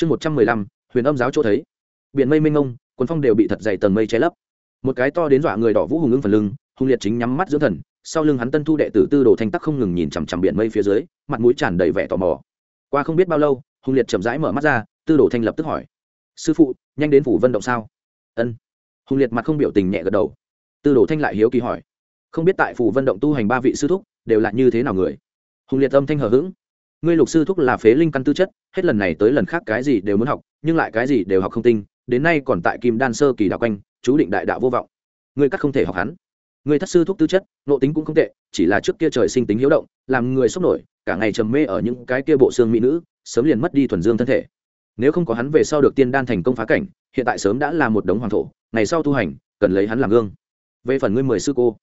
chương một trăm mười lăm, huyền âm giáo chỗ thấy. Biển mây mênh mông quần phong đều bị thật dày tầng mây che lấp. Một cái to đến dọa người đỏ vũ hùng ưng phần lưng hùng liệt chính nhắm mắt dưỡng thần, sau lưng hắn tân thu đệ tử tư đồ thanh tắc không ngừng nhìn chằm chằm biển mây phía dưới, mặt mũi tràn đầy vẻ tò mò. Qua không biết bao lâu hùng liệt chậm rãi mở mắt ra, tư đồ thanh lập tức hỏi. Sư phụ, nhanh đến phủ vân động sao? Ân. Hùng liệt mặt không biểu tình nhẹ gật đầu. Tư đồ thanh lại hiếu kỳ hỏi. Không biết tại phủ vân động tu hành ba vị sư thúc, đều là như thế nào người? Hùng liệt âm thanh hờ hững ngươi lục sư thúc là phế linh căn tư chất, hết lần này tới lần khác cái gì đều muốn học, nhưng lại cái gì đều học không tinh, đến nay còn tại kim đan sơ kỳ đạo quanh, chú định đại đạo vô vọng. Ngươi cắt không thể học hắn. Ngươi thất sư thúc tư chất nộ tính cũng không tệ, chỉ là trước kia trời sinh tính hiếu động, làm người sốc nổi, cả ngày trầm mê ở những cái kia bộ xương mỹ nữ, sớm liền mất đi thuần dương thân thể. Nếu không có hắn về sau được tiên đan thành công phá cảnh, hiện tại sớm đã là một đống hoàng thổ, ngày sau tu hành, cần lấy hắn làm gương. Về phần ngươi mười sư cô,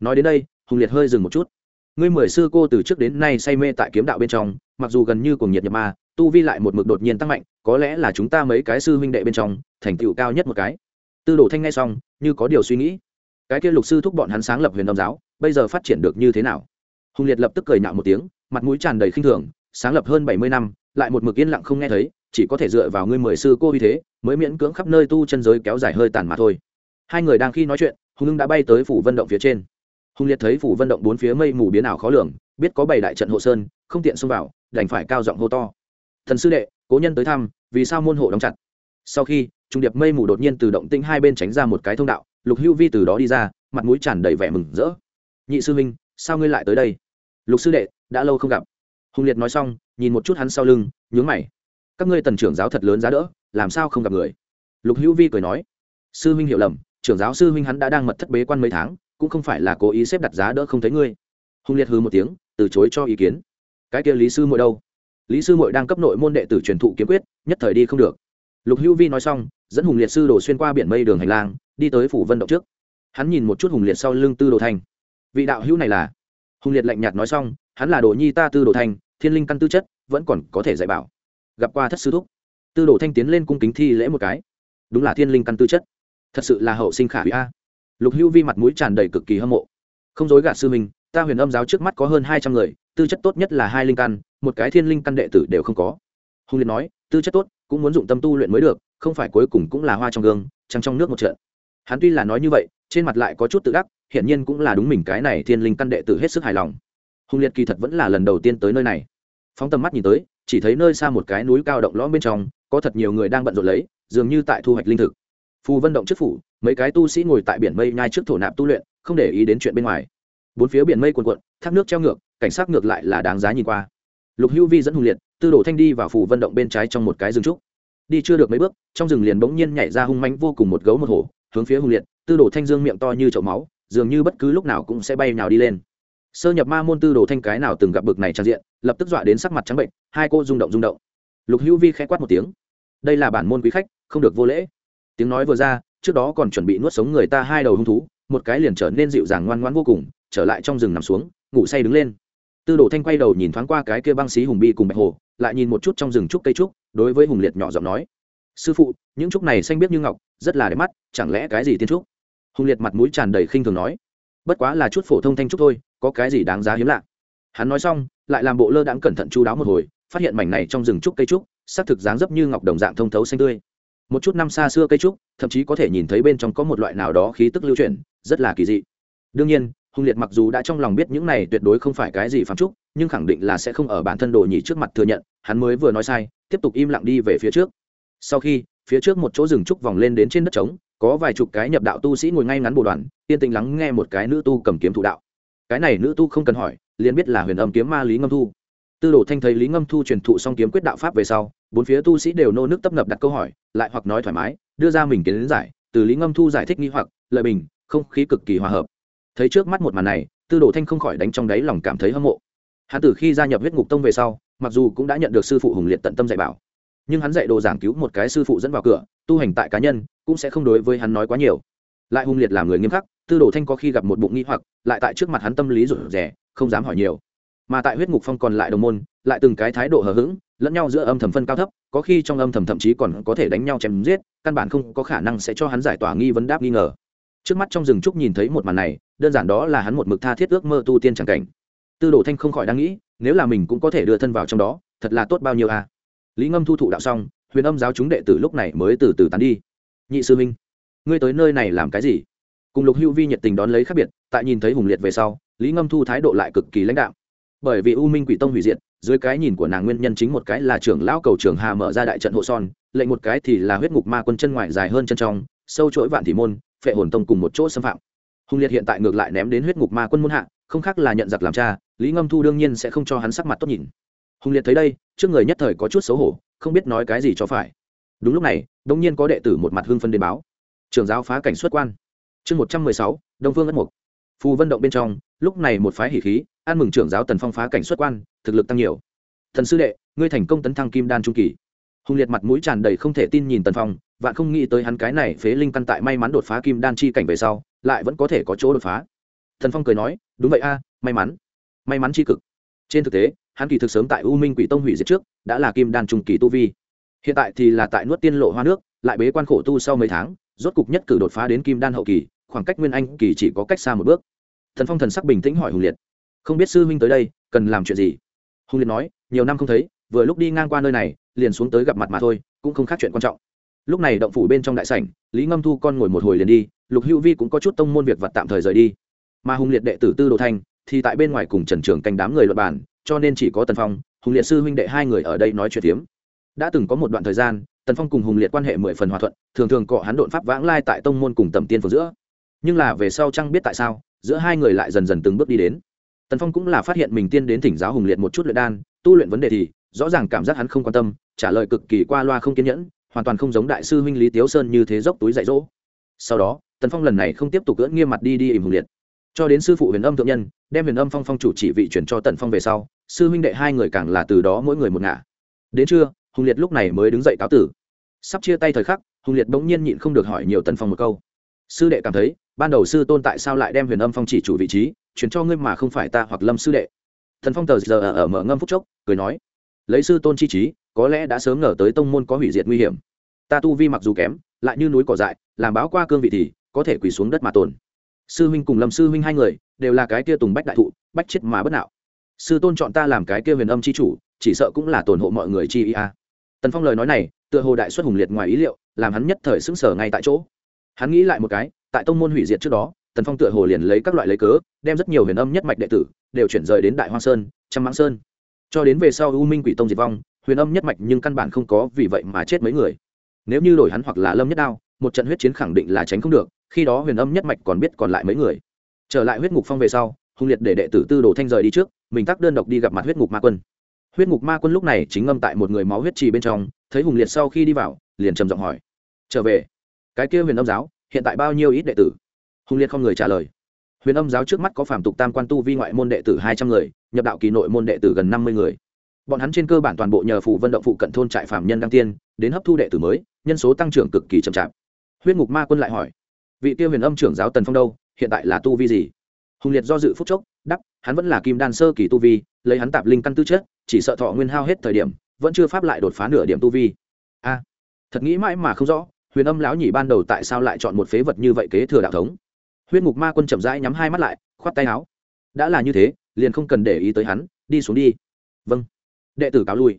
nói đến đây, hùng liệt hơi dừng một chút ngươi mười sư cô từ trước đến nay say mê tại kiếm đạo bên trong, mặc dù gần như cùng nhiệt nhập ma, tu vi lại một mực đột nhiên tăng mạnh, có lẽ là chúng ta mấy cái sư huynh đệ bên trong, thành tựu cao nhất một cái. Tư đồ thanh nghe xong, như có điều suy nghĩ. Cái kia lục sư thúc bọn hắn sáng lập huyền âm giáo, bây giờ phát triển được như thế nào? Hùng liệt lập tức cười nhạo một tiếng, mặt mũi tràn đầy khinh thường, sáng lập hơn bảy mươi năm, lại một mực yên lặng không nghe thấy, chỉ có thể dựa vào ngươi mười sư cô uy thế, mới miễn cưỡng khắp nơi tu chân giới kéo dài hơi tàn mà thôi. Hai người đang khi nói chuyện, hùng ưng đã bay tới phủ vân động phía trên hùng liệt thấy phủ vân động bốn phía mây mù biến ảo khó lường, biết có bảy đại trận hộ sơn, không tiện xông vào, đành phải cao giọng hô to. Thần sư đệ, cố nhân tới thăm, vì sao môn hộ đóng chặt? Sau khi, trung điệp mây mù đột nhiên từ động tinh hai bên tránh ra một cái thông đạo, lục hữu vi từ đó đi ra, mặt mũi tràn đầy vẻ mừng rỡ. Nhị sư huynh, sao ngươi lại tới đây? Lục sư đệ, đã lâu không gặp. Hùng liệt nói xong, nhìn một chút hắn sau lưng, nhướng mày. Các ngươi tần trưởng giáo thật lớn giá đỡ, làm sao không gặp người? Lục hữu vi cười nói. Sư huynh hiểu lầm, trưởng giáo sư huynh hắn đã đang mật thất bế quan mấy tháng cũng không phải là cố ý xếp đặt giá đỡ không thấy ngươi. Hùng liệt hư một tiếng, từ chối cho ý kiến. Cái kia lý sư muội đâu? Lý sư muội đang cấp nội môn đệ tử truyền thụ kiếm quyết, nhất thời đi không được. Lục hữu vi nói xong, dẫn hùng liệt sư đổ xuyên qua biển mây đường hành lang, đi tới phủ vân động trước. Hắn nhìn một chút hùng liệt sau lưng tư đồ thanh vị đạo hữu này là? Hùng liệt lạnh nhạt nói xong, hắn là đồ nhi ta tư đồ thanh thiên linh căn tư chất, vẫn còn có thể dạy bảo. Gặp qua thất sư thúc. Tư đồ thanh tiến lên cung kính thi lễ một cái. Đúng là thiên linh căn tư chất. Thật sự là hậu sinh khả hủy a lục hữu vi mặt mũi tràn đầy cực kỳ hâm mộ. Không dối gạt sư mình ta huyền âm giáo trước mắt có hơn hai trăm người, tư chất tốt nhất là hai linh căn, một cái thiên linh căn đệ tử đều không có. Hùng liệt nói, tư chất tốt, cũng muốn dụng tâm tu luyện mới được, không phải cuối cùng cũng là hoa trong gương, trăng trong nước một trận. Hắn tuy là nói như vậy, trên mặt lại có chút tự đắc, hiển nhiên cũng là đúng mình cái này thiên linh căn đệ tử hết sức hài lòng. Hùng liệt kỳ thật vẫn là lần đầu tiên tới nơi này. Phóng tầm mắt nhìn tới, chỉ thấy nơi xa một cái núi cao động lõm bên trong, có thật nhiều người đang bận rộn lấy, dường như tại thu hoạch linh thực. Phù vân động trước phủ mấy cái tu sĩ ngồi tại biển mây nhai trước thổ nạp tu luyện, không để ý đến chuyện bên ngoài. Bốn phía biển mây cuồn cuộn, thác nước treo ngược, cảnh sát ngược lại là đáng giá nhìn qua. Lục hữu vi dẫn hùng liệt, tư đồ thanh đi vào phủ vân động bên trái trong một cái rừng trúc. Đi chưa được mấy bước, trong rừng liền bỗng nhiên nhảy ra hung mánh vô cùng một gấu một hổ, hướng phía hùng liệt, tư đồ thanh dương miệng to như chậu máu, dường như bất cứ lúc nào cũng sẽ bay nào đi lên. Sơ nhập ma môn tư đồ thanh cái nào từng gặp bực này trang diện, lập tức dọa đến sắc mặt trắng bệnh, hai cô rung động rung động. Lục hữu vi khẽ quát một tiếng. Đây là bản môn quý khách, không được vô lễ. Tiếng nói vừa ra trước đó còn chuẩn bị nuốt sống người ta hai đầu hung thú, một cái liền trở nên dịu dàng ngoan ngoan vô cùng, trở lại trong rừng nằm xuống, ngủ say đứng lên. Tư đồ thanh quay đầu nhìn thoáng qua cái kia băng xí hùng bi cùng bạch hồ, lại nhìn một chút trong rừng trúc cây trúc, đối với hùng liệt nhỏ giọng nói, sư phụ, những trúc này xanh biết như ngọc, rất là đẹp mắt, chẳng lẽ cái gì tiên trúc? Hùng liệt mặt mũi tràn đầy khinh thường nói, bất quá là chút phổ thông thanh trúc thôi, có cái gì đáng giá hiếm lạ? Hắn nói xong, lại làm bộ lơ đãng cẩn thận chú đáo một hồi, phát hiện mảnh này trong rừng trúc cây trúc, xác thực dáng dấp như ngọc đồng dạng thông thấu xanh tươi một chút năm xa xưa cây trúc, thậm chí có thể nhìn thấy bên trong có một loại nào đó khí tức lưu chuyển, rất là kỳ dị. Đương nhiên, hùng liệt mặc dù đã trong lòng biết những này tuyệt đối không phải cái gì phạm trúc, nhưng khẳng định là sẽ không ở bản thân đồ nhỉ trước mặt thừa nhận, hắn mới vừa nói sai, tiếp tục im lặng đi về phía trước. Sau khi, phía trước một chỗ rừng trúc vòng lên đến trên đất trống, có vài chục cái nhập đạo tu sĩ ngồi ngay ngắn bồ đoàn, yên tĩnh lắng nghe một cái nữ tu cầm kiếm thụ đạo. Cái này nữ tu không cần hỏi, liền biết là huyền âm kiếm ma lý ngâm thu. Tư đồ thanh thấy lý ngâm thu truyền thụ xong kiếm quyết đạo pháp về sau bốn phía tu sĩ đều nô nước tấp nập đặt câu hỏi, lại hoặc nói thoải mái, đưa ra mình kiến giải, từ lý ngâm thu giải thích nghi hoặc, lợi bình, không khí cực kỳ hòa hợp. Thấy trước mắt một màn này, tư đồ thanh không khỏi đánh trong đáy lòng cảm thấy hâm mộ. Hắn từ khi gia nhập huyết ngục tông về sau, mặc dù cũng đã nhận được sư phụ hùng liệt tận tâm dạy bảo, nhưng hắn dạy đồ giảng cứu một cái sư phụ dẫn vào cửa, tu hành tại cá nhân, cũng sẽ không đối với hắn nói quá nhiều. Lại hùng liệt làm người nghiêm khắc, tư đồ thanh có khi gặp một bụng nghi hoặc, lại tại trước mặt hắn tâm lý rủ rẻ không dám hỏi nhiều. Mà tại huyết ngục phong còn lại đồng môn, lại từng cái thái độ hờ hững lẫn nhau giữa âm thầm phân cao thấp, có khi trong âm thầm thậm chí còn có thể đánh nhau chém giết, căn bản không có khả năng sẽ cho hắn giải tỏa nghi vấn đáp nghi ngờ. Trước mắt trong rừng trúc nhìn thấy một màn này, đơn giản đó là hắn một mực tha thiết ước mơ tu tiên c cảnh. Tư đồ thanh không khỏi đang nghĩ, nếu là mình cũng có thể đưa thân vào trong đó, thật là tốt bao nhiêu à? Lý ngâm thu thụ đạo xong, huyền âm giáo chúng đệ tử lúc này mới từ từ tán đi. Nhị sư minh, ngươi tới nơi này làm cái gì? Cùng lục hữu vi nhiệt tình đón lấy khác biệt, tại nhìn thấy hùng liệt về sau, lý ngâm thu thái độ lại cực kỳ lãnh đạo bởi vì u minh quỷ tông hủy diệt, dưới cái nhìn của nàng nguyên nhân chính một cái là trưởng lão cầu trưởng hà mở ra đại trận hộ son, lệnh một cái thì là huyết ngục ma quân chân ngoài dài hơn chân trong, sâu chuỗi vạn thị môn, phệ hồn tông cùng một chỗ xâm phạm. Hùng liệt hiện tại ngược lại ném đến huyết ngục ma quân muôn hạ, không khác là nhận giặc làm cha, lý ngâm thu đương nhiên sẽ không cho hắn sắc mặt tốt nhìn. Hùng liệt thấy đây, trước người nhất thời có chút xấu hổ, không biết nói cái gì cho phải. Đúng lúc này đ ỗ n g nhiên có đệ tử một mặt hưng phân đến báo. Trường giáo phá cảnh xuất quan. Chương một trăm mười sáu, đông phương ất mục phù vân động bên trong, lúc này một phái hỉ khí ăn mừng trưởng giáo tần phong phá cảnh xuất quan, thực lực tăng nhiều. Thần sư đệ, ngươi thành công tấn thăng kim đan trung kỳ. Hùng liệt mặt mũi tràn đầy không thể tin nhìn tần phong, vạn không nghĩ tới hắn cái này phế linh căn tại may mắn đột phá kim đan chi cảnh về sau, lại vẫn có thể có chỗ đột phá. Thần phong cười nói, đúng vậy a, may mắn. May mắn chi cực. Trên thực tế, hắn kỳ thực sớm tại u minh quỷ tông hủy diệt trước, đã là kim đan trung kỳ tu vi. Hiện tại thì là tại nuốt tiên lộ hoa nước, lại bế quan khổ tu sau mấy tháng, rốt cục nhất cử đột phá đến kim đan hậu kỳ, khoảng cách nguyên anh kỳ chỉ có cách xa một bước. Thần phong thần sắc bình tĩnh hỏi hùng liệt không biết sư huynh tới đây, cần làm chuyện gì? Hùng liệt nói, nhiều năm không thấy, vừa lúc đi ngang qua nơi này, liền xuống tới gặp mặt mà thôi, cũng không khác chuyện quan trọng. Lúc này động phủ bên trong đại sảnh, lý ngâm thu con ngồi một hồi liền đi, lục hữu vi cũng có chút tông môn việc vật tạm thời rời đi. Mà hùng liệt đệ tử tư đồ thanh, thì tại bên ngoài cùng trần trường canh đám người luật bản cho nên chỉ có tần phong, hùng liệt sư huynh đệ hai người ở đây nói chuyện tiếm đã từng có một đoạn thời gian, tần phong cùng hùng liệt quan hệ mười phần hòa thuận, thường thường cọ hắn đột pháp vãng lai tại tông môn cùng tầm tiên phường giữa. Nhưng là về sau chăng biết tại sao, giữa hai người lại dần dần từng bước đi đến tần phong cũng là phát hiện mình tiên đến thỉnh giáo hùng liệt một chút luyện đan, tu luyện vấn đề thì rõ ràng cảm giác hắn không quan tâm, trả lời cực kỳ qua loa không kiên nhẫn, hoàn toàn không giống đại sư huynh lý tiếu sơn như thế dốc túi dạy dỗ. Sau đó, tần phong lần này không tiếp tục cưỡng nghiêm mặt đi đi ìm hùng liệt. Cho đến sư phụ huyền âm thượng nhân, đem huyền âm phong phong chủ chỉ vị chuyển cho tần phong về sau, sư huynh đệ hai người càng là từ đó mỗi người một ngả. Đến trưa, hùng liệt lúc này mới đứng dậy cáo tử. Sắp chia tay thời khắc, hùng liệt bỗng nhiên nhịn không được hỏi nhiều tần phong một câu. Sư đệ cảm thấy, ban đầu sư tôn tại sao lại đem huyền âm phong chỉ chủ vị trí chuyển cho ngươi mà không phải ta hoặc lâm sư đệ. Thần phong tờ giờ ở mở ngâm phúc chốc, cười nói, lấy sư tôn chi trí, có lẽ đã sớm ngờ tới tông môn có hủy diệt nguy hiểm. Ta tu vi mặc dù kém, lại như núi cỏ dại, làm báo qua cương vị thì có thể quỳ xuống đất mà tồn. Sư huynh cùng lâm sư huynh hai người đều là cái kia tùng bách đại thụ, bách chết mà bất nạo. Sư tôn chọn ta làm cái kia huyền âm c h i chủ, chỉ sợ cũng là tổn hộ mọi người chi ý a. Tần phong lời nói này, tựa hồ đại xuất hùng liệt ngoài ý liệu, làm hắn nhất thời xứng sở ngay tại chỗ. Hắn nghĩ lại một cái, tại tông môn hủy diệt trước đó tần phong tựa hồ liền lấy các loại lấy cớ, đem rất nhiều huyền âm nhất mạch đệ tử đều chuyển rời đến đại hoa sơn, trăm mãng sơn. Cho đến về sau u minh quỷ tông diệt vong, huyền âm nhất mạch nhưng căn bản không có vì vậy mà chết mấy người. Nếu như đổi hắn hoặc là lâm nhất đao, một trận huyết chiến khẳng định là tránh không được, khi đó huyền âm nhất mạch còn biết còn lại mấy người. Trở lại huyết ngục phong về sau hùng liệt để đệ tử tư đồ thanh rời đi trước, mình tắc đơn độc đi gặp mặt huyết ngục ma quân. Huyết ngục ma quân lúc này chính ngâm tại một người máu huyết trì bên trong, thấy hùng liệt sau khi đi vào, liền trầm giọng hỏi, trở về, cái kia huyền âm giáo, hiện tại bao nhiêu ít đệ tử? Hùng liệt không người trả lời. Huyền âm giáo trước mắt có phàm tục tam quan tu vi ngoại môn đệ tử hai trăm người, nhập đạo kỳ nội môn đệ tử gần năm mươi người. Bọn hắn trên cơ bản toàn bộ nhờ phụ vận động phụ cận thôn trại phạm nhân đăng tiên, đến hấp thu đệ tử mới, nhân số tăng trưởng cực kỳ chậm chạp. Huyết ngục ma quân lại hỏi, vị tiêu huyền âm trưởng giáo tần phong đâu, hiện tại là tu vi gì? Hùng liệt do dự phúc chốc đắp hắn vẫn là kim đan sơ kỳ tu vi, lấy hắn tạp linh căn tư chất, chỉ sợ thọ nguyên hao hết thời điểm, vẫn chưa pháp lại đột phá nửa điểm tu vi. A, thật nghĩ mãi mà không rõ, huyền âm lão nhỉ ban đầu tại sao lại chọn một phế vật như vậy kế thừa đạo thống? Huyết ngục ma quân chậm rãi nhắm hai mắt lại, khoát tay áo. Đã là như thế, liền không cần để ý tới hắn, đi xuống đi. Vâng. Đệ tử cáo lui.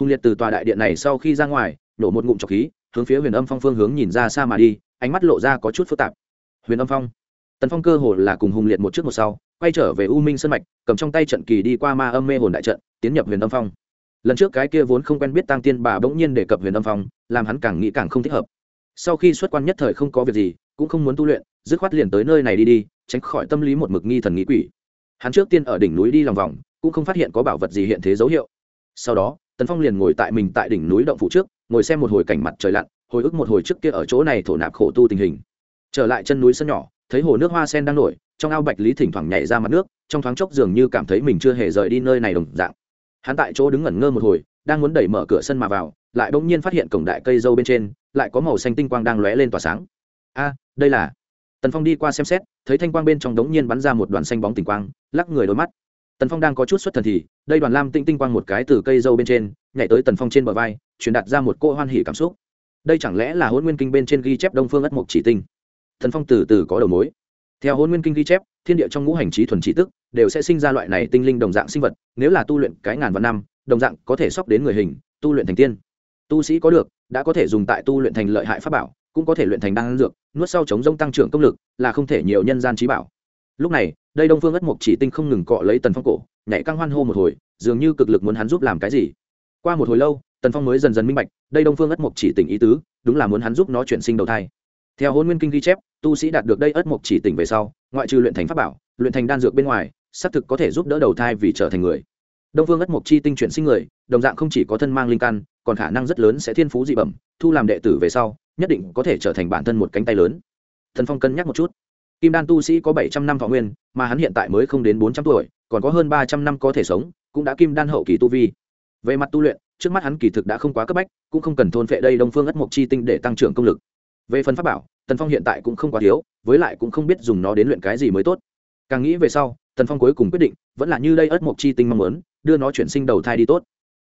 Hùng liệt từ tòa đại điện này sau khi ra ngoài, nổ một ngụm trọc khí, hướng phía huyền âm phong phương hướng nhìn ra xa mà đi, ánh mắt lộ ra có chút phức tạp. Huyền âm phong. Tần phong cơ hồ là cùng hùng liệt một trước một sau, quay trở về u minh sân mạch, cầm trong tay trận kỳ đi qua ma âm mê hồn đại trận, tiến nhập huyền âm phong. Lần trước cái kia vốn không quen biết tăng tiên bà bỗng nhiên đề cập huyền âm phong, làm hắn càng nghĩ càng không thích hợp. Sau khi xuất quan nhất thời không có việc gì, cũng không muốn tu luyện dứt khoát liền tới nơi này đi đi, tránh khỏi tâm lý một mực nghi thần nghĩ quỷ. Hắn trước tiên ở đỉnh núi đi lòng vòng, cũng không phát hiện có bảo vật gì hiện thế dấu hiệu. Sau đó, tần phong liền ngồi tại mình tại đỉnh núi động phủ trước, ngồi xem một hồi cảnh mặt trời lặn, hồi ức một hồi trước kia ở chỗ này thổ nạp khổ tu tình hình. Trở lại chân núi sân nhỏ, thấy hồ nước hoa sen đang nổi, trong ao bạch lý thỉnh thoảng nhảy ra mặt nước, trong thoáng chốc dường như cảm thấy mình chưa hề rời đi nơi này đồng dạng. Hắn tại chỗ đứng ngẩn ngơ một hồi, đang muốn đẩy mở cửa sân mà vào, lại bỗng nhiên phát hiện cổng đại cây dâu bên trên, lại có màu xanh tinh quang đang lóe lên tỏa sáng. A, đây là tần phong đi qua xem xét, thấy thanh quang bên trong đống nhiên bắn ra một đoàn xanh bóng tinh quang, lắc người đôi mắt. Tần phong đang có chút xuất thần thì, đây đoàn lam tinh tinh quang một cái từ cây dâu bên trên, nhảy tới tần phong trên bờ vai, truyền đạt ra một cô hoan hỉ cảm xúc. Đây chẳng lẽ là hôn nguyên kinh bên trên ghi chép đông phương ất mộc chỉ tinh? Tần phong từ từ có đầu mối. Theo hôn nguyên kinh ghi chép, thiên địa trong ngũ hành trí thuần trí tức đều sẽ sinh ra loại này tinh linh đồng dạng sinh vật, nếu là tu luyện cái ngàn vạn năm, đồng dạng có thể sóc đến người hình, tu luyện thành tiên. Tu sĩ có được, đã có thể dùng tại tu luyện thành lợi hại pháp bảo cũng có thể luyện thành đan dược, nuốt sau chống rông tăng trưởng công lực, là không thể nhiều nhân gian trí bảo. Lúc này, đây đông phương ất mộc chỉ tinh không ngừng cọ lấy tần phong cổ, nhảy căng hoan hô một hồi, dường như cực lực muốn hắn giúp làm cái gì. Qua một hồi lâu, tần phong mới dần dần minh bạch, đây đông phương ất mộc chỉ tỉnh ý tứ, đúng là muốn hắn giúp nó chuyển sinh đầu thai. Theo hôn nguyên kinh ghi chép, tu sĩ đạt được đây ất mộc chỉ tỉnh về sau, ngoại trừ luyện thành pháp bảo, luyện thành đan dược bên ngoài, xác thực có thể giúp đỡ đầu thai vì trở thành người đông Vương ất mộc chi tinh chuyển sinh người, đồng dạng không chỉ có thân mang linh căn, còn khả năng rất lớn sẽ thiên phú dị bẩm, thu làm đệ tử về sau, nhất định có thể trở thành bản thân một cánh tay lớn. Thần phong cân nhắc một chút. Kim đan tu sĩ có bảy trăm năm thọ nguyên, mà hắn hiện tại mới không đến bốn trăm tuổi, còn có hơn ba trăm năm có thể sống, cũng đã kim đan hậu kỳ tu vi. Về mặt tu luyện, trước mắt hắn kỳ thực đã không quá cấp bách, cũng không cần thôn phệ đây đông phương ất mộc chi tinh để tăng trưởng công lực. Về phần pháp bảo, tần phong hiện tại cũng không quá thiếu, với lại cũng không biết dùng nó đến luyện cái gì mới tốt. Càng nghĩ về sau tần phong cuối cùng quyết định, vẫn là như đây ất mộc chi tinh mong muốn, đưa nó chuyển sinh đầu thai đi tốt.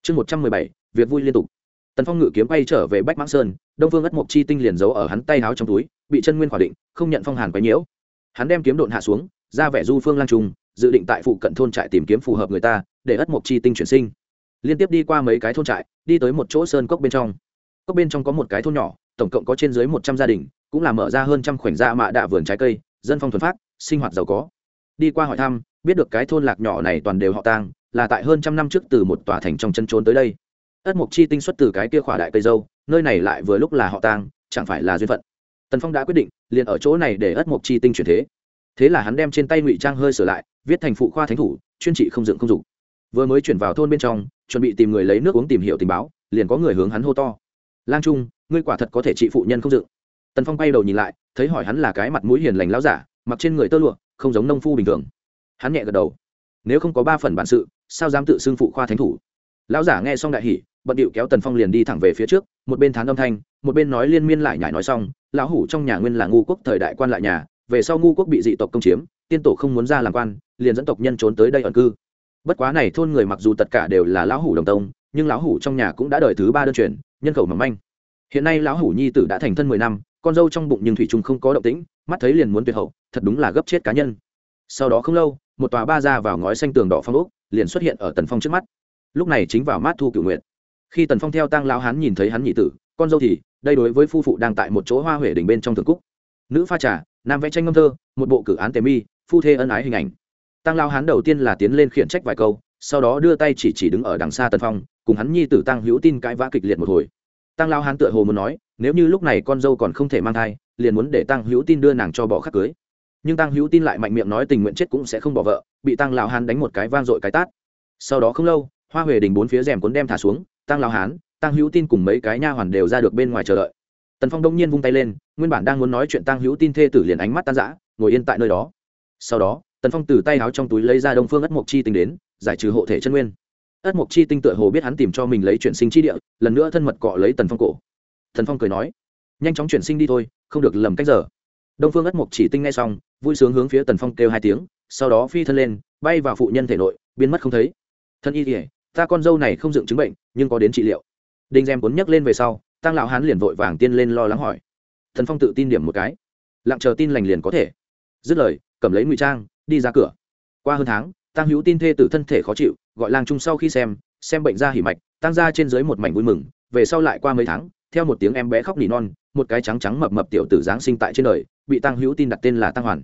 Chương một trăm mười bảy, việc vui liên tục. Tần phong ngự kiếm bay trở về bách mãng sơn, đông phương ất mộc chi tinh liền giấu ở hắn tay áo trong túi, bị chân nguyên khỏa định, không nhận phong hàn quấy nhiễu. Hắn đem kiếm độn hạ xuống, ra vẻ du phương lang trung dự định tại phụ cận thôn trại tìm kiếm phù hợp người ta, để ất mộc chi tinh chuyển sinh. Liên tiếp đi qua mấy cái thôn trại, đi tới một chỗ sơn cốc bên trong. Cốc bên trong có một cái thôn nhỏ, tổng cộng có trên dưới một trăm gia đình, cũng là mở ra hơn trăm khoảnh gia mạ đạ vườn trái cây, dân phong thuần phát, sinh hoạt giàu có đi qua hỏi thăm, biết được cái thôn lạc nhỏ này toàn đều họ tang, là tại hơn trăm năm trước từ một tòa thành trong chân trốn tới đây. Ất mộc chi tinh xuất từ cái kia khỏa đại cây dâu, nơi này lại vừa lúc là họ tang, chẳng phải là duyên phận. Tần phong đã quyết định, liền ở chỗ này để ất mộc chi tinh chuyển thế. Thế là hắn đem trên tay ngụy trang hơi sửa lại, viết thành phụ khoa thánh thủ, chuyên trị không dựng không dục. Vừa mới chuyển vào thôn bên trong, chuẩn bị tìm người lấy nước uống tìm hiểu tình báo, liền có người hướng hắn hô to. Lang trung, ngươi quả thật có thể trị phụ nhân không dựng. Tần phong bay đầu nhìn lại, thấy hỏi hắn là cái mặt mũi hiền lành láo giả, mặc trên người tơ lụa không giống nông phu bình thường. Hắn nhẹ gật đầu. Nếu không có ba phần bản sự, sao dám tự xưng phụ khoa thánh thủ? Lão giả nghe xong đại hỉ, bận điệu kéo tần phong liền đi thẳng về phía trước, một bên thán âm thanh, một bên nói liên miên lại nhải nói xong, lão hủ trong nhà nguyên là ngu quốc thời đại quan lại nhà, về sau ngu quốc bị dị tộc công chiếm, tiên tổ không muốn ra làm quan, liền dẫn tộc nhân trốn tới đây ẩn cư. Bất quá này thôn người mặc dù tất cả đều là lão hủ đồng tông, nhưng lão hủ trong nhà cũng đã đời thứ ba đơn truyền, nhân khẩu mỏng manh. Hiện nay lão hủ nhi tử đã thành thân mười năm, con dâu trong bụng nhưng thủy trung không có động tĩnh mắt thấy liền muốn tuyệt hậu, thật đúng là gấp chết cá nhân. Sau đó không lâu, một tòa ba ra vào ngói xanh tường đỏ phong ốc liền xuất hiện ở tần phong trước mắt. Lúc này chính vào mát thu cựu nguyện khi tần phong theo tăng lão hán nhìn thấy hắn nhị tử, con dâu thì đây đối với phu phụ đang tại một chỗ hoa huệ đỉnh bên trong thường cúc. Nữ pha trà, nam vẽ tranh ngâm thơ, một bộ cử án tề mi, phu thê ân ái hình ảnh. Tăng lao hán đầu tiên là tiến lên khiển trách vài câu, sau đó đưa tay chỉ chỉ đứng ở đằng xa tần phong, cùng hắn nhi tử tăng hữu tin cãi vã kịch liệt một hồi. Tăng lao hán tựa hồ muốn nói nếu như lúc này con dâu còn không thể mang thai, liền muốn để tăng hữu tin đưa nàng cho bỏ khắc cưới. Nhưng tăng hữu tin lại mạnh miệng nói tình nguyện chết cũng sẽ không bỏ vợ, bị tăng lao hán đánh một cái vang dội cái tát. Sau đó không lâu, hoa huệ đình bốn phía rèm cuốn đem thả xuống tăng lao hán tăng hữu tin cùng mấy cái nha hoàn đều ra được bên ngoài chờ đợi. Tần phong đông nhiên vung tay lên, nguyên bản đang muốn nói chuyện tăng hữu tin thê tử liền ánh mắt tan rã, ngồi yên tại nơi đó. Sau đó, tần phong từ tay áo trong túi lấy ra đông phương ất mộc chi tinh đến, giải trừ hộ thể chân nguyên. Ất mộc chi tinh tựa hồ biết hắn tìm cho mình lấy chuyển sinh chi địa, lần nữa thân mật cọ lấy tần phong cổ. Thần phong cười nói, nhanh chóng chuyển sinh đi thôi, không được lầm cách giờ. Đông phương ất mộc chỉ tinh ngay xong, vui sướng hướng phía tần phong kêu hai tiếng, sau đó phi thân lên, bay vào phụ nhân thể nội, biến mất không thấy. Thân y kỉa ta con dâu này không dựng chứng bệnh, nhưng có đến trị liệu. Đinh gem cuốn nhấc lên về sau, tăng lão hán liền vội vàng tiên lên lo lắng hỏi. Thần phong tự tin điểm một cái. Lặng chờ tin lành liền có thể. Dứt lời, cầm lấy ngụy trang, đi ra cửa. Qua hơn tháng, tăng hữu tin thê tử thân thể khó chịu, gọi lang trung sau khi xem xem bệnh ra hỉ mạch, tăng ra trên dưới một mảnh vui mừng, về sau lại qua mấy tháng theo một tiếng em bé khóc nỉ non, một cái trắng trắng mập mập tiểu tử giáng sinh tại trên đời, bị tăng hữu tin đặt tên là tăng hoàn.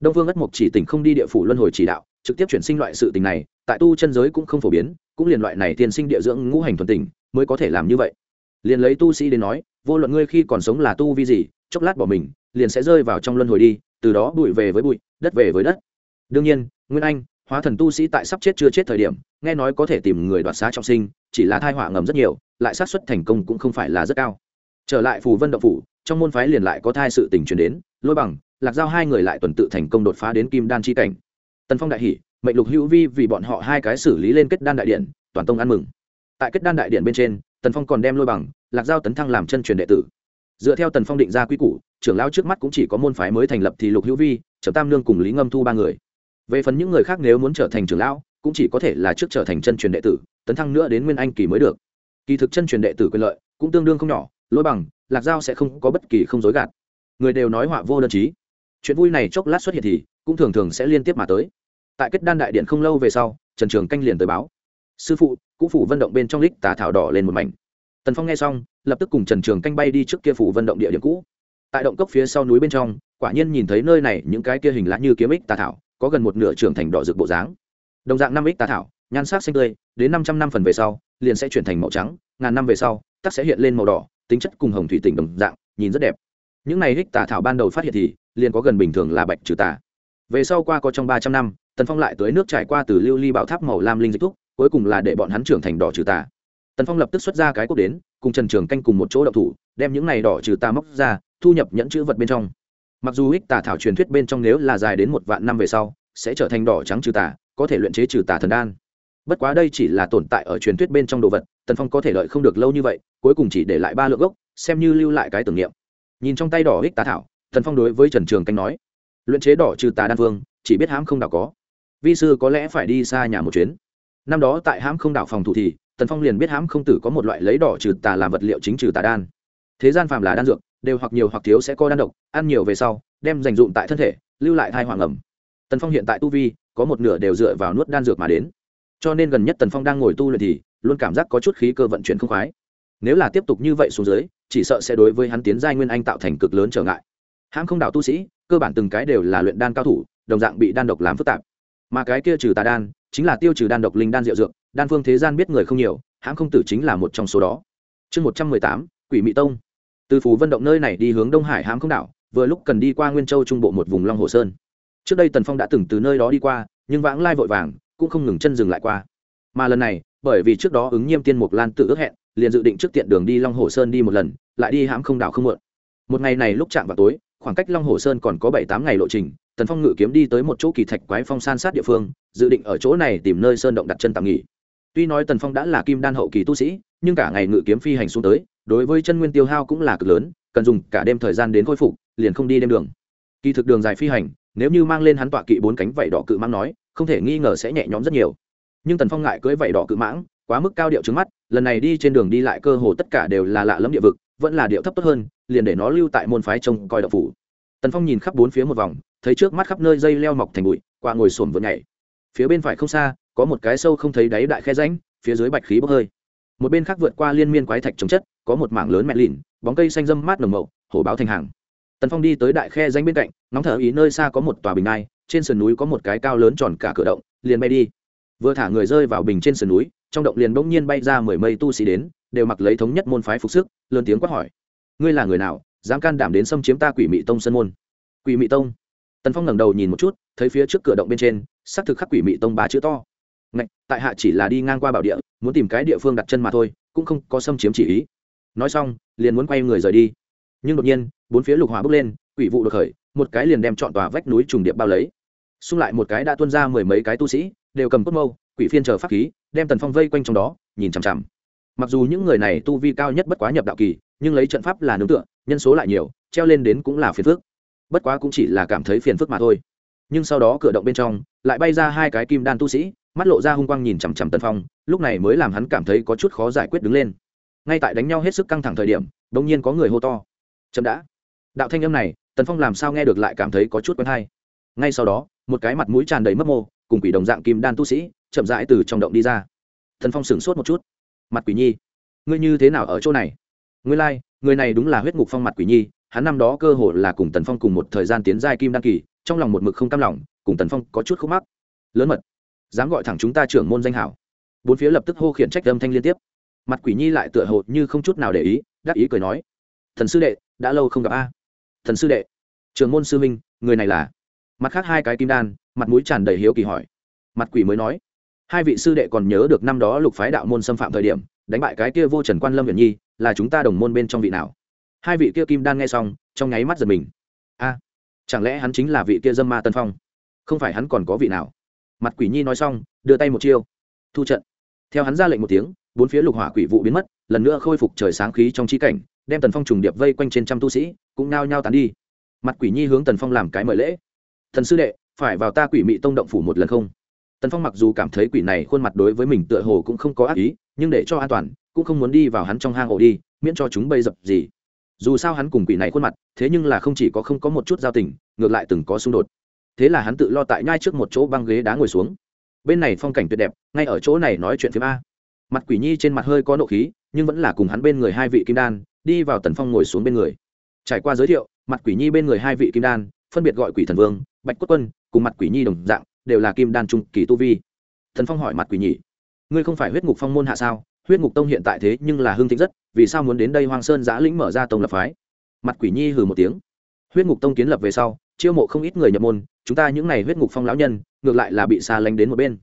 Đông vương ất mục chỉ tỉnh không đi địa phủ luân hồi chỉ đạo, trực tiếp chuyển sinh loại sự tình này, tại tu chân giới cũng không phổ biến, cũng liền loại này tiên sinh địa dưỡng ngũ hành thuần tình, mới có thể làm như vậy. Liền lấy tu sĩ đến nói, vô luận ngươi khi còn sống là tu vi gì, chốc lát bỏ mình, liền sẽ rơi vào trong luân hồi đi, từ đó bụi về với bụi, đất về với đất. Đương nhiên, nguyên anh hóa thần tu sĩ tại sắp chết chưa chết thời điểm, nghe nói có thể tìm người đoạt xá trọng sinh, chỉ là thai họa ngầm rất nhiều, lại xác suất thành công cũng không phải là rất cao. Trở lại phù vân động phủ, trong môn phái liền lại có thai sự tình truyền đến, lôi bằng, lạc giao hai người lại tuần tự thành công đột phá đến kim đan chi cảnh. Tần phong đại hỷ mệnh lục hữu vi vì bọn họ hai cái xử lý lên kết đan đại điện, toàn tông ăn mừng. Tại kết đan đại điện bên trên, tần phong còn đem lôi bằng, lạc giao tấn thăng làm chân truyền đệ tử. Dựa theo tần phong định ra quy củ, trưởng lao trước mắt cũng chỉ có môn phái mới thành lập thì lục hữu vi, trầm tam lương cùng lý ngâm thu ba người về phần những người khác nếu muốn trở thành trưởng lão, cũng chỉ có thể là trước trở thành chân truyền đệ tử, tấn thăng nữa đến nguyên anh kỳ mới được. Kỳ thực chân truyền đệ tử quyền lợi cũng tương đương không nhỏ, lỗi bằng, lạc giao sẽ không có bất kỳ không dối gạt. Người đều nói họa vô đơn chí. Chuyện vui này chốc lát xuất hiện thì, cũng thường thường sẽ liên tiếp mà tới. Tại kết đan đại điện không lâu về sau, trần trường canh liền tới báo. Sư phụ cũng phủ vận động bên trong lích tà thảo đỏ lên một mảnh. Tần phong nghe xong, lập tức cùng trần trường canh bay đi trước kia phủ vận động địa điểm cũ. Tại động cốc phía sau núi bên trong, quả nhiên nhìn thấy nơi này những cái kia hình lá như kiếm ích tà thảo có gần một nửa trưởng thành đỏ rực bộ dáng. Đồng dạng năm x tà thảo nhan sắc xanh tươi đến năm trăm năm phần về sau liền sẽ chuyển thành màu trắng ngàn năm về sau tắc sẽ hiện lên màu đỏ tính chất cùng hồng thủy tỉnh đồng dạng nhìn rất đẹp. Những này hích tà thảo ban đầu phát hiện thì liền có gần bình thường là bạch trừ tà. Về sau qua có trong ba trăm năm tần phong lại tới nước trải qua từ lưu ly bảo tháp màu lam linh dịch thuốc, cuối cùng là để bọn hắn trưởng thành đỏ trừ tà. Tần phong lập tức xuất ra cái cốc đến cùng trần trường canh cùng một chỗ đậu thủ đem những này đỏ trừ tà móc ra thu nhập nhẫn chữ vật bên trong mặc dù ích tà thảo truyền thuyết bên trong nếu là dài đến một vạn năm về sau, sẽ trở thành đỏ trắng trừ tà, có thể luyện chế trừ tà thần đan. Bất quá đây chỉ là tồn tại ở truyền thuyết bên trong đồ vật, tần phong có thể lợi không được lâu như vậy, cuối cùng chỉ để lại ba lượng gốc, xem như lưu lại cái tưởng niệm. Nhìn trong tay đỏ ích tà thảo, tần phong đối với trần trường canh nói, luyện chế đỏ trừ tà đan vương, chỉ biết hãm không đảo có. Vi sư có lẽ phải đi xa nhà một chuyến. Năm đó tại hãm không đảo phòng thủ thì, tần phong liền biết hãm không tử có một loại lấy đỏ trừ tà làm vật liệu chính trừ tà đan. Thế gian phàm là đan dược đều hoặc nhiều hoặc thiếu sẽ có đan độc, ăn nhiều về sau, đem dành dụm tại thân thể, lưu lại thai hoàng ẩm. Tần phong hiện tại tu vi, có một nửa đều dựa vào nuốt đan dược mà đến. Cho nên gần nhất tần phong đang ngồi tu luyện thì, luôn cảm giác có chút khí cơ vận chuyển không khoái. Nếu là tiếp tục như vậy xuống dưới, chỉ sợ sẽ đối với hắn tiến giai nguyên anh tạo thành cực lớn trở ngại. Hãng không đảo tu sĩ, cơ bản từng cái đều là luyện đan cao thủ, đồng dạng bị đan độc làm phức tạp. Mà cái kia trừ tà đan, chính là tiêu trừ đan độc linh đan diệu dược, đan phương thế gian biết người không nhiều, hãng không tử chính là một trong số đó. Chương một trăm mười tám, quỷ mỹ tông từ phủ Vân động nơi này đi hướng đông hải hãm không đảo, vừa lúc cần đi qua nguyên châu trung bộ một vùng long hồ sơn. Trước đây tần phong đã từng từ nơi đó đi qua, nhưng vãng lai vội vàng, cũng không ngừng chân dừng lại qua. Mà lần này, bởi vì trước đó ứng nhiêm tiên mục lan tự ước hẹn, liền dự định trước tiện đường đi long hồ sơn đi một lần, lại đi hãm không đảo không mượn. Một ngày này lúc chạm vào tối, khoảng cách long hồ sơn còn có bảy tám ngày lộ trình, tần phong ngự kiếm đi tới một chỗ kỳ thạch quái phong san sát địa phương, dự định ở chỗ này tìm nơi sơn động đặt chân tạm nghỉ. Tuy nói tần phong đã là kim đan hậu kỳ tu sĩ, nhưng cả ngày ngự kiếm phi hành xuống tới đối với chân nguyên tiêu hao cũng là cực lớn, cần dùng cả đêm thời gian đến khôi phục, liền không đi đêm đường. Kỳ thực đường dài phi hành, nếu như mang lên hắn tọa kỵ bốn cánh vảy đỏ cự mãng nói, không thể nghi ngờ sẽ nhẹ nhõm rất nhiều. Nhưng tần phong ngại cưỡi vảy đỏ cự mãng, quá mức cao điệu trước mắt, lần này đi trên đường đi lại cơ hồ tất cả đều là lạ lẫm địa vực, vẫn là điệu thấp tốt hơn, liền để nó lưu tại môn phái trông coi đậu phủ. Tần phong nhìn khắp bốn phía một vòng, thấy trước mắt khắp nơi dây leo mọc thành bụi, qua ngồi sồn vượt nhảy. Phía bên phải không xa, có một cái sâu không thấy đáy đại khe ránh phía dưới bạch khí bốc hơi. Một bên khác vượt qua liên miên quái thạch trồng chất có một mảng lớn mẹ lìn bóng cây xanh dâm mát nồng mậu hổ báo thành hàng. Tần phong đi tới đại khe danh bên cạnh nóng thở ý nơi xa có một tòa bình nai trên sườn núi có một cái cao lớn tròn cả cửa động liền bay đi. Vừa thả người rơi vào bình trên sườn núi trong động liền bỗng nhiên bay ra mười mây tu sĩ đến đều mặc lấy thống nhất môn phái phục sức lớn tiếng quát hỏi. Ngươi là người nào dám can đảm đến xâm chiếm ta quỷ mị tông sân môn? Quỷ mị tông? Tần phong ngẩng đầu nhìn một chút thấy phía trước cửa động bên trên xác thực khắc quỷ mị tông ba chữ to. Ngạch, tại hạ chỉ là đi ngang qua bảo địa muốn tìm cái địa phương đặt chân mà thôi cũng không có xâm chiếm chỉ ý nói xong, liền muốn quay người rời đi. Nhưng đột nhiên, bốn phía lục hỏa bốc lên, quỷ vụ được khởi, một cái liền đem chọn tòa vách núi trùng điệp bao lấy. Xung lại một cái đã tuôn ra mười mấy cái tu sĩ, đều cầm cốt mâu, quỷ phiên chờ pháp khí, đem tần phong vây quanh trong đó, nhìn chằm chằm. Mặc dù những người này tu vi cao nhất bất quá nhập đạo kỳ, nhưng lấy trận pháp là nướng tựa, nhân số lại nhiều, treo lên đến cũng là phiền phức. Bất quá cũng chỉ là cảm thấy phiền phức mà thôi. Nhưng sau đó cửa động bên trong, lại bay ra hai cái kim đan tu sĩ, mắt lộ ra hung quang nhìn chằm chằm tần phong, lúc này mới làm hắn cảm thấy có chút khó giải quyết đứng lên ngay tại đánh nhau hết sức căng thẳng thời điểm đ ỗ n g nhiên có người hô to. Chậm đã. Đạo thanh âm này tần phong làm sao nghe được lại cảm thấy có chút quen hay. Ngay sau đó một cái mặt mũi tràn đầy mất mô cùng quỷ đồng dạng kim đan tu sĩ chậm rãi từ trong động đi ra. Thần phong sửng sốt một chút. Mặt quỷ nhi ngươi như thế nào ở chỗ này? Ngươi lai、like, người này đúng là huyết ngục phong mặt quỷ nhi hắn năm đó cơ hồ là cùng tần phong cùng một thời gian tiến giai kim đan kỳ trong lòng một mực không cam lòng cùng tần phong có chút khúc mắc. Lớn mật dám gọi thẳng chúng ta trưởng môn danh hảo. Bốn phía lập tức hô khiển trách âm thanh liên tiếp mặt quỷ nhi lại tựa hồ như không chút nào để ý, đắc ý cười nói, thần sư đệ, đã lâu không gặp a. Thần sư đệ trường môn sư minh người này là? Mặt khác hai cái kim đan, mặt mũi tràn đầy hiếu kỳ hỏi. Mặt quỷ mới nói, hai vị sư đệ còn nhớ được năm đó lục phái đạo môn xâm phạm thời điểm, đánh bại cái kia vô trần quan lâm viện nhi, là chúng ta đồng môn bên trong vị nào? Hai vị kia kim đan nghe xong, trong nháy mắt giật mình. A, chẳng lẽ hắn chính là vị kia dâm ma tân phong? Không phải hắn còn có vị nào? Mặt quỷ nhi nói xong, đưa tay một chiêu. Thu trận. Theo hắn ra lệnh một tiếng bốn phía lục hỏa quỷ vụ biến mất, lần nữa khôi phục trời sáng khí trong chi cảnh, đem tần phong trùng điệp vây quanh trên trăm tu sĩ, cũng nao nhao tán đi. Mặt quỷ nhi hướng tần phong làm cái mời lễ. Thần sư đệ, phải vào ta quỷ mị tông động phủ một lần không? Tần phong mặc dù cảm thấy quỷ này khuôn mặt đối với mình tựa hồ cũng không có ác ý, nhưng để cho an toàn, cũng không muốn đi vào hắn trong hang ổ đi, miễn cho chúng bây dập gì. Dù sao hắn cùng quỷ này khuôn mặt, thế nhưng là không chỉ có không có một chút giao tình, ngược lại từng có xung đột. Thế là hắn tự lo tại nhai trước một chỗ băng ghế đá ngồi xuống. Bên này phong cảnh tuyệt đẹp, ngay ở chỗ này nói chuyện phim a mặt quỷ nhi trên mặt hơi có nộ khí, nhưng vẫn là cùng hắn bên người hai vị kim đan, đi vào tần phong ngồi xuống bên người. Trải qua giới thiệu, mặt quỷ nhi bên người hai vị kim đan, phân biệt gọi quỷ thần vương, bạch quốc quân, cùng mặt quỷ nhi đồng dạng, đều là kim đan trung kỳ tu vi. Thần phong hỏi mặt quỷ nhi, ngươi không phải huyết ngục phong môn hạ sao? Huyết ngục tông hiện tại thế nhưng là hưng thịnh rất, vì sao muốn đến đây hoang sơn giã lĩnh mở ra tông lập phái? Mặt quỷ nhi hừ một tiếng, huyết ngục tông kiến lập về sau, chiêu mộ không ít người nhập môn, chúng ta những n à y huyết ngục phong lão nhân, ngược lại là bị xa lánh đến một bên.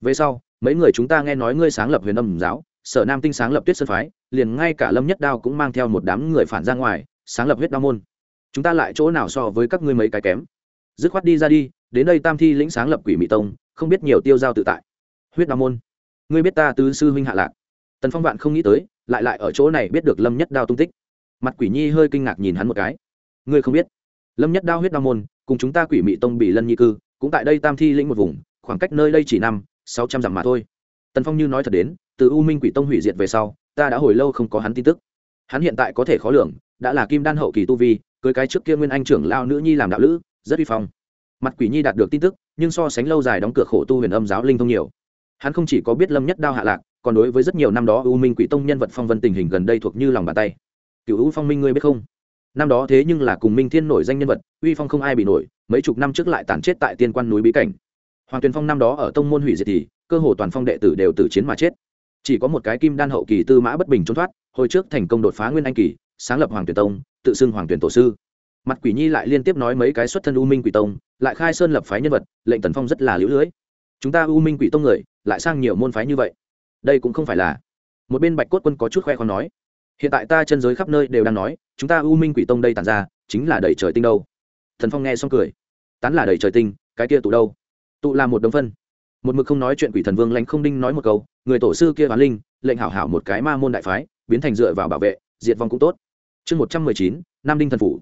Về sau mấy người chúng ta nghe nói ngươi sáng lập huyền âm giáo, sở nam tinh sáng lập tuyết sơn phái, liền ngay cả lâm nhất đao cũng mang theo một đám người phản ra ngoài, sáng lập huyết đao môn. Chúng ta lại chỗ nào so với các ngươi mấy cái kém? Dứt khoát đi ra đi, đến đây tam thi lĩnh sáng lập quỷ mỹ tông, không biết nhiều tiêu giao tự tại. Huyết đao môn. Ngươi biết ta tứ sư huynh hạ lạc. Tần phong vạn không nghĩ tới, lại lại ở chỗ này biết được lâm nhất đao tung tích. Mặt quỷ nhi hơi kinh ngạc nhìn hắn một cái. Ngươi không biết. Lâm nhất đao huyết đao môn, cùng chúng ta quỷ mỹ tông bị lân nhi cư, cũng tại đây tam thi lĩnh một vùng, khoảng cách nơi đây chỉ năm sáu trăm dặm mà thôi. Tần phong như nói thật đến, từ u minh quỷ tông hủy diệt về sau, ta đã hồi lâu không có hắn tin tức. Hắn hiện tại có thể khó lường, đã là kim đan hậu kỳ tu vi, cưới cái trước kia nguyên anh trưởng lao nữ nhi làm đạo lữ, rất uy phong. Mặt quỷ nhi đạt được tin tức, nhưng so sánh lâu dài đóng cửa khổ tu huyền âm giáo linh thông nhiều. Hắn không chỉ có biết lâm nhất đao hạ lạc, còn đối với rất nhiều năm đó u minh quỷ tông nhân vật phong vân tình hình gần đây thuộc như lòng bàn tay. Cựu u phong minh ngươi biết không? Năm đó thế nhưng là cùng minh thiên nổi danh nhân vật, uy phong không ai bị nổi, mấy chục năm trước lại tàn chết tại tiên quan núi bí cảnh hoàng tuyền phong năm đó ở tông môn hủy diệt thì, cơ hồ toàn phong đệ tử đều tử chiến mà chết. Chỉ có một cái kim đan hậu kỳ tư mã bất bình trốn thoát, hồi trước thành công đột phá nguyên anh kỳ, sáng lập hoàng tuyển tông, tự xưng hoàng tuyển tổ sư. Mặt quỷ nhi lại liên tiếp nói mấy cái xuất thân u minh quỷ tông, lại khai sơn lập phái nhân vật, lệnh tần phong rất là lũ lưỡi chúng ta u minh quỷ tông người, lại sang nhiều môn phái như vậy. Đây cũng không phải là. Một bên bạch cốt quân có chút khoe khoan nói. Hiện tại ta chân giới khắp nơi đều đang nói, chúng ta u minh quỷ tông đây tàn ra, chính là đầy trời tinh đâu. Thần phong nghe xong cười. Tán là đầy trời tinh, cái kia tụ đâu? Tụ là một đống phân. Một mực không nói chuyện quỷ thần vương lãnh không đinh nói một câu, người tổ sư kia bán linh, lệnh hảo hảo một cái ma môn đại phái, biến thành dựa vào bảo vệ, diệt vong cũng tốt. Chương một trăm mười chín, nam đinh thần phủ.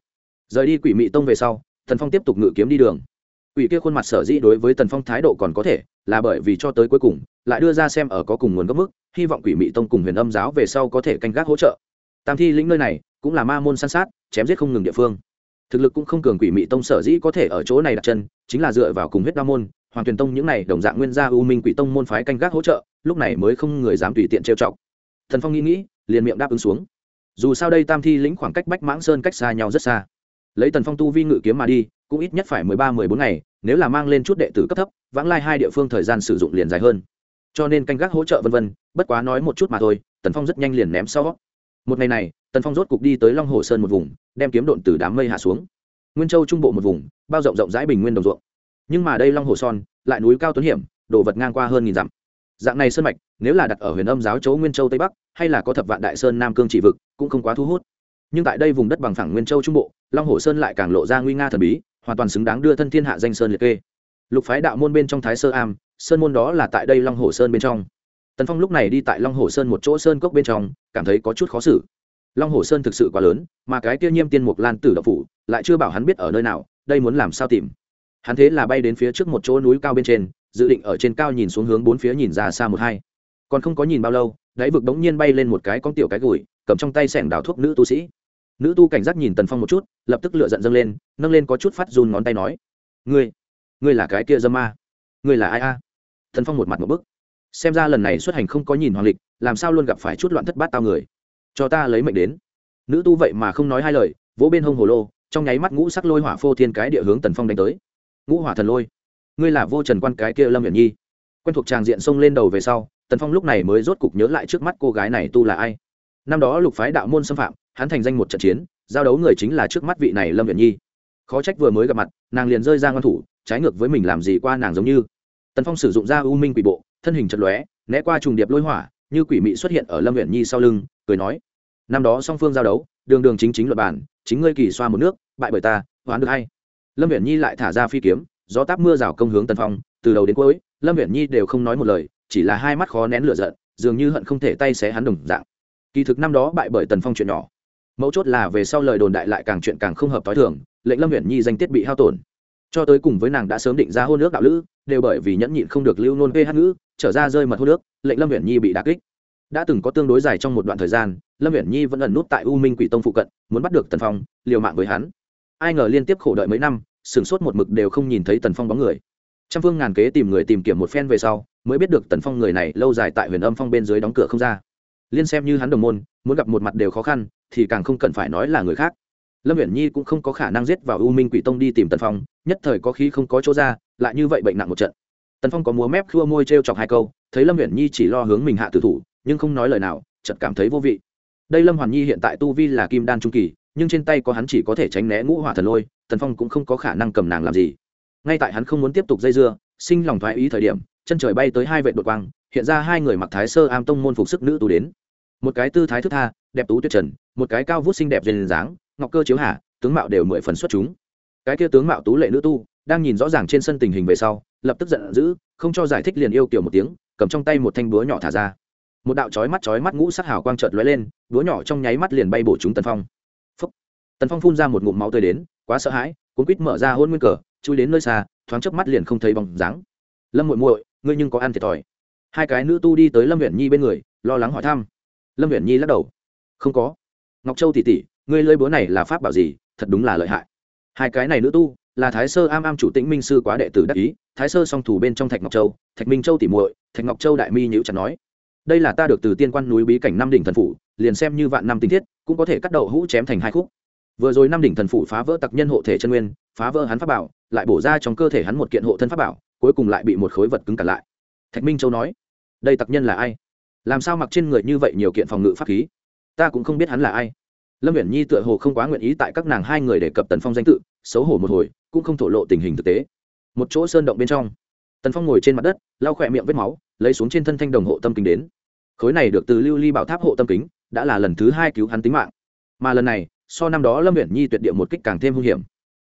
Rời đi quỷ mị tông về sau thần phong tiếp tục ngự kiếm đi đường. Quỷ kia khuôn mặt sở dĩ đối với tần phong thái độ còn có thể, là bởi vì cho tới cuối cùng, lại đưa ra xem ở có cùng nguồn gốc mức, hy vọng quỷ mị tông cùng huyền âm giáo về sau có thể canh gác hỗ trợ. Tam thi lĩnh nơi này, cũng là ma môn san sát, chém giết không ngừng địa phương. Thực lực cũng không cường quỷ mị tông sở dĩ có thể ở chỗ này đặt chân, chính là dựa vào cùng huyết đa môn hoàng tuyền tông những này đồng dạng nguyên gia u minh quỷ tông môn phái canh gác hỗ trợ, lúc này mới không người dám tùy tiện trêu chọc. Thần phong nghĩ nghĩ, liền miệng đáp ứng xuống. Dù sao đây tam thi lĩnh khoảng cách bách mãng sơn cách xa nhau rất xa. Lấy tần phong tu vi ngự kiếm mà đi, cũng ít nhất phải mười ba, mười bốn ngày, nếu là mang lên chút đệ tử cấp thấp, vãng lai hai địa phương thời gian sử dụng liền dài hơn. Cho nên canh gác hỗ trợ vân vân, bất quá nói một chút mà thôi, tần phong rất nhanh liền ném sau. Một ngày này, tần phong rốt cục đi tới long hồ sơn một vùng, đem kiếm độn từ đám mây hạ xuống. Nguyên châu trung bộ một vùng, bao rộng rộng rãi bình nguyên đồng ruộng nhưng mà đây long hồ son, lại núi cao tuấn hiểm, đồ vật ngang qua hơn nghìn dặm. Dạng này sơn mạch, nếu là đặt ở huyền âm giáo chỗ nguyên châu tây bắc, hay là có thập vạn đại sơn nam cương chỉ vực, cũng không quá thu hút. Nhưng tại đây vùng đất bằng phẳng nguyên châu trung bộ, long hồ sơn lại càng lộ ra nguy nga thần bí, hoàn toàn xứng đáng đưa thân thiên hạ danh sơn liệt kê. Lục phái đạo môn bên trong thái sơ am, sơn môn đó là tại đây long hồ sơn bên trong. Tần phong lúc này đi tại long hồ sơn một chỗ sơn cốc bên trong, cảm thấy có chút khó xử. Long hồ sơn thực sự quá lớn, mà cái kia nhiêm tiên mục lan tử độc phủ, lại chưa bảo hắn biết ở nơi nào, đây muốn làm sao tìm hắn thế là bay đến phía trước một chỗ núi cao bên trên, dự định ở trên cao nhìn xuống hướng bốn phía nhìn ra xa một hai. Còn không có nhìn bao lâu, đáy vực đống nhiên bay lên một cái con tiểu cái gùi, cầm trong tay sẻng đào thuốc nữ tu sĩ. Nữ tu cảnh giác nhìn tần phong một chút, lập tức lựa giận dâng lên, nâng lên có chút phát run ngón tay nói, ngươi ngươi là cái kia dâm ma? Ngươi là ai a? Tần phong một mặt một bức. Xem ra lần này xuất hành không có nhìn hoàng lịch, làm sao luôn gặp phải chút loạn thất bát tao người. Cho ta lấy mệnh đến. Nữ tu vậy mà không nói hai lời, vỗ bên hông hồ lô, trong nháy mắt ngũ sắc lôi hỏa phô thiên cái địa hướng tần phong đánh tới ngũ hỏa thần lôi. Ngươi là vô trần quan cái kia lâm hiển nhi. Quen thuộc tràng diện xông lên đầu về sau, tần phong lúc này mới rốt cục nhớ lại trước mắt cô gái này tu là ai. Năm đó lục phái đạo môn xâm phạm, hắn thành danh một trận chiến, giao đấu người chính là trước mắt vị này lâm hiển nhi. Khó trách vừa mới gặp mặt, nàng liền rơi ra ngon thủ, trái ngược với mình làm gì qua nàng giống như. Tần phong sử dụng ra u minh quỷ bộ, thân hình chật lóe, né qua trùng điệp lôi hỏa, như quỷ mị xuất hiện ở lâm huyện nhi sau lưng, cười nói, năm đó song phương giao đấu, đường đường chính chính luật bản, chính ngươi kỳ xoa một nước, bại bởi ta, hoán được hay? Lâm Viễn nhi lại thả ra phi kiếm gió táp mưa rào công hướng tần phong từ đầu đến cuối lâm Viễn nhi đều không nói một lời chỉ là hai mắt khó nén lửa giận dường như hận không thể tay xé hắn đồng dạng. Kỳ thực năm đó bại bởi tần phong chuyện nhỏ. Mấu chốt là về sau lời đồn đại lại càng chuyện càng không hợp t h o i thường lệnh lâm Viễn nhi danh tiết bị hao tổn. Cho tới cùng với nàng đã sớm định ra hôn nước đạo lữ đều bởi vì nhẫn nhịn không được lưu nôn hát ngữ trở ra rơi mật hôn nước, lệnh lâm Viễn nhi bị đà kích. Đã từng có tương đối dài trong một đoạn thời gian lâm Viễn nhi vẫn ẩn nút tại u minh quỷ tông phụ cận muốn bắt được tần phong liều mạng với hắn. Ai ngờ liên tiếp khổ đợi mấy năm sửng sốt một mực đều không nhìn thấy tần phong bóng người. Trăm phương ngàn kế tìm người tìm kiếm một phen về sau, mới biết được tần phong người này lâu dài tại huyền âm phong bên dưới đóng cửa không ra. Liên xem như hắn đồng môn, muốn gặp một mặt đều khó khăn, thì càng không cần phải nói là người khác. Lâm huyền nhi cũng không có khả năng giết vào u minh quỷ tông đi tìm tần phong, nhất thời có khi không có chỗ ra, lại như vậy bệnh nặng một trận. Tần phong có múa mép khua môi t r e o chọc hai câu, thấy lâm huyền nhi chỉ lo hướng mình hạ tử thủ, nhưng không nói lời nào chật cảm thấy vô vị. Đây lâm hoàn nhi hiện tại tu vi là kim đan trung kỳ nhưng trên tay có hắn chỉ có thể tránh né ngũ hỏa thần lôi, tần phong cũng không có khả năng cầm nàng làm gì. Ngay tại hắn không muốn tiếp tục dây dưa, sinh lòng thoái ý thời điểm, chân trời bay tới hai vệ đột quang, hiện ra hai người mặc thái sơ am tông môn phục sức nữ tú đến. Một cái tư thái thức tha, đẹp tú tuyệt trần, một cái cao vút xinh đẹp dền dáng, ngọc cơ chiếu hạ, tướng mạo đều mười phần xuất chúng. Cái kia tướng mạo tú lệ nữ tu, đang nhìn rõ ràng trên sân tình hình về sau, lập tức giận dữ, không cho giải thích liền yêu kiểu một tiếng, cầm trong tay một thanh búa nhỏ thả ra. Một đạo chói mắt chói mắt ngũ sắc hào quang trợt lóe lên, búa nhỏ trong nháy mắt liền bay bổ chúng tần phong tần phong phun ra một ngụm máu tươi đến, quá sợ hãi, cuốn quýt mở ra hôn nguyên cờ, chui đến nơi xa, thoáng chớp mắt liền không thấy bóng dáng. Lâm muội muội, ngươi nhưng có ăn thiệt thòi. Hai cái nữ tu đi tới lâm huyện nhi bên người, lo lắng hỏi thăm. Lâm huyện nhi lắc đầu. Không có. Ngọc châu tỉ tỉ ngươi lơi búa này là pháp bảo gì? Thật đúng là lợi hại. Hai cái này nữ tu, là thái sơ am am chủ tĩnh minh sư quá đệ tử đắc ý, thái sơ song thủ bên trong thạch ngọc châu, thạch minh châu tỉ muội, thạch ngọc châu đại mi nhữ chặt nói. Đây là ta được từ tiên quan núi bí cảnh năm đỉnh thần phủ, liền xem như vạn năm tinh thiết, cũng có thể cắt đầu hũ chém thành hai khúc vừa rồi năm đỉnh thần phủ phá vỡ tặc nhân hộ thể chân nguyên, phá vỡ hắn pháp bảo, lại bổ ra trong cơ thể hắn một kiện hộ thân pháp bảo, cuối cùng lại bị một khối vật cứng cản lại. Thạch minh châu nói, đây tặc nhân là ai? Làm sao mặc trên người như vậy nhiều kiện phòng ngự pháp khí? Ta cũng không biết hắn là ai. Lâm viễn nhi tựa hồ không quá nguyện ý tại các nàng hai người để cập tần phong danh tự, xấu hổ một hồi, cũng không thổ lộ tình hình thực tế. Một chỗ sơn động bên trong, tần phong ngồi trên mặt đất, lau khỏe miệng vết máu, lấy xuống trên thân thanh đồng hộ tâm kính đến. Khối này được từ lưu ly bảo tháp hộ tâm kính, đã là lần thứ hai cứu hắn tính mạng. Mà lần này so năm đó lâm viễn nhi tuyệt địa một kích càng thêm hung hiểm.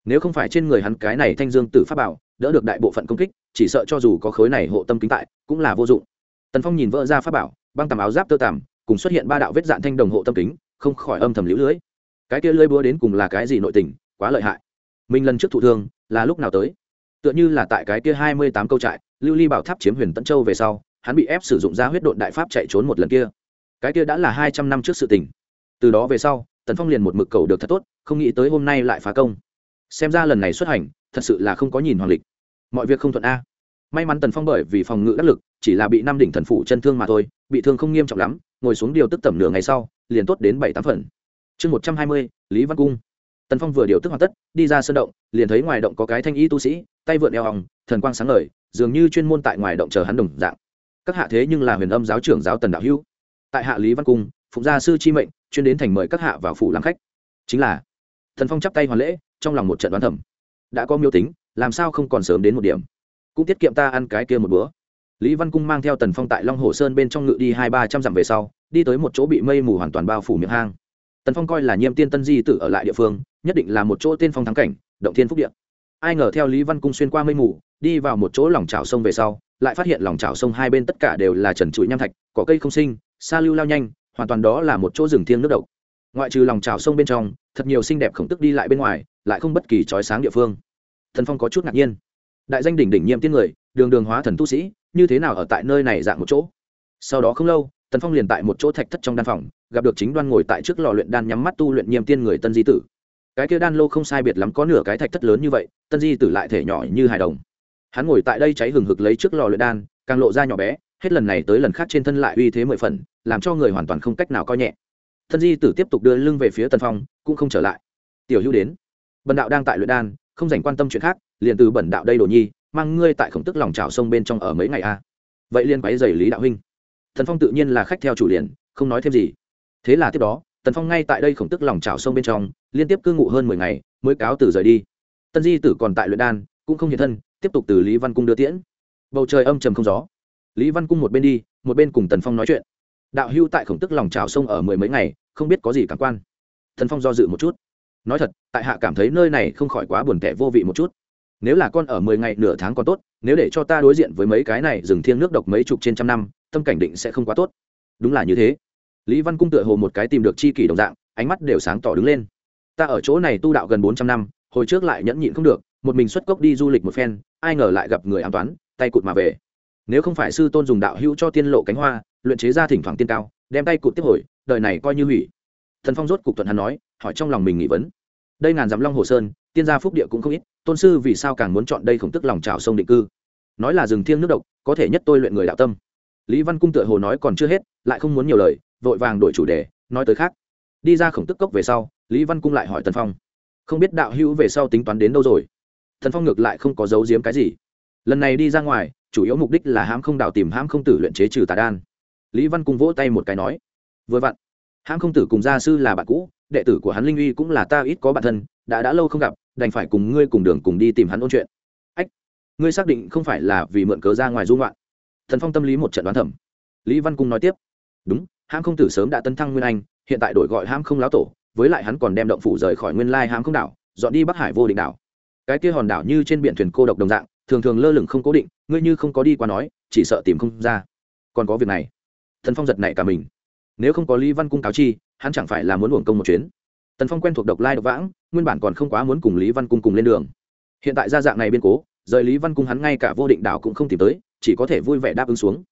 Nếu không phải trên người hắn cái này thanh dương tử pháp bảo, đỡ được đại bộ phận công kích, chỉ sợ cho dù có khối này hộ tâm kính tại, cũng là vô dụng. Tần phong nhìn vỡ ra pháp bảo, băng tầm áo giáp tơ tằm, cùng xuất hiện ba đạo vết dạn thanh đồng hộ tâm kính, không khỏi âm thầm lũ lưỡi cái kia lưỡi búa đến cùng là cái gì nội tình, quá lợi hại. Mình lần trước thụ thương, là lúc nào tới? Tựa như là tại cái kia hai mươi tám câu trại, lưu ly bảo tháp chiếm huyền tân châu về sau, hắn bị ép sử dụng ra huyết độn đại pháp chạy trốn một lần kia. Cái kia đã là hai trăm năm trước sự tình. Từ đó về sau tần phong liền một mực cầu được thật tốt, không nghĩ tới hôm nay lại phá công. Xem ra lần này xuất hành, thật sự là không có nhìn hoàng lịch. Mọi việc không thuận a. May mắn tần phong bởi vì phòng ngự đắc lực, chỉ là bị năm đỉnh thần phủ chân thương mà thôi, bị thương không nghiêm trọng lắm, ngồi xuống điều tức tầm nửa ngày sau, liền tốt đến bảy tám phần. Chương một trăm hai mươi, lý văn cung. Tần phong vừa điều tức hoàn tất, đi ra sân động, liền thấy ngoài động có cái thanh y tu sĩ, tay vượn eo hòng thần quang sáng ngời, dường như chuyên môn tại ngoài động chờ hắn đồng dạng. Các hạ thế nhưng là huyền âm giáo trưởng giáo tần đạo hữu. Tại hạ lý văn cung phụng gia sư chi mệnh, chuyên đến thành mời các hạ vào phủ làm khách. Chính là, thần phong chắp tay hoàn lễ, trong lòng một trận đoán thẩm đã có miêu tính, làm sao không còn sớm đến một điểm? Cũng tiết kiệm ta ăn cái kia một bữa. Lý văn cung mang theo tần phong tại long hồ sơn bên trong ngự đi hai ba trăm dặm về sau, đi tới một chỗ bị mây mù hoàn toàn bao phủ miệng hang. Tần phong coi là nhiêm tiên tân di tử ở lại địa phương, nhất định là một chỗ tiên phong thắng cảnh, động thiên phúc điện ai ngờ theo lý văn cung xuyên qua mây mù, đi vào một chỗ lòng trào sông về sau, lại phát hiện lòng trào sông hai bên tất cả đều là trần trụi nham thạch có cây không sinh xa lưu lao nhanh hoàn toàn đó là một chỗ rừng thiêng nước độc. Ngoại trừ lòng trào sông bên trong, thật nhiều xinh đẹp khổng tức đi lại bên ngoài, lại không bất kỳ trói sáng địa phương. Thần phong có chút ngạc nhiên. Đại danh đỉnh đỉnh nhiệm tiên người, đường đường hóa thần tu sĩ, như thế nào ở tại nơi này dạng một chỗ? Sau đó không lâu tần phong liền tại một chỗ thạch thất trong đan phòng, gặp được chính đoan ngồi tại trước lò luyện đan nhắm mắt tu luyện nhiệm tiên người tân di tử. Cái kia đan lô không sai biệt lắm có nửa cái thạch thất lớn như vậy, tân di tử lại thể nhỏ như hài đồng. Hắn ngồi tại đây cháy hừng hực lấy trước lò luyện đan, càng lộ ra nhỏ bé hết lần này tới lần khác trên thân lại uy thế mười phần, làm cho người hoàn toàn không cách nào coi nhẹ. Thân di tử tiếp tục đưa lưng về phía tần phong, cũng không trở lại. Tiểu hữu đến. Bần đạo đang tại luyện đan, không dành quan tâm chuyện khác, liền từ bẩn đạo đây đồ nhi, mang ngươi tại khổng tức lòng trào sông bên trong ở mấy ngày a. Vậy liền quáy dày lý đạo huynh. Thần phong tự nhiên là khách theo chủ liền, không nói thêm gì. Thế là tiếp đó, tần phong ngay tại đây khổng tức lòng trào sông bên trong, liên tiếp cư ngụ hơn mười ngày, mới cáo từ rời đi. Tân di tử còn tại luyện đan, cũng không hiện thân, tiếp tục từ lý văn cung đưa tiễn. Bầu trời âm trầm không gió lý văn cung một bên đi, một bên cùng tần phong nói chuyện. Đạo hưu tại khổng tức lòng trào sông ở mười mấy ngày, không biết có gì cảm quan. Tần phong do dự một chút. Nói thật, tại hạ cảm thấy nơi này không khỏi quá buồn tẻ vô vị một chút. Nếu là con ở mười ngày nửa tháng còn tốt, nếu để cho ta đối diện với mấy cái này rừng thiêng nước độc mấy chục trên trăm năm, tâm cảnh định sẽ không quá tốt. Đúng là như thế. Lý văn cung tựa hồ một cái tìm được chi kỷ đồng dạng, ánh mắt đều sáng tỏ đứng lên. Ta ở chỗ này tu đạo gần bốn trăm năm, hồi trước lại nhẫn nhịn không được, một mình xuất cốc đi du lịch một phen, ai ngờ lại gặp người an toán, tay cụt mà về nếu không phải sư tôn dùng đạo hữu cho tiên lộ cánh hoa, luyện chế ra thỉnh thoảng tiên cao, đem tay cụt tiếp hồi, đời này coi như hủy. Thần phong rốt cục thuận hắn nói, hỏi trong lòng mình nghị vấn. Đây ngàn dặm long hồ sơn, tiên gia phúc địa cũng không ít, tôn sư vì sao càng muốn chọn đây khổng tức lòng trào sông định cư? Nói là rừng thiêng nước độc, có thể nhất tôi luyện người đạo tâm. Lý văn cung tựa hồ nói còn chưa hết, lại không muốn nhiều lời, vội vàng đổi chủ đề, nói tới khác. Đi ra khổng tức cốc về sau, lý văn cung lại hỏi tần phong. Không biết đạo hữu về sau tính toán đến đâu rồi? Thần phong ngược lại không có giấu giếm cái gì. Lần này đi ra ngoài chủ yếu mục đích là hãm không đào tìm hãm không tử luyện chế trừ tà đan. Lý văn cung vỗ tay một cái nói, vừa vặn, hãm không tử cùng gia sư là bạn cũ, đệ tử của hắn linh uy cũng là ta ít có bạn thân, đã đã lâu không gặp, đành phải cùng ngươi cùng đường cùng đi tìm hắn ôn chuyện. Ách, ngươi xác định không phải là vì mượn cớ ra ngoài dung loạn thần phong tâm lý một trận đoán thẩm lý văn cung nói tiếp, đúng, hãm không tử sớm đã tấn thăng nguyên anh, hiện tại đổi gọi hãm không láo tổ, với lại hắn còn đem động phủ rời khỏi nguyên lai hãm không đảo, dọn đi bắc hải vô định đảo. Cái kia hòn đảo như trên biển thuyền cô độc đồng dạng thường thường lơ lửng không cố định, ngươi như không có đi qua nói, chỉ sợ tìm không ra. Còn có việc này. Thần phong giật này cả mình. Nếu không có lý văn cung cáo chi, hắn chẳng phải là muốn uổng công một chuyến. Tần phong quen thuộc độc lai độc vãng, nguyên bản còn không quá muốn cùng lý văn cung cùng lên đường. Hiện tại gia dạng này biên cố, rời lý văn cung hắn ngay cả vô định đảo cũng không tìm tới, chỉ có thể vui vẻ đáp ứng xuống.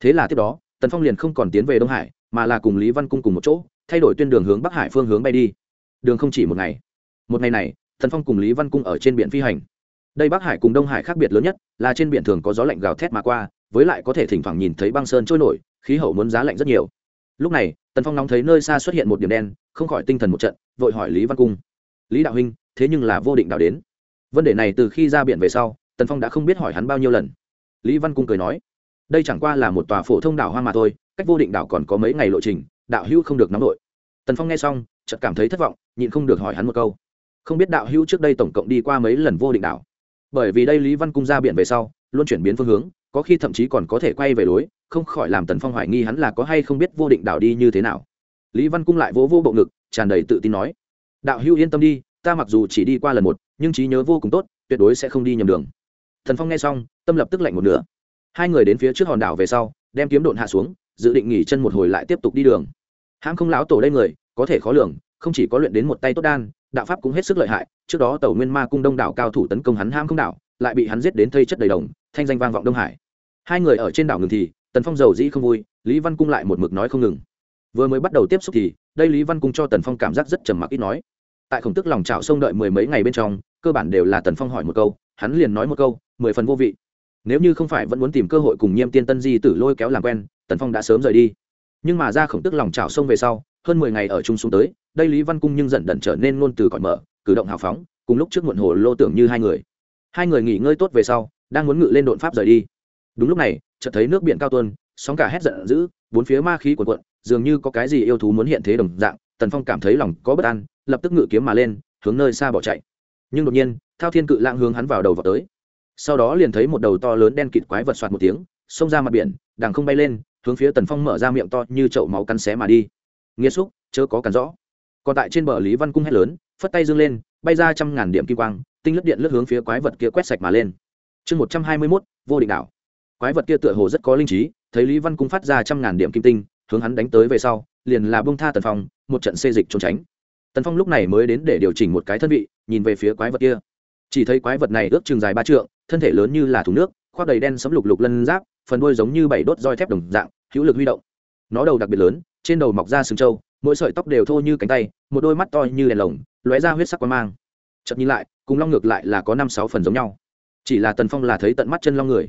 Thế là tiếp đó, tần phong liền không còn tiến về đông hải, mà là cùng lý văn cung cùng một chỗ, thay đổi tuyên đường hướng bắc hải phương hướng bay đi. Đường không chỉ một ngày. Một ngày này, tần phong cùng lý văn cung ở trên biển phi hành đây bắc hải cùng đông hải khác biệt lớn nhất, là trên biển thường có gió lạnh gào thét mà qua, với lại có thể thỉnh thoảng nhìn thấy băng sơn trôi nổi, khí hậu muốn giá lạnh rất nhiều. Lúc này, tần phong nóng thấy nơi xa xuất hiện một điểm đen, không khỏi tinh thần một trận, vội hỏi lý văn cung. Lý đạo huynh, thế nhưng là vô định đạo đến. Vấn đề này từ khi ra biển về sau, tần phong đã không biết hỏi hắn bao nhiêu lần. Lý văn cung cười nói, đây chẳng qua là một tòa phổ thông đảo hoang mà thôi, cách vô định đảo còn có mấy ngày lộ trình, đạo hữu không được nóng đội tần phong nghe xong, chợt cảm thấy thất vọng, nhịn không được hỏi hắn một câu. Không biết đạo hữu trước đây tổng cộng đi qua mấy lần vô định đảo? Bởi vì đây lý văn cung ra biển về sau, luôn chuyển biến phương hướng, có khi thậm chí còn có thể quay về lối, không khỏi làm tần phong hoài nghi hắn là có hay không biết vô định đảo đi như thế nào. Lý văn cung lại vỗ vô bộ ngực, tràn đầy tự tin nói, đạo hữu yên tâm đi, ta mặc dù chỉ đi qua lần một, nhưng trí nhớ vô cùng tốt, tuyệt đối sẽ không đi nhầm đường. Thần phong nghe xong, tâm lập tức lạnh một nửa. Hai người đến phía trước hòn đảo về sau, đem kiếm độn hạ xuống, dự định nghỉ chân một hồi lại tiếp tục đi đường. Hãng không láo tổ đây người, có thể khó lường, không chỉ có luyện đến một tay tốt đan đạo pháp cũng hết sức lợi hại, trước đó tàu nguyên ma cung đông đảo cao thủ tấn công hắn ham không đảo, lại bị hắn giết đến thây chất đầy đồng, thanh danh vang vọng đông hải. Hai người ở trên đảo ngừng thì, tần phong giàu dĩ không vui, lý văn cung lại một mực nói không ngừng. Vừa mới bắt đầu tiếp xúc thì, đây lý văn cung cho tần phong cảm giác rất trầm mặc ít nói. Tại khổng tức lòng trào sông đợi mười mấy ngày bên trong, cơ bản đều là tần phong hỏi một câu, hắn liền nói một câu, mười phần vô vị. Nếu như không phải vẫn muốn tìm cơ hội cùng nhiêm tiên tân di tử lôi kéo làm quen, tần phong đã sớm rời đi. Nhưng mà ra khổng tức lòng trào sông về sau, hơn mười ngày ở chung xuống tới đây lý văn cung nhưng dần dần trở nên ngôn từ cõi mở, cử động hào phóng, cùng lúc trước muộn hồ lô tưởng như hai người. Hai người nghỉ ngơi tốt về sau, đang muốn ngự lên đột pháp rời đi. Đúng lúc này, chợt thấy nước biển cao tuôn, sóng cả hét giận dữ, bốn phía ma khí cuộn cuộn, dường như có cái gì yêu thú muốn hiện thế đồng dạng, tần phong cảm thấy lòng có bất an, lập tức ngự kiếm mà lên, hướng nơi xa bỏ chạy. Nhưng đột nhiên, thao thiên cự lãng hướng hắn vào đầu vào tới. Sau đó liền thấy một đầu to lớn đen kịt quái vật soạt một tiếng, xông ra mặt biển, đằng không bay lên, hướng phía tần phong mở ra miệng to như chậu máu cắn xé mà đi. Nghĩa xúc, chớ có cắn rõ còn tại trên bờ lý văn cung hét lớn, phất tay dương lên, bay ra trăm ngàn điểm kim quang, tinh lướt điện lướt hướng phía quái vật kia quét sạch mà lên. Chương một trăm hai mươi mốt, vô định đảo. Quái vật kia tựa hồ rất có linh trí, thấy lý văn cung phát ra trăm ngàn điểm kim tinh, hướng hắn đánh tới về sau, liền là bông tha tần phong, một trận xê dịch trốn tránh. Tần phong lúc này mới đến để điều chỉnh một cái thân vị, nhìn về phía quái vật kia. Chỉ thấy quái vật này ước chừng dài ba trượng, thân thể lớn như là thùng nước, khoác đầy đen sấm lục lục lân giáp, phần đuôi giống như bảy đốt roi thép đồng dạng, hữu lực huy động. Nó đầu đặc biệt lớn, trên đầu mọc ra sừng trâu mỗi sợi tóc đều thô như cánh tay, một đôi mắt to như đèn lồng, lóe ra huyết sắc quang mang. Chậm nhìn lại, cùng long ngược lại là có năm sáu phần giống nhau. Chỉ là tần phong là thấy tận mắt chân long người.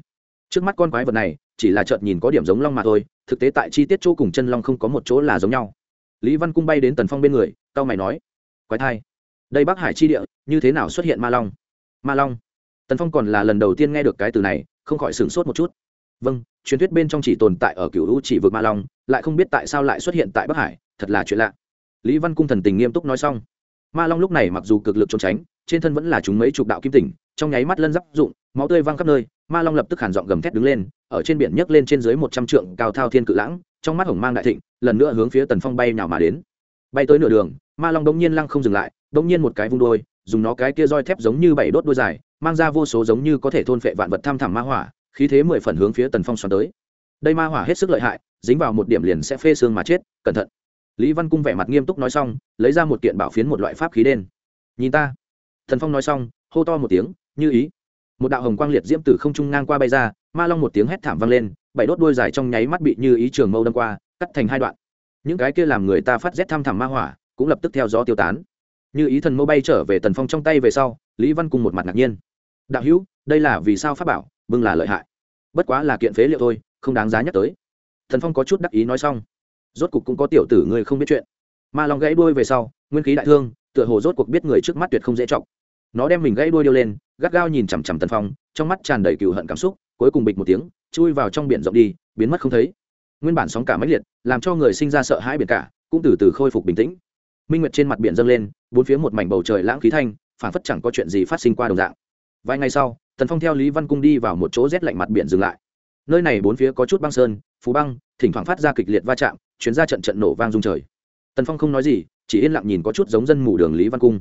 Trước mắt con quái vật này, chỉ là chợt nhìn có điểm giống long mà thôi, thực tế tại chi tiết chỗ cùng chân long không có một chỗ là giống nhau. Lý văn cung bay đến tần phong bên người tao mày nói, quái thai, đây bắc hải chi địa, như thế nào xuất hiện ma long? Ma long? Tần phong còn là lần đầu tiên nghe được cái từ này, không khỏi sửng sốt một chút. Vâng truyền thuyết bên trong chỉ tồn tại ở cựu u chỉ vực ma long lại không biết tại sao lại xuất hiện tại bắc hải, thật là chuyện lạ. Lý văn cung thần tình nghiêm túc nói xong. Ma long lúc này mặc dù cực lực trốn tránh, trên thân vẫn là chúng mấy chục đạo kim tỉnh, trong nháy mắt lân giáp dụng, máu tươi văng khắp nơi, ma long lập tức hàn giọng gầm thét đứng lên, ở trên biển nhấc lên trên dưới một trăm trượng cao thao thiên cự lãng, trong mắt hồng mang đại thịnh, lần nữa hướng phía tần phong bay nhào mà đến. Bay tới nửa đường, ma long đống nhiên lăng không dừng lại, đống nhiên một cái vung đôi, dùng nó cái kia roi thép giống như bảy đốt đôi dài, mang ra vô số giống như có thể thôn phệ vạn vật tham thẳm ma hỏa, khí thế mười phần hướng phía tần phong xoắn tới. Đây ma hỏa hết sức lợi hại dính vào một điểm liền sẽ phê xương mà chết, cẩn thận. Lý văn cung vẻ mặt nghiêm túc nói xong, lấy ra một kiện bảo phiến một loại pháp khí đen. Nhìn ta. Thần phong nói xong, hô to một tiếng, như ý. Một đạo hồng quang liệt diễm từ không trung ngang qua bay ra, ma long một tiếng hét thảm vang lên, bảy đốt đuôi dài trong nháy mắt bị như ý trường mâu đâm qua, cắt thành hai đoạn. Những cái kia làm người ta phát rét thăm thẳm ma hỏa, cũng lập tức theo gió tiêu tán. Như ý thần mâu bay trở về tần phong trong tay về sau, lý văn cùng một mặt ngạc nhiên. Đạo hữu, đây là vì sao pháp bảo? Bưng là lợi hại. Bất quá là kiện phế liệu thôi, không đáng giá nhắc tới thần phong có chút đắc ý nói xong. Rốt cục cũng có tiểu tử người không biết chuyện. Ma long gãy đuôi về sau, nguyên khí đại thương, tựa hồ rốt cuộc biết người trước mắt tuyệt không dễ chọc. Nó đem mình gãy đuôi điêu lên, gắt gao nhìn chằm chằm tần phong, trong mắt tràn đầy cựu hận cảm xúc, cuối cùng bịch một tiếng, chui vào trong biển rộng đi, biến mất không thấy. Nguyên bản sóng cả máy liệt, làm cho người sinh ra sợ hãi biển cả, cũng từ từ khôi phục bình tĩnh. Minh nguyệt trên mặt biển dâng lên, bốn phía một mảnh bầu trời lãng khí thanh phản phất chẳng có chuyện gì phát sinh qua đồng dạng. Vài ngày sau, tần phong theo lý văn cung đi vào một chỗ rét lạnh mặt biển dừng lại. Nơi này bốn phía có chút băng sơn phú băng, thỉnh thoảng phát ra kịch liệt va chạm, chuyến ra trận trận nổ vang rung trời. Tần phong không nói gì, chỉ yên lặng nhìn có chút giống dân mù đường lý văn cung.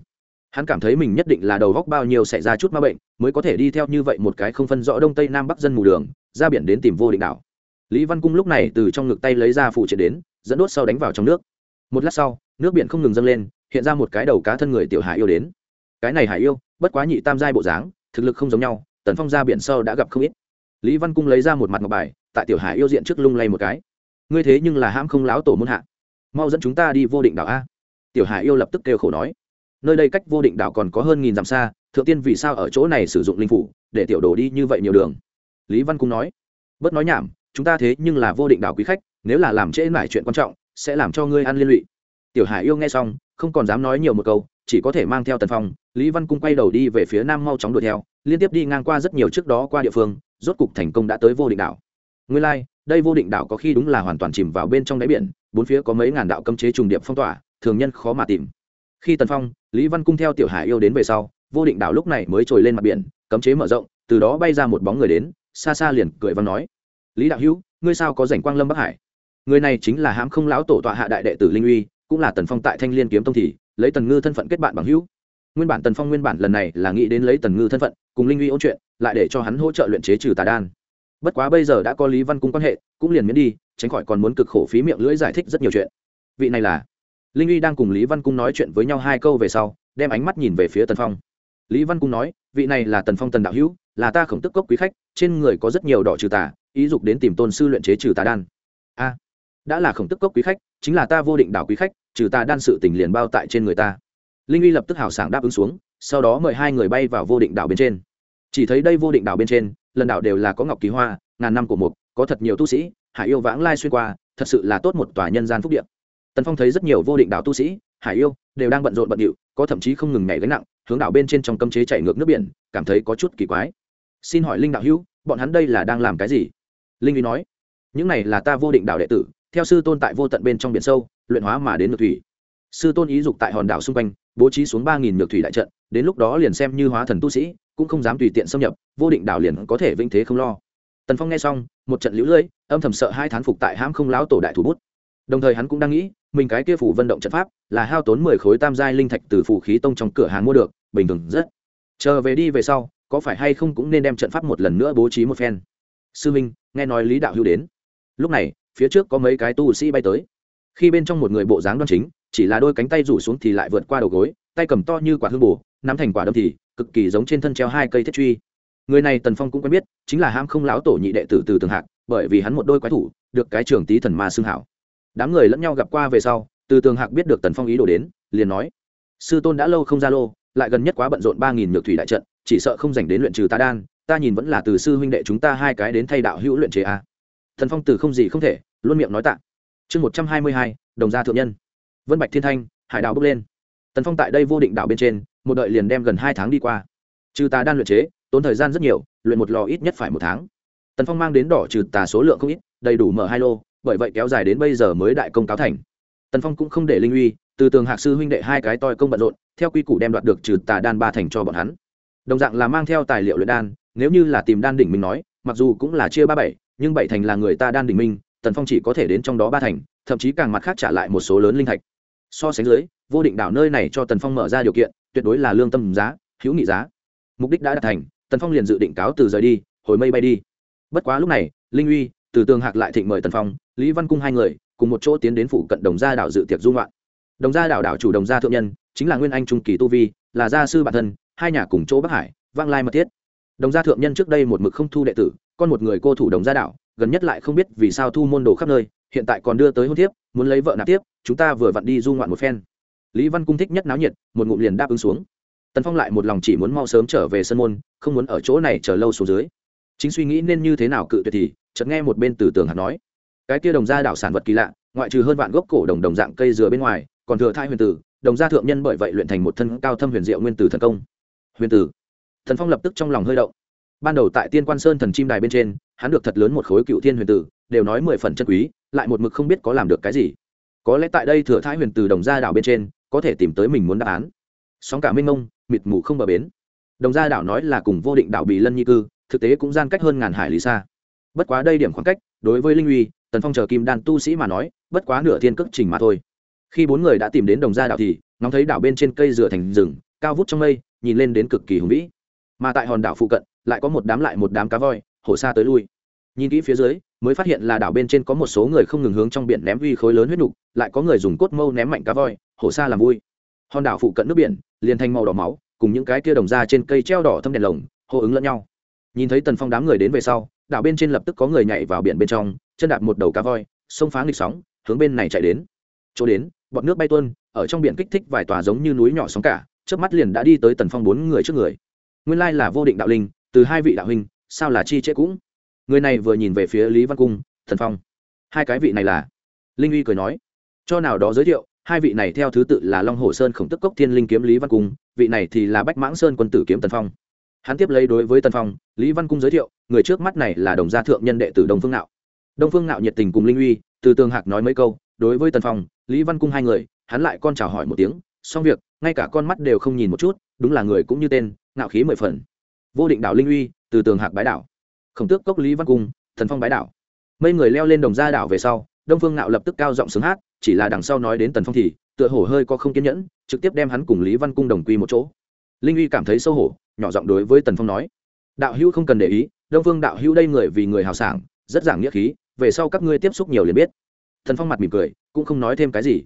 Hắn cảm thấy mình nhất định là đầu góc bao nhiêu xảy ra chút ma bệnh, mới có thể đi theo như vậy một cái không phân rõ đông tây nam bắc dân mù đường, ra biển đến tìm vô định đảo. Lý văn cung lúc này từ trong ngực tay lấy ra phụ triệt đến, dẫn đốt sau đánh vào trong nước. Một lát sau, nước biển không ngừng dâng lên, hiện ra một cái đầu cá thân người tiểu hải yêu đến. Cái này hải yêu, bất quá nhị tam giai bộ dáng, thực lực không giống nhau, tần phong ra biển sâu đã gặp không ít. Lý văn cung lấy ra một mặt ngọc bài tại tiểu hải yêu diện trước lung lay một cái. Ngươi thế nhưng là hãm không láo tổ môn hạ. Mau dẫn chúng ta đi vô định đảo a. Tiểu hải yêu lập tức kêu khổ nói. Nơi đây cách vô định đảo còn có hơn nghìn dặm xa, thượng tiên vì sao ở chỗ này sử dụng linh phủ, để tiểu đồ đi như vậy nhiều đường? Lý văn cung nói. Bớt nói nhảm, chúng ta thế nhưng là vô định đảo quý khách, nếu là làm trễ mải chuyện quan trọng, sẽ làm cho ngươi ăn liên lụy. Tiểu hải yêu nghe xong, không còn dám nói nhiều một câu, chỉ có thể mang theo tần phong, lý văn cung quay đầu đi về phía nam mau chóng đuổi theo, liên tiếp đi ngang qua rất nhiều trước đó qua địa phương, rốt cục thành công đã tới vô định đảo nguyên lai、like, đây vô định đảo có khi đúng là hoàn toàn chìm vào bên trong đáy biển bốn phía có mấy ngàn đạo cấm chế trùng điệp phong tỏa thường nhân khó mà tìm. Khi tần phong lý văn cung theo tiểu hải yêu đến về sau vô định đảo lúc này mới trồi lên mặt biển cấm chế mở rộng từ đó bay ra một bóng người đến xa xa liền cười vang nói lý đạo hữu ngươi sao có rảnh quang lâm bắc hải? Người này chính là hãm không lão tổ tọa hạ đại đệ tử linh uy cũng là tần phong tại thanh liên kiếm tông thì lấy tần ngư thân phận kết bạn bằng hữu. Nguyên bản tần phong nguyên bản lần này là nghĩ đến lấy tần ngư thân phận cùng linh uy ôn chuyện lại để cho hắn hỗ trợ luyện chế trừ tà đan bất quá bây giờ đã có lý văn cung quan hệ, cũng liền miễn đi, tránh khỏi còn muốn cực khổ phí miệng lưỡi giải thích rất nhiều chuyện. Vị này là linh uy đang cùng lý văn cung nói chuyện với nhau hai câu về sau, đem ánh mắt nhìn về phía tần phong. Lý văn cung nói, vị này là tần phong tần đạo hữu, là ta khổng tức cốc quý khách, trên người có rất nhiều đỏ trừ tà, ý dục đến tìm tôn sư luyện chế trừ tà đan. A, đã là khổng tức cốc quý khách, chính là ta vô định đảo quý khách, trừ tà đan sự tình liền bao tại trên người ta. Linh uy lập tức hào sảng đáp ứng xuống, sau đó mời hai người bay vào vô định đảo bên trên chỉ thấy đây vô định đảo bên trên, lần đảo đều là có ngọc kỳ hoa, ngàn năm của mục, có thật nhiều tu sĩ, hải yêu vãng lai xuyên qua, thật sự là tốt một tòa nhân gian phúc điện tần phong thấy rất nhiều vô định đảo tu sĩ, hải yêu, đều đang bận rộn bận điệu, có thậm chí không ngừng nhảy gánh nặng, hướng đảo bên trên trong cấm chế chạy ngược nước biển, cảm thấy có chút kỳ quái. Xin hỏi linh đạo hữu, bọn hắn đây là đang làm cái gì? Linh uy nói, những này là ta vô định đảo đệ tử, theo sư tôn tại vô tận bên trong biển sâu, luyện hóa mà đến ngược thủy. Sư tôn ý dục tại hòn đảo xung quanh, bố trí xuống ba nghìn ngược thủy đại trận, đến lúc đó liền xem như hóa thần tu sĩ cũng không dám tùy tiện xâm nhập, vô định đảo liền có thể vinh thế không lo. Tần phong nghe xong, một trận lũ lưỡi âm thầm sợ hai thán phục tại hãm không láo tổ đại thủ bút. Đồng thời hắn cũng đang nghĩ, mình cái kia phủ vận động trận pháp là hao tốn mười khối tam giai linh thạch từ phủ khí tông trong cửa hàng mua được, bình thường rất. Chờ về đi về sau, có phải hay không cũng nên đem trận pháp một lần nữa bố trí một phen. Sư minh, nghe nói lý đạo hữu đến. Lúc này, phía trước có mấy cái tu sĩ bay tới. Khi bên trong một người bộ dáng đoan chính, chỉ là đôi cánh tay rủ xuống thì lại vượt qua đầu gối, tay cầm to như quả hương bù nắm thành quả đâm thì cực kỳ giống trên thân treo hai cây thiết truy. Người này tần phong cũng quen biết, chính là ham không lão tổ nhị đệ tử từ tường hạc, bởi vì hắn một đôi quái thủ, được cái trường tý thần ma xưng hảo. Đám người lẫn nhau gặp qua về sau, từ tường hạc biết được tần phong ý đồ đến, liền nói, sư tôn đã lâu không ra lô, lại gần nhất quá bận rộn ba nghìn nhược thủy đại trận, chỉ sợ không dành đến luyện trừ ta đan, ta nhìn vẫn là từ sư huynh đệ chúng ta hai cái đến thay đạo hữu luyện chế a. Thần phong từ không gì không thể, luôn miệng nói tạ. Chương một trăm hai mươi hai, đồng gia thượng nhân. Vân bạch thiên thanh, hải đảo bước lên. Tần phong tại đây vô định đạo bên trên một đợi liền đem gần hai tháng đi qua. Trừ tà đan luyện chế, tốn thời gian rất nhiều, luyện một lò ít nhất phải một tháng. Tần phong mang đến đỏ trừ tà số lượng không ít, đầy đủ mở hai lô, bởi vậy kéo dài đến bây giờ mới đại công cáo thành. Tần phong cũng không để linh uy, từ tường hạc sư huynh đệ hai cái toi công bận rộn, theo quy củ đem đoạt được trừ tà đan ba thành cho bọn hắn. Đồng dạng là mang theo tài liệu luyện đan, nếu như là tìm đan đỉnh mình nói, mặc dù cũng là chia ba bảy, nhưng bảy thành là người ta đan đỉnh minh tần phong chỉ có thể đến trong đó ba thành, thậm chí càng mặt khác trả lại một số lớn linh thạch. So sánh dưới, vô định đảo nơi này cho tần phong mở ra điều kiện tuyệt đối là lương tâm giá, hữu nghị giá. Mục đích đã đạt thành, tần phong liền dự định cáo từ rời đi, hồi mây bay đi. Bất quá lúc này, linh uy, từ tường hạc lại thịnh mời tần phong, lý văn cung hai người, cùng một chỗ tiến đến phủ cận đồng gia đảo dự tiệc dung loạn đồng gia đảo đảo chủ đồng gia thượng nhân, chính là nguyên anh trung kỳ tu vi, là gia sư bản thân, hai nhà cùng chỗ bắc hải, vang lai mật thiết. Đồng gia thượng nhân trước đây một mực không thu đệ tử con một người cô thủ đồng gia đảo, gần nhất lại không biết vì sao thu môn đồ khắp nơi, hiện tại còn đưa tới hôn tiếp muốn lấy vợ nạp tiếp, chúng ta vừa vặn đi du ngoạn một phen lý văn cung thích nhất náo nhiệt, một ngụm liền đáp ứng xuống. Tần phong lại một lòng chỉ muốn mau sớm trở về sân môn, không muốn ở chỗ này chờ lâu xuống dưới. Chính suy nghĩ nên như thế nào cự tuyệt thì, chợt nghe một bên từ tường hạt nói. Cái kia đồng gia đảo sản vật kỳ lạ, ngoại trừ hơn vạn gốc cổ đồng đồng dạng cây dừa bên ngoài, còn thừa thai huyền tử, đồng gia thượng nhân bởi vậy luyện thành một thân cao thâm huyền diệu nguyên tử thần công. Huyền tử. Thần phong lập tức trong lòng hơi động. Ban đầu tại tiên quan sơn thần chim đài bên trên, hắn được thật lớn một khối cựu thiên huyền tử, đều nói mười phần chân quý, lại một mực không biết có làm được cái gì. Có lẽ tại đây thừa thái huyền từ đồng gia đảo bên trên có thể tìm tới mình muốn đáp án. Sóng cả minh mông, mịt mù không bờ bến. Đồng gia đảo nói là cùng vô định đảo bị lân nhi cư, thực tế cũng gian cách hơn ngàn hải lý xa. Bất quá đây điểm khoảng cách, đối với linh uy, tần phong chờ kim đan tu sĩ mà nói, bất quá nửa thiên cước trình mà thôi. Khi bốn người đã tìm đến đồng gia đảo thì, ngóng thấy đảo bên trên cây dựa thành rừng, cao vút trong mây, nhìn lên đến cực kỳ hùng vĩ. Mà tại hòn đảo phụ cận, lại có một đám lại một đám cá voi, hổ xa tới lui. Nhìn kỹ phía dưới, mới phát hiện là đảo bên trên có một số người không ngừng hướng trong biển ném uy khối lớn huyết nục, lại có người dùng cốt mâu ném mạnh cá voi hổ xa làm vui. Hòn đảo phụ cận nước biển, liền thành màu đỏ máu, cùng những cái kia đồng ra trên cây treo đỏ thâm đèn lồng, hô ứng lẫn nhau. Nhìn thấy tần phong đám người đến về sau, đảo bên trên lập tức có người nhảy vào biển bên trong, chân đạp một đầu cá voi sông phá nghịch sóng, hướng bên này chạy đến. Chỗ đến, bọn nước bay tuôn, ở trong biển kích thích vài tòa giống như núi nhỏ sóng cả trước mắt liền đã đi tới tần phong bốn người trước người. Nguyên lai là vô định đạo linh, từ hai vị đạo huynh, sao là chi trễ cũng? Người này vừa nhìn về phía lý văn cung thần phong, hai cái vị này là? Linh uy cười nói, cho nào đó giới thiệu hai vị này theo thứ tự là long hồ sơn khổng tức cốc thiên linh kiếm lý văn cung, vị này thì là bách mãng sơn quân tử kiếm tần phong. Hắn tiếp lấy đối với tần phong, lý văn cung giới thiệu, người trước mắt này là đồng gia thượng nhân đệ tử đông phương nạo đông phương nạo nhiệt tình cùng linh uy, từ tường hạc nói mấy câu, đối với tần phong, lý văn cung hai người, hắn lại con chào hỏi một tiếng, xong việc, ngay cả con mắt đều không nhìn một chút, đúng là người cũng như tên, ngạo khí mười phần. Vô định đảo linh uy, từ tường hạc bái đảo. Khổng tước cốc lý văn cung thần phong bái đảo. Mấy người leo lên đồng gia đảo về sau đông phương nạo lập tức cao giọng sướng hát, chỉ là đằng sau nói đến tần phong thì, tựa hổ hơi có không kiên nhẫn, trực tiếp đem hắn cùng lý văn cung đồng quy một chỗ. Linh uy cảm thấy xấu hổ, nhỏ giọng đối với tần phong nói, đạo hữu không cần để ý, đông phương đạo hữu đây người vì người hào sảng, rất giảng nghĩa khí, về sau các ngươi tiếp xúc nhiều liền biết. Thần phong mặt mỉm cười, cũng không nói thêm cái gì.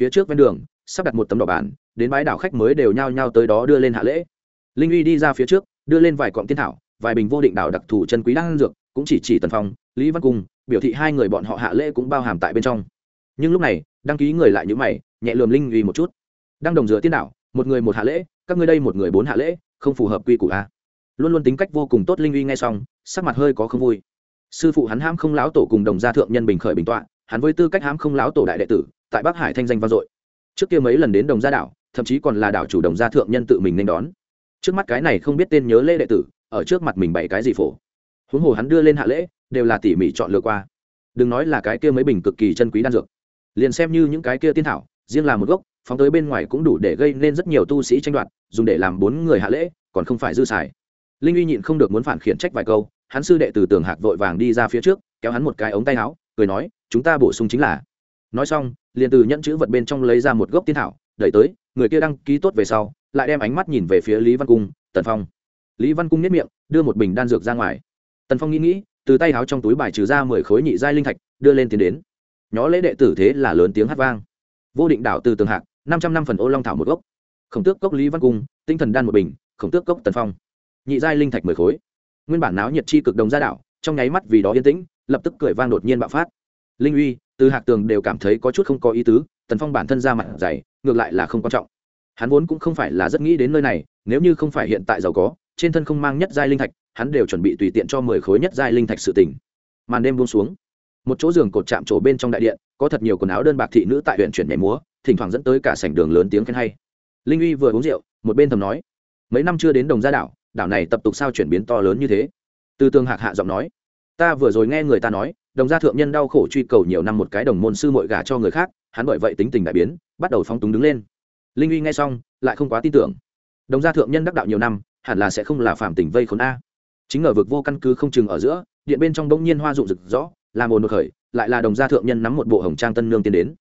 Phía trước ven đường, sắp đặt một tấm đỏ bàn, đến bãi đảo khách mới đều nhao nhao tới đó đưa lên hạ lễ. Linh uy đi ra phía trước, đưa lên vài cọng tiên thảo, vài bình vô định đảo đặc thù chân quý đang dược, cũng chỉ chỉ tần phong, lý văn cung biểu thị hai người bọn họ hạ lễ cũng bao hàm tại bên trong. Nhưng lúc này, đăng ký người lại như mày, nhẹ lườm linh uy một chút. Đang đồng dựa tiên đảo một người một hạ lễ, các ngươi đây một người bốn hạ lễ, không phù hợp quy củ a. Luôn luôn tính cách vô cùng tốt linh uy nghe xong, sắc mặt hơi có không vui. Sư phụ hắn hãm không láo tổ cùng đồng gia thượng nhân bình khởi bình tọa, hắn với tư cách hãm không láo tổ đại đệ tử, tại bắc hải thanh danh vang dội. Trước kia mấy lần đến đồng gia đảo thậm chí còn là đảo chủ đồng gia thượng nhân tự mình nên đón. Trước mắt cái này không biết tên nhớ lễ đệ tử, ở trước mặt mình bày cái gì phổ. Huống hồ hắn đưa lên hạ lễ đều là tỉ mỉ chọn lựa qua. Đừng nói là cái kia mấy bình cực kỳ chân quý đan dược. Liền xem như những cái kia tiên thảo, riêng là một gốc, phóng tới bên ngoài cũng đủ để gây nên rất nhiều tu sĩ tranh đoạt, dùng để làm bốn người hạ lễ, còn không phải dư xài. Linh uy nhịn không được muốn phản khiển trách vài câu, hắn sư đệ từ tường hạc vội vàng đi ra phía trước, kéo hắn một cái ống tay áo, cười nói, chúng ta bổ sung chính là. Nói xong, liền từ nhẫn chữ vật bên trong lấy ra một gốc tiên thảo, đẩy tới, người kia đăng ký tốt về sau, lại đem ánh mắt nhìn về phía lý văn cung, tần phong. Lý văn cung nếp miệng, đưa một bình đan dược ra ngoài. Tần phong nghĩ nghĩ từ tay háo trong túi bài trừ ra mười khối nhị giai linh thạch, đưa lên tiến đến. Nhó lễ đệ tử thế là lớn tiếng hát vang. Vô định đảo từ tường hạc, năm trăm năm phần ô long thảo một gốc. Khổng tước cốc lý văn cung, tinh thần đan một bình, khổng tước cốc tần phong. Nhị giai linh thạch mười khối. Nguyên bản náo nhiệt chi cực đồng gia đảo trong nháy mắt vì đó yên tĩnh, lập tức cười vang đột nhiên bạo phát. Linh uy, từ hạc tường đều cảm thấy có chút không có ý tứ, tần phong bản thân ra mặt dày, ngược lại là không quan trọng. Hắn vốn cũng không phải là rất nghĩ đến nơi này, nếu như không phải hiện tại giàu có, trên thân không mang nhất giai linh thạch hắn đều chuẩn bị tùy tiện cho mười khối nhất giai linh thạch sự tỉnh màn đêm buông xuống, một chỗ giường cột chạm trổ bên trong đại điện, có thật nhiều quần áo đơn bạc thị nữ tại huyện chuyển nhảy múa, thỉnh thoảng dẫn tới cả sảnh đường lớn tiếng khen hay. Linh uy vừa uống rượu, một bên thầm nói, mấy năm chưa đến đồng gia đảo đảo này tập tục sao chuyển biến to lớn như thế? Từ tương hạc hạ giọng nói, ta vừa rồi nghe người ta nói, đồng gia thượng nhân đau khổ truy cầu nhiều năm một cái đồng môn sư mội gả cho người khác, hắn bởi vậy tính tình đại biến, bắt đầu phóng túng đứng lên. Linh uy nghe xong, lại không quá tin tưởng. Đồng gia thượng nhân đắc đạo nhiều năm, hẳn là sẽ không là phạm tình vây khốn a chính ở vực vô căn cứ không chừng ở giữa, điện bên trong đông nhiên hoa rụng rực rõ làm ồn một khởi, lại là đồng gia thượng nhân nắm một bộ hồng trang tân nương tiến đến.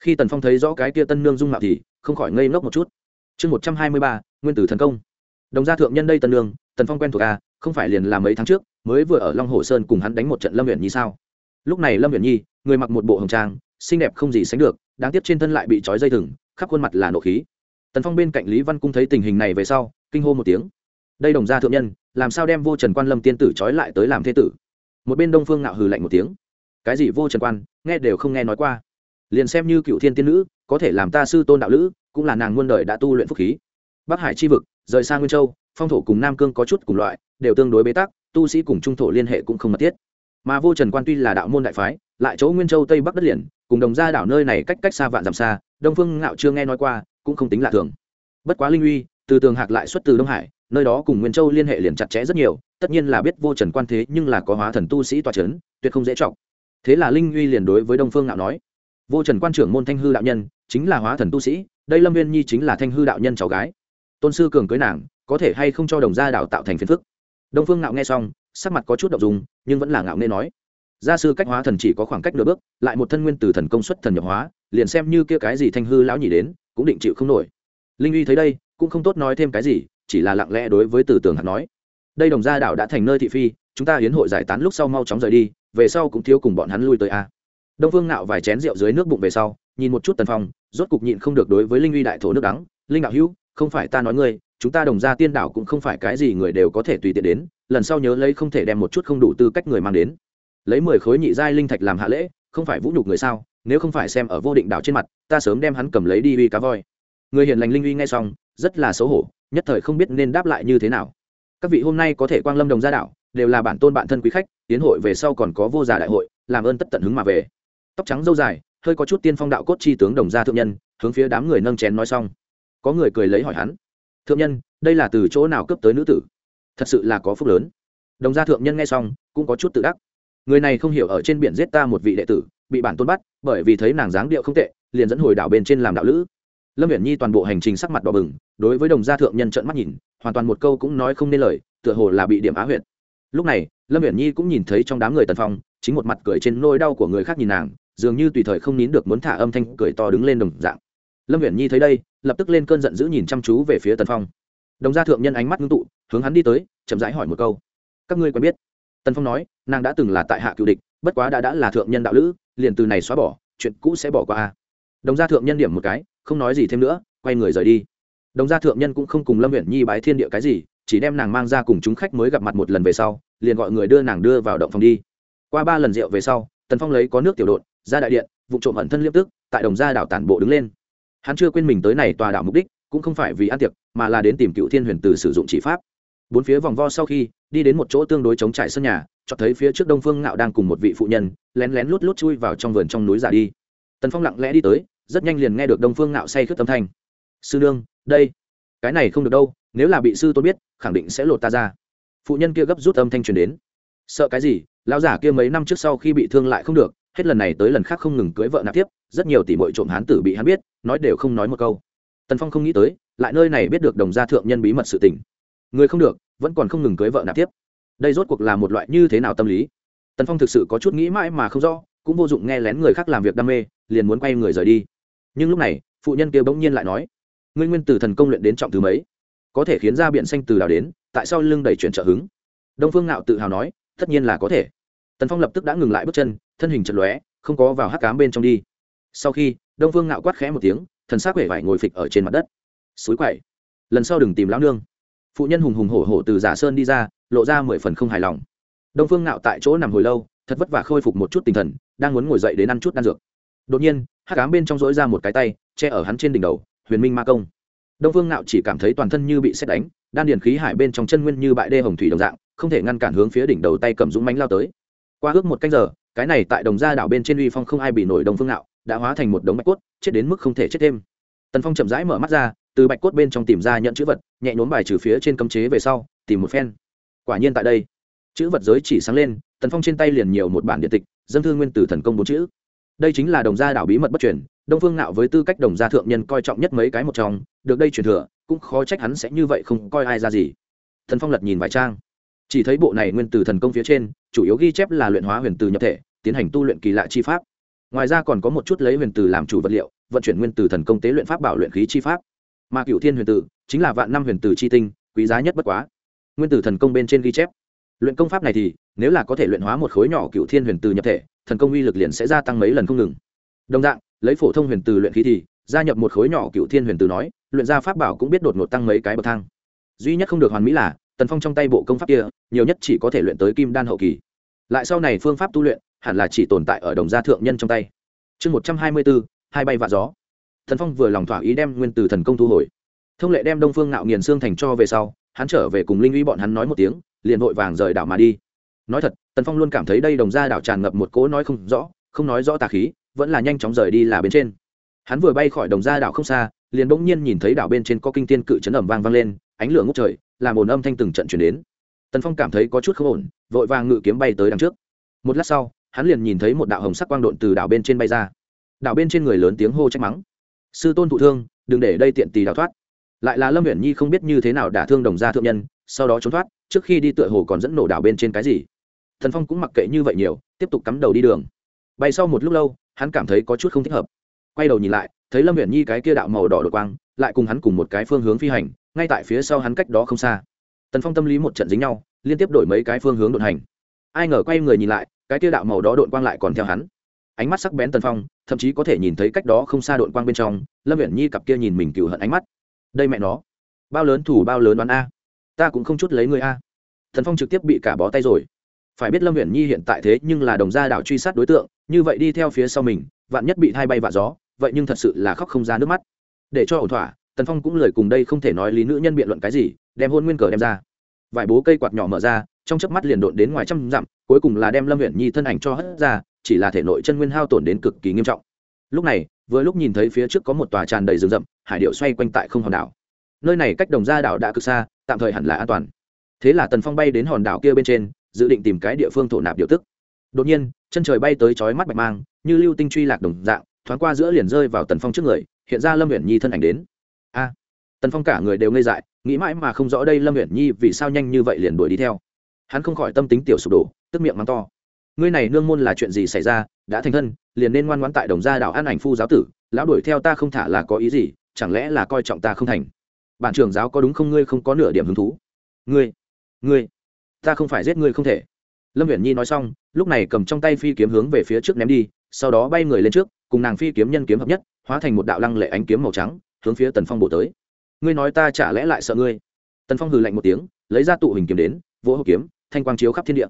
Khi tần phong thấy rõ cái kia tân nương dung mạo thì, không khỏi ngây ngốc một chút. Chương một trăm hai mươi ba, nguyên tử thần công. Đồng gia thượng nhân đây tân nương, tần phong quen thuộc a không phải liền làm mấy tháng trước, mới vừa ở long hồ sơn cùng hắn đánh một trận lâm huyện nhi sao? Lúc này lâm huyện nhi, người mặc một bộ hồng trang, xinh đẹp không gì sánh được, đáng tiếc trên thân lại bị trói dây thừng, khắp khuôn mặt là nộ khí. Tần phong bên cạnh lý văn cung thấy tình hình này về sau, kinh hô một tiếng đây đồng gia thượng nhân, làm sao đem vô trần quan lâm tiên tử trói lại tới làm thế tử? Một bên đông phương ngạo hừ lạnh một tiếng. Cái gì vô trần quan, nghe đều không nghe nói qua. Liền xem như cựu thiên tiên nữ, có thể làm ta sư tôn đạo lữ, cũng là nàng muôn đời đã tu luyện phúc khí. Bắc hải chi vực, rời xa nguyên châu, phong thổ cùng nam cương có chút cùng loại, đều tương đối bế tắc, tu sĩ cùng trung thổ liên hệ cũng không mật thiết. Mà vô trần quan tuy là đạo môn đại phái, lại chỗ nguyên châu tây bắc đất liền, cùng đồng gia đảo nơi này cách cách xa vạn dặm xa, đông phương ngạo chưa nghe nói qua, cũng không tính lạ thường. Bất quá linh uy, từ tường hạc lại xuất từ đông hải nơi đó cùng nguyên châu liên hệ liền chặt chẽ rất nhiều, tất nhiên là biết vô trần quan thế nhưng là có hóa thần tu sĩ toa c h ấ n tuyệt không dễ trọng thế là linh uy liền đối với đông phương ngạo nói, vô trần quan trưởng môn thanh hư đạo nhân, chính là hóa thần tu sĩ, đây lâm viên nhi chính là thanh hư đạo nhân cháu gái. Tôn sư cường cưới nàng, có thể hay không cho đồng gia đạo tạo thành phiền phức? Đông phương ngạo nghe xong, sắc mặt có chút đậu dùng nhưng vẫn là ngạo nghe nói, gia sư cách hóa thần chỉ có khoảng cách nửa bước, lại một thân nguyên từ thần công suất thần nhập hóa, liền xem như kia cái gì thanh hư lão nhỉ đến, cũng định chịu không nổi. Linh uy thấy đây, cũng không tốt nói thêm cái gì chỉ là lặng lẽ đối với từ tường hạt nói, đây đồng gia đảo đã thành nơi thị phi, chúng ta hiến hội giải tán lúc sau mau chóng rời đi, về sau cũng thiếu cùng bọn hắn lui tới a. Đông vương nạo vài chén rượu dưới nước bụng về sau, nhìn một chút tần phong, rốt cục nhịn không được đối với linh uy đại thổ nước đắng, linh đạo hữu, không phải ta nói ngươi, chúng ta đồng gia tiên đảo cũng không phải cái gì người đều có thể tùy tiện đến, lần sau nhớ lấy không thể đem một chút không đủ tư cách người mang đến. Lấy mười khối nhị giai linh thạch làm hạ lễ, không phải vũ nhục người sao, nếu không phải xem ở vô định đảo trên mặt, ta sớm đem hắn cầm lấy đi uy cá voi. Người hiền lành linh uy nghe xong, rất là xấu hổ nhất thời không biết nên đáp lại như thế nào. Các vị hôm nay có thể quang lâm đồng gia đạo, đều là bản tôn bạn thân quý khách, tiến hội về sau còn có vô giả đại hội, làm ơn tất tận hứng mà về. Tóc trắng dâu dài, hơi có chút tiên phong đạo cốt chi tướng đồng gia thượng nhân, hướng phía đám người nâng chén nói xong. Có người cười lấy hỏi hắn, thượng nhân, đây là từ chỗ nào cấp tới nữ tử? Thật sự là có phúc lớn. Đồng gia thượng nhân nghe xong, cũng có chút tự đắc. Người này không hiểu ở trên biển giết ta một vị đệ tử, bị bản tôn bắt, bởi vì thấy nàng dáng điệu không tệ, liền dẫn hồi đảo bên trên làm đạo lữ lâm viễn nhi toàn bộ hành trình sắc mặt đỏ bừng, đối với đồng gia thượng nhân trợn mắt nhìn, hoàn toàn một câu cũng nói không nên lời, tựa hồ là bị điểm á huyện lúc này, lâm viễn nhi cũng nhìn thấy trong đám người tần phong, chính một mặt cười trên nôi đau của người khác nhìn nàng, dường như tùy thời không nín được muốn thả âm thanh cười to đứng lên đồng dạng. Lâm viễn nhi thấy đây, lập tức lên cơn giận dữ nhìn chăm chú về phía tần phong. Đồng gia thượng nhân ánh mắt ngưng tụ, hướng hắn đi tới, chậm rãi hỏi một câu. Các ngươi quen biết? Tần phong nói, nàng đã từng là tại hạ cựu địch, bất quá đã đã là thượng nhân đạo lữ, liền từ này xóa bỏ, chuyện cũ sẽ bỏ qua đồng gia thượng nhân điểm một cái không nói gì thêm nữa, quay người rời đi. Đồng gia thượng nhân cũng không cùng lâm huyện nhi bái thiên địa cái gì, chỉ đem nàng mang ra cùng chúng khách mới gặp mặt một lần về sau, liền gọi người đưa nàng đưa vào động phòng đi. Qua ba lần rượu về sau, tần phong lấy có nước tiểu đột ra đại điện vụ trộm ẩn thân liếp tức, tại đồng gia đảo tản bộ đứng lên. Hắn chưa quên mình tới này tòa đảo mục đích, cũng không phải vì ăn tiệc, mà là đến tìm cựu thiên huyền từ sử dụng chỉ pháp. Bốn phía vòng vo sau khi, đi đến một chỗ tương đối chống trải sân nhà cho thấy phía trước đông phương ngạo đang cùng một vị phụ nhân, lén lén lút lút chui vào trong vườn trong núi giả đi. Tần phong lặng lẽ đi tới rất nhanh liền nghe được đông phương ngạo say khướt tâm thanh. Sư nương, đây, cái này không được đâu, nếu là bị sư tôn biết, khẳng định sẽ lột ta ra. Phụ nhân kia gấp rút âm thanh truyền đến. Sợ cái gì, lão giả kia mấy năm trước sau khi bị thương lại không được, hết lần này tới lần khác không ngừng cưới vợ nạp tiếp, rất nhiều tỷ bội trộm hán tử bị hắn biết, nói đều không nói một câu. Tần phong không nghĩ tới, lại nơi này biết được đồng gia thượng nhân bí mật sự tình. Người không được, vẫn còn không ngừng cưới vợ nạp tiếp. Đây rốt cuộc là một loại như thế nào tâm lý? Tần phong thực sự có chút nghĩ mãi mà không rõ, cũng vô dụng nghe lén người khác làm việc đam mê, liền muốn quay người rời đi nhưng lúc này, phụ nhân kia bỗng nhiên lại nói, ngươi nguyên từ thần công luyện đến trọng thứ mấy? Có thể khiến ra biện xanh từ đào đến, tại sao lưng đầy chuyển trợ hứng? Đông phương ngạo tự hào nói, tất nhiên là có thể. Tần phong lập tức đã ngừng lại bước chân, thân hình chật lóe, không có vào hắc cám bên trong đi. Sau khi, đông phương ngạo quát khẽ một tiếng, thần xác ắ quể vải ngồi phịch ở trên mặt đất. Suối quậy. Lần sau đừng tìm lão nương. Phụ nhân hùng hùng hổ hổ từ giả sơn đi ra, lộ ra mười phần không hài lòng. Đông phương ngạo tại chỗ nằm hồi lâu, thật vất vả khôi phục một chút tinh thần, đang muốn ngồi dậy đến ăn chút đan dược đột nhiên hát cám bên trong rỗi ra một cái tay, che ở hắn trên đỉnh đầu, huyền minh ma công. Đông phương ngạo chỉ cảm thấy toàn thân như bị xét đánh, đan điền khí hải bên trong chân nguyên như bãi đê hồng thủy đồng dạng, không thể ngăn cản hướng phía đỉnh đầu tay cầm dũng mánh lao tới. Qua ước một canh giờ, cái này tại đồng gia đảo bên trên uy phong không ai bị nổi đông phương ngạo, đã hóa thành một đống bạch cốt, chết đến mức không thể chết thêm. Tần phong chậm rãi mở mắt ra, từ bạch cốt bên trong tìm ra nhận chữ vật, nhẹ nhốn bài trừ phía trên cấm chế về sau, tìm một phen. Quả nhiên tại đây, chữ vật giới chỉ sáng lên, tần phong trên tay liền nhiều một bản điện tịch dâng thư nguyên tử thần công bốn chữ đây chính là đồng gia đảo bí mật bất truyền, đông phương nạo với tư cách đồng gia thượng nhân coi trọng nhất mấy cái một trong, được đây truyền thừa, cũng khó trách hắn sẽ như vậy không coi ai ra gì. Thần phong lật nhìn vài trang. Chỉ thấy bộ này nguyên từ thần công phía trên, chủ yếu ghi chép là luyện hóa huyền từ nhập thể, tiến hành tu luyện kỳ lạ chi pháp. Ngoài ra còn có một chút lấy huyền từ làm chủ vật liệu, vận chuyển nguyên từ thần công tế luyện pháp bảo luyện khí chi pháp. Mà cựu thiên huyền tử chính là vạn năm huyền từ chi tinh, quý giá nhất bất quá. Nguyên tử thần công bên trên ghi chép. Luyện công pháp này thì, nếu là có thể luyện hóa một khối nhỏ cựu thiên huyền từ nhập thể thần công uy lực liền sẽ gia tăng mấy lần không ngừng. Đồng dạng, lấy phổ thông huyền từ luyện khí thì, gia nhập một khối nhỏ cựu thiên huyền từ nói, luyện ra pháp bảo cũng biết đột ngột tăng mấy cái bậc thang. Duy nhất không được hoàn mỹ là, tần phong trong tay bộ công pháp kia, nhiều nhất chỉ có thể luyện tới kim đan hậu kỳ. Lại sau này phương pháp tu luyện, hẳn là chỉ tồn tại ở đồng gia thượng nhân trong tay. Chương một trăm hai mươi bốn hai bay vạ gió. Thần phong vừa lòng thỏa ý đem nguyên từ thần công thu hồi. Thông lệ đem đông phương ngạo nghiền xương thành cho về sau, hắn trở về cùng linh uy bọn hắn nói một tiếng, liền vội vàng rời đảo mà đi nói thật, tần phong luôn cảm thấy đây đồng gia đảo tràn ngập một cỗ nói không rõ, không nói rõ tà khí, vẫn là nhanh chóng rời đi là bên trên. Hắn vừa bay khỏi đồng ra đảo không xa, liền bỗng nhiên nhìn thấy đảo bên trên có kinh tiên cự chấn ẩm vang vang lên, ánh lửa ngốc trời, làm ồn âm thanh từng trận chuyển đến. Tần phong cảm thấy có chút không ổn, vội vàng ngự kiếm bay tới đằng trước. Một lát sau, hắn liền nhìn thấy một đạo hồng sắc quang độn từ đảo bên trên bay ra. Đảo bên trên người lớn tiếng hô trách mắng. Sư tôn thụ thương, đừng để đây tiện tì đào thoát. Lại là lâm huyện nhi không biết như thế nào đả thương đồng gia thượng nhân, sau đó trốn thoát, trước khi đi tựa hồ còn dẫn nổ đảo bên trên cái gì thần phong cũng mặc kệ như vậy nhiều, tiếp tục cắm đầu đi đường. Bay sau một lúc lâu, hắn cảm thấy có chút không thích hợp. Quay đầu nhìn lại, thấy lâm huyện nhi cái kia đạo màu đỏ đột quang, lại cùng hắn cùng một cái phương hướng phi hành, ngay tại phía sau hắn cách đó không xa. Tần phong tâm lý một trận dính nhau, liên tiếp đổi mấy cái phương hướng đột hành. Ai ngờ quay người nhìn lại, cái kia đạo màu đó đột quang lại còn theo hắn. Ánh mắt sắc bén tần phong, thậm chí có thể nhìn thấy cách đó không xa đột quang bên trong, lâm huyện nhi cặp kia nhìn mình cựu hận ánh mắt. Đây mẹ nó. Bao lớn thủ bao lớn đoán a. Ta cũng không chút lấy người a. Thần phong trực tiếp bị cả bó tay rồi phải biết lâm huyện nhi hiện tại thế nhưng là đồng gia đạo truy sát đối tượng, như vậy đi theo phía sau mình, vạn nhất bị thay bay vạ gió, vậy nhưng thật sự là khóc không ra nước mắt. Để cho ổn thỏa, tần phong cũng lời cùng đây không thể nói lý nữ nhân biện luận cái gì, đem hôn nguyên cờ đem ra. Vài bố cây quạt nhỏ mở ra, trong chớp mắt liền độn đến ngoài trăm dặm, cuối cùng là đem lâm huyện nhi thân ảnh cho hất ra, chỉ là thể nội chân nguyên hao tổn đến cực kỳ nghiêm trọng. Lúc này, vừa lúc nhìn thấy phía trước có một tòa tràn đầy rừng rậm, hải điệu xoay quanh tại không hòn đảo. Nơi này cách đồng gia đảo đã cực xa, tạm thời hẳn là an toàn. Thế là tần phong bay đến hòn đảo kia bên trên dự định tìm cái địa phương thổ nạp điều tức. Đột nhiên, chân trời bay tới chói mắt bạch mang, như lưu tinh truy lạc đồng dạng, thoáng qua giữa liền rơi vào tần phong trước người, hiện ra lâm huyện nhi thân ảnh đến. A! Tần phong cả người đều ngây dại, nghĩ mãi mà không rõ đây lâm huyện nhi vì sao nhanh như vậy liền đuổi đi theo. Hắn không khỏi tâm tính tiểu sụp đổ, tức miệng mắng to. Ngươi này nương môn là chuyện gì xảy ra, đã thành thân, liền nên ngoan ngoãn tại đồng gia đảo an ảnh phu giáo tử, lão đuổi theo ta không thả là có ý gì, chẳng lẽ là coi trọng ta không thành? Bản trưởng giáo có đúng không? Ngươi không có nửa điểm hứng thú. Ngươi ngươi ta không phải giết ngươi không thể. Lâm viễn nhi nói xong, lúc này cầm trong tay phi kiếm hướng về phía trước ném đi, sau đó bay người lên trước, cùng nàng phi kiếm nhân kiếm hợp nhất, hóa thành một đạo lăng lệ ánh kiếm màu trắng, hướng phía tần phong bổ tới. Ngươi nói ta chả lẽ lại sợ ngươi? Tần phong hừ lạnh một tiếng, lấy ra tụ hình kiếm đến, vỗ hộp kiếm, thanh quang chiếu khắp thiên địa.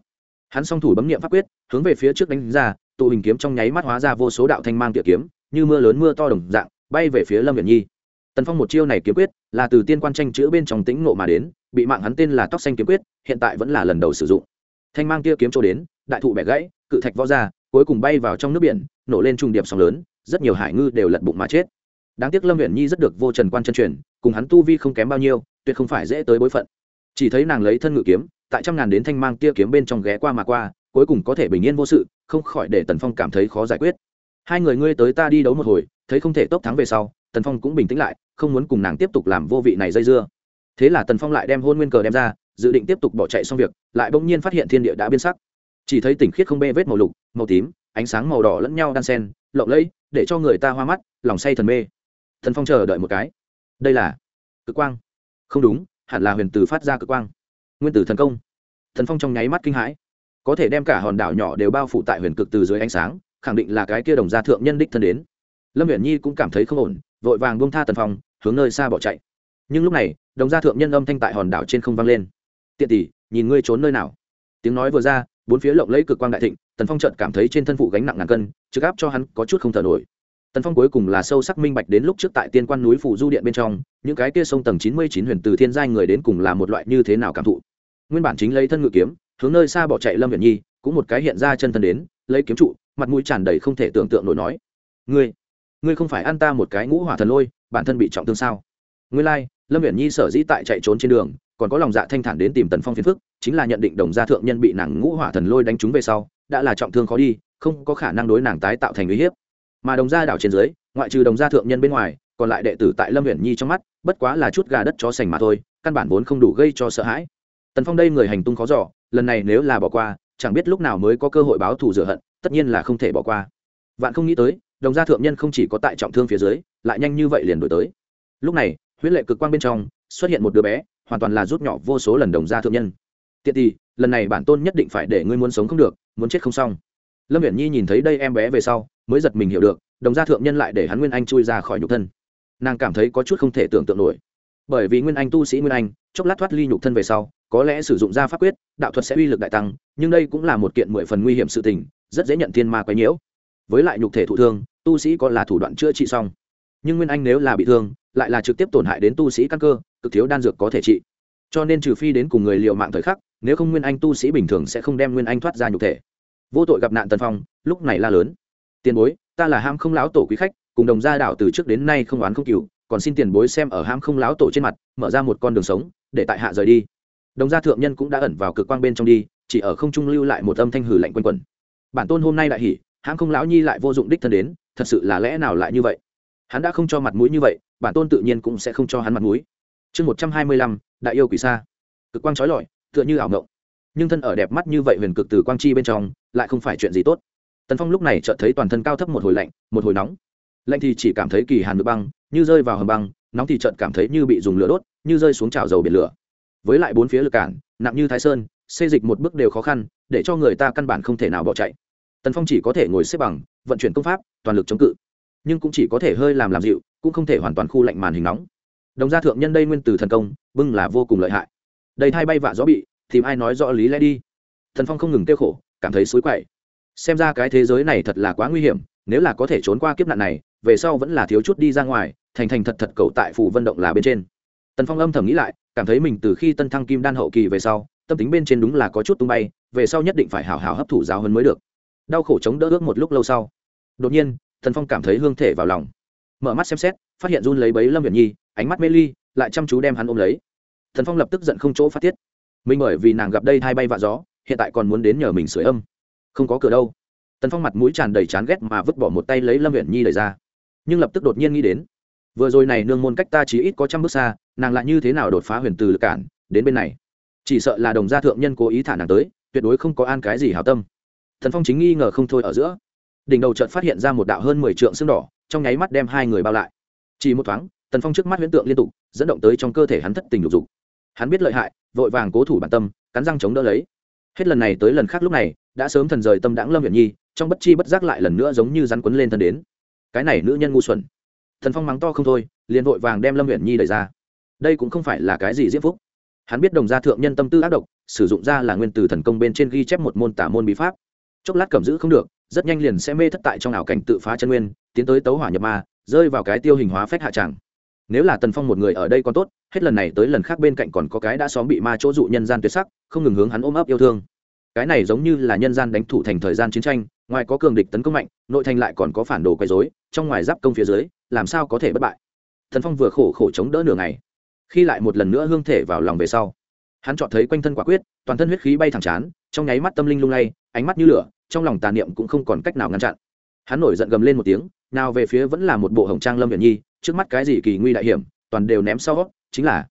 Hắn song thủ bấm niệm pháp quyết, hướng về phía trước đánh ra, tụ hình kiếm trong nháy mắt hóa ra vô số đạo thanh mang tiệ kiếm, như mưa lớn mưa to đồng dạng, bay về phía lâm Viễn nhi. Tần phong một chiêu này kiếm quyết, là từ tiên quan tranh chữ bên trong tĩnh nộ mà đến bị mạng hắn tên là tóc xanh kiếm quyết, hiện tại vẫn là lần đầu sử dụng. Thanh mang tia kiếm trôi đến, đại thụ bẻ gãy, cự thạch võ ra, cuối cùng bay vào trong nước biển, nổ lên trung điệp sóng lớn, rất nhiều hải ngư đều lật bụng mà chết. Đáng tiếc lâm huyện nhi rất được vô trần quan chân truyền, cùng hắn tu vi không kém bao nhiêu, tuyệt không phải dễ tới bối phận. Chỉ thấy nàng lấy thân ngự kiếm, tại trăm ngàn đến thanh mang tia kiếm bên trong ghé qua mà qua, cuối cùng có thể bình yên vô sự, không khỏi để tần phong cảm thấy khó giải quyết. Hai người ngươi tới ta đi đấu một hồi, thấy không thể tốc thắng về sau, tần phong cũng bình tĩnh lại, không muốn cùng nàng tiếp tục làm vô vị này dây dưa thế là tần phong lại đem hôn nguyên cờ đem ra, dự định tiếp tục bỏ chạy xong việc, lại bỗng nhiên phát hiện thiên địa đã biến sắc. Chỉ thấy tỉnh khiết không bê vết màu lục, màu tím, ánh sáng màu đỏ lẫn nhau đan sen, lộng lẫy, để cho người ta hoa mắt, lòng say thần mê. Thần phong chờ đợi một cái. Đây là cực quang. Không đúng, hẳn là huyền tử phát ra cực quang. Nguyên tử thần công. Thần phong trong nháy mắt kinh hãi. Có thể đem cả hòn đảo nhỏ đều bao phủ tại huyền cực từ dưới ánh sáng, khẳng định là cái kia đồng gia thượng nhân đích thân đến. Lâm huyền nhi cũng cảm thấy không ổn, vội vàng buông tha tần phong, hướng nơi xa bỏ chạy nhưng lúc này đồng gia thượng nhân âm thanh tại hòn đảo trên không vang lên. Tiện tỷ nhìn ngươi trốn nơi nào? Tiếng nói vừa ra bốn phía lộng lấy cực quang đại thịnh tần phong trợt cảm thấy trên thân phụ gánh nặng ngàn cân trực áp cho hắn có chút không thở nổi. Tần phong cuối cùng là sâu sắc minh bạch đến lúc trước tại tiên quan núi phủ du điện bên trong những cái kia sông tầng chín mươi chín huyền từ thiên giai người đến cùng là một loại như thế nào cảm thụ. Nguyên bản chính lấy thân ngự kiếm hướng nơi xa bỏ chạy lâm viện nhi cũng một cái hiện ra chân thân đến lấy kiếm trụ mặt mũi tràn đầy không thể tưởng tượng nổi nói ngươi ngươi không phải ăn ta một cái ngũ hỏa thần lôi bản thân bị trọng thương sao? Ngươi lai、like, lâm viễn nhi sở dĩ tại chạy trốn trên đường, còn có lòng dạ thanh thản đến tìm tần phong phiền phức, chính là nhận định đồng gia thượng nhân bị nàng ngũ hỏa thần lôi đánh trúng về sau, đã là trọng thương khó đi, không có khả năng đối nàng tái tạo thành uy hiếp. Mà đồng gia đảo trên dưới, ngoại trừ đồng gia thượng nhân bên ngoài, còn lại đệ tử tại lâm viễn nhi trong mắt, bất quá là chút gà đất chó sành mà thôi, căn bản vốn không đủ gây cho sợ hãi. Tần phong đây người hành tung khó giỏ lần này nếu là bỏ qua, chẳng biết lúc nào mới có cơ hội báo thù rửa hận, tất nhiên là không thể bỏ qua. Vạn không nghĩ tới, đồng gia thượng nhân không chỉ có tại trọng thương phía dưới, lại nhanh như vậy liền đổi tới. Lúc này huyết lệ cực quang bên trong xuất hiện một đứa bé, hoàn toàn là rút nhỏ vô số lần đồng gia thượng nhân. Tiện thì lần này bản tôn nhất định phải để ngươi muốn sống không được, muốn chết không xong. Lâm viễn nhi nhìn thấy đây em bé về sau, mới giật mình hiểu được, đồng gia thượng nhân lại để hắn nguyên anh chui ra khỏi nhục thân. Nàng cảm thấy có chút không thể tưởng tượng nổi. Bởi vì nguyên anh tu sĩ nguyên anh, chốc lát thoát ly nhục thân về sau, có lẽ sử dụng ra pháp quyết, đạo thuật sẽ uy lực đại tăng, nhưng đây cũng là một kiện mười phần nguy hiểm sự tình, rất dễ nhận thiên ma quấy nhiễu. Với lại nhục thể thụ thương, tu sĩ có là thủ đoạn chữa trị xong nhưng nguyên anh nếu là bị thương, lại là trực tiếp tổn hại đến tu sĩ căn cơ, cực thiếu đan dược có thể trị. Cho nên trừ phi đến cùng người liệu mạng thời khắc, nếu không nguyên anh tu sĩ bình thường sẽ không đem nguyên anh thoát ra nhục thể. Vô tội gặp nạn tần phong, lúc này la lớn. Tiền bối, ta là ham không lão tổ quý khách, cùng đồng gia đạo từ trước đến nay không oán không cừu, còn xin tiền bối xem ở ham không lão tổ trên mặt, mở ra một con đường sống, để tại hạ rời đi. Đồng gia thượng nhân cũng đã ẩn vào cực quang bên trong đi, chỉ ở không trung lưu lại một âm thanh hử lạnh quanh quẩn. Bản tôn hôm nay đại hỉ hãng không lão nhi lại vô dụng đích thân đến, thật sự là lẽ nào lại như vậy? Hắn đã không cho mặt mũi như vậy, bản tôn tự nhiên cũng sẽ không cho hắn mặt mũi. Chương một trăm hai mươi lăm, đại yêu quỷ sa cực quang trói lọi, tựa như ảo ngộng nhưng thân ở đẹp mắt như vậy huyền cực từ quang chi bên trong, lại không phải chuyện gì tốt. Tần phong lúc này chợt thấy toàn thân cao thấp một hồi lạnh, một hồi nóng. Lạnh thì chỉ cảm thấy kỳ hàn được băng, như rơi vào hầm băng, nóng thì chợt cảm thấy như bị dùng lửa đốt, như rơi xuống trào dầu biển lửa. Với lại bốn phía lực cản, nặng như thái sơn xây dịch một bước đều khó khăn, để cho người ta căn bản không thể nào bỏ chạy. Tần phong chỉ có thể ngồi xếp bằng, vận chuyển công pháp, toàn lực chống cự nhưng cũng chỉ có thể hơi làm làm dịu, cũng không thể hoàn toàn khu lạnh màn hình nóng. Đồng gia thượng nhân đây nguyên từ thần công, bưng là vô cùng lợi hại. Đầy thai bay vạ gió bị, tìm ai nói rõ lý lẽ đi. Thần phong không ngừng tiêu khổ, cảm thấy xối quậy. Xem ra cái thế giới này thật là quá nguy hiểm, nếu là có thể trốn qua kiếp nạn này, về sau vẫn là thiếu chút đi ra ngoài, thành thành thật thật cầu tại phủ vận động là bên trên. Tần phong âm thầm nghĩ lại, cảm thấy mình từ khi tân thăng kim đan hậu kỳ về sau, tâm tính bên trên đúng là có chút tung bay, về sau nhất định phải hào hào hấp thụ giáo hơn mới được. Đau khổ chống đỡ ước một lúc lâu sau. Đột nhiên thần phong cảm thấy hương thể vào lòng. Mở mắt xem xét, phát hiện run lấy bấy lâm viện nhi, ánh mắt mê ly, lại chăm chú đem hắn ôm lấy. Thần phong lập tức giận không chỗ phát tiết. Mình bởi vì nàng gặp đây hai bay vạ gió, hiện tại còn muốn đến nhờ mình sửa âm. Không có cửa đâu. Tần phong mặt mũi tràn đầy chán ghét mà vứt bỏ một tay lấy lâm huyện nhi đẩy ra. Nhưng lập tức đột nhiên nghĩ đến, vừa rồi này nương môn cách ta chỉ ít có trăm bước xa, nàng lại như thế nào đột phá huyền từ lực cản, đến bên này. Chỉ sợ là đồng gia thượng nhân cố ý thả nàng tới, tuyệt đối không có an cái gì hảo tâm. Thần phong chính nghi ngờ không thôi ở giữa đỉnh đầu chợt phát hiện ra một đạo hơn mười trượng xương đỏ, trong nháy mắt đem hai người bao lại. Chỉ một thoáng, tần phong trước mắt huyễn tượng liên tục, dẫn động tới trong cơ thể hắn thất tình lục dục. Hắn biết lợi hại, vội vàng cố thủ bản tâm, cắn răng chống đỡ lấy. Hết lần này tới lần khác lúc này, đã sớm thần rời tâm đãng lâm Uyển nhi, trong bất chi bất giác lại lần nữa giống như rắn quấn lên thân đến. Cái này nữ nhân ngu xuẩn. Thần phong mắng to không thôi, liền vội vàng đem lâm Uyển nhi đẩy ra. Đây cũng không phải là cái gì diễm phúc. Hắn biết đồng gia thượng nhân tâm tư ác độc, sử dụng ra là nguyên từ thần công bên trên ghi chép một môn tả môn bí pháp. Chốc lát cầm giữ không được rất nhanh liền sẽ mê thất tại trong ảo cảnh tự phá chân nguyên, tiến tới tấu hỏa nhập ma, rơi vào cái tiêu hình hóa phách hạ tràng nếu là tần phong một người ở đây còn tốt, hết lần này tới lần khác bên cạnh còn có cái đã xóm bị ma chỗ dụ nhân gian tuyệt sắc, không ngừng hướng hắn ôm ấp yêu thương. Cái này giống như là nhân gian đánh thủ thành thời gian chiến tranh, ngoài có cường địch tấn công mạnh, nội thành lại còn có phản đồ quấy dối trong ngoài giáp công phía dưới, làm sao có thể bất bại? Thần phong vừa khổ khổ chống đỡ nửa ngày, khi lại một lần nữa hương thể vào lòng về sau, hắn chọn thấy quanh thân quả quyết, toàn thân huyết khí bay thẳng chán, trong nháy mắt tâm linh lung lay, ánh mắt như lửa trong lòng tà niệm cũng không còn cách nào ngăn chặn. Hắn nổi giận gầm lên một tiếng, nào về phía vẫn là một bộ hồng trang lâm viện nhi, trước mắt cái gì kỳ nguy đại hiểm, toàn đều ném sau, chính là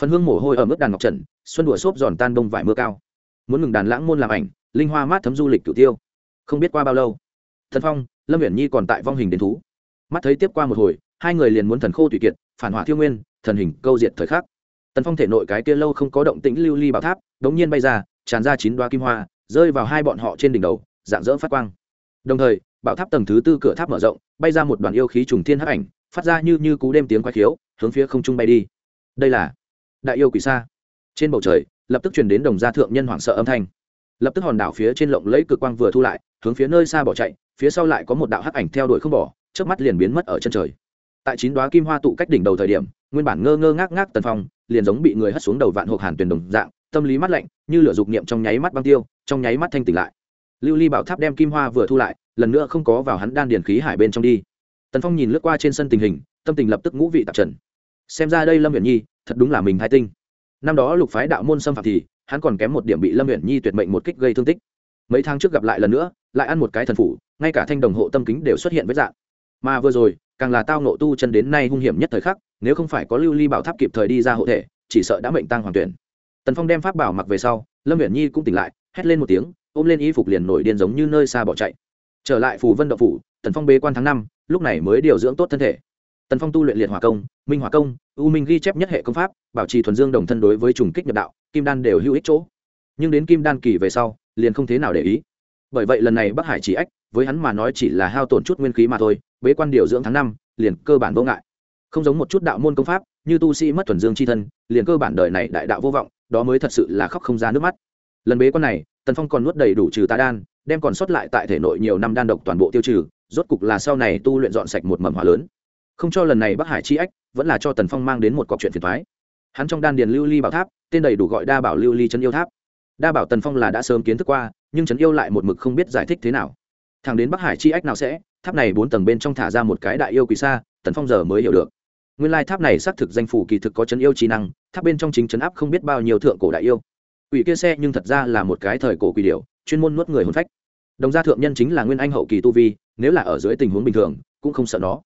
phần hương mồ hôi ở mức đàn ngọc trần, xuân đùa xốp giòn tan đông vải mưa cao. Muốn ngừng đàn lãng môn làm ảnh, linh hoa mát thấm du lịch cửu tiêu. Không biết qua bao lâu, thần phong, lâm viễn nhi còn tại vong hình đến thú. Mắt thấy tiếp qua một hồi, hai người liền muốn thần khô tùy kiệt, phản hỏa thiêu nguyên, thần hình câu diệt thời khắc. Tần phong thể nội cái kia lâu không có động tĩnh lưu ly bảo tháp, đống nhiên bay ra, tràn ra chín đoá kim hoa, rơi vào hai bọn họ trên đỉnh đầu dạng dỡ phát quang. Đồng thời bảo tháp tầng thứ tư cửa tháp mở rộng, bay ra một đoàn yêu khí trùng thiên hấp ảnh, phát ra như như cú đêm tiếng quái khiếu, hướng phía không trung bay đi. Đây là đại yêu quỷ sa. Trên bầu trời, lập tức truyền đến đồng gia thượng nhân hoảng sợ âm thanh. Lập tức hòn đảo phía trên lộng lẫy cực quang vừa thu lại, hướng phía nơi xa bỏ chạy, phía sau lại có một đạo hắc ảnh theo đuổi không bỏ trước mắt liền biến mất ở chân trời. Tại chín đoá kim hoa tụ cách đỉnh đầu thời điểm, nguyên bản ngơ ngơ ngác ngác tần phong, liền giống bị người hất xuống đầu vạn hộp hàn tuyển đồng dạng, tâm lý mắt lạnh, như lửa dục niệm trong nháy mắt băng tiêu, trong nháy mắt thanh tỉnh lại lưu ly bảo tháp đem kim hoa vừa thu lại, lần nữa không có vào hắn đan điền khí hải bên trong đi. Tần phong nhìn lướt qua trên sân tình hình, tâm tình lập tức ngũ vị tạp trần. Xem ra đây lâm huyền nhi, thật đúng là mình hai tinh. Năm đó lục phái đạo môn xâm phạm thì, hắn còn kém một điểm bị lâm Huyền nhi tuyệt mệnh một kích gây thương tích. Mấy tháng trước gặp lại lần nữa, lại ăn một cái thần phủ, ngay cả thanh đồng hộ tâm kính đều xuất hiện với dạng. Mà vừa rồi, càng là tao nộ tu chân đến nay hung hiểm nhất thời khắc, nếu không phải có lưu ly bảo tháp kịp thời đi ra hộ thể, chỉ sợ đã mệnh tăng hoàng tuyển. Tần phong đem pháp bảo mặc về sau, lâm Huyền nhi cũng tỉnh lại, hét lên một tiếng ôm lên y phục liền nổi điên giống như nơi xa bỏ chạy. Trở lại phù vân đậu phủ, tần phong bế quan tháng năm, lúc này mới điều dưỡng tốt thân thể. Tần phong tu luyện liệt hỏa công, minh hỏa công, u minh ghi chép nhất hệ công pháp, bảo trì thuần dương đồng thân đối với trùng kích nhập đạo, kim đan đều hữu ích chỗ. Nhưng đến kim đan kỳ về sau, liền không thế nào để ý. Bởi vậy lần này bắc hải chỉ ách, với hắn mà nói chỉ là hao tổn chút nguyên khí mà thôi, bế quan điều dưỡng tháng năm, liền cơ bản vô ngại. Không giống một chút đạo môn công pháp, như tu sĩ mất thuần dương c h i thân, liền cơ bản đời này đại đạo vô vọng, đó mới thật sự là khóc không ra nước mắt. Lần bế quan này tần phong còn nuốt đầy đủ trừ tà đan, đem còn sót lại tại thể nội nhiều năm đan độc toàn bộ tiêu trừ, rốt cục là sau này tu luyện dọn sạch một mầm hỏa lớn. Không cho lần này bắc hải chi ách, vẫn là cho tần phong mang đến một cọc chuyện phiền thoái hắn trong đan điền lưu ly bảo tháp, tên đầy đủ gọi đa bảo lưu ly trấn yêu tháp. Đa bảo tần phong là đã sớm kiến thức qua, nhưng trấn yêu lại một mực không biết giải thích thế nào. Thằng đến bắc hải chi ách nào sẽ, tháp này bốn tầng bên trong thả ra một cái đại yêu quỷ xa, tần phong giờ mới hiểu được. Nguyên lai tháp này xác thực danh phủ kỳ thực có chấn yêu trí năng, tháp bên trong chính chấn áp không biết bao nhiêu thượng cổ đại yêu quỷ kia xe nhưng thật ra là một cái thời cổ quỷ điệu chuyên môn nuốt người hồn phách. Đồng gia thượng nhân chính là nguyên anh hậu kỳ tu vi, nếu là ở dưới tình huống bình thường, cũng không sợ nó.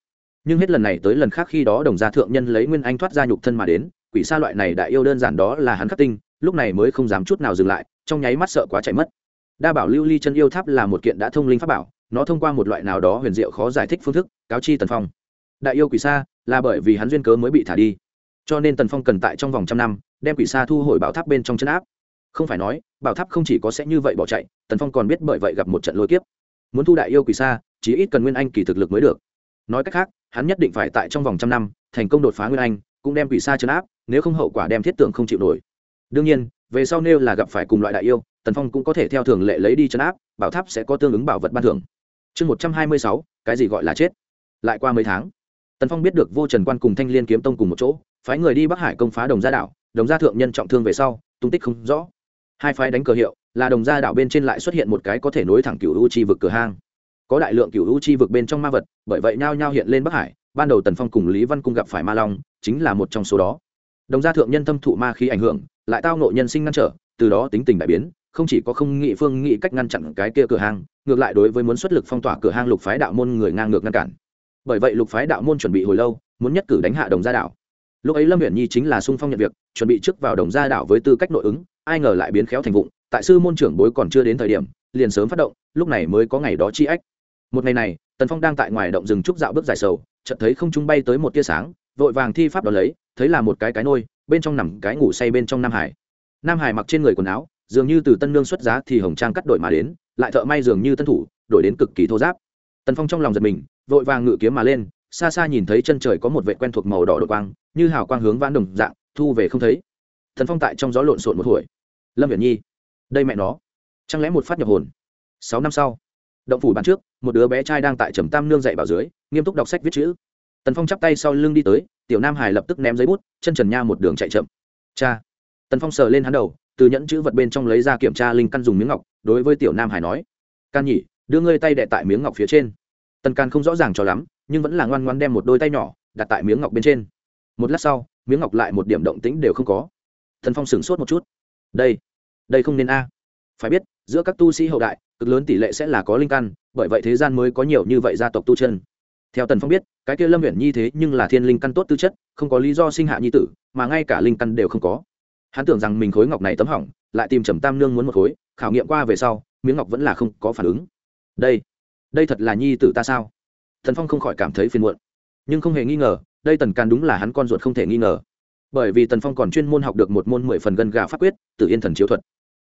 Nhưng hết lần này tới lần khác khi đó đồng gia thượng nhân lấy nguyên anh thoát ra nhục thân mà đến, quỷ xa loại này đại yêu đơn giản đó là hắn khắc tinh, lúc này mới không dám chút nào dừng lại, trong nháy mắt sợ quá chạy mất. Đa bảo lưu ly chân yêu tháp là một kiện đã thông linh pháp bảo, nó thông qua một loại nào đó huyền diệu khó giải thích phương thức, cáo chi tần phong. Đại yêu quỷ xa là bởi vì hắn duyên cớ mới bị thả đi. Cho nên tần phong cần tại trong vòng trăm năm, đem quỷ xa thu hồi bảo tháp bên trong chân áp không phải nói, bảo tháp không chỉ có sẽ như vậy bỏ chạy, tần phong còn biết bởi vậy gặp một trận lôi kiếp. Muốn thu đại yêu quỷ xa chỉ ít cần nguyên anh kỳ thực lực mới được. Nói cách khác, hắn nhất định phải tại trong vòng trăm năm, thành công đột phá nguyên anh, cũng đem quỷ xa chấn áp, nếu không hậu quả đem thiết tưởng không chịu nổi. Đương nhiên, về sau nêu là gặp phải cùng loại đại yêu, tần phong cũng có thể theo thường lệ lấy đi chấn áp, bảo tháp sẽ có tương ứng bảo vật ban thưởng. Chương một trăm hai mươi sáu, cái gì gọi là chết? Lại qua mấy tháng, tần phong biết được vô trần quan cùng thanh liên kiếm tông cùng một chỗ, phái người đi bắc hải công phá đồng gia đảo, đồng gia thượng nhân trọng thương về sau, tung tích không rõ hai phái đánh cờ hiệu, là đồng gia đảo bên trên lại xuất hiện một cái có thể nối thẳng cựu u chi vực cửa hang. Có đại lượng cựu u chi vực bên trong ma vật, bởi vậy nhao nhao hiện lên bắc hải, ban đầu tần phong cùng lý văn cung gặp phải ma long, chính là một trong số đó. Đồng gia thượng nhân tâm thụ ma khí ảnh hưởng, lại tao nộ nhân sinh ngăn trở, từ đó tính tình đại biến, không chỉ có không nghị phương nghị cách ngăn chặn cái kia cửa hang, ngược lại đối với muốn xuất lực phong tỏa cửa hang lục phái đạo môn người ngang ngược ngăn cản. Bởi vậy lục phái đạo môn chuẩn bị hồi lâu, muốn nhất cử đánh hạ đồng gia đảo. Lúc ấy lâm huyện nhi chính là sung phong nhận việc, chuẩn bị trước vào đồng gia đảo với tư cách nội ứng ai ngờ lại biến khéo thành vụng, tại sư môn trưởng bối còn chưa đến thời điểm, liền sớm phát động, lúc này mới có ngày đó chi ách. Một ngày này, tần phong đang tại ngoài động rừng trúc dạo bước dài sầu, chợt thấy không trung bay tới một tia sáng, vội vàng thi pháp đó lấy, thấy là một cái cái nôi, bên trong nằm cái ngủ say bên trong nam hải. Nam hải mặc trên người quần áo, dường như từ tân nương xuất giá thì hồng trang cắt đổi mà đến, lại thợ may dường như tân thủ, đổi đến cực kỳ thô giáp. Tần phong trong lòng giật mình, vội vàng ngự kiếm mà lên, xa xa nhìn thấy chân trời có một vệ quen thuộc màu đỏ đột quang, như hào quang hướng vãn đồng dạng, thu về không thấy. Thần phong tại trong gió lộn xộn một hồi lâm viễn nhi. Đây mẹ nó. Chẳng lẽ một phát nhập hồn? Sáu năm sau, động phủ bàn trước, một đứa bé trai đang tại trầm tam nương dạy bảo dưới, nghiêm túc đọc sách viết chữ. Tần phong chắp tay sau lưng đi tới, tiểu nam hải lập tức ném giấy bút, chân trần nha một đường chạy chậm. Cha. Tần phong sờ lên hắn đầu, từ nhẫn chữ vật bên trong lấy ra kiểm tra linh căn dùng miếng ngọc, đối với tiểu nam hải nói, can nhỉ, đưa ngươi tay đệ tại miếng ngọc phía trên. Tần can không rõ ràng cho lắm, nhưng vẫn là ngoan ngoan đem một đôi tay nhỏ đặt tại miếng ngọc bên trên. Một lát sau, miếng ngọc lại một điểm động tĩnh đều không có. Tần phong sửng sốt một chút đây đây không nên a. Phải biết, giữa các tu sĩ hậu đại, cực lớn tỷ lệ sẽ là có linh căn, bởi vậy thế gian mới có nhiều như vậy gia tộc tu chân. Theo tần phong biết, cái kia lâm huyện nhi thế nhưng là thiên linh căn tốt tư chất, không có lý do sinh hạ nhi tử, mà ngay cả linh căn đều không có. Hắn tưởng rằng mình khối ngọc này tấm hỏng, lại tìm trầm tam nương muốn một khối, khảo nghiệm qua về sau, miếng ngọc vẫn là không có phản ứng. Đây đây thật là nhi tử ta sao? Thần phong không khỏi cảm thấy phiền muộn. Nhưng không hề nghi ngờ, đây tần càn đúng là hắn con ruột không thể nghi ngờ bởi vì tần phong còn chuyên môn học được một môn mười phần gân gà pháp quyết từ yên thần chiếu thuật.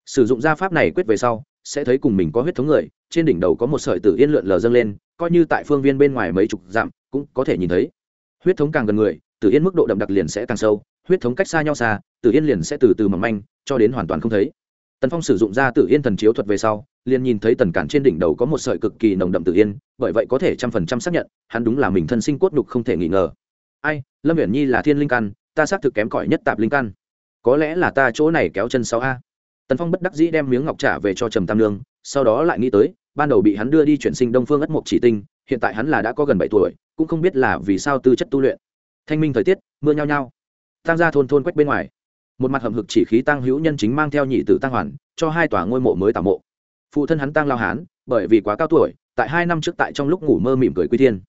Sử dụng gia pháp này quyết về sau, sẽ thấy cùng mình có huyết thống người, trên đỉnh đầu có một sợi tử yên lượn lờ dâng lên, coi như tại phương viên bên ngoài mấy chục dặm, cũng có thể nhìn thấy. Huyết thống càng gần người, tử yên mức độ đậm đặc liền sẽ càng sâu, huyết thống cách xa nhau xa, tử yên liền sẽ từ từ mỏng manh, cho đến hoàn toàn không thấy. Tần phong sử dụng ra tử yên thần chiếu thuật về sau, liền nhìn thấy tần cản trên đỉnh đầu có một sợi cực kỳ nồng đậm tử yên, bởi vậy có thể trăm phần trăm xác nhận, hắn đúng là mình thân sinh cốt nhục không thể nghi ngờ. Ai, lâm viễn nhi là thiên linh căn ta xác thực kém cỏi nhất tạp linh căn. Có lẽ là ta chỗ này kéo chân sau a. Tần phong bất đắc dĩ đem miếng ngọc trả về cho trầm tam lương sau đó lại nghĩ tới, ban đầu bị hắn đưa đi chuyển sinh đông phương ất mộc chỉ tinh, hiện tại hắn là đã có gần bảy tuổi, cũng không biết là vì sao tư chất tu luyện. Thanh minh thời tiết, mưa nhao nhao. Tăng ra thôn thôn quách bên ngoài. Một mặt hầm hực chỉ khí tăng hữu nhân chính mang theo nhị tử tăng hoàn, cho hai tòa ngôi mộ mới tảo mộ. Phụ thân hắn tăng lao hán, bởi vì quá cao tuổi, tại hai năm trước tại trong lúc ngủ mơ mỉm cười quy thiên.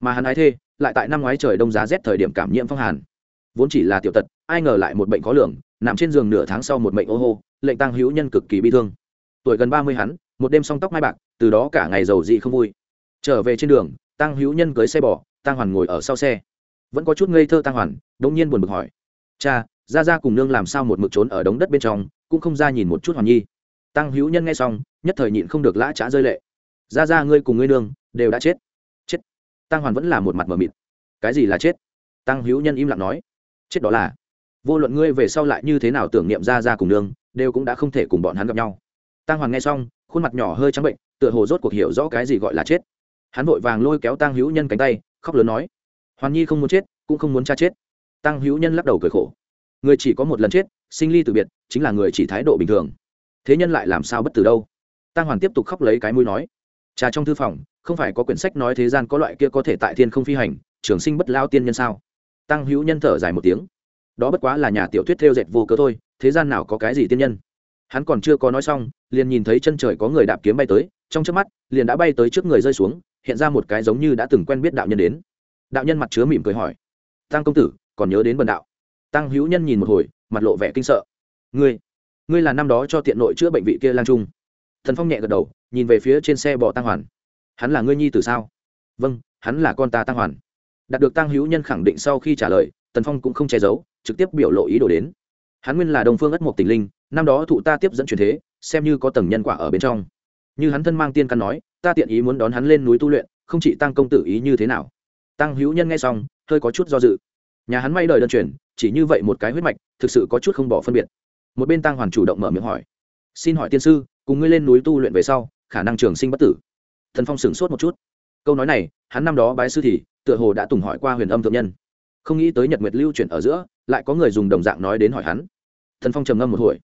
Mà hắn ái thê, lại tại năm ngoái trời đông giá rét thời điểm cảm nhiễm phong hàn vốn chỉ là tiểu tật, ai ngờ lại một bệnh khó lường, nằm trên giường nửa tháng sau một mệnh ô hô, lệnh tăng hữu nhân cực kỳ bi thương. Tuổi gần ba mươi hắn, một đêm song tóc mai bạc, từ đó cả ngày giàu dị không vui. Trở về trên đường, tăng hữu nhân cưới xe bò, tăng hoàn ngồi ở sau xe. Vẫn có chút ngây thơ tăng hoàn, đống nhiên buồn bực hỏi. Cha, ra ra cùng nương làm sao một mực trốn ở đống đất bên trong, cũng không ra nhìn một chút hoàn nhi. Tăng hữu nhân nghe xong, nhất thời nhịn không được lã trá rơi lệ. Ra ra ngươi cùng ngươi nương đều đã chết. Chết. Tăng hoàn vẫn là một mặt mờ mịt. Cái gì là chết? Tăng hữu nhân im lặng nói chết đó là, vô luận ngươi về sau lại như thế nào tưởng niệm ra ra cùng nương, đều cũng đã không thể cùng bọn hắn gặp nhau. Tăng hoàn nghe xong, khuôn mặt nhỏ hơi trắng bệnh, tựa hồ rốt cuộc hiểu rõ cái gì gọi là chết. Hắn vội vàng lôi kéo tăng hữu nhân cánh tay, khóc lớn nói, hoàn nhi không muốn chết, cũng không muốn cha chết. Tăng hữu nhân lắc đầu cười khổ, người chỉ có một lần chết, sinh ly từ biệt, chính là người chỉ thái độ bình thường. Thế nhân lại làm sao bất tử đâu? Tăng hoàn tiếp tục khóc lấy cái mũi nói trà trong thư phòng, không phải có quyển sách nói thế gian có loại kia có thể tại thiên không phi hành, trường sinh bất lao tiên nhân sao? Tăng hữu nhân thở dài một tiếng. Đó bất quá là nhà tiểu thuyết theo dệt vô cớ thôi, thế gian nào có cái gì tiên nhân? Hắn còn chưa có nói xong, liền nhìn thấy chân trời có người đạp kiếm bay tới, trong trước mắt, liền đã bay tới trước người rơi xuống, hiện ra một cái giống như đã từng quen biết đạo nhân đến. Đạo nhân mặt chứa mỉm cười hỏi, tăng công tử, còn nhớ đến bần đạo? Tăng hữu nhân nhìn một hồi, mặt lộ vẻ kinh sợ. Ngươi ngươi là năm đó cho tiện nội chữa bệnh vị kia lang trung. Thần phong nhẹ gật đầu, nhìn về phía trên xe bò tăng hoàn. Hắn là ngươi nhi từ sao? Vâng hắn là con ta tăng hoàn đạt được tăng hữu nhân khẳng định sau khi trả lời, tần phong cũng không che giấu, trực tiếp biểu lộ ý đồ đến. Hắn nguyên là đồng phương ất mộc tình linh, năm đó thụ ta tiếp dẫn truyền thế, xem như có tầng nhân quả ở bên trong. Như hắn thân mang tiên căn nói, ta tiện ý muốn đón hắn lên núi tu luyện, không chỉ tăng công tử ý như thế nào. Tăng hữu nhân nghe xong, hơi có chút do dự. Nhà hắn may đời đơn truyền, chỉ như vậy một cái huyết mạch, thực sự có chút không bỏ phân biệt. Một bên tăng hoàn chủ động mở miệng hỏi, xin hỏi tiên sư, cùng ngươi lên núi tu luyện về sau, khả năng trường sinh bất tử? Thần phong sửng sốt một chút. Câu nói này, hắn năm đó bái sư thì tựa hồ đã tùng hỏi qua huyền âm thượng nhân. Không nghĩ tới nhật nguyệt lưu chuyển ở giữa, lại có người dùng đồng dạng nói đến hỏi hắn. Thần phong trầm ngâm một hồi.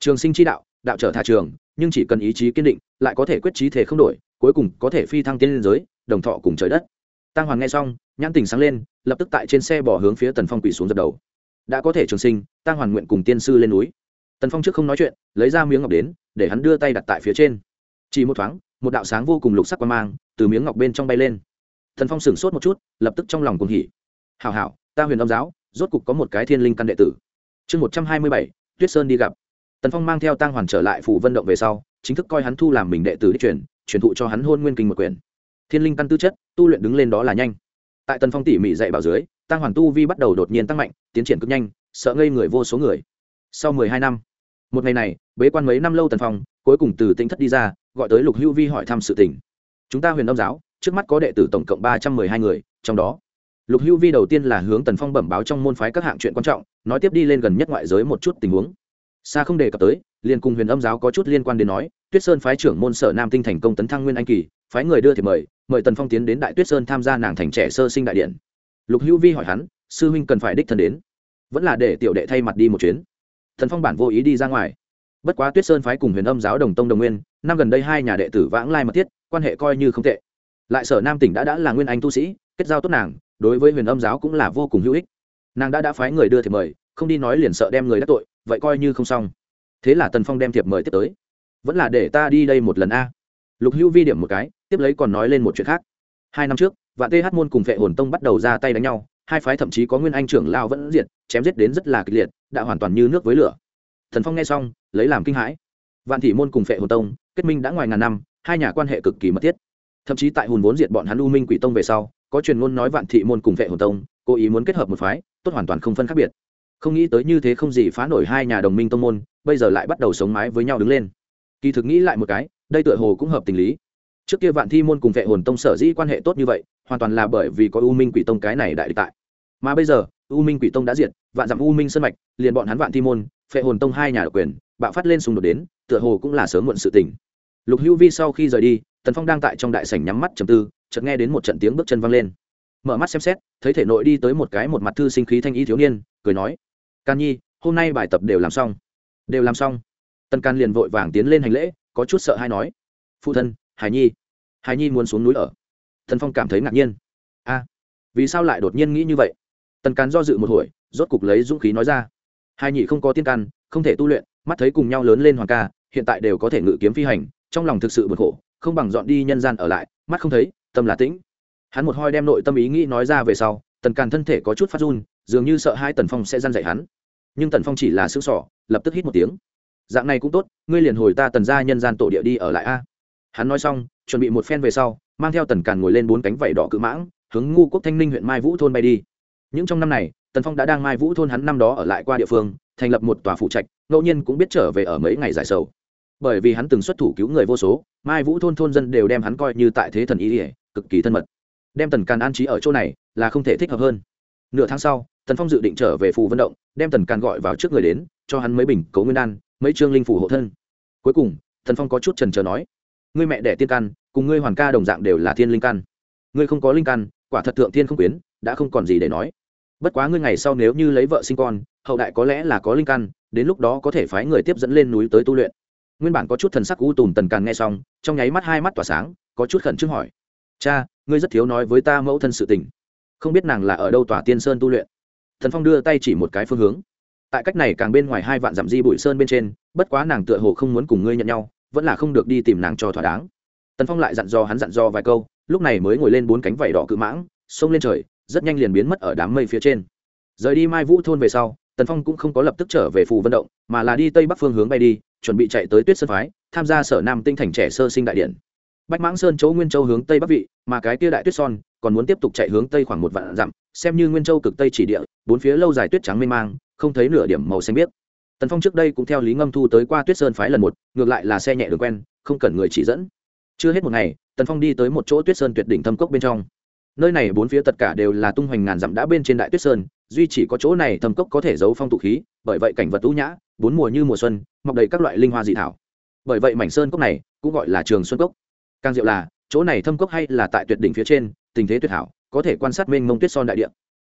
Trường sinh chi đạo đạo trở thả trường, nhưng chỉ cần ý chí kiên định, lại có thể quyết trí thể không đổi, cuối cùng có thể phi thăng tiên liên giới, đồng thọ cùng trời đất. Tăng hoàng nghe xong, nhãn tình sáng lên, lập tức tại trên xe bỏ hướng phía tần phong quỳ xuống dập đầu. Đã có thể trường sinh tăng hoàn nguyện cùng tiên sư lên núi. Tần phong trước không nói chuyện, lấy ra miếng ngọc đến, để hắn đưa tay đặt tại phía trên. Chỉ một thoáng, một đạo sáng vô cùng lục sắc quan mang, từ miếng ngọc bên trong bay lên thần phong sửng sốt một chút, lập tức trong lòng cùng hỉ. Hảo hảo, ta huyền âm giáo, rốt cục có một cái thiên linh căn đệ tử. Chương một trăm hai mươi bảy, tuyết sơn đi gặp. Tần phong mang theo tăng hoàn trở lại phủ vận động về sau, chính thức coi hắn thu làm mình đệ tử đi truyền truyền thụ cho hắn hôn nguyên kinh một quyền thiên linh căn tư chất, tu luyện đứng lên đó là nhanh. Tại tần phong tỉ mỉ dạy bảo dưới tăng hoàn tu vi bắt đầu đột nhiên tăng mạnh, tiến triển cực nhanh, sợ ngây người vô số người. Sau mười hai năm, một ngày này, bế quan mấy năm lâu tần phong, cuối cùng từ tính thất đi ra, gọi tới lục hữu vi hỏi thăm sự tình. Chúng ta huyền âm giáo trước mắt có đệ tử tổng cộng ba trăm mười hai người, trong đó, lục hữu vi đầu tiên là hướng tần phong bẩm báo trong môn phái các hạng chuyện quan trọng, nói tiếp đi lên gần nhất ngoại giới một chút tình huống. Xa không đề cập tới, liền cùng huyền âm giáo có chút liên quan đến nói, tuyết sơn phái trưởng môn sở nam tinh thành công tấn thăng nguyên anh kỳ, phái người đưa thì mời mời tần phong tiến đến đại tuyết sơn tham gia nàng thành trẻ sơ sinh đại điện. Lục hữu vi hỏi hắn, sư huynh cần phải đích thân đến? Vẫn là để tiểu đệ thay mặt đi một chuyến. Thần phong bản vô ý đi ra ngoài. Bất quá tuyết sơn phái cùng huyền âm giáo đồng tông đồng nguyên, năm gần đây hai nhà đệ tử vãng lai mật thiết, quan hệ coi như không tệ lại sở nam tỉnh đã đã là nguyên anh tu sĩ, kết giao tốt nàng, đối với huyền âm giáo cũng là vô cùng hữu ích. Nàng đã đã phái người đưa thiệp mời, không đi nói liền sợ đem người đắc tội, vậy coi như không xong. Thế là tần phong đem thiệp mời tiếp tới. Vẫn là để ta đi đây một lần a. Lục hữu vi điểm một cái, tiếp lấy còn nói lên một chuyện khác. Hai năm trước, vạn th môn cùng vệ hồn tông bắt đầu ra tay đánh nhau, hai phái thậm chí có nguyên anh trưởng lao vẫn diệt, chém giết đến rất là kịch liệt, đã hoàn toàn như nước với lửa. Thần phong nghe xong, lấy làm kinh hãi. Vạn thị môn cùng phệ hồn tông, kết minh đã ngoài ngàn năm, hai nhà quan hệ cực kỳ mật thiết thậm chí tại hùn vốn diệt bọn hắn u minh quỷ tông về sau, có truyền ngôn nói vạn thị môn cùng vệ hồn tông, cố ý muốn kết hợp một phái, tốt hoàn toàn không phân khác biệt. Không nghĩ tới như thế không gì phá nổi hai nhà đồng minh tông môn, bây giờ lại bắt đầu sống mái với nhau đứng lên. Kỳ thực nghĩ lại một cái, đây tựa hồ cũng hợp tình lý. Trước kia vạn thi môn cùng vệ hồn tông sở dĩ quan hệ tốt như vậy, hoàn toàn là bởi vì có u minh quỷ tông cái này đại tại. Mà bây giờ, u minh quỷ tông đã diệt, vạn dặm u minh sân mạch, liền bọn hắn vạn thi môn phệ hồn tông hai nhà độc quyền, bạo phát lên xung đột đến, tựa hồ cũng là sớm muộn sự tình. Lục hữu vi sau khi rời đi tần phong đang tại trong đại sảnh nhắm mắt trầm tư, chợt nghe đến một trận tiếng bước chân văng lên. Mở mắt xem xét, thấy thể nội đi tới một cái một mặt thư sinh khí thanh y thiếu niên, cười nói, can nhi, hôm nay bài tập đều làm xong. Đều làm xong. Tần can liền vội vàng tiến lên hành lễ, có chút sợ hay nói, phụ thân, hải nhi hải nhi muốn xuống núi ở. Thần phong cảm thấy ngạc nhiên. A, vì sao lại đột nhiên nghĩ như vậy? Tần can do dự một hồi, rốt cục lấy dũng khí nói ra hai nhị không có tiên căn không thể tu luyện, mắt thấy cùng nhau lớn lên hoàng ca, hiện tại đều có thể ngự kiếm phi hành, trong lòng thực sự bực khổ không bằng dọn đi nhân gian ở lại, mắt không thấy, tâm là tĩnh. Hắn một hoi đem nội tâm ý nghĩ nói ra về sau, tần càn thân thể có chút phát run, dường như sợ hai tần phong sẽ gian dạy hắn. Nhưng tần phong chỉ là sững sỏ lập tức hít một tiếng. Dạng này cũng tốt, ngươi liền hồi ta tần ra nhân gian tổ địa đi ở lại a. Hắn nói xong, chuẩn bị một phen về sau, mang theo tần càn ngồi lên bốn cánh vảy đỏ cự mãng, hướng ngu quốc thanh ninh huyện mai vũ thôn bay đi. Những trong năm này, tần phong đã đang mai vũ thôn hắn năm đó ở lại qua địa phương, thành lập một tòa phụ trạch, ngẫu nhiên cũng biết trở về ở mấy ngày giải sầu bởi vì hắn từng xuất thủ cứu người vô số, mai vũ thôn thôn dân đều đem hắn coi như tại thế thần ý ỉa cực kỳ thân mật. Đem tần càn an trí ở chỗ này là không thể thích hợp hơn. Nửa tháng sau, tần phong dự định trở về phù vận động, đem tần càn gọi vào trước người đến, cho hắn mấy bình cấu nguyên đan, mấy trương linh phủ hộ thân. Cuối cùng, tần phong có chút trần trờ nói, ngươi mẹ đẻ tiên căn cùng ngươi hoàn ca đồng dạng đều là thiên linh căn ngươi không có linh căn quả thật thượng thiên không quyến, đã không còn gì để nói. Bất quá ngươi ngày sau nếu như lấy vợ sinh con, hậu đại có lẽ là có linh căn đến lúc đó có thể phái người tiếp dẫn lên núi tới tu luyện nguyên bản có chút thần sắc u tùm tần càn nghe xong, trong nháy mắt hai mắt tỏa sáng, có chút khẩn trương hỏi, cha, ngươi rất thiếu nói với ta mẫu thân sự tình. Không biết nàng là ở đâu tỏa tiên sơn tu luyện? Thần phong đưa tay chỉ một cái phương hướng. Tại cách này càng bên ngoài hai vạn dặm di bụi sơn bên trên, bất quá nàng tựa hồ không muốn cùng ngươi nhận nhau, vẫn là không được đi tìm nàng cho thỏa đáng. Tần phong lại dặn dò hắn dặn dò vài câu, lúc này mới ngồi lên bốn cánh vảy đỏ cự mãng, xông lên trời, rất nhanh liền biến mất ở đám mây phía trên. Rời đi mai vũ thôn về sau tần phong cũng không có lập tức trở về phù vận động, mà là đi tây bắc phương hướng bay đi, chuẩn bị chạy tới tuyết sơn phái, tham gia sở nam tinh thành trẻ sơ sinh đại điện. Bách mãng sơn chỗ nguyên châu hướng tây bắc vị, mà cái kia đại tuyết son còn muốn tiếp tục chạy hướng tây khoảng một vạn dặm, xem như nguyên châu cực tây chỉ địa, bốn phía lâu dài tuyết trắng mênh mang, không thấy nửa điểm màu xanh biếc. Tần phong trước đây cũng theo lý ngâm thu tới qua tuyết sơn phái lần một, ngược lại là xe nhẹ đường quen, không cần người chỉ dẫn. Chưa hết một ngày, tần phong đi tới một chỗ tuyết sơn tuyệt đỉnh thâm cốc bên trong. Nơi này bốn phía tất cả đều là tung hoành ngàn dặm đã bên trên đại tuyết sơn duy chỉ có chỗ này thâm cốc có thể giấu phong tụ khí, bởi vậy cảnh vật tú nhã, bốn mùa như mùa xuân, mọc đầy các loại linh hoa dị thảo. Bởi vậy mảnh sơn cốc này cũng gọi là trường xuân cốc. Càng diệu là, chỗ này thâm cốc hay là tại tuyệt đỉnh phía trên, tình thế tuyệt hảo, có thể quan sát mênh mông tuyết son đại địa.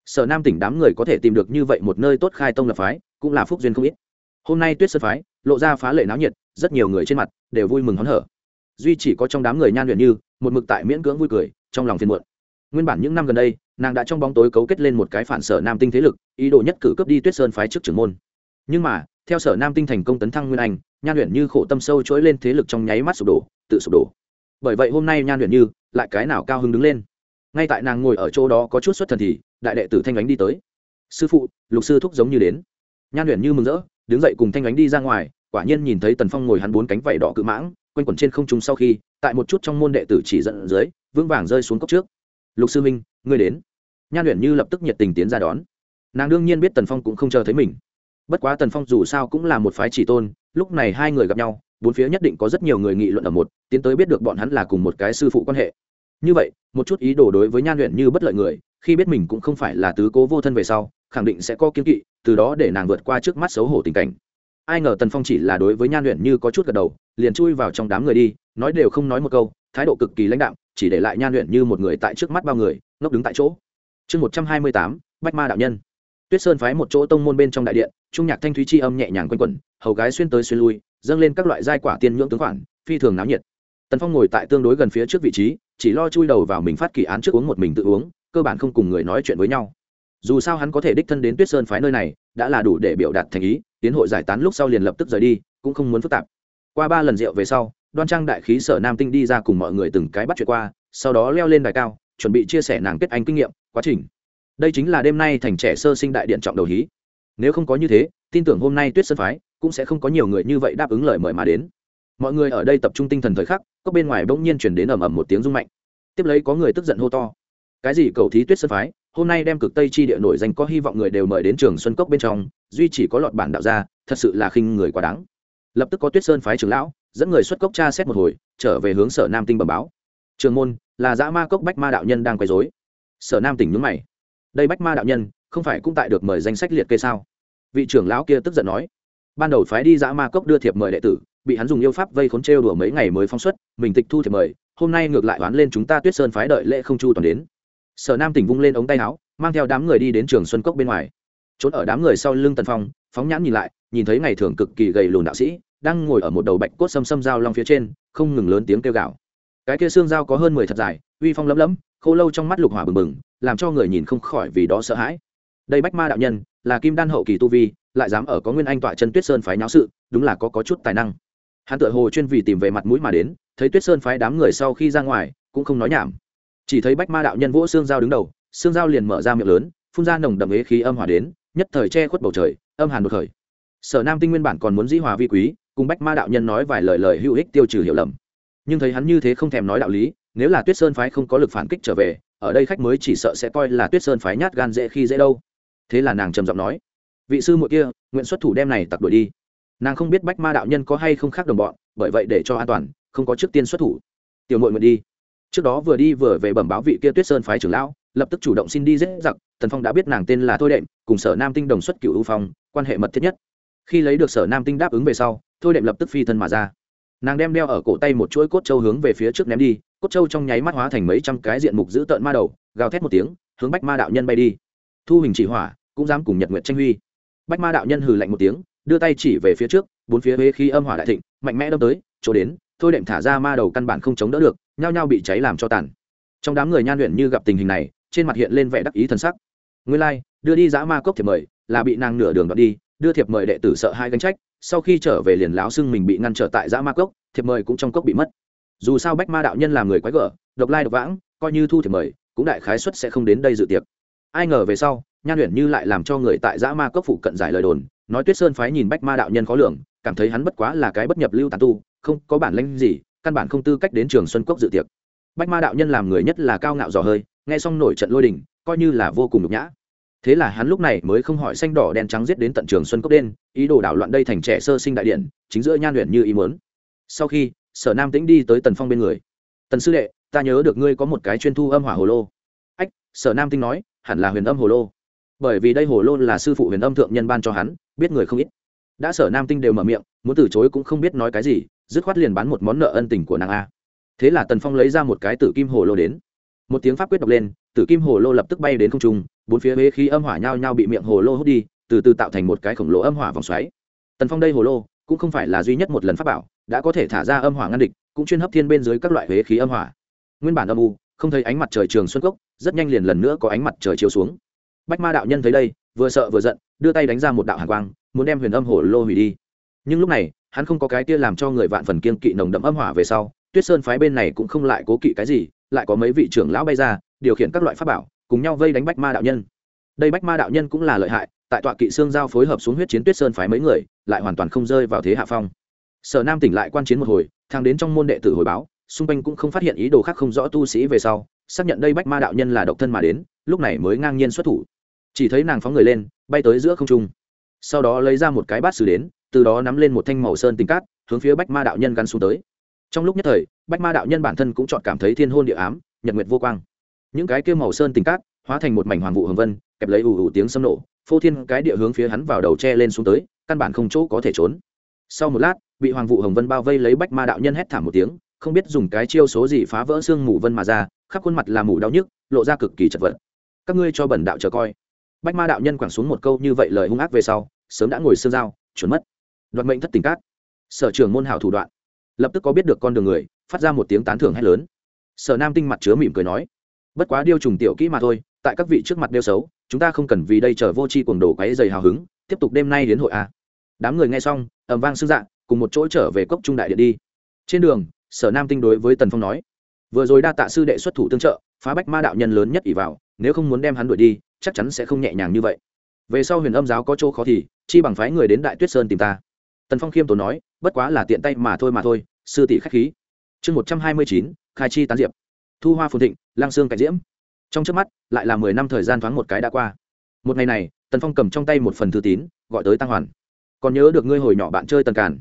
Sở nam tỉnh đám người có thể tìm được như vậy một nơi tốt khai tông lập phái, cũng là phúc duyên không ít. Hôm nay tuyết sơn phái, lộ ra phá lệ náo nhiệt, rất nhiều người trên mặt đều vui mừng hớn hở. Duy chỉ có trong đám người nhan luyện như, một mực tại miễn cưỡng vui cười, trong lòng phiền muộn nguyên bản những năm gần đây, nàng đã trong bóng tối cấu kết lên một cái phản sở nam tinh thế lực, ý đồ nhất cử cướp đi tuyết sơn phái trước trưởng môn. Nhưng mà, theo sở nam tinh thành công tấn thăng nguyên anh, nhan luyện như khổ tâm sâu chối lên thế lực trong nháy mắt sụp đổ, tự sụp đổ. Bởi vậy hôm nay nhan luyện như lại cái nào cao hứng đứng lên. Ngay tại nàng ngồi ở chỗ đó có chút xuất thần thì, đại đệ tử thanh ánh đi tới. Sư phụ, lục sư thúc giống như đến. Nhan luyện như mừng rỡ, đứng dậy cùng thanh ánh đi ra ngoài, quả nhiên nhìn thấy tần phong ngồi hắn bốn cánh vảy đỏ cự mãng, quanh quẩn trên không trung sau khi, tại một chút trong môn đệ tử chỉ dẫn dưới, vững vàng rơi xuống cốc trước lục sư minh ngươi đến. Nhan luyện như lập tức nhiệt tình tiến ra đón. Nàng đương nhiên biết tần phong cũng không chờ thấy mình. Bất quá tần phong dù sao cũng là một phái chỉ tôn, lúc này hai người gặp nhau, bốn phía nhất định có rất nhiều người nghị luận ở một, tiến tới biết được bọn hắn là cùng một cái sư phụ quan hệ. Như vậy, một chút ý đồ đối với nhan luyện như bất lợi người, khi biết mình cũng không phải là tứ cố vô thân về sau, khẳng định sẽ có kiên kỵ, từ đó để nàng vượt qua trước mắt xấu hổ tình cảnh. Ai ngờ tần phong chỉ là đối với nhan luyện như có chút gật đầu, liền chui vào trong đám người đi, nói đều không nói một câu thái độ cực kỳ lãnh đạm, chỉ để lại nhan luyện như một người tại trước mắt bao người, ngốc đứng tại chỗ. Chương một trăm hai mươi tám, bách ma đạo nhân. Tuyết sơn phái một chỗ tông môn bên trong đại điện, trung nhạc thanh thúy chi âm nhẹ nhàng quanh quẩn, hầu gái xuyên tới xuyên lui, dâng lên các loại giai quả tiên nhưỡng tướng khoản, phi thường náo nhiệt. Tần phong ngồi tại tương đối gần phía trước vị trí, chỉ lo chui đầu vào mình phát kỳ án trước uống một mình tự uống, cơ bản không cùng người nói chuyện với nhau. Dù sao hắn có thể đích thân đến tuyết sơn phái nơi này, đã là đủ để biểu đạt thành ý, tiến hội giải tán lúc sau liền lập tức rời đi, cũng không muốn phức tạp. Qua ba lần rượu về sau đoan trang đại khí sở nam tinh đi ra cùng mọi người từng cái bắt chuyện qua, sau đó leo lên đài cao, chuẩn bị chia sẻ nàng kết anh kinh nghiệm, quá trình. Đây chính là đêm nay thành trẻ sơ sinh đại điện trọng đầu hí. Nếu không có như thế, tin tưởng hôm nay tuyết sơn phái cũng sẽ không có nhiều người như vậy đáp ứng lời mời mà đến. Mọi người ở đây tập trung tinh thần thời khắc, có bên ngoài bỗng nhiên chuyển đến ầm ầm một tiếng rung mạnh. Tiếp lấy có người tức giận hô to. Cái gì cầu thí tuyết sơn phái? Hôm nay đem cực tây chi địa nổi danh có hy vọng người đều mời đến trường xuân cốc bên trong, duy chỉ có lọt bản đạo ra thật sự là khinh người quá đáng. Lập tức có tuyết sơn phái trưởng lão dẫn người xuất cốc tra xét một hồi, trở về hướng sở nam tinh bẩm báo. Trường môn, là dã ma cốc bách ma đạo nhân đang quấy dối sở nam tỉnh nhúng mày. Đây bách ma đạo nhân, không phải cũng tại được mời danh sách liệt kê sao? Vị trưởng lão kia tức giận nói. Ban đầu phái đi dã ma cốc đưa thiệp mời đệ tử, bị hắn dùng yêu pháp vây khốn trêu đùa mấy ngày mới phóng xuất, mình tịch thu thiệp mời, hôm nay ngược lại oán lên chúng ta tuyết sơn phái đợi lễ không chu toàn đến. Sở nam tỉnh vung lên ống tay áo, mang theo đám người đi đến trường xuân cốc bên ngoài. Trốn ở đám người sau lưng tần phong, phóng nhãn nhìn lại, nhìn thấy ngày thường cực kỳ gầy lùn đạo sĩ đang ngồi ở một đầu bạch cốt xâm xâm dao long phía trên, không ngừng lớn tiếng kêu gạo cái kia xương dao có hơn mười thật dài, uy phong lấm lấm khô lâu trong mắt lục hỏa bừng bừng, làm cho người nhìn không khỏi vì đó sợ hãi. Đây bách ma đạo nhân, là kim đan hậu kỳ tu vi, lại dám ở có nguyên anh tọa chân tuyết sơn phái nháo sự, đúng là có có chút tài năng. Hắn tựa hồ chuyên vì tìm về mặt mũi mà đến, thấy tuyết sơn phái đám người sau khi ra ngoài, cũng không nói nhảm. Chỉ thấy bách ma đạo nhân vỗ xương dao đứng đầu, xương dao liền mở ra miệng lớn, phun ra nồng đậm ế khí âm hỏa đến, nhất thời che khuất bầu trời, âm hàn đột khởi. Sở nam tinh nguyên bản còn muốn dĩ hòa vi quý cùng bách ma đạo nhân nói vài lời lời hữu ích tiêu trừ hiểu lầm. Nhưng thấy hắn như thế không thèm nói đạo lý, nếu là tuyết sơn phái không có lực phản kích trở về, ở đây khách mới chỉ sợ sẽ coi là tuyết sơn phái nhát gan dễ khi dễ đâu. Thế là nàng trầm giọng nói, vị sư muội kia, nguyện xuất thủ đem này tặc đuổi đi. Nàng không biết bách ma đạo nhân có hay không khác đồng bọn, bởi vậy để cho an toàn, không có trước tiên xuất thủ. Tiểu muội nguyện đi. Trước đó vừa đi vừa về bẩm báo vị kia tuyết sơn phái trưởng lão, lập tức chủ động xin đi dễ giặc, tần phong đã biết nàng tên là thôi đệm, cùng sở nam tinh đồng xuất cựu ưu phong, quan hệ mật thiết nhất. Khi lấy được sở nam tinh đáp ứng về sau thôi đệm lập tức phi thân mà ra. Nàng đem đeo ở cổ tay một chuỗi cốt trâu hướng về phía trước ném đi cốt trâu trong nháy mắt hóa thành mấy trăm cái diện mục giữ tợn ma đầu gào thét một tiếng hướng bách ma đạo nhân bay đi. Thu hình chỉ hỏa cũng dám cùng nhật nguyện tranh huy. Bách ma đạo nhân hừ lạnh một tiếng đưa tay chỉ về phía trước bốn phía huế khi âm hỏa đại thịnh mạnh mẽ đâm tới chỗ đến thôi đệm thả ra ma đầu căn bản không chống đỡ được nhao nhao bị cháy làm cho tàn. Trong đám người nhan luyện như gặp tình hình này trên mặt hiện lên vẻ đắc ý thân sắc. Nguyên lai、like, đưa đi dã ma cốc thiệp mời là bị nàng nửa đường đoạt đi đưa thiệp mời đệ tử sợ hai gánh trách sau khi trở về liền láo xưng mình bị ngăn trở tại dã ma cốc, thiệp mời cũng trong cốc bị mất. Dù sao bách ma đạo nhân làm người quái gở, độc lai độc vãng, coi như thu thiệp mời, cũng đại khái xuất sẽ không đến đây dự tiệc. Ai ngờ về sau, nhan luyện như lại làm cho người tại dã ma cốc phụ cận giải lời đồn, nói tuyết sơn phái nhìn bách ma đạo nhân khó lường, cảm thấy hắn bất quá là cái bất nhập lưu tàn tu, không có bản lĩnh gì, căn bản không tư cách đến trường xuân cốc dự tiệc. Bách ma đạo nhân làm người nhất là cao ngạo dò hơi, nghe xong nổi trận lôi đình, coi như là vô cùng nhục nhã thế là hắn lúc này mới không hỏi xanh đỏ đen trắng giết đến tận trường xuân cốc đen, ý đồ đảo loạn đây thành trẻ sơ sinh đại điện, chính giữa nhan luyện như ý muốn. Sau khi, sở nam tĩnh đi tới tần phong bên người. Tần sư đệ, ta nhớ được ngươi có một cái chuyên thu âm hỏa hồ lô. Ách, sở nam tinh nói, hẳn là huyền âm hồ lô. Bởi vì đây hồ lô là sư phụ huyền âm thượng nhân ban cho hắn, biết người không ít. Đã sở nam tinh đều mở miệng, muốn từ chối cũng không biết nói cái gì, dứt khoát liền bán một món nợ ân tình của nàng a. Thế là tần phong lấy ra một cái tử kim hồ lô đến một tiếng pháp quyết đọc lên, tử kim hồ lô lập tức bay đến không trung, bốn phía huế khí âm hỏa nhao nhao bị miệng hồ lô hút đi, từ từ tạo thành một cái khổng lồ âm hỏa vòng xoáy. Tần phong đây hồ lô, cũng không phải là duy nhất một lần pháp bảo, đã có thể thả ra âm hỏa ngăn địch, cũng chuyên hấp thiên bên dưới các loại huế khí âm hỏa. Nguyên bản âm u, không thấy ánh mặt trời trường xuân cốc, rất nhanh liền lần nữa có ánh mặt trời chiếu xuống. Bách ma đạo nhân thấy đây, vừa sợ vừa giận, đưa tay đánh ra một đạo hàn quang, muốn đem huyền âm hồ lô hủy đi. Nhưng lúc này, hắn không có cái kia làm cho người vạn phần kiên kỵ nồng đậm âm hỏa về sau, tuyết sơn phái bên này cũng không lại cố kỵ cái gì lại có mấy vị trưởng lão bay ra, điều khiển các loại pháp bảo, cùng nhau vây đánh bách ma đạo nhân. Đây bách ma đạo nhân cũng là lợi hại, tại tọa kỵ xương giao phối hợp xuống huyết chiến tuyết sơn phái mấy người, lại hoàn toàn không rơi vào thế hạ phong. Sở nam tỉnh lại quan chiến một hồi, thang đến trong môn đệ tử hồi báo, xung quanh cũng không phát hiện ý đồ khác không rõ tu sĩ về sau, xác nhận đây bách ma đạo nhân là độc thân mà đến, lúc này mới ngang nhiên xuất thủ. Chỉ thấy nàng phóng người lên, bay tới giữa không trung. Sau đó lấy ra một cái bát sứ đến, từ đó nắm lên một thanh màu sơn tính cát, hướng phía bách ma đạo nhân gắn xuống tới trong lúc nhất thời, bách ma đạo nhân bản thân cũng chọn cảm thấy thiên hôn địa ám, nhật nguyệt vô quang. Những cái kêu màu sơn tình cát, hóa thành một mảnh hoàng vụ hồng vân, kẹp lấy ù ù tiếng xâm nổ phô thiên cái địa hướng phía hắn vào đầu tre lên xuống tới, căn bản không chỗ có thể trốn. Sau một lát, bị hoàng vụ hồng vân bao vây lấy bách ma đạo nhân hét thảm một tiếng, không biết dùng cái chiêu số gì phá vỡ xương mù vân mà ra, khắp khuôn mặt là mù đau nhức, lộ ra cực kỳ chật vật. Các ngươi cho bẩn đạo chờ coi. Bách ma đạo nhân quẳng xuống một câu như vậy lời hung ác về sau, sớm đã ngồi xương dao, chuẩn mất. Đoạt mệnh thất tình cát. Sở trường môn hảo thủ đoạn lập tức có biết được con đường người, phát ra một tiếng tán thưởng hay lớn. Sở nam tinh mặt chứa mỉm cười nói, bất quá điêu trùng tiểu kỹ mà thôi, tại các vị trước mặt đeo xấu, chúng ta không cần vì đây chờ vô c h i cuồng đồ quáy dày hào hứng, tiếp tục đêm nay đến hội a. Đám người nghe xong ẩm vang sư dạng cùng một chỗ trở về cốc trung đại điện đi. Trên đường, sở nam tinh đối với tần phong nói, vừa rồi đa tạ sư đệ xuất thủ tương trợ, phá bách ma đạo nhân lớn nhất ỷ vào, nếu không muốn đem hắn đuổi đi, chắc chắn sẽ không nhẹ nhàng như vậy. Về sau huyền âm giáo có chỗ khó thì, chi bằng phái người đến đại tuyết sơn tìm ta. Tần phong khiêm tốn nói bất quá là tiện tay mà thôi mà thôi, sư tỷ khách khí. Chương một trăm hai mươi chín, khai chi tán diệp. Thu hoa phồn thịnh lang sương cạnh diễm. Trong trước mắt, lại là mười năm thời gian thoáng một cái đã qua. Một ngày này, tần phong cầm trong tay một phần thư tín, gọi tới tăng hoàn. Còn nhớ được ngươi hồi nhỏ bạn chơi tần càn?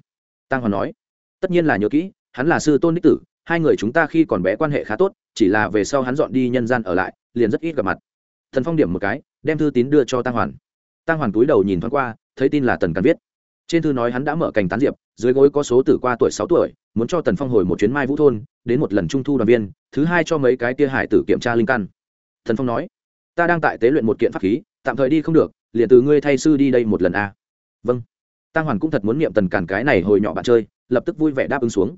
Tăng hoàn nói. Tất nhiên là nhớ kỹ, hắn là sư tôn đích tử, hai người chúng ta khi còn bé quan hệ khá tốt, chỉ là về sau hắn dọn đi nhân gian ở lại, liền rất ít gặp mặt. Thần phong điểm một cái, đem thư tín đưa cho tăng hoàn. Tăng hoàn túi đầu nhìn thoáng qua, thấy tin là tần càn viết trên thư nói hắn đã mở cành tán diệp, dưới gối có số tử qua tuổi sáu tuổi, muốn cho tần phong hồi một chuyến mai vũ thôn, đến một lần trung thu đoàn viên, thứ hai cho mấy cái tia hải tử kiểm tra linh căn. Thần phong nói, ta đang tại tế luyện một kiện pháp khí, tạm thời đi không được, liền từ ngươi thay sư đi đây một lần a vâng. Tăng hoàn cũng thật muốn niệm tần cản cái này hồi nhỏ bạn chơi, lập tức vui vẻ đáp ứng xuống.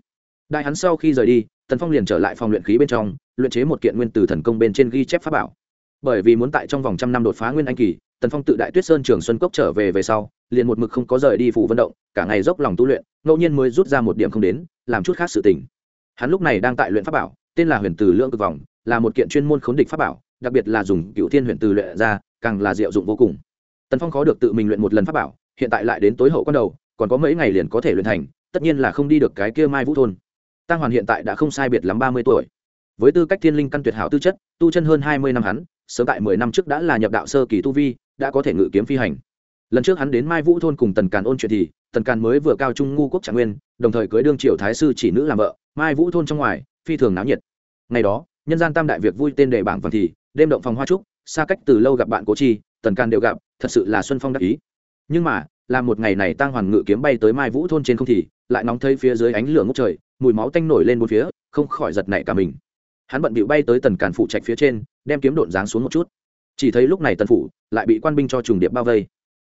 Đại hắn sau khi rời đi, tần phong liền trở lại phòng luyện khí bên trong, luyện chế một kiện nguyên từ thần công bên trên ghi chép pháp bảo. Bởi vì muốn tại trong vòng trăm năm đột phá nguyên anh kỳ tần phong tự đại tuyết sơn trường xuân cốc trở về về sau, liền một mực không có rời đi phủ vận động, cả ngày dốc lòng tu luyện, ngẫu nhiên mới rút ra một điểm không đến, làm chút khác sự tình. Hắn lúc này đang tại luyện pháp bảo, tên là huyền từ lượng cực vòng, là một kiện chuyên môn khống địch pháp bảo, đặc biệt là dùng cựu thiên huyền từ luyện ra, càng là diệu dụng vô cùng. Tần phong khó được tự mình luyện một lần pháp bảo, hiện tại lại đến tối hậu con đầu, còn có mấy ngày liền có thể luyện thành, tất nhiên là không đi được cái kia mai vũ thôn. Tăng hoàn hiện tại đã không sai biệt lắm ba mươi tuổi. Với tư cách thiên linh căn tuyệt hảo tư chất, tu chân hơn hai mươi năm hắn, sớm tại mười năm trước đã là nhập đạo sơ kỳ tu vi đã có thể ngự kiếm phi hành. Lần trước hắn đến mai vũ thôn cùng tần càn ôn chuyện thì, tần càn mới vừa cao trung ngu quốc trạng nguyên, đồng thời cưới đương triều thái sư chỉ nữ làm vợ, mai vũ thôn trong ngoài, phi thường náo nhiệt. Ngày đó, nhân gian tam đại việc vui tên đề bảng vàng thì, đêm động phòng hoa trúc, xa cách từ lâu gặp bạn cố chi, tần càn đều gặp, thật sự là xuân phong đắc ý. Nhưng mà, là một ngày này tang hoàn ngự kiếm bay tới mai vũ thôn trên không thì, lại nóng thấy phía dưới ánh lửa ngốc trời, mùi máu tanh nổi lên một phía, không khỏi giật nảy cả mình. Hắn bận bịu bay tới tần càn phụ trạch phía trên, đem kiếm độn dáng xuống một chút chỉ thấy lúc này tần phủ lại bị quan binh cho trùng điệp bao vây.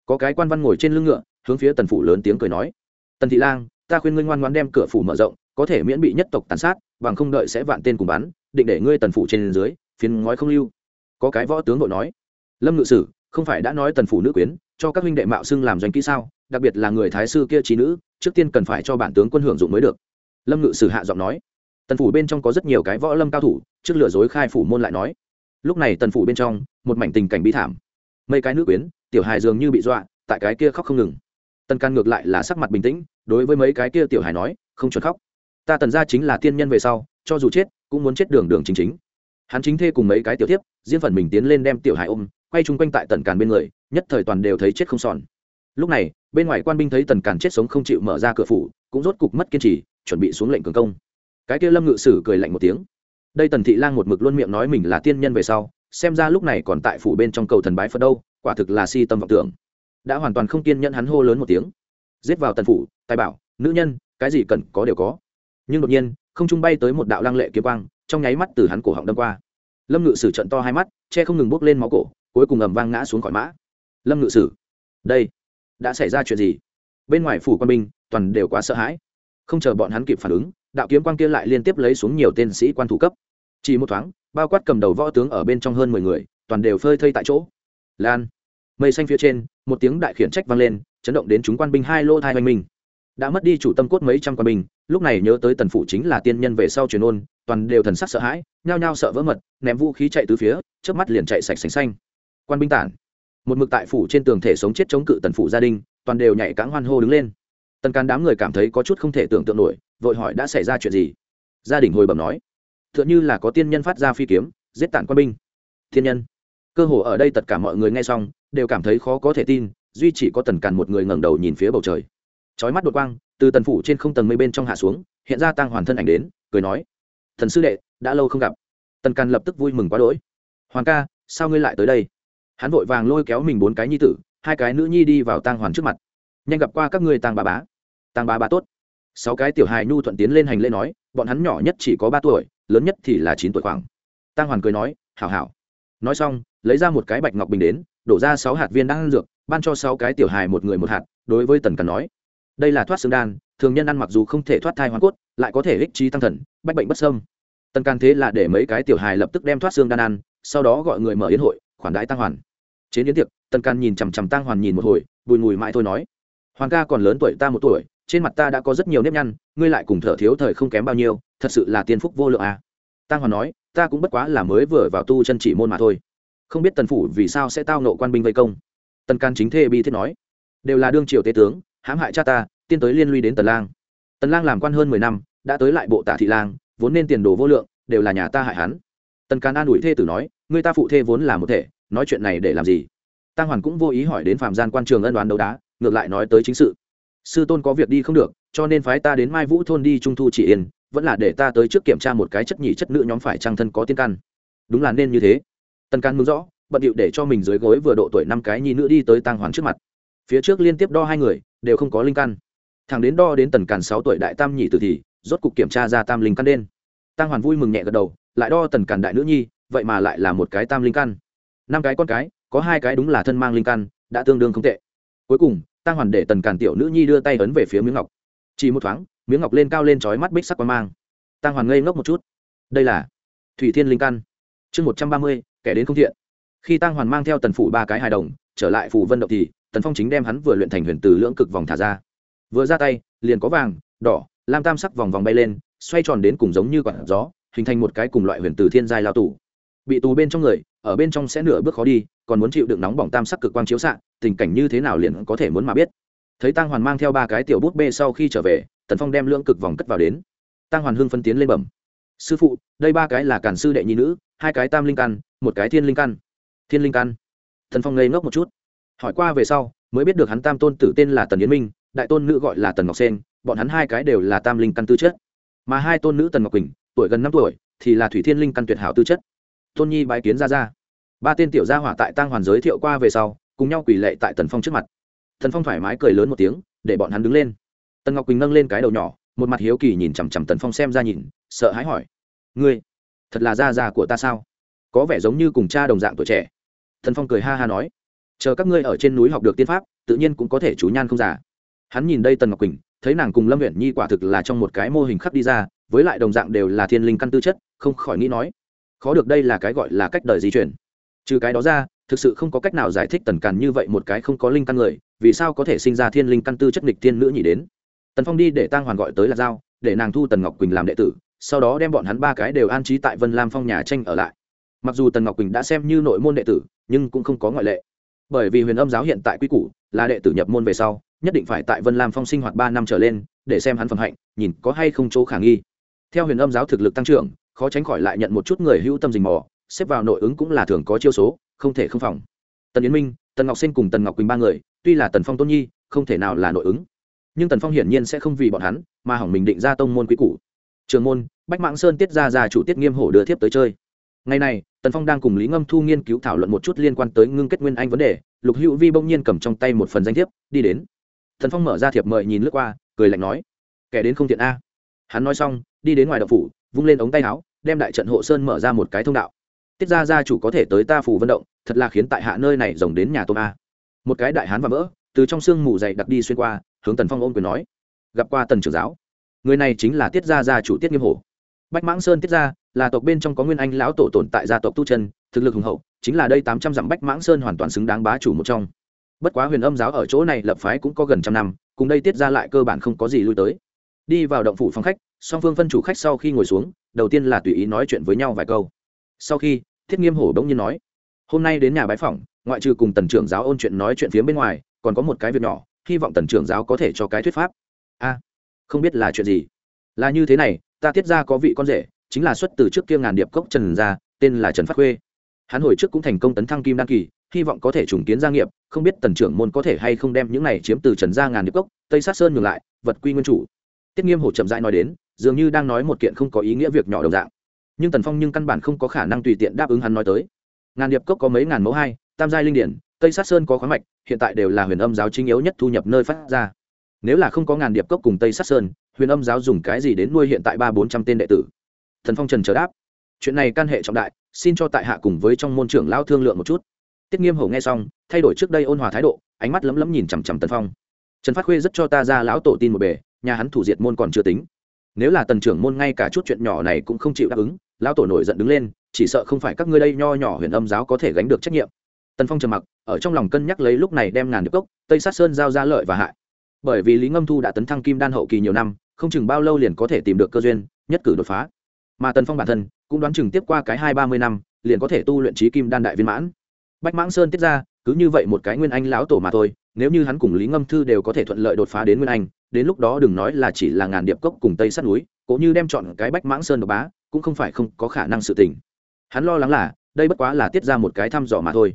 Có cái quan văn ngồi trên lưng ngựa, hướng phía tần phủ lớn tiếng cười nói, tần thị lang, ta khuyên ngươi ngoan ngoan đem cửa phủ mở rộng, có thể miễn bị nhất tộc tàn sát, bằng không đợi sẽ vạn tên cùng bắn, định để ngươi tần phủ trên dưới, phiến ngói không lưu. Có cái võ tướng nội nói, lâm ngự sử, không phải đã nói tần phủ nữ quyến, cho các huynh đệ mạo xưng làm doanh kỹ sao, đặc biệt là người thái sư kia trí nữ, trước tiên cần phải cho bản tướng quân hưởng dụng mới được. Lâm ngự sử hạ giọng nói, tần phủ bên trong có rất nhiều cái võ lâm cao thủ, trước lừa dối khai phủ môn lại nói lúc này tần phủ bên trong, một mảnh tình cảnh bi thảm. Mấy cái nữ quyến, tiểu hài dường như bị dọa, tại cái kia khóc không ngừng. Tần can ngược lại là sắc mặt bình tĩnh, đối với mấy cái kia tiểu hài nói, không chuẩn khóc. Ta tần ra chính là tiên nhân về sau, cho dù chết, cũng muốn chết đường đường chính chính. Hắn chính thê cùng mấy cái tiểu tiếp riêng phần mình tiến lên đem tiểu hài ôm, quay chung quanh tại tần càn bên người, nhất thời toàn đều thấy chết không sòn lúc này, bên ngoài quan binh thấy tần càn chết sống không chịu mở ra cửa phủ, cũng rốt cục mất kiên trì, chuẩn bị xuống lệnh cường công. Cái kia lâm ngự sử cười lạnh một tiếng đây tần thị lang một mực luôn miệng nói mình là tiên nhân về sau, xem ra lúc này còn tại phủ bên trong cầu thần bái phật đâu, quả thực là si tâm vọng tưởng. Đã hoàn toàn không kiên nhẫn hắn hô lớn một tiếng. Giết vào tần phủ, tài bảo, nữ nhân, cái gì cần có đều có. Nhưng đột nhiên, không trung bay tới một đạo lăng lệ kiếm quang, trong nháy mắt từ hắn cổ họng đâm qua. Lâm ngự sử trận to hai mắt, che không ngừng bốc lên máu cổ, cuối cùng ầm vang ngã xuống khỏi mã. Lâm ngự sử, đây, đã xảy ra chuyện gì? Bên ngoài phủ quan binh, toàn đều quá sợ hãi. Không chờ bọn hắn kịp phản ứng đạo kiếm quan kia lại liên tiếp lấy xuống nhiều tên sĩ quan thủ cấp. Chỉ một thoáng, bao quát cầm đầu võ tướng ở bên trong hơn mười người, toàn đều phơi thây tại chỗ. Lan, mây xanh phía trên, một tiếng đại khiển trách vang lên, chấn động đến chúng quan binh hai lô thai oanh minh đã mất đi chủ tâm cốt mấy trăm quan binh, lúc này nhớ tới tần phủ chính là tiên nhân về sau truyền ôn, toàn đều thần sắc sợ hãi, nhao nhao sợ vỡ mật, ném vũ khí chạy từ phía trước mắt liền chạy sạch sành xanh. Quan binh tản, một mực tại phủ trên tường thể sống chết chống cự tần phủ gia đình, toàn đều nhảy cãng hoan hô đứng lên tần càn đám người cảm thấy có chút không thể tưởng tượng nổi, vội hỏi đã xảy ra chuyện gì? Gia đình hồi bẩm nói t h ư ợ n h ư là có tiên nhân phát ra phi kiếm, giết tản quân binh. Thiên nhân? Cơ hồ ở đây tất cả mọi người nghe xong, đều cảm thấy khó có thể tin, duy chỉ có tần càn một người ngẩng đầu nhìn phía bầu trời. Trói mắt đột quang, từ tần phủ trên không tầng mây bên trong hạ xuống, hiện ra tăng hoàn thân ảnh đến, cười nói, thần sư đệ, đã lâu không gặp. Tần càn lập tức vui mừng quá đỗi. Hoàng ca, sao ngươi lại tới đây? Hắn vội vàng lôi kéo mình bốn cái nhi tử, hai cái nữ nhi đi vào Tăng hoàn trước mặt. Nhanh gặp qua các ngươi Tăng bà bá tang ba ba tốt. Sáu cái tiểu hài nhu thuận tiến lên hành lễ nói, bọn hắn nhỏ nhất chỉ có ba tuổi, lớn nhất thì là chín tuổi khoảng. Tang hoàn cười nói, hảo hảo. Nói xong, lấy ra một cái bạch ngọc bình đến, đổ ra sáu hạt viên đang ăn dược, ban cho sáu cái tiểu hài một người một hạt, đối với tần cần nói, đây là thoát xương đan, thường nhân ăn mặc dù không thể thoát thai hoàn cốt, lại có thể ích trí tăng thần, bách bệnh bất sâm tần can thế là để mấy cái tiểu hài lập tức đem thoát xương đan ăn, sau đó gọi người mở yến hội, khoản đãi tăng hoàn. Chế yến tiệc, tần can nhìn chằm chằm tăng hoàn nhìn một hồi, bùi ngùi mãi thôi nói hoàng ca còn lớn tuổi ta một tuổi trên mặt ta đã có rất nhiều nếp nhăn, ngươi lại cùng thở thiếu thời không kém bao nhiêu, thật sự là tiên phúc vô lượng à. tăng hoàn nói, ta cũng bất quá là mới vừa vào tu chân chỉ môn mà thôi. Không biết tần phủ vì sao sẽ tao nộ quan binh vây công. Tần can chính thê bi thiết nói, đều là đương triều tế tướng, hãm hại cha ta, tiên tới liên lụy đến tần lang. Tần lang làm quan hơn mười năm, đã tới lại bộ tạ thị lang, vốn nên tiền đồ vô lượng, đều là nhà ta hại hắn. Tần Can an ủi thê tử nói người ta phụ thê vốn là một thể, nói chuyện này để làm gì? Tăng hoàn cũng vô ý hỏi đến phạm gian quan trường ân đoán đấu đá, ngược lại nói tới chính sự sư tôn có việc đi không được, cho nên phái ta đến mai vũ thôn đi trung thu chỉ yên, vẫn là để ta tới trước kiểm tra một cái chất nhị chất nữ nhóm phải trang thân có tiên căn. Đúng là nên như thế. Tần can mừng rõ, bận điệu để cho mình dưới gối vừa độ tuổi năm cái nhi nữ đi tới tăng hoàn trước mặt. Phía trước liên tiếp đo hai người, đều không có linh căn. Thằng đến đo đến tần càn sáu tuổi đại tam nhị tử thì, rốt cục kiểm tra ra tam linh căn đen. Tăng hoàn vui mừng nhẹ gật đầu, lại đo tần càn đại nữ nhi, vậy mà lại là một cái tam linh căn. Năm cái con cái, có hai cái đúng là thân mang linh căn, đã tương đương không tệ. Cuối cùng tăng hoàn để tần càn tiểu nữ nhi đưa tay ấn về phía miếng ngọc. Chỉ một thoáng, miếng ngọc lên cao lên trói mắt bích sắc quan mang. Tăng hoàn ngây ngốc một chút. Đây là thủy thiên linh căn. Chương một trăm ba mươi, kẻ đến không thiện. Khi tăng hoàn mang theo tần phủ ba cái hài đồng, trở lại phủ vân động thì, tần phong chính đem hắn vừa luyện thành huyền từ lưỡng cực vòng thả ra. Vừa ra tay, liền có vàng, đỏ, lam tam sắc vòng vòng bay lên, xoay tròn đến cùng giống như quả gió, hình thành một cái cùng loại huyền từ thiên giai lao tù. Bị tù bên trong người, ở bên trong sẽ nửa bước khó đi, còn muốn chịu đựng nóng bỏng tam sắc cực quang chiếu xạ tình cảnh như thế nào liền có thể muốn mà biết. Thấy tăng hoàn mang theo ba cái tiểu bút bê sau khi trở về, tần phong đem lưỡng cực vòng cất vào đến. Tăng hoàn hưng phân tiến lên bẩm, sư phụ, đây ba cái là cản sư đệ nhi nữ, hai cái tam linh căn, một cái thiên linh căn. Thiên linh căn? Tần phong ngây ngốc một chút. Hỏi qua về sau, mới biết được hắn tam tôn tử tên là tần yến minh, đại tôn nữ gọi là tần ngọc sen, bọn hắn hai cái đều là tam linh căn tư chất. Mà hai tôn nữ tần ngọc quỳnh, tuổi gần năm tuổi, thì là thủy thiên linh căn tuyệt hảo tư chất. Tôn nhi bái kiến ra ra. Ba tên tiểu gia hỏa tại tăng hoàn giới thiệu qua về sau cùng nhau quỳ lệ tại tần phong trước mặt. Thần phong thoải mái cười lớn một tiếng, để bọn hắn đứng lên. Tần ngọc quỳnh nâng lên cái đầu nhỏ, một mặt hiếu kỳ nhìn chằm chằm tần phong xem ra nhìn, sợ hãi hỏi, ngươi, thật là gia già của ta sao? Có vẻ giống như cùng cha đồng dạng tuổi trẻ. Thần phong cười ha ha nói, chờ các ngươi ở trên núi học được tiên pháp, tự nhiên cũng có thể chú nhan không giả hắn nhìn đây tần ngọc quỳnh, thấy nàng cùng lâm huyện nhi quả thực là trong một cái mô hình khắc đi ra, với lại đồng dạng đều là thiên linh căn tư chất, không khỏi nghĩ nói, khó được đây là cái gọi là cách đời di chuyển. Trừ cái đó ra thực sự không có cách nào giải thích tần càn như vậy một cái không có linh căn người, vì sao có thể sinh ra thiên linh căn tư chất nghịch thiên nữ nhị đến? Tần phong đi để tăng hoàn gọi tới là giao, để nàng thu tần ngọc quỳnh làm đệ tử, sau đó đem bọn hắn ba cái đều an trí tại vân lam phong nhà tranh ở lại. Mặc dù tần ngọc quỳnh đã xem như nội môn đệ tử, nhưng cũng không có ngoại lệ. Bởi vì huyền âm giáo hiện tại quy củ, là đệ tử nhập môn về sau, nhất định phải tại vân lam phong sinh hoạt ba năm trở lên, để xem hắn phẩm hạnh, nhìn có hay không chỗ khả nghi. Theo huyền âm giáo thực lực tăng trưởng, khó tránh khỏi lại nhận một chút người hữu tâm dình mò, xếp vào nội ứng cũng là thường có chiêu số không thể không phòng. Tần yến minh, tần ngọc sinh cùng tần ngọc quỳnh ba người, tuy là tần phong tôn nhi, không thể nào là nội ứng. Nhưng tần phong hiển nhiên sẽ không vì bọn hắn mà hỏng mình định ra tông môn quý cũ trường môn, bách mạng sơn tiết ra ra chủ tiết nghiêm hổ đưa thiếp tới chơi. Ngày này, tần phong đang cùng lý ngâm thu nghiên cứu thảo luận một chút liên quan tới ngưng kết nguyên anh vấn đề, lục hữu vi bỗng nhiên cầm trong tay một phần danh thiếp, đi đến. Tần phong mở ra thiệp mời nhìn lướt qua, cười lạnh nói, kẻ đến không tiện a. Hắn nói xong, đi đến ngoài đậu phủ, vung lên ống tay áo, đem đại trận hộ sơn mở ra một cái thông đạo tiết ra gia chủ có thể tới ta phủ vận động, thật là khiến tại hạ nơi này rồng đến nhà tôm a. Một cái đại hán và vỡ từ trong sương mù dày đặc đi xuyên qua, hướng tần phong ôm quyền nói, gặp qua tần trưởng giáo. Người này chính là tiết gia gia chủ tiết nghiêm hổ. Bách mãng sơn tiết gia, là tộc bên trong có nguyên anh lão tổ tồn tại gia tộc tu chân, thực lực hùng hậu, chính là đây tám trăm dặm bách mãng sơn hoàn toàn xứng đáng bá chủ một trong. Bất quá huyền âm giáo ở chỗ này lập phái cũng có gần trăm năm, cùng đây tiết ra lại cơ bản không có gì lui tới. Đi vào động phủ phòng khách, song phương phân chủ khách sau khi ngồi xuống, đầu tiên là tùy ý nói chuyện với nhau vài câu. Sau khi thiết nghiêm hổ bỗng nhiên nói, hôm nay đến nhà bái phỏng, ngoại trừ cùng tần trưởng giáo ôn chuyện nói chuyện phía bên ngoài, còn có một cái việc nhỏ, hy vọng tần trưởng giáo có thể cho cái thuyết pháp. A, không biết là chuyện gì. Là như thế này, ta tiết ra có vị con rể, chính là xuất từ trước kia ngàn điệp cốc trần gia, tên là trần phát khuê. Hắn hồi trước cũng thành công tấn thăng kim đăng kỳ, hy vọng có thể trùng kiến gia nghiệp, không biết tần trưởng môn có thể hay không đem những này chiếm từ trần gia ngàn điệp cốc, tây sát sơn ngược lại, vật quy nguyên chủ. Tiết nghiêm hổ chậm rãi nói đến, dường như đang nói một kiện không có ý nghĩa việc nhỏ đồng dạng nhưng tần phong nhưng căn bản không có khả năng tùy tiện đáp ứng hắn nói tới. Ngàn điệp cốc có mấy ngàn mẫu hai, tam giai linh điển, tây sát sơn có khoáng mạch, hiện tại đều là huyền âm giáo chính yếu nhất thu nhập nơi phát ra. Nếu là không có ngàn điệp cốc cùng tây sát sơn, huyền âm giáo dùng cái gì đến nuôi hiện tại ba bốn trăm tên đệ tử? Thần phong trần chờ đáp. Chuyện này can hệ trọng đại, xin cho tại hạ cùng với trong môn trưởng lao thương lượng một chút. Tiết nghiêm hổ nghe xong, thay đổi trước đây ôn hòa thái độ, ánh mắt lấm lấm nhìn chằm chằm tần phong. Trần phát khuê rất cho ta ra lão tổ tin một bề, nhà hắn thủ diệt môn còn chưa tính. Nếu là tần trưởng môn ngay cả chút chuyện nhỏ này cũng không chịu đáp ứng lão tổ nổi giận đứng lên, chỉ sợ không phải các ngươi đây nho nhỏ huyền âm giáo có thể gánh được trách nhiệm. Tần phong trầm mặc, ở trong lòng cân nhắc lấy lúc này đem ngàn được cốc, tây sát sơn giao ra lợi và hại. Bởi vì lý ngâm thu đã tấn thăng kim đan hậu kỳ nhiều năm, không chừng bao lâu liền có thể tìm được cơ duyên, nhất cử đột phá. Mà tần phong bản thân, cũng đoán chừng tiếp qua cái hai ba mươi năm, liền có thể tu luyện trí kim đan đại viên mãn. Bách mãng sơn tiết ra, cứ như vậy một cái nguyên anh lão tổ mà thôi, nếu như hắn cùng lý ngâm thư đều có thể thuận lợi đột phá đến nguyên anh, đến lúc đó đừng nói là chỉ là ngàn điệp cốc cùng tây sát núi cũng như đem chọn cái bách mãng sơn độc bá cũng không phải không có khả năng sự tình. Hắn lo lắng là, đây bất quá là tiết ra một cái thăm dò mà thôi.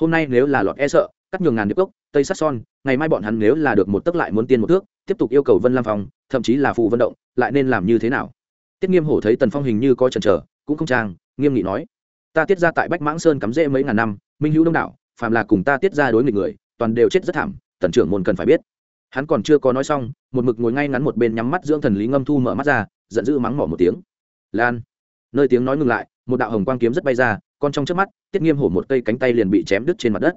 Hôm nay nếu là lọt e sợ, cắt nhường ngàn điệp cốc, tây sắt son, ngày mai bọn hắn nếu là được một tấc lại muốn tiên một thước, tiếp tục yêu cầu vân lam phong, thậm chí là phụ vận động, lại nên làm như thế nào? Tiết nghiêm hổ thấy tần phong hình như có chần chờ, cũng không trang, nghiêm nghị nói, ta tiết ra tại bách mãng sơn cắm rễ mấy ngàn năm, minh hữu đông đảo, phàm là cùng ta tiết ra đối nghịch người, toàn đều chết rất thảm, tần trưởng môn cần phải biết. Hắn còn chưa có nói xong, một mực ngồi ngay ngắn một bên nhắm mắt dưỡng thần lý ngâm thu mở mắt ra, giận dữ mắng mỏ một tiếng lan. Nơi tiếng nói ngừng lại, một đạo hồng quang kiếm rất bay ra, con trong trước mắt, tiết nghiêm hổ một cây cánh tay liền bị chém đứt trên mặt đất.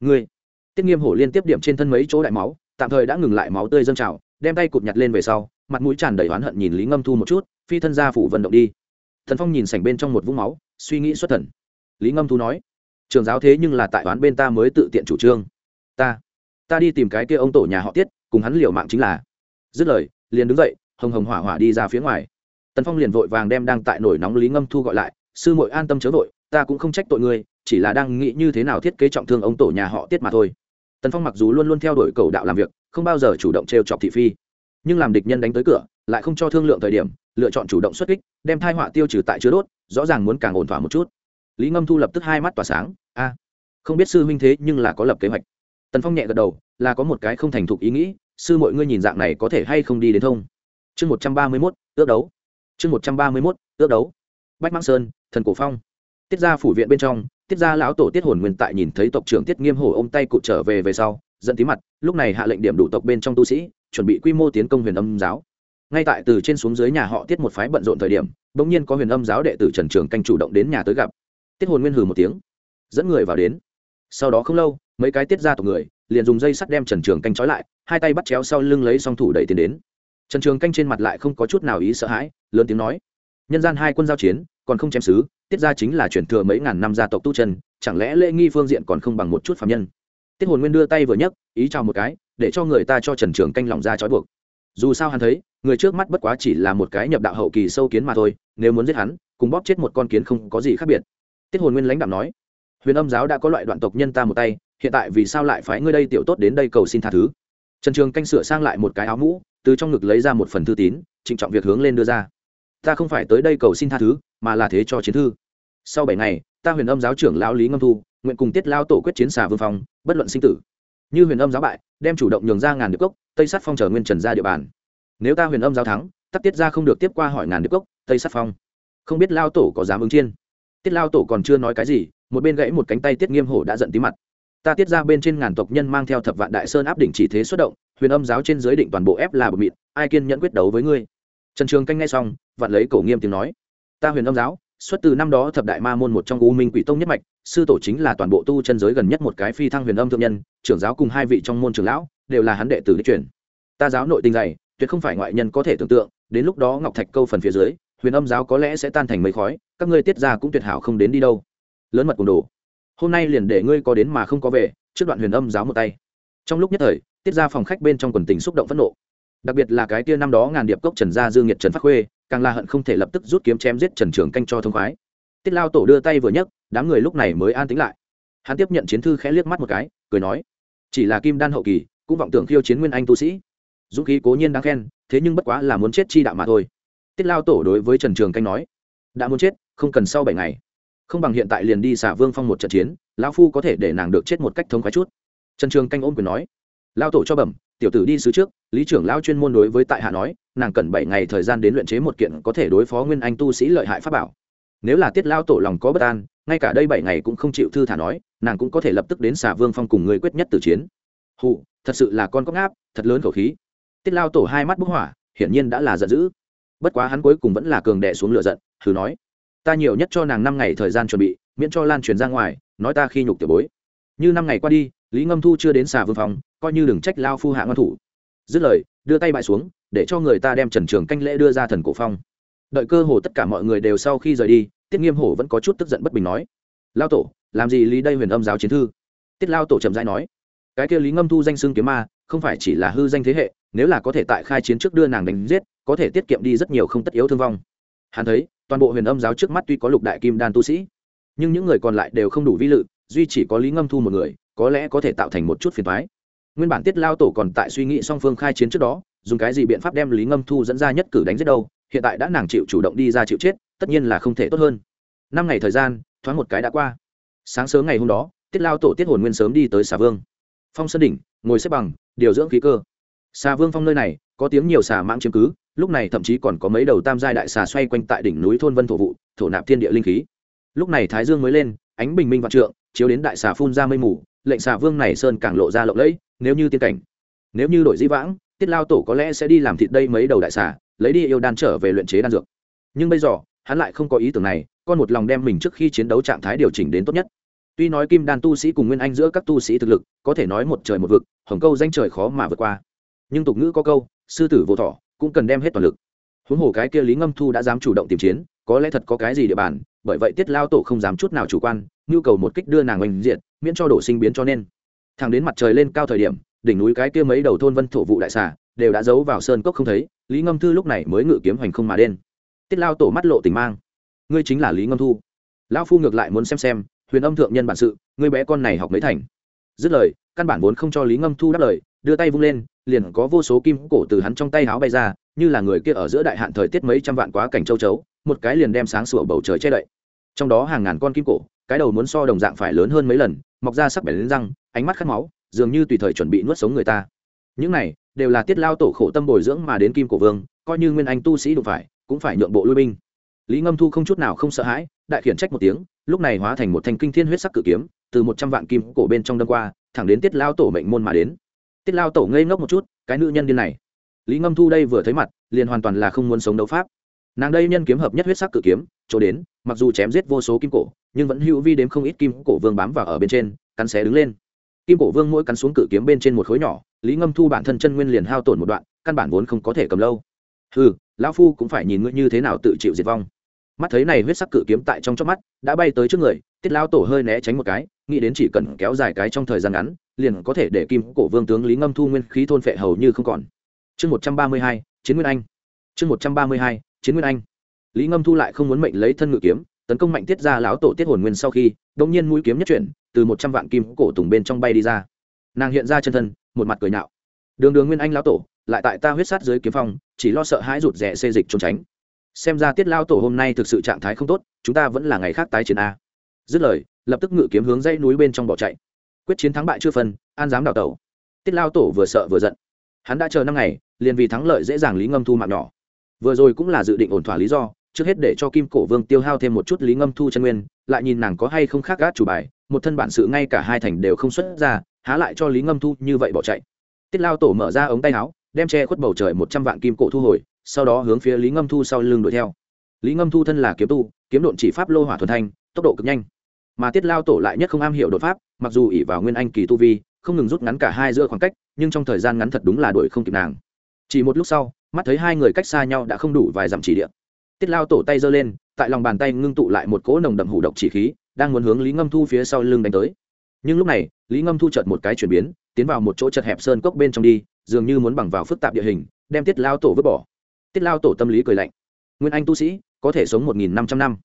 Ngươi! Tiết nghiêm hổ liên tiếp điểm trên thân mấy chỗ đại máu, tạm thời đã ngừng lại máu tươi dâng trào, đem tay cụt nhặt lên về sau, mặt mũi tràn đầy oán hận nhìn lý ngâm thu một chút, phi thân ra phủ vận động đi. Thần phong nhìn sảnh bên trong một vũng máu, suy nghĩ xuất thần. Lý ngâm thu nói, trường giáo thế nhưng là tại oán bên ta mới tự tiện chủ trương. Ta ta đi tìm cái kia ông tổ nhà họ tiết, cùng hắn liều mạng chính là. Dứt lời, liền đứng dậy, hồng hồng hỏa hỏa đi ra phía ngoài tần phong liền vội vàng đem đang tại nổi nóng lý ngâm thu gọi lại, sư mội an tâm chớ vội, ta cũng không trách tội ngươi, chỉ là đang nghĩ như thế nào thiết kế trọng thương ông tổ nhà họ tiết mà thôi. Tần phong mặc dù luôn luôn theo đuổi cầu đạo làm việc, không bao giờ chủ động trêu chọc thị phi, nhưng làm địch nhân đánh tới cửa, lại không cho thương lượng thời điểm, lựa chọn chủ động xuất kích, đem thai họa tiêu trừ tại chứa đốt, rõ ràng muốn càng ổn thỏa một chút. Lý ngâm thu lập tức hai mắt tỏa sáng, a, không biết sư huynh thế nhưng là có lập kế hoạch. Tần phong nhẹ gật đầu, là có một cái không thành thục ý nghĩ, sư mọi ngươi nhìn dạng này có thể hay không đi đến thông. Chương một trăm ba mươi mốt, ước đấu chương một trăm ba mươi mốt, ước đấu. Bách mãng sơn, thần cổ phong. Tiết ra phủ viện bên trong, tiết ra lão tổ tiết hồn nguyên tại nhìn thấy tộc trưởng tiết nghiêm hổ ôm tay cụt trở về về sau dẫn tí mặt, lúc này hạ lệnh điểm đủ tộc bên trong tu sĩ, chuẩn bị quy mô tiến công huyền âm giáo. Ngay tại từ trên xuống dưới nhà họ tiết một phái bận rộn thời điểm đ ỗ n g nhiên có huyền âm giáo đệ tử trần trường canh chủ động đến nhà tới gặp. Tiết hồn nguyên hừ một tiếng, dẫn người vào đến. Sau đó không lâu, mấy cái tiết ra tộc người liền dùng dây sắt đem trần trường canh trói lại, hai tay bắt chéo sau lưng lấy song thủ đẩy tiền đến trần trường canh trên mặt lại không có chút nào ý sợ hãi, lớn tiếng nói, nhân gian hai quân giao chiến, còn không chém xứ, tiết ra chính là chuyển thừa mấy ngàn năm gia tộc tu chân, chẳng lẽ lễ nghi phương diện còn không bằng một chút phạm nhân? Tiết hồn nguyên đưa tay vừa nhấc, ý chào một cái, để cho người ta cho trần trường canh lòng ra trói buộc. Dù sao hắn thấy, người trước mắt bất quá chỉ là một cái nhập đạo hậu kỳ sâu kiến mà thôi, nếu muốn giết hắn, cùng bóp chết một con kiến không có gì khác biệt. Tiết hồn nguyên lãnh đạo nói, huyền âm giáo đã có loại đoạn tộc nhân ta một tay, hiện tại vì sao lại phái ngươi đây tiểu tốt đến đây cầu xin tha thứ? Trần trường canh sửa sang lại một cái áo mũ từ trong ngực lấy ra một phần thư tín, trịnh trọng việc hướng lên đưa ra. Ta không phải tới đây cầu xin tha thứ, mà là thế cho chiến thư. Sau bảy ngày, ta huyền âm giáo trưởng lão lý ngâm thu, nguyện cùng tiết lao tổ quyết chiến xà vương phong, bất luận sinh tử. Như huyền âm giáo bại, đem chủ động nhường ra ngàn nước cốc, tây sát phong trở nguyên trần ra địa bàn. Nếu ta huyền âm giáo thắng, tắc tiết ra không được tiếp qua hỏi ngàn nước cốc, tây sát phong. Không biết lao tổ có dám ứng chiên? Tiết lao tổ còn chưa nói cái gì, một bên gãy một cánh tay tiết nghiêm hổ đã giận tí mặt. Ta tiết ra bên trên ngàn tộc nhân mang theo thập vạn đại sơn áp đỉnh chỉ thế xuất động huyền âm giáo trên giới định toàn bộ ép là bờ mịt, ai kiên nhẫn quyết đấu với ngươi? Trần trường canh ngay xong vạn lấy cổ nghiêm tiếng nói. Ta huyền âm giáo, xuất từ năm đó thập đại ma môn một trong u minh quỷ tông nhất mạch, sư tổ chính là toàn bộ tu chân giới gần nhất một cái phi thăng huyền âm thượng nhân, trưởng giáo cùng hai vị trong môn trưởng lão, đều là hắn đệ tử truyền. Ta giáo nội tình dày, tuyệt không phải ngoại nhân có thể tưởng tượng, đến lúc đó ngọc thạch câu phần phía dưới, huyền âm giáo có lẽ sẽ tan thành mấy khói, các ngươi tiết ra cũng tuyệt hảo không đến đi đâu. Lớn mật cùng đồ. Hôm nay liền để ngươi có đến mà không có về, trước đoạn huyền âm giáo một tay trong lúc nhất thời, tiết ra phòng khách bên trong quần tình xúc động phẫn nộ. Đặc biệt là cái tia năm đó ngàn điệp cốc trần gia dương nhiệt trần phát khuê, càng là hận không thể lập tức rút kiếm chém giết trần trường canh cho thông khoái. Tiết lao tổ đưa tay vừa nhấc, đám người lúc này mới an tính lại. Hắn tiếp nhận chiến thư khẽ liếc mắt một cái, cười nói, chỉ là kim đan hậu kỳ, cũng vọng tưởng khiêu chiến nguyên anh tu sĩ. Dũng khí cố nhiên đáng khen, thế nhưng bất quá là muốn chết chi đạo mà thôi. Tiết lao tổ đối với trần trường canh nói, đã muốn chết, không cần sau bảy ngày. Không bằng hiện tại liền đi xả vương phong một trận chiến, lão phu có thể để nàng được chết một cách thống khoái chút trần trường canh ôm quyền nói lao tổ cho bẩm, tiểu tử đi xứ trước, lý trưởng lao chuyên môn đối với tại hạ nói, nàng cần bảy ngày thời gian đến luyện chế một kiện có thể đối phó nguyên anh tu sĩ lợi hại pháp bảo. Nếu là tiết lao tổ lòng có bất an, ngay cả đây bảy ngày cũng không chịu thư thả nói, nàng cũng có thể lập tức đến xà vương phong cùng người quyết nhất tử chiến. Hụ thật sự là con cóc ngáp, thật lớn khẩu khí. Tiết lao tổ hai mắt bức hỏa, hiển nhiên đã là giận dữ. Bất quá hắn cuối cùng vẫn là cường đẻ xuống lửa giận, thử nói, ta nhiều nhất cho nàng năm ngày thời gian chuẩn bị, miễn cho lan truyền ra ngoài, nói ta khi nhục tiểu bối. Như năm ngày qua đi lý ngâm thu chưa đến xà vương phòng, coi như đừng trách lao phu hạ ngân thủ. Dứt lời, đưa tay bại xuống, để cho người ta đem trần trường canh lễ đưa ra thần cổ phong. Đợi cơ hồ tất cả mọi người đều sau khi rời đi, tiết nghiêm hổ vẫn có chút tức giận bất bình nói, lao tổ, làm gì lý đây huyền âm giáo chiến thư? Tiết lao tổ trầm dãi nói, cái kia lý ngâm thu danh xưng kiếm ma, không phải chỉ là hư danh thế hệ, nếu là có thể tại khai chiến trước đưa nàng đánh giết, có thể tiết kiệm đi rất nhiều không tất yếu thương vong. Hắn thấy, toàn bộ huyền âm giáo trước mắt tuy có lục đại kim đan tu sĩ, nhưng những người còn lại đều không đủ vi lự, duy chỉ có lý ngâm thu một người có lẽ có thể tạo thành một chút phiền thoái. Nguyên bản tiết lao tổ còn tại suy nghĩ song phương khai chiến trước đó, dùng cái gì biện pháp đem lý ngâm thu dẫn ra nhất cử đánh giết đâu, hiện tại đã nàng chịu chủ động đi ra chịu chết, tất nhiên là không thể tốt hơn. Năm ngày thời gian, thoáng một cái đã qua. Sáng sớm ngày hôm đó, tiết lao tổ tiết hồn nguyên sớm đi tới xà vương. Phong sơn đỉnh, ngồi xếp bằng, điều dưỡng khí cơ. Xà vương phong nơi này, có tiếng nhiều xà mãng chiếm cứ, lúc này thậm chí còn có mấy đầu tam giai đại xà xoay quanh tại đỉnh núi thôn vân thổ vụ, thổ nạp thiên địa linh khí. Lúc này thái dương mới lên, ánh bình minh vạn trượng, chiếu đến đại xà phun ra mây mù lệnh xà vương này sơn càng lộ ra lộng lẫy, nếu như tiên cảnh, nếu như đổi di vãng, tiết lao tổ có lẽ sẽ đi làm thịt đây mấy đầu đại xà, lấy đi yêu đan trở về luyện chế đan dược. Nhưng bây giờ, hắn lại không có ý tưởng này, con một lòng đem mình trước khi chiến đấu trạng thái điều chỉnh đến tốt nhất. Tuy nói kim đan tu sĩ cùng nguyên anh giữa các tu sĩ thực lực, có thể nói một trời một vực, hồng câu danh trời khó mà vượt qua. Nhưng tục ngữ có câu, sư tử vô thọ cũng cần đem hết toàn lực. Huống hồ cái kia lý ngâm thu đã dám chủ động tìm chiến, có lẽ thật có cái gì địa bàn, bởi vậy tiết lao tổ không dám chút nào chủ quan, nhu cầu một kích đưa nàng oanh diện miễn cho đổ sinh biến cho nên. Thẳng đến mặt trời lên cao thời điểm, đỉnh núi cái kia mấy đầu thôn vân thổ vụ đại xà đều đã giấu vào sơn cốc không thấy, lý ngâm thư lúc này mới ngự kiếm hoành không mà đen. Tiết lao tổ mắt lộ tình mang. Ngươi chính là lý ngâm thu. Lão phu ngược lại muốn xem xem, huyền âm thượng nhân bản sự, ngươi bé con này học mấy thành. Dứt lời, căn bản vốn không cho lý ngâm thu đáp lời, đưa tay vung lên, liền có vô số kim cổ từ hắn trong tay háo bay ra, như là người kia ở giữa đại hạn thời tiết mấy trăm vạn quá cảnh châu chấu, một cái liền đem sáng sủa bầu trời che đậy. Trong đó hàng ngàn con kim cổ, cái đầu muốn so đồng dạng phải lớn hơn mấy lần mọc ra sắc bén lên răng, ánh mắt khát máu, dường như tùy thời chuẩn bị nuốt sống người ta. Những này, đều là tiết lao tổ khổ tâm bồi dưỡng mà đến kim cổ vương, coi như nguyên anh tu sĩ đụng phải, cũng phải nhượng bộ lui binh. Lý ngâm thu không chút nào không sợ hãi, đại khiển trách một tiếng, lúc này hóa thành một thanh kinh thiên huyết sắc cự kiếm, từ một trăm vạn kim cổ bên trong đâm qua, thẳng đến tiết lao tổ mệnh môn mà đến. Tiết lao tổ ngây ngốc một chút, cái nữ nhân điên này. Lý ngâm thu đây vừa thấy mặt, liền hoàn toàn là không muốn sống đấu pháp. Nàng đây nhân kiếm hợp nhất huyết sắc cự kiếm, chỗ đến, mặc dù chém giết vô số kim cổ nhưng vẫn hữu vi đếm không ít kim cổ vương bám vào ở bên trên, cắn xé đứng lên. Kim cổ vương mỗi cắn xuống cự kiếm bên trên một khối nhỏ, lý ngâm thu bản thân chân nguyên liền hao tổn một đoạn, căn bản vốn không có thể cầm lâu. Ừ lão phu cũng phải nhìn ngươi như thế nào tự chịu diệt vong. Mắt thấy này huyết sắc cự kiếm tại trong chớp mắt, đã bay tới trước người, tiết lão tổ hơi né tránh một cái, nghĩ đến chỉ cần kéo dài cái trong thời gian ngắn, liền có thể để kim cổ vương tướng lý ngâm thu nguyên khí thôn phệ hầu như không còn. Chương một trăm ba mươi hai, chiến nguyên anh. Chương một trăm ba mươi hai, chiến nguyên anh. Lý ngâm thu lại không muốn mệnh lấy thân ngự kiếm tấn công mạnh tiết ra lão tổ tiết hồn nguyên sau khi đông nhiên mũi kiếm nhất chuyển, từ một trăm vạn kim cổ tùng bên trong bay đi ra. Nàng hiện ra chân thân, một mặt cười nhạo. Đường đường nguyên anh lão tổ, lại tại ta huyết sát dưới kiếm phong, chỉ lo sợ hãi rụt rè xê dịch trốn tránh. Xem ra tiết lao tổ hôm nay thực sự trạng thái không tốt, chúng ta vẫn là ngày khác tái chiến a. Dứt lời, lập tức ngự kiếm hướng dãy núi bên trong bỏ chạy. Quyết chiến thắng bại chưa phân, an dám đào tẩu. Tiết lao tổ vừa sợ vừa giận. Hắn đã chờ năm ngày, liền vì thắng lợi dễ dàng lý ngâm thu mạng nhỏ. Vừa rồi cũng là dự định ổn thỏa lý do trước hết để cho kim cổ vương tiêu hao thêm một chút lý ngâm thu chân nguyên, lại nhìn nàng có hay không khác gác chủ bài, một thân bản sự ngay cả hai thành đều không xuất ra, há lại cho lý ngâm thu như vậy bỏ chạy. Tiết lao tổ mở ra ống tay áo, đem che khuất bầu trời một trăm vạn kim cổ thu hồi, sau đó hướng phía lý ngâm thu sau lưng đuổi theo. Lý ngâm thu thân là kiếm tu, kiếm độn chỉ pháp lô hỏa thuần thanh, tốc độ cực nhanh. Mà tiết lao tổ lại nhất không am hiểu đột pháp, mặc dù ỉ vào nguyên anh kỳ tu vi, không ngừng rút ngắn cả hai giữa khoảng cách, nhưng trong thời gian ngắn thật đúng là đuổi không kịp nàng. Chỉ một lúc sau, mắt thấy hai người cách xa nhau đã không đủ vài dặm chỉ điện tiết lao tổ tay giơ lên, tại lòng bàn tay ngưng tụ lại một cỗ nồng đậm hủ độc chỉ khí, đang muốn hướng lý ngâm thu phía sau lưng đánh tới. Nhưng lúc này, lý ngâm thu chợt một cái chuyển biến, tiến vào một chỗ chật hẹp sơn cốc bên trong đi, dường như muốn bằng vào phức tạp địa hình, đem tiết lao tổ vứt bỏ. Tiết lao tổ tâm lý cười lạnh. Nguyên anh tu sĩ, có thể sống một nghìn năm trăm năm.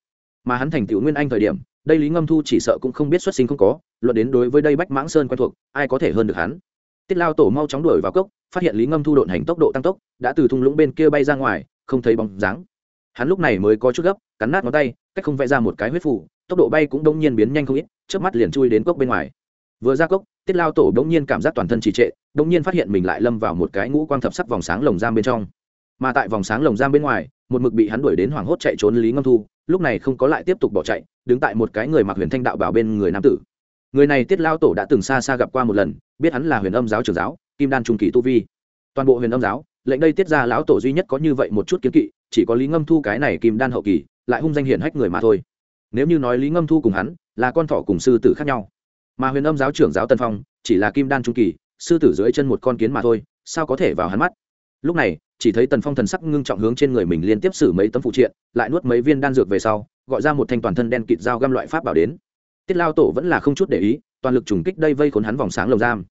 Mà hắn thành tựu nguyên anh thời điểm, đây lý ngâm thu chỉ sợ cũng không biết xuất sinh không có, luận đến đối với đây bách mãng sơn quen thuộc, ai có thể hơn được hắn. Tiết lao tổ mau chóng đuổi vào cốc, phát hiện lý ngâm thu độn hành tốc độ tăng tốc, đã từ thung lũng bên kia bay ra ngoài, không thấy bóng dáng hắn lúc này mới có chút gấp, cắn nát ngón tay, cách không vẽ ra một cái huyết phủ, tốc độ bay cũng đông nhiên biến nhanh không ít trước mắt liền chui đến cốc bên ngoài. Vừa ra cốc, tiết lao tổ đông nhiên cảm giác toàn thân trì trệ đông nhiên phát hiện mình lại lâm vào một cái ngũ quang thập sắc vòng sáng lồng giam bên trong. Mà tại vòng sáng lồng giam bên ngoài, một mực bị hắn đuổi đến hoảng hốt chạy trốn lý ngâm thu, lúc này không có lại tiếp tục bỏ chạy, đứng tại một cái người mặc huyền thanh đạo bảo bên người nam tử. Người này tiết lao tổ đã từng xa xa gặp qua một lần, biết hắn là huyền âm giáo trưởng giáo, kim đan trung kỳ tu vi. Toàn bộ huyền âm giáo, lệnh đây tiết ra lão tổ duy nhất có như vậy một chút kiến kỵ chỉ có lý ngâm thu cái này kim đan hậu kỳ, lại hung danh hiển hách người mà thôi. Nếu như nói lý ngâm thu cùng hắn, là con thỏ cùng sư tử khác nhau. Mà huyền âm giáo trưởng giáo tân phong, chỉ là kim đan trung kỳ, sư tử dưới chân một con kiến mà thôi, sao có thể vào hắn mắt? Lúc này, chỉ thấy tần phong thần sắc ngưng trọng hướng trên người mình liên tiếp xử mấy tấm phụ triện, lại nuốt mấy viên đan dược về sau, gọi ra một thanh toàn thân đen kịt dao găm loại pháp bảo đến. Tiết lao tổ vẫn là không chút để ý, toàn lực trùng kích đây vây khốn hắn vòng sáng lồng giam.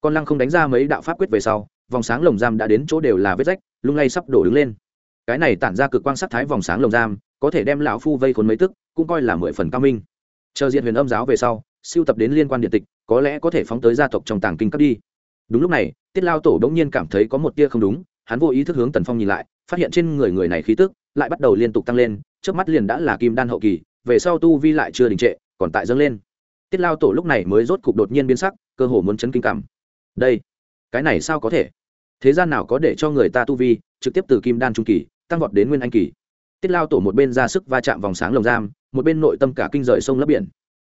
Con lăng không đánh ra mấy đạo pháp quyết về sau, vòng sáng lồng giam đã đến chỗ đều là vết rách, lung lay sắp đổ đứng lên cái này tản ra cực quang sắc thái vòng sáng lồng giam, có thể đem lão phu vây khốn mấy tức, cũng coi là mười phần cao minh. Chờ diện huyền âm giáo về sau, siêu tập đến liên quan điện tịch, có lẽ có thể phóng tới gia tộc trong tàng kinh cấp đi. Đúng lúc này, tiết lao tổ bỗng nhiên cảm thấy có một tia không đúng, hắn vô ý thức hướng tần phong nhìn lại, phát hiện trên người người này khí tức lại bắt đầu liên tục tăng lên, trước mắt liền đã là kim đan hậu kỳ, về sau tu vi lại chưa đình trệ, còn tại dâng lên. Tiết lao tổ lúc này mới rốt cục đột nhiên biến sắc, cơ hồ muốn chấn kinh cảm. Đây, cái này sao có thể? Thế gian nào có để cho người ta tu vi trực tiếp từ kim đan trung kỳ tăng vọt đến nguyên anh kỳ. Tiết lao tổ một bên ra sức va chạm vòng sáng lồng giam, một bên nội tâm cả kinh rời sông lấp biển.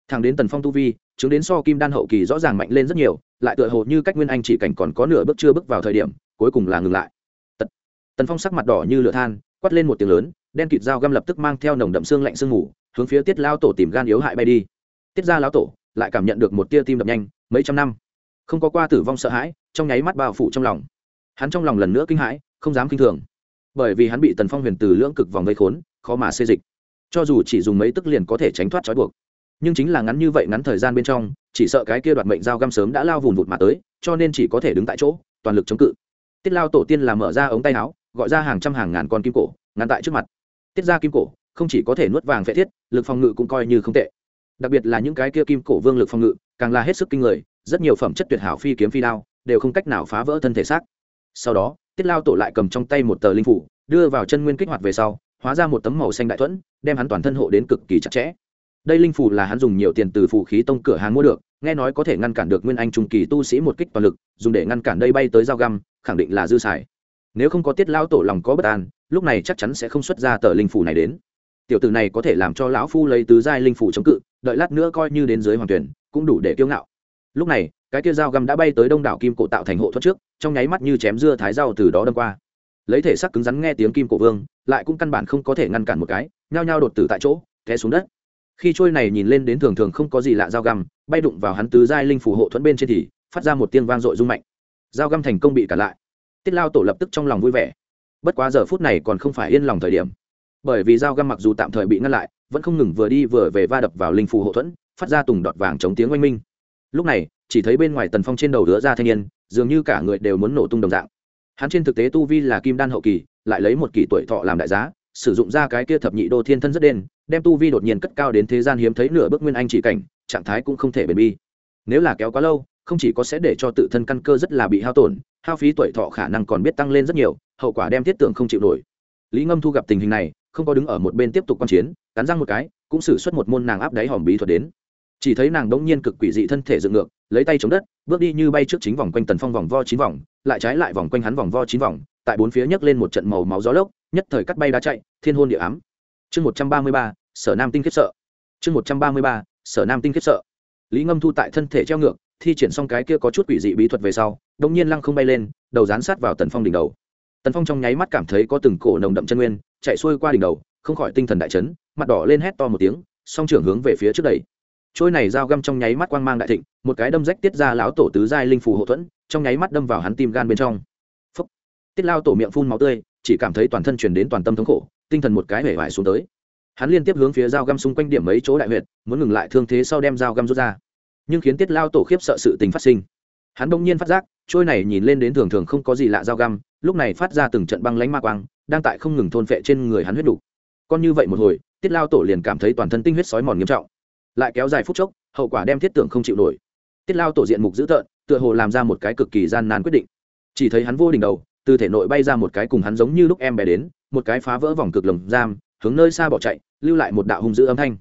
Thẳng đến tần phong tu vi, chứng đến so kim đan hậu kỳ rõ ràng mạnh lên rất nhiều, lại tựa hồ như cách nguyên anh chỉ cảnh còn có nửa bước chưa bước vào thời điểm, cuối cùng là ngừng lại. Tần tần phong sắc mặt đỏ như lửa than, quát lên một tiếng lớn, đen kịt dao găm lập tức mang theo nồng đậm xương lạnh sương mù, hướng phía tiết lao tổ tìm gan yếu hại bay đi. Tiết ra lao tổ lại cảm nhận được một tia tim đập nhanh, mấy trăm năm. Không có qua tử vong sợ hãi, trong nháy mắt bao phủ trong lòng. Hắn trong lòng lần nữa kinh hãi, không dám kinh thường bởi vì hắn bị tần phong huyền từ lưỡng cực vòng gây khốn, khó mà xê dịch. Cho dù chỉ dùng mấy tức liền có thể tránh thoát trói buộc. Nhưng chính là ngắn như vậy ngắn thời gian bên trong, chỉ sợ cái kia đoạt mệnh dao găm sớm đã lao vùn vụt mà tới, cho nên chỉ có thể đứng tại chỗ, toàn lực chống cự. Tiết lao tổ tiên là mở ra ống tay áo, gọi ra hàng trăm hàng ngàn con kim cổ, ngăn tại trước mặt. Tiết ra kim cổ, không chỉ có thể nuốt vàng phệ thiết, lực phòng ngự cũng coi như không tệ. Đặc biệt là những cái kia kim cổ vương lực phòng ngự, càng là hết sức kinh người, rất nhiều phẩm chất tuyệt hảo phi kiếm phi đao, đều không cách nào phá vỡ thân thể xác. Sau đó tiết lao tổ lại cầm trong tay một tờ linh phủ, đưa vào chân nguyên kích hoạt về sau, hóa ra một tấm màu xanh đại thuẫn, đem hắn toàn thân hộ đến cực kỳ chặt chẽ. Đây linh phủ là hắn dùng nhiều tiền từ phủ khí tông cửa hàng mua được, nghe nói có thể ngăn cản được nguyên anh trung kỳ tu sĩ một kích toàn lực, dùng để ngăn cản đây bay tới dao găm, khẳng định là dư xài. Nếu không có tiết lao tổ lòng có bất an, lúc này chắc chắn sẽ không xuất ra tờ linh phủ này đến. Tiểu tử này có thể làm cho lão phu lấy tứ giai linh phủ chống cự, đợi lát nữa coi như đến dưới hoàng tuyển, cũng đủ để kiêu ngạo. Lúc này cái kia dao găm đã bay tới đông đảo kim cổ tạo thành hộ thoát trước, trong nháy mắt như chém dưa thái rau từ đó đâm qua. Lấy thể sắc cứng rắn nghe tiếng kim cổ vương, lại cũng căn bản không có thể ngăn cản một cái, nhao nhao đột tử tại chỗ, té xuống đất. Khi trôi này nhìn lên đến thường thường không có gì lạ dao găm, bay đụng vào hắn tứ giai linh phủ hộ thuẫn bên trên thì phát ra một tiếng vang dội rung mạnh. Dao găm thành công bị cản lại. Tiết lao tổ lập tức trong lòng vui vẻ. Bất quá giờ phút này còn không phải yên lòng thời điểm. Bởi vì dao găm mặc dù tạm thời bị ngăn lại, vẫn không ngừng vừa đi vừa về va đập vào linh phù hộ thuẫn, phát ra tùng đọt vàng chống tiếng oanh minh. Lúc này chỉ thấy bên ngoài tần phong trên đầu đứa ra thanh niên, dường như cả người đều muốn nổ tung đồng dạng. Hắn trên thực tế tu vi là kim đan hậu kỳ, lại lấy một kỳ tuổi thọ làm đại giá, sử dụng ra cái kia thập nhị đô thiên thân rất đen, đem tu vi đột nhiên cất cao đến thế gian hiếm thấy nửa bước nguyên anh chỉ cảnh, trạng thái cũng không thể bền bi. Nếu là kéo quá lâu, không chỉ có sẽ để cho tự thân căn cơ rất là bị hao tổn, hao phí tuổi thọ khả năng còn biết tăng lên rất nhiều, hậu quả đem thiết tưởng không chịu nổi. Lý ngâm thu gặp tình hình này, không có đứng ở một bên tiếp tục quan chiến, cắn răng một cái, cũng xử suất một môn nàng áp đáy hòm bí thuật đến chỉ thấy nàng đống nhiên cực quỷ dị thân thể dựng ngược, lấy tay chống đất, bước đi như bay trước chính vòng quanh tần phong vòng vo chín vòng, lại trái lại vòng quanh hắn vòng vo chín vòng, tại bốn phía nhấc lên một trận màu máu gió lốc, nhất thời cắt bay đá chạy, thiên hôn địa ám. Chương một trăm ba mươi ba, sở nam tinh khiếp sợ. Chương một trăm ba mươi ba, sở nam tinh khiếp sợ. Lý ngâm thu tại thân thể treo ngược, thi triển xong cái kia có chút quỷ dị bí thuật về sau đông nhiên lăng không bay lên, đầu dán sát vào tần phong đỉnh đầu. Tần phong trong nháy mắt cảm thấy có từng cổ nồng đậm chân nguyên, chạy xuôi qua đỉnh đầu, không khỏi tinh thần đại chấn, mặt đỏ lên hét to một tiếng, song trưởng hướng về phía trước đầy trôi này dao găm trong nháy mắt quang mang đại thịnh, một cái đâm rách tiết ra lão tổ tứ giai linh phù hậu thuẫn, trong nháy mắt đâm vào hắn tim gan bên trong. Phúc. tiết lao tổ miệng phun máu tươi, chỉ cảm thấy toàn thân truyền đến toàn tâm thống khổ, tinh thần một cái hể vải xuống tới. Hắn liên tiếp hướng phía dao găm xung quanh điểm mấy chỗ đại huyệt, muốn ngừng lại thương thế sau đem dao găm rút ra. Nhưng khiến tiết lao tổ khiếp sợ sự tình phát sinh. Hắn bỗng nhiên phát giác, trôi này nhìn lên đến thường thường không có gì lạ dao găm, lúc này phát ra từng trận băng lánh ma quang, đang tại không ngừng thôn phệ trên người hắn huyết đủ. con như vậy một hồi, tiết lao tổ liền cảm thấy toàn thân tinh huyết sói mòn nghiêm trọng lại kéo dài phút chốc, hậu quả đem thiết tưởng không chịu nổi. Tiết lao tổ diện mục dữ tợn, tựa hồ làm ra một cái cực kỳ gian nan quyết định. Chỉ thấy hắn vô đỉnh đầu, từ thể nội bay ra một cái cùng hắn giống như lúc em bé đến, một cái phá vỡ vòng cực lồng giam, hướng nơi xa bỏ chạy, lưu lại một đạo hung dữ âm thanh.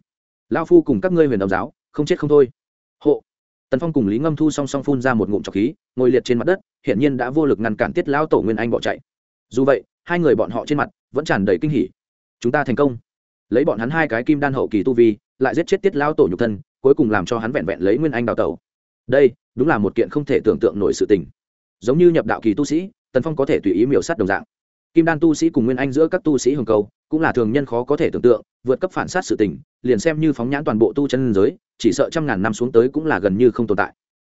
Lao phu cùng các ngươi huyền đồng giáo, không chết không thôi. Hộ. Tần phong cùng lý ngâm thu song song phun ra một ngụm trọc khí, ngồi liệt trên mặt đất, hiển nhiên đã vô lực ngăn cản tiết lao tổ nguyên anh bỏ chạy. Dù vậy, hai người bọn họ trên mặt vẫn tràn đầy kinh hỉ. Chúng ta thành công. Lấy bọn hắn hai cái kim đan hậu kỳ tu vi lại giết chết tiết lao tổ nhục thân, cuối cùng làm cho hắn vẹn vẹn lấy nguyên anh đào tẩu. Đây, đúng là một kiện không thể tưởng tượng nổi sự tình. Giống như nhập đạo kỳ tu sĩ, tần phong có thể tùy ý miểu sát đồng dạng. Kim đan tu sĩ cùng nguyên anh giữa các tu sĩ hồng cầu, cũng là thường nhân khó có thể tưởng tượng, vượt cấp phản sát sự tình, liền xem như phóng nhãn toàn bộ tu chân giới, chỉ sợ trăm ngàn năm xuống tới cũng là gần như không tồn tại.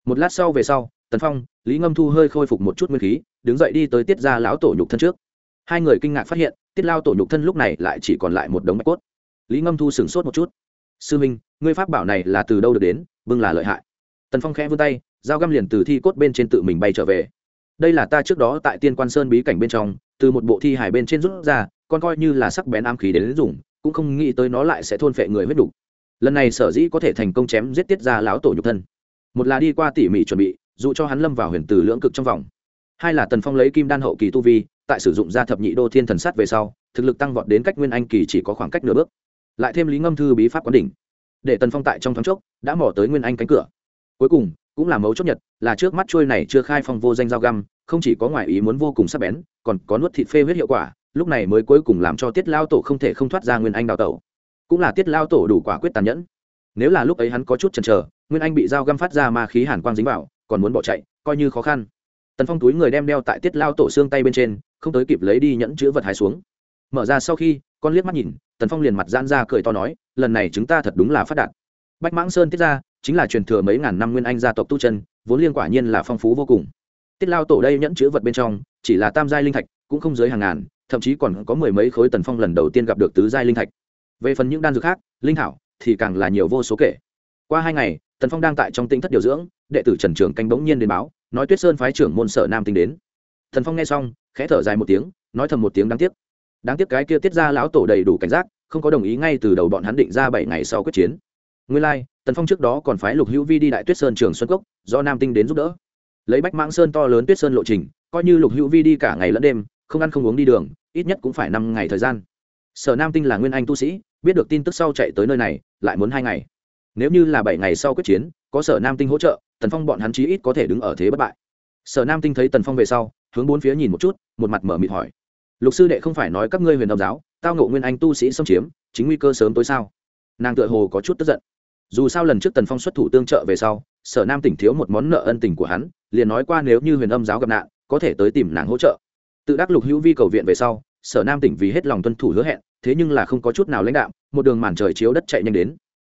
Một lát sau về sau, tần phong, lý ngâm thu hơi khôi phục một chút nguyên khí, đứng dậy đi tới tiết ra lão tổ nhục thân trước. Hai người kinh ngạc phát hiện, tiết lao tổ nhục thân lúc này lại chỉ còn lại một đống bạch cốt. Lý ngâm thu sửng sốt một chút sư minh, ngươi pháp bảo này là từ đâu được đến bưng là lợi hại. Tần phong khẽ vươn tay, dao găm liền từ thi cốt bên trên tự mình bay trở về. Đây là ta trước đó tại tiên quan sơn bí cảnh bên trong, từ một bộ thi hải bên trên rút ra, con coi như là sắc bén ám khí đến dùng, cũng không nghĩ tới nó lại sẽ thôn phệ người huyết đục lần này sở dĩ có thể thành công chém giết tiết ra lão tổ nhục thân. Một là đi qua tỉ mỉ chuẩn bị, dụ cho hắn lâm vào huyền tử lưỡng cực trong vòng. Hai là tần phong lấy kim đan hậu kỳ tu vi, tại sử dụng gia thập nhị đô thiên thần sát về sau, thực lực tăng vọt đến cách nguyên anh kỳ chỉ có khoảng cách nửa bước lại thêm lý ngâm thư bí pháp quán đỉnh. Để tần phong tại trong thoáng chốc, đã mỏ tới nguyên anh cánh cửa. Cuối cùng, cũng là mấu chốt nhật là trước mắt trôi này chưa khai phong vô danh dao găm, không chỉ có ngoại ý muốn vô cùng sắc bén, còn có nuốt thịt phê huyết hiệu quả, lúc này mới cuối cùng làm cho tiết lao tổ không thể không thoát ra nguyên anh đào tẩu. Cũng là tiết lao tổ đủ quả quyết tàn nhẫn. Nếu là lúc ấy hắn có chút chần chờ, nguyên anh bị dao găm phát ra ma khí hàn quang dính vào, còn muốn bỏ chạy, coi như khó khăn. Tần phong túi người đem đeo tại tiết lao tổ xương tay bên trên, không tới kịp lấy đi nhẫn chữ vật hái xuống. Mở ra sau khi, con liếc mắt nhìn tần phong liền mặt giãn ra cười to nói, lần này chúng ta thật đúng là phát đạt. Bách mãng sơn tiết ra, chính là truyền thừa mấy ngàn năm nguyên anh gia tộc tu chân, vốn liên quả nhiên là phong phú vô cùng. Tiết lao tổ đây nhẫn chữ vật bên trong, chỉ là tam giai linh thạch, cũng không dưới hàng ngàn, thậm chí còn có mười mấy khối tần phong lần đầu tiên gặp được tứ giai linh thạch. Về phần những đan dược khác, linh thảo thì càng là nhiều vô số kể. Qua hai ngày, tần phong đang tại trong tinh thất điều dưỡng, đệ tử trần trường canh bỗng nhiên đến báo, nói tuyết sơn phái trưởng môn sở nam tinh đến. Thần phong nghe xong, khẽ thở dài một tiếng, nói thầm một tiếng đáng tiếc đáng tiếc cái kia tiết ra lão tổ đầy đủ cảnh giác không có đồng ý ngay từ đầu bọn hắn định ra bảy ngày sau quyết chiến. Nguyên lai、like, tần phong trước đó còn phái lục hữu vi đi đại tuyết sơn trường xuân cốc do nam tinh đến giúp đỡ. Lấy bách mãng sơn to lớn tuyết sơn lộ trình coi như lục hữu vi đi cả ngày lẫn đêm không ăn không uống đi đường ít nhất cũng phải năm ngày thời gian. Sở nam tinh là nguyên anh tu sĩ biết được tin tức sau chạy tới nơi này lại muốn hai ngày. Nếu như là bảy ngày sau quyết chiến có sở nam tinh hỗ trợ tần phong bọn hắn chí ít có thể đứng ở thế bất bại. Sở nam tinh thấy tần phong về sau hướng bốn phía nhìn một chút một mặt mở mịt hỏi lục sư đệ không phải nói các ngươi huyền đồng giáo, tao ngộ nguyên anh tu sĩ xâm chiếm, chính nguy cơ sớm tối sao? Nàng tựa hồ có chút tức giận. Dù sao lần trước tần phong xuất thủ tương trợ về sau, sở nam tỉnh thiếu một món nợ ân tình của hắn, liền nói qua nếu như huyền âm giáo gặp nạn, có thể tới tìm nàng hỗ trợ. Tự đắc lục hữu vi cầu viện về sau, sở nam tỉnh vì hết lòng tuân thủ hứa hẹn, thế nhưng là không có chút nào lãnh đạo một đường màn trời chiếu đất chạy nhanh đến.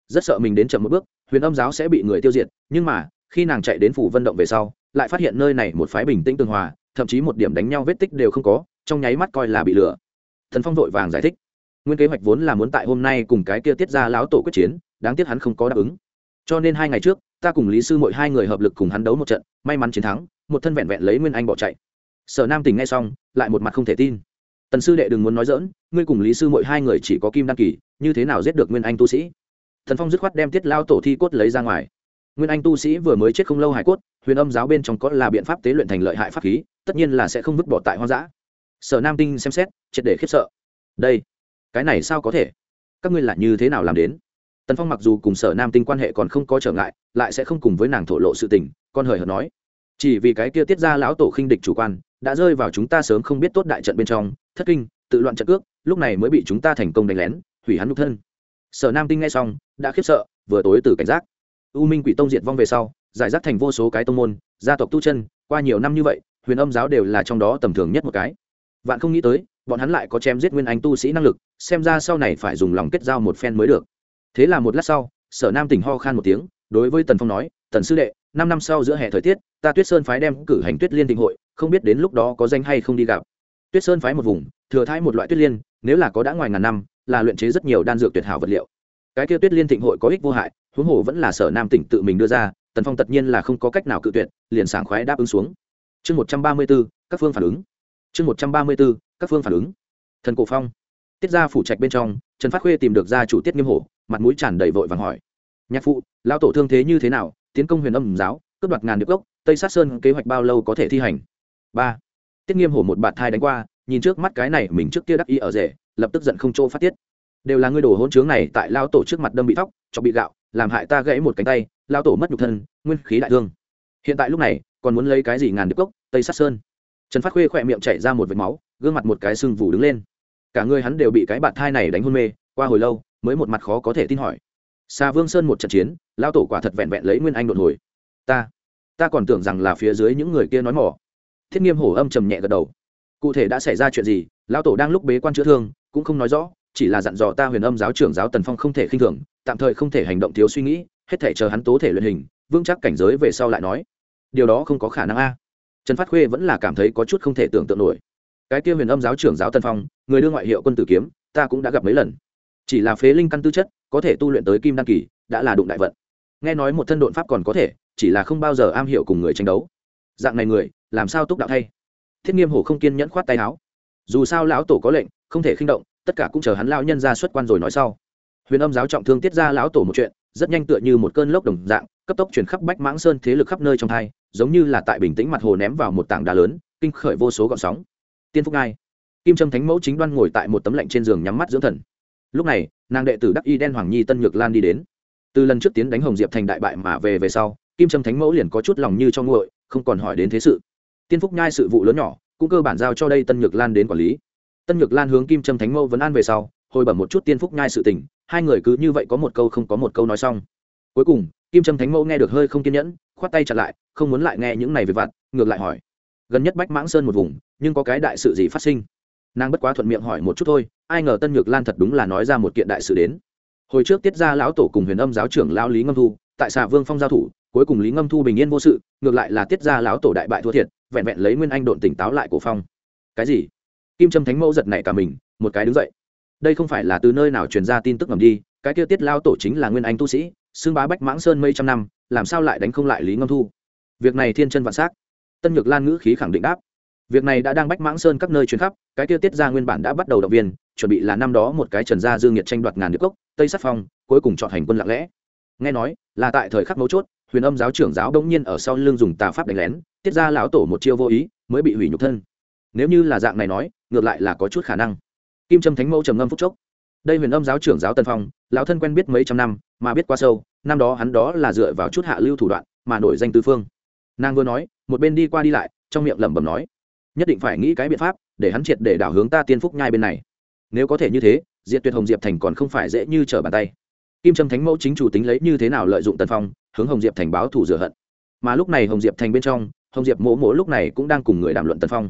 Rất sợ mình đến chậm một bước, huyền âm giáo sẽ bị người tiêu diệt, nhưng mà, khi nàng chạy đến phủ vân động về sau, lại phát hiện nơi này một phái bình tĩnh tường hòa, thậm chí một điểm đánh nhau vết tích đều không có trong nháy mắt coi là bị lừa. Thần phong vội vàng giải thích. Nguyên kế hoạch vốn là muốn tại hôm nay cùng cái kia tiết ra lão tổ quyết chiến, đáng tiếc hắn không có đáp ứng. Cho nên hai ngày trước, ta cùng lý sư mỗi hai người hợp lực cùng hắn đấu một trận, may mắn chiến thắng, một thân vẹn vẹn lấy nguyên anh bỏ chạy. Sở nam tình nghe xong, lại một mặt không thể tin. Tần sư đệ đừng muốn nói dỡn ngươi cùng lý sư mỗi hai người chỉ có kim đăng kỳ, như thế nào giết được nguyên anh tu sĩ? Thần phong dứt khoát đem tiết lao tổ thi cốt lấy ra ngoài. Nguyên anh tu sĩ vừa mới chết không lâu hải cốt, huyền âm giáo bên trong có là biện pháp tế luyện thành lợi hại pháp khí, tất nhiên là sẽ không vứt bỏ tại hoang dã sở nam tinh xem xét, triệt để khiếp sợ. Đây, cái này sao có thể? Các ngươi là như thế nào làm đến? Tần phong mặc dù cùng sở nam tinh quan hệ còn không có trở ngại, lại sẽ không cùng với nàng thổ lộ sự tình, con hời hợt nói. Chỉ vì cái kia tiết ra lão tổ khinh địch chủ quan, đã rơi vào chúng ta sớm không biết tốt đại trận bên trong, thất kinh, tự loạn trận cước, lúc này mới bị chúng ta thành công đánh lén, hủy hắn nút thân. Sở nam tinh nghe xong, đã khiếp sợ, vừa tối từ cảnh giác. U minh quỷ tông diệt vong về sau, giải rác thành vô số cái tông môn, gia tộc tu chân, qua nhiều năm như vậy, huyền âm giáo đều là trong đó tầm thường nhất một cái vạn không nghĩ tới, bọn hắn lại có chém giết nguyên anh tu sĩ năng lực, xem ra sau này phải dùng lòng kết giao một phen mới được. Thế là một lát sau, sở nam tỉnh ho khan một tiếng, đối với tần phong nói, tần sư đệ, năm năm sau giữa hè thời tiết, ta tuyết sơn phái đem cử hành tuyết liên tình hội, không biết đến lúc đó có danh hay không đi gặp. Tuyết sơn phái một vùng, thừa thai một loại tuyết liên, nếu là có đã ngoài ngàn năm, là luyện chế rất nhiều đan dược tuyệt hảo vật liệu. Cái kia tuyết liên thịnh hội có ích vô hại, huống hồ vẫn là sở nam tỉnh tự mình đưa ra, tần phong tất nhiên là không có cách nào cự tuyệt, liền sảng khoái đáp ứng xuống. Chương một trăm ba mươi b ố các phương phản ứng chương một trăm ba mươi b ố các phương phản ứng. Thần cổ phong. Tiết ra phủ trạch bên trong, trần phát khuê tìm được gia chủ tiết nghiêm hổ, mặt mũi tràn đầy vội vàng hỏi. Nhạc phụ lao tổ thương thế như thế nào? Tiến công huyền âm giáo, cướp đoạt ngàn điệp gốc, tây sát sơn kế hoạch bao lâu có thể thi hành? Ba. Tiết nghiêm hổ một bạt thai đánh qua, nhìn trước mắt cái này mình trước kia đắc ý ở rể, lập tức giận không chỗ phát tiết. Đều là ngươi đồ hỗn trướng này, tại lao tổ trước mặt đâm bị tóc cho bị gạo, làm hại ta gãy một cánh tay lao tổ mất nhục thân, nguyên khí đại thương. Hiện tại lúc này, còn muốn lấy cái gì ngàn điệp cốc tây sát sơn? Trần phát khuê khỏe miệng chảy ra một vệt máu, gương mặt một cái sưng vù đứng lên. Cả người hắn đều bị cái bạt thai này đánh hôn mê, qua hồi lâu, mới một mặt khó có thể tin hỏi. Xa vương sơn một trận chiến lao tổ quả thật vẹn vẹn lấy nguyên anh đột hồi. Ta ta còn tưởng rằng là phía dưới những người kia nói mỏ thiết nghiêm hổ âm trầm nhẹ gật đầu. Cụ thể đã xảy ra chuyện gì lao tổ đang lúc bế quan chữa thương, cũng không nói rõ, chỉ là dặn dò ta huyền âm giáo trưởng giáo tần phong không thể khinh thường, tạm thời không thể hành động thiếu suy nghĩ, hết thể chờ hắn tố thể luyện hình, vững chắc cảnh giới về sau lại nói. Điều đó không có khả năng a trần phát khuê vẫn là cảm thấy có chút không thể tưởng tượng nổi. Cái kia huyền âm giáo trưởng giáo tân phong, người đưa ngoại hiệu quân tử kiếm, ta cũng đã gặp mấy lần. Chỉ là phế linh căn tư chất, có thể tu luyện tới kim đăng kỳ, đã là đụng đại vận. Nghe nói một thân độn pháp còn có thể, chỉ là không bao giờ am hiểu cùng người tranh đấu. Dạng này người, làm sao túc đạo thay? Thiết nghiêm hổ không kiên nhẫn khoát tay áo. Dù sao lão tổ có lệnh, không thể khinh động, tất cả cũng chờ hắn lao nhân ra xuất quan rồi nói sau. Huyền âm giáo trọng thương tiết ra lão tổ một chuyện, rất nhanh tựa như một cơn lốc đồng dạng, cấp tốc chuyển khắp bách mãng sơn thế lực khắp nơi trong hai giống như là tại bình tĩnh mặt hồ ném vào một tảng đá lớn, kinh khởi vô số gọn sóng. Tiên phúc ngai, kim trâm thánh mẫu chính đoan ngồi tại một tấm lạnh trên giường nhắm mắt dưỡng thần. Lúc này, nàng đệ tử đắc y đen hoàng nhi tân nhược lan đi đến. Từ lần trước tiến đánh hồng diệp thành đại bại mà về về sau, kim trâm thánh mẫu liền có chút lòng như cho nguội, không còn hỏi đến thế sự. Tiên phúc nhai sự vụ lớn nhỏ, cũng cơ bản giao cho đây tân nhược lan đến quản lý. Tân nhược lan hướng kim trâm thánh mẫu vấn an về sau, hồi bẩm một chút tiên phúc nhai sự tình, hai người cứ như vậy có một câu không có một câu nói xong. Cuối cùng, kim trâm thánh mẫu nghe được hơi không kiên nhẫn khoát tay chặt lại, không muốn lại nghe những này về vặt, ngược lại hỏi. Gần nhất bách mãng sơn một vùng, nhưng có cái đại sự gì phát sinh? Nàng bất quá thuận miệng hỏi một chút thôi, ai ngờ tân nhược lan thật đúng là nói ra một kiện đại sự đến. Hồi trước tiết ra lão tổ cùng huyền âm giáo trưởng lão lý ngâm thu, tại xà vương phong giao thủ, cuối cùng lý ngâm thu bình yên vô sự, ngược lại là tiết ra lão tổ đại bại thua thiệt, vẹn vẹn lấy nguyên anh độn tỉnh táo lại cổ phong. Cái gì? Kim trâm thánh mẫu giật này cả mình, một cái đứng dậy. Đây không phải là từ nơi nào truyền ra tin tức ngầm đi, cái kia tiết lao tổ chính là nguyên anh tu sĩ, xưng bá bách mãng sơn mấy trăm năm làm sao lại đánh không lại lý ngâm thu? Việc này thiên chân vạn s á c tân nhược lan ngữ khí khẳng định đáp. Việc này đã đang bách mãng sơn các nơi chuyến khắp, cái tiêu tiết ra nguyên bản đã bắt đầu động viên, chuẩn bị là năm đó một cái trần gia dương nhiệt tranh đoạt ngàn nước cốc, tây sắc phong, cuối cùng chọn hành quân lặng lẽ. Nghe nói, là tại thời khắc mấu chốt, huyền âm giáo trưởng giáo đông nhiên ở sau lưng dùng tà pháp đánh lén, tiết ra lão tổ một chiêu vô ý, mới bị hủy nhục thân. Nếu như là dạng này nói, ngược lại là có chút khả năng. Kim trâm thánh mẫu trầm ngâm phúc chốc. Đây huyền âm giáo trưởng giáo tân phong, lão thân quen biết mấy trăm năm, mà biết qua sâu năm đó hắn đó là dựa vào chút hạ lưu thủ đoạn mà nổi danh tư phương. Nàng vừa nói, một bên đi qua đi lại, trong miệng lẩm bẩm nói, nhất định phải nghĩ cái biện pháp để hắn triệt để đảo hướng ta tiên phúc nhai bên này. Nếu có thể như thế, diệt tuyệt hồng diệp thành còn không phải dễ như trở bàn tay. Kim trâm thánh mẫu chính chủ tính lấy như thế nào lợi dụng tần phong, hướng hồng diệp thành báo thủ rửa hận. Mà lúc này hồng diệp thành bên trong, hồng diệp mỗ mỗ lúc này cũng đang cùng người đàm luận tần phong.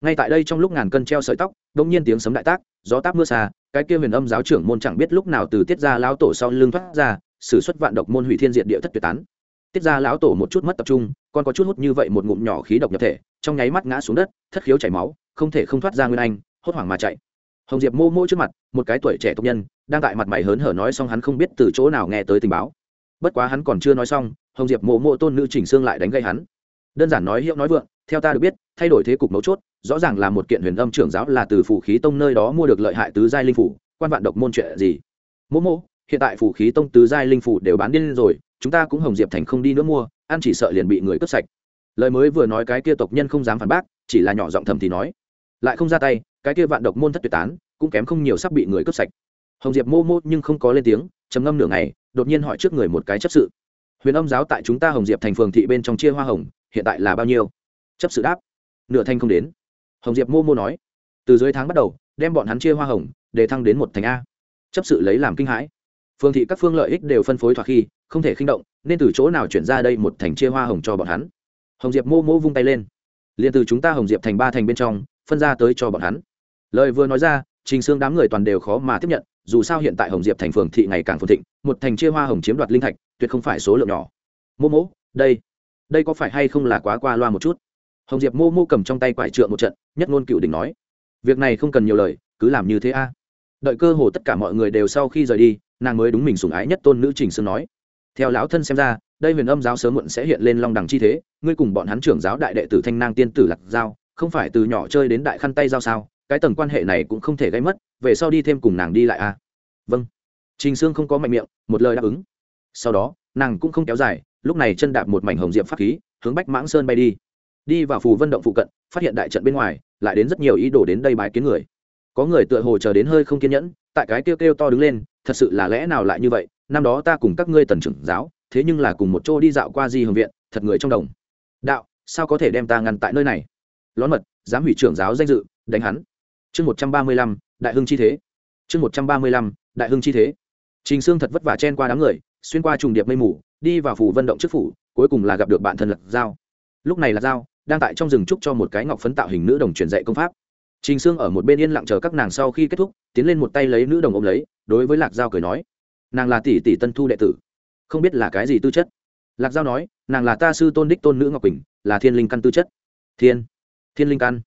Ngay tại đây trong lúc ngàn cân treo sợi tóc đông nhiên tiếng sấm đại tác, gió táp mưa xa, cái kia huyền âm giáo trưởng môn chẳng biết lúc nào từ tiết ra lao tổ sau lưng thoát ra Sử xuất vạn độc môn hủy thiên diệt địa thất tuyệt tán. Tiết ra lão tổ một chút mất tập trung còn có chút hút như vậy một ngụm nhỏ khí độc nhập thể, trong nháy mắt ngã xuống đất, thất khiếu chảy máu, không thể không thoát ra nguyên anh, hốt hoảng mà chạy. Hồng diệp mô mô trước mặt, một cái tuổi trẻ tộc nhân, đang tại mặt mày hớn hở nói xong hắn không biết từ chỗ nào nghe tới tình báo. Bất quá hắn còn chưa nói xong, hồng diệp mộ mộ tôn nữ chỉnh xương lại đánh gây hắn. Đơn giản nói hiệu nói vượng, theo ta được biết, thay đổi thế cục mấu chốt, rõ ràng là một kiện huyền âm trưởng giáo là từ phủ khí tông nơi đó mua được lợi hại tứ giai linh phủ, quan vạn độc môn chuyện gì? Mô mô hiện tại phủ khí tông tứ giai linh phủ đều bán điên rồi, chúng ta cũng hồng diệp thành không đi nữa mua, ăn chỉ sợ liền bị người cướp sạch. Lời mới vừa nói cái kia tộc nhân không dám phản bác, chỉ là nhỏ giọng thầm thì nói. Lại không ra tay, cái kia vạn độc môn thất tuyệt tán, cũng kém không nhiều sắp bị người cướp sạch. Hồng diệp mô mô nhưng không có lên tiếng, trầm ngâm nửa ngày, đột nhiên hỏi trước người một cái chấp sự. Huyền âm giáo tại chúng ta hồng diệp thành phường thị bên trong chia hoa hồng, hiện tại là bao nhiêu? Chấp sự đáp. Nửa thanh không đến. Hồng diệp mô mô nói. Từ dưới tháng bắt đầu, đem bọn hắn chia hoa hồng, để thăng đến một thành a. Chấp sự lấy làm kinh hãi. Phương thị các phương lợi ích đều phân phối thoạt khi, không thể khinh động, nên từ chỗ nào chuyển ra đây một thành chia hoa hồng cho bọn hắn? Hồng diệp mô mô vung tay lên. Liền từ chúng ta hồng diệp thành ba thành bên trong, phân ra tới cho bọn hắn. Lời vừa nói ra, trình xương đám người toàn đều khó mà tiếp nhận, dù sao hiện tại hồng diệp thành phường thị ngày càng phồn thịnh, một thành chia hoa hồng chiếm đoạt linh thạch, tuyệt không phải số lượng nhỏ. Mô mô, đây đây có phải hay không là quá qua loa một chút? Hồng diệp mô mô cầm trong tay quải trượng một trận, nhất ngôn cựu đỉnh nói. Việc này không cần nhiều lời, cứ làm như thế a đợi cơ hồ tất cả mọi người đều sau khi rời đi, nàng mới đúng mình sủng ái nhất tôn nữ trình sương nói. Theo lão thân xem ra, đây huyền âm giáo sớm muộn sẽ hiện lên long đẳng chi thế, ngươi cùng bọn hắn trưởng giáo đại đệ tử thanh nang tiên tử lạc giao, không phải từ nhỏ chơi đến đại khăn tay giao sao, cái tầng quan hệ này cũng không thể gây mất, về sau đi thêm cùng nàng đi lại a vâng. Trình sương không có mạnh miệng, một lời đáp ứng. Sau đó, nàng cũng không kéo dài, lúc này chân đạp một mảnh hồng diệm pháp khí, hướng bách mãng sơn bay đi. Đi vào phù vân động phụ cận, phát hiện đại trận bên ngoài, lại đến rất nhiều ý đồ đến đây bài kiến người có người tựa hồ chờ đến hơi không kiên nhẫn, tại cái kêu kêu to đứng lên, thật sự là lẽ nào lại như vậy, năm đó ta cùng các ngươi tần trưởng giáo, thế nhưng là cùng một chỗ đi dạo qua di hồng viện, thật người trong đồng. Đạo, sao có thể đem ta ngăn tại nơi này? Lón mật dám hủy trưởng giáo danh dự, đánh hắn. Chương một trăm ba mươi lăm, đại hưng chi thế. Chương một trăm ba mươi lăm, đại hưng chi thế. Trình sương thật vất vả chen qua đám người, xuyên qua trùng điệp mây mù, đi vào phủ vận động trước phủ, cuối cùng là gặp được bạn thân lạc giao. Lúc này là giao đang tại trong rừng trúc cho một cái ngọc phấn tạo hình nữ đồng truyền dạy công pháp trình sương ở một bên yên lặng chờ các nàng sau khi kết thúc, tiến lên một tay lấy nữ đồng ôm lấy, đối với lạc giao cười nói, nàng là tỷ tỷ tân thu đệ tử, không biết là cái gì tư chất. Lạc giao nói, nàng là ta sư tôn đích tôn nữ ngọc quỳnh, là thiên linh căn tư chất. Thiên thiên linh căn.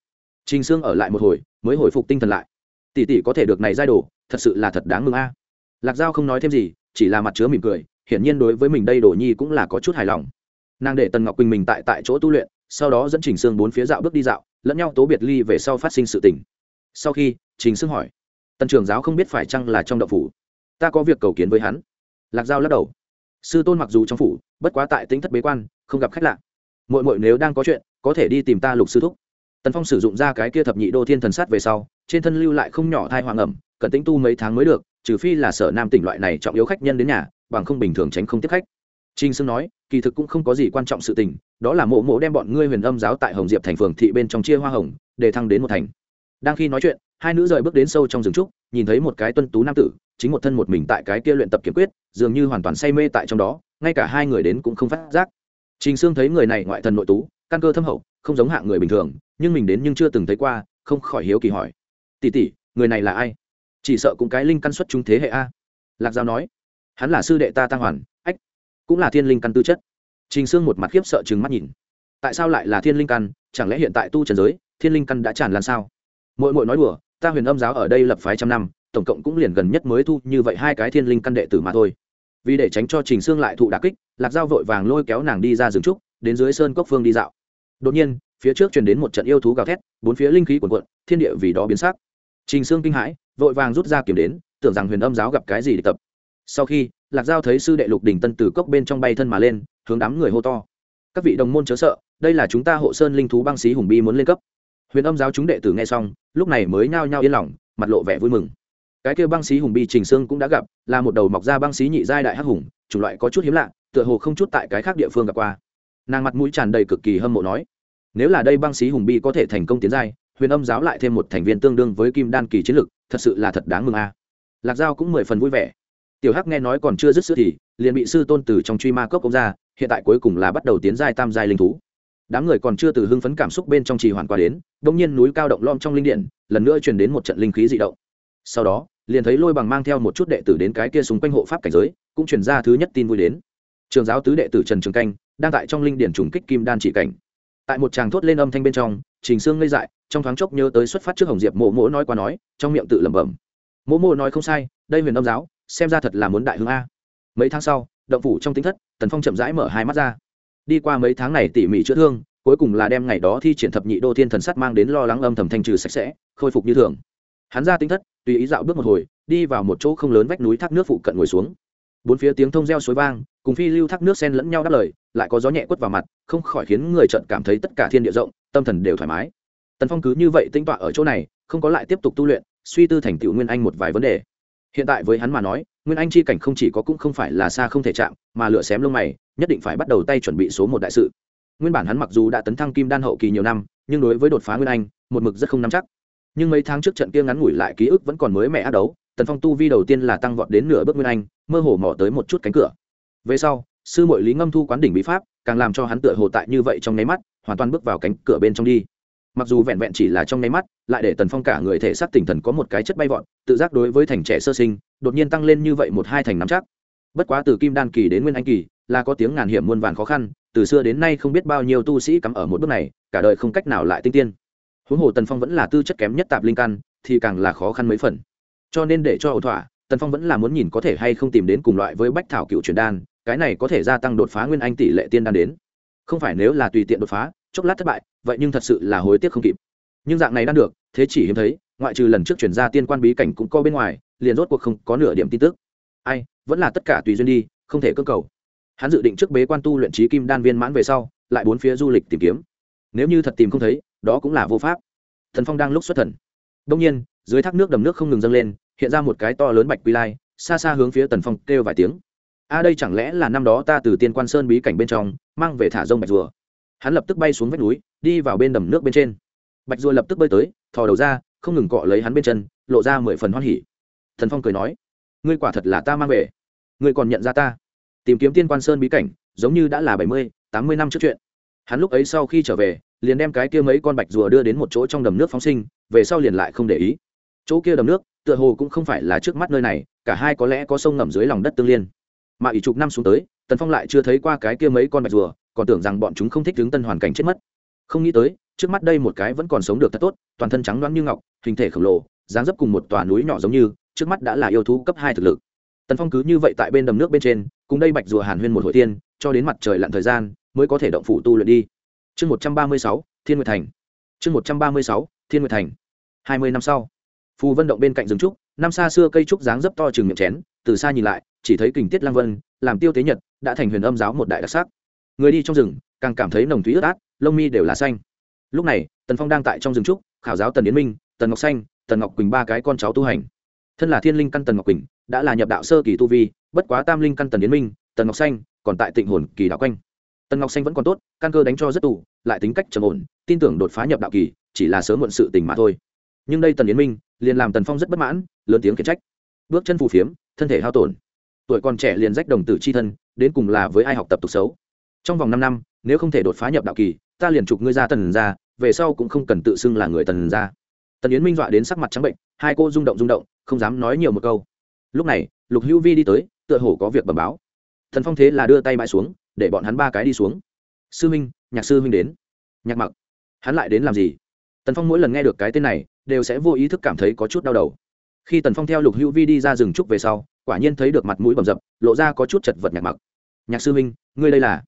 Trình sương ở lại một hồi, mới hồi phục tinh thần lại. Tỷ tỷ có thể được này giai đồ, thật sự là thật đáng mừng a. Lạc giao không nói thêm gì, chỉ là mặt chứa mỉm cười, hiển nhiên đối với mình đây đồ nhi cũng là có chút hài lòng. Nàng để tần ngọc quỳnh mình tại tại chỗ tu luyện, sau đó dẫn trình sương bốn phía dạo bước đi dạo lẫn nhau tố biệt ly về sau phát sinh sự tình. Sau khi, trình sương hỏi, tần trưởng giáo không biết phải chăng là trong đậu phủ? Ta có việc cầu kiến với hắn. Lạc giao lắc đầu, sư tôn mặc dù trong phủ, bất quá tại tính thất bế quan, không gặp khách lạ. Mội mội nếu đang có chuyện, có thể đi tìm ta lục sư thúc. Tần phong sử dụng ra cái kia thập nhị đô thiên thần sát về sau, trên thân lưu lại không nhỏ thai hoàng ẩm, cần tính tu mấy tháng mới được, trừ phi là sở nam tỉnh loại này trọng yếu khách nhân đến nhà, bằng không bình thường tránh không tiếp khách. Trình sương nói, kỳ thực cũng không có gì quan trọng sự tình, đó là mộ mộ đem bọn ngươi huyền âm giáo tại hồng diệp thành phường thị bên trong chia hoa hồng, để thăng đến một thành. Đang khi nói chuyện, hai nữ rời bước đến sâu trong rừng trúc, nhìn thấy một cái tuân tú nam tử, chính một thân một mình tại cái kia luyện tập kiếm quyết, dường như hoàn toàn say mê tại trong đó, ngay cả hai người đến cũng không phát giác. Trình sương thấy người này ngoại thần nội tú, căn cơ thâm hậu, không giống hạng người bình thường, nhưng mình đến nhưng chưa từng thấy qua, không khỏi hiếu kỳ hỏi. Tỷ tỷ, người này là ai? Chỉ sợ cũng cái linh căn xuất chúng thế hệ a. Lạc giao nói. Hắn là sư đệ ta tăng hoàn cũng là thiên linh căn tư chất. Trình sương một mặt khiếp sợ chừng mắt nhìn. Tại sao lại là thiên linh căn? Chẳng lẽ hiện tại tu trần giới, thiên linh căn đã tràn lan sao? Mỗi mỗi nói đùa, ta huyền âm giáo ở đây lập phái trăm năm, tổng cộng cũng liền gần nhất mới thu như vậy hai cái thiên linh căn đệ tử mà thôi. Vì để tránh cho trình sương lại thụ đà kích, lạc giao vội vàng lôi kéo nàng đi ra rừng trúc, đến dưới sơn cốc phương đi dạo. Đột nhiên, phía trước truyền đến một trận yêu thú gào thét, bốn phía linh khí cuồn cuộn, thiên địa vì đó biến sắc. Trình sương kinh hãi, vội vàng rút ra kiểm đến, tưởng rằng huyền âm giáo gặp cái gì để tập. Sau khi lạc giao thấy sư đệ lục đình tân từ cốc bên trong bay thân mà lên, hướng đám người hô to. Các vị đồng môn chớ sợ, đây là chúng ta hộ sơn linh thú băng xí hùng bi muốn lên cấp. Huyền âm giáo chúng đệ tử nghe xong, lúc này mới nhao nhao yên lòng, mặt lộ vẻ vui mừng. Cái kêu băng xí hùng bi trình sương cũng đã gặp, là một đầu mọc ra băng xí nhị giai đại hắc hùng, chủng loại có chút hiếm lạ, tựa hồ không chút tại cái khác địa phương gặp qua. Nàng mặt mũi tràn đầy cực kỳ hâm mộ nói, nếu là đây băng xí hùng bi có thể thành công tiến giai, huyền âm giáo lại thêm một thành viên tương đương với kim đan kỳ chiến lực, thật sự là thật đáng mừng a. Lạc giao cũng mười phần vui vẻ tiểu hắc nghe nói còn chưa dứt sữa thì, liền bị sư tôn từ trong truy ma cốc công ra, hiện tại cuối cùng là bắt đầu tiến giai tam giai linh thú. Đám người còn chưa từ hưng phấn cảm xúc bên trong trì hoàn qua đến, đông nhiên núi cao động lom trong linh điện, lần nữa truyền đến một trận linh khí dị động. Sau đó, liền thấy lôi bằng mang theo một chút đệ tử đến cái kia xung quanh hộ pháp cảnh giới, cũng truyền ra thứ nhất tin vui đến. Trường giáo tứ đệ tử trần trường canh, đang tại trong linh điển trùng kích kim đan chỉ cảnh. Tại một tràng thốt lên âm thanh bên trong, trình sương ngây dại, trong thoáng chốc nhớ tới xuất phát trước hồng diệp mộ mỗ nói qua nói, trong miệng tự lẩm bẩm. Mộ mỗ nói không sai, đây huyền âm giáo xem ra thật là muốn đại hương a. Mấy tháng sau, động phủ trong tính thất, tần phong chậm rãi mở hai mắt ra. Đi qua mấy tháng này tỉ mỉ chữa thương, cuối cùng là đem ngày đó thi triển thập nhị đô thiên thần sắt mang đến lo lắng âm thầm thanh trừ sạch sẽ, khôi phục như thường. Hắn ra tính thất, tùy ý dạo bước một hồi, đi vào một chỗ không lớn vách núi thác nước phụ cận ngồi xuống. Bốn phía tiếng thông reo suối vang, cùng phi lưu thác nước sen lẫn nhau đáp lời, lại có gió nhẹ quất vào mặt, không khỏi khiến người trận cảm thấy tất cả thiên địa rộng, tâm thần đều thoải mái. Tần phong cứ như vậy tinh tọa ở chỗ này, không có lại tiếp tục tu luyện, suy tư thành tựu nguyên anh một vài vấn đề hiện tại với hắn mà nói, nguyên anh chi cảnh không chỉ có cũng không phải là xa không thể chạm, mà lựa xém lông mày, nhất định phải bắt đầu tay chuẩn bị số một đại sự. Nguyên bản hắn mặc dù đã tấn thăng kim đan hậu kỳ nhiều năm, nhưng đối với đột phá nguyên anh, một mực rất không nắm chắc. Nhưng mấy tháng trước trận kia ngắn ngủi lại ký ức vẫn còn mới mẹ ác đấu, tần phong tu vi đầu tiên là tăng vọt đến nửa bước nguyên anh, mơ hồ mỏ tới một chút cánh cửa. Về sau, sư mội lý ngâm thu quán đỉnh bí pháp, càng làm cho hắn tựa hồ tại như vậy trong nháy mắt, hoàn toàn bước vào cánh cửa bên trong đi mặc dù vẹn vẹn chỉ là trong nháy mắt, lại để tần phong cả người thể xác tinh thần có một cái chất bay vọt, tự giác đối với thành trẻ sơ sinh, đột nhiên tăng lên như vậy một hai thành nắm chắc. Bất quá từ kim đan kỳ đến nguyên anh kỳ, là có tiếng ngàn hiểm muôn vàn khó khăn, từ xưa đến nay không biết bao nhiêu tu sĩ cắm ở một bước này, cả đời không cách nào lại tinh tiên. Huống hồ tần phong vẫn là tư chất kém nhất tạp linh căn, thì càng là khó khăn mấy phần. Cho nên để cho ổn thỏa, tần phong vẫn là muốn nhìn có thể hay không tìm đến cùng loại với bách thảo cựu truyền đan, cái này có thể gia tăng đột phá nguyên anh tỷ lệ tiên đan đến. Không phải nếu là tùy tiện đột phá chốc lát thất bại, vậy nhưng thật sự là hối tiếc không kịp. Nhưng dạng này đang được, thế chỉ hiếm thấy, ngoại trừ lần trước chuyển ra tiên quan bí cảnh cũng có bên ngoài, liền rốt cuộc không có nửa điểm tin tức. Ai, vẫn là tất cả tùy duyên đi, không thể cơ cầu. Hắn dự định trước bế quan tu luyện trí kim đan viên mãn về sau, lại bốn phía du lịch tìm kiếm. Nếu như thật tìm không thấy, đó cũng là vô pháp. Thần phong đang lúc xuất thần. Đông nhiên, dưới thác nước đầm nước không ngừng dâng lên, hiện ra một cái to lớn bạch quy lai, xa xa hướng phía tần phong kêu vài tiếng. A, đây chẳng lẽ là năm đó ta từ tiên quan sơn bí cảnh bên trong, mang về thả rông bạch rùa? Hắn lập tức bay xuống vách núi, đi vào bên đầm nước bên trên. Bạch rùa lập tức bơi tới, thò đầu ra, không ngừng cọ lấy hắn bên chân, lộ ra mười phần hoan hỉ. Thần phong cười nói, ngươi quả thật là ta mang về. Ngươi còn nhận ra ta. Tìm kiếm tiên quan sơn bí cảnh, giống như đã là bảy mươi, tám mươi năm trước chuyện. Hắn lúc ấy sau khi trở về, liền đem cái kia mấy con bạch rùa đưa đến một chỗ trong đầm nước phóng sinh, về sau liền lại không để ý. Chỗ kia đầm nước, tựa hồ cũng không phải là trước mắt nơi này, cả hai có lẽ có sông ngầm dưới lòng đất tương liên. Mà ỷ chục năm xuống tới, tần phong lại chưa thấy qua cái kia mấy con bạch rùa còn tưởng rằng bọn chúng không thích đứng tân hoàn cảnh chết mất. Không nghĩ tới, trước mắt đây một cái vẫn còn sống được thật tốt, toàn thân trắng loáng như ngọc, hình thể khổng lồ, dáng dấp cùng một tòa núi nhỏ giống như, trước mắt đã là yêu thú cấp hai thực lực. Tần phong cứ như vậy tại bên đầm nước bên trên, cùng đây bạch rùa hàn huyên một hồi tiên, cho đến mặt trời lặn thời gian, mới có thể động phủ tu luyện đi. Chương một trăm ba mươi sáu, thiên nguyệt thành. Chương một trăm ba mươi sáu, thiên nguyệt thành. Hai mươi năm sau, phù vân động bên cạnh rừng trúc, năm xa xưa cây trúc dáng dấp to chừng miệng chén, từ xa nhìn lại, chỉ thấy kình tiết lang vân, làm tiêu tế nhật, đã thành huyền âm giáo một đại đặc sắc người đi trong rừng càng cảm thấy nồng thúy ướt át lông mi đều là xanh. Lúc này tần phong đang tại trong rừng trúc khảo giáo tần yến minh tần ngọc xanh tần ngọc quỳnh ba cái con cháu tu hành. Thân là thiên linh căn tần ngọc quỳnh đã là nhập đạo sơ kỳ tu vi bất quá tam linh căn tần yến minh tần ngọc xanh còn tại tịnh hồn kỳ đạo quanh. Tần ngọc xanh vẫn còn tốt căn cơ đánh cho rất tủ, lại tính cách trầm ổn tin tưởng đột phá nhập đạo kỳ chỉ là sớm muộn sự tình mà thôi. Nhưng đây tần yến minh liền làm tần phong rất bất mãn lớn tiếng khiển trách. Bước chân phù phiếm thân thể hao tổn. Tuổi còn trẻ liền rách đồng tử c h i thân đến cùng là với ai học tập tục xấu? Trong vòng năm năm, nếu không thể đột phá nhập đạo kỳ, ta liền chụp ngươi ra tần ra về sau cũng không cần tự xưng là người tần ra tần yến minh dọa đến sắc mặt trắng bệnh, hai cô rung động rung động, không dám nói nhiều một câu. Lúc này, lục hữu vi đi tới, tựa hồ có việc bẩm báo. Thần phong thế là đưa tay bãi xuống, để bọn hắn ba cái đi xuống. Sư minh, nhạc sư minh đến. Nhạc mặc, hắn lại đến làm gì? Tần phong mỗi lần nghe được cái tên này, đều sẽ vô ý thức cảm thấy có chút đau đầu. Khi tần phong theo lục hữu vi đi ra rừng trúc về sau, quả nhiên thấy được mặt mũi bầm dập, lộ ra có chút chật vật nhạc mặc. Nhạc sư minh, ngươi đây là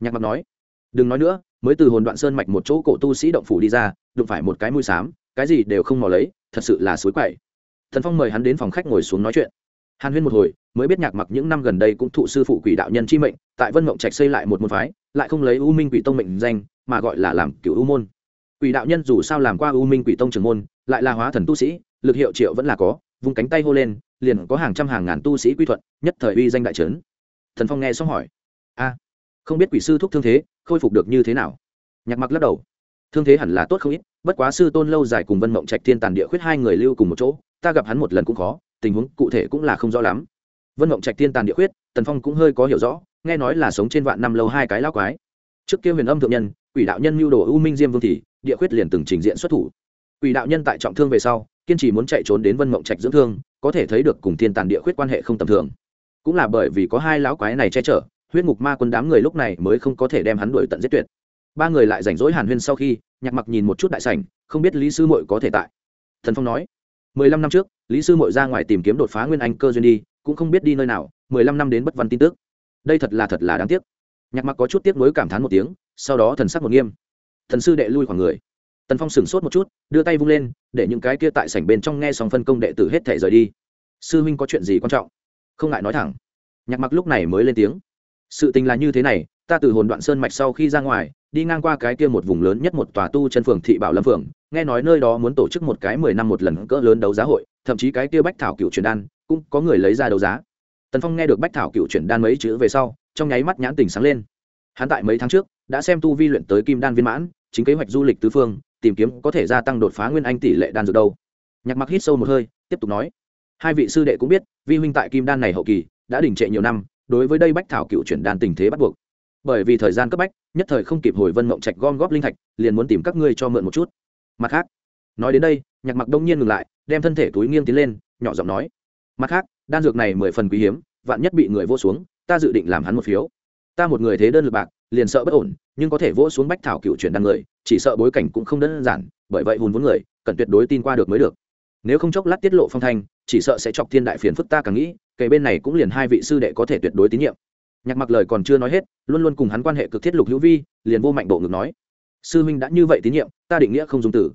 nhạc mặc nói, đừng nói nữa, mới từ hồn đoạn sơn mạch một chỗ cổ tu sĩ động phủ đi ra, đụng phải một cái mũi xám, cái gì đều không mò lấy, thật sự là suối quậy. Thần phong mời hắn đến phòng khách ngồi xuống nói chuyện. Hàn huyên một hồi, mới biết nhạc mặc những năm gần đây cũng thụ sư phụ quỷ đạo nhân chi mệnh, tại vân mộng trạch xây lại một môn phái, lại không lấy u minh quỷ tông mệnh danh, mà gọi là làm cựu u môn. Quỷ đạo nhân dù sao làm qua u minh quỷ tông trưởng môn, lại là hóa thần tu sĩ, lực hiệu triệu vẫn là có vùng cánh tay hô lên, liền có hàng trăm hàng ngàn tu sĩ quy thuận, nhất thời uy danh đại trấn. Thần phong nghe xong hỏi, a không biết quỷ sư thúc thương thế khôi phục được như thế nào nhạc mặc lắc đầu thương thế hẳn là tốt không ít bất quá sư tôn lâu dài cùng vân mộng trạch thiên tàn địa khuyết hai người lưu cùng một chỗ ta gặp hắn một lần cũng khó tình huống cụ thể cũng là không rõ lắm vân mộng trạch thiên tàn địa khuyết tần phong cũng hơi có hiểu rõ nghe nói là sống trên vạn năm lâu hai cái lao quái trước kia huyền âm thượng nhân quỷ đạo nhân mưu đồ u minh diêm vương thì địa khuyết liền từng trình diện xuất thủ quỷ đạo nhân tại trọng thương về sau kiên trì muốn chạy trốn đến vân mộng trạch dưỡng thương có thể thấy được cùng thiên tàn địa khuyết quan hệ không tầm thường cũng là bởi vì có hai lão quái này che chở huyết ngục ma quân đám người lúc này mới không có thể đem hắn đuổi tận giết tuyệt. Ba người lại rảnh rỗi hàn huyên sau khi, nhạc mặc nhìn một chút đại sảnh, không biết lý sư mội có thể tại. Thần phong nói, mười lăm năm trước, lý sư mội ra ngoài tìm kiếm đột phá nguyên anh cơ duyên đi, cũng không biết đi nơi nào, mười lăm năm đến bất văn tin tức. Đây thật là thật là đáng tiếc. Nhạc mặc có chút tiếc nuối cảm thán một tiếng, sau đó thần sắc một nghiêm. Thần sư đệ lui khoảng người. Tần phong sửng sốt một chút, đưa tay vung lên, để những cái kia tại sảnh bên trong nghe xong phân công đệ tử hết thể rời đi. Sư huynh có chuyện gì quan trọng? Không ngại nói thẳng. Nhạc mặc lúc này mới lên tiếng sự tình là như thế này, ta từ hồn đoạn sơn mạch sau khi ra ngoài, đi ngang qua cái kia một vùng lớn nhất một tòa tu chân phường thị bảo lâm phường, nghe nói nơi đó muốn tổ chức một cái mười năm một lần cỡ lớn đấu giá hội, thậm chí cái kia bách thảo cựu truyền đan, cũng có người lấy ra đấu giá. Tần phong nghe được bách thảo cựu truyền đan mấy chữ về sau, trong nháy mắt nhãn tình sáng lên. Hắn tại mấy tháng trước, đã xem tu vi luyện tới kim đan viên mãn, chính kế hoạch du lịch tứ phương, tìm kiếm có thể gia tăng đột phá nguyên anh tỷ lệ đan dược đâu. Nhạc mặc hít sâu một hơi, tiếp tục nói. Hai vị sư đệ cũng biết, vi huynh tại kim đan này hậu kỳ, đã đình trệ nhiều năm đối với đây bách thảo cựu chuyển đàn tình thế bắt buộc. Bởi vì thời gian cấp bách, nhất thời không kịp hồi vân mộng trạch gom góp linh thạch, liền muốn tìm các ngươi cho mượn một chút. Mặt khác, nói đến đây, nhạc mặc đông nhiên ngừng lại, đem thân thể túi nghiêng tiến lên, nhỏ giọng nói, mặt khác, đan dược này mười phần quý hiếm, vạn nhất bị người vô xuống, ta dự định làm hắn một phiếu. Ta một người thế đơn lực bạc, liền sợ bất ổn, nhưng có thể vỗ xuống bách thảo cựu chuyển đan người, chỉ sợ bối cảnh cũng không đơn giản, bởi vậy hùn vốn người, cần tuyệt đối tin qua được mới được. Nếu không chốc lát tiết lộ phong thanh chỉ sợ sẽ chọc thiên đại phiền phức ta càng nghĩ, kể bên này cũng liền hai vị sư đệ có thể tuyệt đối tín nhiệm. Nhạc mặc lời còn chưa nói hết, luôn luôn cùng hắn quan hệ cực thiết lục hữu vi, liền vô mạnh bộ ngực nói, sư huynh đã như vậy tín nhiệm, ta định nghĩa không dùng tử.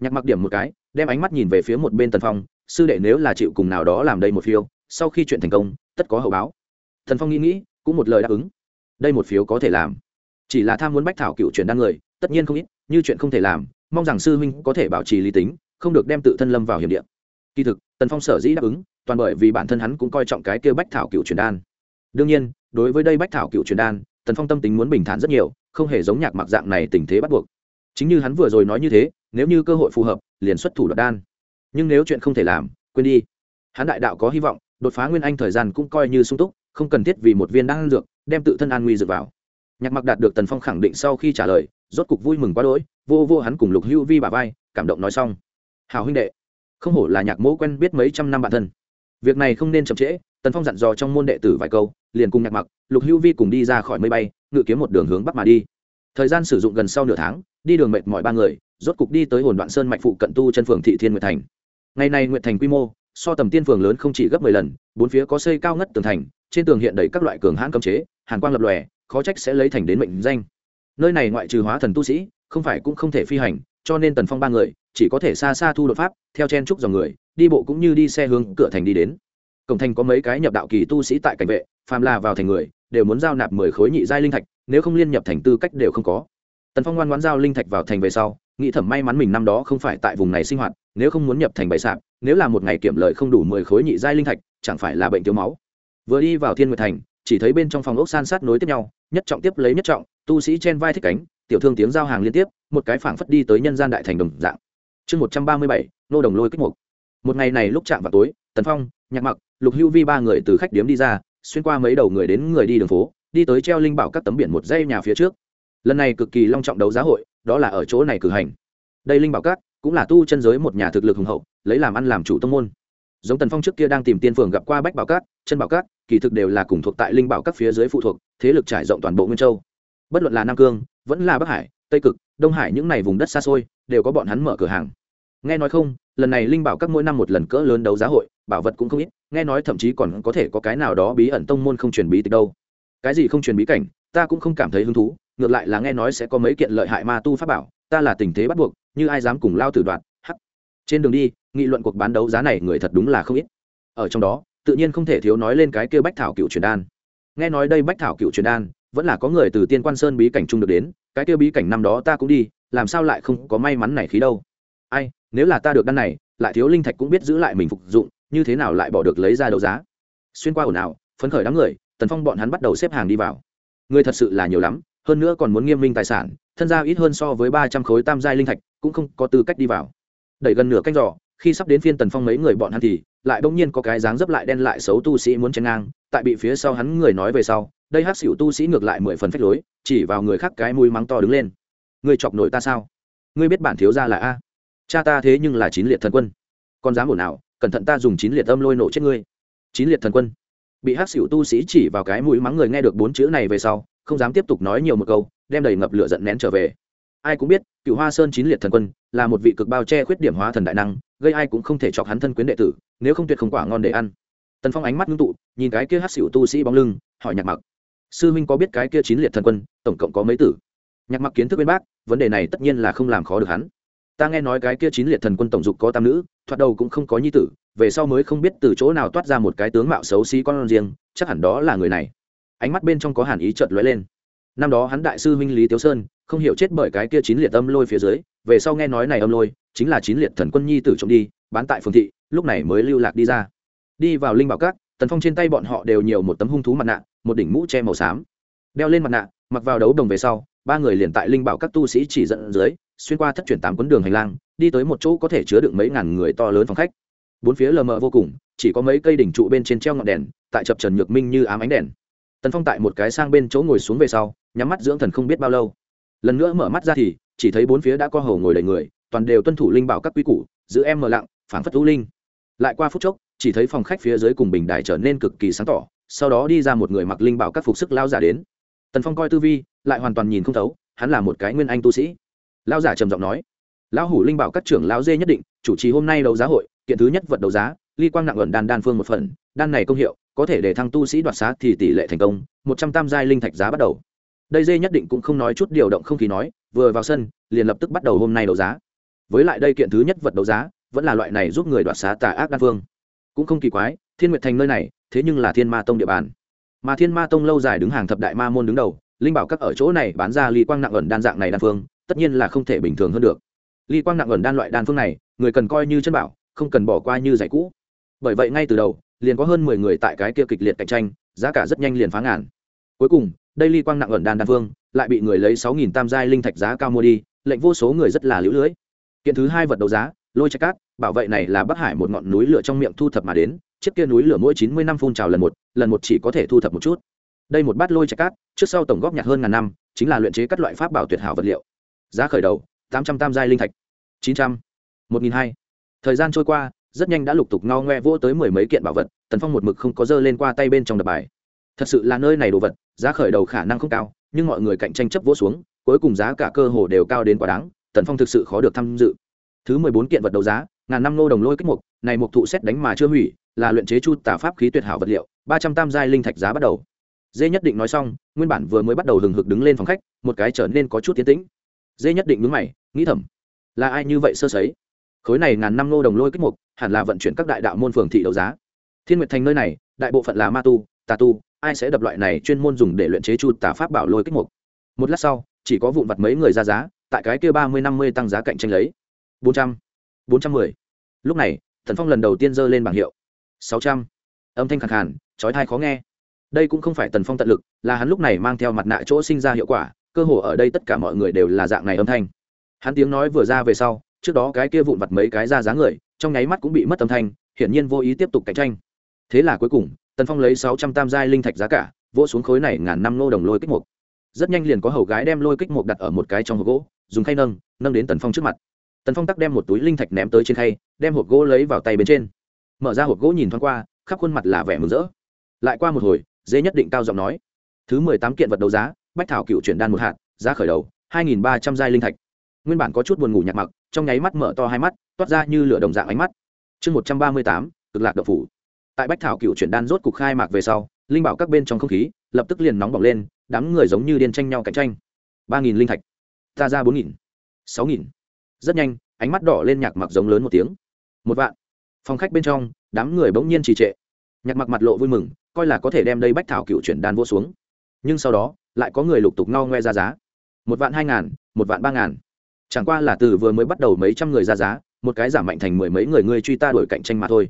nhạc mặc điểm một cái, đem ánh mắt nhìn về phía một bên tần phong, sư đệ nếu là chịu cùng nào đó làm đây một phiếu sau khi chuyện thành công, tất có hậu báo. Thần phong nghĩ nghĩ, cũng một lời đáp ứng. Đây một phiếu có thể làm. Chỉ là tham muốn bách thảo cựu chuyển đăng người, tất nhiên không ít, như chuyện không thể làm, mong rằng sư huynh có thể bảo trì lý tính, không được đem tự thân lâm vào hiểm địa. Kỳ thực tần phong sở dĩ đáp ứng, toàn bởi vì bản thân hắn cũng coi trọng cái kia bách thảo cựu truyền đan. Đương nhiên, đối với đây bách thảo cựu truyền đan, tần phong tâm tính muốn bình thản rất nhiều, không hề giống nhạc mặc dạng này tình thế bắt buộc. Chính như hắn vừa rồi nói như thế, nếu như cơ hội phù hợp, liền xuất thủ đoạt đan. Nhưng nếu chuyện không thể làm, quên đi. Hắn đại đạo có hy vọng, đột phá nguyên anh thời gian cũng coi như sung túc, không cần thiết vì một viên đan dược, đem tự thân an nguy dược vào. Nhạc mặc đạt được tần phong khẳng định sau khi trả lời, rốt cục vui mừng quá đỗi, vô vô hắn cùng lục hữu vi bà vai, cảm động nói xong. Hào huynh đệ không hổ là nhạc mẫu quen biết mấy trăm năm bản thân. Việc này không nên chậm trễ, tần phong dặn dò trong môn đệ tử vài câu, liền cùng nhạc mặc, lục hữu vi cùng đi ra khỏi mây bay, ngự kiếm một đường hướng bắc mà đi. Thời gian sử dụng gần sau nửa tháng, đi đường mệt mỏi ba người, rốt cục đi tới hồn đoạn sơn mạnh phụ cận tu chân phường thị thiên nguyệt thành. Ngày nay nguyệt thành quy mô, so tầm tiên phường lớn không chỉ gấp mười lần, bốn phía có xây cao ngất tường thành, trên tường hiện đầy các loại cường hãn cấm chế, hàn quang lập lòe, khó trách sẽ lấy thành đến mệnh danh. Nơi này ngoại trừ hóa thần tu sĩ, không phải cũng không thể phi hành cho nên tần phong ba người chỉ có thể xa xa thu đột pháp, theo chen trúc dòng người, đi bộ cũng như đi xe hướng cửa thành đi đến. Cổng thành có mấy cái nhập đạo kỳ tu sĩ tại cảnh vệ, phàm là vào thành người, đều muốn giao nạp mười khối nhị giai linh thạch, nếu không liên nhập thành tư cách đều không có. Tần phong ngoan ngoãn giao linh thạch vào thành về sau, nghĩ thẩm may mắn mình năm đó không phải tại vùng này sinh hoạt, nếu không muốn nhập thành bày sạp, nếu là một ngày kiểm lợi không đủ mười khối nhị giai linh thạch, chẳng phải là bệnh thiếu máu. Vừa đi vào thiên nguyệt thành, chỉ thấy bên trong phòng ốc san sát nối tiếp nhau, nhất trọng tiếp lấy nhất trọng, tu sĩ trên vai thích cánh tiểu thương tiếng giao hàng liên tiếp, một cái phảng phất đi tới nhân gian đại thành đồng dạng. Chương một trăm ba mươi bảy, nô đồng lôi kích mục. Một ngày này lúc chạm vào tối, tần phong, nhạc mặc, lục hưu vi ba người từ khách điếm đi ra, xuyên qua mấy đầu người đến người đi đường phố, đi tới treo linh bảo các tấm biển một dây nhà phía trước. Lần này cực kỳ long trọng đấu giá hội, đó là ở chỗ này cử hành. Đây linh bảo các cũng là tu chân giới một nhà thực lực hùng hậu, lấy làm ăn làm chủ tông môn. Giống tần phong trước kia đang tìm tiên phường gặp qua bách bảo các, chân bảo các, kỳ thực đều là cùng thuộc tại linh bảo các phía dưới phụ thuộc, thế lực trải rộng toàn bộ nguyên châu. Bất luận là nam cương vẫn là bắc hải, tây cực, đông hải những n à y vùng đất xa xôi, đều có bọn hắn mở cửa hàng. Nghe nói không, lần này linh bảo các mỗi năm một lần cỡ lớn đấu giá hội, bảo vật cũng không ít, nghe nói thậm chí còn có thể có cái nào đó bí ẩn tông môn không truyền bí từ đâu. Cái gì không truyền bí cảnh, ta cũng không cảm thấy hứng thú, ngược lại là nghe nói sẽ có mấy kiện lợi hại ma tu pháp bảo, ta là tình thế bắt buộc, như ai dám cùng lao tử đoạn hắc. Trên đường đi, nghị luận cuộc bán đấu giá này người thật đúng là không ít. Ở trong đó, tự nhiên không thể thiếu nói lên cái kia bách thảo cựu truyền đan. Nghe nói đây bách thảo cựu truyền đan vẫn là có người từ tiên quan sơn bí cảnh trung được đến, cái tiêu bí cảnh năm đó ta cũng đi, làm sao lại không có may mắn này khí đâu? Ai, nếu là ta được đan này, lại thiếu linh thạch cũng biết giữ lại mình phục dụng, như thế nào lại bỏ được lấy ra đấu giá? Xuyên qua ồn ào, phấn khởi đám người, tần phong bọn hắn bắt đầu xếp hàng đi vào. Người thật sự là nhiều lắm, hơn nữa còn muốn nghiêm minh tài sản, thân gia ít hơn so với ba trăm khối tam giai linh thạch, cũng không có tư cách đi vào. Đẩy gần nửa canh giỏ khi sắp đến phiên tần phong mấy người bọn hắn thì, lại bỗng nhiên có cái dáng dấp lại đen lại xấu tu sĩ muốn chen ngang, tại bị phía sau hắn người nói về sau đây hát xỉu tu sĩ ngược lại mười phần phách lối, chỉ vào người khác cái mũi mắng to đứng lên. Ngươi chọc nổi ta sao? Ngươi biết bản thiếu ra là a? Cha ta thế nhưng là chín liệt thần quân. Con dám ổn nào cẩn thận ta dùng chín liệt âm lôi nổ chết ngươi. Chín liệt thần quân. Bị hắc xỉu tu sĩ chỉ vào cái mũi mắng người nghe được bốn chữ này về sau, không dám tiếp tục nói nhiều một câu, đem đầy ngập lửa giận nén trở về. Ai cũng biết, cựu hoa sơn chín liệt thần quân là một vị cực bao che khuyết điểm hóa thần đại năng, gây ai cũng không thể chọc hắn thân quyến đệ tử, nếu không tuyệt không quả ngon để ăn. Tần phong ánh mắt ngưng tụ, nhìn cái kia hát xỉu tu sĩ bóng lưng, hỏi nhạc mặc sư huynh có biết cái kia chín liệt thần quân, tổng cộng có mấy tử? Nhạc mặc kiến thức bên bác, vấn đề này tất nhiên là không làm khó được hắn. Ta nghe nói cái kia chín liệt thần quân tổng dục có tam nữ, thoạt đầu cũng không có nhi tử, về sau mới không biết từ chỗ nào toát ra một cái tướng mạo xấu xí con riêng, chắc hẳn đó là người này. Ánh mắt bên trong có hàn ý chợt lóe lên. Năm đó hắn đại sư huynh lý tiếu sơn, không hiểu chết bởi cái kia chín liệt âm lôi phía dưới, về sau nghe nói này âm lôi, chính là chín liệt thần quân nhi tử trộm đi, bán tại phường thị, lúc này mới lưu lạc đi ra. Đi vào linh bảo các, tần phong trên tay bọn họ đều nhiều một tấm hung thú mặt nạ một đỉnh mũ che màu xám. Đeo lên mặt nạ, mặc vào đấu đồng về sau, ba người liền tại linh bảo các tu sĩ chỉ dẫn dưới, xuyên qua thất chuyển tám quấn đường hành lang, đi tới một chỗ có thể chứa được mấy ngàn người to lớn phòng khách. Bốn phía lờ mờ vô cùng, chỉ có mấy cây đỉnh trụ bên trên treo ngọn đèn, tại chập trần nhược minh như ám ánh đèn. Tần phong tại một cái sang bên chỗ ngồi xuống về sau, nhắm mắt dưỡng thần không biết bao lâu. Lần nữa mở mắt ra thì, chỉ thấy bốn phía đã có hầu ngồi đầy người, toàn đều tuân thủ linh bảo các quy củ, giữ em mờ lặng, phảng phất u linh. Lại qua phút chốc, chỉ thấy phòng khách phía dưới cùng bình đài trở nên cực kỳ sáng tỏ sau đó đi ra một người mặc linh bảo các phục sức lao giả đến. Tần phong coi tư vi, lại hoàn toàn nhìn không thấu, hắn là một cái nguyên anh tu sĩ. Lao giả trầm giọng nói, lão hủ linh bảo các trưởng lão dê nhất định, chủ trì hôm nay đấu giá hội, kiện thứ nhất vật đấu giá, ly quang nặng ẩn đan đan phương một phần, đan này công hiệu, có thể để thăng tu sĩ đoạt xá thì tỷ lệ thành công, một trăm tam giai linh thạch giá bắt đầu. Đây dê nhất định cũng không nói chút điều động không khí nói, vừa vào sân, liền lập tức bắt đầu hôm nay đấu giá. Với lại đây kiện thứ nhất vật đấu giá, vẫn là loại này giúp người đoạt xá tà ác đan phương. Cũng không kỳ quái, thiên nguyệt thành nơi này thế nhưng là thiên ma tông địa bàn. Mà thiên ma tông lâu dài đứng hàng thập đại ma môn đứng đầu, linh bảo các ở chỗ này bán ra ly quang nặng ẩn đan dạng này đan phương, tất nhiên là không thể bình thường hơn được. Ly quang nặng ẩn đan loại đan phương này, người cần coi như chân bảo, không cần bỏ qua như giải cũ. Bởi vậy ngay từ đầu, liền có hơn mười người tại cái kia kịch liệt cạnh tranh, giá cả rất nhanh liền phá ngàn. Cuối cùng, đây ly quang nặng ẩn đan đan phương, lại bị người lấy sáu nghìn tam giai linh thạch giá cao mua đi, lệnh vô số người rất là lũ lưỡi. kiện thứ hai vật đấu giá, lôi trạch cát, bảo vệ này là bắc hải một ngọn núi lửa trong miệng thu thập mà đến chiếc kia núi lửa mỗi chín mươi năm phun trào lần một lần một chỉ có thể thu thập một chút. Đây một bát lôi trạch cát, trước sau tổng góp nhặt hơn ngàn năm, chính là luyện chế các loại pháp bảo tuyệt hảo vật liệu. Giá khởi đầu, tám trăm tam giai linh thạch. Chín trăm, một nghìn hai. Thời gian trôi qua, rất nhanh đã lục tục ngao ngoe vỗ tới mười mấy kiện bảo vật, tần phong một mực không có dơ lên qua tay bên trong đập bài. Thật sự là nơi này đồ vật, giá khởi đầu khả năng không cao, nhưng mọi người cạnh tranh chấp vỗ xuống, cuối cùng giá cả cơ hồ đều cao đến quá đáng, tần phong thực sự khó được tham dự. Thứ mười bốn kiện vật đấu giá ngàn năm nô đồng lôi kích mục, này mục thụ xét đánh mà chưa hủy, là luyện chế chu tả pháp khí tuyệt hảo vật liệu, ba trăm tam giai linh thạch giá bắt đầu. Dê nhất định nói xong, nguyên bản vừa mới bắt đầu hừng hực đứng lên phòng khách, một cái trở nên có chút tiến tĩnh. Dê nhất định mướn mày, nghĩ thầm, là ai như vậy sơ sấy? Khối này ngàn năm nô đồng lôi kích mục, hẳn là vận chuyển các đại đạo môn phường thị đấu giá. Thiên nguyệt thành nơi này, đại bộ phận là ma tu, tà tu, ai sẽ đập loại này chuyên môn dùng để luyện chế chu tả pháp bảo lôi kích mục? Một lát sau, chỉ có vụn vặt mấy người ra giá, tại cái kia ba mươi năm mươi tăng giá cạnh tranh lấy. Bốn trăm bốn trăm mười. Lúc này thần phong lần đầu tiên giơ lên bảng hiệu. Sáu trăm. Âm thanh khẳng hẳn trói thai khó nghe. Đây cũng không phải tần phong tận lực, là hắn lúc này mang theo mặt nạ chỗ sinh ra hiệu quả, cơ hồ ở đây tất cả mọi người đều là dạng này âm thanh. Hắn tiếng nói vừa ra về sau, trước đó cái kia vụn vặt mấy cái ra giá người, trong nháy mắt cũng bị mất âm thanh, hiển nhiên vô ý tiếp tục cạnh tranh. Thế là cuối cùng, tần phong lấy sáu trăm tam giai linh thạch giá cả, vỗ xuống khối này ngàn năm nô đồng lôi kích mục. Rất nhanh liền có hầu gái đem lôi kích mục đặt ở một cái trong hộp gỗ, dùng khay nâng nâng đến tần phong trước mặt tần phong tắc đem một túi linh thạch ném tới trên khay, đem hộp gỗ lấy vào tay bên trên. Mở ra hộp gỗ nhìn thoáng qua, khắp khuôn mặt là vẻ mừng rỡ. Lại qua một hồi, dê nhất định cao giọng nói, thứ mười tám kiện vật đấu giá, bách thảo cựu chuyển đan một hạt, giá khởi đầu, hai nghìn ba trăm giai linh thạch. Nguyên bản có chút buồn ngủ nhạt mặc, trong nháy mắt mở to hai mắt, toát ra như lửa đồng dạng ánh mắt. Chương một trăm ba mươi tám, cực lạc đậu phủ. Tại bách thảo cựu chuyển đan rốt cục khai mạc về sau, linh bảo các bên trong không khí lập tức liền nóng bỏng lên, đám người giống như điên tranh nhau cạnh tranh. Ba nghìn linh thạch, ta ra bốn nghìn, sáu nghìn rất nhanh, ánh mắt đỏ lên nhạc mặc giống lớn một tiếng. Một vạn. Phòng khách bên trong, đám người bỗng nhiên trì trệ. Nhạc mặc mặt lộ vui mừng, coi là có thể đem đây bách thảo cựu chuyển đan vô xuống. Nhưng sau đó, lại có người lục tục ngao ngoe ra giá. Một vạn hai ngàn, một vạn ba ngàn. Chẳng qua là từ vừa mới bắt đầu mấy trăm người ra giá, một cái giảm mạnh thành mười mấy người ngươi truy ta đổi cạnh tranh mà thôi.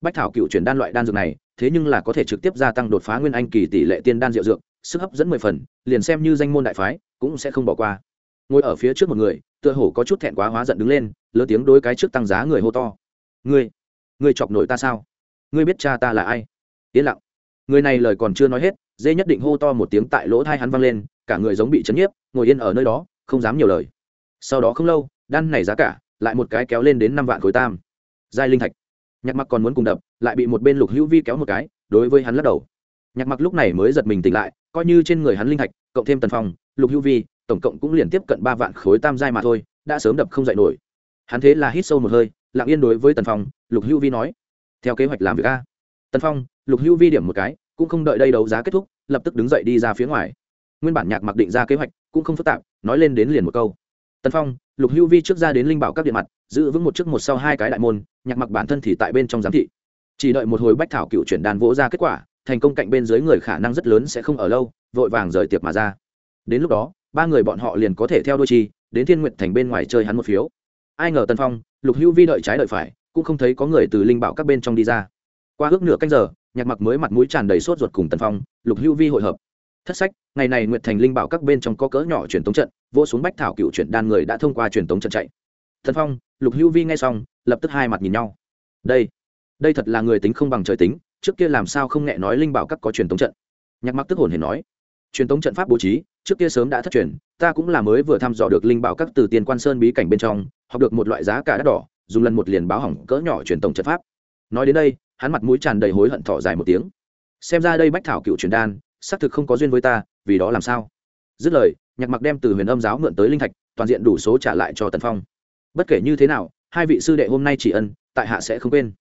Bách thảo cựu chuyển đan loại đan dược này, thế nhưng là có thể trực tiếp gia tăng đột phá nguyên anh kỳ tỷ lệ tiên đan diệu dược, sức hấp dẫn mười phần, liền xem như danh môn đại phái, cũng sẽ không bỏ qua ngồi ở phía trước một người, tựa hổ có chút thẹn quá hóa giận đứng lên, lớn tiếng đối cái trước tăng giá người hô to. Ngươi ngươi chọc nổi ta sao? Ngươi biết cha ta là ai? Yên lặng. Người này lời còn chưa nói hết, dê nhất định hô to một tiếng tại lỗ thai hắn văng lên, cả người giống bị chấn nhiếp, ngồi yên ở nơi đó, không dám nhiều lời. Sau đó không lâu, đan này giá cả, lại một cái kéo lên đến năm vạn khối tam. Giai linh thạch. Nhạc mặc còn muốn cùng đập, lại bị một bên lục hữu vi kéo một cái, đối với hắn lắc đầu. Nhạc mặc lúc này mới giật mình tỉnh lại, coi như trên người hắn linh thạch, cộng thêm tần phong, lục hữu vi tổng cộng cũng liền tiếp cận ba vạn khối tam giai mà thôi, đã sớm đập không dậy nổi. Hắn thế là hít sâu một hơi, lặng yên đối với tần phong, lục hữu vi nói, theo kế hoạch làm việc a. Tần phong, lục hữu vi điểm một cái, cũng không đợi đây đấu giá kết thúc, lập tức đứng dậy đi ra phía ngoài. Nguyên bản nhạc mặc định ra kế hoạch, cũng không phức tạp, nói lên đến liền một câu. Tần phong, lục hữu vi trước ra đến linh bảo các điện mặt, giữ vững một trước một sau hai cái đại môn, nhạc mặc bản thân thì tại bên trong giám thị. Chỉ đợi một hồi bách thảo cựu chuyển đàn vỗ ra kết quả, thành công cạnh bên dưới người khả năng rất lớn sẽ không ở lâu, vội vàng rời tiệp mà ra. Đến lúc đó ba người bọn họ liền có thể theo đôi chi, đến thiên nguyện thành bên ngoài chơi hắn một phiếu. Ai ngờ tân phong, lục hữu vi đợi trái đợi phải, cũng không thấy có người từ linh bảo các bên trong đi ra. Qua ước nửa canh giờ, nhạc mặc mới mặt mũi tràn đầy sốt ruột cùng tần phong, lục hữu vi hội hợp. Thất sách, ngày này nguyệt thành linh bảo các bên trong có cỡ nhỏ truyền tống trận vô xuống bách thảo cựu chuyển đan người đã thông qua truyền tống trận chạy. Thần phong, lục hữu vi nghe xong, lập tức hai mặt nhìn nhau. Đây đây thật là người tính không bằng trời tính, trước kia làm sao không nghe nói linh bảo các có truyền tống trận? Nhạc mặc tức hồn hề nói. Truyền tống trận pháp bố trí trước kia sớm đã thất truyền, ta cũng là mới vừa thăm dò được linh bảo các từ tiền quan sơn bí cảnh bên trong, học được một loại giá cả đắt đỏ, dùng lần một liền báo hỏng cỡ nhỏ truyền tổng trận pháp. Nói đến đây, hắn mặt mũi tràn đầy hối hận thỏ dài một tiếng. Xem ra đây bách thảo cựu truyền đan, xác thực không có duyên với ta, vì đó làm sao? Dứt lời, nhạc mặc đem từ huyền âm giáo mượn tới linh thạch, toàn diện đủ số trả lại cho tần phong. Bất kể như thế nào, hai vị sư đệ hôm nay chỉ ân, tại hạ sẽ không quên.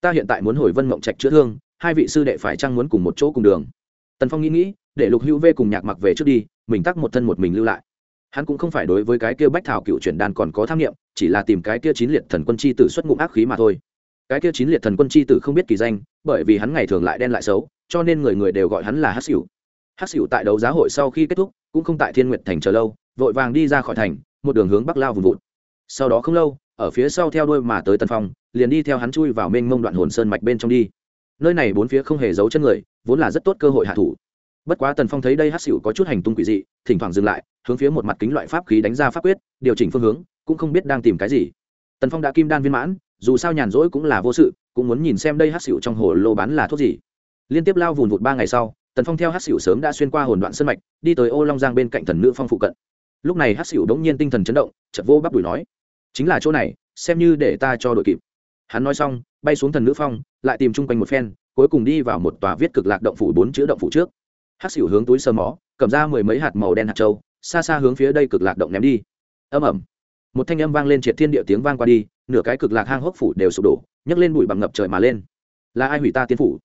Ta hiện tại muốn hồi vân mộng trạch chữa thương, hai vị sư đệ phải chăng muốn cùng một chỗ cùng đường? Tần phong nghĩ nghĩ, để lục hữu v cùng nhạc mặc về trước đi, mình tắc một thân một mình lưu lại. Hắn cũng không phải đối với cái kia bách thảo cựu chuyển đan còn có tham nghiệm, chỉ là tìm cái kia chín liệt thần quân chi tử xuất ngụm ác khí mà thôi. Cái kia chín liệt thần quân chi tử không biết kỳ danh, bởi vì hắn ngày thường lại đen lại xấu, cho nên người người đều gọi hắn là hát xỉu hát xỉu tại đấu giá hội sau khi kết thúc, cũng không tại thiên nguyện thành chờ lâu, vội vàng đi ra khỏi thành, một đường hướng bắc lao vùng vụt. Sau đó không lâu, ở phía sau theo đuôi mà tới Tần phong, liền đi theo hắn chui vào mênh mông đoạn hồn sơn mạch bên trong đi nơi này bốn phía không hề giấu chân người, vốn là rất tốt cơ hội hạ thủ. Bất quá tần phong thấy đây hát xỉu có chút hành tung quỷ dị, thỉnh thoảng dừng lại, hướng phía một mặt kính loại pháp khí đánh ra pháp quyết, điều chỉnh phương hướng, cũng không biết đang tìm cái gì. Tần phong đã kim đan viên mãn, dù sao nhàn rỗi cũng là vô sự, cũng muốn nhìn xem đây hát xỉu trong hồ lô bán là thuốc gì. Liên tiếp lao vùn vụt ba ngày sau, tần phong theo hát xỉu sớm đã xuyên qua hồn đoạn sân mạch, đi tới ô long giang bên cạnh thần nữ phong phụ cận. Lúc này hát xỉu đống nhiên tinh thần chấn động chật vô bắp đùi nói, chính là chỗ này, xem như để ta cho đội kịp. Hắn nói xong bay xuống thần nữ phong, lại tìm chung quanh một phen, cuối cùng đi vào một tòa viết cực lạc động phủ bốn chữ động phủ trước. Hát xỉu hướng túi sơ mó, cầm ra mười mấy hạt màu đen hạt trâu xa xa hướng phía đây cực lạc động ném đi. Âm ẩm một thanh âm vang lên triệt thiên địa tiếng vang qua đi, nửa cái cực lạc hang hốc phủ đều sụp đổ, nhấc lên bụi bằng ngập trời mà lên. Là ai hủy ta tiên phủ?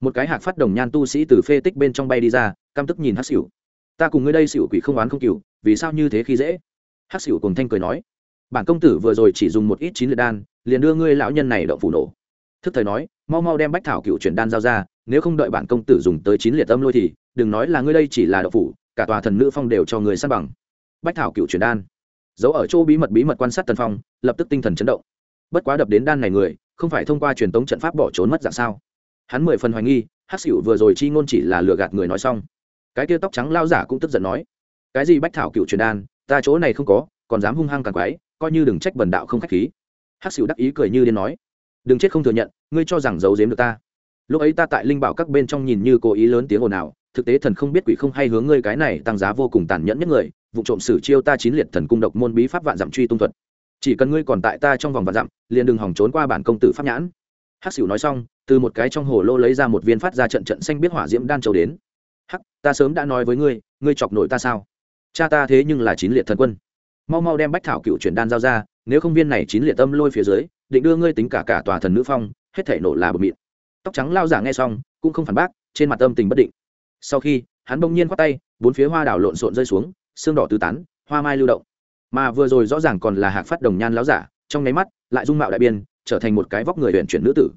Một cái hạc phát đồng nhan tu sĩ từ phê tích bên trong bay đi ra, căm tức nhìn hát xỉu. Ta cùng ngươi đây xỉu quỷ không oán không cừu, vì sao như thế khi dễ? Hát xỉu cùng thanh cười nói. Bản công tử vừa rồi chỉ dùng một ít chín liệt đan, liền đưa ngươi lão nhân này động phủ nổ thức thời nói, mau mau đem bách thảo cựu chuyển đan giao ra, nếu không đợi bản công tử dùng tới chín liệt âm lôi thì, đừng nói là ngươi đây chỉ là đậu phủ, cả tòa thần nữ phong đều cho người săn bằng. Bách thảo cựu chuyển đan. Giấu ở chỗ bí mật bí mật quan sát tần phong, lập tức tinh thần chấn động. Bất quá đập đến đan này người, không phải thông qua truyền tống trận pháp bỏ trốn mất dạng sao? Hắn mười phần hoài nghi hát xỉu vừa rồi chi ngôn chỉ là lừa gạt người nói xong. Cái kia tóc trắng lao giả cũng tức giận nói, cái gì bách thảo cựu truyền đan, ta chỗ này không có, còn dám hung hăng càng quái, coi như đừng trách bần đạo không khách khí. Hát xỉu đắc ý cười như điên nói đừng chết không thừa nhận, ngươi cho rằng giấu giếm được ta. Lúc ấy ta tại linh bảo các bên trong nhìn như cố ý lớn tiếng ồn ào, thực tế thần không biết quỷ không hay hướng ngươi cái này tăng giá vô cùng tàn nhẫn nhất người, vụ trộm sử chiêu ta chín liệt thần cung độc môn bí pháp vạn dặm truy tung thuật. Chỉ cần ngươi còn tại ta trong vòng vạn dặm, liền đừng hỏng trốn qua bản công tử pháp nhãn. Hắc xỉu nói xong, từ một cái trong hồ lô lấy ra một viên phát ra trận trận xanh biết hỏa diễm đan châu đến. Hắc, ta sớm đã nói với ngươi ngươi chọc nổi ta sao? Cha ta thế nhưng là chín liệt thần quân. Mau mau đem bách thảo cựu chuyển đan giao ra, nếu không viên này chín liệt tâm lôi phía dưới định đưa ngươi tính cả cả tòa thần nữ phong, hết thể nổ là bờ mịn tóc trắng lao giả nghe xong, cũng không phản bác, trên mặt âm tình bất định. Sau khi, hắn bỗng nhiên khoát tay, bốn phía hoa đảo lộn xộn rơi xuống, xương đỏ tứ tán, hoa mai lưu động. Mà vừa rồi rõ ràng còn là hạc phát đồng nhan láo giả, trong nháy mắt, lại dung mạo đại biên, trở thành một cái vóc người huyện chuyển nữ tử.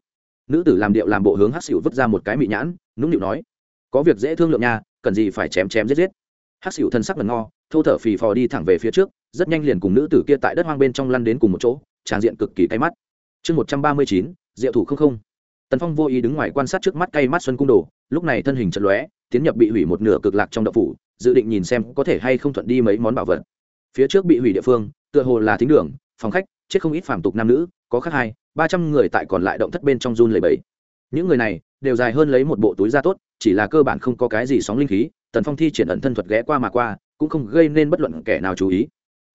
Nữ tử làm điệu làm bộ hướng hắc xỉu vứt ra một cái mị nhãn, nũng nịu nói, có việc dễ thương lượng nha, cần gì phải chém chém giết giết. Hắc xỉu thân sắc ngần ngò thô thở phì phò đi thẳng về phía trước, rất nhanh liền cùng nữ tử kia tại đất hoang bên trong lăn đến cùng một chỗ tràn diện cực kỳ cay mắt. Chương một trăm ba mươi chín, diệu thủ không không. Tần phong vô ý đứng ngoài quan sát trước mắt cay mắt xuân cung đồ, lúc này thân hình chật lóe, tiến nhập bị hủy một nửa cực lạc trong đậu phủ, dự định nhìn xem có thể hay không thuận đi mấy món bảo vật. Phía trước bị hủy địa phương, tựa hồ là thính đường, phòng khách, chết không ít phàm tục nam nữ, có khác hai, ba trăm người tại còn lại động thất bên trong run lầy bẫy những người này đều dài hơn lấy một bộ túi da tốt, chỉ là cơ bản không có cái gì sóng linh khí, tần phong thi triển ẩn thân thuật ghé qua mà qua, cũng không gây nên bất luận kẻ nào chú ý.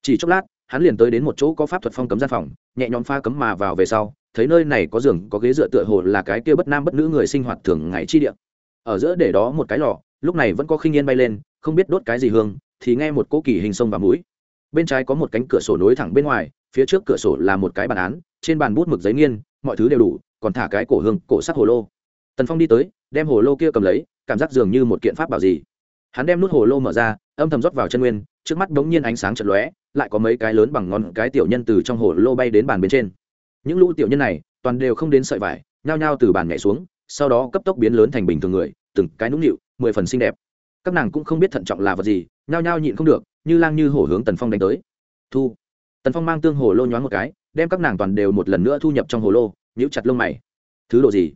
Chỉ chốc lát, hắn liền tới đến một chỗ có pháp thuật phong cấm gian phòng nhẹ nhõm pha cấm mà vào về sau, thấy nơi này có giường, có ghế dựa tựa hồ là cái kia bất nam bất nữ người sinh hoạt thường ngày chi địa. Ở giữa để đó một cái lò, lúc này vẫn có khinh yên bay lên, không biết đốt cái gì hương, thì nghe một cỗ kỳ hình sông và mũi. Bên trái có một cánh cửa sổ nối thẳng bên ngoài, phía trước cửa sổ là một cái bàn án, trên bàn bút mực giấy nghiên, mọi thứ đều đủ, còn thả cái cổ hương, cổ sắc hồ lô. Tần phong đi tới, đem hồ lô kia cầm lấy, cảm giác dường như một kiện pháp bảo gì. Hắn đem nút hồ lô mở ra, âm thầm rót vào chân nguyên trước mắt bỗng nhiên ánh sáng chật lóe, lại có mấy cái lớn bằng ngón cái tiểu nhân từ trong hồ lô bay đến bàn bên trên. Những lũ tiểu nhân này, toàn đều không đến sợi vải, nhao nhao từ bàn nhảy xuống, sau đó cấp tốc biến lớn thành bình thường người, từng cái nũng nịu, mười phần xinh đẹp. Các nàng cũng không biết thận trọng là vật gì, nhao nhao nhịn không được, như lang như hổ hướng tần phong đánh tới. Thu. Tần phong mang tương hồ lô nhoáng một cái, đem các nàng toàn đều một lần nữa thu nhập trong hồ lô, nhíu chặt lông mày. Thứ đồ gì?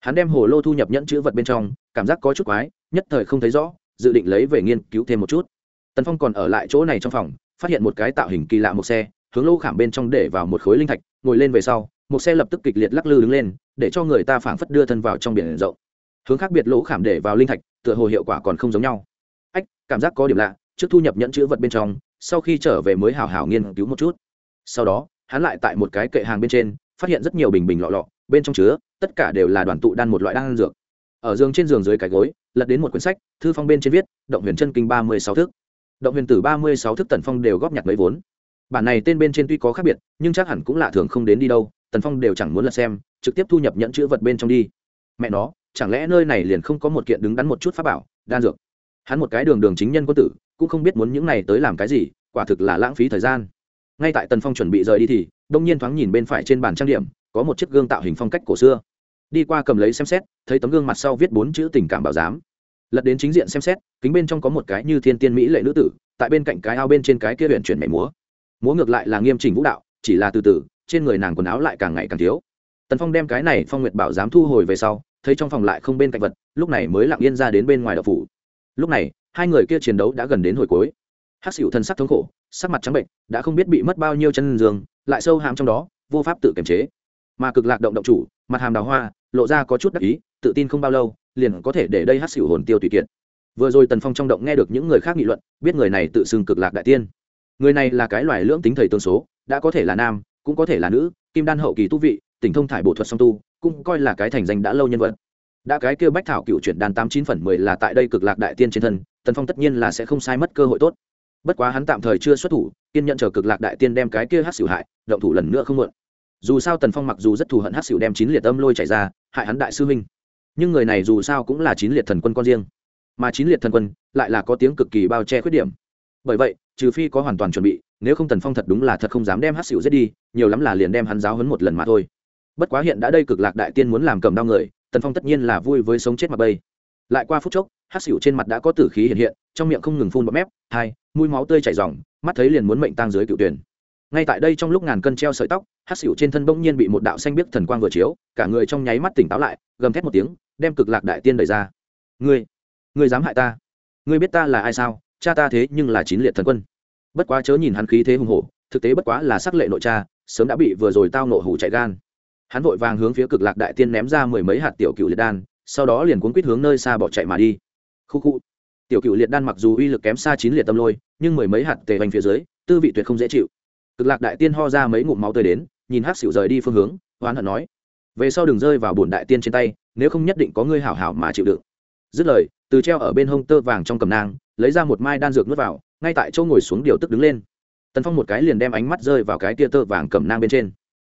Hắn đem hồ lô thu nhập nhẫn chữ vật bên trong, cảm giác có chút quái, nhất thời không thấy rõ, dự định lấy về nghiên cứu thêm một chút tần phong còn ở lại chỗ này trong phòng, phát hiện một cái tạo hình kỳ lạ một xe, hướng lô khảm bên trong để vào một khối linh thạch, ngồi lên về sau, một xe lập tức kịch liệt lắc lư đứng lên, để cho người ta phảng phất đưa thân vào trong biển rộng. Hướng khác biệt lỗ khảm để vào linh thạch, tựa hồ hiệu quả còn không giống nhau. Ách, cảm giác có điểm lạ, trước thu nhập nhẫn chữ vật bên trong, sau khi trở về mới hào hào nghiên cứu một chút. Sau đó, hắn lại tại một cái kệ hàng bên trên, phát hiện rất nhiều bình bình lọ lọ, bên trong chứa, tất cả đều là đoàn tụ đan một loại đan dược. Ở giường trên giường dưới cái gối, lật đến một quyển sách, thư phong bên trên viết, động huyền chân kinh ba mươi sáu thước động huyền tử ba mươi sáu thước tần phong đều góp nhặt mấy vốn. Bản này tên bên trên tuy có khác biệt, nhưng chắc hẳn cũng lạ thường không đến đi đâu, tần phong đều chẳng muốn lật xem, trực tiếp thu nhập nhận chữ vật bên trong đi. Mẹ nó, chẳng lẽ nơi này liền không có một kiện đứng đắn một chút pháp bảo, đan dược? Hắn một cái đường đường chính nhân quân tử, cũng không biết muốn những này tới làm cái gì, quả thực là lãng phí thời gian. Ngay tại tần phong chuẩn bị rời đi thì, đông nhiên thoáng nhìn bên phải trên bàn trang điểm, có một chiếc gương tạo hình phong cách cổ xưa. Đi qua cầm lấy xem xét, thấy tấm gương mặt sau viết bốn chữ tình cảm bảo giám lật đến chính diện xem xét, kính bên trong có một cái như thiên tiên mỹ lệ nữ tử, tại bên cạnh cái ao bên trên cái kia huyện chuyển mẻ múa. Múa ngược lại là nghiêm chỉnh vũ đạo, chỉ là từ từ, trên người nàng quần áo lại càng ngày càng thiếu. Tần phong đem cái này phong nguyệt bảo dám thu hồi về sau, thấy trong phòng lại không bên cạnh vật, lúc này mới lặng yên ra đến bên ngoài đậu phủ. Lúc này, hai người kia chiến đấu đã gần đến hồi cuối. Hát xỉu thân sắc thống khổ, sắc mặt trắng bệnh đã không biết bị mất bao nhiêu chân giường, lại sâu hàm trong đó, vô pháp tự kiềm chế. Mà cực lạc động động chủ, mặt hàm đào hoa, lộ ra có chút đắc ý, tự tin không bao lâu liền có thể để đây hát xỉu hồn tiêu tùy kiện vừa rồi tần phong trong động nghe được những người khác nghị luận, biết người này tự xưng cực lạc đại tiên. Người này là cái loài lưỡng tính thầy tương số, đã có thể là nam, cũng có thể là nữ, kim đan hậu kỳ tu vị, tỉnh thông thải bộ thuật song tu, cũng coi là cái thành danh đã lâu nhân vật. Đã cái kêu bách thảo cựu chuyển đàn tám chín phần mười là tại đây cực lạc đại tiên trên thân, tần phong tất nhiên là sẽ không sai mất cơ hội tốt. Bất quá hắn tạm thời chưa xuất thủ, kiên nhận chờ cực lạc đại tiên đem cái kia hát xỉu hại, động thủ lần nữa không muộn. Dù sao tần phong mặc dù rất thù hận hát xỉu đem chín liệt âm lôi chảy ra, hại hắn đại sư huynh nhưng người này dù sao cũng là chín liệt thần quân con riêng. Mà chín liệt thần quân lại là có tiếng cực kỳ bao che khuyết điểm. Bởi vậy, trừ phi có hoàn toàn chuẩn bị, nếu không tần phong thật đúng là thật không dám đem hát xỉu giết đi, nhiều lắm là liền đem hắn giáo hấn một lần mà thôi. Bất quá hiện đã đây cực lạc đại tiên muốn làm cầm đau người, tần phong tất nhiên là vui với sống chết mặt bây. Lại qua phút chốc hát xỉu trên mặt đã có tử khí hiện hiện, trong miệng không ngừng phun bọt mép, hai, mũi máu tươi chảy r mắt thấy liền muốn mệnh tang dưới cựu tuyển ngay tại đây trong lúc ngàn cân treo sợi tóc hát xỉu trên thân bỗng nhiên bị một đạo xanh biếc thần quang vừa chiếu, cả người trong nháy mắt tỉnh táo lại, gầm thét một tiếng, đem cực lạc đại tiên đẩy ra. Ngươi ngươi dám hại ta? Ngươi biết ta là ai sao? Cha ta thế nhưng là chín liệt thần quân. Bất quá chớ nhìn hắn khí thế hùng hổ, thực tế bất quá là sắc lệ nội cha, sớm đã bị vừa rồi tao nộ hủ chạy gan. Hắn vội vàng hướng phía cực lạc đại tiên ném ra mười mấy hạt tiểu cựu liệt đan, sau đó liền cuốn quýt hướng nơi xa bỏ chạy mà đi. Khu khu. Tiểu cựu liệt đan mặc dù uy lực kém xa chín liệt tâm lôi, nhưng mười mấy hạt tề hoành phía dưới, tư vị tuyệt không dễ chịu cực lạc đại tiên ho ra mấy ngụm máu tươi đến, nhìn hắc xỉu rời đi phương hướng, oán hận nói, về sau đừng rơi vào bùn đại tiên trên tay, nếu không nhất định có ngươi hảo hảo mà chịu đựng. Dứt lời, từ treo ở bên hông tơ vàng trong cầm nang, lấy ra một mai đan dược nuốt vào, ngay tại chỗ ngồi xuống điều tức đứng lên. Tần phong một cái liền đem ánh mắt rơi vào cái tia tơ vàng cầm nang bên trên.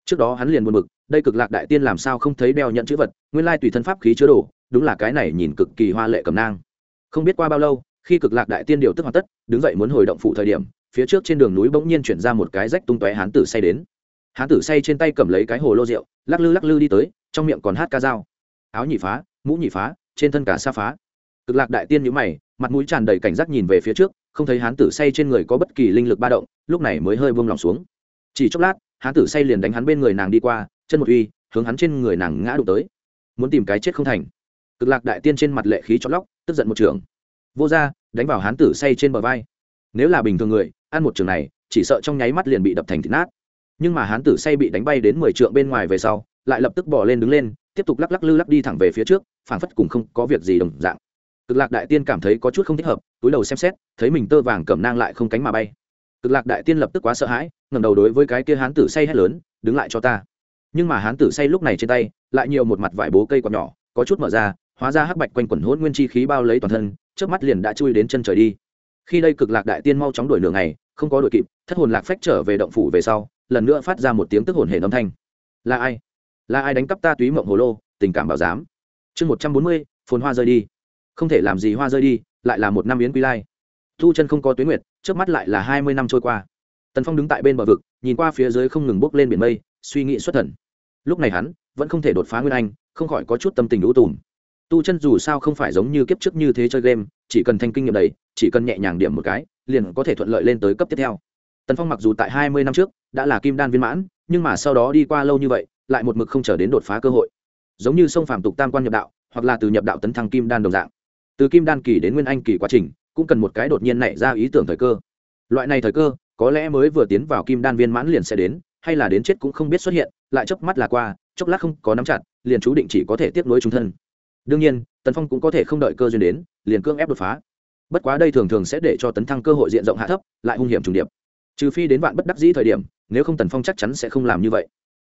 Trước đó hắn liền buồn bực, đây cực lạc đại tiên làm sao không thấy đeo nhận chữ vật, nguyên lai tùy thân pháp khí chứa đồ, đúng là cái này nhìn cực kỳ hoa lệ cầm nang. Không biết qua bao lâu, khi cực lạc đại tiên điều tức hoàn tất, đứng dậy muốn hồi động phụ thời điểm phía trước trên đường núi bỗng nhiên chuyển ra một cái rách tung tóe hán tử say đến. Hán tử say trên tay cầm lấy cái hồ lô rượu, lắc lư lắc lư đi tới, trong miệng còn hát ca dao. Áo nhị phá, mũ nhị phá, trên thân cả sa phá. Cực lạc đại tiên nhữ mày, mặt mũi tràn đầy cảnh giác nhìn về phía trước, không thấy hán tử say trên người có bất kỳ linh lực ba động, lúc này mới hơi buông lòng xuống. Chỉ chốc lát, hán tử say liền đánh hắn bên người nàng đi qua, chân một uy, hướng hắn trên người nàng ngã đụng tới. Muốn tìm cái chết không thành. Cực lạc đại tiên trên mặt lệ khí chót lóc tức giận một trường. Vô ra đánh vào hán tử say trên bờ vai. Nếu là bình thường người ăn một trường này, chỉ sợ trong nháy mắt liền bị đập thành thịt nát. Nhưng mà hán tử say bị đánh bay đến mười trượng bên ngoài về sau, lại lập tức bỏ lên đứng lên, tiếp tục lắc lắc lư lắc đi thẳng về phía trước, phảng phất cùng không có việc gì đồng dạng. Cực lạc đại tiên cảm thấy có chút không thích hợp, túi đầu xem xét, thấy mình tơ vàng cầm nang lại không cánh mà bay. Cực lạc đại tiên lập tức quá sợ hãi ngầm đầu đối với cái kia hán tử say hét lớn, đứng lại cho ta. Nhưng mà hán tử say lúc này trên tay, lại nhiều một mặt vải bố cây còn nhỏ, có chút mở ra, hóa ra hắc bạch quanh quẩn hôn nguyên chi khí bao lấy toàn thân trước mắt liền đã chui đến chân trời đi. Khi đây cực lạc đại tiên mau chóng đuổi nửa ngày không có đội kịp, thất hồn lạc phách trở về động phủ về sau, lần nữa phát ra một tiếng tức hồn hệ âm thanh. Là ai? Là ai đánh cắp ta túy mộng hồ lô, tình cảm bảo giám? Chương một trăm bốn mươi, phồn hoa rơi đi. Không thể làm gì hoa rơi đi, lại là một năm yến quy lai. Thu chân không có tuyến nguyệt, trước mắt lại là hai mươi năm trôi qua. Tần phong đứng tại bên bờ vực, nhìn qua phía dưới không ngừng bốc lên biển mây, suy nghĩ xuất thần. Lúc này hắn vẫn không thể đột phá nguyên anh, không khỏi có chút tâm tình lũ tùm. Tu chân dù sao không phải giống như kiếp trước như thế chơi game chỉ cần thanh kinh nghiệm đầy, chỉ cần nhẹ nhàng điểm một cái, liền có thể thuận lợi lên tới cấp tiếp theo. Tần phong mặc dù tại hai mươi năm trước đã là kim đan viên mãn, nhưng mà sau đó đi qua lâu như vậy, lại một mực không chờ đến đột phá cơ hội. Giống như sông phạm tục tam quan nhập đạo, hoặc là từ nhập đạo tấn thăng kim đan đồng dạng. Từ kim đan kỳ đến nguyên anh kỳ quá trình, cũng cần một cái đột nhiên nảy ra ý tưởng thời cơ. Loại này thời cơ, có lẽ mới vừa tiến vào kim đan viên mãn liền sẽ đến, hay là đến chết cũng không biết xuất hiện, lại chớp mắt là qua, chốc lát không có nắm chặt, liền chú định chỉ có thể tiếp nối chúng thân đương nhiên, tần phong cũng có thể không đợi cơ duyên đến, liền cưỡng ép đột phá. Bất quá đây thường thường sẽ để cho tấn thăng cơ hội diện rộng hạ thấp, lại hung hiểm trùng điệp. Trừ phi đến vạn bất đắc dĩ thời điểm, nếu không tần phong chắc chắn sẽ không làm như vậy.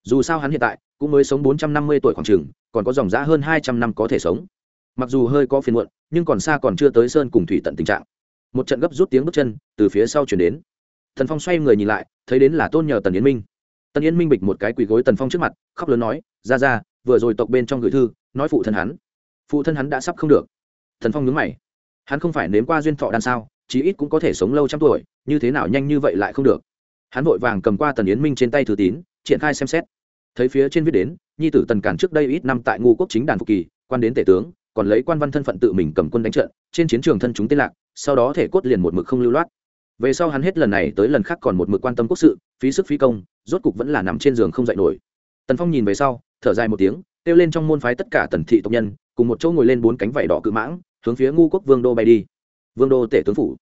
Dù sao hắn hiện tại cũng mới sống bốn trăm năm mươi tuổi khoảng trường còn có dòng giã hơn hai trăm năm có thể sống. Mặc dù hơi có phiền muộn, nhưng còn xa còn chưa tới sơn cùng thủy tận tình trạng. Một trận gấp rút tiếng bước chân từ phía sau chuyển đến. Tần phong xoay người nhìn lại, thấy đến là tôn nhờ tần yến minh. Tần yến minh bịch một cái quỳ gối tần phong trước mặt, khóc lớn nói, ra ra, vừa rồi tộc bên trong gửi thư, nói phụ thân hắn phụ thân hắn đã sắp không được. Thần phong nhướng mày. Hắn không phải nếm qua duyên thọ đan sao, chí ít cũng có thể sống lâu trăm tuổi, như thế nào nhanh như vậy lại không được. Hắn vội vàng cầm qua tần yến minh trên tay thư tín, triển khai xem xét. Thấy phía trên viết đến, nhi tử tần cản trước đây ít năm tại ngũ quốc chính đàn phục kỳ, quan đến tể tướng, còn lấy quan văn thân phận tự mình cầm quân đánh trận, trên chiến trường thân chúng tên lạc, sau đó thể cốt liền một mực không lưu loát. Về sau hắn hết lần này tới lần khác còn một mực quan tâm quốc sự, phí sức phí công, rốt cục vẫn là nằm trên giường không dậy nổi. Tần phong nhìn về sau, thở dài một tiếng kêu lên trong môn phái tất cả tần thị tộc nhân, cùng một chỗ ngồi lên bốn cánh vảy đỏ cự mãng, hướng phía ngu quốc vương đô bay đi. Vương đô tể tướng phủ.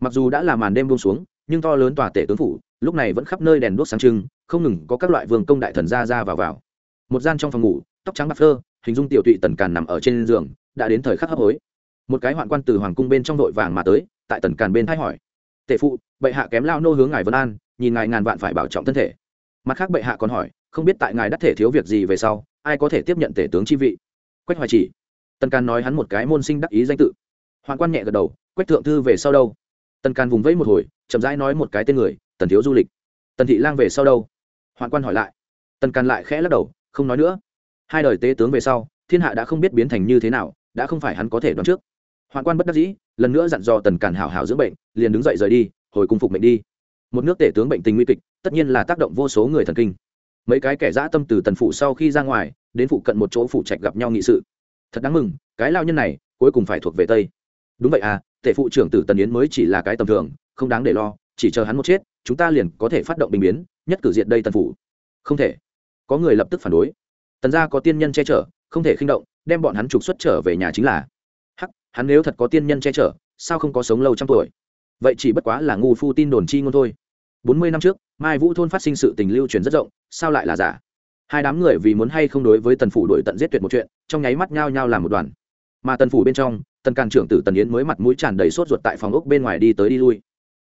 Mặc dù đã là màn đêm buông xuống, nhưng to lớn tòa tể tướng phủ, lúc này vẫn khắp nơi đèn đuốc sáng trưng, không ngừng có các loại vương công đại thần ra ra vào vào. Một gian trong phòng ngủ, tóc trắng bạc phơ, hình dung tiểu tụy tần càn nằm ở trên giường, đã đến thời khắc hấp hối. Một cái hoạn quan từ hoàng cung bên trong đội vàng mà tới, tại tần càn bên thay hỏi. Tể phụ, bệ hạ kém lao nô hướng ngài vân an, nhìn ngài ngàn vạn phải bảo trọng thân thể. Mặt khác bệ hạ còn hỏi, không biết tại ngài đắc thể thiếu việc gì về sau ai có thể tiếp nhận tể tướng chi vị? Quách hoài chỉ. Tần càn nói hắn một cái môn sinh đắc ý danh tự. Hoàng quan nhẹ gật đầu, quách thượng thư về sau đâu? Tần càn vùng vẫy một hồi, chậm rãi nói một cái tên người, tần thiếu du lịch. Tần thị lang về sau đâu? Hoàng quan hỏi lại. Tần càn lại khẽ lắc đầu, không nói nữa. Hai đời tế tướng về sau, thiên hạ đã không biết biến thành như thế nào, đã không phải hắn có thể đoán trước. Hoàng quan bất đắc dĩ, lần nữa dặn dò tần càn hảo hảo dưỡng bệnh, liền đứng dậy rời đi, hồi cung phục mệnh đi. Một nước tể tướng bệnh tình nguy kịch, tất nhiên là tác động vô số người thần kinh mấy cái kẻ dã tâm từ tần phủ sau khi ra ngoài, đến phụ cận một chỗ phụ trạch gặp nhau nghị sự. Thật đáng mừng, cái lao nhân này, cuối cùng phải thuộc về tây. Đúng vậy à tể phụ trưởng tử tần yến mới chỉ là cái tầm thường, không đáng để lo, chỉ chờ hắn một chết, chúng ta liền có thể phát động bình biến, nhất cử diện đây tần phủ. Không thể. Có người lập tức phản đối. Tần gia có tiên nhân che chở, không thể khinh động, đem bọn hắn trục xuất trở về nhà chính là. Hắc, hắn nếu thật có tiên nhân che chở, sao không có sống lâu trăm tuổi? Vậy chỉ bất quá là ngu phu tin đồn chi ngôn thôi bốn mươi năm trước, mai vũ thôn phát sinh sự tình lưu truyền rất rộng, sao lại là giả? Hai đám người vì muốn hay không đối với tần phủ đổi tận giết tuyệt một chuyện, trong nháy mắt nhao nhao làm một đoàn. Mà tần phủ bên trong, tần càn trưởng tử tần yến mới mặt mũi tràn đầy sốt ruột tại phòng ốc bên ngoài đi tới đi lui.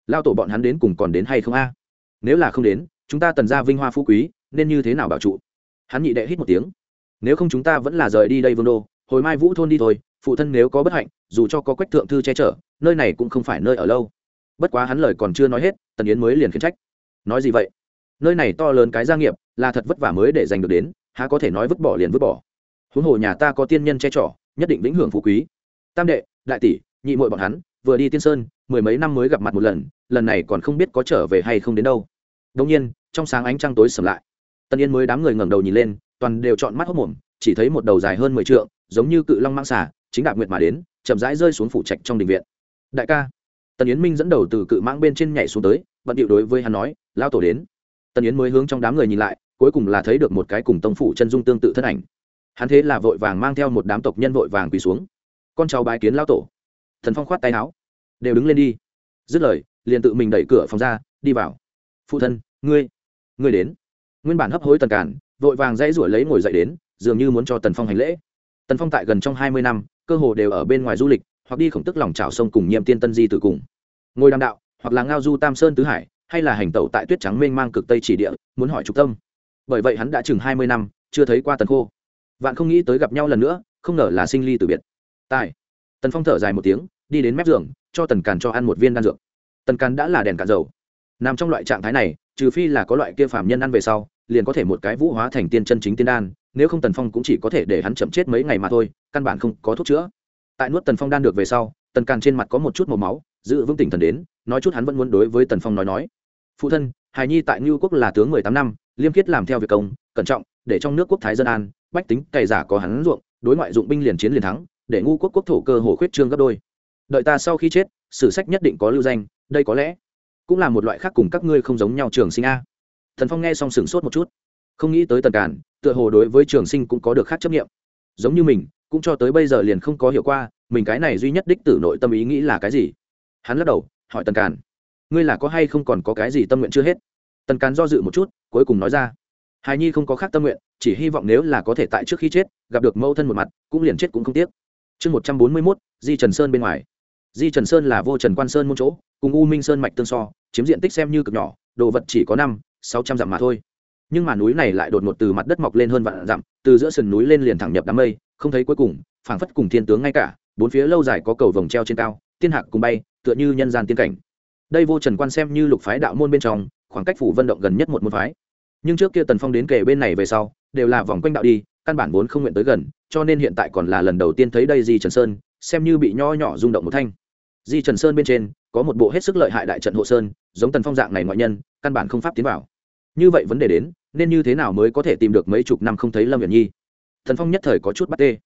Lao tổ bọn hắn đến cùng còn đến hay không a? Nếu là không đến, chúng ta tần ra vinh hoa phú quý, nên như thế nào bảo trụ? Hắn nhị đệ hít một tiếng. Nếu không chúng ta vẫn là rời đi đây vương đô, hồi mai vũ thôn đi thôi, phụ thân nếu có bất hạnh, dù cho có quách thượng thư che chở, nơi này cũng không phải nơi ở lâu bất quá hắn lời còn chưa nói hết, tần yến mới liền khiển trách. Nói gì vậy? Nơi này to lớn cái gia nghiệp, là thật vất vả mới để giành được đến, há có thể nói vứt bỏ liền vứt bỏ. Huống hồ nhà ta có tiên nhân che chở, nhất định vĩnh hưởng phú quý. Tam đệ, đại tỷ, nhị muội bọn hắn, vừa đi tiên sơn, mười mấy năm mới gặp mặt một lần lần này còn không biết có trở về hay không đến đâu. Đông nhiên, trong sáng ánh trăng tối sầm lại. Tân yên mới đám người ngẩng đầu nhìn lên, toàn đều chọn mắt hốc mồm chỉ thấy một đầu dài hơn mười trượng, giống như cự long mang xà, chính đạp nguyệt mà đến, chậm rãi rơi xuống phủ trạch trong đình viện. Đại ca tần yến minh dẫn đầu từ cự mãng bên trên nhảy xuống tới, bận điệu đối với hắn nói lao tổ đến. Tần yến mới hướng trong đám người nhìn lại, cuối cùng là thấy được một cái cùng tông phủ chân dung tương tự thân ảnh. Hắn thế là vội vàng mang theo một đám tộc nhân vội vàng quỳ xuống. Con cháu bái kiến lao tổ. Thần phong khoát tay áo. Đều đứng lên đi. Dứt lời, liền tự mình đẩy cửa phòng ra, đi vào. Phụ thân, ngươi ngươi đến. Nguyên bản hấp hối tần cản vội vàng dãy ruổi lấy ngồi dậy đến, dường như muốn cho tần phong hành lễ. Tần phong tại gần trong hai mươi năm, cơ hồ đều ở bên ngoài du lịch hoặc đi khổng tức lòng trào sông cùng nhiệm tiên tân di tử cùng. Ngồi đàm đạo, hoặc là ngao du tam sơn tứ hải, hay là hành tẩu tại tuyết trắng mênh mang cực tây chỉ địa, muốn hỏi trục tâm. Bởi vậy hắn đã chừng hai mươi năm, chưa thấy qua tần khô. Vạn không nghĩ tới gặp nhau lần nữa, không ngờ là sinh ly từ biệt. Tài. Tần phong thở dài một tiếng, đi đến mép giường, cho tần càn cho ăn một viên đan dược. Tần càn đã là đèn cạn dầu. Nằm trong loại trạng thái này, trừ phi là có loại kia phàm nhân ăn về sau, liền có thể một cái vũ hóa thành tiên chân chính tiên đan, nếu không tần phong cũng chỉ có thể để hắn chậm chết mấy ngày mà thôi, căn bản không có thuốc chữa tại nuốt tần phong đan được về sau tần càn trên mặt có một chút màu máu giữ vững tỉnh thần đến nói chút hắn vẫn muốn đối với tần phong nói nói. Phụ thân hài nhi tại ngưu quốc là tướng mười tám năm liêm khiết làm theo việc công cẩn trọng để trong nước quốc thái dân an bách tính cày giả có hắn ruộng đối ngoại dụng binh liền chiến liền thắng để ngu quốc quốc thổ cơ hồ khuyết trương gấp đôi. Đợi ta sau khi chết sử sách nhất định có lưu danh đây có lẽ cũng là một loại khác cùng các ngươi không giống nhau trường sinh a. Thần phong nghe xong sửng sốt một chút. Không nghĩ tới tần càn, tựa hồ đối với trường sinh cũng có được khác chấp nghiệm giống như mình cũng cho tới bây giờ liền không có hiểu qua mình cái này duy nhất đích tử nội tâm ý nghĩ là cái gì. Hắn lắc đầu hỏi tần càn, ngươi là có hay không còn có cái gì tâm nguyện chưa hết? Tần càn do dự một chút cuối cùng nói ra hài nhi không có khác tâm nguyện chỉ hy vọng nếu là có thể tại trước khi chết gặp được mẫu thân một mặt cũng liền chết cũng không tiếc. Chương một trăm bốn mươi mốt di trần sơn bên ngoài. Di trần sơn là vô trần quan sơn môn chỗ cùng u minh sơn mạch tương so chiếm diện tích xem như cực nhỏ đồ vật chỉ có năm sáu trăm dặm mà thôi. Nhưng mà núi này lại đột ngột từ mặt đất mọc lên hơn vạn dặm từ giữa sườn núi lên liền thẳng nhập đám mây không thấy cuối cùng, phảng phất cùng thiên tướng ngay cả, bốn phía lâu dài có cầu vồng treo trên cao tiên hạc cùng bay, tựa như nhân gian tiên cảnh. Đây vô trần quan xem như lục phái đạo môn bên trong, khoảng cách phủ vận động gần nhất một môn phái. Nhưng trước kia tần phong đến kề bên này về sau, đều là vòng quanh đạo đi, căn bản vốn không nguyện tới gần, cho nên hiện tại còn là lần đầu tiên thấy đây di trần sơn, xem như bị nho nhỏ rung động một thanh. Di trần sơn bên trên, có một bộ hết sức lợi hại đại trận hộ sơn, giống tần phong dạng này ngoại nhân, căn bản không pháp tiến vào. Như vậy vấn đề đến, nên như thế nào mới có thể tìm được mấy chục năm không thấy lâm viện nhi? Tần phong nhất thời có chút bắt tê.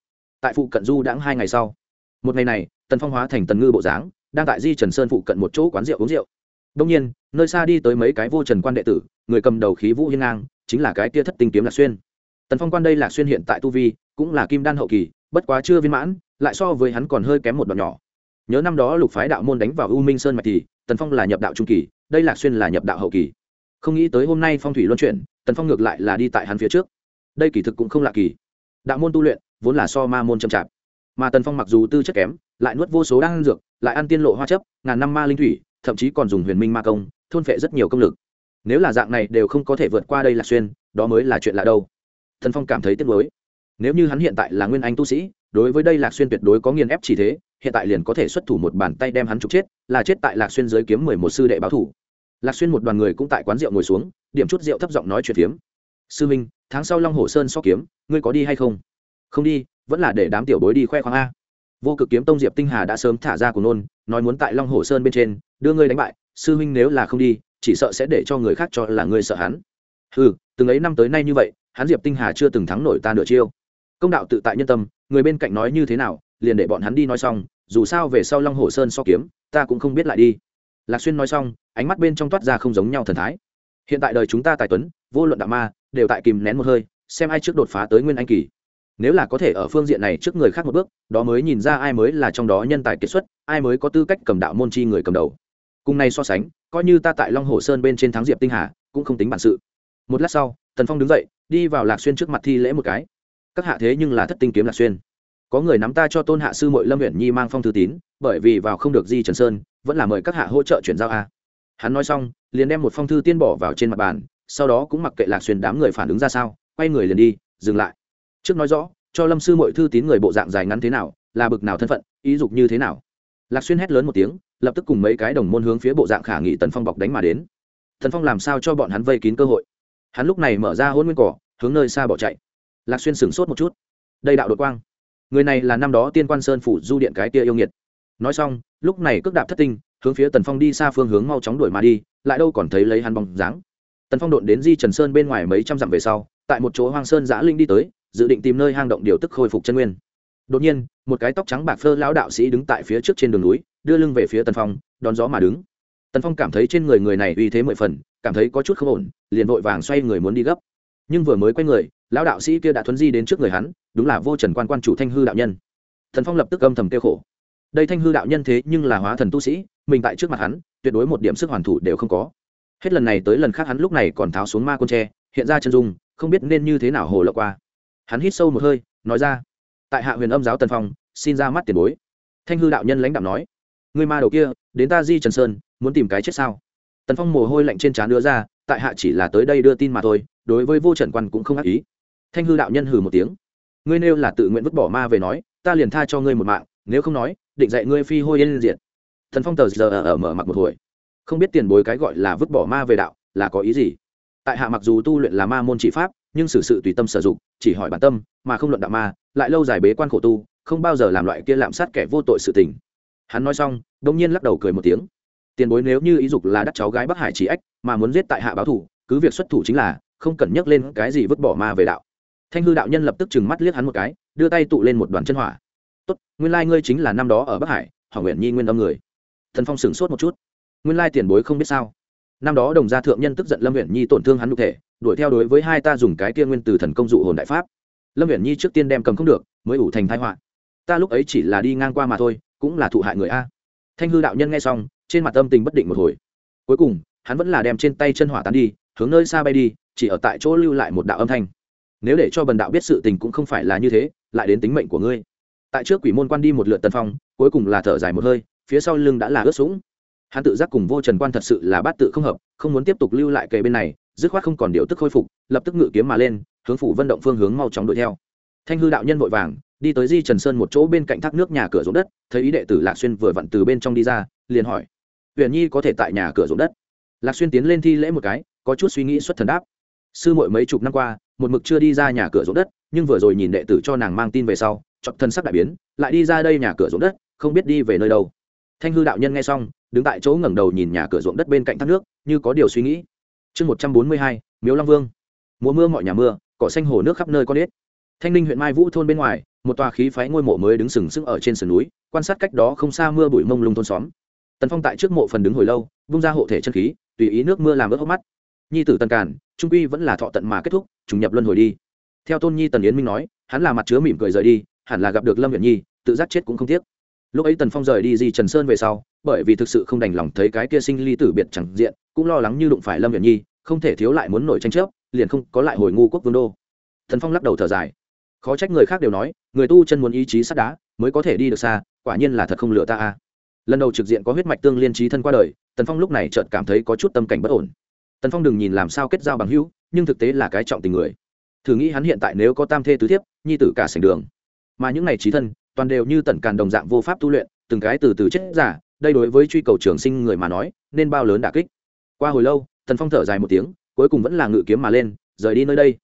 Tại phụ cận du đãng hai ngày sau, một ngày này, tần phong hóa thành tần ngư bộ dáng, đang tại di trần sơn phụ cận một chỗ quán rượu uống rượu. Đông nhiên, nơi xa đi tới mấy cái vô trần quan đệ tử, người cầm đầu khí vũ hiên ngang, chính là cái tia thất tinh kiếm lạc xuyên. Tần phong quan đây lạc xuyên hiện tại tu vi, cũng là kim đan hậu kỳ, bất quá chưa viên mãn, lại so với hắn còn hơi kém một đoạn nhỏ. Nhớ năm đó lục phái đạo môn đánh vào u minh sơn mạch thì, tần phong là nhập đạo trung kỳ, đây lạc xuyên là nhập đạo hậu kỳ. Không nghĩ tới hôm nay phong thủy luân chuyển, tần phong ngược lại là đi tại hắn phía trước. Đây kỳ thực cũng không lạ kỳ đạo môn tu luyện vốn là so ma môn chậm chạp. Mà tần phong mặc dù tư chất kém, lại nuốt vô số đan dược, lại ăn tiên lộ hoa chấp, ngàn năm ma linh thủy, thậm chí còn dùng huyền minh ma công, thôn phệ rất nhiều công lực. Nếu là dạng này đều không có thể vượt qua đây là xuyên, đó mới là chuyện lạ đâu. Thần phong cảm thấy tiếc nuối. Nếu như hắn hiện tại là nguyên anh tu sĩ, đối với đây lạc xuyên tuyệt đối có nghiền ép chỉ thế, hiện tại liền có thể xuất thủ một bàn tay đem hắn trục chết, là chết tại lạc xuyên giới kiếm mười một sư đệ báo thủ. Lạc xuyên một đoàn người cũng tại quán rượu ngồi xuống, điểm chút rượu thấp giọng nói chuyện phiếm sư minh, tháng sau long hồ sơn so kiếm, ngươi có đi hay không? Không đi, vẫn là để đám tiểu bối đi khoe khoang a. Vô cực kiếm tông diệp tinh hà đã sớm thả ra của nôn, nói muốn tại long hồ sơn bên trên, đưa ngươi đánh bại, sư huynh nếu là không đi, chỉ sợ sẽ để cho người khác cho là ngươi sợ hắn. Ừ từng ấy năm tới nay như vậy, hắn diệp tinh hà chưa từng thắng nổi ta nửa chiêu. Công đạo tự tại nhân tâm, người bên cạnh nói như thế nào, liền để bọn hắn đi nói xong, dù sao về sau long hồ sơn so kiếm, ta cũng không biết lại đi. Lạc xuyên nói xong, ánh mắt bên trong toát ra không giống nhau thần thái. Hiện tại đời chúng ta tài tuấn, vô luận đạo ma đều tại kìm nén một hơi, xem ai trước đột phá tới nguyên anh kỳ. Nếu là có thể ở phương diện này trước người khác một bước, đó mới nhìn ra ai mới là trong đó nhân tài kiệt xuất, ai mới có tư cách cầm đạo môn chi người cầm đầu. Cùng này so sánh, coi như ta tại long hồ sơn bên trên thắng diệp tinh hà, cũng không tính bản sự. Một lát sau, tần phong đứng dậy, đi vào lạc xuyên trước mặt thi lễ một cái. Các hạ thế nhưng là thất tinh kiếm lạc xuyên. Có người nắm ta cho tôn hạ sư mội lâm huyện nhi mang phong thư tín, bởi vì vào không được di trần sơn, vẫn là mời các hạ hỗ trợ chuyển giao a. Hắn nói xong, liền đem một phong thư tiên bỏ vào trên mặt bàn sau đó cũng mặc kệ lạc xuyên đám người phản ứng ra sao, quay người liền đi, dừng lại. Trước nói rõ, cho lâm sư mọi thư tín người bộ dạng dài ngắn thế nào, là bực nào thân phận, ý dục như thế nào. Lạc xuyên hét lớn một tiếng, lập tức cùng mấy cái đồng môn hướng phía bộ dạng khả nghị tần phong bọc đánh mà đến. Tần phong làm sao cho bọn hắn vây kín cơ hội? Hắn lúc này mở ra hôn nguyên cỏ, hướng nơi xa bỏ chạy. Lạc xuyên sửng sốt một chút. Đây đạo đội quang. Người này là năm đó tiên quan sơn phủ du điện cái kia yêu nghiệt. Nói xong, lúc này cước đạp thất tinh, hướng phía tần phong đi xa phương hướng mau chóng đuổi mà đi, lại đâu còn thấy lấy hắn bóng dáng tần phong đột đến di trần sơn bên ngoài mấy trăm dặm về sau, tại một chỗ hoang sơn giã linh đi tới, dự định tìm nơi hang động điều tức khôi phục chân nguyên. Đột nhiên, một cái tóc trắng bạc phơ lão đạo sĩ đứng tại phía trước trên đường núi, đưa lưng về phía tần phong, đón gió mà đứng. Tần phong cảm thấy trên người người này uy thế mười phần, cảm thấy có chút không ổn, liền vội vàng xoay người muốn đi gấp. Nhưng vừa mới quay người, lão đạo sĩ kia đã thuấn di đến trước người hắn, đúng là vô trần quan quan chủ thanh hư đạo nhân. Thần phong lập tức âm thầm kêu khổ. Đây thanh hư đạo nhân thế nhưng là hóa thần tu sĩ, mình tại trước mặt hắn, tuyệt đối một điểm sức hoàn thủ đều không có hết lần này tới lần khác hắn lúc này còn tháo xuống ma con tre, hiện ra chân dung, không biết nên như thế nào hồ lộ qua. Hắn hít sâu một hơi, nói ra, tại hạ huyền âm giáo tần phong, xin ra mắt tiền bối. Thanh hư đạo nhân lãnh đạo nói, người ma đầu kia, đến ta di trần sơn, muốn tìm cái chết sao? Tần phong mồ hôi lạnh trên trán đưa ra, tại hạ chỉ là tới đây đưa tin mà thôi, đối với vô trần quan cũng không ác ý. Thanh hư đạo nhân hừ một tiếng, ngươi nêu là tự nguyện vứt bỏ ma về nói, ta liền tha cho ngươi một mạng, nếu không nói, định dạy ngươi phi hôi yên diệt. Thần phong tờ giờ ở mở mặt một hồi không biết tiền bối cái gọi là vứt bỏ ma về đạo là có ý gì? Tại hạ mặc dù tu luyện là ma môn chỉ pháp, nhưng xử sự tùy tâm sử dụng, chỉ hỏi bản tâm, mà không luận đạo ma, lại lâu dài bế quan khổ tu, không bao giờ làm loại kia lạm sát kẻ vô tội sự tình. Hắn nói xong đông nhiên lắc đầu cười một tiếng. Tiền bối nếu như ý dục là đắt cháu gái bắc hải chỉ ách, mà muốn giết tại hạ báo thủ, cứ việc xuất thủ chính là, không cần nhắc lên cái gì vứt bỏ ma về đạo. Thanh hư đạo nhân lập tức chừng mắt liếc hắn một cái, đưa tay tụ lên một đoàn chân hỏa. Tốt, nguyên lai ngươi chính là năm đó ở bắc hải hỏi nguyện nhi nguyên âm người. Thần phong sửng sốt một chút nguyên lai tiền bối không biết sao. Năm đó đồng gia thượng nhân tức giận lâm huyện nhi tổn thương hắn cụ thể, đuổi theo đối với hai ta dùng cái kia nguyên từ thần công dụ hồn đại pháp. Lâm huyện nhi trước tiên đem cầm không được, mới ủ thành thái họa. Ta lúc ấy chỉ là đi ngang qua mà thôi, cũng là thụ hại người a. Thanh hư đạo nhân nghe xong, trên mặt âm tình bất định một hồi. Cuối cùng, hắn vẫn là đem trên tay chân hỏa tán đi, hướng nơi xa bay đi, chỉ ở tại chỗ lưu lại một đạo âm thanh. Nếu để cho bần đạo biết sự tình cũng không phải là như thế, lại đến tính mệnh của ngươi. Tại trước quỷ môn quan đi một lượt tân phong, cuối cùng là thở dài một hơi, phía sau lưng đã là ướt sũng hắn tự giác cùng vô trần quan thật sự là bát tự không hợp, không muốn tiếp tục lưu lại kề bên này, dứt khoát không còn điều tức khôi phục, lập tức ngự kiếm mà lên, hướng phủ vận động phương hướng mau chóng đuổi theo. Thanh hư đạo nhân vội vàng, đi tới di trần sơn một chỗ bên cạnh thác nước nhà cửa ruộng đất, thấy ý đệ tử lạc xuyên vừa vặn từ bên trong đi ra, liền hỏi huyền nhi có thể tại nhà cửa ruộng đất? Lạc xuyên tiến lên thi lễ một cái, có chút suy nghĩ xuất thần đáp, sư muội mấy chục năm qua, một mực chưa đi ra nhà cửa ruộng đất, nhưng vừa rồi nhìn đệ tử cho nàng mang tin về sau chọn thân sắc đại biến, lại đi ra đây nhà cửa ruộng đất, không biết đi về nơi đâu thanh hư đạo nhân nghe xong, đứng tại chỗ ngẩng đầu nhìn nhà cửa ruộng đất bên cạnh thác nước, như có điều suy nghĩ. Chương một trăm bốn mươi hai, miếu long vương. Mùa mưa mọi nhà mưa, cỏ xanh hồ nước khắp nơi con ếch. Thanh ninh huyện mai vũ thôn bên ngoài, một tòa khí phái ngôi mộ mới đứng sừng sững ở trên sườn núi, quan sát cách đó không xa mưa bụi mông lung thôn xóm. Tần phong tại trước mộ phần đứng hồi lâu, vung ra hộ thể chân khí, tùy ý nước mưa làm ướt hốc mắt. Nhi tử tần càn, trung quy vẫn là thọ tận mà kết thúc trùng nhập luân hồi đi. Theo tôn nhi tần yến minh nói, hắn là mặt chứa mỉm cười rời đi, hẳn là gặp được lâm huyện nhi, tự giác chết cũng không tiếc lúc ấy tần phong rời đi di trần sơn về sau, bởi vì thực sự không đành lòng thấy cái kia sinh ly tử biệt chẳng diện, cũng lo lắng như đụng phải lâm viện nhi, không thể thiếu lại muốn nổi tranh chấp, liền không có lại hồi ngu quốc vương đô. Thần phong lắc đầu thở dài. Khó trách người khác đều nói, người tu chân muốn ý chí sắt đá, mới có thể đi được xa, quả nhiên là thật không lừa ta a. Lần đầu trực diện có huyết mạch tương liên trí thân qua đời, tần phong lúc này chợt cảm thấy có chút tâm cảnh bất ổn. Tần phong đừng nhìn làm sao kết giao bằng hữu, nhưng thực tế là cái trọng tình người. Thử nghĩ hắn hiện tại nếu có tam thê tứ thiếp, nhi tử cả sành đường. Mà những ngày trí thân toàn đều như tần càn đồng dạng vô pháp tu luyện, từng cái từ từ chết giả, đây đối với truy cầu trường sinh người mà nói, nên bao lớn đả kích. Qua hồi lâu, tần phong thở dài một tiếng, cuối cùng vẫn là ngự kiếm mà lên, rời đi nơi đây.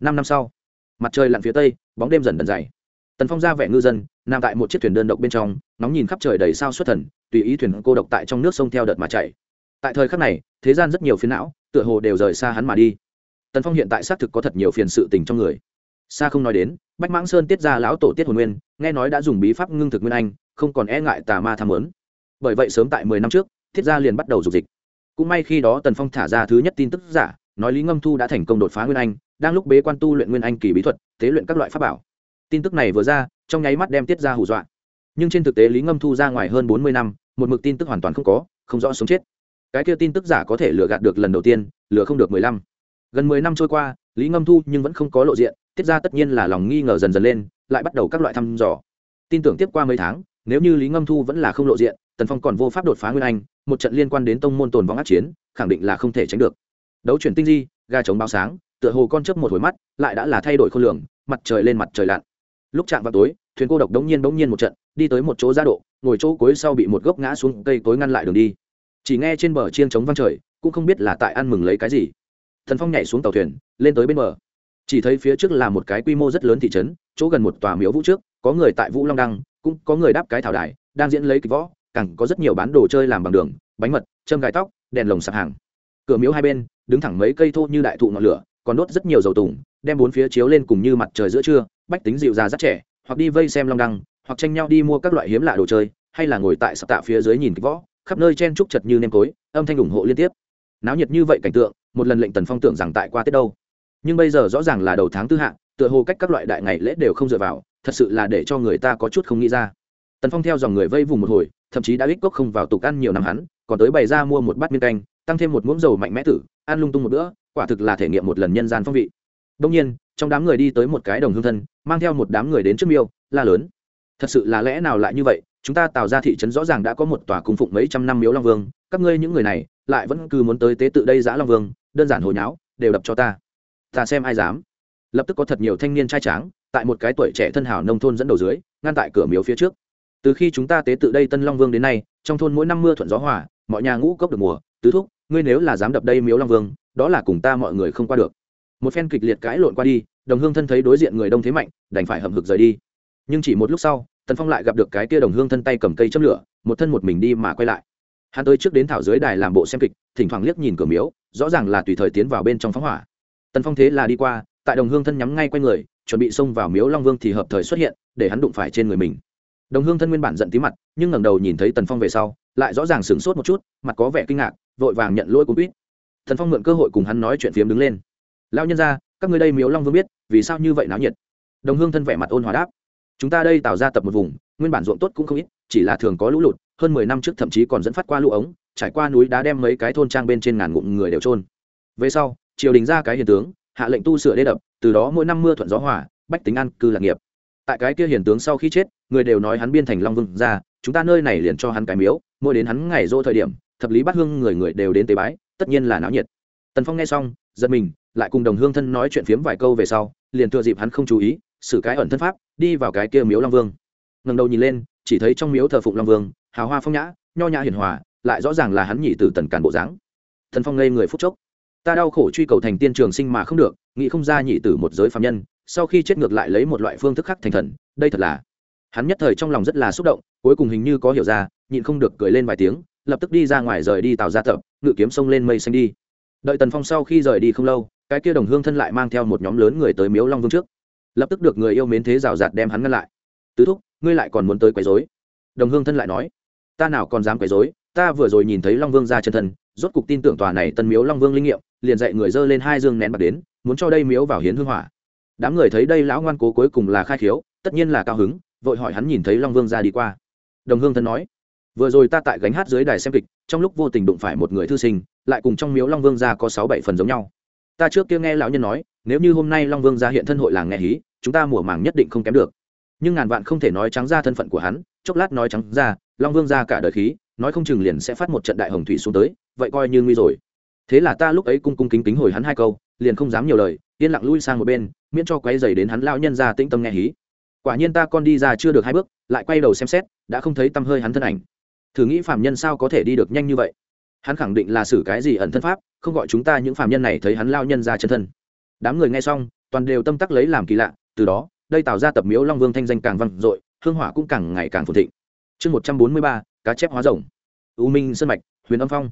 Năm năm sau, mặt trời lặn phía tây, bóng đêm dần dần dày. Tần phong ra vẻ ngư dân, nằm tại một chiếc thuyền đơn độc bên trong nóng nhìn khắp trời đầy sao xuất thần, tùy ý thuyền cô độc tại trong nước sông theo đợt mà chạy. Tại thời khắc này, thế gian rất nhiều phiến não, tựa hồ đều rời xa hắn mà đi. Tần phong hiện tại xác thực có thật nhiều phiền sự tình trong người. Xa không nói đến bách mãng sơn tiết ra lão tổ tiết hồn nguyên, nghe nói đã dùng bí pháp ngưng thực nguyên anh, không còn e ngại tà ma tham lớn bởi vậy sớm tại mười năm trước, thiết gia liền bắt đầu dục dịch. Cũng may khi đó tần phong thả ra thứ nhất tin tức giả, nói lý ngâm thu đã thành công đột phá nguyên anh, đang lúc bế quan tu luyện nguyên anh kỳ bí thuật, tế luyện các loại pháp bảo. Tin tức này vừa ra, trong nháy mắt đem tiết ra hù dọa. Nhưng trên thực tế lý ngâm thu ra ngoài hơn bốn mươi năm, một mực tin tức hoàn toàn không có, không rõ sống chết. Cái kia tin tức giả có thể lừa gạt được lần đầu tiên, lừa không được mười lăm. Gần mười năm trôi qua, lý ngâm thu nhưng vẫn không có lộ diện tiết ra tất nhiên là lòng nghi ngờ dần dần lên, lại bắt đầu các loại thăm dò. Tin tưởng tiếp qua mấy tháng, nếu như lý ngâm thu vẫn là không lộ diện, tần phong còn vô pháp đột phá nguyên anh, một trận liên quan đến tông môn tồn vong át chiến, khẳng định là không thể tránh được. Đấu chuyển tinh di ga chống báo sáng, tựa hồ con chớp một hồi mắt, lại đã là thay đổi khối lượng mặt trời lên mặt trời lặn. Lúc chạm vào tối, thuyền cô độc đống nhiên đống nhiên một trận, đi tới một chỗ gia độ, ngồi chỗ cuối sau bị một gốc ngã xuống cây tối ngăn lại đường đi. Chỉ nghe trên bờ chiên trống vang trời, cũng không biết là tại ăn mừng lấy cái gì. Thần phong nhảy xuống tàu thuyền, lên tới bên bờ chỉ thấy phía trước là một cái quy mô rất lớn thị trấn, chỗ gần một tòa miếu vũ trước, có người tại vũ long đăng, cũng có người đáp cái thảo đài, đang diễn lấy kịch võ, càng có rất nhiều bán đồ chơi làm bằng đường, bánh mật, châm gai tóc, đèn lồng sạp hàng cửa miếu hai bên, đứng thẳng mấy cây thô như đại thụ ngọn lửa, còn đốt rất nhiều dầu tùng, đem bốn phía chiếu lên cùng như mặt trời giữa trưa, bách tính dịu già rất trẻ, hoặc đi vây xem long đăng, hoặc tranh nhau đi mua các loại hiếm lạ đồ chơi, hay là ngồi tại sạp tạ phía dưới nhìn kịch võ, khắp nơi chen trúc chật như nêm cối. âm thanh ủng hộ liên tiếp náo nhiệt như vậy cảnh tượng, một lần lệnh tần phong tưởng rằng tại qua tết đâu nhưng bây giờ rõ ràng là đầu tháng tư hạ, tựa hồ cách các loại đại ngày lễ đều không dựa vào, thật sự là để cho người ta có chút không nghĩ ra. Tần phong theo dòng người vây vùng một hồi, thậm chí đã ít cốc không vào tục ăn nhiều năm hắn, còn tới bày ra mua một bát miên canh, tăng thêm một muỗng dầu mạnh mẽ tử, ăn lung tung một bữa, quả thực là thể nghiệm một lần nhân gian phong vị. Đông nhiên, trong đám người đi tới một cái đồng hương thân, mang theo một đám người đến trước miêu, la lớn. Thật sự là lẽ nào lại như vậy? Chúng ta tạo ra thị trấn rõ ràng đã có một tòa cung phụng mấy trăm năm miếu long vương, các ngươi những người này, lại vẫn cứ muốn tới tế tự đây giã long vương, đơn giản hồi nháo, đều đập cho ta ta xem ai dám. Lập tức có thật nhiều thanh niên trai tráng, tại một cái tuổi trẻ thân hào nông thôn dẫn đầu dưới, ngăn tại cửa miếu phía trước. Từ khi chúng ta tế tự đây tân long vương đến nay, trong thôn mỗi năm mưa thuận gió hòa, mọi nhà ngũ cốc được mùa, tứ thúc, ngươi nếu là dám đập đây miếu long vương, đó là cùng ta mọi người không qua được. Một phen kịch liệt cãi lộn qua đi, đồng hương thân thấy đối diện người đông thế mạnh, đành phải hậm hực rời đi. Nhưng chỉ một lúc sau, tần phong lại gặp được cái kia đồng hương thân tay cầm cây châm lửa, một thân một mình đi mà quay lại. Hắn tới trước đến thảo dưới đài làm bộ xem kịch, thỉnh thoảng liếc nhìn cửa miếu, rõ ràng là tùy thời tiến vào bên trong phóng hỏa tần phong thế là đi qua, tại đồng hương thân nhắm ngay q u a y người, chuẩn bị xông vào miếu long vương thì hợp thời xuất hiện, để hắn đụng phải trên người mình. Đồng hương thân nguyên bản giận tí mặt, nhưng ngẩng đầu nhìn thấy tần phong về sau, lại rõ ràng sửng sốt một chút, mặt có vẻ kinh ngạc, vội vàng nhận lỗi cúp quýt. Tần phong mượn cơ hội cùng hắn nói chuyện phiếm đứng lên. Lao nhân ra các người đây miếu long vương biết, vì sao như vậy náo nhiệt? Đồng hương thân vẻ mặt ôn hòa đáp. Chúng ta đây tạo ra tập một vùng, nguyên bản ruộng tốt cũng không ít, chỉ là thường có lũ lụt, hơn mười năm trước thậm chí còn dẫn phát qua lũ ống, trải qua núi đá đem mấy cái thôn trang bên trên ngàn ngụm người đều trôn về sau triều đình ra cái hiền tướng, hạ lệnh tu sửa đê đập, từ đó mỗi năm mưa thuận gió hỏa bách tính ăn cư lạc nghiệp. Tại cái kia hiền tướng sau khi chết, người đều nói hắn biên thành long vương ra chúng ta nơi này liền cho hắn cái miếu, mỗi đến hắn ngày dỗ thời điểm, thập lý bát hương người người đều đến tế bái, tất nhiên là náo nhiệt. Tần phong nghe xong, giật mình, lại cùng đồng hương thân nói chuyện phiếm vài câu về sau, liền thừa dịp hắn không chú ý, xử cái ẩn thân pháp, đi vào cái kia miếu long vương. Ngần đầu nhìn lên, chỉ thấy trong miếu thờ phụng long vương, hào hoa phong nhã, nho nhã hiền hòa, lại rõ ràng là hắn nhị từ tần càn bộ dáng. Thần phong ngây người phúc chốc ta đau khổ truy cầu thành tiên trường sinh mà không được, nghĩ không ra nhị tử một giới phạm nhân, sau khi chết ngược lại lấy một loại phương thức khác thành thần, đây thật là. Hắn nhất thời trong lòng rất là xúc động, cuối cùng hình như có hiểu ra, nhịn không được cười lên vài tiếng, lập tức đi ra ngoài rời đi tàu ra tập, ngự kiếm sông lên mây xanh đi. Đợi tần phong sau khi rời đi không lâu, cái kia đồng hương thân lại mang theo một nhóm lớn người tới miếu long vương trước. Lập tức được người yêu mến thế rào rạt đem hắn ngăn lại. Tứ thúc, ngươi lại còn muốn tới quấy dối đồng hương thân lại nói. Ta nào còn dám quấy dối ta vừa rồi nhìn thấy long vương ra chân thân, rốt cục tin tưởng tòa này tân miếu long vương linh nghiệm, liền dạy người dơ lên hai dương nén bạc đến, muốn cho đây miếu vào hiến hương hỏa. Đám người thấy đây lão ngoan cố cuối cùng là khai khiếu, tất nhiên là cao hứng, vội hỏi hắn nhìn thấy long vương ra đi qua. Đồng hương thân nói, vừa rồi ta tại gánh hát dưới đài xem kịch, trong lúc vô tình đụng phải một người thư sinh, lại cùng trong miếu long vương ra có sáu bảy phần giống nhau. Ta trước kia nghe lão nhân nói, nếu như hôm nay long vương ra hiện thân hội làng nghe hí, chúng ta mùa màng nhất định không kém được. Nhưng ngàn vạn không thể nói trắng ra thân phận của hắn, chốc lát nói trắng ra, long vương ra cả đời khí nói không chừng liền sẽ phát một trận đại hồng thủy xuống tới, vậy coi như nguy rồi. Thế là ta lúc ấy cung cung kính kính hồi hắn hai câu, liền không dám nhiều lời, yên lặng lui sang một bên, miễn cho quay dày đến hắn lao nhân ra tĩnh tâm nghe hí. Quả nhiên ta con đi ra chưa được hai bước, lại quay đầu xem xét, đã không thấy tăm hơi hắn thân ảnh. Thử nghĩ phạm nhân sao có thể đi được nhanh như vậy? Hắn khẳng định là xử cái gì ẩn thân pháp, không gọi chúng ta những phạm nhân này thấy hắn lao nhân ra chân thân. Đám người nghe xong, toàn đều tâm tắc lấy làm kỳ lạ, từ đó, đây tạo ra tập miếu long vương thanh danh càng vang dội, hương hỏa cũng càng ngày càng phồn thịnh. Chương một trăm bốn mươi ba cá chép hóa rồng. U minh sơn mạch huyền âm phong.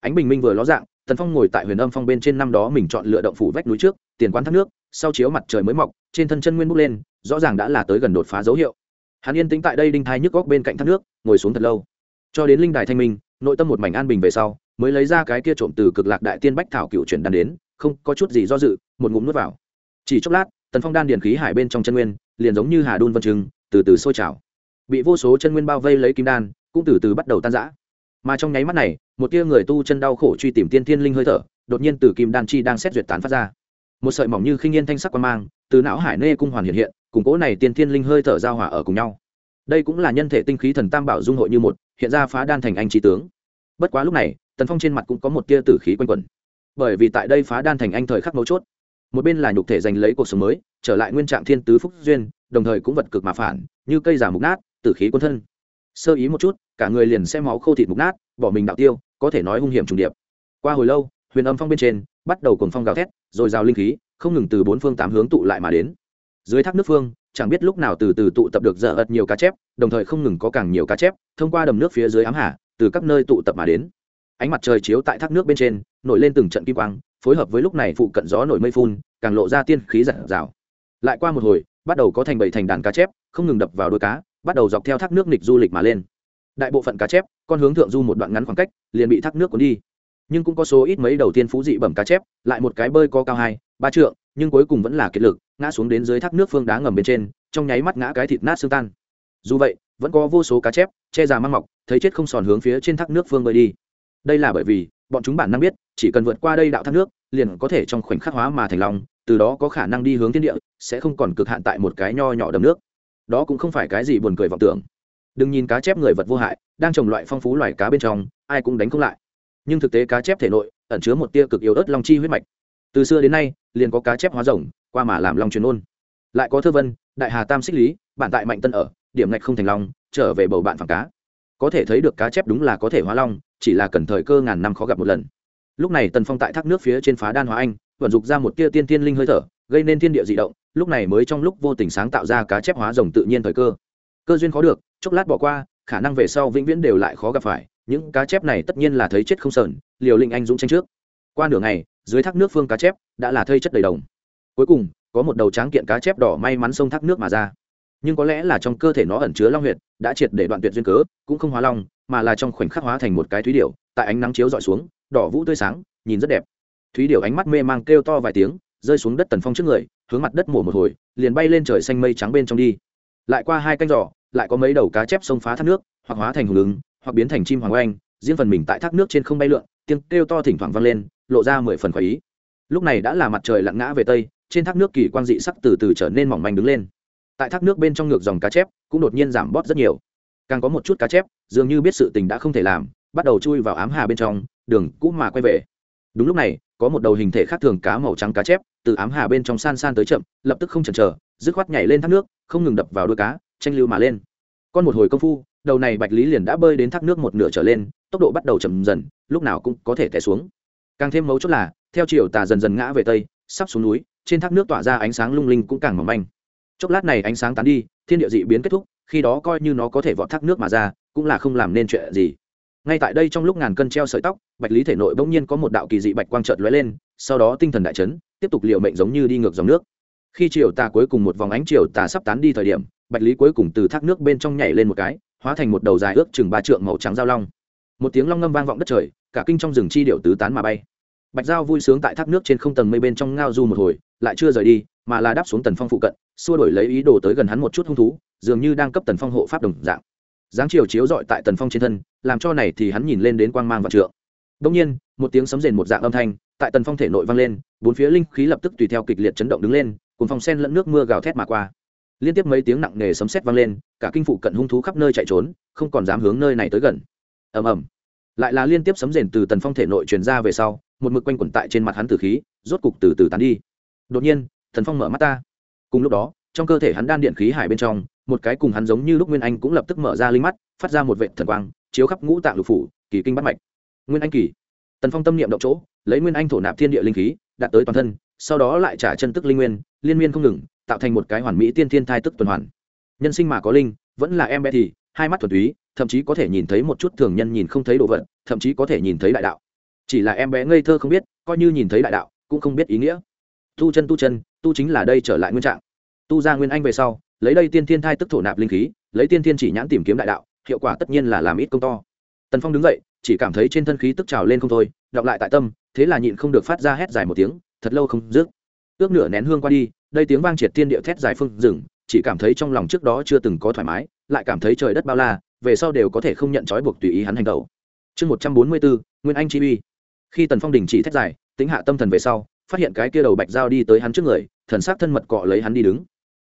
Ánh bình minh vừa ló dạng tần phong ngồi tại huyền âm phong bên trên năm đó mình chọn lựa động phủ vách núi trước tiền quán thác nước sau chiếu mặt trời mới mọc trên thân chân nguyên bốc lên rõ ràng đã là tới gần đột phá dấu hiệu. Hắn yên tĩnh tại đây đinh thai nhức góc bên cạnh thác nước ngồi xuống thật lâu. Cho đến linh đài thanh minh nội tâm một mảnh an bình về sau mới lấy ra cái kia trộm từ cực lạc đại tiên bách thảo cựu chuyển đan đến không có chút gì do dự một ngụm nuốt vào. Chỉ chốc lát tần phong đan điền khí hải bên trong chân nguyên liền giống như hà đun vân trưng, từ từ sôi trào. Bị vô số chân nguyên bao vây lấy kim đan cũng từ từ bắt đầu tan rã. Mà trong nháy mắt này, một tia người tu chân đau khổ truy tìm tiên thiên linh hơi thở, đột nhiên từ kim đan chi đang xét duyệt tán phát ra. Một sợi mỏng như khinh yên thanh sắc quan mang, từ não hải nê cung hoàn hiện hiện, cùng cố này tiên thiên linh hơi thở giao hòa ở cùng nhau. Đây cũng là nhân thể tinh khí thần tam bảo dung hội như một, hiện ra phá đan thành anh trí tướng. Bất quá lúc này, tần phong trên mặt cũng có một tia tử khí quanh quẩn. Bởi vì tại đây phá đan thành anh thời khắc mấu chốt, một bên là nhục thể giành lấy cuộc sống mới, trở lại nguyên trạng thiên tứ phúc duyên, đồng thời cũng vật cực mà phản, như cây giả mục nát, tử khí quân thân sơ ý một chút, cả người liền xem máu khô thịt mục nát, bỏ mình đạo tiêu, có thể nói hung hiểm trùng điệp. Qua hồi lâu, huyền âm phong bên trên, bắt đầu cồn phong gào thét, rồi rào linh khí, không ngừng từ bốn phương tám hướng tụ lại mà đến. Dưới thác nước phương, chẳng biết lúc nào từ từ tụ tập được dở ật nhiều cá chép, đồng thời không ngừng có càng nhiều cá chép, thông qua đầm nước phía dưới ám hà, từ các nơi tụ tập mà đến. Ánh mặt trời chiếu tại thác nước bên trên, nổi lên từng trận kim quang, phối hợp với lúc này phụ cận gió nổi mây phun, càng lộ ra tiên khí giặt rào lại qua một hồi, bắt đầu có thành bảy thành đàn cá chép, không ngừng đập vào đôi cá bắt đầu dọc theo thác nước nghịch du lịch mà lên. Đại bộ phận cá chép, con hướng thượng du một đoạn ngắn khoảng cách, liền bị thác nước cuốn đi. Nhưng cũng có số ít mấy đầu tiên phú dị bẩm cá chép, lại một cái bơi có cao hai, ba trượng, nhưng cuối cùng vẫn là kiệt lực, ngã xuống đến dưới thác nước phương đá ngầm bên trên, trong nháy mắt ngã cái thịt nát xương tan. Dù vậy, vẫn có vô số cá chép, che già mang mọc, thấy chết không sòn hướng phía trên thác nước phương bơi đi. Đây là bởi vì, bọn chúng bản năng biết, chỉ cần vượt qua đây đạo thác nước, liền có thể trong khoảnh khắc hóa mà thành lòng từ đó có khả năng đi hướng thiên địa, sẽ không còn cực hạn tại một cái nho nhỏ đầm nước đó cũng không phải cái gì buồn cười vọng tưởng. Đừng nhìn cá chép người vật vô hại, đang trồng loại phong phú loài cá bên trong, ai cũng đánh không lại. Nhưng thực tế cá chép thể nội ẩn chứa một tia cực yếu ớt long chi huyết mạch. Từ xưa đến nay, liền có cá chép hóa rồng, qua mà làm long truyền ôn. Lại có thơ vân, đại hà tam xích lý, bản tại mạnh tân ở, điểm ngạch không thành long, trở về bầu bạn phản cá. Có thể thấy được cá chép đúng là có thể hóa long, chỉ là cần thời cơ ngàn năm khó gặp một lần. Lúc này tần phong tại thác nước phía trên phá đan hóa anh, vận dục ra một tia tiên tiên linh hơi thở gây nên thiên địa dị động, lúc này mới trong lúc vô tình sáng tạo ra cá chép hóa rồng tự nhiên thời cơ. Cơ duyên khó được, chốc lát bỏ qua, khả năng về sau vĩnh viễn đều lại khó gặp phải, những cá chép này tất nhiên là thấy chết không sờn, liều linh anh dũng tranh trước. Qua nửa ngày, dưới thác nước phương cá chép đã là thây chất đầy đồng. Cuối cùng, có một đầu tráng kiện cá chép đỏ may mắn sông thác nước mà ra. Nhưng có lẽ là trong cơ thể nó ẩn chứa long huyệt, đã triệt để đoạn tuyệt duyên cớ, cũng không hóa long, mà là trong khoảnh khắc hóa thành một cái thúy điệu tại ánh nắng chiếu dọi xuống, đỏ vũ tươi sáng, nhìn rất đẹp. Thúy điệu ánh mắt mê mang kêu to vài tiếng rơi xuống đất tần phong trước người, hướng mặt đất mổ một hồi, liền bay lên trời xanh mây trắng bên trong đi. Lại qua hai canh giỏ, lại có mấy đầu cá chép sông phá thác nước, hoặc hóa thành hùng ứng, hoặc biến thành chim hoàng oanh, riêng phần mình tại thác nước trên không bay lượn, tiếng kêu to thỉnh thoảng vang lên, lộ ra mười phần khỏi ý. Lúc này đã là mặt trời lặn ngã về tây, trên thác nước kỳ quan dị sắc từ từ trở nên mỏng manh đứng lên. Tại thác nước bên trong ngược dòng cá chép cũng đột nhiên giảm bót rất nhiều. Càng có một chút cá chép, dường như biết sự tình đã không thể làm, bắt đầu chui vào ám hà bên trong, đường cũ mà quay về. Đúng lúc này có một đầu hình thể khác thường cá màu trắng cá chép, từ ám hà bên trong san san tới chậm, lập tức không chần chờ, dứt khoát nhảy lên thác nước, không ngừng đập vào đuôi cá, tranh lưu mà lên. Con một hồi công phu, đầu này bạch lý liền đã bơi đến thác nước một nửa trở lên, tốc độ bắt đầu chậm dần, lúc nào cũng có thể té xuống. Càng thêm mấu chốt là, theo chiều tà dần dần ngã về tây, sắp xuống núi, trên thác nước tỏa ra ánh sáng lung linh cũng càng mỏng manh. Chốc lát này ánh sáng tán đi, thiên địa dị biến kết thúc, khi đó coi như nó có thể vọt thác nước mà ra, cũng là không làm nên chuyện gì ngay tại đây trong lúc ngàn cân treo sợi tóc, bạch lý thể nội bỗng nhiên có một đạo kỳ dị bạch quang trợt lóe lên, sau đó tinh thần đại chấn, tiếp tục liệu mệnh giống như đi ngược dòng nước. Khi chiều tà cuối cùng một vòng ánh chiều tà sắp tán đi thời điểm, bạch lý cuối cùng từ thác nước bên trong nhảy lên một cái, hóa thành một đầu dài ước chừng ba trượng màu trắng giao long. Một tiếng long ngâm vang vọng đất trời, cả kinh trong rừng chi điệu tứ tán mà bay. Bạch giao vui sướng tại thác nước trên không tầng mây bên trong ngao du một hồi, lại chưa rời đi, mà là đáp xuống tần phong phụ cận, xua đổi lấy ý đồ tới gần hắn một chút hung thú, dường như đang cấp tần phong hộ pháp đồng dạng dáng chiều chiếu dọi tại tần phong trên thân, làm cho này thì hắn nhìn lên đến quang mang vạn trượng. Đông nhiên, một tiếng sấm rền một dạng âm thanh tại tần phong thể nội vang lên, bốn phía linh khí lập tức tùy theo kịch liệt chấn động đứng lên cùng phong sen lẫn nước mưa gào thét mà qua. Liên tiếp mấy tiếng nặng nề sấm sét vang lên, cả kinh phụ cận hung thú khắp nơi chạy trốn, không còn dám hướng nơi này tới gần. Ầm ầm. Lại là liên tiếp sấm rền từ tần phong thể nội truyền ra về sau, một mực quanh quẩn tại trên mặt hắn tử khí, rốt cục từ từ tán đi. Đột nhiên, tần phong mở mắt ta cùng lúc đó, trong cơ thể hắn đan điện khí hải bên trong một cái cùng hắn giống như lúc nguyên anh cũng lập tức mở ra linh mắt, phát ra một vệ thần quang, chiếu khắp ngũ tạng lục phủ, kỳ kinh bắt mạch. Nguyên anh kỳ. Tần phong tâm niệm động chỗ, lấy nguyên anh thổ nạp thiên địa linh khí, đạt tới toàn thân, sau đó lại trả chân tức linh nguyên, liên miên không ngừng, tạo thành một cái hoàn mỹ tiên thiên thai tức tuần hoàn. Nhân sinh mà có linh, vẫn là em bé thì, hai mắt thuần túy, thậm chí có thể nhìn thấy một chút thường nhân nhìn không thấy đồ vật, thậm chí có thể nhìn thấy đại đạo. Chỉ là em bé ngây thơ không biết, coi như nhìn thấy đại đạo, cũng không biết ý nghĩa. Tu chân tu chân, tu chính là đây trở lại nguyên trạng tu ra nguyên anh về sau, lấy đây tiên thiên thai tức thổ nạp linh khí, lấy tiên thiên chỉ nhãn tìm kiếm đại đạo, hiệu quả tất nhiên là làm ít công to. Tần phong đứng dậy, chỉ cảm thấy trên thân khí tức trào lên không thôi, đọc lại tại tâm, thế là nhịn không được phát ra hét dài một tiếng, thật lâu không dứt. Ước nửa nén hương qua đi, đây tiếng vang triệt tiên địa thét dài phương rừng chỉ cảm thấy trong lòng trước đó chưa từng có thoải mái, lại cảm thấy trời đất bao la, về sau đều có thể không nhận trói buộc tùy ý hắn hành động. Chương một trăm bốn mươi bốn, nguyên anh chi uy. Khi tần phong đình chỉ thét dài, tính hạ tâm thần về sau, phát hiện cái kia đầu bạch dao đi tới hắn trước người, thần sắc thân mật cọ lấy hắn đi đứng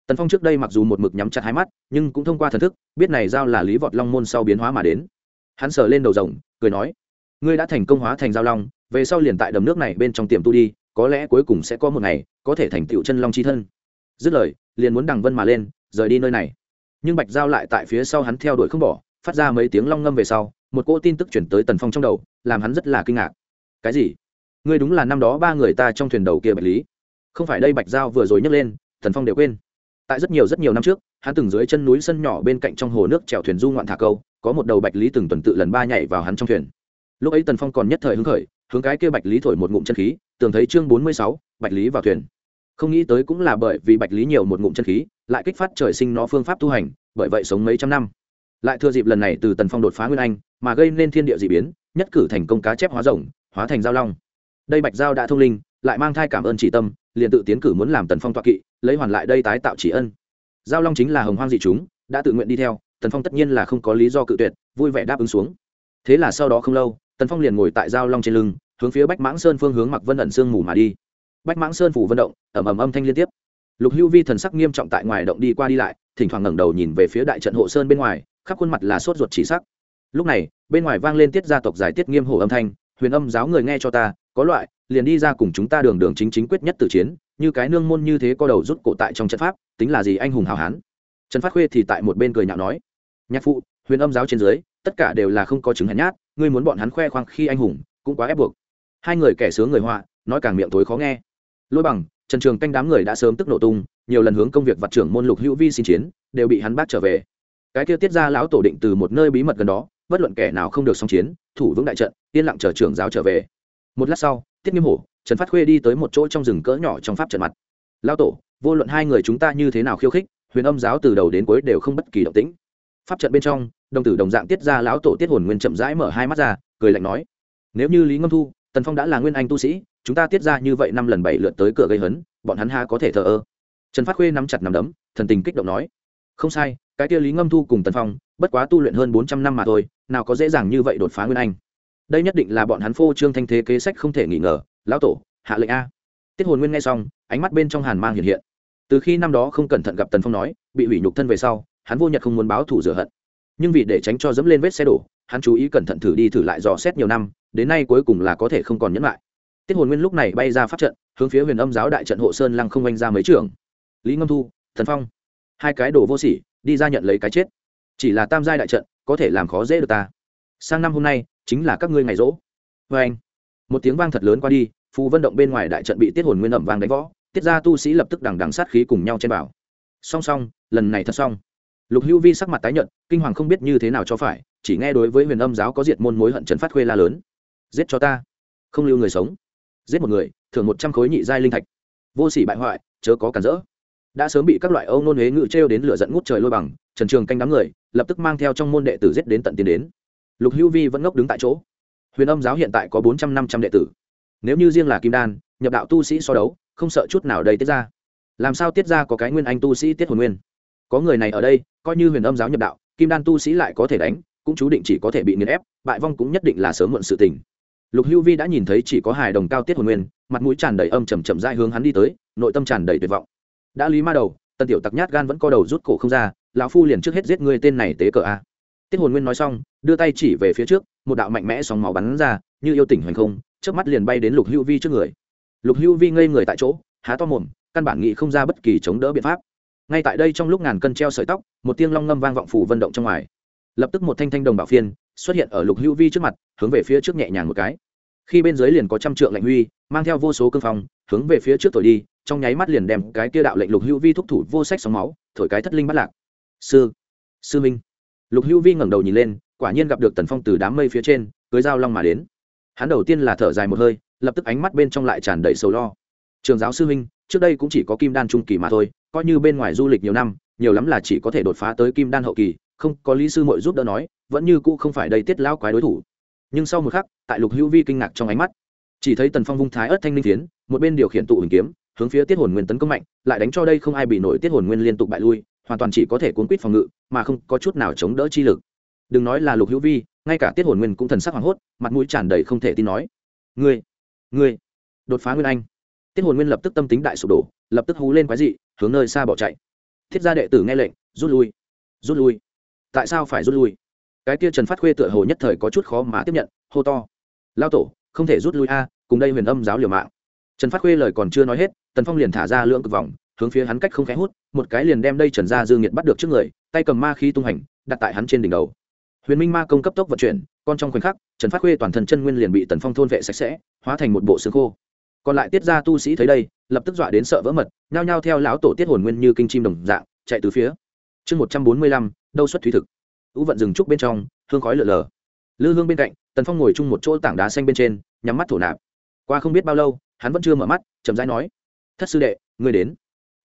tần phong trước đây mặc dù một mực nhắm chặt hai mắt, nhưng cũng thông qua thần thức, biết này dao là lý vọt long môn sau biến hóa mà đến. Hắn sờ lên đầu rồng, cười nói, ngươi đã thành công hóa thành giao long, về sau liền tại đầm nước này bên trong tiềm tu đi, có lẽ cuối cùng sẽ có một ngày, có thể thành tựu chân long chi thân. Dứt lời, liền muốn đằng vân mà lên, rời đi nơi này. Nhưng bạch giao lại tại phía sau hắn theo đuổi không bỏ, phát ra mấy tiếng long ngâm về sau, một cỗ tin tức chuyển tới tần phong trong đầu, làm hắn rất là kinh ngạc. Cái gì? Ngươi đúng là năm đó ba người ta trong thuyền đầu kia bạch lý. Không phải đây bạch giao vừa rồi nhấc lên, tần phong đều quên tại rất nhiều rất nhiều năm trước, hắn từng dưới chân núi sân nhỏ bên cạnh trong hồ nước chèo thuyền du ngoạn thả câu, có một đầu bạch lý từng tuần tự lần ba nhảy vào hắn trong thuyền. Lúc ấy tần phong còn nhất thời hứng khởi, hướng cái kia bạch lý thổi một ngụm chân khí tưởng thấy chương bốn mươi sáu, bạch lý vào thuyền. Không nghĩ tới cũng là bởi vì bạch lý nhiều một ngụm chân khí, lại kích phát trời sinh nó phương pháp tu hành, bởi vậy sống mấy trăm năm. Lại thừa dịp lần này từ tần phong đột phá nguyên anh, mà gây nên thiên địa d ị biến, nhất cử thành công cá chép hóa rồng, hóa thành giao long. Đây bạch giao đã thông linh, lại mang thai cảm ơn chỉ tâm, liền tự tiến cử muốn làm tần phong toạ kỵ lấy hoàn lại đây tái tạo chỉ ân. Giao long chính là hồng hoang dị chúng, đã tự nguyện đi theo, tần phong tất nhiên là không có lý do cự tuyệt, vui vẻ đáp ứng xuống. Thế là sau đó không lâu, tần phong liền ngồi tại giao long trên lưng, hướng phía bách mãng sơn phương hướng mặc vân ẩn sương mù mà đi. Bách mãng sơn phủ vận động ẩm ẩm âm thanh liên tiếp. Lục hữu vi thần sắc nghiêm trọng tại ngoài động đi qua đi lại, thỉnh thoảng ngẩng đầu nhìn về phía đại trận hộ sơn bên ngoài, khắp khuôn mặt là sốt ruột chỉ sắc. Lúc này, bên ngoài vang lên tiết gia tộc giải tiết nghiêm hổ âm thanh, huyền âm giáo người nghe cho ta, có loại, liền đi ra cùng chúng ta đường đường chính chính quyết nhất từ chiến như cái nương môn như thế co đầu rút cổ tại trong trận pháp, tính là gì anh hùng hào hán? Trần phát khuê thì tại một bên cười nhạo nói, nhạc phụ, huyền âm giáo trên dưới, tất cả đều là không có chứng hèn nhát, ngươi muốn bọn hắn khoe khoang khi anh hùng, cũng quá ép buộc. Hai người kẻ sướng người họa, nói càng miệng tối khó nghe. Lôi bằng, trần trường canh đám người đã sớm tức nổ tung, nhiều lần hướng công việc vặt trưởng môn lục hữu vi xin chiến, đều bị hắn bác trở về. Cái kia tiết ra lão tổ định từ một nơi bí mật gần đó, bất luận kẻ nào không được song chiến, thủ vững đại trận, yên lặng chờ trưởng giáo trở về. Một lát sau, tiết nghiêm hổ trần phát khuê đi tới một chỗ trong rừng cỡ nhỏ trong pháp trận mặt. Lao tổ, vô luận hai người chúng ta như thế nào khiêu khích, huyền âm giáo từ đầu đến cuối đều không bất kỳ động tĩnh. Pháp trận bên trong, đồng tử đồng dạng tiết ra lão tổ tiết hồn nguyên chậm rãi mở hai mắt ra, cười lạnh nói, nếu như lý ngâm thu, tần phong đã là nguyên anh tu sĩ, chúng ta tiết ra như vậy năm lần bảy lượt tới cửa gây hấn, bọn hắn ha có thể thờ ơ? Trần phát khuê nắm chặt nắm đấm, thần tình kích động nói, không sai, cái kia lý ngâm thu cùng tần phong, bất quá tu luyện hơn bốn trăm năm mà thôi, nào có dễ dàng như vậy đột phá nguyên anh. Đây nhất định là bọn hắn phô trương thanh thế kế sách không thể nghi ngờ lão tổ, hạ lệnh a. Tiết hồn nguyên nghe xong, ánh mắt bên trong hàn mang hiện hiện. Từ khi năm đó không cẩn thận gặp tần phong nói, bị hủy nhục thân về sau, hắn vô nhật không muốn báo thủ rửa hận. Nhưng vì để tránh cho dẫm lên vết xe đổ, hắn chú ý cẩn thận thử đi thử lại dò xét nhiều năm, đến nay cuối cùng là có thể không còn nhẫn lại. Tiết hồn nguyên lúc này bay ra phát trận, hướng phía huyền âm giáo đại trận hộ sơn lăng không oanh ra mấy trường. Lý ngâm thu thần phong. Hai cái đồ vô sỉ, đi ra nhận lấy cái chết. Chỉ là tam giai đại trận, có thể làm khó dễ được ta. Sang năm hôm nay, chính là các ngươi ngày rỗ. Vê anh một tiếng vang thật lớn qua đi phù vân động bên ngoài đại trận bị tiết hồn nguyên ẩm vang đánh võ, tiết ra tu sĩ lập tức đằng đằng sát khí cùng nhau trên bảo song song, lần này thật xong. Lục hữu vi sắc mặt tái nhận kinh hoàng không biết như thế nào cho phải, chỉ nghe đối với huyền âm giáo có diệt môn mối hận trần phát khuê la lớn. Giết cho ta. Không lưu người sống. Giết một người, thưởng một trăm khối nhị giai linh thạch. Vô sỉ bại hoại, chớ có cản rỡ. Đã sớm bị các loại âu nôn huế ngự trêu đến lửa dẫn ngút trời lôi bằng, trần trường canh đám người, lập tức mang theo trong môn đệ tử giết đến tận tiến đến. Lục hữu vi vẫn ngốc đứng tại chỗ. Huyền âm giáo hiện tại có bốn trăm năm trăm đệ tử nếu như riêng là kim đan, nhập đạo tu sĩ so đấu, không sợ chút nào đầy tiết ra. Làm sao tiết ra có cái nguyên anh tu sĩ tiết hồn nguyên? Có người này ở đây, coi như huyền âm giáo nhập đạo, kim đan tu sĩ lại có thể đánh, cũng chú định chỉ có thể bị nghiền ép, bại vong cũng nhất định là sớm muộn sự tình. Lục Hưu vi đã nhìn thấy chỉ có hài đồng cao tiết hồn nguyên, mặt mũi tràn đầy âm chầm chậm dai hướng hắn đi tới, nội tâm tràn đầy tuyệt vọng. Đã lý ma đầu, tần tiểu tặc nhát gan vẫn co đầu rút cổ không ra, lão phu liền trước hết giết người tên này tế cờ a. Tiết hồn nguyên nói xong, đưa tay chỉ về phía trước, một đạo mạnh mẽ sóng máu bắn ra, như yêu tỉnh hoành không trước mắt liền bay đến lục hữu vi trước người. Lục hữu vi ngây người tại chỗ, há to mồm, căn bản nghĩ không ra bất kỳ chống đỡ biện pháp. Ngay tại đây trong lúc ngàn cân treo sợi tóc, một tiếng long ngâm vang vọng phủ vận động trong ngoài. Lập tức một thanh thanh đồng bảo phiên xuất hiện ở lục hữu vi trước mặt, hướng về phía trước nhẹ nhàng một cái. Khi bên dưới liền có trăm trượng lệnh huy, mang theo vô số cương phong, hướng về phía trước thổi đi, trong nháy mắt liền đem cái kia đạo lệnh lục hữu vi thúc thủ vô sách sóng máu, thổi cái thất linh bắt lạc. Sư sư minh. Lục hữu vi ngẩng đầu nhìn lên, quả nhiên gặp được tần phong từ đám mây phía trên, cưới dao long mà đến hắn đầu tiên là thở dài một hơi, lập tức ánh mắt bên trong lại tràn đầy sầu lo. Trường giáo sư minh trước đây cũng chỉ có kim đan trung kỳ mà thôi, coi như bên ngoài du lịch nhiều năm, nhiều lắm là chỉ có thể đột phá tới kim đan hậu kỳ, không, có lý sư mội giúp đỡ nói, vẫn như cũ không phải đây tiết lão quái đối thủ. Nhưng sau một khắc, tại lục hữu vi kinh ngạc trong ánh mắt, chỉ thấy tần phong vung thái ớt thanh linh tiến một bên điều khiển tụ hình kiếm, hướng phía tiết hồn nguyên tấn công mạnh, lại đánh cho đây không ai bị nổi tiết hồn nguyên liên tục bại lui, hoàn toàn chỉ có thể cuốn quýt phòng ngự, mà không có chút nào chống đỡ chi lực. Đừng nói là lục hữu vi ngay cả tiết hồn nguyên cũng thần sắc hoảng hốt, mặt mũi tràn đầy không thể tin nói. Ngươi ngươi, đột phá nguyên anh. Tiết hồn nguyên lập tức tâm tính đại sụp đổ, lập tức hú lên quái dị, hướng nơi xa bỏ chạy. Thiết gia đệ tử nghe lệnh, rút lui rút lui. Tại sao phải rút lui? Cái kia trần phát khuê tựa hồ nhất thời có chút khó mà tiếp nhận, hô to. Lao tổ, không thể rút lui a, cùng đây huyền âm giáo liều mạng. Trần phát khuê lời còn chưa nói hết, tần phong liền thả ra lưỡng cực vòng, hướng phía hắn cách không khẽ hút, một cái liền đem đây trần gia dương nhiệt bắt được trước người, tay cầm ma khí tung hành, đặt tại hắn trên đỉnh đầu huyền minh ma công cấp tốc vận chuyển, con trong khoảnh khắc, trần phát khuê toàn thân chân nguyên liền bị tần phong thôn vệ sạch sẽ, hóa thành một bộ xương khô. Còn lại tiết ra tu sĩ thấy đây, lập tức dọa đến sợ vỡ mật, nhao nhao theo lão tổ tiết hồn nguyên như kinh chim đồng dạng, chạy từ phía. Chương một trăm bốn mươi lăm, đâu xuất thúy thực. Ưu vận rừng trúc bên trong, hương khói lở lờ. Lư hương bên cạnh, tần phong ngồi chung một chỗ tảng đá xanh bên trên, nhắm mắt thổ nạp. Qua không biết bao lâu, hắn vẫn chưa mở mắt, chậm rãi nói, thất sư đệ người đến.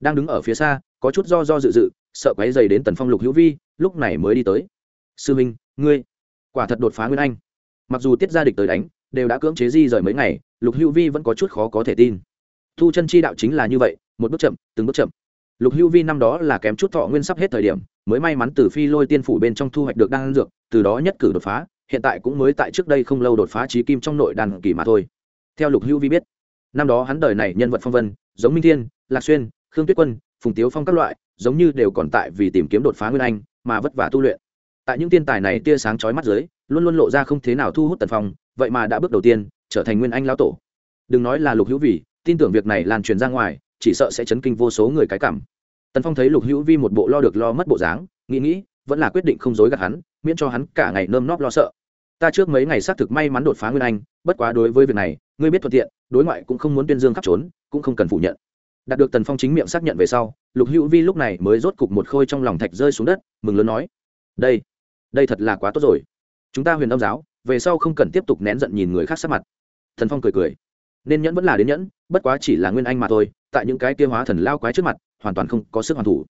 Đang đứng ở phía xa, có chút do do dự dự, sợ quáy dày đến tần phong lục hữu vi, lúc này mới đi tới. Sư minh ngươi, quả thật đột phá nguyên anh. Mặc dù tiết gia địch tới đánh, đều đã cưỡng chế di rời mấy ngày, lục hữu vi vẫn có chút khó có thể tin. Thu chân chi đạo chính là như vậy, một bước chậm, từng bước chậm. Lục hữu vi năm đó là kém chút thọ nguyên sắp hết thời điểm, mới may mắn từ phi lôi tiên phủ bên trong thu hoạch được đan dược, từ đó nhất cử đột phá, hiện tại cũng mới tại trước đây không lâu đột phá trí kim trong nội đàn kỳ mà thôi. Theo lục hữu vi biết, năm đó hắn đời này nhân vật phong vân, giống minh thiên, lạc xuyên, khương tuyết quân, phùng tiếu phong các loại, giống như đều còn tại vì tìm kiếm đột phá nguyên anh, mà vất vả tu luyện tại những tiên tài này tia sáng chói mắt dưới, luôn luôn lộ ra không thế nào thu hút tần phong, vậy mà đã bước đầu tiên, trở thành nguyên anh lão tổ. Đừng nói là lục hữu vì tin tưởng việc này lan truyền ra ngoài, chỉ sợ sẽ chấn kinh vô số người cái cảm. Tần phong thấy lục hữu vi một bộ lo được lo mất bộ dáng, nghĩ nghĩ, vẫn là quyết định không dối gạt hắn, miễn cho hắn cả ngày nơm nóp lo sợ. Ta trước mấy ngày xác thực may mắn đột phá nguyên anh, bất quá đối với việc này, ngươi biết thuận tiện, đối ngoại cũng không muốn tuyên dương khắp trốn cũng không cần phủ nhận. Đạt được tần phong chính miệng xác nhận về sau, lục hữu vi lúc này mới rốt cục một khôi trong lòng thạch rơi xuống đất, mừng lớn nói, đây đây thật là quá tốt rồi. Chúng ta huyền âm giáo, về sau không cần tiếp tục nén giận nhìn người khác sát mặt. Thần phong cười cười. Nên nhẫn vẫn là đến nhẫn, bất quá chỉ là nguyên anh mà thôi, tại những cái tiêu hóa thần lao quái trước mặt, hoàn toàn không có sức hoàn thủ.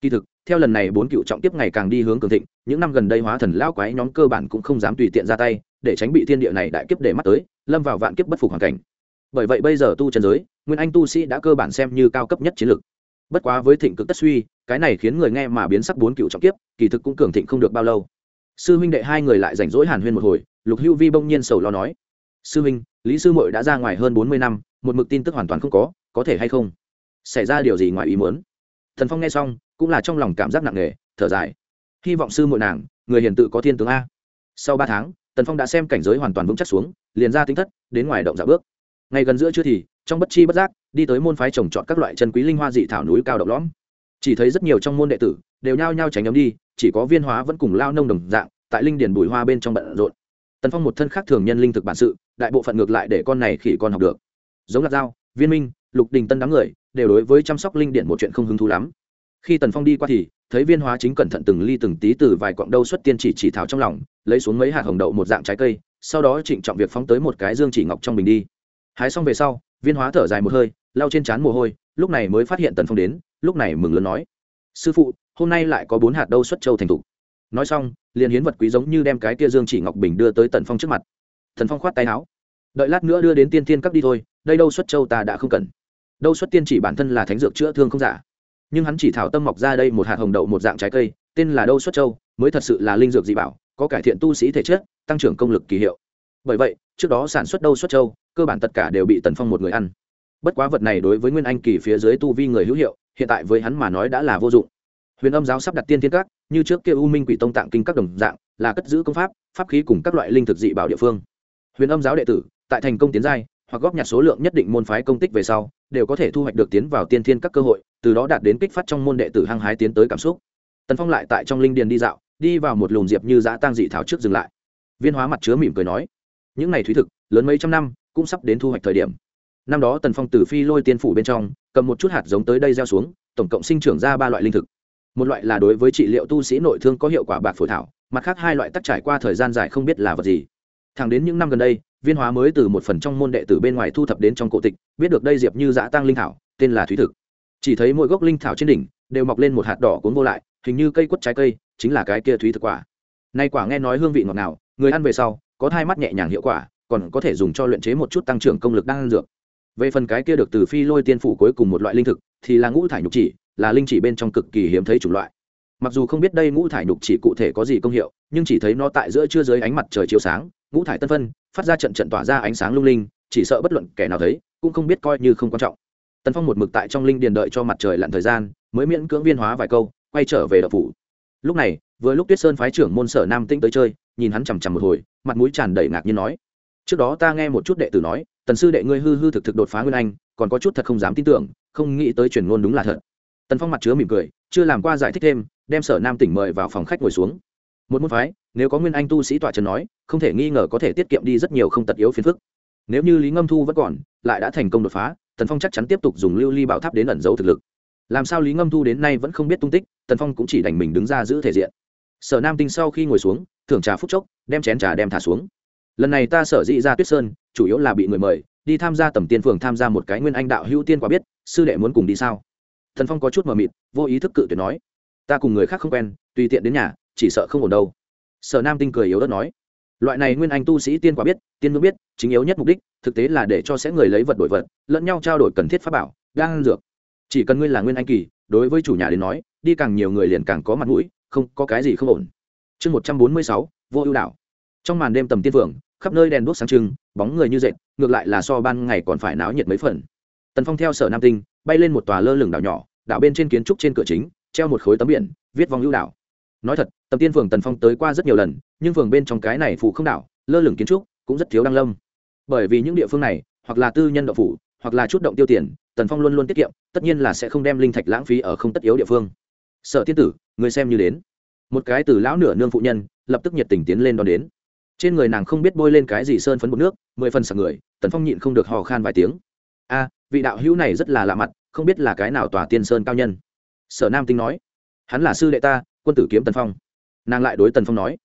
Kỳ thực, theo lần này bốn cựu trọng tiếp ngày càng đi hướng cường thịnh, những năm gần đây hóa thần lao quái nhóm cơ bản cũng không dám tùy tiện ra tay, để tránh bị thiên địa này đại kiếp để mắt tới, lâm vào vạn kiếp bất phục hoàn cảnh. Bởi vậy bây giờ tu trần giới, nguyên anh tu sĩ đã cơ bản xem như cao cấp nhất chiến lược. Bất quá với thịnh cực tất suy, cái này khiến người nghe mà biến sắc bốn cựu trọng kiếp, kỳ thực cũng cường thịnh không được bao lâu sư huynh đệ hai người lại rảnh rỗi hàn huyên một hồi, lục hưu vi bỗng nhiên sầu lo nói, sư huynh, lý sư mội đã ra ngoài hơn bốn mươi năm, một mực tin tức hoàn toàn không có có thể hay không? Xảy ra điều gì ngoài ý muốn? Thần phong nghe xong, cũng là trong lòng cảm giác nặng nề, thở dài. Hy vọng sư muội nàng, người hiền tự có thiên tướng a. Sau ba tháng, tần phong đã xem cảnh giới hoàn toàn vững chắc xuống, liền ra tính thất, đến ngoài động dạ bước. Ngày gần giữa chưa thì, trong bất chi bất giác, đi tới môn phái trồng trọt các loại chân quý linh hoa dị thảo núi cao động lõm chỉ thấy rất nhiều trong môn đệ tử đều nhao nhao tránh ấm đi, chỉ có viên hóa vẫn cùng lao nông đồng dạng, tại linh điền bùi hoa bên trong bận rộn. Tần phong một thân khác thường nhân linh thực bản sự, đại bộ phận ngược lại để con này khỉ con học được. Giống lạc dao viên minh, lục đình tân đám người đều đối với chăm sóc linh điện một chuyện không hứng thú lắm. Khi tần phong đi qua thì, thấy viên hóa chính cẩn thận từng ly từng tí từ vài quặng đâu xuất tiên chỉ chỉ thảo trong lòng, lấy xuống mấy hạt hồng đậu một dạng trái cây, sau đó trịnh trọng việc phóng tới một cái dương chỉ ngọc trong bình đi. Hái xong về sau, viên hóa thở dài một hơi, lau trên trán mồ hôi lúc này mới phát hiện tần phong đến, lúc này mừng lớn nói, sư phụ, hôm nay lại có bốn hạt đâu xuất châu thành thục. Nói xong, liền hiến vật quý giống như đem cái tia dương chỉ ngọc bình đưa tới tần phong trước mặt. Thần phong khoát tay áo, đợi lát nữa đưa đến tiên tiên cấp đi thôi, đây đâu xuất châu ta đã không cần. Đâu xuất tiên chỉ bản thân là thánh dược chữa thương không giả. Nhưng hắn chỉ thảo tâm mọc ra đây một hạt hồng đậu một dạng trái cây, tên là đâu xuất châu, mới thật sự là linh dược dị bảo, có cải thiện tu sĩ thể chất, tăng trưởng công lực kỳ hiệu. Bởi vậy, trước đó sản xuất đâu xuất châu, cơ bản tất cả đều bị tần phong một người ăn bất quá vật này đối với nguyên anh kỳ phía dưới tu vi người hữu hiệu, hiện tại với hắn mà nói đã là vô dụng. Huyền âm giáo sắp đặt tiên thiên các, như trước kia u minh quỷ tông tạng kinh các đồng dạng, là cất giữ công pháp pháp khí cùng các loại linh thực dị bảo địa phương. Huyền âm giáo đệ tử, tại thành công tiến giai, hoặc góp nhặt số lượng nhất định môn phái công tích về sau, đều có thể thu hoạch được tiến vào tiên thiên các cơ hội, từ đó đạt đến kích phát trong môn đệ tử hăng hái tiến tới cảm xúc. Tần phong lại tại trong linh điền đi dạo, đi vào một lùm diệp như giã tang dị thảo trước dừng lại. Viên hóa mặt chứa mỉm cười nói, những ngày thúy thực, lớn mấy trăm năm, cũng sắp đến thu hoạch thời điểm năm đó tần phong từ phi lôi tiên phủ bên trong, cầm một chút hạt giống tới đây gieo xuống, tổng cộng sinh trưởng ra ba loại linh thực. Một loại là đối với trị liệu tu sĩ nội thương có hiệu quả bạc phổi thảo, mặt khác hai loại tắc trải qua thời gian dài không biết là vật gì. Thẳng đến những năm gần đây, viên hóa mới từ một phần trong môn đệ tử bên ngoài thu thập đến trong cổ tịch, biết được đây diệp như giã tăng linh thảo, tên là thúy thực. Chỉ thấy mỗi gốc linh thảo trên đỉnh, đều mọc lên một hạt đỏ cuốn vô lại, hình như cây quất trái cây, chính là cái kia thúy thực quả. Nay quả nghe nói hương vị ngọt ngào, người ăn về sau, có thai mắt nhẹ nhàng hiệu quả, còn có thể dùng cho luyện chế một chút tăng trưởng công lực đang ăn dược về phần cái kia được từ phi lôi tiên phủ cuối cùng một loại linh thực, thì là ngũ thải nhục chỉ, là linh chỉ bên trong cực kỳ hiếm thấy chủng loại. Mặc dù không biết đây ngũ thải nhục chỉ cụ thể có gì công hiệu, nhưng chỉ thấy nó tại giữa chưa dưới ánh mặt trời chiếu sáng, ngũ thải tân phân, phát ra trận trận tỏa ra ánh sáng lung linh, chỉ sợ bất luận kẻ nào thấy, cũng không biết coi như không quan trọng. Tần phong một mực tại trong linh điền đợi cho mặt trời lặn thời gian, mới miễn cưỡng viên hóa vài câu, quay trở về đập phủ. Lúc này, vừa lúc tuyết sơn phái trưởng môn sở nam tĩnh tới chơi, nhìn hắn chằm chằm một hồi, mặt mũi tràn đầy ngạc nhiên nói trước đó ta nghe một chút đệ tử nói, tần sư đệ ngươi hư hư thực thực đột phá nguyên anh, còn có chút thật không dám tin tưởng, không nghĩ tới truyền ngôn đúng là thật. Tần phong mặt chứa mỉm cười, chưa làm qua giải thích thêm, đem sở nam tỉnh mời vào phòng khách ngồi xuống. Một môn phái, nếu có nguyên anh tu sĩ tọa trần nói, không thể nghi ngờ có thể tiết kiệm đi rất nhiều không tật yếu phiền phức. Nếu như lý ngâm thu vẫn còn, lại đã thành công đột phá, tần phong chắc chắn tiếp tục dùng lưu ly bảo tháp đến ẩn giấu thực lực. Làm sao lý ngâm thu đến nay vẫn không biết tung tích, tần phong cũng chỉ đành mình đứng ra giữ thể diện. Sở nam tinh sau khi ngồi xuống, thưởng trà phúc chốc, đem chén trà đem thả xuống lần này ta sở dĩ ra tuyết sơn, chủ yếu là bị người mời, đi tham gia tầm tiên phường tham gia một cái nguyên anh đạo hữu tiên quả biết, sư đệ muốn cùng đi sao? Thần phong có chút mờ mịt, vô ý thức cự tuyệt nói. Ta cùng người khác không quen, tùy tiện đến nhà, chỉ sợ không ổn đâu. Sở nam tinh cười yếu ớt nói. Loại này nguyên anh tu sĩ tiên quả biết, tiên ngưỡng biết, chính yếu nhất mục đích, thực tế là để cho sẽ người lấy vật đổi vật, lẫn nhau trao đổi cần thiết pháp bảo đang dược. Chỉ cần ngươi là nguyên anh kỳ, đối với chủ nhà đến nói, đi càng nhiều người liền càng có mặt mũi, không có cái gì không ổn. Chương một trăm bốn mươi sáu, vô ưu đảo trong màn đêm tầm tiên phượng khắp nơi đèn đuốc sáng trưng, bóng người như dệt, ngược lại là so ban ngày còn phải náo nhiệt mấy phần. Tần phong theo sở nam tinh, bay lên một tòa lơ lửng đảo nhỏ, đảo bên trên kiến trúc trên cửa chính, treo một khối tấm biển, viết vong lưu đảo. Nói thật, tầm tiên phường tần phong tới qua rất nhiều lần, nhưng phường bên trong cái này phụ không đảo, lơ lửng kiến trúc cũng rất thiếu đăng lâm. Bởi vì những địa phương này, hoặc là tư nhân đậu phủ, hoặc là chút động tiêu tiền, tần phong luôn luôn tiết kiệm, tất nhiên là sẽ không đem linh thạch lãng phí ở không tất yếu địa phương. Sở tiên tử, người xem như đến. Một cái từ lão nửa nương phụ nhân, lập tức nhiệt tình tiến lên đón đến trên người nàng không biết bôi lên cái gì sơn phấn bột nước, mười phần sạc người, tần phong nhịn không được hò khan vài tiếng. A, vị đạo hữu này rất là lạ mặt, không biết là cái nào tòa tiên sơn cao nhân. Sở nam tinh nói. Hắn là sư đệ ta, quân tử kiếm tần phong. Nàng lại đối tần phong nói.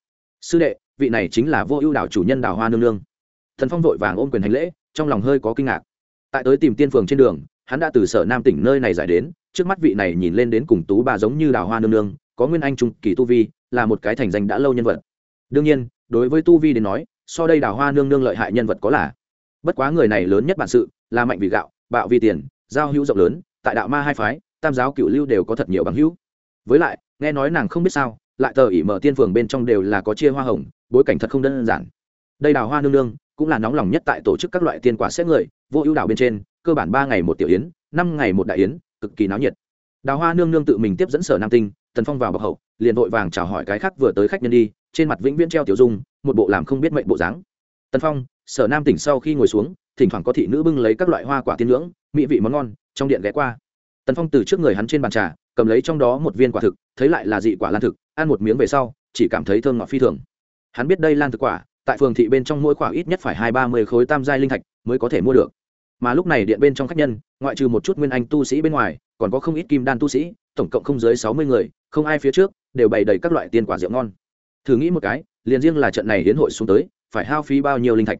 Sư đệ, vị này chính là vô ưu đảo chủ nhân đào hoa nương nương. Tần phong vội vàng ôm quyền hành lễ, trong lòng hơi có kinh ngạc. Tại tới tìm tiên phường trên đường, hắn đã từ sở nam tỉnh nơi này giải đến, trước mắt vị này nhìn lên đến cùng tú bà giống như đào hoa nương nương, có nguyên anh trung kỳ tu vi, là một cái thành danh đã lâu nhân vật. Đương nhiên đối với tu vi đến nói, so đây đào hoa nương nương lợi hại nhân vật có là. Bất quá người này lớn nhất bản sự, là mạnh vì gạo, bạo vì tiền, giao hữu rộng lớn, tại đạo ma hai phái, tam giáo cựu lưu đều có thật nhiều bằng hữu. Với lại, nghe nói nàng không biết sao, lại tờ ỉ mở tiên phường bên trong đều là có chia hoa hồng, bối cảnh thật không đơn giản. Đây đào hoa nương nương, cũng là nóng lòng nhất tại tổ chức các loại tiên quả xét người, vô ưu đảo bên trên, cơ bản ba ngày một tiểu yến, năm ngày một đại yến, cực kỳ náo nhiệt. Đào hoa nương nương tự mình tiếp dẫn sở nam tinh, tần phong vào bậc hậu, liền vội vàng chào hỏi cái khác vừa tới khách nhân đi trên mặt vĩnh viễn treo tiểu dung, một bộ làm không biết mệnh bộ dáng. Tân phong, sở nam tỉnh sau khi ngồi xuống, thỉnh thoảng có thị nữ bưng lấy các loại hoa quả tiên ngưỡng mỹ vị món ngon, trong điện ghé qua. Tần phong từ trước người hắn trên bàn trà, cầm lấy trong đó một viên quả thực, thấy lại là dị quả lan thực, ăn một miếng về sau, chỉ cảm thấy thơm ngọt phi thường. Hắn biết đây lan thực quả, tại phường thị bên trong mỗi quả ít nhất phải hai ba mươi khối tam giai linh thạch mới có thể mua được. Mà lúc này điện bên trong khách nhân, ngoại trừ một chút nguyên anh tu sĩ bên ngoài, còn có không ít kim đan tu sĩ, tổng cộng không dưới sáu mươi người, không ai phía trước, đều bày đầy các loại tiên quả rượu ngon thử nghĩ một cái, liền riêng là trận này hiến hội xuống tới, phải hao phí bao nhiêu linh thạch?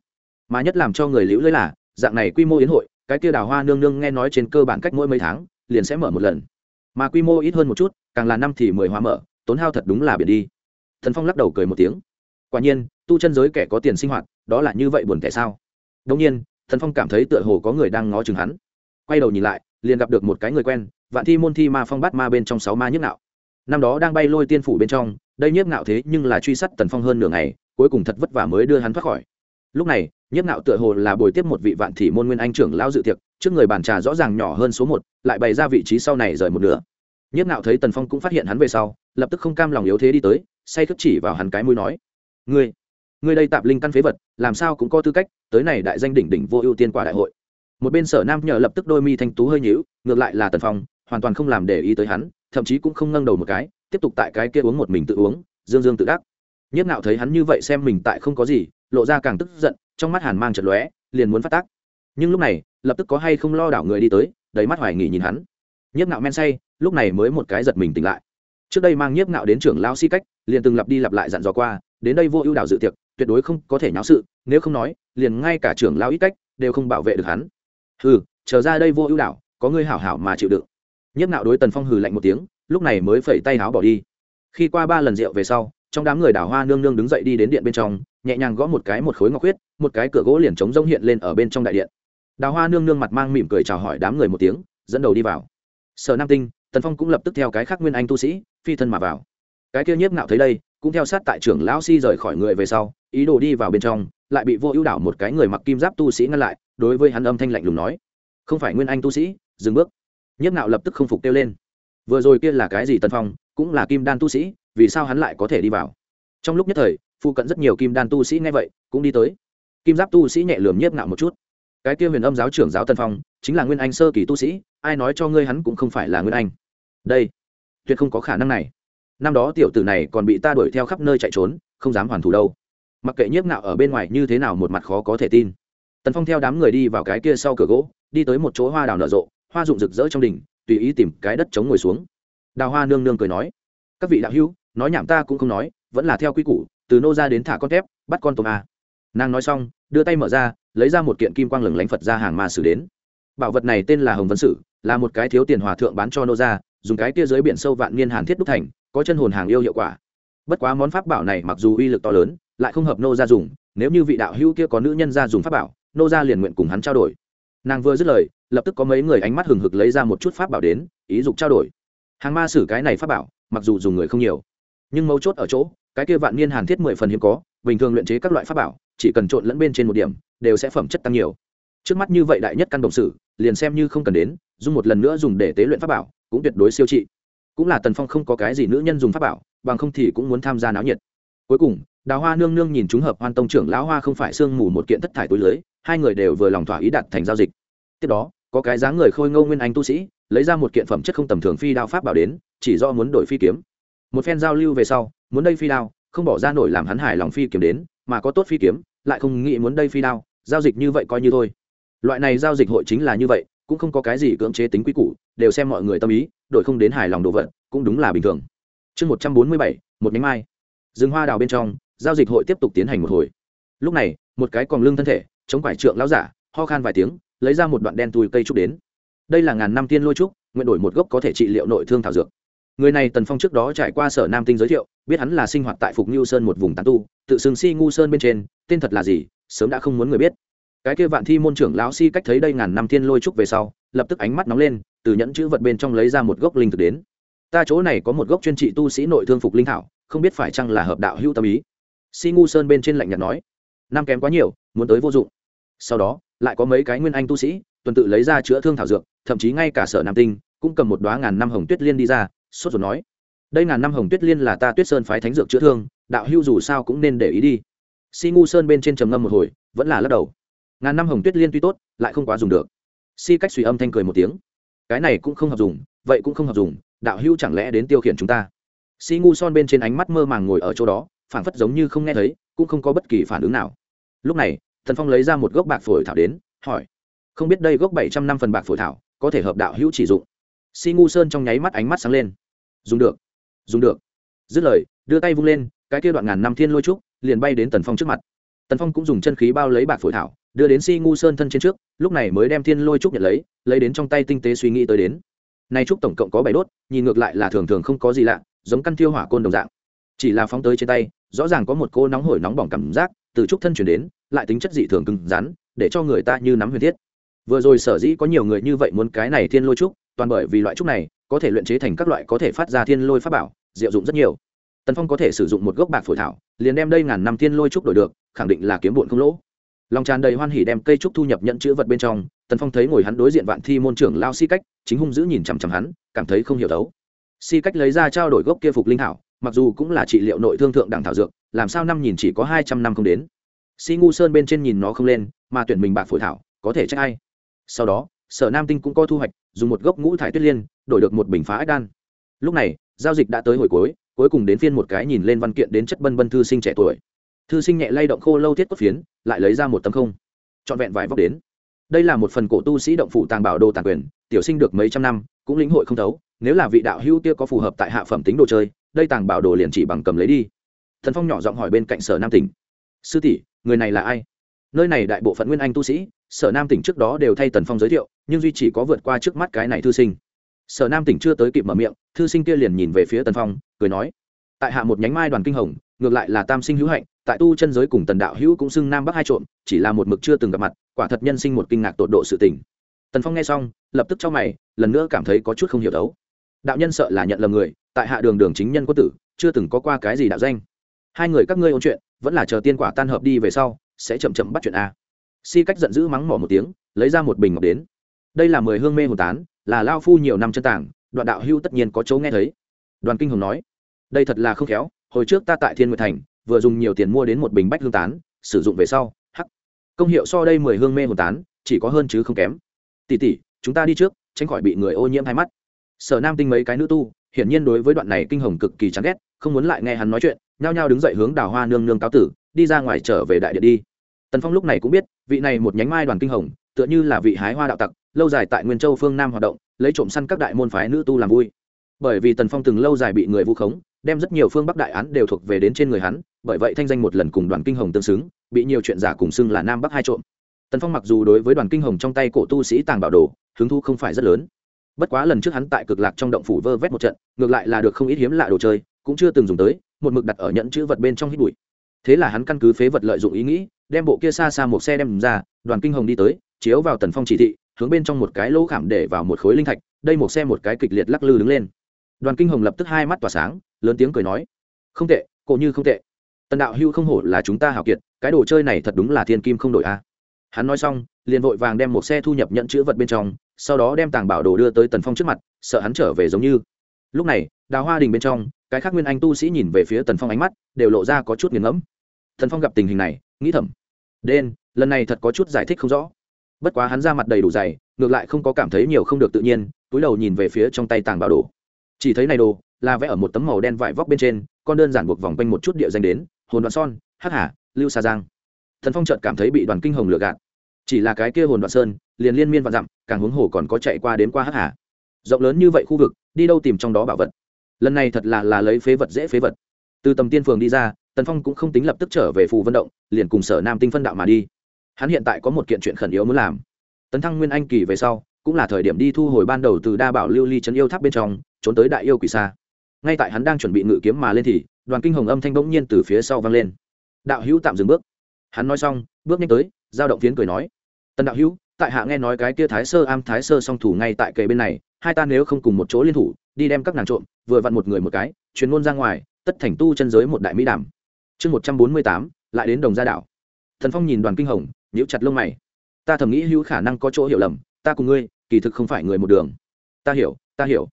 Mà nhất làm cho người liễu lưới là, dạng này quy mô hiến hội, cái kia đào hoa nương nương nghe nói trên cơ bản cách mỗi mấy tháng, liền sẽ mở một lần. Mà quy mô ít hơn một chút, càng là năm thì mười hoa mở, tốn hao thật đúng là biển đi. Thần phong lắc đầu cười một tiếng. Quả nhiên, tu chân giới kẻ có tiền sinh hoạt, đó là như vậy buồn kẻ sao? Đông nhiên, thần phong cảm thấy tựa hồ có người đang ngó chừng hắn. Quay đầu nhìn lại, liền gặp được một cái người quen, vạn thi môn thi ma phong bát ma bên trong sáu ma nhức nạo. Năm đó đang bay lôi tiên phủ bên trong đây nhiếp ngạo thế nhưng là truy sát tần phong hơn nửa ngày, cuối cùng thật vất vả mới đưa hắn thoát khỏi. Lúc này, nhiếp ngạo tựa hồ là bồi tiếp một vị vạn thị môn nguyên anh trưởng lao dự tiệc, trước người bàn trà rõ ràng nhỏ hơn số một, lại bày ra vị trí sau này rời một nửa. Nhiếp ngạo thấy tần phong cũng phát hiện hắn về sau, lập tức không cam lòng yếu thế đi tới, say thức chỉ vào hắn cái mũi nói, ngươi ngươi đây tạp linh căn phế vật, làm sao cũng có tư cách, tới này đại danh đỉnh đỉnh vô ưu tiên quả đại hội. Một bên sở nam nhờ lập tức đôi mi thanh tú hơi nhíu, ngược lại là tần phong, hoàn toàn không làm để ý tới hắn, thậm chí cũng không nâng đầu một cái tiếp tục tại cái kia uống một mình tự uống, dương dương tự đắc. Nhiếp nạo thấy hắn như vậy xem mình tại không có gì, lộ ra càng tức giận, trong mắt hàn mang chật lóe, liền muốn phát tác. Nhưng lúc này, lập tức có hay không lo đảo người đi tới, đầy mắt hoài nghỉ nhìn hắn. Nhiếp nạo men say, lúc này mới một cái giật mình tỉnh lại. Trước đây mang nhiếp nạo đến trưởng lao si cách, liền từng lặp đi lặp lại dặn dò qua, đến đây vô ưu đảo dự tiệc, tuyệt đối không có thể nháo sự, nếu không nói, liền ngay cả trưởng lao ít cách, đều không bảo vệ được hắn. Hừ trở ra đây vô ưu đảo, có ngươi hảo hảo mà chịu đựng. Nhiếp nạo đối tần phong hừ lạnh một tiếng lúc này mới phẩy tay áo bỏ đi. Khi qua ba lần rượu về sau, trong đám người đào hoa nương nương đứng dậy đi đến điện bên trong, nhẹ nhàng gõ một cái một khối ngọc huyết, một cái cửa gỗ liền trống rông hiện lên ở bên trong đại điện. Đào hoa nương nương mặt mang mỉm cười chào hỏi đám người một tiếng, dẫn đầu đi vào. Sở nam tinh, tần phong cũng lập tức theo cái khác nguyên anh tu sĩ, phi thân mà vào. Cái kia nhiếp ngạo thấy đây, cũng theo sát tại trưởng lão si rời khỏi người về sau, ý đồ đi vào bên trong, lại bị vô ưu đảo một cái người mặc kim giáp tu sĩ ngăn lại, đối với hắn âm thanh lạnh lùng nói, không phải nguyên anh tu sĩ, dừng bước. Nhiếp ngạo lập tức không phục kêu lên vừa rồi kia là cái gì tần phong, cũng là kim đan tu sĩ, vì sao hắn lại có thể đi vào? Trong lúc nhất thời, phụ cận rất nhiều kim đan tu sĩ nghe vậy, cũng đi tới. Kim giáp tu sĩ nhẹ lườm nhiếp ngạo một chút. Cái kia huyền âm giáo trưởng giáo tân phong, chính là nguyên anh sơ kỳ tu sĩ, ai nói cho ngươi hắn cũng không phải là nguyên anh. Đây, tuyệt không có khả năng này. Năm đó tiểu tử này còn bị ta đuổi theo khắp nơi chạy trốn, không dám hoàn thủ đâu. Mặc kệ nhiếp ngạo ở bên ngoài như thế nào một mặt khó có thể tin. Tần phong theo đám người đi vào cái kia sau cửa gỗ, đi tới một chỗ hoa đào nở rộ, hoa rụng rực rỡ trong đỉnh tùy ý tìm cái đất chống ngồi xuống. Đào hoa nương nương cười nói, các vị đạo hữu, nói nhảm ta cũng không nói, vẫn là theo quy củ, từ nô ra đến thả con tép bắt con tôm a. Nàng nói xong, đưa tay mở ra, lấy ra một kiện kim quang lừng lánh phật ra hàng ma sử đến. Bảo vật này tên là hồng vân sử, là một cái thiếu tiền hòa thượng bán cho nô ra dùng cái kia dưới biển sâu vạn niên hàn thiết đúc thành, có chân hồn hàng yêu hiệu quả. Bất quá món pháp bảo này mặc dù uy lực to lớn, lại không hợp nô ra dùng, nếu như vị đạo hữu kia có nữ nhân ra dùng pháp bảo, nô ra liền nguyện cùng hắn trao đổi nàng vừa dứt lời, lập tức có mấy người ánh mắt hừng hực lấy ra một chút pháp bảo đến, ý dục trao đổi. Hàng ma sử cái này pháp bảo, mặc dù dùng người không nhiều, nhưng mấu chốt ở chỗ, cái kia vạn niên hàn thiết mười phần hiếm có, bình thường luyện chế các loại pháp bảo, chỉ cần trộn lẫn bên trên một điểm, đều sẽ phẩm chất tăng nhiều. Trước mắt như vậy đại nhất căn đồng sử, liền xem như không cần đến, dùng một lần nữa dùng để tế luyện pháp bảo, cũng tuyệt đối siêu trị. Cũng là tần phong không có cái gì nữ nhân dùng pháp bảo, bằng không thì cũng muốn tham gia náo nhiệt. Cuối cùng, đào hoa nương nương nhìn chúng hợp hoan tông trưởng lão hoa không phải sương mù một kiện thất thải túi lưới hai người đều vừa lòng thỏa ý đặt thành giao dịch. Tiếp đó, có cái dáng người khôi ngô nguyên anh tu sĩ, lấy ra một kiện phẩm chất không tầm thường phi đao pháp bảo đến, chỉ do muốn đổi phi kiếm. Một phen giao lưu về sau, muốn đây phi đao, không bỏ ra nổi làm hắn hài lòng phi kiếm đến, mà có tốt phi kiếm, lại không nghĩ muốn đây phi đao, giao dịch như vậy coi như thôi. Loại này giao dịch hội chính là như vậy, cũng không có cái gì cưỡng chế tính quy củ, đều xem mọi người tâm ý, đổi không đến hài lòng đồ vật, cũng đúng là bình thường. Chương một trăm bốn mươi bảy, một nhánh mai. Rừng hoa đào bên trong, giao dịch hội tiếp tục tiến hành một hồi. Lúc này, một cái còn lưng thân thể chống quải trượng lão giả, ho khan vài tiếng, lấy ra một đoạn đen tùi cây trúc đến. Đây là ngàn năm tiên lôi trúc, nguyện đổi một gốc có thể trị liệu nội thương thảo dược. Người này tần phong trước đó trải qua sở nam tinh giới thiệu, biết hắn là sinh hoạt tại phục ngưu sơn một vùng tán tu, tự xưng si ngu sơn bên trên, tên thật là gì, sớm đã không muốn người biết. Cái kia vạn thi môn trưởng lão si cách thấy đây ngàn năm tiên lôi trúc về sau, lập tức ánh mắt nóng lên, từ nhẫn chữ vật bên trong lấy ra một gốc linh thực đến. Ta chỗ này có một gốc chuyên trị tu sĩ nội thương phục linh thảo, không biết phải chăng là hợp đạo hữu tâm ý. Si ngu sơn bên trên lạnh nhạt nói năm kém quá nhiều, muốn tới vô dụng. Sau đó, lại có mấy cái nguyên anh tu sĩ, tuần tự lấy ra chữa thương thảo dược, thậm chí ngay cả sở nam tinh cũng cầm một đoá ngàn năm hồng tuyết liên đi ra, sốt rồi nói, đây ngàn năm hồng tuyết liên là ta tuyết sơn phái thánh dược chữa thương, đạo hưu dù sao cũng nên để ý đi. Si ngu sơn bên trên trầm ngâm một hồi, vẫn là lắc đầu. Ngàn năm hồng tuyết liên tuy tốt, lại không quá dùng được. Si cách suy âm thanh cười một tiếng, cái này cũng không hợp dùng, vậy cũng không hợp dùng, đạo hưu chẳng lẽ đến tiêu khiển chúng ta? Si ngu son bên trên ánh mắt mơ màng ngồi ở chỗ đó, phảng phất giống như không nghe thấy cũng không có bất kỳ phản ứng nào. Lúc này, thần phong lấy ra một gốc bạc phổi thảo đến, hỏi, không biết đây gốc bảy trăm năm phần bạc phổi thảo có thể hợp đạo hữu chỉ dụng? Si ngu sơn trong nháy mắt ánh mắt sáng lên. Dùng được dùng được. Dứt lời, đưa tay vung lên, cái kia đoạn ngàn năm thiên lôi trúc liền bay đến tần phong trước mặt. Tần phong cũng dùng chân khí bao lấy bạc phổi thảo, đưa đến si ngu sơn thân trên trước, lúc này mới đem thiên lôi trúc nhận lấy lấy đến trong tay tinh tế suy nghĩ tới đến. Nay trúc tổng cộng có bảy đốt, nhìn ngược lại là thường thường không có gì lạ, giống căn thiêu hỏa côn đồng dạng. Chỉ là phóng tới trên tay rõ ràng có một cô nóng hổi nóng bỏng cảm giác, từ trúc thân chuyển đến, lại tính chất dị thường cứng rắn, để cho người ta như nắm huyền thiết. Vừa rồi sở dĩ có nhiều người như vậy muốn cái này thiên lôi trúc, toàn bởi vì loại trúc này, có thể luyện chế thành các loại có thể phát ra thiên lôi pháp bảo, diệu dụng rất nhiều. Tần phong có thể sử dụng một gốc bạc phổi thảo, liền đem đây ngàn năm thiên lôi trúc đổi được, khẳng định là kiếm bụn không lỗ. Lòng tràn đầy hoan hỉ đem cây trúc thu nhập nhận chữ vật bên trong, tần phong thấy ngồi hắn đối diện vạn thi môn trưởng lao si cách, chính hung dữ nhìn chằm chằm hắn, cảm thấy không hiểu đấu. Si cách lấy ra trao đổi gốc kia phục linh thảo mặc dù cũng là trị liệu nội thương thượng đẳng thảo dược, làm sao năm nhìn chỉ có hai trăm năm không đến. Si ngu sơn bên trên nhìn nó không lên, mà tuyển mình bạc phổi thảo, có thể trách ai? Sau đó, sở nam tinh cũng có thu hoạch, dùng một gốc ngũ thải tuyết liên, đổi được một bình phá ách đan. Lúc này, giao dịch đã tới hồi cuối cuối cùng đến phiên một cái nhìn lên văn kiện đến chất bân bân thư sinh trẻ tuổi. Thư sinh nhẹ lay động khô lâu thiết cốt phiến, lại lấy ra một tấm không. Trọn vẹn vài vóc đến. Đây là một phần cổ tu sĩ động phụ tàng bảo đồ tàng quyền, tiểu sinh được mấy trăm năm, cũng lĩnh hội không thấu, nếu là vị đạo hưu kia có phù hợp tại hạ phẩm tính đồ chơi đây tàng bảo đồ liền chỉ bằng cầm lấy đi. Thần phong nhỏ giọng hỏi bên cạnh sở nam tỉnh. Sư tỷ, người này là ai? Nơi này đại bộ phận nguyên anh tu sĩ, sở nam tỉnh trước đó đều thay tần phong giới thiệu, nhưng duy chỉ có vượt qua trước mắt cái này thư sinh. Sở nam tỉnh chưa tới kịp mở miệng, thư sinh kia liền nhìn về phía tần phong, cười nói, tại hạ một nhánh mai đoàn kinh hồng, ngược lại là tam sinh hữu hạnh, tại tu chân giới cùng tần đạo hữu cũng xưng nam bắc hai trộm, chỉ là một mực chưa từng gặp mặt, quả thật nhân sinh một kinh ngạc tột độ sự tình. Tần phong nghe xong, lập tức cho mày, lần nữa cảm thấy có chút không hiểu đấu đạo nhân sợ là nhận lầm người, tại hạ đường đường chính nhân quân tử, chưa từng có qua cái gì đạo danh. Hai người các ngươi ôn chuyện, vẫn là chờ tiên quả tan hợp đi về sau, sẽ chậm chậm bắt chuyện a. Si cách giận dữ mắng mỏ một tiếng, lấy ra một bình ngọc đến. Đây là mười hương mê hồn tán, là lao phu nhiều năm chân tảng đoạn đạo hưu tất nhiên có chỗ nghe thấy. Đoàn kinh hồng nói, đây thật là không khéo, hồi trước ta tại thiên nguyệt thành, vừa dùng nhiều tiền mua đến một bình bách hương tán, sử dụng về sau, hắc. Công hiệu so đây mười hương mê hồn tán, chỉ có hơn chứ không kém. Tỷ tỷ, chúng ta đi trước, tránh khỏi bị người ô nhiễm hai mắt sở nam tinh mấy cái nữ tu, hiển nhiên đối với đoạn này kinh hồng cực kỳ chán ghét, không muốn lại nghe hắn nói chuyện, nhao nhao đứng dậy hướng đào hoa nương nương cáo tử, đi ra ngoài trở về đại điện đi. Tần phong lúc này cũng biết, vị này một nhánh mai đoàn kinh hồng, tựa như là vị hái hoa đạo tặc, lâu dài tại nguyên châu phương nam hoạt động, lấy trộm săn các đại môn phái nữ tu làm vui. Bởi vì tần phong từng lâu dài bị người vu khống, đem rất nhiều phương bắc đại án đều thuộc về đến trên người hắn, bởi vậy thanh danh một lần cùng đoàn kinh hồng tương xứng, bị nhiều chuyện giả cùng xưng là nam bắc hai trộm. Tần phong mặc dù đối với đoàn kinh hồng trong tay cổ tu sĩ tàng bảo đồ, hứng thu không phải rất lớn bất quá lần trước hắn tại cực lạc trong động phủ vơ vét một trận, ngược lại là được không ít hiếm lạ đồ chơi, cũng chưa từng dùng tới, một mực đặt ở nhẫn chữ vật bên trong hít bụi. Thế là hắn căn cứ phế vật lợi dụng ý nghĩ, đem bộ kia xa xa một xe đem ra, đoàn kinh hồng đi tới, chiếu vào tần phong chỉ thị, hướng bên trong một cái lỗ khảm để vào một khối linh thạch, đây một xe một cái kịch liệt lắc lư đứng lên. Đoàn kinh hồng lập tức hai mắt tỏa sáng, lớn tiếng cười nói, không tệ cộ như không tệ. Tần đạo hưu không hổ là chúng ta hào kiệt, cái đồ chơi này thật đúng là thiên kim không đổi a. Hắn nói xong, liền vội vàng đem một xe thu nhập nhận chữ vật bên trong sau đó đem tàng bảo đồ đưa tới tần phong trước mặt, sợ hắn trở về giống như. Lúc này, đào hoa đình bên trong, cái khác nguyên anh tu sĩ nhìn về phía tần phong ánh mắt, đều lộ ra có chút nghiền ngẫm. Tần phong gặp tình hình này, nghĩ thầm. Đen lần này thật có chút giải thích không rõ. Bất quá hắn ra mặt đầy đủ dày, ngược lại không có cảm thấy nhiều không được tự nhiên, túi đầu nhìn về phía trong tay tàng bảo đồ. Chỉ thấy này đồ, là vẽ ở một tấm màu đen vải vóc bên trên, con đơn giản buộc vòng quanh một chút địa danh đến, hồn đoạn son, hắc hà, lưu sa giang. Thần phong chợt cảm thấy bị đoàn kinh hồng lừa gạt chỉ là cái kia hồn đoạn sơn, liền liên miên và dặm, càng huống hồ còn có chạy qua đến qua hắc hà. Rộng lớn như vậy khu vực, đi đâu tìm trong đó bảo vật? Lần này thật là là lấy phế vật dễ phế vật. Từ tầm tiên phường đi ra, tần phong cũng không tính lập tức trở về phù vận động, liền cùng sở nam tinh phân đạo mà đi. Hắn hiện tại có một kiện chuyện khẩn yếu muốn làm. Tấn thăng nguyên anh kỳ về sau, cũng là thời điểm đi thu hồi ban đầu từ đa bảo lưu ly trấn yêu tháp bên trong, trốn tới đại yêu quỷ xa. Ngay tại hắn đang chuẩn bị ngự kiếm mà lên thì, đoàn kinh hồng âm thanh bỗng nhiên từ phía sau vang lên. Đạo hữu tạm dừng bước. Hắn nói xong, bước nhanh tới giao động phiến cười nói, tần đạo hữu, tại hạ nghe nói cái kia thái sơ am, thái sơ song thủ ngay tại kề bên này, hai ta nếu không cùng một chỗ liên thủ, đi đem các nàng trộm, vừa vặn một người một cái chuyến ngôn ra ngoài, tất thành tu chân giới một đại mỹ đảm chương một trăm bốn mươi tám, lại đến đồng gia đảo. Thần phong nhìn đoàn kinh hồng, nhíu chặt lông mày. Ta thầm nghĩ hữu khả năng có chỗ hiểu lầm, ta cùng ngươi, kỳ thực không phải người một đường. Ta hiểu ta hiểu.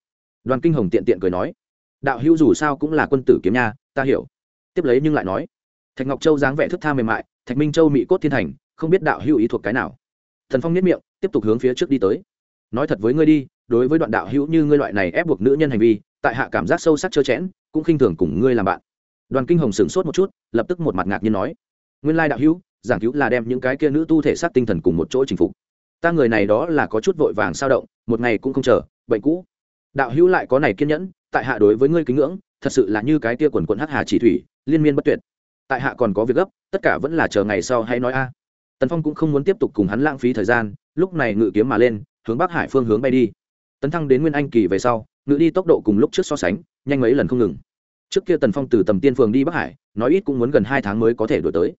Đoàn kinh hồng tiện tiện cười nói. Đạo hữu dù sao cũng là quân tử kiếm nha, ta hiểu. Tiếp lấy nhưng lại nói. Thạch ngọc châu dáng vẻ thức tha mềm mại, thạch minh châu mỹ cốt thiên thành không biết đạo hữu ý thuộc cái nào. Thần phong nếp miệng, tiếp tục hướng phía trước đi tới. Nói thật với ngươi đi, đối với đoạn đạo hữu như ngươi loại này ép buộc nữ nhân hành vi, tại hạ cảm giác sâu sắc trơ chẽn, cũng khinh thường cùng ngươi làm bạn. Đoàn kinh hồng sửng sốt một chút, lập tức một mặt ngạc nhiên nói, nguyên lai đạo hữu, giảng cứu là đem những cái kia nữ tu thể xác tinh thần cùng một chỗ chinh phục. Ta người này đó là có chút vội vàng sao động, một ngày cũng không chờ, bệnh cũ. Đạo hữu lại có này kiên nhẫn, tại hạ đối với ngươi kính ngưỡng, thật sự là như cái kia quần quận hắc hà chỉ thủy, liên miên bất tuyệt. Tại hạ còn có việc gấp, tất cả vẫn là chờ ngày sau hay nói a tần phong cũng không muốn tiếp tục cùng hắn lãng phí thời gian, lúc này ngự kiếm mà lên, hướng bắc hải phương hướng bay đi. Tấn thăng đến nguyên anh kỳ về sau, ngự đi tốc độ cùng lúc trước so sánh, nhanh mấy lần không ngừng. Trước kia tần phong từ tầm tiên phường đi bắc hải, nói ít cũng muốn gần hai tháng mới có thể đổi tới.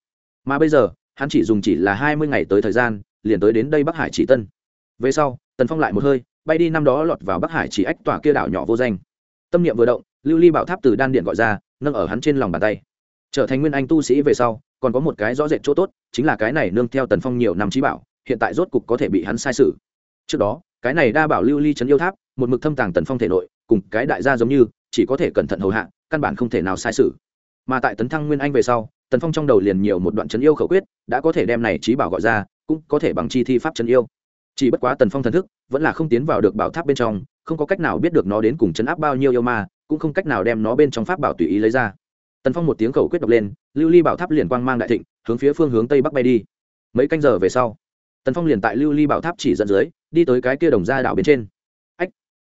Mà bây giờ, hắn chỉ dùng chỉ là hai mươi ngày tới thời gian, liền tới đến đây bắc hải chỉ tân. Về sau, tần phong lại một hơi, bay đi năm đó lọt vào bắc hải chỉ ách tỏa kia đảo nhỏ vô danh. Tâm niệm vừa động, lưu ly bảo tháp từ đan điện gọi ra, nâng ở hắn trên lòng bàn tay. Trở thành nguyên anh tu sĩ về sau còn có một cái rõ rệt chỗ tốt, chính là cái này nương theo tần phong nhiều năm trí bảo, hiện tại rốt cục có thể bị hắn sai sử. trước đó, cái này đa bảo lưu ly chấn yêu tháp, một mực thâm tàng tần phong thể nội, cùng cái đại gia giống như, chỉ có thể cẩn thận hầu hạ, căn bản không thể nào sai sử. mà tại tấn thăng nguyên anh về sau, tần phong trong đầu liền nhiều một đoạn chấn yêu khẩu quyết, đã có thể đem này trí bảo gọi ra, cũng có thể bằng chi thi pháp chấn yêu chỉ bất quá tần phong thần thức, vẫn là không tiến vào được bảo tháp bên trong, không có cách nào biết được nó đến cùng chấn áp bao nhiêu yêu ma, cũng không cách nào đem nó bên trong pháp bảo tùy ý lấy ra tần phong một tiếng khẩu quyết đọc lên lưu ly bảo tháp liền quang mang đại thịnh hướng phía phương hướng tây bắc bay đi mấy canh giờ về sau tần phong liền tại lưu ly bảo tháp chỉ dẫn dưới đi tới cái kia đồng ra đảo bên trên ách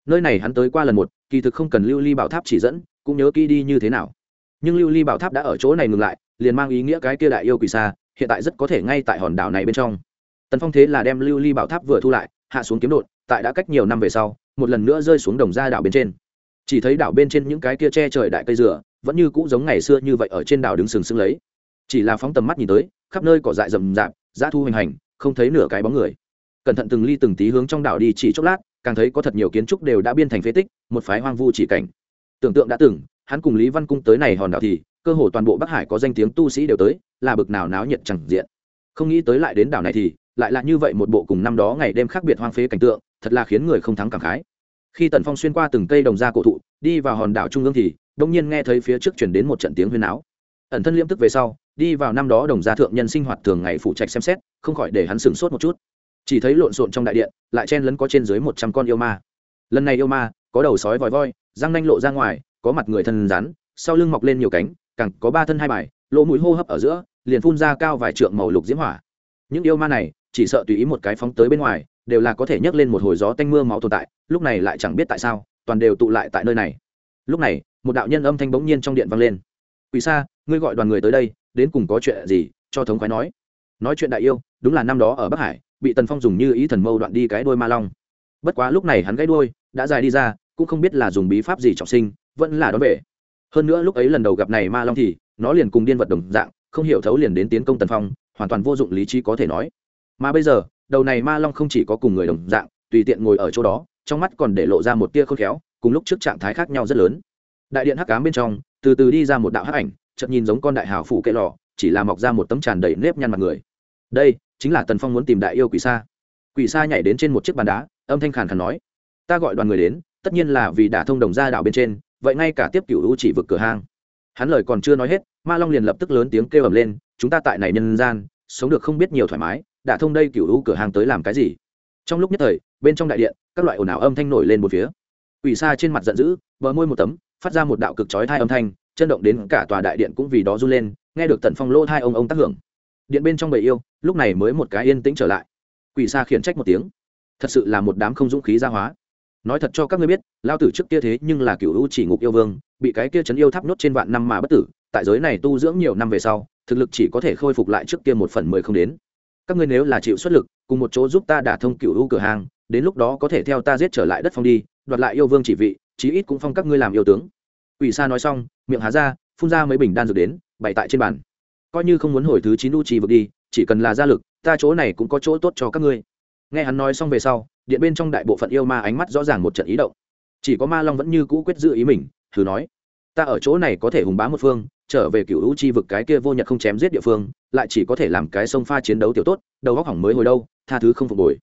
nơi này hắn tới qua lần một kỳ thực không cần lưu ly bảo tháp chỉ dẫn cũng nhớ kỹ đi như thế nào nhưng lưu ly bảo tháp đã ở chỗ này ngừng lại liền mang ý nghĩa cái kia đại yêu quỳ xa hiện tại rất có thể ngay tại hòn đảo này bên trong tần phong thế là đem lưu ly bảo tháp vừa thu lại hạ xuống kiếm đột tại đã cách nhiều năm về sau một lần nữa rơi xuống đồng ra đảo bên trên chỉ thấy đảo bên trên những cái kia che trời đại cây dừa vẫn như cũ giống ngày xưa như vậy ở trên đảo đứng sừng sững lấy. Chỉ là phóng tầm mắt nhìn tới, khắp nơi cỏ dại rậm rạp, dã thu hoành hành, không thấy nửa cái bóng người. Cẩn thận từng ly từng tí hướng trong đảo đi chỉ chốc lát, càng thấy có thật nhiều kiến trúc đều đã biên thành phế tích, một phái hoang vu chỉ cảnh. Tưởng tượng đã từng, hắn cùng lý văn cung tới này hòn đảo thì, cơ hồ toàn bộ bắc hải có danh tiếng tu sĩ đều tới, là bực nào náo nhiệt chẳng diện. Không nghĩ tới lại đến đảo này thì, lại là như vậy một bộ cùng năm đó ngày đêm khác biệt hoang phế cảnh tượng, thật là khiến người không thắng cảm khái. Khi tần phong xuyên qua từng cây đồng gia cổ thụ, đi vào hòn đảo trung ương thì đông nhiên nghe thấy phía trước chuyển đến một trận tiếng huyên áo ẩn thân liêm tức về sau, đi vào năm đó đồng gia thượng nhân sinh hoạt thường ngày phụ trạch xem xét, không khỏi để hắn sửng sốt một chút. Chỉ thấy lộn xộn trong đại điện, lại chen lấn có trên dưới một trăm con yêu ma. Lần này yêu ma, có đầu sói vòi voi, răng nanh lộ ra ngoài, có mặt người thân rắn, sau lưng mọc lên nhiều cánh càng có ba thân hai bài, lỗ mũi hô hấp ở giữa, liền phun ra cao vài trượng màu lục diễm hỏa. Những yêu ma này, chỉ sợ tùy ý một cái phóng tới bên ngoài, đều là có thể nhấc lên một hồi gió tanh mưa máu tồn tại, lúc này lại chẳng biết tại sao, toàn đều tụ lại tại nơi này lúc này, một đạo nhân âm thanh bỗng nhiên trong điện vang lên. Quỷ sa, ngươi gọi đoàn người tới đây, đến cùng có chuyện gì? Cho thống khoái nói. Nói chuyện đại yêu, đúng là năm đó ở bắc hải, bị tần phong dùng như ý thần mâu đoạn đi cái đôi ma long. Bất quá lúc này hắn gãy đôi đã dài đi ra, cũng không biết là dùng bí pháp gì trọng sinh, vẫn là đón về. Hơn nữa lúc ấy lần đầu gặp này ma long thì, nó liền cùng điên vật đồng dạng, không hiểu thấu liền đến tiến công tần phong, hoàn toàn vô dụng lý trí có thể nói. Mà bây giờ, đầu này ma long không chỉ có cùng người đồng dạng, tùy tiện ngồi ở chỗ đó, trong mắt còn để lộ ra một tia khôn khéo cùng lúc trước trạng thái khác nhau rất lớn. Đại điện hắc cám bên trong, từ từ đi ra một đạo hắc ảnh, chợt nhìn giống con đại hào phủ kệ lò, chỉ là mọc ra một tấm tràn đầy nếp nhăn mặt người. Đây chính là tần phong muốn tìm đại yêu quỷ sa. Quỷ sa nhảy đến trên một chiếc bàn đá, âm thanh khàn khàn nói, ta gọi đoàn người đến, tất nhiên là vì đã thông đồng ra đảo bên trên, vậy ngay cả tiếp cựu u chỉ vực cửa hang. Hắn lời còn chưa nói hết, ma long liền lập tức lớn tiếng kêu ầm lên, chúng ta tại này nhân gian, sống được không biết nhiều thoải mái đã thông đây cựu u cửa hàng tới làm cái gì? Trong lúc nhất thời, bên trong đại điện, các loại ồn ào âm thanh nổi lên một phía. Quỷ Sa trên mặt giận dữ, bờ môi một tấm, phát ra một đạo cực chói tai âm thanh, chấn động đến cả tòa đại điện cũng vì đó run lên, nghe được tần phong lô thai ông ông tác hưởng. Điện bên trong bầy yêu, lúc này mới một cái yên tĩnh trở lại. Quỷ Sa khiển trách một tiếng. Thật sự là một đám không dũng khí gia hóa. Nói thật cho các ngươi biết, lao tử trước kia thế nhưng là cựu u chỉ ngục yêu vương, bị cái kia chấn yêu tháp nốt trên vạn năm mà bất tử, tại giới này tu dưỡng nhiều năm về sau, thực lực chỉ có thể khôi phục lại trước kia một phần mười không đến. Các ngươi nếu là chịu xuất lực, cùng một chỗ giúp ta đả thông cựu u cửa hàng, đến lúc đó có thể theo ta giết trở lại đất phong đi đoạt lại yêu vương chỉ vị chí ít cũng phong các ngươi làm yêu tướng Quỷ Sa nói xong, miệng há ra, phun ra mấy bình đan dược đến, bày tại trên bàn. Coi như không muốn hồi thứ chín u trì vực đi, chỉ cần là gia lực, ta chỗ này cũng có chỗ tốt cho các ngươi. Nghe hắn nói xong về sau, điện bên trong đại bộ phận yêu ma ánh mắt rõ ràng một trận ý động. Chỉ có Ma Long vẫn như cũ quyết giữ ý mình, thử nói: "Ta ở chỗ này có thể hùng bá một phương, trở về cựu u chi vực cái kia vô nhật không chém giết địa phương, lại chỉ có thể làm cái sông pha chiến đấu tiểu tốt, đầu óc hỏng mới hồi đâu, tha thứ không phục hồi."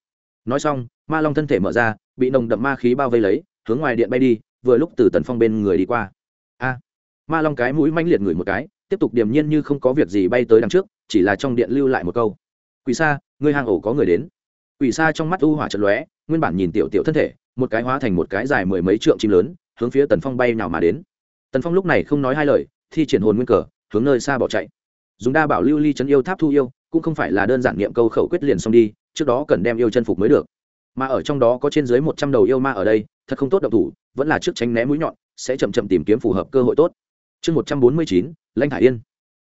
Nói xong, Ma Long thân thể mở ra, bị nồng đậm ma khí bao vây lấy, hướng ngoài điện bay đi, vừa lúc từ Tần Phong bên người đi qua. A ma long cái mũi manh liệt ngửi một cái tiếp tục điềm nhiên như không có việc gì bay tới đằng trước chỉ là trong điện lưu lại một câu. Quỷ xa, ngươi hang ổ có người đến. Quỷ xa trong mắt u hỏa trận lóe nguyên bản nhìn tiểu tiểu thân thể một cái hóa thành một cái dài mười mấy trượng chim lớn hướng phía tần phong bay nào mà đến. Tần phong lúc này không nói hai lời thi triển hồn nguyên cờ hướng nơi xa bỏ chạy. Dùng đa bảo lưu ly chân yêu tháp thu yêu cũng không phải là đơn giản niệm câu khẩu quyết liền xong đi trước đó cần đem yêu chân phục mới được mà ở trong đó có trên dưới một trăm đầu yêu ma ở đây, thật không tốt động thủ, vẫn là trước tránh né mũi nhọn, sẽ chậm chậm tìm kiếm phù hợp cơ hội tốt. Chương một trăm bốn mươi chín lanh thả yên.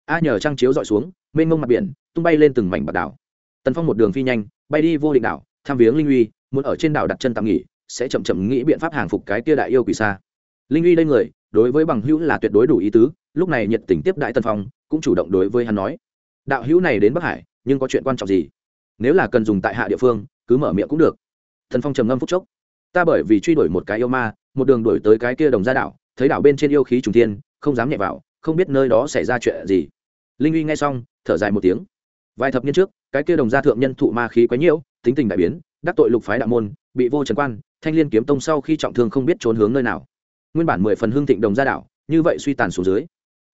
A nhờ trăng chiếu dọi xuống, mênh mông mặt biển, tung bay lên từng mảnh bạc đảo. Tần phong một đường phi nhanh, bay đi vô định đảo, tham viếng linh uy, muốn ở trên đảo đặt chân tạm nghỉ, sẽ chậm chậm nghĩ biện pháp hàng phục cái tia đại yêu quỷ xa. Linh uy đây người, đối với bằng hữu là tuyệt đối đủ ý tứ, lúc này nhiệt tình tiếp đại tân phong, cũng chủ động đối với hắn nói. Đạo hữu này đến bắc hải, nhưng có chuyện quan trọng gì? Nếu là cần dùng tại hạ địa phương, cứ mở miệng cũng được thần phong trầm ngâm phúc chốc. Ta bởi vì truy đuổi một cái yêu ma, một đường đuổi tới cái kia đồng gia đảo, thấy đảo bên trên yêu khí trùng thiên, không dám nhẹ vào, không biết nơi đó xảy ra chuyện gì. Linh uy nghe xong, thở dài một tiếng. Vài thập niên trước, cái kia đồng gia thượng nhân thụ ma khí quấy nhiễu tính tình đại biến, đắc tội lục phái đạo môn, bị vô trần quan, thanh liên kiếm tông sau khi trọng thương không biết trốn hướng nơi nào. Nguyên bản mười phần hương thịnh đồng gia đảo, như vậy suy tàn xuống dưới.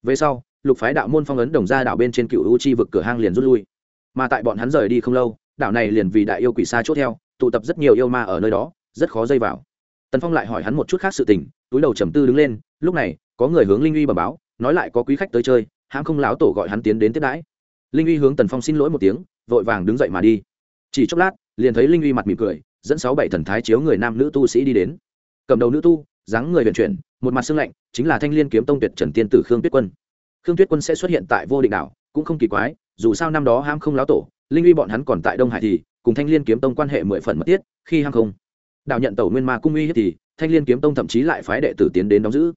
Về sau, lục phái đạo môn phong ấn đồng gia đảo bên trên cựu u chi vực cửa hang liền rút lui. Mà tại bọn hắn rời đi không lâu, đảo này liền vì đại yêu quỷ xa chốt theo tụ tập rất nhiều yêu ma ở nơi đó, rất khó dây vào. Tần phong lại hỏi hắn một chút khác sự tình, túi đầu trầm tư đứng lên, lúc này, có người hướng linh uy bẩm báo, nói lại có quý khách tới chơi, hãng không láo tổ gọi hắn tiến đến tiếp đãi. Linh uy hướng tần phong xin lỗi một tiếng, vội vàng đứng dậy mà đi. Chỉ chốc lát, liền thấy linh uy mặt mỉm cười, dẫn sáu bảy thần thái chiếu người nam nữ tu sĩ đi đến. Cầm đầu nữ tu, dáng người vận chuyển, một mặt xương lạnh, chính là thanh liên kiếm tông tuyệt trần tiên tử khương tuyết quân. Khương tuyết quân sẽ xuất hiện tại vô định đảo, cũng không kỳ quái, dù sao năm đó ham không láo tổ, linh uy bọn hắn còn tại đông hải thì cùng thanh liên kiếm tông quan hệ mười phần mất tiết khi hăng không, đạo nhận tàu nguyên ma cung uy hiếp thì thanh liên kiếm tông thậm chí lại phái đệ tử tiến đến đóng giữ.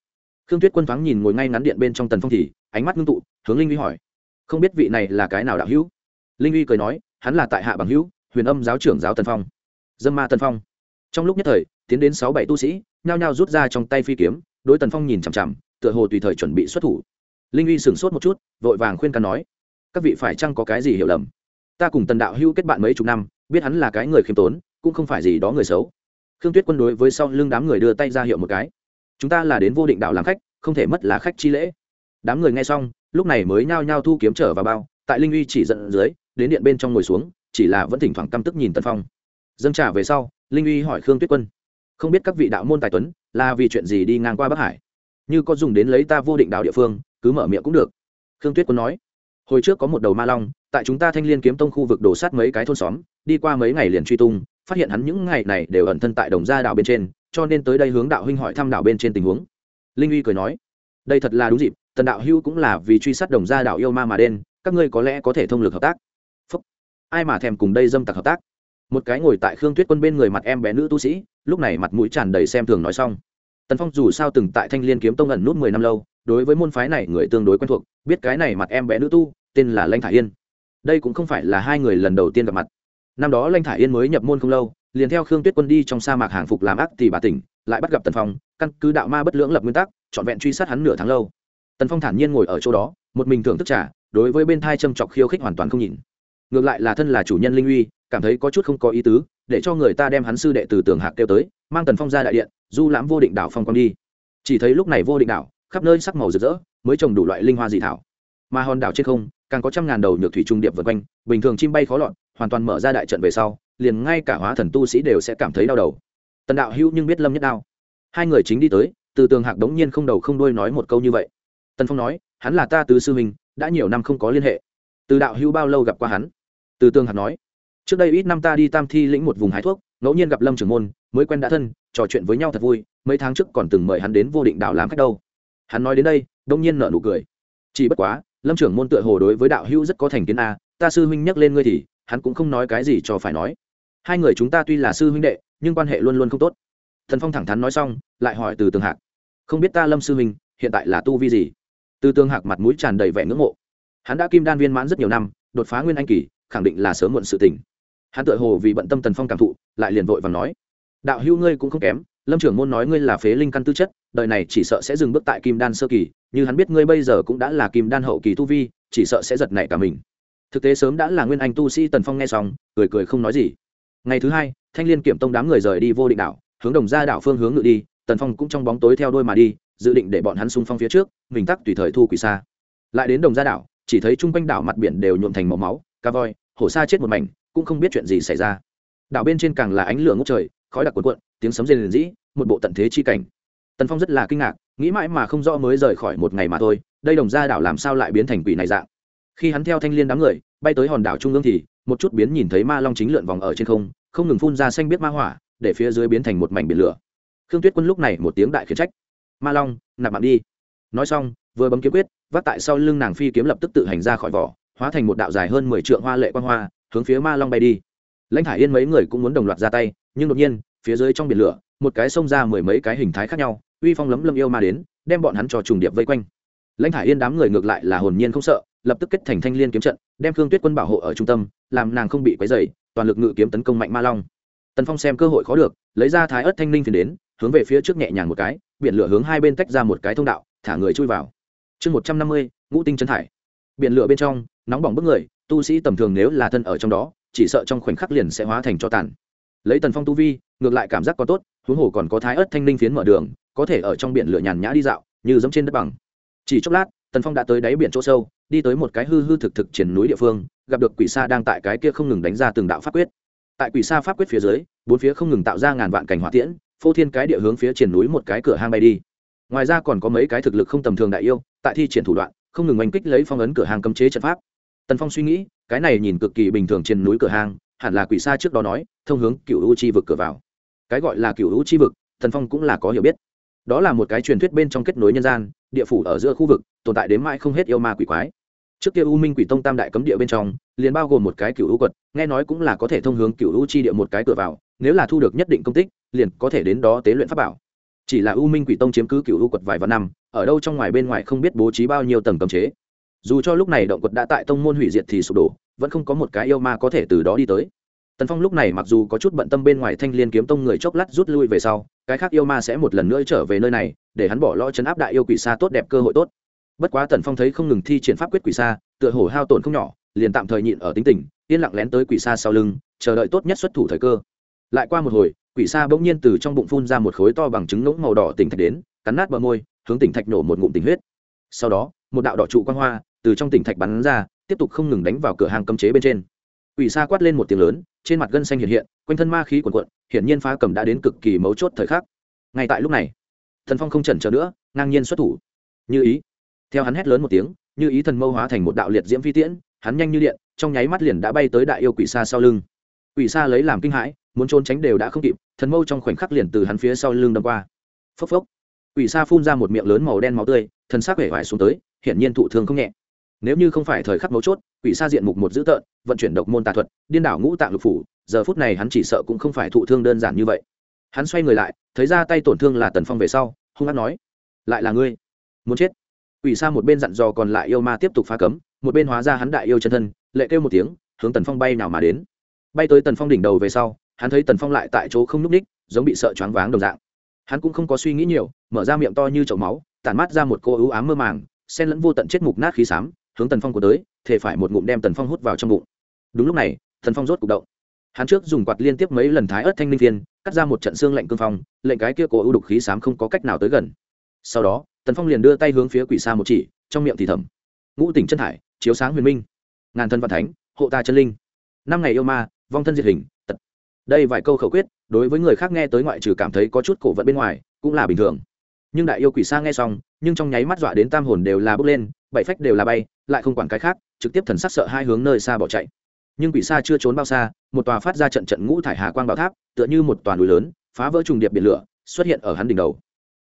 Khương tuyết quân thoáng nhìn ngồi ngay ngắn điện bên trong tần phong thì ánh mắt ngưng tụ, hướng linh uy hỏi, không biết vị này là cái nào đạo hữu? Linh uy cười nói, hắn là tại hạ bằng hữu, huyền âm giáo trưởng giáo tần phong. Dâm ma tần phong. Trong lúc nhất thời, tiến đến sáu bảy tu sĩ, nhao nhao rút ra trong tay phi kiếm, đối tần phong nhìn chằm chằm, tựa hồ tùy thời chuẩn bị xuất thủ. Linh uy sửng sốt một chút, vội vàng khuyên can nói, các vị phải chăng có cái gì hiểu lầm? Ta cùng tần đạo hữu kết bạn mấy chục năm biết hắn là cái người khiêm tốn, cũng không phải gì đó người xấu. Khương tuyết quân đối với sau lưng đám người đưa tay ra hiệu một cái. Chúng ta là đến vô định đạo làm khách, không thể mất là khách chi lễ. Đám người nghe xong, lúc này mới nhao nhao thu kiếm trở vào bao, tại linh uy chỉ dẫn dưới, đến điện bên trong ngồi xuống, chỉ là vẫn thỉnh thoảng căm tức nhìn tân phong. Dâng trả về sau, linh uy hỏi khương tuyết quân, không biết các vị đạo môn tài tuấn, là vì chuyện gì đi ngang qua bắc hải? Như có dùng đến lấy ta vô định đạo địa phương, cứ mở miệng cũng được. Khương tuyết quân nói, hồi trước có một đầu ma long, tại chúng ta thanh liên kiếm tông khu vực đổ sát mấy cái thôn xóm đi qua mấy ngày liền truy tung, phát hiện hắn những ngày này đều ẩn thân tại đồng gia đảo bên trên, cho nên tới đây hướng đạo huynh hỏi thăm đảo bên trên tình huống. Linh uy cười nói, đây thật là đúng dịp, tần đạo hưu cũng là vì truy sát đồng gia đảo yêu ma mà đen, các ngươi có lẽ có thể thông lực hợp tác. Phúc. ai mà thèm cùng đây dâm tặc hợp tác? Một cái ngồi tại khương tuyết quân bên người mặt em bé nữ tu sĩ, lúc này mặt mũi tràn đầy xem thường nói xong. Tần phong dù sao từng tại thanh liên kiếm tông ẩn nút mười năm lâu, đối với môn phái này người tương đối quen thuộc, biết cái này mặt em bé nữ tu, tên là lanh thả yên. Đây cũng không phải là hai người lần đầu tiên gặp mặt năm đó lanh thả yên mới nhập môn không lâu, liền theo khương tuyết quân đi trong sa mạc hàng phục làm ác tỷ bà tỉnh, lại bắt gặp tần phong, căn cứ đạo ma bất lưỡng lập nguyên tắc, trọn vẹn truy sát hắn nửa tháng lâu. Tần phong thản nhiên ngồi ở chỗ đó, một mình thưởng thức trả đối với bên thai châm chọc khiêu khích hoàn toàn không nhìn. Ngược lại là thân là chủ nhân linh uy, cảm thấy có chút không có ý tứ, để cho người ta đem hắn sư đệ từ tường hạc kêu tới, mang tần phong ra đại điện, du lãm vô định đảo phong quang đi. Chỉ thấy lúc này vô định đảo, khắp nơi sắc màu rực rỡ, mới trồng đủ loại linh hoa dị thảo. Mà hòn đảo trên không, càng có trăm ngàn đầu nhược thủy trung điệp vượt quanh, bình thường chim bay khó lọt hoàn toàn mở ra đại trận về sau, liền ngay cả hóa thần tu sĩ đều sẽ cảm thấy đau đầu. Tần đạo hữu nhưng biết lâm nhất đao. Hai người chính đi tới, từ tường hạc đống nhiên không đầu không đuôi nói một câu như vậy. Tần phong nói, hắn là ta tứ sư huynh, đã nhiều năm không có liên hệ. Từ đạo hữu bao lâu gặp qua hắn? Từ Tường Hạc nói, trước đây ít năm ta đi tam thi lĩnh một vùng hái thuốc, ngẫu nhiên gặp lâm trưởng môn, mới quen đã thân, trò chuyện với nhau thật vui, mấy tháng trước còn từng mời hắn đến vô định đảo làm khách đâu. Hắn nói đến đây đông nhiên nở nụ cười. Chỉ bất quá, lâm trưởng môn tựa hồ đối với đạo hữu rất có thành kiến a, ta sư huynh nhắc lên ngươi thì hắn cũng không nói cái gì cho phải nói. Hai người chúng ta tuy là sư huynh đệ, nhưng quan hệ luôn luôn không tốt. Thần phong thẳng thắn nói xong, lại hỏi từ tường hạc, không biết ta lâm sư huynh hiện tại là tu vi gì? Từ tường hạc mặt mũi tràn đầy vẻ ngưỡng mộ. Hắn đã kim đan viên mãn rất nhiều năm, đột phá nguyên anh kỳ, khẳng định là sớm muộn sự tình. Hắn tự hồ vì bận tâm tần phong cảm thụ, lại liền vội và nói, đạo hữu ngươi cũng không kém, lâm trưởng môn nói ngươi là phế linh căn tư chất, đời này chỉ sợ sẽ dừng bước tại kim đan sơ kỳ, như hắn biết ngươi bây giờ cũng đã là kim đan hậu kỳ tu vi, chỉ sợ sẽ giật nảy cả mình thực tế sớm đã là nguyên anh tu sĩ tần phong nghe xong, cười cười không nói gì. Ngày thứ hai, thanh liên kiểm tông đám người rời đi vô định đảo, hướng đồng ra đảo phương hướng ngự đi, tần phong cũng trong bóng tối theo đôi mà đi, dự định để bọn hắn xung phong phía trước, mình tắc tùy thời thu quỷ xa lại đến đồng gia đảo, chỉ thấy chung quanh đảo mặt biển đều nhuộm thành màu máu, cá voi, hổ sa chết một mảnh, cũng không biết chuyện gì xảy ra. Đảo bên trên càng là ánh lửa ngốc trời, khói đặc cuộn cuộn, tiếng sấm rền rĩ, một bộ tận thế chi cảnh. Tần phong rất là kinh ngạc, nghĩ mãi mà không rõ mới rời khỏi một ngày mà thôi, đây đồng gia đảo làm sao lại biến thành quỷ này dạng? Khi hắn theo thanh liên đám người bay tới hòn đảo trung ương thì một chút biến nhìn thấy ma long chính lượn vòng ở trên không không ngừng phun ra xanh biết ma hỏa, để phía dưới biến thành một mảnh biển lửa. Khương tuyết quân lúc này một tiếng đại khiển trách. Ma long, nạp mạng đi. Nói xong, vừa bấm kiếm quyết, vác tại sau lưng nàng phi kiếm lập tức tự hành ra khỏi vỏ, hóa thành một đạo dài hơn mười trượng hoa lệ quan hoa, hướng phía ma long bay đi. Lãnh thả yên mấy người cũng muốn đồng loạt ra tay, nhưng đột nhiên, phía dưới trong biển lửa, một cái xông ra mười mấy cái hình thái khác nhau, uy phong lấm lâm yêu ma đến, đem bọn hắn cho trùng điệp vây quanh. Lãnh thả yên đám người ngược lại là hồn nhiên không sợ lập tức kết thành thanh liên kiếm trận, đem khương tuyết quân bảo hộ ở trung tâm, làm nàng không bị quấy dày toàn lực ngự kiếm tấn công mạnh ma long. Tần phong xem cơ hội khó được, lấy ra thái ớt thanh linh phiền đến, hướng về phía trước nhẹ nhàng một cái, biển lửa hướng hai bên tách ra một cái thông đạo, thả người chui vào. Chương một trăm năm mươi, ngũ tinh trấn thải biển lửa bên trong, nóng bỏng bức người, tu sĩ tầm thường nếu là thân ở trong đó, chỉ sợ trong khoảnh khắc liền sẽ hóa thành cho tàn. Lấy tần phong tu vi, ngược lại cảm giác có tốt, huống hồ còn có thái ớt thanh linh phiến mở đường, có thể ở trong biển lửa nhàn nhã đi dạo, như giống trên đất bằng. Chỉ chốc lát, tần phong đã tới đáy biển chỗ sâu đi tới một cái hư hư thực thực triển núi địa phương, gặp được quỷ sa đang tại cái kia không ngừng đánh ra từng đạo pháp quyết. Tại quỷ sa pháp quyết phía dưới, bốn phía không ngừng tạo ra ngàn vạn cảnh hỏa tiễn, phô thiên cái địa hướng phía triển núi một cái cửa hang bay đi. Ngoài ra còn có mấy cái thực lực không tầm thường đại yêu, tại thi triển thủ đoạn, không ngừng oanh kích lấy phong ấn cửa hàng cấm chế trận pháp. Tần phong suy nghĩ, cái này nhìn cực kỳ bình thường trên núi cửa hàng hẳn là quỷ sa trước đó nói, thông hướng cựu u chi vực cửa vào. Cái gọi là cựu u chi vực, tần phong cũng là có hiểu biết. Đó là một cái truyền thuyết bên trong kết nối nhân gian, địa phủ ở giữa khu vực, tồn tại đến mãi không hết yêu ma quỷ quái trước kia u minh quỷ tông tam đại cấm địa bên trong, liền bao gồm một cái cựu u quật, nghe nói cũng là có thể thông hướng cựu u chi địa một cái cửa vào, nếu là thu được nhất định công tích, liền có thể đến đó tế luyện pháp bảo. Chỉ là u minh quỷ tông chiếm cứ cựu u quật vài vạn năm, ở đâu trong ngoài bên ngoài không biết bố trí bao nhiêu tầng cấm chế. Dù cho lúc này động quật đã tại tông môn hủy diệt thì sụp đổ, vẫn không có một cái yêu ma có thể từ đó đi tới. Tần phong lúc này mặc dù có chút bận tâm bên ngoài thanh liên kiếm tông người chốc lát rút lui về sau, cái khác yêu ma sẽ một lần nữa trở về nơi này, để hắn bỏ lo chấn áp đại yêu quỷ xa tốt đẹp cơ hội tốt bất quá tần phong thấy không ngừng thi triển pháp quyết quỷ xa tựa hồ hao tổn không nhỏ, liền tạm thời nhịn ở tính tình, yên lặng lén tới quỷ xa sau lưng, chờ đợi tốt nhất xuất thủ thời cơ. Lại qua một hồi, quỷ xa bỗng nhiên từ trong bụng phun ra một khối to bằng trứng ngỗng màu đỏ tỉnh thạch đến, cắn nát bờ môi, hướng tỉnh thạch nổ một ngụm tỉnh huyết. Sau đó, một đạo đỏ trụ quan hoa từ trong tỉnh thạch bắn ra, tiếp tục không ngừng đánh vào cửa hàng cấm chế bên trên. Quỷ xa quát lên một tiếng lớn, trên mặt gân xanh hiện hiện, quanh thân ma khí quần quận hiển nhiên phá cầm đã đến cực kỳ mấu chốt thời khắc. Ngay tại lúc này thần phong không chần chờ nữa, ngang nhiên xuất thủ. Như ý theo hắn hét lớn một tiếng, như ý thần mâu hóa thành một đạo liệt diễm phi tiễn, hắn nhanh như điện, trong nháy mắt liền đã bay tới đại yêu quỷ xa sau lưng. Quỷ xa lấy làm kinh hãi, muốn trốn tránh đều đã không kịp, thần mâu trong khoảnh khắc liền từ hắn phía sau lưng đâm qua. Phốc phốc. Quỷ xa phun ra một miệng lớn màu đen máu tươi, thần sắc vẻ vải xuống tới, hiển nhiên thụ thương không nhẹ. Nếu như không phải thời khắc mấu chốt, quỷ xa diện mục một dữ tợn, vận chuyển độc môn tà thuật, điên đảo ngũ tạng lục phủ, giờ phút này hắn chỉ sợ cũng không phải thụ thương đơn giản như vậy. Hắn xoay người lại, thấy ra tay tổn thương là tần phong về sau, hung hát nói, lại là ngươi, muốn chết quỷ Sa một bên dặn dò còn lại yêu ma tiếp tục phá cấm, một bên hóa ra hắn đại yêu chân thân, lệ kêu một tiếng, hướng tần phong bay nào mà đến. Bay tới tần phong đỉnh đầu về sau, hắn thấy tần phong lại tại chỗ không lúc ních, giống bị sợ choáng váng đồng dạng. Hắn cũng không có suy nghĩ nhiều, mở ra miệng to như chậu máu, tản mát ra một cô ưu ám mơ màng, xen lẫn vô tận chết mục nát khí xám, hướng tần phong của tới thể phải một ngụm đem tần phong hút vào trong bụng. Đúng lúc này, tần phong rốt cục động. Hắn trước dùng quạt liên tiếp mấy lần thái ớt thanh linh thiên cắt ra một trận xương lạnh cương phong, lệnh cái kia cổ ưu đục khí xám không có cách nào tới gần. Sau đó tần phong liền đưa tay hướng phía quỷ xa một chỉ, trong miệng thì thầm. Ngũ tỉnh chân thải chiếu sáng huyền minh. Ngàn thân văn thánh, hộ ta chân linh. Năm ngày yêu ma, vong thân diệt hình, tật. Đây vài câu khẩu quyết, đối với người khác nghe tới ngoại trừ cảm thấy có chút cổ vận bên ngoài, cũng là bình thường. Nhưng đại yêu quỷ xa nghe xong, nhưng trong nháy mắt dọa đến tam hồn đều là bước lên, bảy phách đều là bay, lại không quản cái khác, trực tiếp thần sắc sợ hai hướng nơi xa bỏ chạy. Nhưng quỷ xa chưa trốn bao xa, một tòa phát ra trận trận ngũ thải hà quang bảo tháp, tựa như một tòa núi lớn, phá vỡ trùng điệp biển lửa, xuất hiện ở hắn đỉnh đầu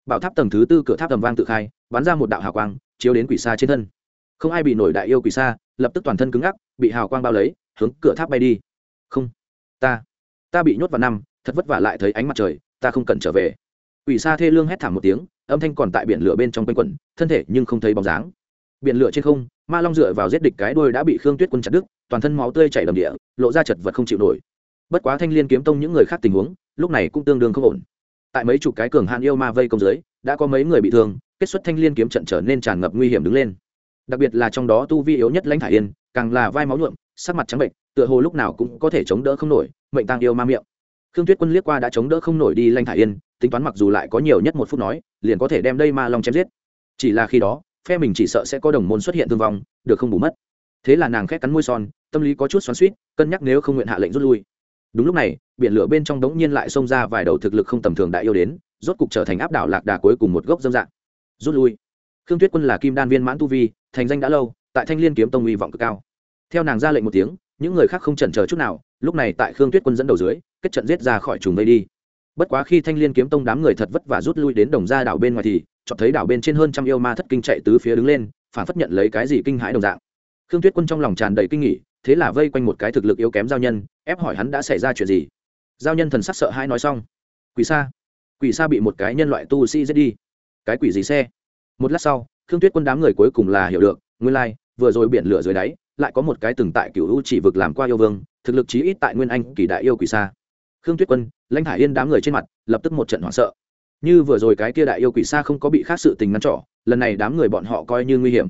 bảo tháp tầng thứ tư cửa tháp tầm vang tự khai, bắn ra một đạo hào quang, chiếu đến quỷ xa trên thân. Không ai bị nổi đại yêu quỷ xa lập tức toàn thân cứng ngắc, bị hào quang bao lấy, hướng cửa tháp bay đi. Không, ta ta bị nhốt vào năm, thật vất vả lại thấy ánh mặt trời, ta không cần trở về. Quỷ xa thê lương hét thảm một tiếng, âm thanh còn tại biển lửa bên trong quanh quẩn, thân thể nhưng không thấy bóng dáng. Biển lửa trên không, ma long dựa vào giết địch cái đuôi đã bị khương tuyết quân chặt đứt, toàn thân máu tươi chảy đầm địa, lộ ra chật vật không chịu nổi. Bất quá thanh liên kiếm tông những người khác tình huống, lúc này cũng tương đương không ổn tại mấy chục cái cường hạn yêu ma vây công dưới, đã có mấy người bị thương, kết xuất thanh liên kiếm trận trở nên tràn ngập nguy hiểm đứng lên. Đặc biệt là trong đó tu vi yếu nhất lãnh thải yên, càng là vai máu nhuộm, sắc mặt trắng bệnh, tựa hồ lúc nào cũng có thể chống đỡ không nổi, mệnh tăng yêu ma miệng. Khương tuyết quân liếc qua đã chống đỡ không nổi đi lãnh thải yên, tính toán mặc dù lại có nhiều nhất một phút nói, liền có thể đem đây ma long chém giết. Chỉ là khi đó, phe mình chỉ sợ sẽ có đồng môn xuất hiện thương vong, được không bù mất. Thế là nàng khét cắn môi son, tâm lý có chút xoắn suýt cân nhắc nếu không nguyện hạ lệnh rút lui đúng lúc này, biển lửa bên trong đống nhiên lại xông ra vài đầu thực lực không tầm thường đại yêu đến, rốt cục trở thành áp đảo lạc đà cuối cùng một gốc dâm dạng. Rút lui. Khương tuyết quân là kim đan viên mãn tu vi, thành danh đã lâu, tại thanh liên kiếm tông uy vọng cực cao. Theo nàng ra lệnh một tiếng, những người khác không chần chờ chút nào, lúc này tại khương tuyết quân dẫn đầu dưới, kết trận giết ra khỏi trùng vây đi. Bất quá khi thanh liên kiếm tông đám người thật vất và rút lui đến đồng gia đảo bên ngoài thì chọn thấy đảo bên trên hơn trăm yêu ma thất kinh chạy tứ phía đứng lên, phản phất nhận lấy cái gì kinh hãi đồng dạng. Khương tuyết quân trong lòng tràn đầy kinh nghỉ thế là vây quanh một cái thực lực yếu kém giao nhân ép hỏi hắn đã xảy ra chuyện gì. Giao nhân thần sắc sợ hãi nói xong quỷ xa, quỷ xa bị một cái nhân loại tu sĩ giết đi. Cái quỷ gì xe? Một lát sau khương tuyết quân đám người cuối cùng là hiểu được nguyên lai vừa rồi biển lửa dưới đáy lại có một cái từng tại cựu u chỉ vực làm qua yêu vương thực lực chí ít tại nguyên anh kỳ đại yêu quỷ xa. khương tuyết quân lãnh hải yên đám người trên mặt lập tức một trận hoảng sợ. Như vừa rồi cái kia đại yêu quỷ xa không có bị khác sự tình ngăn trỏ lần này đám người bọn họ coi như nguy hiểm.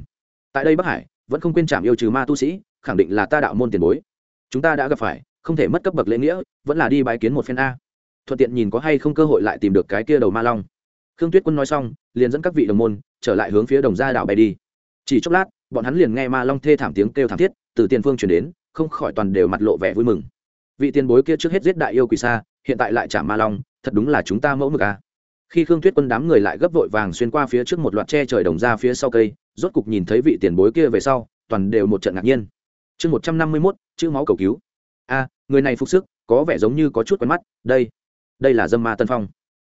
Tại đây bắc hải vẫn không quên chạm yêu trừ ma tu sĩ khẳng định là ta đạo môn tiền bối. Chúng ta đã gặp phải, không thể mất cấp bậc lễ nghĩa, vẫn là đi bái kiến một phen a. Thuận tiện nhìn có hay không cơ hội lại tìm được cái kia đầu ma long. Khương tuyết quân nói xong, liền dẫn các vị đồng môn, trở lại hướng phía đồng gia đảo bay đi. Chỉ chốc lát, bọn hắn liền nghe ma long thê thảm tiếng kêu thảm thiết, từ tiền phương chuyển đến, không khỏi toàn đều mặt lộ vẻ vui mừng. Vị tiền bối kia trước hết giết đại yêu quỷ xa, hiện tại lại trả ma long, thật đúng là chúng ta mẫu mực a. Khi khương tuyết quân đám người lại gấp vội vàng xuyên qua phía trước một loạt tre trời đồng ra phía sau cây, rốt cục nhìn thấy vị tiền bối kia về sau, toàn đều một trận ngạc nhiên chương một trăm năm mươi mốt, chữ máu cầu cứu. A, người này phục sức, có vẻ giống như có chút quen mắt, đây đây là dâm ma tân phong.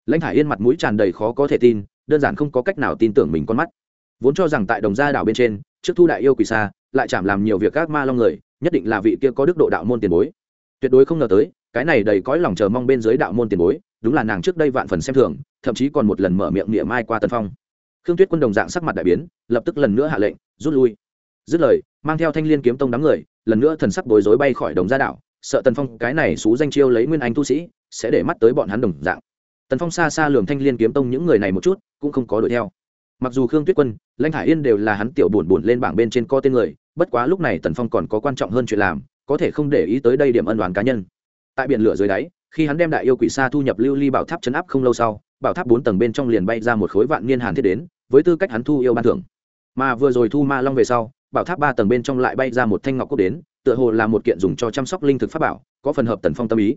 Lãnh hải yên mặt mũi tràn đầy khó có thể tin, đơn giản không có cách nào tin tưởng mình con mắt. Vốn cho rằng tại đồng gia đảo bên trên, trước thu đại yêu quỷ xa, lại chạm làm nhiều việc các ma long người, nhất định là vị kia có đức độ đạo môn tiền bối. Tuyệt đối không ngờ tới, cái này đầy cõi lòng chờ mong bên dưới đạo môn tiền bối, đúng là nàng trước đây vạn phần xem thường, thậm chí còn một lần mở miệng niệm mai qua tân phong. Khương tuyết quân đồng dạng sắc mặt đại biến, lập tức lần nữa hạ lệnh, rút lui dứt lời, mang theo thanh liên kiếm tông đám người, lần nữa thần sắc bối rối bay khỏi đồng gia đạo, sợ tần phong cái này xú danh chiêu lấy nguyên anh tu sĩ, sẽ để mắt tới bọn hắn đồng dạng. Tần phong xa xa lường thanh liên kiếm tông những người này một chút, cũng không có đuổi theo. Mặc dù khương tuyết quân, lãnh hải yên đều là hắn tiểu buồn buồn lên bảng bên trên co tên người, bất quá lúc này tần phong còn có quan trọng hơn chuyện làm, có thể không để ý tới đây điểm ân đoàn cá nhân. Tại biển lửa dưới đáy, khi hắn đem đại yêu quỷ xa thu nhập lưu ly bảo tháp chấn áp không lâu sau, bảo tháp bốn tầng bên trong liền bay ra một khối vạn niên hàn thiết đến, với tư cách hắn thu yêu ban thưởng. Mà vừa rồi thu ma long về sau bảo tháp ba tầng bên trong lại bay ra một thanh ngọc cốt đến, tựa hồ là một kiện dùng cho chăm sóc linh thực pháp bảo, có phần hợp tần phong tâm ý.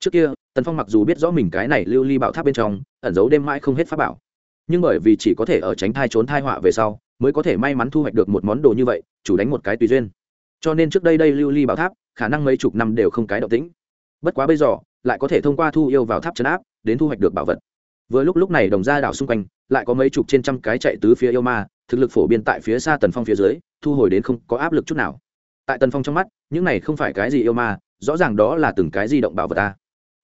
Trước kia, tần phong mặc dù biết rõ mình cái này lưu ly bảo tháp bên trong, ẩn giấu đêm mãi không hết pháp bảo. Nhưng bởi vì chỉ có thể ở tránh thai trốn thai họa về sau, mới có thể may mắn thu hoạch được một món đồ như vậy, chủ đánh một cái tùy duyên. Cho nên trước đây đây lưu ly bảo tháp, khả năng mấy chục năm đều không cái động tĩnh. Bất quá bây giờ, lại có thể thông qua thu yêu vào tháp chấn áp, đến thu hoạch được bảo vật. Vừa lúc lúc này đồng gia đảo xung quanh, lại có mấy chục trên trăm cái chạy tứ phía yêu ma thực lực phổ biến tại phía xa tần phong phía dưới thu hồi đến không có áp lực chút nào. Tại tần phong trong mắt những này không phải cái gì yêu ma rõ ràng đó là từng cái di động bảo vật ta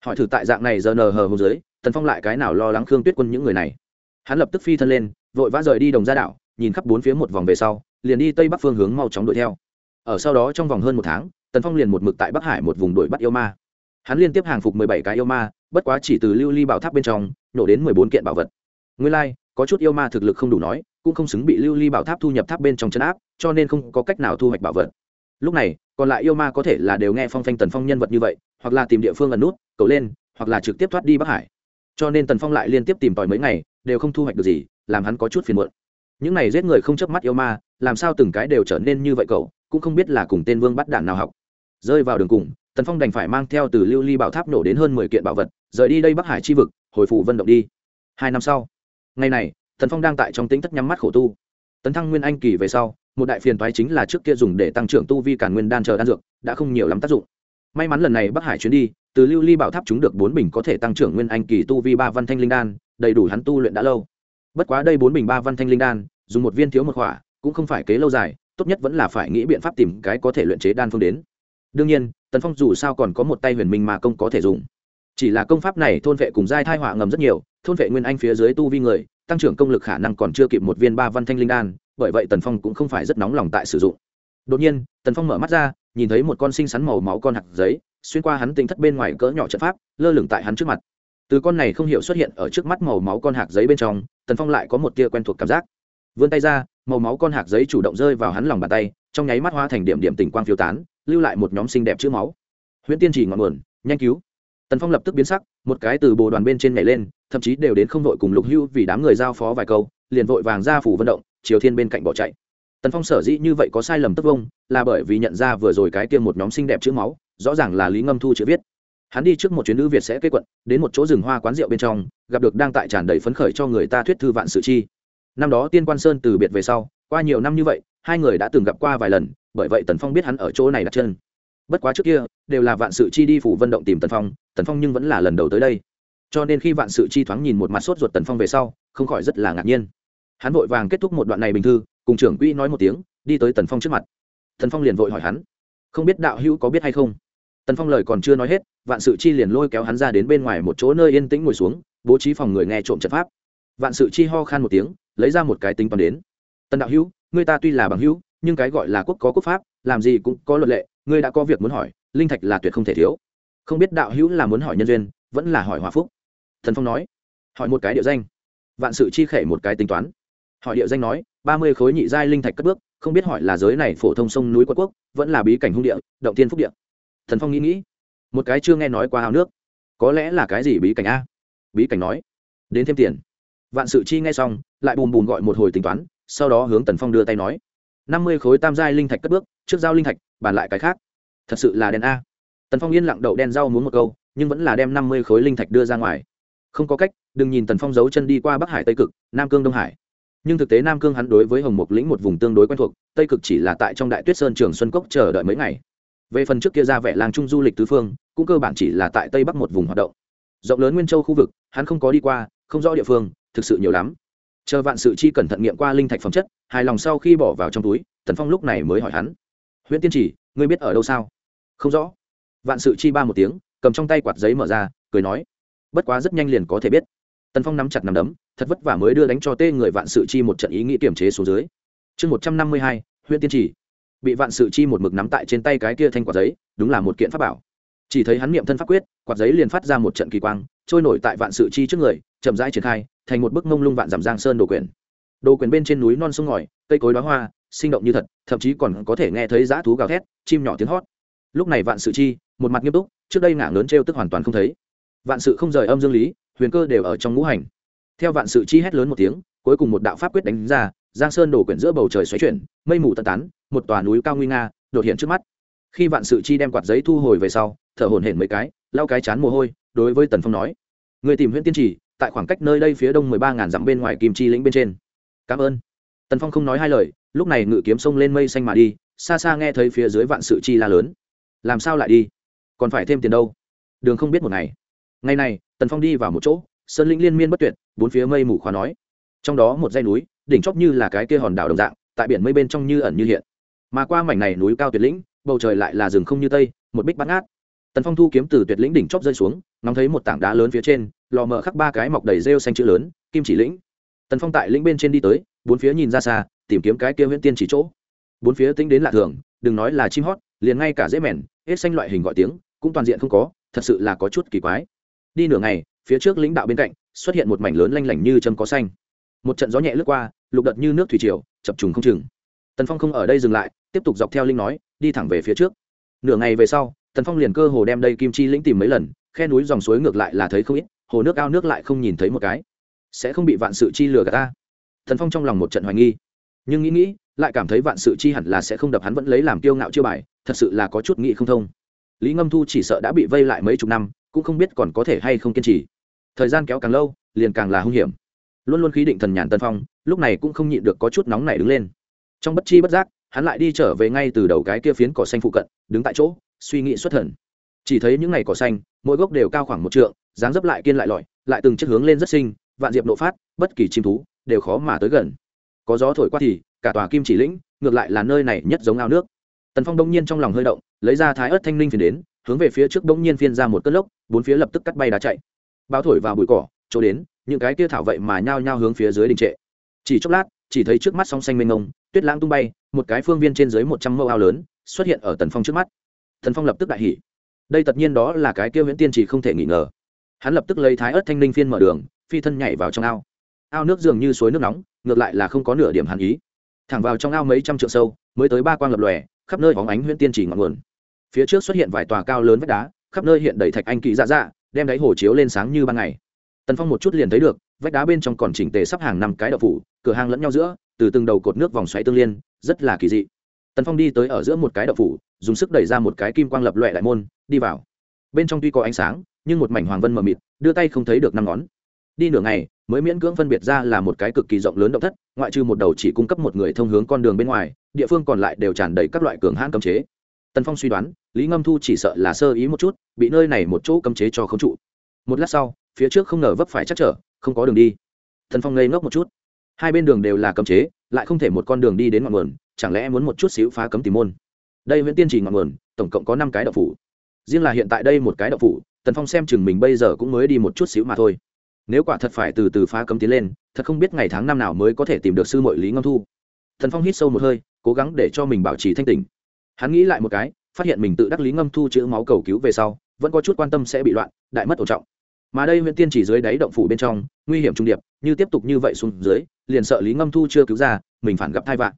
hỏi thử tại dạng này giờ nờ hờ hồ dưới tần phong lại cái nào lo lắng khương tuyết quân những người này? Hắn lập tức phi thân lên vội vã rời đi đồng gia đạo nhìn khắp bốn phía một vòng về sau liền đi tây bắc phương hướng mau chóng đuổi theo. Ở sau đó trong vòng hơn một tháng tần phong liền một mực tại bắc hải một vùng đuổi bắt yêu ma. Hắn liên tiếp hàng phục mười bảy cái yêu ma bất quá chỉ từ lưu ly bảo tháp bên trong nổ đến mười bốn kiện bảo vật. Nguyên lai、like, có chút yêu ma thực lực không đủ nói, cũng không xứng bị lưu ly bảo tháp thu nhập tháp bên trong chân áp, cho nên không có cách nào thu hoạch bảo vật. Lúc này, còn lại yêu ma có thể là đều nghe phong phanh tần phong nhân vật như vậy, hoặc là tìm địa phương ẩn nút, cầu lên, hoặc là trực tiếp thoát đi bắc hải. Cho nên tần phong lại liên tiếp tìm tòi mấy ngày, đều không thu hoạch được gì, làm hắn có chút phiền muộn. Những này giết người không chớp mắt yêu ma, làm sao từng cái đều trở nên như vậy cậu, cũng không biết là cùng tên vương bắt đạn nào học. Rơi vào đường cùng, tần phong đành phải mang theo từ lưu ly bảo tháp nổ đến hơn mười kiện bảo vật, rời đi đây bắc hải chi vực, hồi phụ vân động đi. Hai năm sau ngày này thần phong đang tại trong tính thất nhắm mắt khổ tu. Tấn thăng nguyên anh kỳ về sau, một đại phiền toái chính là trước kia dùng để tăng trưởng tu vi cản nguyên đan chờ đan dược, đã không nhiều lắm tác dụng. May mắn lần này bắc hải chuyến đi, từ lưu ly bảo tháp chúng được bốn bình có thể tăng trưởng nguyên anh kỳ tu vi ba văn thanh linh đan, đầy đủ hắn tu luyện đã lâu. Bất quá đây bốn bình ba văn thanh linh đan, dùng một viên thiếu một khỏa cũng không phải kế lâu dài, tốt nhất vẫn là phải nghĩ biện pháp tìm cái có thể luyện chế đan phương đến. Đương nhiên, tần phong dù sao còn có một tay huyền minh mà công có thể dùng chỉ là công pháp này thôn vệ cùng giai thai họa ngầm rất nhiều, thôn vệ nguyên anh phía dưới tu vi người, tăng trưởng công lực khả năng còn chưa kịp một viên ba văn thanh linh đan, bởi vậy tần phong cũng không phải rất nóng lòng tại sử dụng. Đột nhiên, tần phong mở mắt ra, nhìn thấy một con sinh sắn màu máu con hạt giấy, xuyên qua hắn tính thất bên ngoài cỡ nhỏ trận pháp, lơ lửng tại hắn trước mặt. Từ con này không hiểu xuất hiện ở trước mắt màu máu con hạt giấy bên trong, tần phong lại có một tia quen thuộc cảm giác. Vươn tay ra, màu máu con hạt giấy chủ động rơi vào hắn lòng bàn tay, trong nháy mắt hoa thành điểm điểm tình quang phiêu tán, lưu lại một nhóm xinh đẹp chữ máu. Huyễn tiên chỉ ngọn nguồn, nhanh cứu tần phong lập tức biến sắc, một cái từ bồ đoàn bên trên nhảy lên, thậm chí đều đến không vội cùng lục hưu vì đám người giao phó vài câu, liền vội vàng ra phủ vận động chiều thiên bên cạnh bỏ chạy. Tần phong sở dĩ như vậy có sai lầm tất vông, là bởi vì nhận ra vừa rồi cái tiêm một nhóm xinh đẹp chữ máu, rõ ràng là lý ngâm thu chữ viết. Hắn đi trước một chuyến nữ việt sẽ kết quận, đến một chỗ rừng hoa quán rượu bên trong, gặp được đang tại tràn đầy phấn khởi cho người ta thuyết thư vạn sự chi. Năm đó tiên quan sơn từ biệt về sau, qua nhiều năm như vậy, hai người đã từng gặp qua vài lần, bởi vậy tần phong biết hắn ở chỗ này đặt chân. Bất quá trước kia, đều là vạn sự chi đi phủ vận động tìm tần phong tần phong nhưng vẫn là lần đầu tới đây cho nên khi vạn sự chi thoáng nhìn một mặt sốt ruột tần phong về sau không khỏi rất là ngạc nhiên hắn vội vàng kết thúc một đoạn này bình thư cùng trưởng quỹ nói một tiếng đi tới tần phong trước mặt tần phong liền vội hỏi hắn không biết đạo hữu có biết hay không tần phong lời còn chưa nói hết vạn sự chi liền lôi kéo hắn ra đến bên ngoài một chỗ nơi yên tĩnh ngồi xuống bố trí phòng người nghe trộm trận pháp vạn sự chi ho khan một tiếng lấy ra một cái tính toán đến tần đạo hữu người ta tuy là bằng hữu nhưng cái gọi là quốc có quốc pháp làm gì cũng có luật lệ ngươi đã có việc muốn hỏi linh thạch là tuyệt không thể thiếu không biết đạo hữu là muốn hỏi nhân duyên, vẫn là hỏi hòa phúc. Thần phong nói, hỏi một cái địa danh. Vạn sự chi khể một cái tính toán. Hỏi địa danh nói, ba mươi khối nhị giai linh thạch cất bước, không biết hỏi là giới này phổ thông sông núi quất quốc, vẫn là bí cảnh hung địa, động tiên phúc địa. Thần phong nghĩ nghĩ, một cái chưa nghe nói qua hào nước. Có lẽ là cái gì bí cảnh a? Bí cảnh nói, đến thêm tiền. Vạn sự chi nghe xong, lại bùm bùm gọi một hồi tính toán, sau đó hướng tần phong đưa tay nói, năm mươi khối tam giai linh thạch cất bước, trước giao linh thạch, bàn lại cái khác. Thật sự là đen a tần phong yên lặng đậu đen rau muốn một câu, nhưng vẫn là đem năm mươi khối linh thạch đưa ra ngoài. Không có cách, đừng nhìn tần phong giấu chân đi qua bắc hải tây cực, nam cương đông hải. Nhưng thực tế nam cương hắn đối với hồng mục lĩnh một vùng tương đối quen thuộc, tây cực chỉ là tại trong đại tuyết sơn trường xuân cốc chờ đợi mấy ngày. Về phần trước kia ra vẻ làng trung du lịch tứ phương, cũng cơ bản chỉ là tại tây bắc một vùng hoạt động. Rộng lớn nguyên châu khu vực, hắn không có đi qua, không rõ địa phương, thực sự nhiều lắm. Chờ vạn sự chi cẩn thận nghiệm qua linh thạch phẩm chất, hài lòng sau khi bỏ vào trong túi, tần phong lúc này mới hỏi hắn. Huyện tiên chỉ, ngươi biết ở đâu sao? Không rõ vạn sự chi ba một tiếng, cầm trong tay quạt giấy mở ra, cười nói, bất quá rất nhanh liền có thể biết. Tần phong nắm chặt nắm đấm, thật vất vả mới đưa đánh cho tê người vạn sự chi một trận ý nghĩ kiểm chế xuống dưới. Chương một trăm năm mươi hai huyện tiên chỉ. Bị vạn sự chi một mực nắm tại trên tay cái kia thanh quạt giấy, đúng là một kiện pháp bảo. Chỉ thấy hắn niệm thân pháp quyết, quạt giấy liền phát ra một trận kỳ quang, trôi nổi tại vạn sự chi trước người, chậm rãi triển khai, thành một bức mông lung vạn giảm giang sơn đồ quyển. Đồ quyển bên trên núi non sông ngòi, cây cối đoá hoa, sinh động như thật, thậm chí còn có thể nghe thấy dã thú gào thét, chim nhỏ tiếng hót lúc này vạn sự chi, một mặt nghiêm túc, trước đây ngả lớn t tức hoàn toàn không thấy. Vạn sự không rời âm dương lý, huyền cơ đều ở trong ngũ hành. Theo vạn sự chi hét lớn một tiếng, cuối cùng một đạo pháp quyết đánh ra, giang sơn đổ quyển giữa bầu trời xoáy chuyển, mây mù tận tán, một tòa núi cao nguy nga, đột hiện trước mắt. Khi vạn sự chi đem quạt giấy thu hồi về sau, thở hổn hển mấy cái, lau cái chán mồ hôi, đối với tần phong nói, người tìm huyện tiên trì tại khoảng cách nơi đây phía đông mười ba ngàn dặm bên ngoài kim chi lĩnh bên trên. Cảm ơn. Tần phong không nói hai lời, lúc này ngự kiếm sông lên mây xanh mà đi, xa xa nghe thấy phía dưới vạn sự chi la lớn làm sao lại đi? Còn phải thêm tiền đâu? Đường không biết một ngày. Ngày này, tần phong đi vào một chỗ, sơn lĩnh liên miên bất tuyệt, bốn phía mây mù khóa nói. Trong đó một dãy núi, đỉnh chóp như là cái kia hòn đảo đồng dạng, tại biển mây bên trong như ẩn như hiện. Mà qua mảnh này núi cao tuyệt lĩnh, bầu trời lại là rừng không như tây, một bích bát ngát. Tần phong thu kiếm từ tuyệt lĩnh đỉnh chóp rơi xuống ngóng thấy một tảng đá lớn phía trên, lò mở khắc ba cái mọc đầy rêu xanh chữ lớn, kim chỉ lĩnh. Tần phong tại lĩnh bên trên đi tới, bốn phía nhìn ra xa, tìm kiếm cái kia huyễn tiên chỉ chỗ. Bốn phía tính đến lạ thường, đừng nói là chim hót liền ngay cả dễ mèn, hết xanh loại hình gọi tiếng, cũng toàn diện không có, thật sự là có chút kỳ quái. Đi nửa ngày, phía trước lãnh đạo bên cạnh, xuất hiện một mảnh lớn lanh lảnh như châm có xanh. Một trận gió nhẹ lướt qua, lục đợt như nước thủy triều, chập trùng không chừng. Tần phong không ở đây dừng lại, tiếp tục dọc theo linh nói, đi thẳng về phía trước. Nửa ngày về sau, tần phong liền cơ hồ đem đây kim chi lĩnh tìm mấy lần, khe núi dòng suối ngược lại là thấy không ít, hồ nước ao nước lại không nhìn thấy một cái. Sẽ không bị vạn sự chi lừa gạt ta. Tần phong trong lòng một trận hoài nghi. Nhưng nghĩ nghĩ lại cảm thấy vạn sự chi hẳn là sẽ không đập hắn vẫn lấy làm kiêu ngạo chiêu bài, thật sự là có chút nghĩ không thông. Lý ngâm thu chỉ sợ đã bị vây lại mấy chục năm, cũng không biết còn có thể hay không kiên trì. Thời gian kéo càng lâu, liền càng là hung hiểm. Luôn luôn khí định thần nhàn tân phong, lúc này cũng không nhịn được có chút nóng này đứng lên. Trong bất chi bất giác, hắn lại đi trở về ngay từ đầu cái kia phiến cỏ xanh phụ cận, đứng tại chỗ, suy nghĩ xuất thần. Chỉ thấy những ngày cỏ xanh, mỗi gốc đều cao khoảng một trượng, dáng dấp lại kiên lại lọi, lại từng chất hướng lên rất sinh vạn diệp nộ phát, bất kỳ chim thú, đều khó mà tới gần. Có gió thổi qua thì cả tòa kim chỉ lĩnh, ngược lại là nơi này nhất giống ao nước. Tần phong đông nhiên trong lòng hơi động, lấy ra thái ớt thanh linh phiền đến, hướng về phía trước đông nhiên phiên ra một cơn lốc, bốn phía lập tức cắt bay đá chạy. Bao thổi vào bụi cỏ, chỗ đến, những cái kia thảo vậy mà nhao nhao hướng phía dưới đình trệ. Chỉ chốc lát, chỉ thấy trước mắt song xanh mênh ngông tuyết lãng tung bay, một cái phương viên trên dưới một trăm mẫu ao lớn xuất hiện ở tần phong trước mắt. Tần phong lập tức đại hỉ. Đây tất nhiên đó là cái kia nguyễn tiên chỉ không thể nghỉ ngờ. Hắn lập tức lấy thái ớt thanh linh phiên mở đường, phi thân nhảy vào trong ao. Ao nước dường như suối nước nóng, ngược lại là không có nửa điểm hàn ý thẳng vào trong ao mấy trăm trượng sâu, mới tới ba quang lập lòe, khắp nơi bóng ánh huyễn tiên chỉ ngọn nguồn. Phía trước xuất hiện vài tòa cao lớn vách đá, khắp nơi hiện đầy thạch anh kỳ dạ dạ đem đáy hồ chiếu lên sáng như ban ngày. Tần phong một chút liền thấy được, vách đá bên trong còn chỉnh tề sắp hàng năm cái đậu phủ, cửa hàng lẫn nhau giữa, từ từng đầu cột nước vòng xoáy tương liên, rất là kỳ dị. Tần phong đi tới ở giữa một cái đậu phủ, dùng sức đẩy ra một cái kim quang lập loẹ đại môn, đi vào. Bên trong tuy có ánh sáng, nhưng một mảnh hoàng vân mờ mịt, đưa tay không thấy được năm ngón. Đi nửa ngày mới miễn cưỡng phân biệt ra là một cái cực kỳ rộng lớn động thất, ngoại trừ một đầu chỉ cung cấp một người thông hướng con đường bên ngoài, địa phương còn lại đều tràn đầy các loại cường hãn cấm chế. Tần phong suy đoán, lý ngâm thu chỉ sợ là sơ ý một chút, bị nơi này một chỗ cấm chế cho không trụ. Một lát sau, phía trước không ngờ vấp phải chắc trở, không có đường đi. Tần phong ngây ngốc một chút. Hai bên đường đều là cấm chế, lại không thể một con đường đi đến ngọn nguồn, chẳng lẽ muốn một chút xíu phá cấm tìm môn? Đây vẫn tiên trì ngọn nguồn, tổng cộng có năm cái đậu phủ. Riêng là hiện tại đây một cái đậu phủ, tần phong xem chừng mình bây giờ cũng mới đi một chút xíu mà thôi nếu quả thật phải từ từ phá cấm tiến lên, thật không biết ngày tháng năm nào mới có thể tìm được sư mội lý ngâm thu. Thần phong hít sâu một hơi, cố gắng để cho mình bảo trì thanh tỉnh. Hắn nghĩ lại một cái, phát hiện mình tự đắc lý ngâm thu chữ máu cầu cứu về sau, vẫn có chút quan tâm sẽ bị loạn, đại mất ổn trọng. Mà đây huyện tiên chỉ dưới đáy động phủ bên trong, nguy hiểm trung điệp, như tiếp tục như vậy xuống dưới, liền sợ lý ngâm thu chưa cứu ra, mình phản gặp thai vạn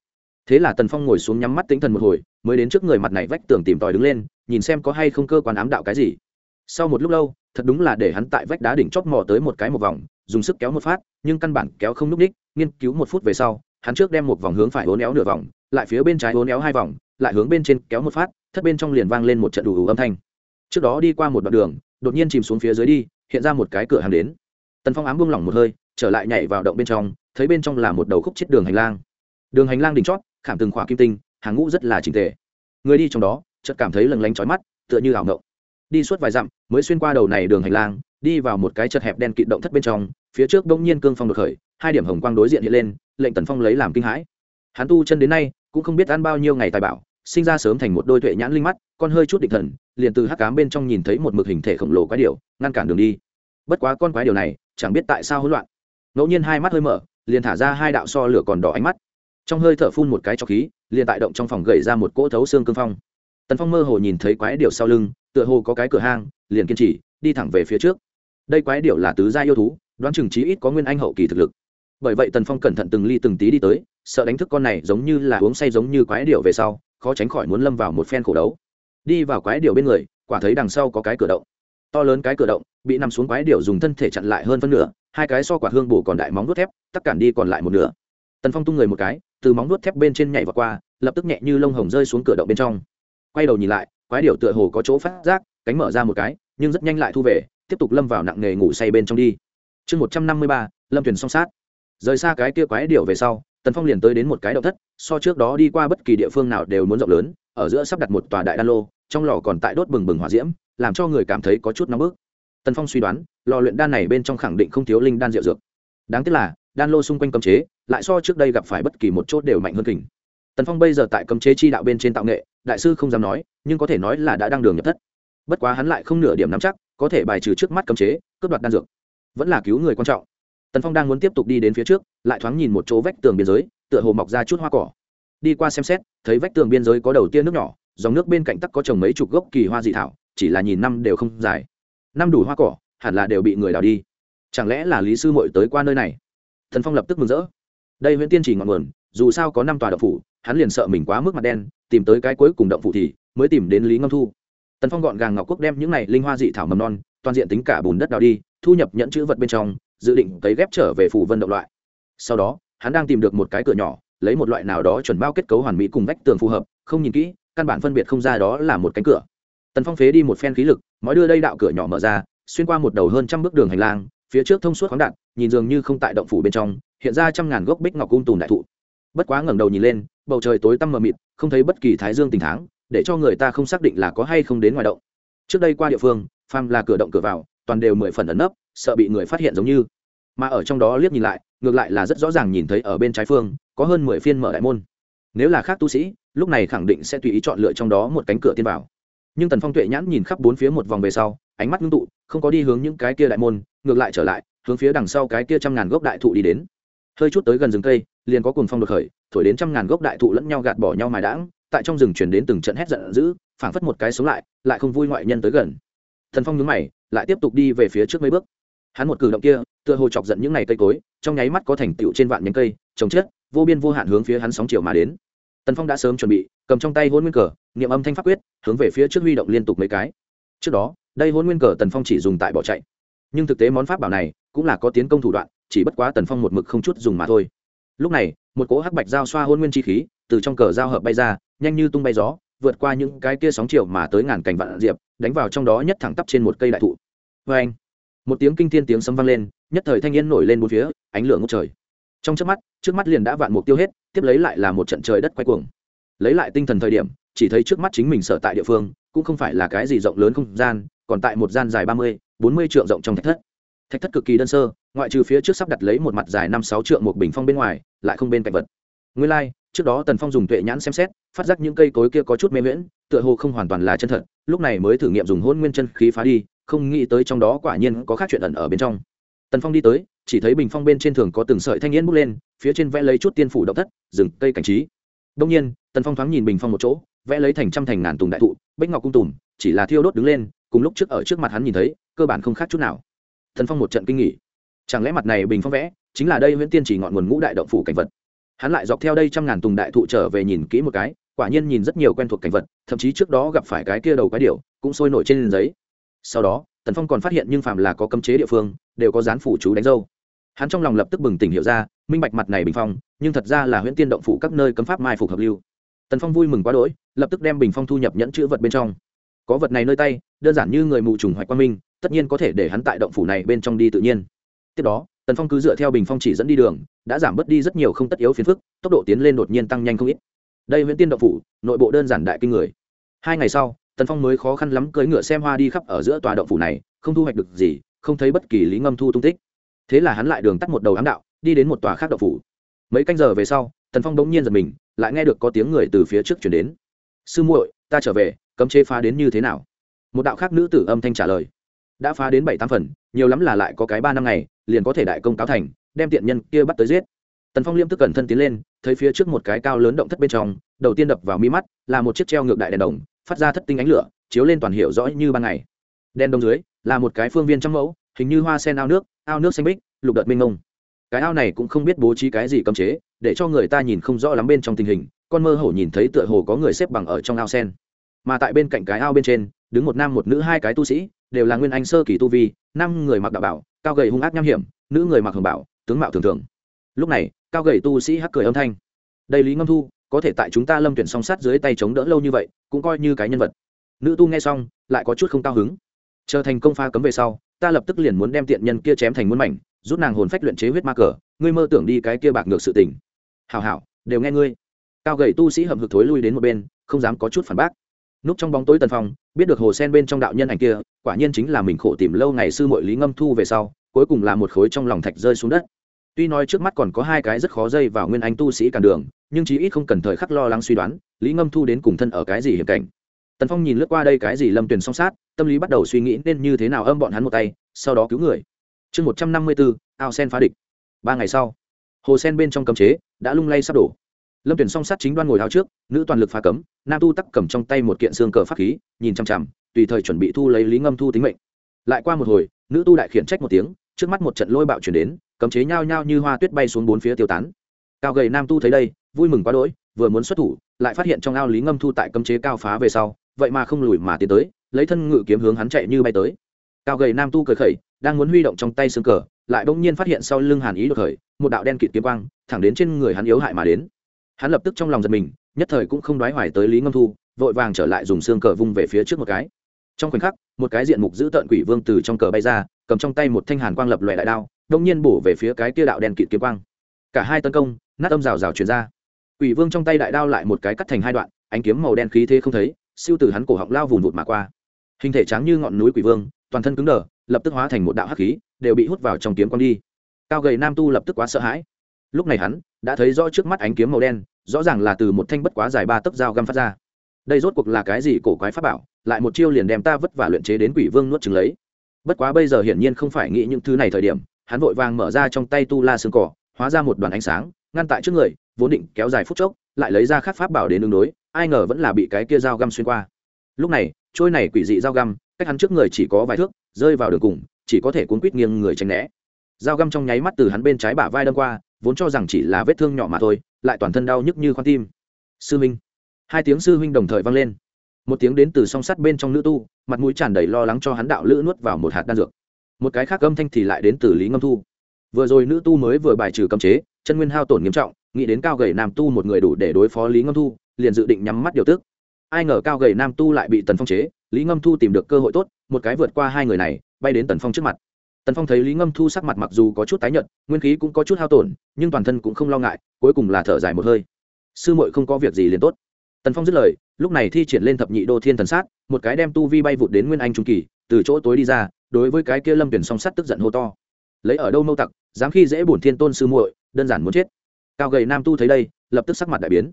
thế là tần phong ngồi xuống nhắm mắt tính thần một hồi, mới đến trước người mặt này vách tường tìm tòi đứng lên, nhìn xem có hay không cơ quan ám đạo cái gì. Sau một lúc lâu thật đúng là để hắn tại vách đá đỉnh chóp mò tới một cái một vòng dùng sức kéo một phát nhưng căn bản kéo không n ú c ních nghiên cứu một phút về sau hắn trước đem một vòng hướng phải hố néo nửa vòng lại phía bên trái hố néo hai vòng lại hướng bên trên kéo một phát thất bên trong liền vang lên một trận đủ, đủ âm thanh. Trước đó đi qua một đoạn đường đột nhiên chìm xuống phía dưới đi hiện ra một cái cửa hàng đến. Tần phong ám buông lỏng một hơi trở lại nhảy vào động bên trong thấy bên trong là một đầu khúc chết đường hành lang. Đường hành lang đỉnh chót khảm từng khỏa kim tinh hàng ngũ rất là trình tề. Người đi trong đó chợt cảm thấy lừng lánh trói mắt tựa như ảo ngộng đi suốt vài dặm, mới xuyên qua đầu này đường hành lang, đi vào một cái chật hẹp đen kịt động thất bên trong, phía trước bỗng nhiên cương phong đột khởi, hai điểm hồng quang đối diện hiện lên, lệnh tần phong lấy làm kinh hãi. Hắn tu chân đến nay, cũng không biết ăn bao nhiêu ngày tài bảo, sinh ra sớm thành một đôi tuệ nhãn linh mắt, con hơi chút định thần, liền từ hắc cám bên trong nhìn thấy một mực hình thể khổng lồ quái điều ngăn cản đường đi. Bất quá con quái điều này, chẳng biết tại sao hỗn loạn. Ngẫu nhiên hai mắt hơi mở, liền thả ra hai đạo so lửa còn đỏ ánh mắt. Trong hơi thở phun một cái cho khí, liền tại động trong phòng gầy ra một cỗ thấu xương cương phong tần phong mơ hồ nhìn thấy quái điểu sau lưng, tựa hồ có cái cửa hang, liền kiên trì, đi thẳng về phía trước. Đây quái điểu là tứ gia yêu thú, đoán chừng chí ít có nguyên anh hậu kỳ thực lực. Bởi vậy tần phong cẩn thận từng ly từng tí đi tới, sợ đánh thức con này giống như là uống say giống như quái điểu về sau, khó tránh khỏi muốn lâm vào một phen khổ đấu. Đi vào quái điểu bên người, quả thấy đằng sau có cái cửa động. To lớn cái cửa động, bị nằm xuống quái điểu dùng thân thể chặn lại hơn phân nửa, hai cái so quả hương bổ còn đại móng vuốt thép tắc cản đi còn lại một nửa. Tần phong tung người một cái, từ móng vuốt thép bên trên nhảy vào qua, lập tức nhẹ như lông hồng rơi xuống cửa động bên trong quay đầu nhìn lại, quái điểu tựa hồ có chỗ phát giác, cánh mở ra một cái, nhưng rất nhanh lại thu về, tiếp tục lâm vào nặng nghề ngủ say bên trong đi. Chương một trăm năm mươi ba, lâm thuyền song sát. Rời xa cái kia quái điểu về sau, tần phong liền tới đến một cái động thất, so trước đó đi qua bất kỳ địa phương nào đều muốn rộng lớn, ở giữa sắp đặt một tòa đại đan lô, trong lò còn tại đốt bừng bừng hỏa diễm, làm cho người cảm thấy có chút nóng bức. Tần phong suy đoán, lò luyện đan này bên trong khẳng định không thiếu linh đan rượu dược. Đáng tiếc là, đan lô xung quanh cấm chế, lại so trước đây gặp phải bất kỳ một chốt đều mạnh hơn kình tần phong bây giờ tại cấm chế chi đạo bên trên tạo nghệ, đại sư không dám nói, nhưng có thể nói là đã đang đường nhập thất. Bất quá hắn lại không nửa điểm nắm chắc, có thể bài trừ trước mắt cấm chế, cướp đoạt đan dược. Vẫn là cứu người quan trọng. Tần phong đang muốn tiếp tục đi đến phía trước, lại thoáng nhìn một chỗ vách tường biên giới, tựa hồ mọc ra chút hoa cỏ. Đi qua xem xét, thấy vách tường biên giới có đầu tiên nước nhỏ, dòng nước bên cạnh tắc có trồng mấy chục gốc kỳ hoa dị thảo, chỉ là nhìn năm đều không dài. Năm đủ hoa cỏ, hẳn là đều bị người đào đi. Chẳng lẽ là lý sư mội tới qua nơi này? Thần phong lập tức mừng rỡ. Đây nguyễn tiên chỉ ngọn nguồn dù sao có năm tòa động phủ, hắn liền sợ mình quá mức mặt đen, tìm tới cái cuối cùng động phủ thì mới tìm đến lý ngâm thu. Tần phong gọn gàng ngọc quốc đem những này linh hoa dị thảo mầm non, toàn diện tính cả bùn đất đào đi, thu nhập nhận chữ vật bên trong, dự định cấy ghép trở về phủ vân động loại. Sau đó, hắn đang tìm được một cái cửa nhỏ, lấy một loại nào đó chuẩn bao kết cấu hoàn mỹ cùng vách tường phù hợp, không nhìn kỹ, căn bản phân biệt không ra đó là một cánh cửa. Tần phong phế đi một phen khí lực mọi đưa đây đạo cửa nhỏ mở ra, xuyên qua một đầu hơn trăm bước đường hành lang, phía trước thông suốt khoáng đạn, nhìn dường như không tại động phủ bên trong, hiện ra trăm ngàn gốc bích ngọc cung tùn đại thụ bất quá ngẩng đầu nhìn lên, bầu trời tối tăm mờ mịt, không thấy bất kỳ thái dương tình tháng, để cho người ta không xác định là có hay không đến ngoài động. Trước đây qua địa phương pham là cửa động cửa vào, toàn đều mười phần ẩn nấp, sợ bị người phát hiện giống như. Mà ở trong đó liếc nhìn lại, ngược lại là rất rõ ràng nhìn thấy ở bên trái phương, có hơn mười phiên mở đại môn. Nếu là khác tu sĩ, lúc này khẳng định sẽ tùy ý chọn lựa trong đó một cánh cửa tiên vào. Nhưng tần phong tuệ nhãn nhìn khắp bốn phía một vòng về sau, ánh mắt ngưng tụ, không có đi hướng những cái kia đại môn, ngược lại trở lại, hướng phía đằng sau cái kia trăm ngàn gốc đại thụ đi đến hơi chút tới gần rừng cây, liền có cuồng phong đột khởi, thổi đến trăm ngàn gốc đại thụ lẫn nhau gạt bỏ nhau mài đãng, tại trong rừng chuyển đến từng trận hét giận dữ, phảng phất một cái sống lại lại không vui ngoại nhân tới gần. Thần phong nhướng mày, lại tiếp tục đi về phía trước mấy bước. Hắn một cử động kia, tựa hồ chọc giận những ngày cây cối, trong nháy mắt có thành tựu trên vạn nhánh cây, trồng chết vô biên vô hạn hướng phía hắn sóng chiều mà đến. Tần phong đã sớm chuẩn bị, cầm trong tay hôn nguyên cờ, niệm âm thanh pháp quyết, hướng về phía trước huy động liên tục mấy cái. Trước đó, đây hôn nguyên cờ tần phong chỉ dùng tại bỏ chạy. Nhưng thực tế món pháp bảo này, cũng là có tiến công thủ đoạn chỉ bất quá tần phong một mực không chút dùng mà thôi. Lúc này, một cỗ hắc bạch giao xoa hôn nguyên chi khí từ trong cờ giao hợp bay ra, nhanh như tung bay gió, vượt qua những cái kia sóng chiều mà tới ngàn cành vạn diệp, đánh vào trong đó nhất thẳng tắp trên một cây đại thụ. Vê anh, một tiếng kinh thiên tiếng sấm vang lên, nhất thời thanh niên nổi lên bốn phía, ánh lửa ngốc trời. Trong trước mắt trước mắt liền đã vạn mục tiêu hết, tiếp lấy lại là một trận trời đất quay cuồng. Lấy lại tinh thần thời điểm, chỉ thấy trước mắt chính mình sở tại địa phương, cũng không phải là cái gì rộng lớn không gian, còn tại một gian dài ba mươi, bốn mươi trượng rộng trong thạch thất. Thạch thất cực kỳ đơn sơ ngoại trừ phía trước sắp đặt lấy một mặt dài năm sáu trượng một bình phong bên ngoài lại không bên cạnh vật. Nguyên lai、like, trước đó tần phong dùng tuệ nhãn xem xét phát giác những cây cối kia có chút mê miễn tựa hồ không hoàn toàn là chân thật lúc này mới thử nghiệm dùng hôn nguyên chân khí phá đi không nghĩ tới trong đó quả nhiên có khác chuyện ẩn ở bên trong. Tần phong đi tới chỉ thấy bình phong bên trên thường có từng sợi thanh niên bút lên phía trên vẽ lấy chút tiên phủ động thất rừng cây cảnh trí. Đông nhiên tần phong thoáng nhìn bình phong một chỗ vẽ lấy thành trăm thành ngàn tùng đại thụ bách ngọc cung tùng, chỉ là thiêu đốt đứng lên cùng lúc trước ở trước mặt hắn nhìn thấy cơ bản không khác chút nào. Tần phong một trận kinh nghỉ chẳng lẽ mặt này bình phong vẽ, chính là đây nguyễn tiên chỉ ngọn nguồn ngũ đại động phủ cảnh vật? Hắn lại dọc theo đây trăm ngàn tùng đại thụ trở về nhìn kỹ một cái, quả nhiên nhìn rất nhiều quen thuộc cảnh vật, thậm chí trước đó gặp phải cái kia đầu cái điệu cũng sôi nổi trên giấy. Sau đó, tần phong còn phát hiện nhưng phàm là có cấm chế địa phương, đều có dán phủ chú đánh dâu hắn trong lòng lập tức bừng tỉnh hiểu ra, minh bạch mặt này bình phong, nhưng thật ra là huyễn tiên động phủ các nơi cấm pháp mai phục hợp lưu. Tần phong vui mừng quá đỗi, lập tức đem bình phong thu nhập nhẫn chữ vật bên trong. Có vật này nơi tay, đơn giản như người mù trùng hoạch quang minh, tất nhiên có thể để hắn tại động phủ này bên trong đi tự nhiên tiếp đó, tần phong cứ dựa theo bình phong chỉ dẫn đi đường, đã giảm bớt đi rất nhiều không tất yếu phiền phức, tốc độ tiến lên đột nhiên tăng nhanh không ít. Đây nguyễn tiên động phủ, nội bộ đơn giản đại kinh người. Hai ngày sau, tần phong mới khó khăn lắm cưỡi ngựa xem hoa đi khắp ở giữa tòa động phủ này, không thu hoạch được gì, không thấy bất kỳ lý ngâm thu tung tích. Thế là hắn lại đường tắt một đầu ám đạo, đi đến một tòa khác động phủ. Mấy canh giờ về sau, tần phong bỗng nhiên giật mình, lại nghe được có tiếng người từ phía trước chuyển đến. Sư muội, ta trở về, cấm chế phá đến như thế nào? Một đạo khác nữ tử âm thanh trả lời. Đã phá đến bảy tám phần, nhiều lắm là lại có cái ba năm ngày liền có thể đại công cáo thành, đem tiện nhân kia bắt tới giết. Tần phong liêm tức cẩn thân tiến lên, thấy phía trước một cái cao lớn động thất bên trong, đầu tiên đập vào mi mắt, là một chiếc treo ngược đại đèn đồng, phát ra thất tinh ánh lửa, chiếu lên toàn hiệu rõ như ban ngày. Đèn đồng dưới, là một cái phương viên trăm mẫu, hình như hoa sen ao nước ao nước xanh bích lục đợt mênh mông. Cái ao này cũng không biết bố trí cái gì cấm chế, để cho người ta nhìn không rõ lắm bên trong tình hình, con mơ hồ nhìn thấy tựa hồ có người xếp bằng ở trong ao sen mà tại bên cạnh cái ao bên trên, đứng một nam một nữ hai cái tu sĩ, đều là nguyên anh sơ kỳ tu vi, năm người mặc đạo bảo, cao gầy hung ác nham hiểm, nữ người mặc hồng bảo, tướng mạo thường thường. Lúc này, cao gầy tu sĩ hắc cười âm thanh. Đây lý ngâm thu, có thể tại chúng ta lâm tuyển song sát dưới tay chống đỡ lâu như vậy, cũng coi như cái nhân vật. Nữ tu nghe xong, lại có chút không cao hứng. Chờ thành công pha cấm về sau, ta lập tức liền muốn đem tiện nhân kia chém thành muôn mảnh, rút nàng hồn phách luyện chế huyết ma cờ, ngươi mơ tưởng đi cái kia bạc ngược sự tình. Hào hảo, đều nghe ngươi. Cao gầy tu sĩ hầm hực thối lui đến một bên, không dám có chút phản bác núp trong bóng tối tần phong, biết được hồ sen bên trong đạo nhân ảnh kia, quả nhiên chính là mình khổ tìm lâu ngày sư mội lý ngâm thu về sau, cuối cùng là một khối trong lòng thạch rơi xuống đất. Tuy nói trước mắt còn có hai cái rất khó dây vào nguyên anh tu sĩ cản đường, nhưng chí ít không cần thời khắc lo lắng suy đoán, lý ngâm thu đến cùng thân ở cái gì hiểm cảnh. Tần phong nhìn lướt qua đây cái gì lâm tuyền song sát, tâm lý bắt đầu suy nghĩ nên như thế nào âm bọn hắn một tay, sau đó cứu người. Chương một trăm năm mươi bốn ao sen phá địch. Ba ngày sau, hồ sen bên trong cấm chế đã lung lay sắp đổ lâm tuyển song sát chính đoan ngồi háo trước, nữ toàn lực phá cấm, nam tu tắc cầm trong tay một kiện xương cờ pháp khí, nhìn chằm chằm, tùy thời chuẩn bị thu lấy lý ngâm thu tính mệnh. Lại qua một hồi, nữ tu đại khiển trách một tiếng, trước mắt một trận lôi bạo chuyển đến, cấm chế nhao nhao như hoa tuyết bay xuống bốn phía tiêu tán. Cao gầy nam tu thấy đây, vui mừng quá đỗi, vừa muốn xuất thủ, lại phát hiện trong ao lý ngâm thu tại cấm chế cao phá về sau, vậy mà không lùi mà tiến tới, lấy thân ngự kiếm hướng hắn chạy như bay tới. Cao gầy nam tu cười khẩy, đang muốn huy động trong tay xương cờ, lại bỗng nhiên phát hiện sau lưng hàn ý đột khởi, một đạo đen kịt kiếm quang, thẳng đến trên người hắn yếu hại mà đến hắn lập tức trong lòng giật mình, nhất thời cũng không đoái hoài tới lý ngâm thu, vội vàng trở lại dùng xương cờ vung về phía trước một cái. Trong khoảnh khắc, một cái diện mục giữ tợn quỷ vương từ trong cờ bay ra, cầm trong tay một thanh hàn quang lập lòe đại đao đông nhiên bổ về phía cái kia đạo đen kịt kiếm quang. Cả hai tấn công, nát âm rào rào chuyển ra. Quỷ vương trong tay đại đao lại một cái cắt thành hai đoạn, ánh kiếm màu đen khí thế không thấy, siêu từ hắn cổ họng lao vùng vụt mà qua. Hình thể trắng như ngọn núi quỷ vương, toàn thân cứng đờ, lập tức hóa thành một đạo hắc khí, đều bị hút vào trong kiếm quang đi. Cao gầy nam tu lập tức quá sợ hãi lúc này hắn đã thấy rõ trước mắt ánh kiếm màu đen, rõ ràng là từ một thanh bất quá dài ba tấc dao găm phát ra. Đây rốt cuộc là cái gì cổ quái pháp bảo, lại một chiêu liền đem ta vất vả luyện chế đến quỷ vương nuốt trứng lấy. Bất quá bây giờ hiển nhiên không phải nghĩ những thứ này thời điểm, hắn vội vàng mở ra trong tay tu la xương cỏ, hóa ra một đoàn ánh sáng, ngăn tại trước người, vốn định kéo dài phút chốc, lại lấy ra khắc pháp bảo đến đường đối, ai ngờ vẫn là bị cái kia dao găm xuyên qua. Lúc này, trôi này quỷ dị dao găm, cách hắn trước người chỉ có vài thước, rơi vào đường cùng, chỉ có thể cuốn quít nghiêng người tránh né. Dao găm trong nháy mắt từ hắn bên trái bả vai đâm qua vốn cho rằng chỉ là vết thương nhỏ mà thôi, lại toàn thân đau nhức như khoan tim. Sư minh. Hai tiếng sư huynh đồng thời vang lên. Một tiếng đến từ song sắt bên trong nữ tu, mặt mũi tràn đầy lo lắng cho hắn đạo lữ nuốt vào một hạt đan dược. Một cái khác âm thanh thì lại đến từ lý ngâm thu. Vừa rồi nữ tu mới vừa bài trừ cấm chế, chân nguyên hao tổn nghiêm trọng, nghĩ đến cao gầy nam tu một người đủ để đối phó lý ngâm thu, liền dự định nhắm mắt điều tức. Ai ngờ cao gầy nam tu lại bị tần phong chế, lý ngâm thu tìm được cơ hội tốt, một cái vượt qua hai người này, bay đến tần phong trước mặt tần phong thấy lý ngâm thu sắc mặt mặc dù có chút tái nhợt, nguyên khí cũng có chút hao tổn, nhưng toàn thân cũng không lo ngại, cuối cùng là thở dài một hơi. Sư muội không có việc gì liền tốt. Tần phong dứt lời, lúc này thi triển lên thập nhị đô thiên thần sát, một cái đem tu vi bay vụt đến nguyên anh trung kỳ, từ chỗ tối đi ra, đối với cái kia lâm tuyển song sắt tức giận hô to. Lấy ở đâu mâu tặc, dám khi dễ bổn thiên tôn sư muội, đơn giản muốn chết. Cao gầy nam tu thấy đây, lập tức sắc mặt đại biến.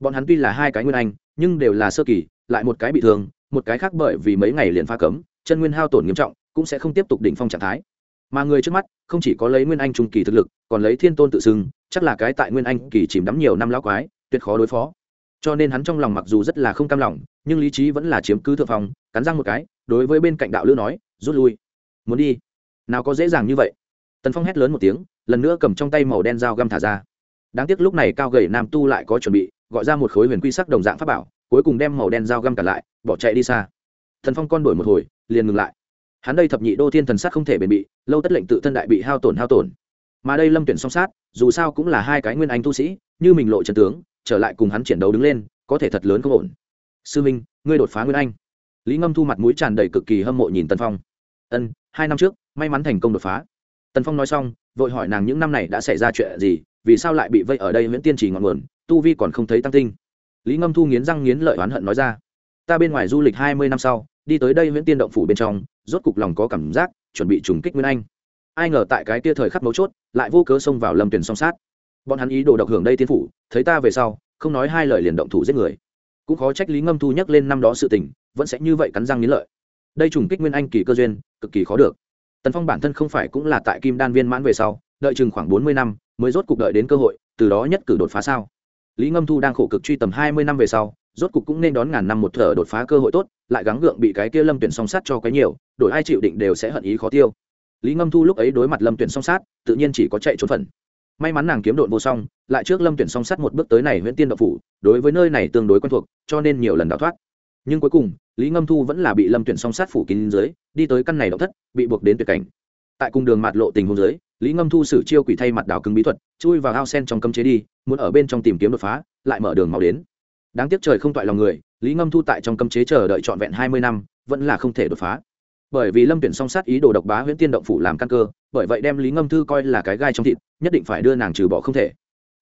Bọn hắn tuy là hai cái nguyên anh, nhưng đều là sơ kỳ, lại một cái bị thương, một cái khác bởi vì mấy ngày liền pha cấm, chân nguyên hao tổn nghiêm trọng, cũng sẽ không tiếp tục đỉnh phong trạng thái mà người trước mắt không chỉ có lấy nguyên anh trung kỳ thực lực, còn lấy thiên tôn tự xưng, chắc là cái tại nguyên anh kỳ chìm đắm nhiều năm lão quái, tuyệt khó đối phó. Cho nên hắn trong lòng mặc dù rất là không cam lòng, nhưng lý trí vẫn là chiếm cứ thượng phòng cắn răng một cái, đối với bên cạnh đạo lữ nói, rút lui. Muốn đi. Nào có dễ dàng như vậy. Tần phong hét lớn một tiếng, lần nữa cầm trong tay màu đen dao găm thả ra. Đáng tiếc lúc này cao gầy nam tu lại có chuẩn bị, gọi ra một khối huyền quy sắc đồng dạng pháp bảo, cuối cùng đem màu đen dao găm cả lại, bỏ chạy đi xa. Thần phong con đổi một hồi, liền ngừng lại hắn đây thập nhị đô thiên thần sát không thể bền bị, lâu tất lệnh tự thân đại bị hao tổn hao tổn. Mà đây lâm tuyển song sát, dù sao cũng là hai cái nguyên anh tu sĩ, như mình lộ trần tướng, trở lại cùng hắn chiến đấu đứng lên, có thể thật lớn không ổn. Sư minh, ngươi đột phá nguyên anh. Lý ngâm thu mặt mũi tràn đầy cực kỳ hâm mộ nhìn tân phong. Ân, hai năm trước, may mắn thành công đột phá. Tần phong nói xong, vội hỏi nàng những năm này đã xảy ra chuyện gì, vì sao lại bị vây ở đây nguyễn tiên trì ngọn nguồn, tu vi còn không thấy tăng tinh. Lý ngâm thu nghiến răng nghiến lợi oán hận nói ra, ta bên ngoài du lịch hai mươi năm sau, đi tới đây nguyễn tiên động phủ bên trong rốt cục lòng có cảm giác, chuẩn bị trùng kích nguyên anh. Ai ngờ tại cái kia thời khắc mấu chốt, lại vô cớ xông vào lâm tuyển song sát. Bọn hắn ý đồ độc hưởng đây tiên phủ, thấy ta về sau, không nói hai lời liền động thủ giết người. Cũng khó trách lý ngâm thu nhắc lên năm đó sự tình, vẫn sẽ như vậy cắn răng nghiến lợi. Đây trùng kích nguyên anh kỳ cơ duyên, cực kỳ khó được. Tần phong bản thân không phải cũng là tại kim đan viên mãn về sau, đợi chừng khoảng bốn mươi năm, mới rốt cục đợi đến cơ hội, từ đó nhất cử đột phá sao? Lý ngâm thu đang khổ cực truy tầm hai mươi năm về sau rốt cục cũng nên đón ngàn năm một thở đột phá cơ hội tốt, lại gắng gượng bị cái kia lâm tuyển song sát cho cái nhiều, đổi ai chịu định đều sẽ hận ý khó tiêu. Lý ngâm thu lúc ấy đối mặt lâm tuyển song sát, tự nhiên chỉ có chạy trốn phần. May mắn nàng kiếm độn vô song, lại trước lâm tuyển song sát một bước tới này huyện tiên đậu phủ, đối với nơi này tương đối quen thuộc, cho nên nhiều lần đào thoát. Nhưng cuối cùng, lý ngâm thu vẫn là bị lâm tuyển song sát phủ kín dưới, đi tới căn này động thất, bị buộc đến tuyệt cảnh. Tại cung đường mạt lộ tình hôn dưới, lý ngâm thu sử chiêu quỷ thay mặt đào cứng bí thuật, chui vào ao sen trong cấm chế đi, muốn ở bên trong tìm kiếm đột phá, lại mở đường màu đến đáng tiếc trời không toại lòng người, lý ngâm thu tại trong cấm chế chờ đợi trọn vẹn hai mươi năm, vẫn là không thể đột phá. Bởi vì lâm tuyển song sát ý đồ độc bá huyễn tiên động phủ làm căn cơ, bởi vậy đem lý ngâm thư coi là cái gai trong thịt, nhất định phải đưa nàng trừ bỏ không thể.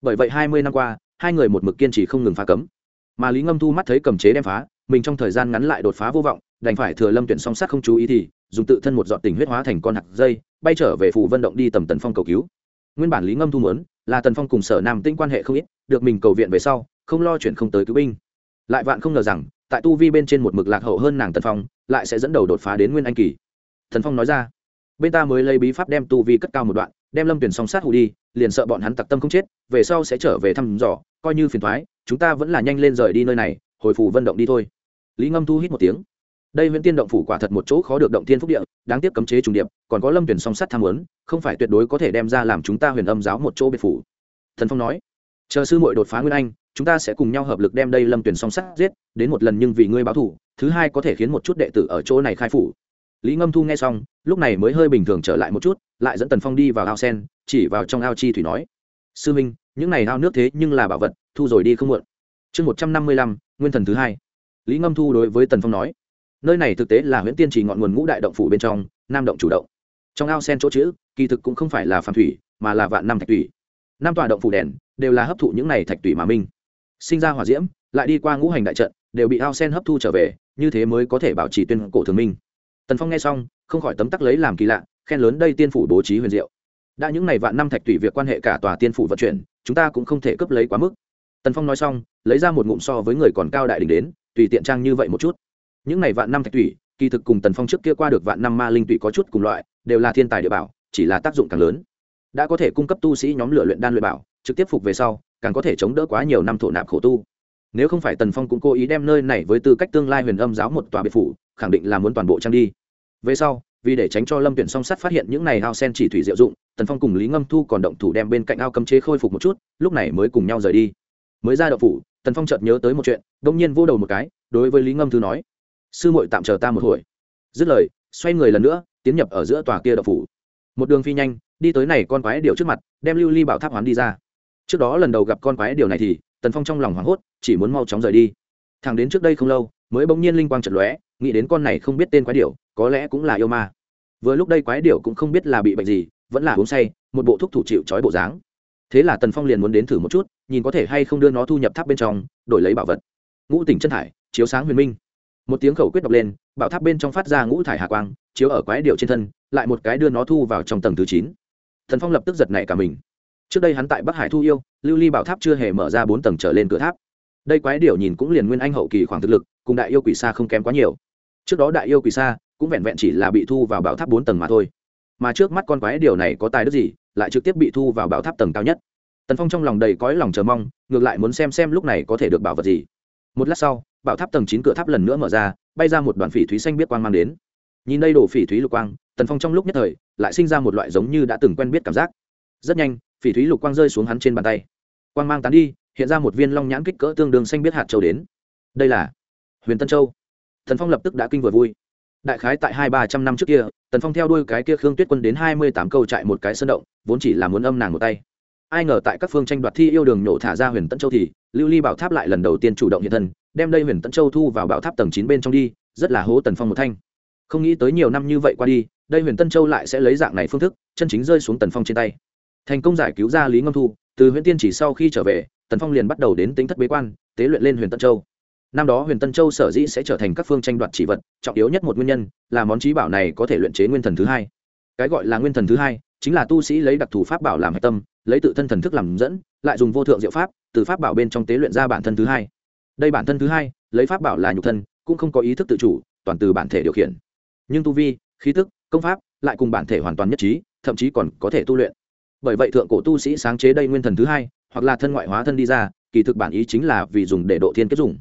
Bởi vậy hai mươi năm qua, hai người một mực kiên trì không ngừng phá cấm. Mà lý ngâm thu mắt thấy cầm chế đem phá, mình trong thời gian ngắn lại đột phá vô vọng, đành phải thừa lâm tuyển song sát không chú ý thì, dùng tự thân một dọn tình huyết hóa thành con hạt dây, bay trở về phủ Vận động đi tầm tần phong cầu cứu. Nguyên bản lý ngâm thu muốn, là tần phong cùng sở nam tinh quan hệ không ít, được mình cầu viện về sau không lo chuyện không tới cứu binh. Lại vạn không ngờ rằng, tại tu vi bên trên một mực lạc hậu hơn nàng tần phong, lại sẽ dẫn đầu đột phá đến nguyên anh kỳ. Thần phong nói ra, bên ta mới lấy bí pháp đem tu vi cất cao một đoạn, đem lâm tuyển song sát hụ đi, liền sợ bọn hắn tặc tâm không chết, về sau sẽ trở về thăm dò, coi như phiền thoái chúng ta vẫn là nhanh lên rời đi nơi này, hồi phủ vân động đi thôi. Lý ngâm thu hít một tiếng. Đây nguyễn tiên động phủ quả thật một chỗ khó được động tiên phúc địa, đáng tiếc cấm chế trùng điệp, còn có lâm tuyển song sắt tham muốn không phải tuyệt đối có thể đem ra làm chúng ta huyền âm giáo một chỗ biệt phủ. Thần phong nói, chờ sư muội đột phá nguyên anh chúng ta sẽ cùng nhau hợp lực đem đây lâm tuyển song sắt giết, đến một lần nhưng vì ngươi báo thủ thứ hai có thể khiến một chút đệ tử ở chỗ này khai phủ. Lý ngâm thu nghe xong, lúc này mới hơi bình thường trở lại một chút, lại dẫn tần phong đi vào ao sen, chỉ vào trong ao chi thủy nói, sư minh, những này ao nước thế nhưng là bảo vật, thu rồi đi không muộn. Chương một trăm năm mươi lăm, nguyên thần thứ hai. Lý ngâm thu đối với tần phong nói, nơi này thực tế là huyện tiên chỉ ngọn nguồn ngũ đại động phủ bên trong, nam động chủ động. Trong ao sen chỗ chữ, kỳ thực cũng không phải là phàm thủy, mà là vạn năm thạch thủy. Năm tòa động phủ đèn đều là hấp thụ những này thạch thủy mà minh sinh ra hỏa diễm, lại đi qua ngũ hành đại trận, đều bị ao sen hấp thu trở về, như thế mới có thể bảo trì tuyên cổ thường minh. Tần phong nghe xong, không khỏi tấm tắc lấy làm kỳ lạ, khen lớn đây tiên phủ bố trí huyền diệu. Đã những ngày vạn năm thạch thủy việc quan hệ cả tòa tiên phủ vận chuyển, chúng ta cũng không thể cấp lấy quá mức. Tần phong nói xong, lấy ra một ngụm so với người còn cao đại đỉnh đến, tùy tiện trang như vậy một chút. Những ngày vạn năm thạch thủy kỳ thực cùng tần phong trước kia qua được vạn năm ma linh tùy có chút cùng loại, đều là thiên tài địa bảo, chỉ là tác dụng càng lớn. Đã có thể cung cấp tu sĩ nhóm lửa luyện đan luyện bảo, trực tiếp phục về sau càng có thể chống đỡ quá nhiều năm thổ nạp khổ tu. Nếu không phải tần phong cũng cố ý đem nơi này với tư cách tương lai huyền âm giáo một tòa biệt phủ, khẳng định là muốn toàn bộ trang đi. Về sau, vì để tránh cho lâm tuyển song sắt phát hiện những này ao sen chỉ thủy diệu dụng, tần phong cùng lý ngâm thu còn động thủ đem bên cạnh ao cấm chế khôi phục một chút, lúc này mới cùng nhau rời đi. Mới ra đậu phủ, tần phong chợt nhớ tới một chuyện đông nhiên vô đầu một cái, đối với lý ngâm thư nói, sư muội tạm chờ ta một hồi. Dứt lời, xoay người lần nữa, tiến nhập ở giữa tòa kia đậu phủ. Một đường phi nhanh, đi tới này con quái điệu trước mặt, đem lưu ly bảo tháp hoán đi ra trước đó lần đầu gặp con quái điều này thì, tần phong trong lòng hoảng hốt, chỉ muốn mau chóng rời đi. Thằng đến trước đây không lâu, mới bỗng nhiên linh quang chật lóe, nghĩ đến con này không biết tên quái điều, có lẽ cũng là yêu ma. Vừa lúc đây quái điều cũng không biết là bị bệnh gì, vẫn là uống say, một bộ thuốc thủ chịu trói bộ dáng. Thế là tần phong liền muốn đến thử một chút, nhìn có thể hay không đưa nó thu nhập tháp bên trong, đổi lấy bảo vật. Ngũ tỉnh chân thải, chiếu sáng huyền minh. Một tiếng khẩu quyết đọc lên, bảo tháp bên trong phát ra ngũ thải hạ quang, chiếu ở quái điệu trên thân, lại một cái đưa nó thu vào trong tầng thứ chín. Thần phong lập tức giật nảy cả mình trước đây hắn tại bắc hải thu yêu, lưu ly bảo tháp chưa hề mở ra bốn tầng trở lên cửa tháp. Đây quái điều nhìn cũng liền nguyên anh hậu kỳ khoảng thực lực, cùng đại yêu quỷ xa không kém quá nhiều. Trước đó đại yêu quỷ xa cũng vẹn vẹn chỉ là bị thu vào bảo tháp bốn tầng mà thôi. Mà trước mắt con quái điều này có tài đức gì, lại trực tiếp bị thu vào bảo tháp tầng cao nhất. Tần phong trong lòng đầy cõi lòng chờ mong, ngược lại muốn xem xem lúc này có thể được bảo vật gì. Một lát sau, bảo tháp tầng chín cửa tháp lần nữa mở ra, bay ra một đoàn phỉ thúy xanh biết quang mang đến. Nhìn đây đổ phỉ thúy lục quang, tần phong trong lúc nhất thời, lại sinh ra một loại giống như đã từng quen biết cảm giác. Rất nhanh phỉ thúy lục quang rơi xuống hắn trên bàn tay. Quang mang tán đi, hiện ra một viên long nhãn kích cỡ tương đương xanh biết hạt châu đến. Đây là huyền tân châu. Thần phong lập tức đã kinh vừa vui. Đại khái tại hai ba trăm năm trước kia, tần phong theo đuôi cái kia khương tuyết quân đến hai mươi tám câu trại một cái sân động, vốn chỉ là muốn âm nàng một tay. Ai ngờ tại các phương tranh đoạt thi yêu đường nhổ thả ra huyền tân châu thì, lưu ly bảo tháp lại lần đầu tiên chủ động hiện thân, đem đây huyền tân châu thu vào bảo tháp tầng chín bên trong đi, rất là hố tần phong một thanh. Không nghĩ tới nhiều năm như vậy qua đi, đây huyền tân châu lại sẽ lấy dạng này phương thức, chân chính rơi xuống tần phong trên tay thành công giải cứu ra lý ngâm thu, từ huyện tiên chỉ sau khi trở về, tần phong liền bắt đầu đến tính thất bế quan, tế luyện lên huyền tân châu. Năm đó huyền tân châu sở dĩ sẽ trở thành các phương tranh đoạt chỉ vật, trọng yếu nhất một nguyên nhân là món trí bảo này có thể luyện chế nguyên thần thứ hai. Cái gọi là nguyên thần thứ hai, chính là tu sĩ lấy đặc thù pháp bảo làm hạch tâm, lấy tự thân thần thức làm dẫn, lại dùng vô thượng diệu pháp, từ pháp bảo bên trong tế luyện ra bản thân thứ hai. Đây bản thân thứ hai, lấy pháp bảo là nhục thân, cũng không có ý thức tự chủ, toàn từ bản thể điều khiển. Nhưng tu vi, khí tức, công pháp, lại cùng bản thể hoàn toàn nhất trí, thậm chí còn có thể tu luyện bởi vậy thượng cổ tu sĩ sáng chế đây nguyên thần thứ hai, hoặc là thân ngoại hóa thân đi ra, kỳ thực bản ý chính là vì dùng để độ thiên kết dùng.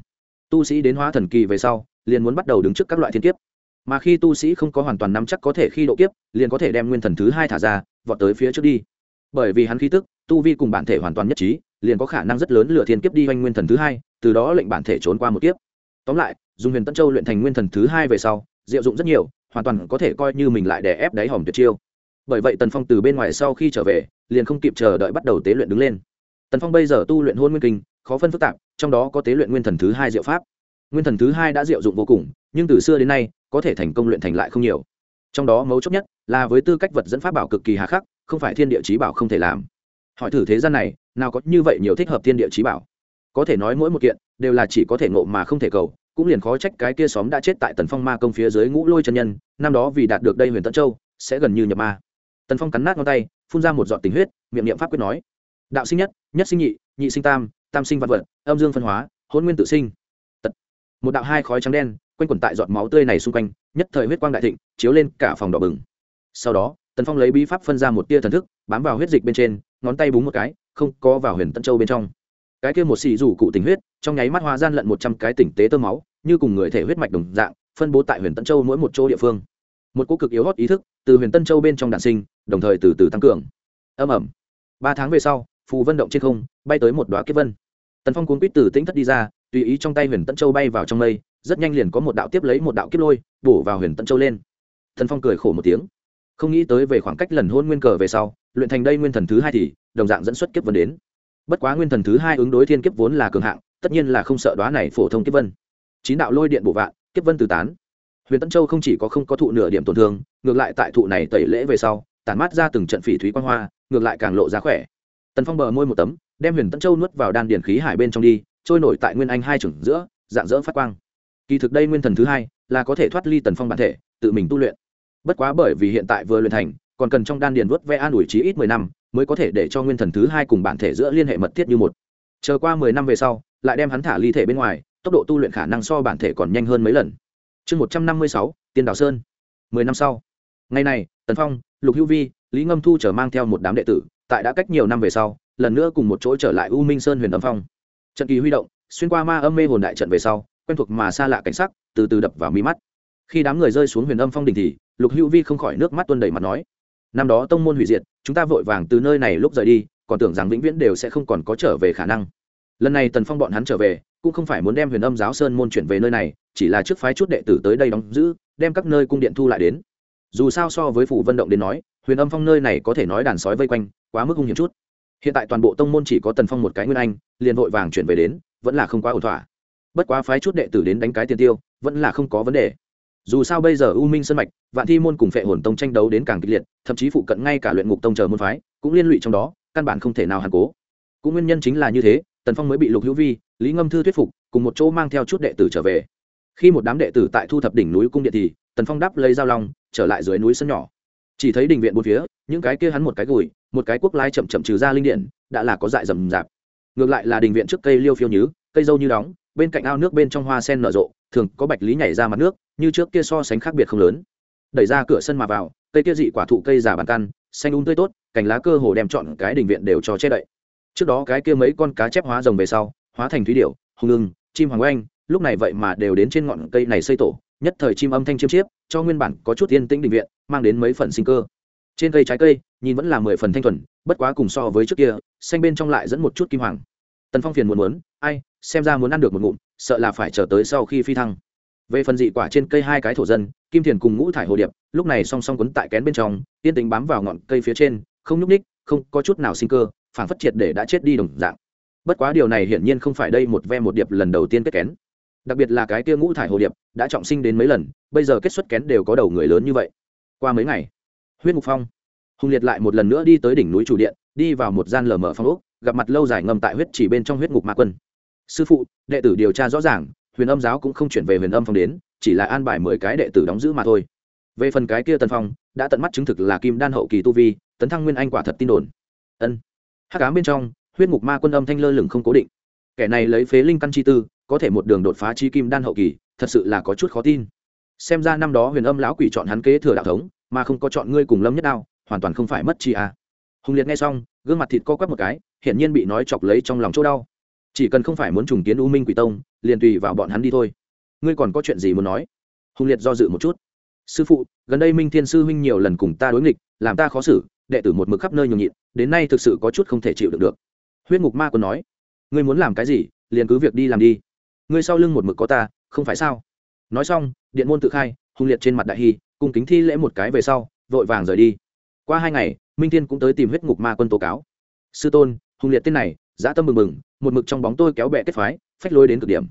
Tu sĩ đến hóa thần kỳ về sau, liền muốn bắt đầu đứng trước các loại thiên kiếp. Mà khi tu sĩ không có hoàn toàn nắm chắc có thể khi độ kiếp, liền có thể đem nguyên thần thứ hai thả ra, vọt tới phía trước đi. Bởi vì hắn khí tức, tu vi cùng bản thể hoàn toàn nhất trí, liền có khả năng rất lớn lựa thiên kiếp đi hoành nguyên thần thứ hai, từ đó lệnh bản thể trốn qua một kiếp. Tóm lại, dùng huyền tân châu luyện thành nguyên thần thứ hai về sau, diệu dụng rất nhiều, hoàn toàn có thể coi như mình lại đè ép đáy hòm tuyệt chiêu bởi vậy tần phong từ bên ngoài sau khi trở về, liền không kịp chờ đợi bắt đầu tế luyện đứng lên. Tần phong bây giờ tu luyện hôn nguyên kinh, khó phân phức tạp, trong đó có tế luyện nguyên thần thứ hai diệu pháp. Nguyên thần thứ hai đã diệu dụng vô cùng, nhưng từ xưa đến nay, có thể thành công luyện thành lại không nhiều. Trong đó mấu chốt nhất là với tư cách vật dẫn pháp bảo cực kỳ hà khắc, không phải thiên địa trí bảo không thể làm. Hỏi thử thế gian này, nào có như vậy nhiều thích hợp thiên địa trí bảo? Có thể nói mỗi một kiện đều là chỉ có thể ngộ mà không thể cầu, cũng liền khó trách cái kia xóm đã chết tại tần phong ma công phía dưới ngũ lôi chân nhân, năm đó vì đạt được đây huyền tân châu, sẽ gần như nhập ma tần phong cắn nát ngón tay, phun ra một giọt tình huyết, miệng niệm pháp quyết nói. Đạo sinh nhất nhất sinh nhị nhị sinh tam tam sinh vật vật, âm dương phân hóa, hôn nguyên tự sinh. Tật. một đạo hai khói trắng đen, quanh quẩn tại giọt máu tươi này xung quanh, nhất thời huyết quang đại thịnh, chiếu lên cả phòng đỏ bừng. Sau đó, tần phong lấy bí pháp phân ra một tia thần thức, bám vào huyết dịch bên trên, ngón tay búng một cái, không có vào huyền tân châu bên trong. Cái kia một xì rủ cụ tình huyết, trong nháy mắt hóa gian lận một trăm cái tỉnh tế tơ máu, như cùng người thể huyết mạch đồng dạng, phân bố tại huyền tân châu mỗi một chỗ địa phương. Một cô cực yếu hót ý thức từ huyền tân châu bên trong đạn sinh, đồng thời từ từ tăng cường. Âm ẩm. Ba tháng về sau, phù vân động trên không, bay tới một đoá kiếp vân. Tần phong cuốn quýt từ tĩnh thất đi ra, tùy ý trong tay huyền tân châu bay vào trong mây, rất nhanh liền có một đạo tiếp lấy một đạo kiếp lôi, bổ vào huyền tân châu lên. Thần phong cười khổ một tiếng. Không nghĩ tới về khoảng cách lần hôn nguyên cờ về sau, luyện thành đây nguyên thần thứ hai thì, đồng dạng dẫn xuất kiếp vân đến. Bất quá nguyên thần thứ hai ứng đối thiên kiếp vốn là cường hạng, tất nhiên là không sợ đoá này phổ thông kiếp vân. Chín đạo lôi điện bổ vạn, kiếp vân từ tán huyền tân châu không chỉ có không có thụ nửa điểm tổn thương, ngược lại tại thụ này tẩy lễ về sau, tản mát ra từng trận phỉ thúy quan hoa, ngược lại càng lộ ra khỏe. Tần phong bờ môi một tấm, đem huyền tân châu nuốt vào đan điền khí hải bên trong đi, trôi nổi tại nguyên anh hai trưởng giữa, dạng dỡ phát quang. Kỳ thực đây nguyên thần thứ hai, là có thể thoát ly tần phong bản thể, tự mình tu luyện. Bất quá bởi vì hiện tại vừa luyện thành, còn cần trong đan điền vớt vẽ an ủi trí ít mười năm, mới có thể để cho nguyên thần thứ hai cùng bản thể giữa liên hệ mật thiết như một. Chờ qua mười năm về sau, lại đem hắn thả ly thể bên ngoài, tốc độ tu luyện khả năng so bản thể còn nhanh hơn mấy lần chương một trăm năm mươi sáu, tiên đào sơn. mười năm sau. Ngày này, tần phong, lục hữu vi, lý ngâm thu trở mang theo một đám đệ tử, tại đã cách nhiều năm về sau, lần nữa cùng một chỗ trở lại u minh sơn huyền âm phong. Trận kỳ huy động, xuyên qua ma âm mê hồn đại trận về sau, quen thuộc mà xa lạ cảnh sắc, từ từ đập vào mi mắt. Khi đám người rơi xuống huyền âm phong đình thì, lục hữu vi không khỏi nước mắt tuôn đầy mặt nói, năm đó tông môn hủy diệt, chúng ta vội vàng từ nơi này lúc rời đi, còn tưởng rằng vĩnh viễn đều sẽ không còn có trở về khả năng. Lần này tần phong bọn hắn trở về cũng không phải muốn đem huyền âm giáo sơn môn chuyển về nơi này, chỉ là trước phái chút đệ tử tới đây đóng giữ, đem các nơi cung điện thu lại đến. Dù sao so với phủ vận động đến nói, huyền âm phong nơi này có thể nói đàn sói vây quanh, quá mức hung hiểm chút. Hiện tại toàn bộ tông môn chỉ có tần phong một cái nguyên anh, liền vội vàng chuyển về đến, vẫn là không quá ổn thỏa. Bất quá phái chút đệ tử đến đánh cái tiền tiêu, vẫn là không có vấn đề. Dù sao bây giờ u minh sân mạch, vạn thi môn cùng phệ hồn tông tranh đấu đến càng kịch liệt, thậm chí phụ cận ngay cả luyện ngục tông chờ môn phái, cũng liên lụy trong đó, căn bản không thể nào hàn cố. Cũng nguyên nhân chính là như thế tần phong mới bị lục hữu vi, lý ngâm thư thuyết phục, cùng một chỗ mang theo chút đệ tử trở về. Khi một đám đệ tử tại thu thập đỉnh núi cung điện thì, tần phong đáp lấy dao long, trở lại dưới núi sân nhỏ. Chỉ thấy đình viện bốn phía, những cái kia hắn một cái gùi, một cái quốc lai chậm chậm trừ ra linh điện, đã là có dại rầm rạp. Ngược lại là đình viện trước cây liêu phiêu nhứ, cây dâu như đóng, bên cạnh ao nước bên trong hoa sen nở rộ, thường có bạch lý nhảy ra mặt nước, như trước kia so sánh khác biệt không lớn. Đẩy ra cửa sân mà vào, cây kia dị quả thụ cây già bàn căn, xanh úng tươi tốt, cành lá cơ hồ đem chọn cái đình viện đều cho che đậy trước đó cái kia mấy con cá chép hóa rồng về sau, hóa thành thúy điệu hùng ưng, chim hoàng oanh, lúc này vậy mà đều đến trên ngọn cây này xây tổ, nhất thời chim âm thanh chiêm chiếp, cho nguyên bản có chút yên tĩnh định viện, mang đến mấy phần sinh cơ. Trên cây trái cây, nhìn vẫn là mười phần thanh thuần, bất quá cùng so với trước kia, xanh bên trong lại dẫn một chút kim hoàng. Tần phong phiền muốn muốn, ai, xem ra muốn ăn được một ngụm, sợ là phải chờ tới sau khi phi thăng. Về phần dị quả trên cây hai cái thổ dân, kim thiền cùng ngũ thải hồ điệp, lúc này song song quấn tại kén bên trong, yên tĩnh bám vào ngọn cây phía trên, không nhúc ních không có chút nào sinh cơ phản phất triệt để đã chết đi đồng dạng. Bất quá điều này hiển nhiên không phải đây một ve một điệp lần đầu tiên kết kén. Đặc biệt là cái kia ngũ thải hồ điệp, đã trọng sinh đến mấy lần, bây giờ kết xuất kén đều có đầu người lớn như vậy. Qua mấy ngày, huyết mục phong hùng liệt lại một lần nữa đi tới đỉnh núi chủ điện, đi vào một gian lở mở phong ốc, gặp mặt lâu dài ngầm tại huyết chỉ bên trong huyết ngục ma quân. Sư phụ, đệ tử điều tra rõ ràng, huyền âm giáo cũng không chuyển về huyền âm phong đến, chỉ là an bài mười cái đệ tử đóng giữ mà thôi. Về phần cái kia tần phong, đã tận mắt chứng thực là kim đan hậu kỳ tu vi, tấn thăng nguyên anh quả thật tin đồn. Ân hát cám bên trong, huyết ngục ma quân âm thanh lơ lửng không cố định. Kẻ này lấy phế linh căn chi tư, có thể một đường đột phá chi kim đan hậu kỳ, thật sự là có chút khó tin. Xem ra năm đó huyền âm lão quỷ chọn hắn kế thừa đạo thống, mà không có chọn ngươi cùng lâm nhất đao, hoàn toàn không phải mất chi à. hùng liệt nghe xong, gương mặt thịt co quắp một cái, hiển nhiên bị nói chọc lấy trong lòng chỗ đau. Chỉ cần không phải muốn trùng kiến u minh quỷ tông, liền tùy vào bọn hắn đi thôi. Ngươi còn có chuyện gì muốn nói? Hùng liệt do dự một chút. Sư phụ, gần đây minh thiên sư huynh nhiều lần cùng ta đối nghịch, làm ta khó xử đệ tử một mực khắp nơi nhường nhịn, đến nay thực sự có chút không thể chịu được được. Huyết ngục ma còn nói, ngươi muốn làm cái gì, liền cứ việc đi làm đi. Ngươi sau lưng một mực có ta, không phải sao? Nói xong, điện môn tự khai, Hung liệt trên mặt đại hy cùng kính thi lễ một cái về sau, vội vàng rời đi. Qua hai ngày, minh thiên cũng tới tìm huyết ngục ma quân tố cáo. Sư tôn, Hung liệt tên này, dã tâm mừng mừng, một mực trong bóng tôi kéo bẹ kết phái, phách lối đến cực điểm.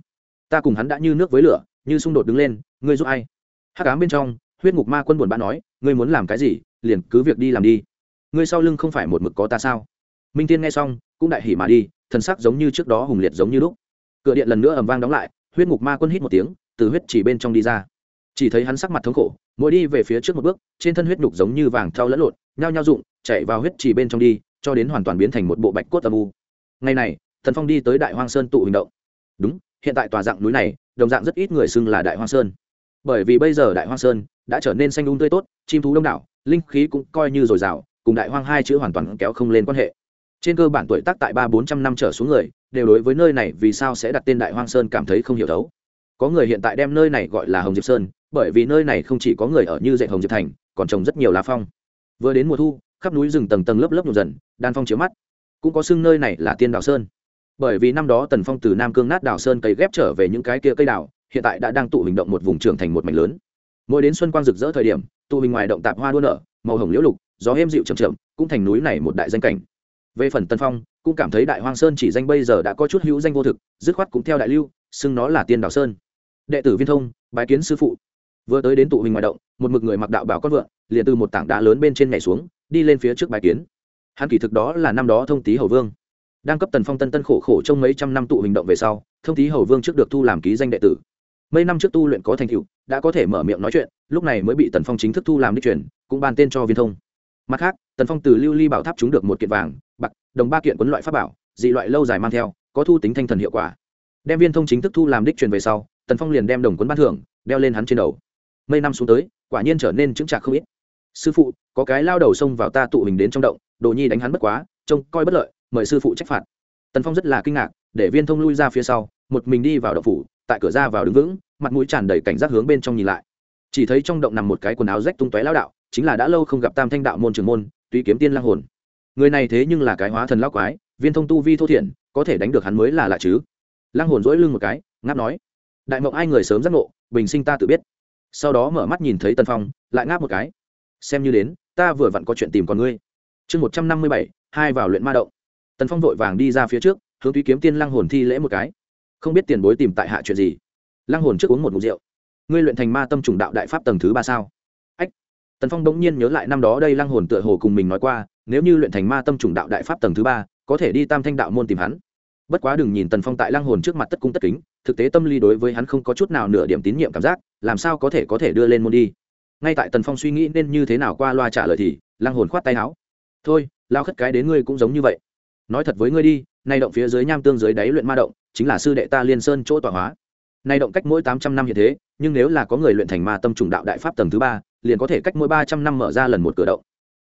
Ta cùng hắn đã như nước với lửa, như xung đột đứng lên, ngươi giúp ai? Hắc ám bên trong, huyết ngục ma quân buồn bã nói, ngươi muốn làm cái gì, liền cứ việc đi làm đi ngươi sau lưng không phải một mực có ta sao? Minh tiên nghe xong, cũng đại hỉ mà đi, thần sắc giống như trước đó hùng liệt giống như lúc. Cửa điện lần nữa ầm vang đóng lại, huyết ngục ma quân hít một tiếng, từ huyết chỉ bên trong đi ra. Chỉ thấy hắn sắc mặt thống khổ, mỗi đi về phía trước một bước, trên thân huyết nhục giống như vàng thau lẫn lộn, nhao nhao rụng, chạy vào huyết chỉ bên trong đi, cho đến hoàn toàn biến thành một bộ bạch cốt âm u. Ngày này, thần phong đi tới đại hoang sơn tụ hình động. Đúng, hiện tại tòa dạng núi này, đồng dạng rất ít người xưng là đại hoang sơn. Bởi vì bây giờ đại hoang sơn đã trở nên xanh đúng tươi tốt, chim thú đông đảo, linh khí cũng coi như dồi dào cùng đại hoang hai chữ hoàn toàn kéo không lên quan hệ. Trên cơ bản tuổi tác tại ba bốn trăm năm trở xuống người, đều đối với nơi này vì sao sẽ đặt tên đại hoang sơn cảm thấy không hiểu thấu. Có người hiện tại đem nơi này gọi là hồng diệp sơn, bởi vì nơi này không chỉ có người ở như dạy hồng diệp thành, còn trồng rất nhiều lá phong. Vừa đến mùa thu, khắp núi rừng tầng tầng lớp lớp nhộn dần, đan phong chiếu mắt. Cũng có xưng nơi này là tiên đảo sơn. Bởi vì năm đó tần phong từ nam cương nát đảo sơn cây ghép trở về những cái kia cây đảo, hiện tại đã đang tụ hình động một vùng trưởng thành một mảnh lớn. Mỗi đến xuân quang rực rỡ thời điểm, tụ hình ngoài động tạp hoa đua nở, màu hồng liễu lục gió êm dịu chậm chậm, cũng thành núi này một đại danh cảnh. Về phần tân phong, cũng cảm thấy đại hoang sơn chỉ danh bây giờ đã có chút hữu danh vô thực, dứt khoát cũng theo đại lưu, xưng nó là tiên đảo sơn. Đệ tử viên thông, bái kiến sư phụ. Vừa tới đến tụ hình ngoại động, một mực người mặc đạo bảo con vượn, liền từ một tảng đá lớn bên trên nhảy xuống, đi lên phía trước bái kiến. Hắn kỳ thực đó là năm đó thông tý hầu vương. Đang cấp tần phong tân tân khổ khổ trong mấy trăm năm tụ hình động về sau, thông tý hầu vương trước được thu làm ký danh đệ tử. Mấy năm trước tu luyện có thành tựu, đã có thể mở miệng nói chuyện, lúc này mới bị tần phong chính thức thu làm đích truyền, cũng ban tên cho viên thông mặt khác, tần phong từ lưu ly bảo tháp trúng được một kiện vàng, bạc, đồng ba kiện quấn loại pháp bảo, dị loại lâu dài mang theo, có thu tính thanh thần hiệu quả. Đem viên thông chính thức thu làm đích truyền về sau, tần phong liền đem đồng quấn ban thưởng, đeo lên hắn trên đầu. Mấy năm xuống tới, quả nhiên trở nên chững trạc không ít. Sư phụ, có cái lao đầu xông vào ta tụ hình đến trong động, đồ nhi đánh hắn bất quá, trông coi bất lợi, mời sư phụ trách phạt. Tần phong rất là kinh ngạc, để viên thông lui ra phía sau, một mình đi vào động phủ, tại cửa ra vào đứng vững, mặt mũi tràn đầy cảnh giác hướng bên trong nhìn lại. Chỉ thấy trong động nằm một cái quần áo rách tung tóe lao đạo chính là đã lâu không gặp tam thanh đạo môn trưởng môn tùy kiếm tiên lang hồn. Người này thế nhưng là cái hóa thần lao quái, viên thông tu vi thô thiển, có thể đánh được hắn mới là lạ chứ. Lang hồn dỗi lưng một cái, ngáp nói, đại mộng ai người sớm giác ngộ, bình sinh ta tự biết. Sau đó mở mắt nhìn thấy tân phong, lại ngáp một cái, xem như đến, ta vừa vặn có chuyện tìm con ngươi. Chương một trăm năm mươi bảy, hai vào luyện ma động. Tần phong vội vàng đi ra phía trước, hướng tuy kiếm tiên lang hồn thi lễ một cái. Không biết tiền bối tìm tại hạ chuyện gì. Lăng hồn trước uống một mục rượu. Ngươi luyện thành ma tâm trùng đạo đại pháp tầng thứ ba sao? Tần phong bỗng nhiên nhớ lại năm đó đây lăng hồn tựa hồ cùng mình nói qua, nếu như luyện thành ma tâm trùng đạo đại pháp tầng thứ ba, có thể đi tam thanh đạo môn tìm hắn. Bất quá đừng nhìn tần phong tại lăng hồn trước mặt tất cung tất kính, thực tế tâm lý đối với hắn không có chút nào nửa điểm tín nhiệm cảm giác, làm sao có thể có thể đưa lên môn đi. Ngay tại tần phong suy nghĩ nên như thế nào qua loa trả lời thì, lăng hồn khoát tay áo. Thôi, lao khất cái đến ngươi cũng giống như vậy. Nói thật với ngươi đi, nay động phía dưới nham tương dưới đáy luyện ma động, chính là sư đệ ta liên sơn chỗ tọa hóa. Nay động cách mỗi tám trăm năm hiện thế, nhưng nếu là có người luyện thành ma tâm trùng đạo đại pháp tầng thứ ba liền có thể cách mỗi ba trăm năm mở ra lần một cửa động.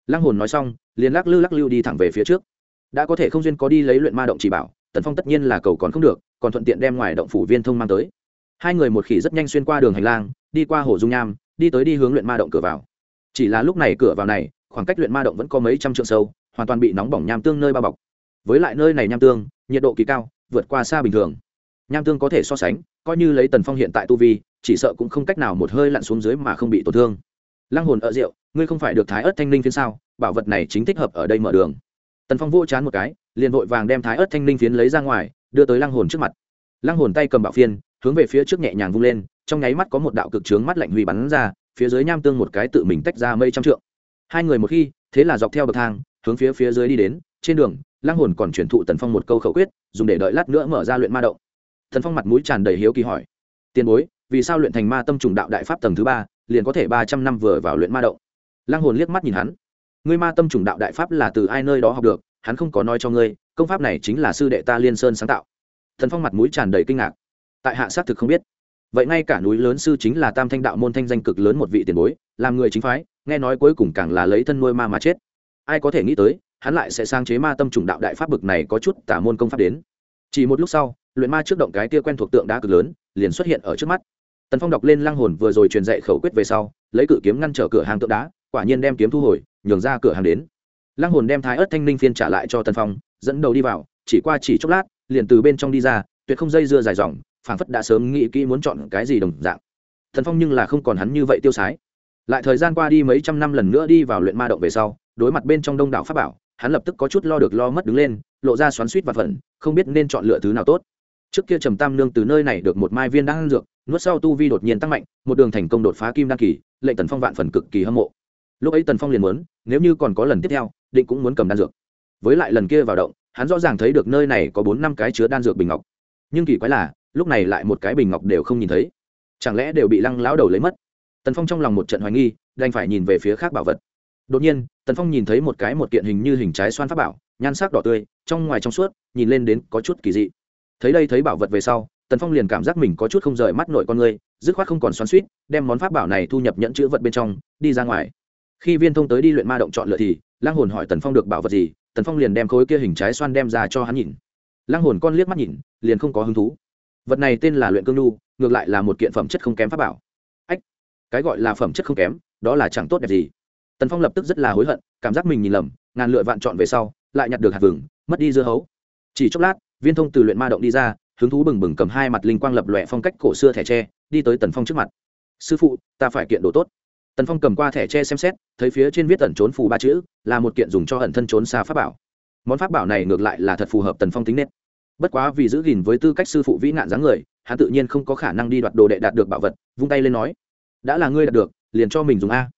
Lăng hồn nói xong, liền lắc lư lắc lưu đi thẳng về phía trước. Đã có thể không duyên có đi lấy luyện ma động chỉ bảo, tần phong tất nhiên là cầu còn không được, còn thuận tiện đem ngoài động phủ viên thông mang tới. Hai người một khỉ rất nhanh xuyên qua đường hành lang, đi qua hồ dung nham, đi tới đi hướng luyện ma động cửa vào. Chỉ là lúc này cửa vào này, khoảng cách luyện ma động vẫn có mấy trăm trượng sâu, hoàn toàn bị nóng bỏng nham tương nơi bao bọc. Với lại nơi này nham tương, nhiệt độ kỳ cao, vượt qua xa bình thường. Nham tương có thể so sánh, coi như lấy tần phong hiện tại tu vi, chỉ sợ cũng không cách nào một hơi lặn xuống dưới mà không bị tổn thương lăng hồn ở rượu, ngươi không phải được thái ớt thanh linh phiến sao? Bảo vật này chính thích hợp ở đây mở đường. Tần phong vô chán một cái, liền vội vàng đem thái ớt thanh linh phiến lấy ra ngoài, đưa tới lăng hồn trước mặt. Lăng hồn tay cầm bảo phiên, hướng về phía trước nhẹ nhàng vung lên, trong nháy mắt có một đạo cực trướng mắt lạnh huy bắn ra, phía dưới nham tương một cái tự mình tách ra mây trăm trượng. Hai người một khi, thế là dọc theo bậc thang, hướng phía phía dưới đi đến, trên đường, Lăng hồn còn truyền thụ tần phong một câu khẩu quyết, dùng để đợi lát nữa mở ra luyện ma động. Thần phong mặt mũi tràn đầy hiếu kỳ hỏi, tiền bối, vì sao luyện thành ma tâm trùng đạo đại pháp tầng thứ ba liền có thể ba trăm năm vừa vào luyện ma động. Lang hồn liếc mắt nhìn hắn. Ngươi ma tâm trùng đạo đại pháp là từ ai nơi đó học được, hắn không có nói cho ngươi, công pháp này chính là sư đệ ta liên sơn sáng tạo. Thần phong mặt mũi tràn đầy kinh ngạc. Tại hạ xác thực không biết. Vậy ngay cả núi lớn sư chính là tam thanh đạo môn thanh danh cực lớn một vị tiền bối, làm người chính phái, nghe nói cuối cùng càng là lấy thân nuôi ma mà chết. Ai có thể nghĩ tới, hắn lại sẽ sang chế ma tâm trùng đạo đại pháp bực này có chút tả môn công pháp đến. Chỉ một lúc sau, luyện ma trước động cái tia quen thuộc tượng đá cực lớn, liền xuất hiện ở trước mắt tần phong đọc lên lăng hồn vừa rồi truyền dạy khẩu quyết về sau, lấy cự kiếm ngăn trở cửa hàng tượng đá, quả nhiên đem kiếm thu hồi, nhường ra cửa hàng đến. Lăng hồn đem thái ớt thanh linh phiên trả lại cho tần phong, dẫn đầu đi vào, chỉ qua chỉ chốc lát, liền từ bên trong đi ra, tuyệt không dây dưa dài dòng, phảng phất đã sớm nghĩ kỹ muốn chọn cái gì đồng dạng. Thần phong nhưng là không còn hắn như vậy tiêu sái. Lại thời gian qua đi mấy trăm năm lần nữa đi vào luyện ma động về sau, đối mặt bên trong đông đảo pháp bảo, hắn lập tức có chút lo được lo mất đứng lên, lộ ra xoắn suýt và phần không biết nên chọn lựa thứ nào tốt trước kia trầm tam nương từ nơi này được một mai viên đan dược, nuốt sau tu vi đột nhiên tăng mạnh, một đường thành công đột phá kim đan kỳ, lệnh tần phong vạn phần cực kỳ hâm mộ. Lúc ấy tần phong liền muốn, nếu như còn có lần tiếp theo, định cũng muốn cầm đan dược. Với lại lần kia vào động, hắn rõ ràng thấy được nơi này có bốn năm cái chứa đan dược bình ngọc. Nhưng kỳ quái là, lúc này lại một cái bình ngọc đều không nhìn thấy. Chẳng lẽ đều bị lăng lão đầu lấy mất? Tần phong trong lòng một trận hoài nghi, đành phải nhìn về phía khác bảo vật. Đột nhiên, tần phong nhìn thấy một cái một kiện hình như hình trái xoan pháp bảo, nhan sắc đỏ tươi, trong ngoài trong suốt, nhìn lên đến có chút kỳ dị thấy đây thấy bảo vật về sau, tần phong liền cảm giác mình có chút không rời mắt nội con người, dứt khoát không còn xoắn suýt đem món pháp bảo này thu nhập nhận chữ vật bên trong, đi ra ngoài. Khi viên thông tới đi luyện ma động chọn lựa thì lang hồn hỏi tần phong được bảo vật gì, tần phong liền đem khối kia hình trái xoan đem ra cho hắn nhìn. Lang hồn con liếc mắt nhìn, liền không có hứng thú. Vật này tên là luyện cương nhu ngược lại là một kiện phẩm chất không kém pháp bảo. Ách, cái gọi là phẩm chất không kém, đó là chẳng tốt đẹp gì. Tần phong lập tức rất là hối hận, cảm giác mình nhìn lầm, ngàn lựa vạn chọn về sau, lại nhặt được hạt vừng, mất đi dưa hấu. Chỉ chốc lát viên thông từ luyện ma động đi ra, hứng thú bừng bừng cầm hai mặt linh quang lập lòe phong cách cổ xưa thẻ tre, đi tới tần phong trước mặt. Sư phụ, ta phải kiện đồ tốt. Tần phong cầm qua thẻ tre xem xét, thấy phía trên viết tẩn trốn phù ba chữ, là một kiện dùng cho ẩn thân trốn xa pháp bảo. Món pháp bảo này ngược lại là thật phù hợp tần phong tính nết. Bất quá vì giữ gìn với tư cách sư phụ vĩ nạn dáng người, hắn tự nhiên không có khả năng đi đoạt đồ đệ đạt được bảo vật, vung tay lên nói, đã là ngươi đạt được, liền cho mình dùng a.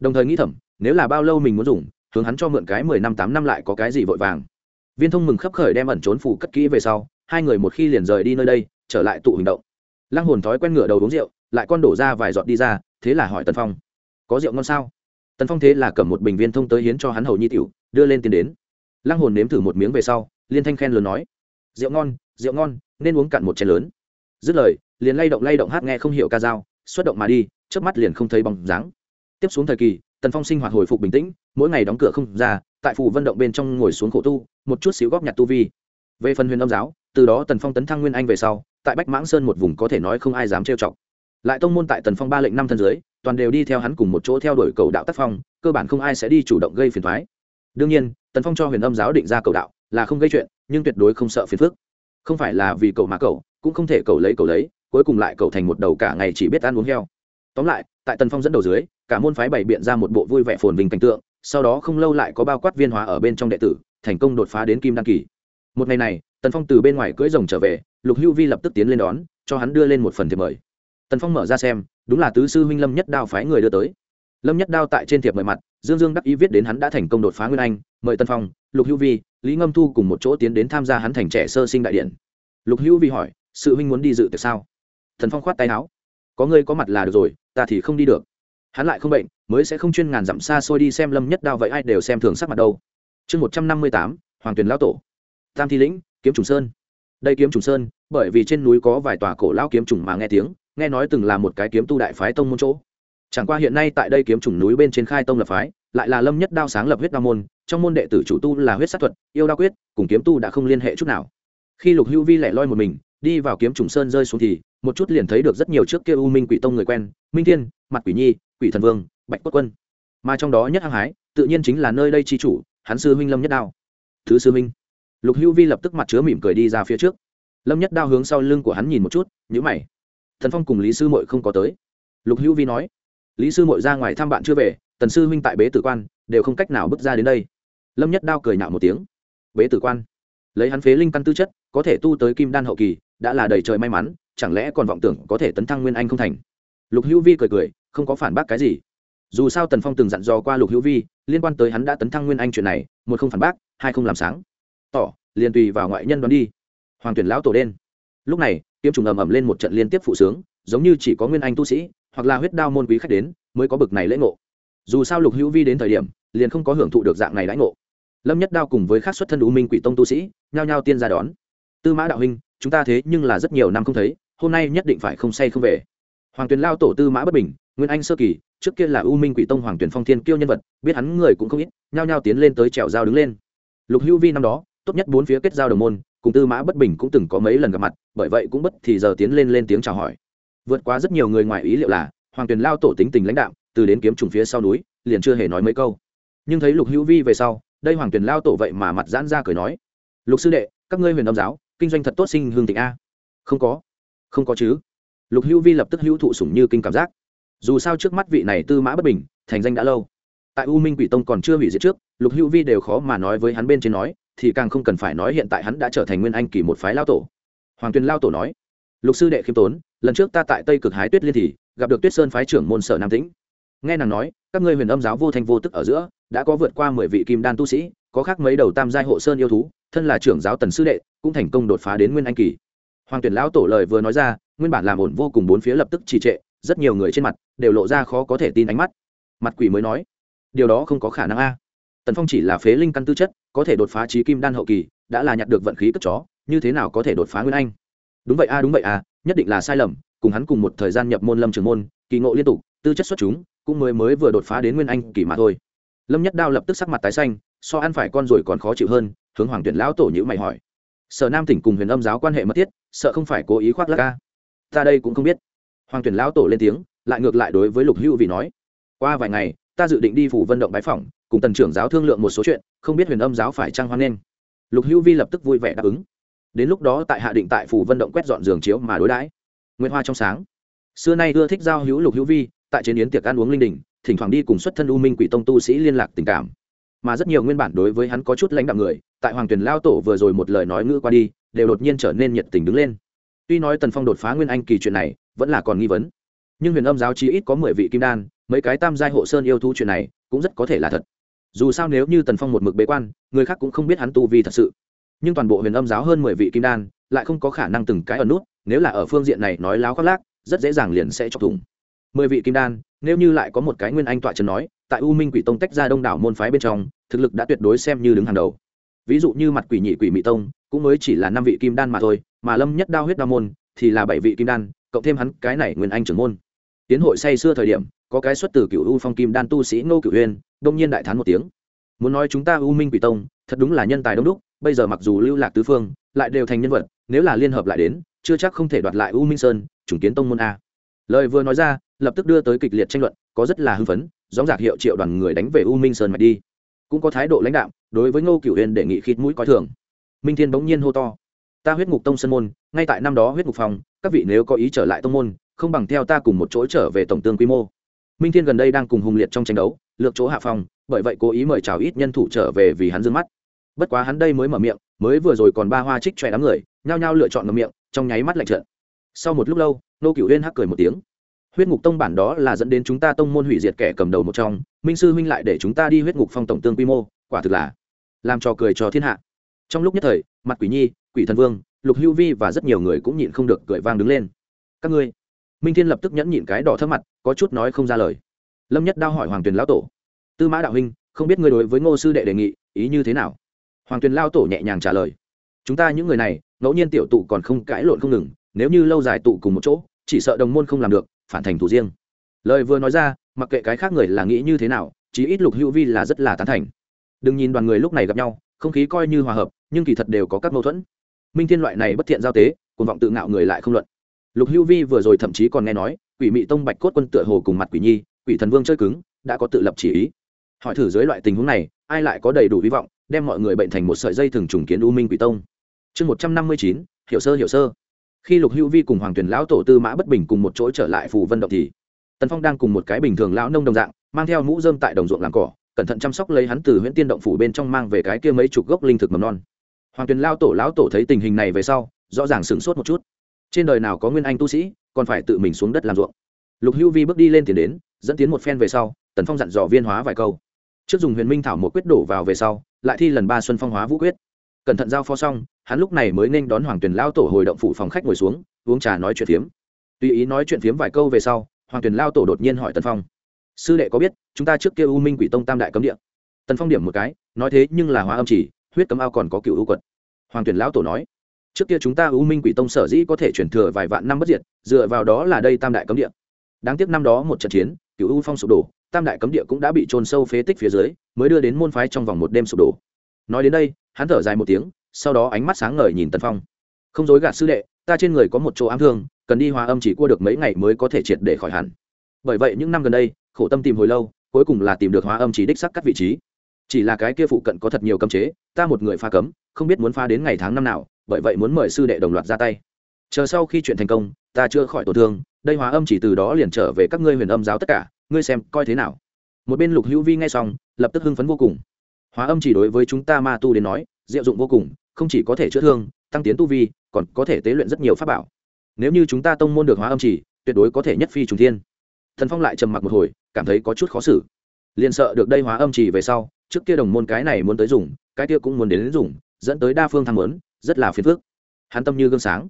Đồng thời nghĩ thầm, nếu là bao lâu mình muốn dùng, hướng hắn cho mượn cái mười năm tám năm lại có cái gì vội vàng viên thông mừng khấp khởi đem ẩn trốn phủ cất kỹ về sau, hai người một khi liền rời đi nơi đây, trở lại tụ hình động. Lăng hồn thói quen ngửa đầu uống rượu, lại con đổ ra vài giọt đi ra, thế là hỏi tần phong, có rượu ngon sao? Tần phong thế là cầm một bình viên thông tới hiến cho hắn hầu nhi tiểu, đưa lên tiền đến. Lăng hồn nếm thử một miếng về sau, liên thanh khen lớn nói, rượu ngon rượu ngon, nên uống cạn một chén lớn. Dứt lời, liền lay động lay động hát nghe không hiểu ca dao, xuất động mà đi trước mắt liền không thấy bóng dáng. Tiếp xuống thời kỳ, tần phong sinh hoạt hồi phục bình tĩnh, mỗi ngày đóng cửa không ra tại phù vận động bên trong ngồi xuống khổ tu, một chút xíu góp nhặt tu vi. Về phần huyền âm giáo, từ đó tần phong tấn thăng nguyên anh về sau, tại bách mãng sơn một vùng có thể nói không ai dám trêu chọc. Lại tông môn tại tần phong ba lệnh năm thân dưới, toàn đều đi theo hắn cùng một chỗ theo đuổi cầu đạo tác phong, cơ bản không ai sẽ đi chủ động gây phiền thoái đương nhiên, tần phong cho huyền âm giáo định ra cầu đạo là không gây chuyện, nhưng tuyệt đối không sợ phiền phức. Không phải là vì cầu mà cầu, cũng không thể cầu lấy cầu lấy, cuối cùng lại cầu thành một đầu cả ngày chỉ biết ăn uống heo. Tóm lại, tại tần phong dẫn đầu dưới, cả môn phái bày biện ra một bộ vui vẻ phồn vinh cảnh tượng sau đó không lâu lại có bao quát viên hóa ở bên trong đệ tử, thành công đột phá đến kim đăng kỳ. Một ngày này, tần phong từ bên ngoài cưỡi rồng trở về, lục hữu vi lập tức tiến lên đón, cho hắn đưa lên một phần thiệp mời. Tần phong mở ra xem, đúng là tứ sư huynh lâm nhất đao phái người đưa tới. Lâm nhất đao tại trên thiệp mời mặt, dương dương đắc ý viết đến hắn đã thành công đột phá nguyên anh, mời tân phong, lục hữu vi, lý ngâm thu cùng một chỗ tiến đến tham gia hắn thành trẻ sơ sinh đại điện. Lục hữu vi hỏi sự huynh muốn đi dự tiệc sao? Thần phong khoát tay áo, có người có mặt là được rồi, ta thì không đi được hắn lại không bệnh, mới sẽ không chuyên ngàn dặm xa xôi đi xem lâm nhất đao vậy ai đều xem thường sắc mặt đâu. Chương một trăm năm mươi tám, hoàng tuyền lão tổ. Tam thi lĩnh, kiếm trùng sơn. Đây kiếm trùng sơn, bởi vì trên núi có vài tòa cổ lão kiếm trùng mà nghe tiếng, nghe nói từng là một cái kiếm tu đại phái tông môn chỗ. Chẳng qua hiện nay tại đây kiếm trùng núi bên trên khai tông lập phái, lại là lâm nhất đao sáng lập huyết đao môn, trong môn đệ tử chủ tu là huyết sát thuật, yêu đao quyết, cùng kiếm tu đã không liên hệ chút nào. Khi lục hữu vi lẻ loi một mình, đi vào kiếm trùng sơn rơi xuống thì, một chút liền thấy được rất nhiều trước kia u minh quỷ tông người quen, minh thiên, mặt quỷ nhi quỷ thần vương, bạch quốc quân. Mà trong đó nhất hăng hái, tự nhiên chính là nơi đây chi chủ, hắn sư minh lâm nhất đao. Thứ sư minh lục hữu vi lập tức mặt chứa mỉm cười đi ra phía trước. Lâm nhất đao hướng sau lưng của hắn nhìn một chút nhữ mày. Thần phong cùng lý sư mội không có tới. Lục hữu vi nói, lý sư mội ra ngoài thăm bạn chưa về, tần sư huynh tại bế tử quan, đều không cách nào bước ra đến đây. Lâm nhất đao cười nhạo một tiếng. Bế tử quan? Lấy hắn phế linh căn tư chất, có thể tu tới kim đan hậu kỳ, đã là đầy trời may mắn, chẳng lẽ còn vọng tưởng có thể tấn thăng nguyên anh không thành? Lục hữu vi cười cười không có phản bác cái gì. Dù sao tần phong từng dặn dò qua lục hữu vi, liên quan tới hắn đã tấn thăng nguyên anh chuyện này, một không phản bác, hai không làm sáng. Tỏ, liền tùy vào ngoại nhân đoán đi. Hoàng tuyển lão tổ đen. Lúc này, kiếm trùng ầm ầm lên một trận liên tiếp phụ sướng, giống như chỉ có nguyên anh tu sĩ, hoặc là huyết đao môn quý khách đến, mới có bực này lễ ngộ. Dù sao lục hữu vi đến thời điểm, liền không có hưởng thụ được dạng này đãi ngộ. Lâm nhất đao cùng với khác xuất thân u minh quỷ tông tu sĩ, nhao nhao tiên ra đón. Tư mã đạo huynh, chúng ta thế nhưng là rất nhiều năm không thấy, hôm nay nhất định phải không say không về hoàng tuyền lao tổ tư mã bất bình, nguyên anh sơ kỳ, trước kia là u minh quỷ tông hoàng tuyền phong thiên kiêu nhân vật, biết hắn người cũng không ít, nhao nhao tiến lên tới trèo dao đứng lên. Lục hữu vi năm đó, tốt nhất bốn phía kết giao đồng môn, cùng tư mã bất bình cũng từng có mấy lần gặp mặt, bởi vậy cũng bất thì giờ tiến lên lên tiếng chào hỏi. Vượt qua rất nhiều người ngoài ý liệu là, hoàng tuyền lao tổ tính tình lãnh đạo từ đến kiếm trùng phía sau núi, liền chưa hề nói mấy câu. Nhưng thấy lục hữu vi về sau, đây hoàng tuyền lao tổ vậy mà mặt giãn ra cười nói, lục sư đệ, các ngươi huyền âm giáo, kinh doanh thật tốt sinh hương tịnh a. Không có không có chứ lục hữu vi lập tức hữu thụ sủng như kinh cảm giác. Dù sao trước mắt vị này tư mã bất bình, thành danh đã lâu. Tại u minh quỷ tông còn chưa hủy diệt trước, lục hữu vi đều khó mà nói với hắn bên trên nói, thì càng không cần phải nói hiện tại hắn đã trở thành nguyên anh kỳ một phái lao tổ. Hoàng tuyền lao tổ nói, lục sư đệ khiêm tốn, lần trước ta tại tây cực hái tuyết liên thì gặp được tuyết sơn phái trưởng môn sở nam tĩnh. Nghe nàng nói, các ngươi huyền âm giáo vô thanh vô tức ở giữa, đã có vượt qua mười vị kim đan tu sĩ, có khác mấy đầu tam giai hộ sơn yêu thú, thân là trưởng giáo tần sư đệ, cũng thành công đột phá đến nguyên anh kỳ. Hoàng tuyển lão tổ lời vừa nói ra nguyên bản làm ổn vô cùng bốn phía lập tức trì trệ, rất nhiều người trên mặt đều lộ ra khó có thể tin ánh mắt. Mặt quỷ mới nói, điều đó không có khả năng a. Tần phong chỉ là phế linh căn tư chất, có thể đột phá trí kim đan hậu kỳ, đã là nhặt được vận khí cất chó, như thế nào có thể đột phá nguyên anh? Đúng vậy a, đúng vậy a, nhất định là sai lầm, cùng hắn cùng một thời gian nhập môn lâm trường môn, kỳ ngộ liên tục, tư chất xuất chúng, cũng mới mới vừa đột phá đến nguyên anh kỳ mà thôi. Lâm nhất đao lập tức sắc mặt tái xanh, so ăn phải con rồi còn khó chịu hơn, hướng hoàng tuyển lão tổ nhữ mày hỏi. Sở nam tỉnh cùng huyền âm giáo quan hệ mật thiết, sợ không phải cố ý khoác lắc ca ta đây cũng không biết. Hoàng tuyển lão tổ lên tiếng, lại ngược lại đối với lục hữu vì nói, qua vài ngày, ta dự định đi phủ vận động bái phỏng, cùng tần trưởng giáo thương lượng một số chuyện, không biết huyền âm giáo phải trăng hoan nghênh. Lục hữu vi lập tức vui vẻ đáp ứng. Đến lúc đó tại hạ định tại phủ vận động quét dọn giường chiếu mà đối đãi. Nguyễn hoa trong sáng. Xưa nay ưa thích giao hữu lục hữu vi tại chế yến tiệc ăn uống linh đình, thỉnh thoảng đi cùng xuất thân u minh quỷ tông tu sĩ liên lạc tình cảm. Mà rất nhiều nguyên bản đối với hắn có chút lãnh đạo người, tại hoàng tuyền lao tổ vừa rồi một lời nói ngữ qua đi, đều đột nhiên trở nên nhiệt tình đứng lên tuy nói tần phong đột phá nguyên anh kỳ chuyện này, vẫn là còn nghi vấn. Nhưng huyền âm giáo chí ít có mười vị kim đan, mấy cái tam giai hộ sơn yêu thú chuyện này, cũng rất có thể là thật. Dù sao nếu như tần phong một mực bế quan, người khác cũng không biết hắn tu vi thật sự. Nhưng toàn bộ huyền âm giáo hơn mười vị kim đan, lại không có khả năng từng cái ở nút, nếu là ở phương diện này nói láo khoác lác, rất dễ dàng liền sẽ chọc thủng. Mười vị kim đan, nếu như lại có một cái nguyên anh tọa trần nói, tại u minh quỷ tông tách ra đông đảo môn phái bên trong, thực lực đã tuyệt đối xem như đứng hàng đầu. Ví dụ như mặt quỷ nhị quỷ mỹ tông, cũng mới chỉ là năm vị kim đan mà thôi mà lâm nhất đao huyết đao môn thì là bảy vị kim đan, cộng thêm hắn cái này nguyên anh trưởng môn. Tiến hội say xưa thời điểm, có cái xuất từ cựu u phong kim đan tu sĩ ngô cửu huyên đông nhiên đại thán một tiếng. Muốn nói chúng ta u minh quỷ tông, thật đúng là nhân tài đông đúc, bây giờ mặc dù lưu lạc tứ phương, lại đều thành nhân vật, nếu là liên hợp lại đến, chưa chắc không thể đoạt lại u minh sơn chủng kiến tông môn a. Lời vừa nói ra, lập tức đưa tới kịch liệt tranh luận, có rất là hưng phấn, gióng giạc hiệu triệu đoàn người đánh về u minh sơn mạch đi. Cũng có thái độ lãnh đạo đối với ngô cửu huyền đề nghị khít mũi coi thường. Minh thiên bỗng nhiên hô to ta huyết ngục tông sân môn, ngay tại năm đó huyết ngục phòng, các vị nếu có ý trở lại tông môn, không bằng theo ta cùng một chỗ trở về tổng tương quy mô. Minh thiên gần đây đang cùng hùng liệt trong tranh đấu, lược chỗ hạ phòng, bởi vậy cố ý mời chào ít nhân thủ trở về vì hắn dương mắt. Bất quá hắn đây mới mở miệng, mới vừa rồi còn ba hoa trích chòe đám người, nhao nhao lựa chọn ngầm miệng, trong nháy mắt lạnh trợn. Sau một lúc lâu, nô cửu huyên hắc cười một tiếng. Huyết ngục tông bản đó là dẫn đến chúng ta tông môn hủy diệt kẻ cầm đầu một trong, minh sư huynh lại để chúng ta đi huyết ngục phong tổng tương quy mô, quả thực là làm trò cười cho thiên hạ. Trong lúc nhất thời, mặt quỷ nhi quỷ thần vương, lục hữu vi và rất nhiều người cũng nhịn không được cười vang đứng lên. Các ngươi, minh thiên lập tức nhẫn nhịn cái đỏ thấp mặt, có chút nói không ra lời. Lâm nhất đao hỏi hoàng tuyền lão tổ, tư mã đạo huynh, không biết ngươi đối với ngô sư đệ đề nghị, ý như thế nào? Hoàng tuyền lao tổ nhẹ nhàng trả lời, chúng ta những người này, ngẫu nhiên tiểu tụ còn không cãi lộn không ngừng, nếu như lâu dài tụ cùng một chỗ, chỉ sợ đồng môn không làm được, phản thành thủ riêng. Lời vừa nói ra, mặc kệ cái khác người là nghĩ như thế nào, chí ít lục hữu vi là rất là tán thành. Đừng nhìn đoàn người lúc này gặp nhau, không khí coi như hòa hợp, nhưng kỳ thật đều có các mâu thuẫn minh thiên loại này bất thiện giao tế, cuồng vọng tự ngạo người lại không luận. Lục hữu vi vừa rồi thậm chí còn nghe nói, quỷ mị tông bạch cốt quân tựa hồ cùng mặt quỷ nhi, quỷ thần vương chơi cứng, đã có tự lập chỉ ý. Hỏi thử dưới loại tình huống này, ai lại có đầy đủ hy vọng, đem mọi người bệnh thành một sợi dây thường trùng kiến u minh quỷ tông? Chương một trăm năm mươi chín, hiểu sơ hiểu sơ. Khi lục hữu vi cùng hoàng tuyển lão tổ tư mã bất bình cùng một chỗ trở lại phù vân động thì, tần phong đang cùng một cái bình thường lão nông đồng dạng, mang theo mũ dơm tại đồng ruộng làm cỏ, cẩn thận chăm sóc lấy hắn từ huyện tiên động phủ bên trong mang về cái kia mấy chục gốc linh thực mầm non hoàng tuyền lao tổ lão tổ thấy tình hình này về sau, rõ ràng sửng sốt một chút. Trên đời nào có nguyên anh tu sĩ, còn phải tự mình xuống đất làm ruộng. Lục hữu vi bước đi lên tiền đến, dẫn tiến một phen về sau, tần phong dặn dò viên hóa vài câu. Trước dùng huyền minh thảo một quyết đổ vào về sau, lại thi lần ba xuân phong hóa vũ quyết. Cẩn thận giao phó xong, hắn lúc này mới nên đón hoàng tuyền lao tổ hồi động phủ phòng khách ngồi xuống, uống trà nói chuyện phiếm. Tùy ý nói chuyện phiếm vài câu về sau, hoàng tuyền lao tổ đột nhiên hỏi tần phong. Sư đệ có biết, chúng ta trước kia u minh quỷ tông tam đại cấm địa? Tần phong điểm một cái, nói thế nhưng là hóa âm chỉ huyết cấm ao còn có cựu ưu quật. Hoàng tuyển lão tổ nói, trước kia chúng ta u minh quỷ tông sở dĩ có thể chuyển thừa vài vạn năm bất diệt, dựa vào đó là đây tam đại cấm địa. Đáng tiếc năm đó một trận chiến, cựu u phong sụp đổ, tam đại cấm địa cũng đã bị trôn sâu phế tích phía dưới, mới đưa đến môn phái trong vòng một đêm sụp đổ. Nói đến đây, hắn thở dài một tiếng, sau đó ánh mắt sáng ngời nhìn tần phong. Không dối gạt sư đệ, ta trên người có một chỗ ám thương, cần đi hòa âm chỉ cua được mấy ngày mới có thể triệt để khỏi hẳn. Bởi vậy những năm gần đây, khổ tâm tìm hồi lâu, cuối cùng là tìm được hóa âm chỉ đích sắc các vị trí chỉ là cái kia phụ cận có thật nhiều cấm chế, ta một người pha cấm, không biết muốn pha đến ngày tháng năm nào, bởi vậy muốn mời sư đệ đồng loạt ra tay. Chờ sau khi chuyện thành công, ta chưa khỏi tổn thương, đây hóa âm chỉ từ đó liền trở về các ngươi huyền âm giáo tất cả, ngươi xem coi thế nào. Một bên lục hữu vi nghe xong, lập tức hưng phấn vô cùng. Hóa âm chỉ đối với chúng ta ma tu đến nói, diệu dụng vô cùng, không chỉ có thể chữa thương, tăng tiến tu vi, còn có thể tế luyện rất nhiều pháp bảo. Nếu như chúng ta tông môn được hóa âm chỉ, tuyệt đối có thể nhất phi trùng thiên. Thần phong lại trầm mặc một hồi, cảm thấy có chút khó xử. Liền sợ được đây hóa âm chỉ về sau trước kia đồng môn cái này muốn tới dùng cái kia cũng muốn đến, đến dùng dẫn tới đa phương tham lớn rất là phiền phức. Hắn tâm như gương sáng.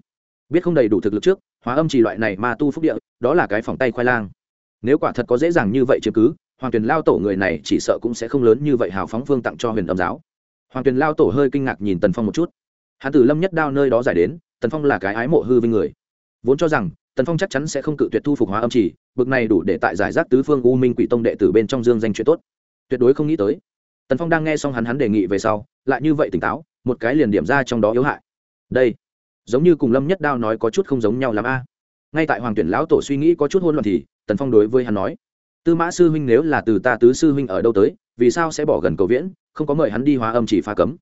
Biết không đầy đủ thực lực trước hóa âm chỉ loại này mà tu phúc địa đó là cái phòng tay khoai lang. Nếu quả thật có dễ dàng như vậy chứ cứ hoàng tuyền lao tổ người này chỉ sợ cũng sẽ không lớn như vậy hào phóng phương tặng cho huyền âm giáo. Hoàng tuyền lao tổ hơi kinh ngạc nhìn tần phong một chút. Hắn từ lâm nhất đao nơi đó giải đến tần phong là cái ái mộ hư vinh người. Vốn cho rằng tần phong chắc chắn sẽ không cự tuyệt thu phục hóa âm chỉ bực này đủ để tại giải rác tứ phương u minh quỷ tông đệ tử bên trong dương danh chuyện tốt. Tuyệt đối không nghĩ tới tần phong đang nghe xong hắn hắn đề nghị về sau, lại như vậy tỉnh táo, một cái liền điểm ra trong đó yếu hại. Đây, giống như cùng lâm nhất đao nói có chút không giống nhau l a. Ngay tại hoàng tuyển lão tổ suy nghĩ có chút hôn loạn thì, tần phong đối với hắn nói, tư mã sư huynh nếu là từ ta tứ sư huynh ở đâu tới, vì sao sẽ bỏ gần cầu viễn, không có mời hắn đi hóa âm chỉ phá cấm?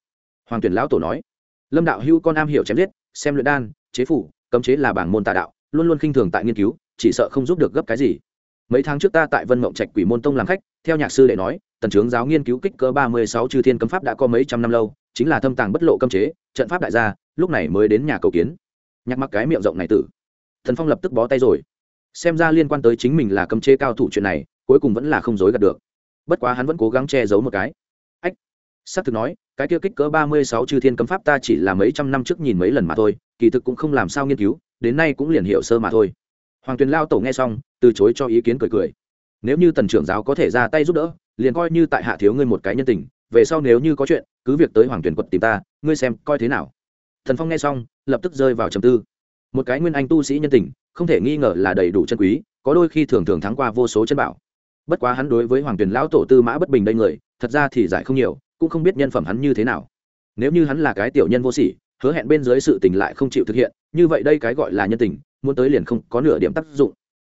Hoàng tuyển lão tổ nói, lâm đạo hưu con am hiểu chém giết, xem luyện đan, chế phủ, cấm chế là bảng môn tà đạo, luôn luôn khinh thường tại nghiên cứu, chỉ sợ không giúp được gấp cái gì. Mấy tháng trước ta tại vân mộng trạch quỷ môn tông làm khách, theo nhạc sư đệ nói tần trướng giáo nghiên cứu kích cỡ ba mươi sáu chư thiên cấm pháp đã có mấy trăm năm lâu, chính là thâm tàng bất lộ cấm chế, trận pháp đại gia, lúc này mới đến nhà cầu kiến. Nhắc mắc cái miệng rộng này tử. Thần phong lập tức bó tay rồi. Xem ra liên quan tới chính mình là cấm chế cao thủ chuyện này, cuối cùng vẫn là không dối gạt được. Bất quá hắn vẫn cố gắng che giấu một cái. Ách! S c thực nói, cái kia kích cỡ ba mươi sáu chư thiên cấm pháp ta chỉ là mấy trăm năm trước nhìn mấy lần mà thôi, kỳ thực cũng không làm sao nghiên cứu, đến nay cũng liền hiểu sơ mà thôi. Hoàng tuyền lao tổ nghe xong, từ chối cho ý kiến cười cười. Nếu như tần trưởng giáo có thể ra tay giúp đỡ liền coi như tại hạ thiếu ngươi một cái nhân tình, về sau nếu như có chuyện, cứ việc tới hoàng tuyển quật tìm ta, ngươi xem coi thế nào. Thần phong nghe xong, lập tức rơi vào trầm tư. Một cái nguyên anh tu sĩ nhân tình, không thể nghi ngờ là đầy đủ chân quý, có đôi khi thường thường thắng qua vô số chân bảo. Bất quá hắn đối với hoàng tuyển lão tổ tư mã bất bình đây người, thật ra thì giải không nhiều, cũng không biết nhân phẩm hắn như thế nào. Nếu như hắn là cái tiểu nhân vô sỉ, hứa hẹn bên dưới sự tình lại không chịu thực hiện, như vậy đây cái gọi là nhân tình, muốn tới liền không có nửa điểm tác dụng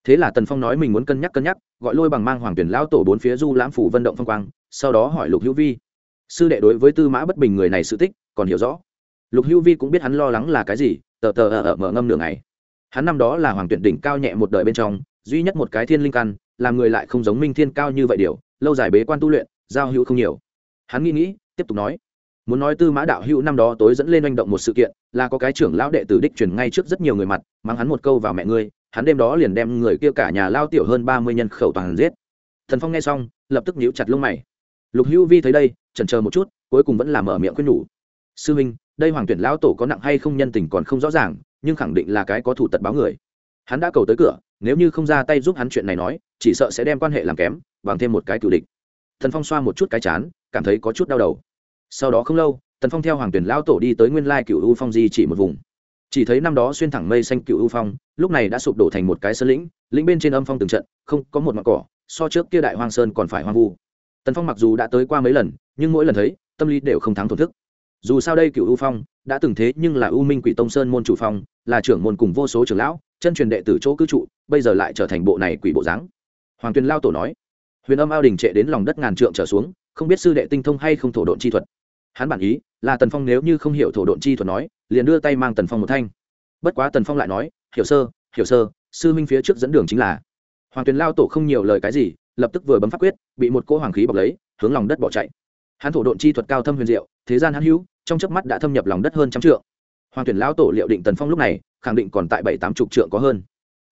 thế là tần phong nói mình muốn cân nhắc cân nhắc, gọi lôi bằng mang hoàng tuyển lão tổ bốn phía du lãm phủ vận động phong quang, sau đó hỏi lục hữu vi. Sư đệ đối với tư mã bất bình người này sự tích, còn hiểu rõ. Lục hữu vi cũng biết hắn lo lắng là cái gì, tờ tờ ở ở mở ngâm nửa ngày. Hắn năm đó là hoàng tuyển đỉnh cao nhẹ một đời bên trong, duy nhất một cái thiên linh căn, làm người lại không giống minh thiên cao như vậy điều, lâu dài bế quan tu luyện, giao hữu không nhiều. Hắn nghĩ nghĩ, tiếp tục nói. Muốn nói tư mã đạo hữu năm đó tối dẫn lên manh động một sự kiện, là có cái trưởng lão đệ tử đích truyền ngay trước rất nhiều người mặt, mang hắn một câu vào mẹ ngươi hắn đêm đó liền đem người kia cả nhà lao tiểu hơn ba mươi nhân khẩu toàn giết. Thần phong nghe xong, lập tức nhíu chặt lông mày. Lục hữu vi thấy đây, chần chờ một chút, cuối cùng vẫn là mở miệng khuyên nhủ. Sư minh đây hoàng tuyển lão tổ có nặng hay không nhân tình còn không rõ ràng, nhưng khẳng định là cái có thủ tật báo người. Hắn đã cầu tới cửa, nếu như không ra tay giúp hắn chuyện này nói, chỉ sợ sẽ đem quan hệ làm kém, bằng thêm một cái cựu địch. Thần phong xoa một chút cái chán, cảm thấy có chút đau đầu. Sau đó không lâu tần phong theo hoàng tuyển lão tổ đi tới nguyên lai cựu u phong di chỉ một vùng chỉ thấy năm đó xuyên thẳng mây xanh cựu u phong, lúc này đã sụp đổ thành một cái sơn lĩnh lĩnh bên trên âm phong từng trận, không có một mặt cỏ, so trước kia đại hoang sơn còn phải hoang vu. Tần phong mặc dù đã tới qua mấy lần, nhưng mỗi lần thấy, tâm lý đều không thắng thổn thức. Dù sao đây cựu u phong, đã từng thế nhưng là u minh quỷ tông sơn môn chủ phong, là trưởng môn cùng vô số trưởng lão, chân truyền đệ tử chỗ cư trụ, bây giờ lại trở thành bộ này quỷ bộ dáng. Hoàng tuyền lao tổ nói, huyền âm ao đình trệ đến lòng đất ngàn trượng trở xuống, không biết sư đệ tinh thông hay không thổ độn chi thuật hắn bản ý là tần phong nếu như không hiểu thổ độn chi thuật nói, liền đưa tay mang tần phong một thanh. Bất quá tần phong lại nói, hiểu sơ hiểu sơ, sư minh phía trước dẫn đường chính là. Hoàng tuyền lao tổ không nhiều lời cái gì, lập tức vừa bấm pháp quyết, bị một cỗ hoàng khí bọc lấy, hướng lòng đất bỏ chạy. Hắn thổ độn chi thuật cao thâm huyền diệu, thế gian hắn hữu, trong chớp mắt đã thâm nhập lòng đất hơn trăm trượng. Hoàng tuyển lão tổ liệu định tần phong lúc này, khẳng định còn tại bảy tám chục trượng có hơn.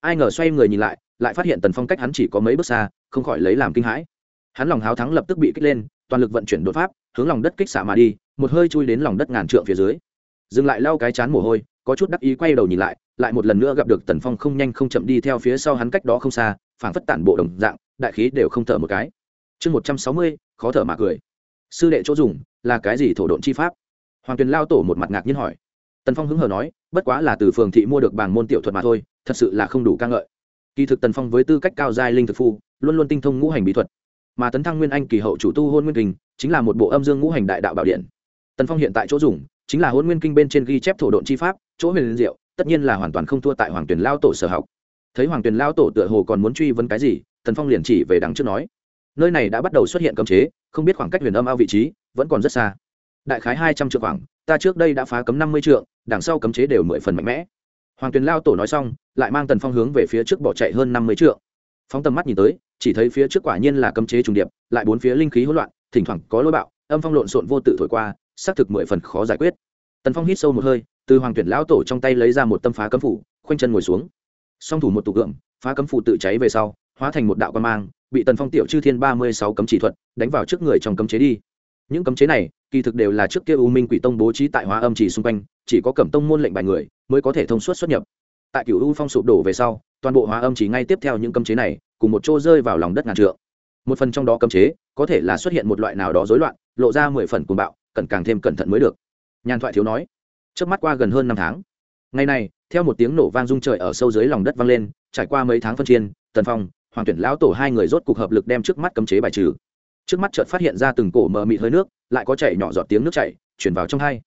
Ai ngờ xoay người nhìn lại lại phát hiện tần phong cách hắn chỉ có mấy bước xa, không khỏi lấy làm kinh hãi hắn lòng háo thắng lập tức bị kích lên, toàn lực vận chuyển đột pháp, hướng lòng đất kích xả mà đi, một hơi chui đến lòng đất ngàn trượng phía dưới. Dừng lại lau cái chán mồ hôi, có chút đắc ý quay đầu nhìn lại lại một lần nữa gặp được tần phong không nhanh không chậm đi theo phía sau hắn cách đó không xa, phảng phất tản bộ đồng dạng, đại khí đều không thở một cái. Chương một trăm sáu mươi, khó thở mà cười. Sư đệ chỗ dùng, là cái gì thổ độn chi pháp? Hoàng tuyền lao tổ một mặt ngạc nhiên hỏi. Tần phong hứng hờ nói, bất quá là từ phường thị mua được bảng môn tiểu thuật mà thôi, thật sự là không đủ ca ngợi. Kỳ thực tần phong với tư cách cao giai linh thực phu, luôn luôn tinh thông ngũ hành bí thuật mà tấn thăng nguyên anh kỳ hậu chủ tu hôn nguyên kinh chính là một bộ âm dương ngũ hành đại đạo bảo điện. Tần phong hiện tại chỗ dùng, chính là hôn nguyên kinh bên trên ghi chép thổ độn chi pháp, chỗ huyền liên diệu, tất nhiên là hoàn toàn không thua tại hoàng tuyền lao tổ sở học. Thấy hoàng tuyền lao tổ tựa hồ còn muốn truy vấn cái gì, tần phong liền chỉ về đằng trước nói, nơi này đã bắt đầu xuất hiện cấm chế, không biết khoảng cách huyền âm ao vị trí vẫn còn rất xa. Đại khái hai trăm triệu khoảng, ta trước đây đã phá cấm năm mươi trượng, đằng sau cấm chế đều mười phần mạnh mẽ. Hoàng tuyền lao tổ nói xong, lại mang tần phong hướng về phía trước bỏ chạy hơn năm mươi trượng. Phóng tầm mắt nhìn tới chỉ thấy phía trước quả nhiên là cấm chế trùng điệp lại bốn phía linh khí hỗn loạn thỉnh thoảng có lối bạo âm phong lộn xộn vô tự thổi qua xác thực mười phần khó giải quyết. Tần phong hít sâu một hơi từ hoàng tuyển lão tổ trong tay lấy ra một tâm phá cấm phủ khoanh chân ngồi xuống. Song thủ một tục gượng, phá cấm phủ tự cháy về sau hóa thành một đạo quan mang bị tần phong tiểu chư thiên ba mươi sáu cấm chỉ thuật đánh vào trước người trong cấm chế đi. Những cấm chế này kỳ thực đều là trước kia u minh quỷ tông bố trí tại hóa âm chỉ xung quanh chỉ có cẩm tông môn lệnh bài người mới có thể thông suốt xuất nhập. Tại cửu u phong sụp đổ về sau toàn bộ hóa âm chỉ ngay tiếp theo những cấm chế này cùng một chỗ rơi vào lòng đất ngàn trượng. Một phần trong đó cấm chế, có thể là xuất hiện một loại nào đó rối loạn, lộ ra mười phần cuồng bạo, cần càng thêm cẩn thận mới được. Nhàn thoại thiếu nói trước mắt qua gần hơn năm tháng. Ngày này, theo một tiếng nổ vang rung trời ở sâu dưới lòng đất vang lên, trải qua mấy tháng phân chiên tần phong, hoàng tuyển lão tổ hai người rốt cục hợp lực đem trước mắt cấm chế bài trừ. Trước mắt chợt phát hiện ra từng cổ mờ mịt hơi nước, lại có chảy nhỏ giọt tiếng nước chảy, chuyển vào trong hai.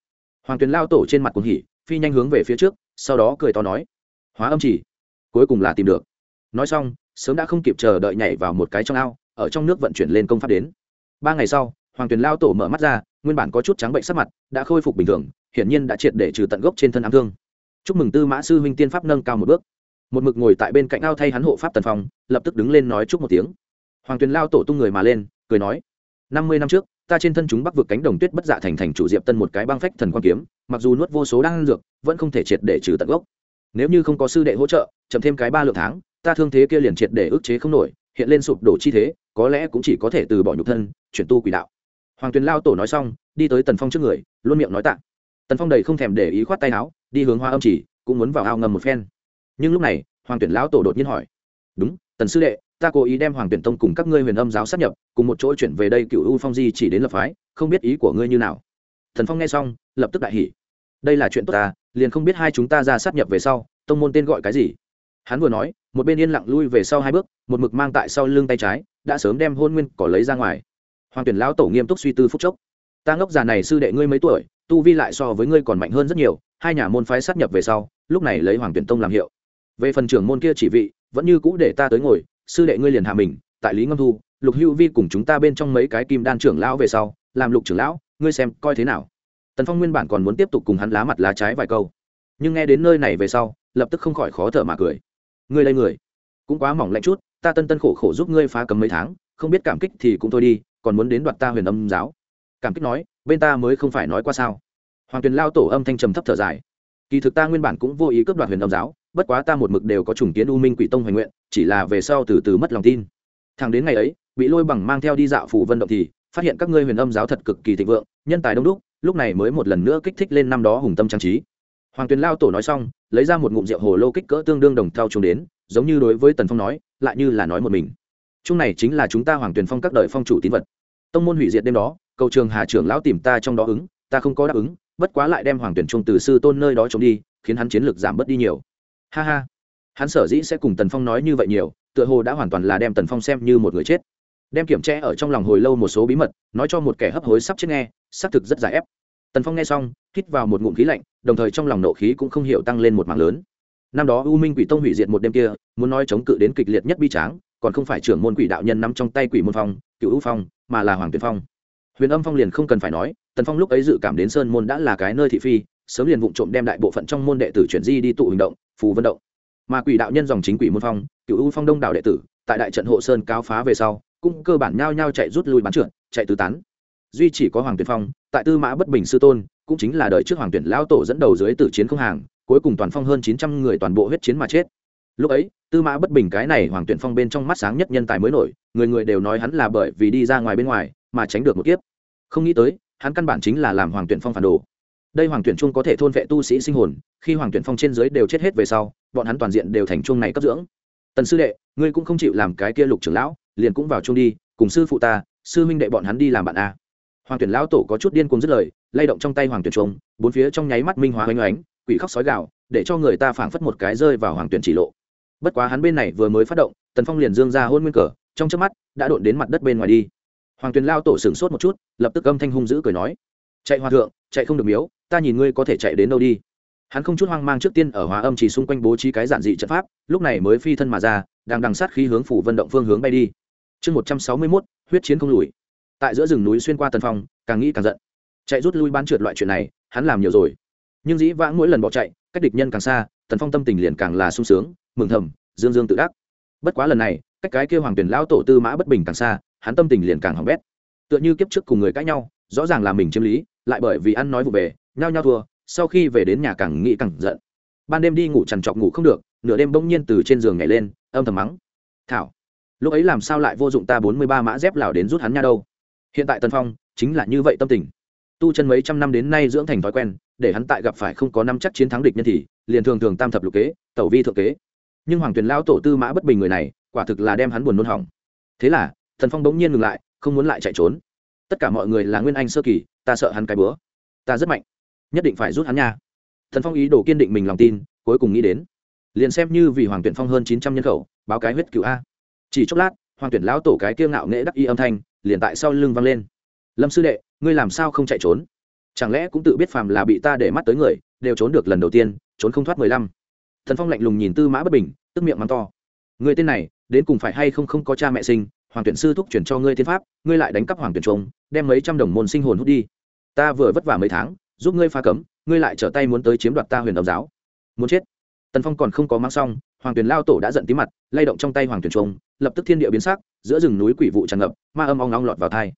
Hoàng tuyển lao tổ trên mặt cuồng hỉ, phi nhanh hướng về phía trước, sau đó cười to nói, hóa âm chỉ, cuối cùng là tìm được. Nói xong sớm đã không kịp chờ đợi nhảy vào một cái trong ao, ở trong nước vận chuyển lên công pháp đến. Ba ngày sau, hoàng tuyền lao tổ mở mắt ra, nguyên bản có chút trắng bệnh sắc mặt, đã khôi phục bình thường, hiển nhiên đã triệt để trừ tận gốc trên thân ám thương. Chúc mừng tư mã sư huynh tiên pháp nâng cao một bước. Một mực ngồi tại bên cạnh ao thay hắn hộ pháp tần phong lập tức đứng lên nói chúc một tiếng. Hoàng tuyền lao tổ tung người mà lên, cười nói, năm mươi năm trước, ta trên thân chúng bắc vực cánh đồng tuyết bất dạ thành thành chủ diệp tân một cái băng phách thần quan kiếm, mặc dù nuốt vô số đang dược, vẫn không thể triệt để trừ tận gốc. Nếu như không có sư đệ hỗ trợ, chậm thêm cái ba lượng tháng ta thương thế kia liền triệt để ức chế không nổi, hiện lên sụp đổ chi thế, có lẽ cũng chỉ có thể từ bỏ nhục thân, chuyển tu quỷ đạo. Hoàng tuyền lao tổ nói xong, đi tới tần phong trước người, luôn miệng nói tạ. Tần phong đầy không thèm để ý khoát tay áo, đi hướng hoa âm chỉ, cũng muốn vào ao ngầm một phen. Nhưng lúc này, hoàng tuyển lão tổ đột nhiên hỏi, đúng, tần sư đệ, ta cố ý đem hoàng tuyển tông cùng các ngươi huyền âm giáo sát nhập, cùng một chỗ chuyển về đây cựu u phong di chỉ đến lập phái, không biết ý của ngươi như nào. Thần phong nghe xong, lập tức đại hỉ. Đây là chuyện tốt ta, liền không biết hai chúng ta ra sát nhập về sau, tông môn tên gọi cái gì? Hắn vừa nói, một bên yên lặng lui về sau hai bước, một mực mang tại sau lưng tay trái, đã sớm đem hôn nguyên cỏ lấy ra ngoài. Hoàng tuyển lão tổ nghiêm túc suy tư phúc chốc. Ta ngốc già này sư đệ ngươi mấy tuổi, tu vi lại so với ngươi còn mạnh hơn rất nhiều, hai nhà môn phái sát nhập về sau, lúc này lấy hoàng tuyển tông làm hiệu. Về phần trưởng môn kia chỉ vị, vẫn như cũ để ta tới ngồi, sư đệ ngươi liền hạ mình, tại lý ngâm thu, lục hữu vi cùng chúng ta bên trong mấy cái kim đan trưởng lão về sau, làm lục trưởng lão, ngươi xem coi thế nào. Tần phong nguyên bản còn muốn tiếp tục cùng hắn lá mặt lá trái vài câu. Nhưng nghe đến nơi này về sau, lập tức không khỏi khó thở mà cười ngươi đây người. Cũng quá mỏng lạnh chút, ta tân tân khổ khổ giúp ngươi phá cấm mấy tháng, không biết cảm kích thì cũng thôi đi, còn muốn đến đoạt ta huyền âm giáo. Cảm kích nói, bên ta mới không phải nói qua sao. Hoàng tuyền lao tổ âm thanh trầm thấp thở dài. Kỳ thực ta nguyên bản cũng vô ý cướp đoạt huyền âm giáo, bất quá ta một mực đều có trùng kiến u minh quỷ tông hoành nguyện, chỉ là về sau từ từ mất lòng tin. Thằng đến ngày ấy, bị lôi bằng mang theo đi dạo phủ vân động thì, phát hiện các ngươi huyền âm giáo thật cực kỳ thịnh vượng, nhân tài đông đúc, lúc này mới một lần nữa kích thích lên năm đó hùng tâm trang trí hoàng tuyền lao tổ nói xong, lấy ra một ngụm rượu hồ lô kích cỡ tương đương đồng thau chúng đến, giống như đối với tần phong nói, lại như là nói một mình. Chung này chính là chúng ta hoàng tuyền phong các đời phong chủ tín vật. Tông môn hủy diệt đêm đó, cầu trường hà trưởng lão tìm ta trong đó ứng, ta không có đáp ứng, bất quá lại đem hoàng tuyển trung từ sư tôn nơi đó trông đi, khiến hắn chiến lược giảm bớt đi nhiều. Ha ha. Hắn sở dĩ sẽ cùng tần phong nói như vậy nhiều, tựa hồ đã hoàn toàn là đem tần phong xem như một người chết. Đem kiểm tra ở trong lòng hồi lâu một số bí mật, nói cho một kẻ hấp hối sắp chết nghe, xác thực rất giải ép tần phong nghe xong, hít vào một ngụm khí lạnh, đồng thời trong lòng nộ khí cũng không hiểu tăng lên một mạng lớn. Năm đó u minh quỷ tông hủy diệt một đêm kia, muốn nói chống cự đến kịch liệt nhất bi tráng, còn không phải trưởng môn quỷ đạo nhân nắm trong tay quỷ môn phong, cựu u phong, mà là hoàng tuyển phong. Huyền âm phong liền không cần phải nói, tần phong lúc ấy dự cảm đến sơn môn đã là cái nơi thị phi, sớm liền vụ trộm đem đại bộ phận trong môn đệ tử chuyển di đi tụ hành động, phù vận động. Mà quỷ đạo nhân dòng chính quỷ môn phong, cựu u phong đông đảo đệ tử, tại đại trận hộ sơn cao phá về sau, cũng cơ bản nhao nhao chạy rút lui bán trượt chạy tứ tán duy chỉ có hoàng tuyển phong, tại tư mã bất bình sư tôn, cũng chính là đợi trước hoàng tuyển lão tổ dẫn đầu dưới tử chiến không hàng, cuối cùng toàn phong hơn chín trăm người toàn bộ huyết chiến mà chết. Lúc ấy, tư mã bất bình cái này hoàng tuyển phong bên trong mắt sáng nhất nhân tài mới nổi, người người đều nói hắn là bởi vì đi ra ngoài bên ngoài mà tránh được một kiếp. Không nghĩ tới, hắn căn bản chính là làm hoàng tuyển phong phản đồ. Đây hoàng tuyển trung có thể thôn vệ tu sĩ sinh hồn, khi hoàng tuyển phong trên dưới đều chết hết về sau, bọn hắn toàn diện đều thành trung này cấp dưỡng. Tần sư đệ, ngươi cũng không chịu làm cái kia lục trưởng lão, liền cũng vào chung đi, cùng sư phụ ta, sư minh đệ bọn hắn đi làm bạn a hoàng tuyển lão tổ có chút điên cuồng dứt lời, lay động trong tay hoàng tuyển trung bốn phía trong nháy mắt minh hóa oanh oánh quỷ khóc sói gạo để cho người ta phảng phất một cái rơi vào hoàng tuyển chỉ lộ. Bất quá hắn bên này vừa mới phát động, tần phong liền dương ra hôn nguyên cờ, trong trước mắt, đã đột đến mặt đất bên ngoài đi. Hoàng tuyền lao tổ sửng sốt một chút, lập tức âm thanh hung dữ cười nói, chạy hòa thượng, chạy không được miếu, ta nhìn ngươi có thể chạy đến đâu đi. Hắn không chút hoang mang trước tiên ở hòa âm chỉ xung quanh bố trí cái giản dị trận pháp, lúc này mới phi thân mà ra, đang đằng sát khí hướng phủ vận động phương hướng bay đi. Chương một trăm sáu mươi mốt, huyết chiến không lùi tại giữa rừng núi xuyên qua tần phong, càng nghĩ càng giận. Chạy rút lui bán trượt loại chuyện này, hắn làm nhiều rồi. Nhưng dĩ vãng mỗi lần bỏ chạy, cách địch nhân càng xa, tần phong tâm tình liền càng là sung sướng, mừng thầm, dương dương tự đắc. Bất quá lần này, cách cái kêu hoàng tuyển lão tổ tư mã bất bình càng xa, hắn tâm tình liền càng hỏng bét. Tựa như kiếp trước cùng người cãi nhau, rõ ràng là mình chiếm lý, lại bởi vì ăn nói vụ về, nhao nhao thua, sau khi về đến nhà càng nghĩ càng giận. Ban đêm đi ngủ trằn trọc ngủ không được, nửa đêm bỗng nhiên từ trên giường nhảy lên, âm thầm mắng. Thảo, lúc ấy làm sao lại vô dụng ta bốn mươi ba mã dép lào đến rút hắn nha đâu? Hiện tại tần phong chính là như vậy tâm tình. Tu chân mấy trăm năm đến nay dưỡng thành thói quen, để hắn tại gặp phải không có năm chắc chiến thắng địch nhân thì liền thường thường tam thập lục kế, tẩu vi thượng kế. Nhưng hoàng tuyền lão tổ tư mã bất bình người này, quả thực là đem hắn buồn nôn hỏng. Thế là thần phong bỗng nhiên ngừng lại, không muốn lại chạy trốn. Tất cả mọi người là nguyên anh sơ kỳ, ta sợ hắn cái bữa. Ta rất mạnh, nhất định phải rút hắn nha. Thần phong ý đồ kiên định mình lòng tin, cuối cùng nghĩ đến, liền xem như vì hoàng tuyển phong hơn chín trăm nhân khẩu, báo cái huyết cựu a. Chỉ chốc lát, hoàng tuyển lão tổ cái kiêng ngạo nghệ đắc y âm thanh liền tại sau lưng văng lên. Lâm sư đệ, ngươi làm sao không chạy trốn? Chẳng lẽ cũng tự biết phàm là bị ta để mắt tới người, đều trốn được lần đầu tiên, trốn không thoát mười lăm? Thần phong lạnh lùng nhìn tư mã bất bình, tức miệng mắng to. Người tên này, đến cùng phải hay không không có cha mẹ sinh, hoàng tuyển sư thúc chuyển cho ngươi thiên pháp, ngươi lại đánh cắp hoàng tuyển trống đem mấy trăm đồng môn sinh hồn hút đi. Ta vừa vất vả mấy tháng, giúp ngươi pha cấm, ngươi lại trở tay muốn tới chiếm đoạt ta huyền đồng giáo. Muốn chết. Tần phong còn không có mang xong, hoàng tuyển lao tổ đã giận tí mặt, lay động trong tay hoàng tuyển trống lập tức thiên địa biến sắc, giữa rừng núi quỷ vụ tràn ngập, ma âm ong ong lọt vào thai.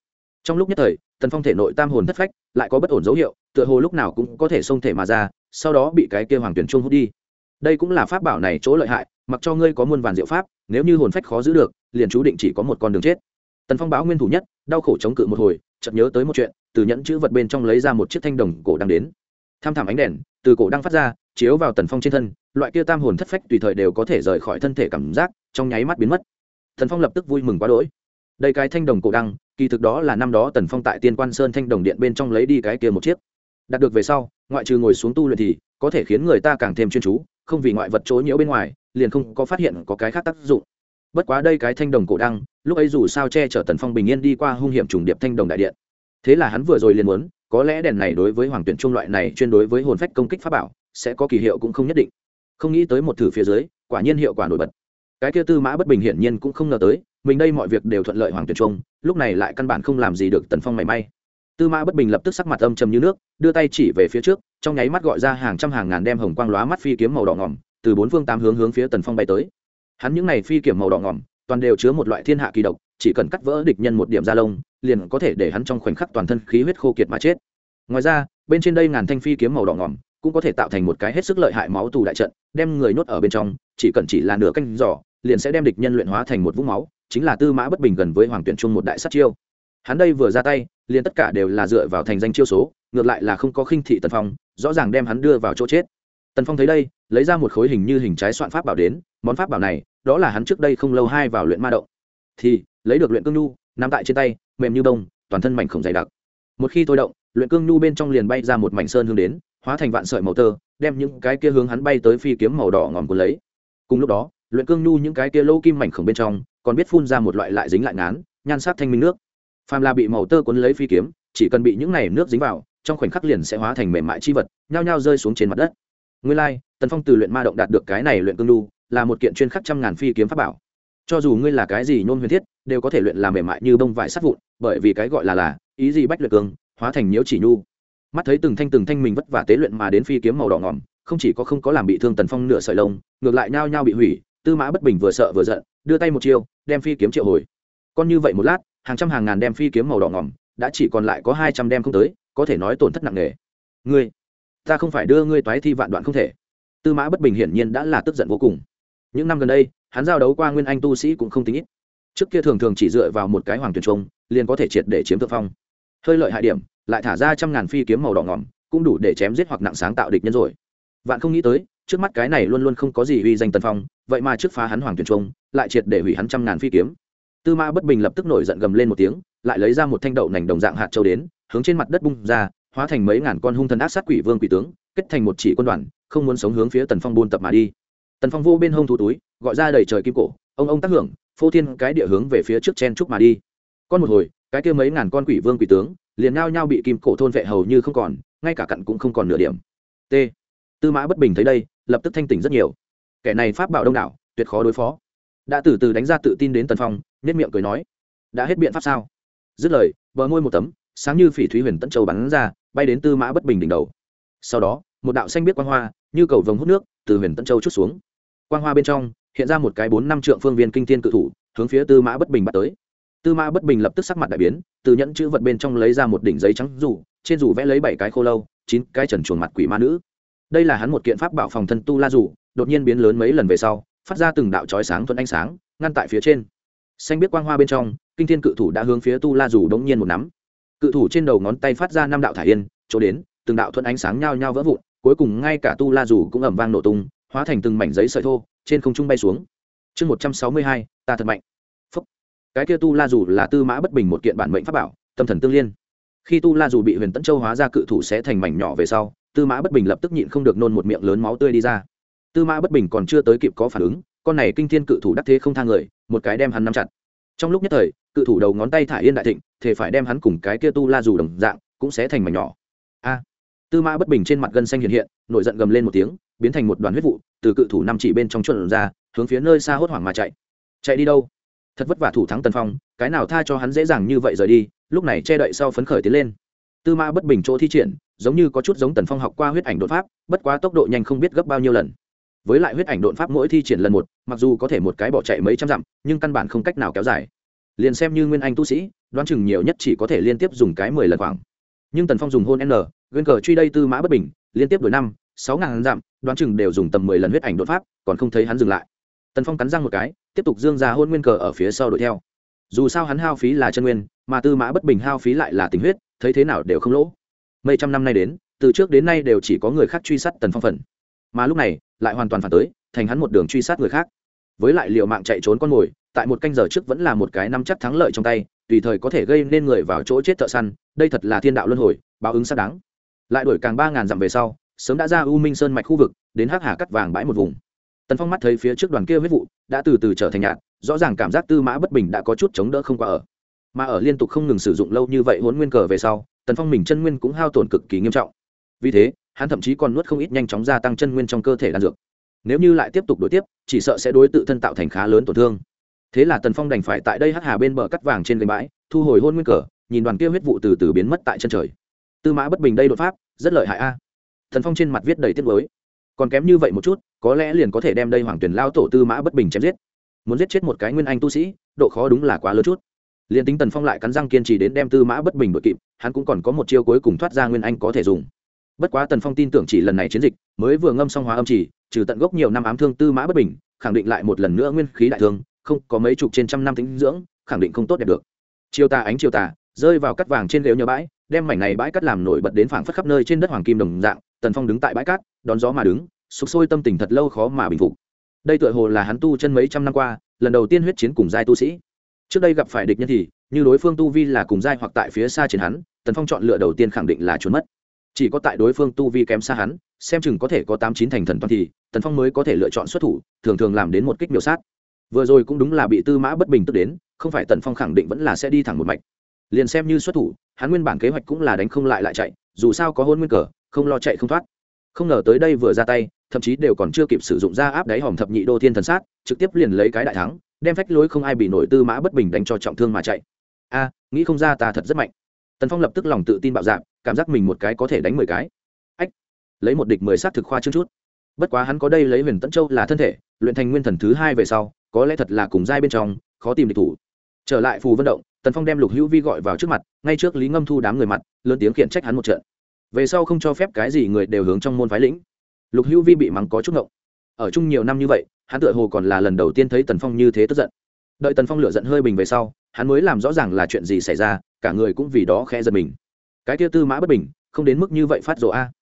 Trong lúc nhất thời, tần phong thể nội tam hồn thất phách, lại có bất ổn dấu hiệu, tựa hồ lúc nào cũng có thể xông thể mà ra, sau đó bị cái kia hoàng tuyển trung hút đi. Đây cũng là pháp bảo này chỗ lợi hại, mặc cho ngươi có muôn vàn diệu pháp, nếu như hồn phách khó giữ được, liền chú định chỉ có một con đường chết. Tần phong báo nguyên thủ nhất, đau khổ chống cự một hồi, chợt nhớ tới một chuyện, từ nhẫn chữ vật bên trong lấy ra một chiếc thanh đồng cổ đang đến. Tham thảm ánh đèn, từ cổ đang phát ra, chiếu vào tần phong trên thân, loại kia tam hồn thất phách tùy thời đều có thể rời khỏi thân thể cảm giác, trong nháy mắt biến mất tần phong lập tức vui mừng quá đỗi. Đây cái thanh đồng cổ đăng, kỳ thực đó là năm đó tần phong tại tiên quan sơn thanh đồng điện bên trong lấy đi cái kia một chiếc. Đạt được về sau, ngoại trừ ngồi xuống tu luyện thì có thể khiến người ta càng thêm chuyên chú, không vì ngoại vật chối nhiễu bên ngoài, liền không có phát hiện có cái khác tác dụng. Bất quá đây cái thanh đồng cổ đăng, lúc ấy dù sao che chở tần phong bình yên đi qua hung hiểm trùng điệp thanh đồng đại điện. Thế là hắn vừa rồi liền muốn, có lẽ đèn này đối với hoàng tuyển trung loại này chuyên đối với hồn phách công kích pháp bảo, sẽ có kỳ hiệu cũng không nhất định. Không nghĩ tới một thử phía dưới, quả nhiên hiệu quả nổi bật cái kia tư mã bất bình hiển nhiên cũng không ngờ tới, mình đây mọi việc đều thuận lợi hoàng tuyển trung, lúc này lại căn bản không làm gì được tần phong mảy may. Tư mã bất bình lập tức sắc mặt âm trầm như nước, đưa tay chỉ về phía trước, trong nháy mắt gọi ra hàng trăm hàng ngàn đem hồng quang lóa mắt phi kiếm màu đỏ ngỏm, từ bốn phương tám hướng hướng phía tần phong bay tới. Hắn những này phi kiếm màu đỏ ngỏm, toàn đều chứa một loại thiên hạ kỳ độc, chỉ cần cắt vỡ địch nhân một điểm da lông, liền có thể để hắn trong khoảnh khắc toàn thân khí huyết khô kiệt mà chết. Ngoài ra, bên trên đây ngàn thanh phi kiếm màu đỏ ngỏm, cũng có thể tạo thành một cái hết sức lợi hại máu tù đại trận, đem người nhốt ở bên trong, chỉ cần chỉ là nửa canh giỏ liền sẽ đem địch nhân luyện hóa thành một vũng máu, chính là tư mã bất bình gần với hoàng tuyển trung một đại sát chiêu. Hắn đây vừa ra tay, liền tất cả đều là dựa vào thành danh chiêu số, ngược lại là không có khinh thị tần phong, rõ ràng đem hắn đưa vào chỗ chết. Tần phong thấy đây, lấy ra một khối hình như hình trái soạn pháp bảo đến, món pháp bảo này, đó là hắn trước đây không lâu hai vào luyện ma động. Thì, lấy được luyện cương nhu, nắm tại trên tay, mềm như bông, toàn thân mảnh khổng dày đặc. Một khi tôi động, luyện cương nhu bên trong liền bay ra một mảnh sơn hướng đến, hóa thành vạn sợi màu tơ, đem những cái kia hướng hắn bay tới phi kiếm màu đỏ ngòm cuốn lấy. Cùng lúc đó luyện cương nhu những cái kia lô kim mảnh khổng bên trong còn biết phun ra một loại lại dính lại ngán nhan sắc thanh minh nước. Phàm là bị màu tơ cuốn lấy phi kiếm chỉ cần bị những này nước dính vào trong khoảnh khắc liền sẽ hóa thành mềm mại chi vật nhao nhao rơi xuống trên mặt đất. Nguyên lai、like, tần phong từ luyện ma động đạt được cái này luyện cương nhu là một kiện chuyên khắc trăm ngàn phi kiếm pháp bảo. Cho dù ngươi là cái gì nôn huyền thiết đều có thể luyện làm mềm mại như bông vải sắt vụn bởi vì cái gọi là là ý gì bách luyện cương hóa thành nhiễu chỉ nhu. Mắt thấy từng thanh từng thanh mình vất vả tế luyện mà đến phi kiếm màu đỏ ngỏm không chỉ có không có làm bị thương tần phong nửa sợi lông ngược lại nhao nhao bị hủy tư mã bất bình vừa sợ vừa giận, đưa tay một chiêu, đem phi kiếm triệu hồi. Con như vậy một lát, hàng trăm hàng ngàn đem phi kiếm màu đỏ ngỏm, đã chỉ còn lại có hai trăm đem không tới, có thể nói tổn thất nặng nề. Ngươi, ta không phải đưa ngươi toái thi vạn đoạn không thể. Tư mã bất bình hiển nhiên đã là tức giận vô cùng. Những năm gần đây, hắn giao đấu qua nguyên anh tu sĩ cũng không tính ít. Trước kia thường thường chỉ dựa vào một cái hoàng tuyển trung liền có thể triệt để chiếm thượng phong. Hơi lợi hại điểm, lại thả ra trăm ngàn phi kiếm màu đỏ ngỏm, cũng đủ để chém giết hoặc nặng sáng tạo địch nhân rồi. Vạn không nghĩ tới trước mắt cái này luôn luôn không có gì uy danh tần phong, vậy mà trước phá hắn hoàng tuyền trung, lại triệt để hủy hắn trăm ngàn phi kiếm. Tư mã bất bình lập tức nổi giận gầm lên một tiếng, lại lấy ra một thanh đậu nành đồng dạng hạt châu đến, hướng trên mặt đất bung ra, hóa thành mấy ngàn con hung thần ác sát quỷ vương quỷ tướng, kết thành một chỉ quân đoàn, không muốn sống hướng phía tần phong buôn tập mà đi. Tần phong vô bên hông thu túi, gọi ra đầy trời kim cổ, ông ông tác hưởng, phô thiên cái địa hướng về phía trước chen trúc mà đi. Con một hồi, cái kia mấy ngàn con quỷ vương quỷ tướng, liền nhao nhao bị kim cổ thôn vệ hầu như không còn, ngay cả cặn cũng không còn nửa điểm. T. Tư mã bất bình thấy đây lập tức thanh tỉnh rất nhiều. Kẻ này pháp bảo đông đảo, tuyệt khó đối phó. Đã từ từ đánh ra tự tin đến tần phong nhất miệng cười nói, đã hết biện pháp sao? Dứt lời, bờ môi một tấm, sáng như phỉ thúy huyền tân châu bắn ra, bay đến tư mã bất bình đỉnh đầu. Sau đó, một đạo xanh biết quang hoa, như cầu vồng hút nước, từ huyền tân châu chút xuống. Quang hoa bên trong, hiện ra một cái bốn năm trượng phương viên kinh thiên cự thủ, hướng phía tư mã bất bình bắt tới. Tư mã bất bình lập tức sắc mặt đại biến, từ nhẫn chữ vật bên trong lấy ra một đỉnh giấy trắng rủ trên rủ vẽ lấy bảy cái khô lâu, chín cái trần chuồn mặt quỷ ma nữ đây là hắn một kiện pháp bảo phòng thân tu la rủ đột nhiên biến lớn mấy lần về sau, phát ra từng đạo chói sáng thuận ánh sáng, ngăn tại phía trên. Xanh biết quang hoa bên trong, kinh thiên cự thủ đã hướng phía tu la rủ đống nhiên một nắm. Cự thủ trên đầu ngón tay phát ra năm đạo thải yên, chỗ đến, từng đạo thuận ánh sáng nhao nhao vỡ vụn, cuối cùng ngay cả tu la rủ cũng ẩm vang nổ tung, hóa thành từng mảnh giấy sợi thô, trên không trung bay xuống. Chương một trăm sáu mươi hai, ta thật mạnh. Phúc. cái kia tu la rủ là tư mã bất bình một kiện bản mệnh pháp bảo, tâm thần tương liên. Khi tu la Dù bị huyền tẫn châu hóa ra cự thủ sẽ thành mảnh nhỏ về sau tư mã bất bình lập tức nhịn không được nôn một miệng lớn máu tươi đi ra. Tư mã bất bình còn chưa tới kịp có phản ứng, con này kinh thiên cự thủ đắc thế không thang người, một cái đem hắn nắm chặt. Trong lúc nhất thời, cự thủ đầu ngón tay thả yên đại thịnh thể phải đem hắn cùng cái kia tu la dù đồng dạng, cũng sẽ thành mảnh nhỏ. A! Tư mã bất bình trên mặt gân xanh hiện hiện, nổi giận gầm lên một tiếng, biến thành một đoàn huyết vụ, từ cự thủ năm chỉ bên trong chuẩn ra, hướng phía nơi xa hốt hoảng mà chạy. Chạy đi đâu? Thật vất vả thủ thắng tần phong, cái nào tha cho hắn dễ dàng như vậy rời đi, lúc này che đậy sau phấn khởi tiến lên tư mã bất bình chỗ thi triển, giống như có chút giống tần phong học qua huyết ảnh đột pháp, bất quá tốc độ nhanh không biết gấp bao nhiêu lần. Với lại huyết ảnh đột pháp mỗi thi triển lần một, mặc dù có thể một cái bỏ chạy mấy trăm dặm, nhưng căn bản không cách nào kéo dài. Liền xem như nguyên anh tu sĩ, đoán chừng nhiều nhất chỉ có thể liên tiếp dùng cái mười lần khoảng. Nhưng tần phong dùng hôn n gân cờ truy đây tư mã bất bình, liên tiếp đổi năm, sáu ngàn dặm, đoán chừng đều dùng tầm mười lần huyết ảnh đột pháp, còn không thấy hắn dừng lại. Tần phong cắn răng một cái, tiếp tục dương ra hôn nguyên cờ ở phía sau đuổi theo. Dù sao hắn hao phí là chân nguyên, mà tư mã bất bình hao phí lại là tình huyết thấy thế nào đều không lỗ. Mấy trăm năm nay đến, từ trước đến nay đều chỉ có người khác truy sát tần phong phần. Mà lúc này, lại hoàn toàn phản tới, thành hắn một đường truy sát người khác. Với lại liệu mạng chạy trốn con mồi, tại một canh giờ trước vẫn là một cái năm chắc thắng lợi trong tay, tùy thời có thể gây nên người vào chỗ chết thợ săn, đây thật là thiên đạo luân hồi, báo ứng xác đáng. Lại đổi càng ba ngàn dặm về sau, sớm đã ra u minh sơn mạch khu vực, đến hắc hà cắt vàng bãi một vùng. Tần phong mắt thấy phía trước đoàn kia huyết vụ, đã từ từ trở thành nhạt, rõ ràng cảm giác tư mã bất bình đã có chút chống đỡ không qua ở mà ở liên tục không ngừng sử dụng lâu như vậy hôn nguyên cờ về sau, tần phong mình chân nguyên cũng hao tổn cực kỳ nghiêm trọng. Vì thế, hắn thậm chí còn nuốt không ít nhanh chóng gia tăng chân nguyên trong cơ thể đan dược. Nếu như lại tiếp tục đối tiếp, chỉ sợ sẽ đối tự thân tạo thành khá lớn tổn thương. Thế là tần phong đành phải tại đây hắc hà bên bờ cắt vàng trên gành bãi, thu hồi hôn nguyên cờ, nhìn đoàn kia huyết vụ từ từ biến mất tại chân trời. Tư mã bất bình đây đột pháp, rất lợi hại a. Thần phong trên mặt viết đầy tiết mới còn kém như vậy một chút, có lẽ liền có thể đem đây hoàng tuyển lao tổ tư mã bất bình chém giết. Muốn giết chết một cái nguyên anh tu sĩ, độ khó đúng là quá lớn chút liền tính tần phong lại cắn răng kiên trì đến đem tư mã bất bình đội kịp, hắn cũng còn có một chiêu cuối cùng thoát ra nguyên anh có thể dùng. Bất quá tần phong tin tưởng chỉ lần này chiến dịch, mới vừa ngâm xong hóa âm chỉ, trừ tận gốc nhiều năm ám thương tư mã bất bình, khẳng định lại một lần nữa nguyên khí đại thương, không có mấy chục trên trăm năm tính dưỡng, khẳng định không tốt đẹp được. Chiêu tà ánh chiêu tà, rơi vào cắt vàng trên lều nhờ bãi, đem mảnh này bãi cắt làm nổi bật đến phảng phất khắp nơi trên đất hoàng kim đồng dạng, tần phong đứng tại bãi cát, đón gió mà đứng, sục sôi tâm tình thật lâu khó mà bình phục. Đây tựa hồ là hắn tu chân mấy trăm năm qua, lần đầu tiên huyết chiến cùng giai tu sĩ trước đây gặp phải địch nhân thì, như đối phương tu vi là cùng giai hoặc tại phía xa trên hắn, tần phong chọn lựa đầu tiên khẳng định là trốn mất. Chỉ có tại đối phương tu vi kém xa hắn, xem chừng có thể có tám chín thành thần toàn thì, tần phong mới có thể lựa chọn xuất thủ, thường thường làm đến một kích miểu sát. Vừa rồi cũng đúng là bị tư mã bất bình tức đến, không phải tần phong khẳng định vẫn là sẽ đi thẳng một mạch. Liền xem như xuất thủ, hắn nguyên bản kế hoạch cũng là đánh không lại lại chạy, dù sao có hôn nguyên cờ, không lo chạy không thoát. Không ngờ tới đây vừa ra tay, thậm chí đều còn chưa kịp sử dụng ra áp đáy hòm thập nhị đô thiên thần sát, trực tiếp liền lấy cái đại thắng đem phách lối không ai bị nổi tư mã bất bình đánh cho trọng thương mà chạy. A, nghĩ không ra ta thật rất mạnh. Tần phong lập tức lòng tự tin bạo dạp cảm giác mình một cái có thể đánh mười cái. Ách, lấy một địch mười sát thực khoa chương chút. Bất quá hắn có đây lấy huyền tẫn châu là thân thể, luyện thành nguyên thần thứ hai về sau, có lẽ thật là cùng giai bên trong, khó tìm địch thủ. Trở lại phù vận động, tần phong đem lục hữu vi gọi vào trước mặt, ngay trước lý ngâm thu đám người mặt, lớn tiếng khiển trách hắn một trận. Về sau không cho phép cái gì người đều hướng trong môn phái lĩnh. Lục hữu vi bị mắng có chút ngộng. Ở chung nhiều năm như vậy hắn tựa hồ còn là lần đầu tiên thấy tần phong như thế tức giận. Đợi tần phong lựa giận hơi bình về sau, hắn mới làm rõ ràng là chuyện gì xảy ra, cả người cũng vì đó khẽ giật mình. Cái kia tư mã bất bình, không đến mức như vậy phát rộ a.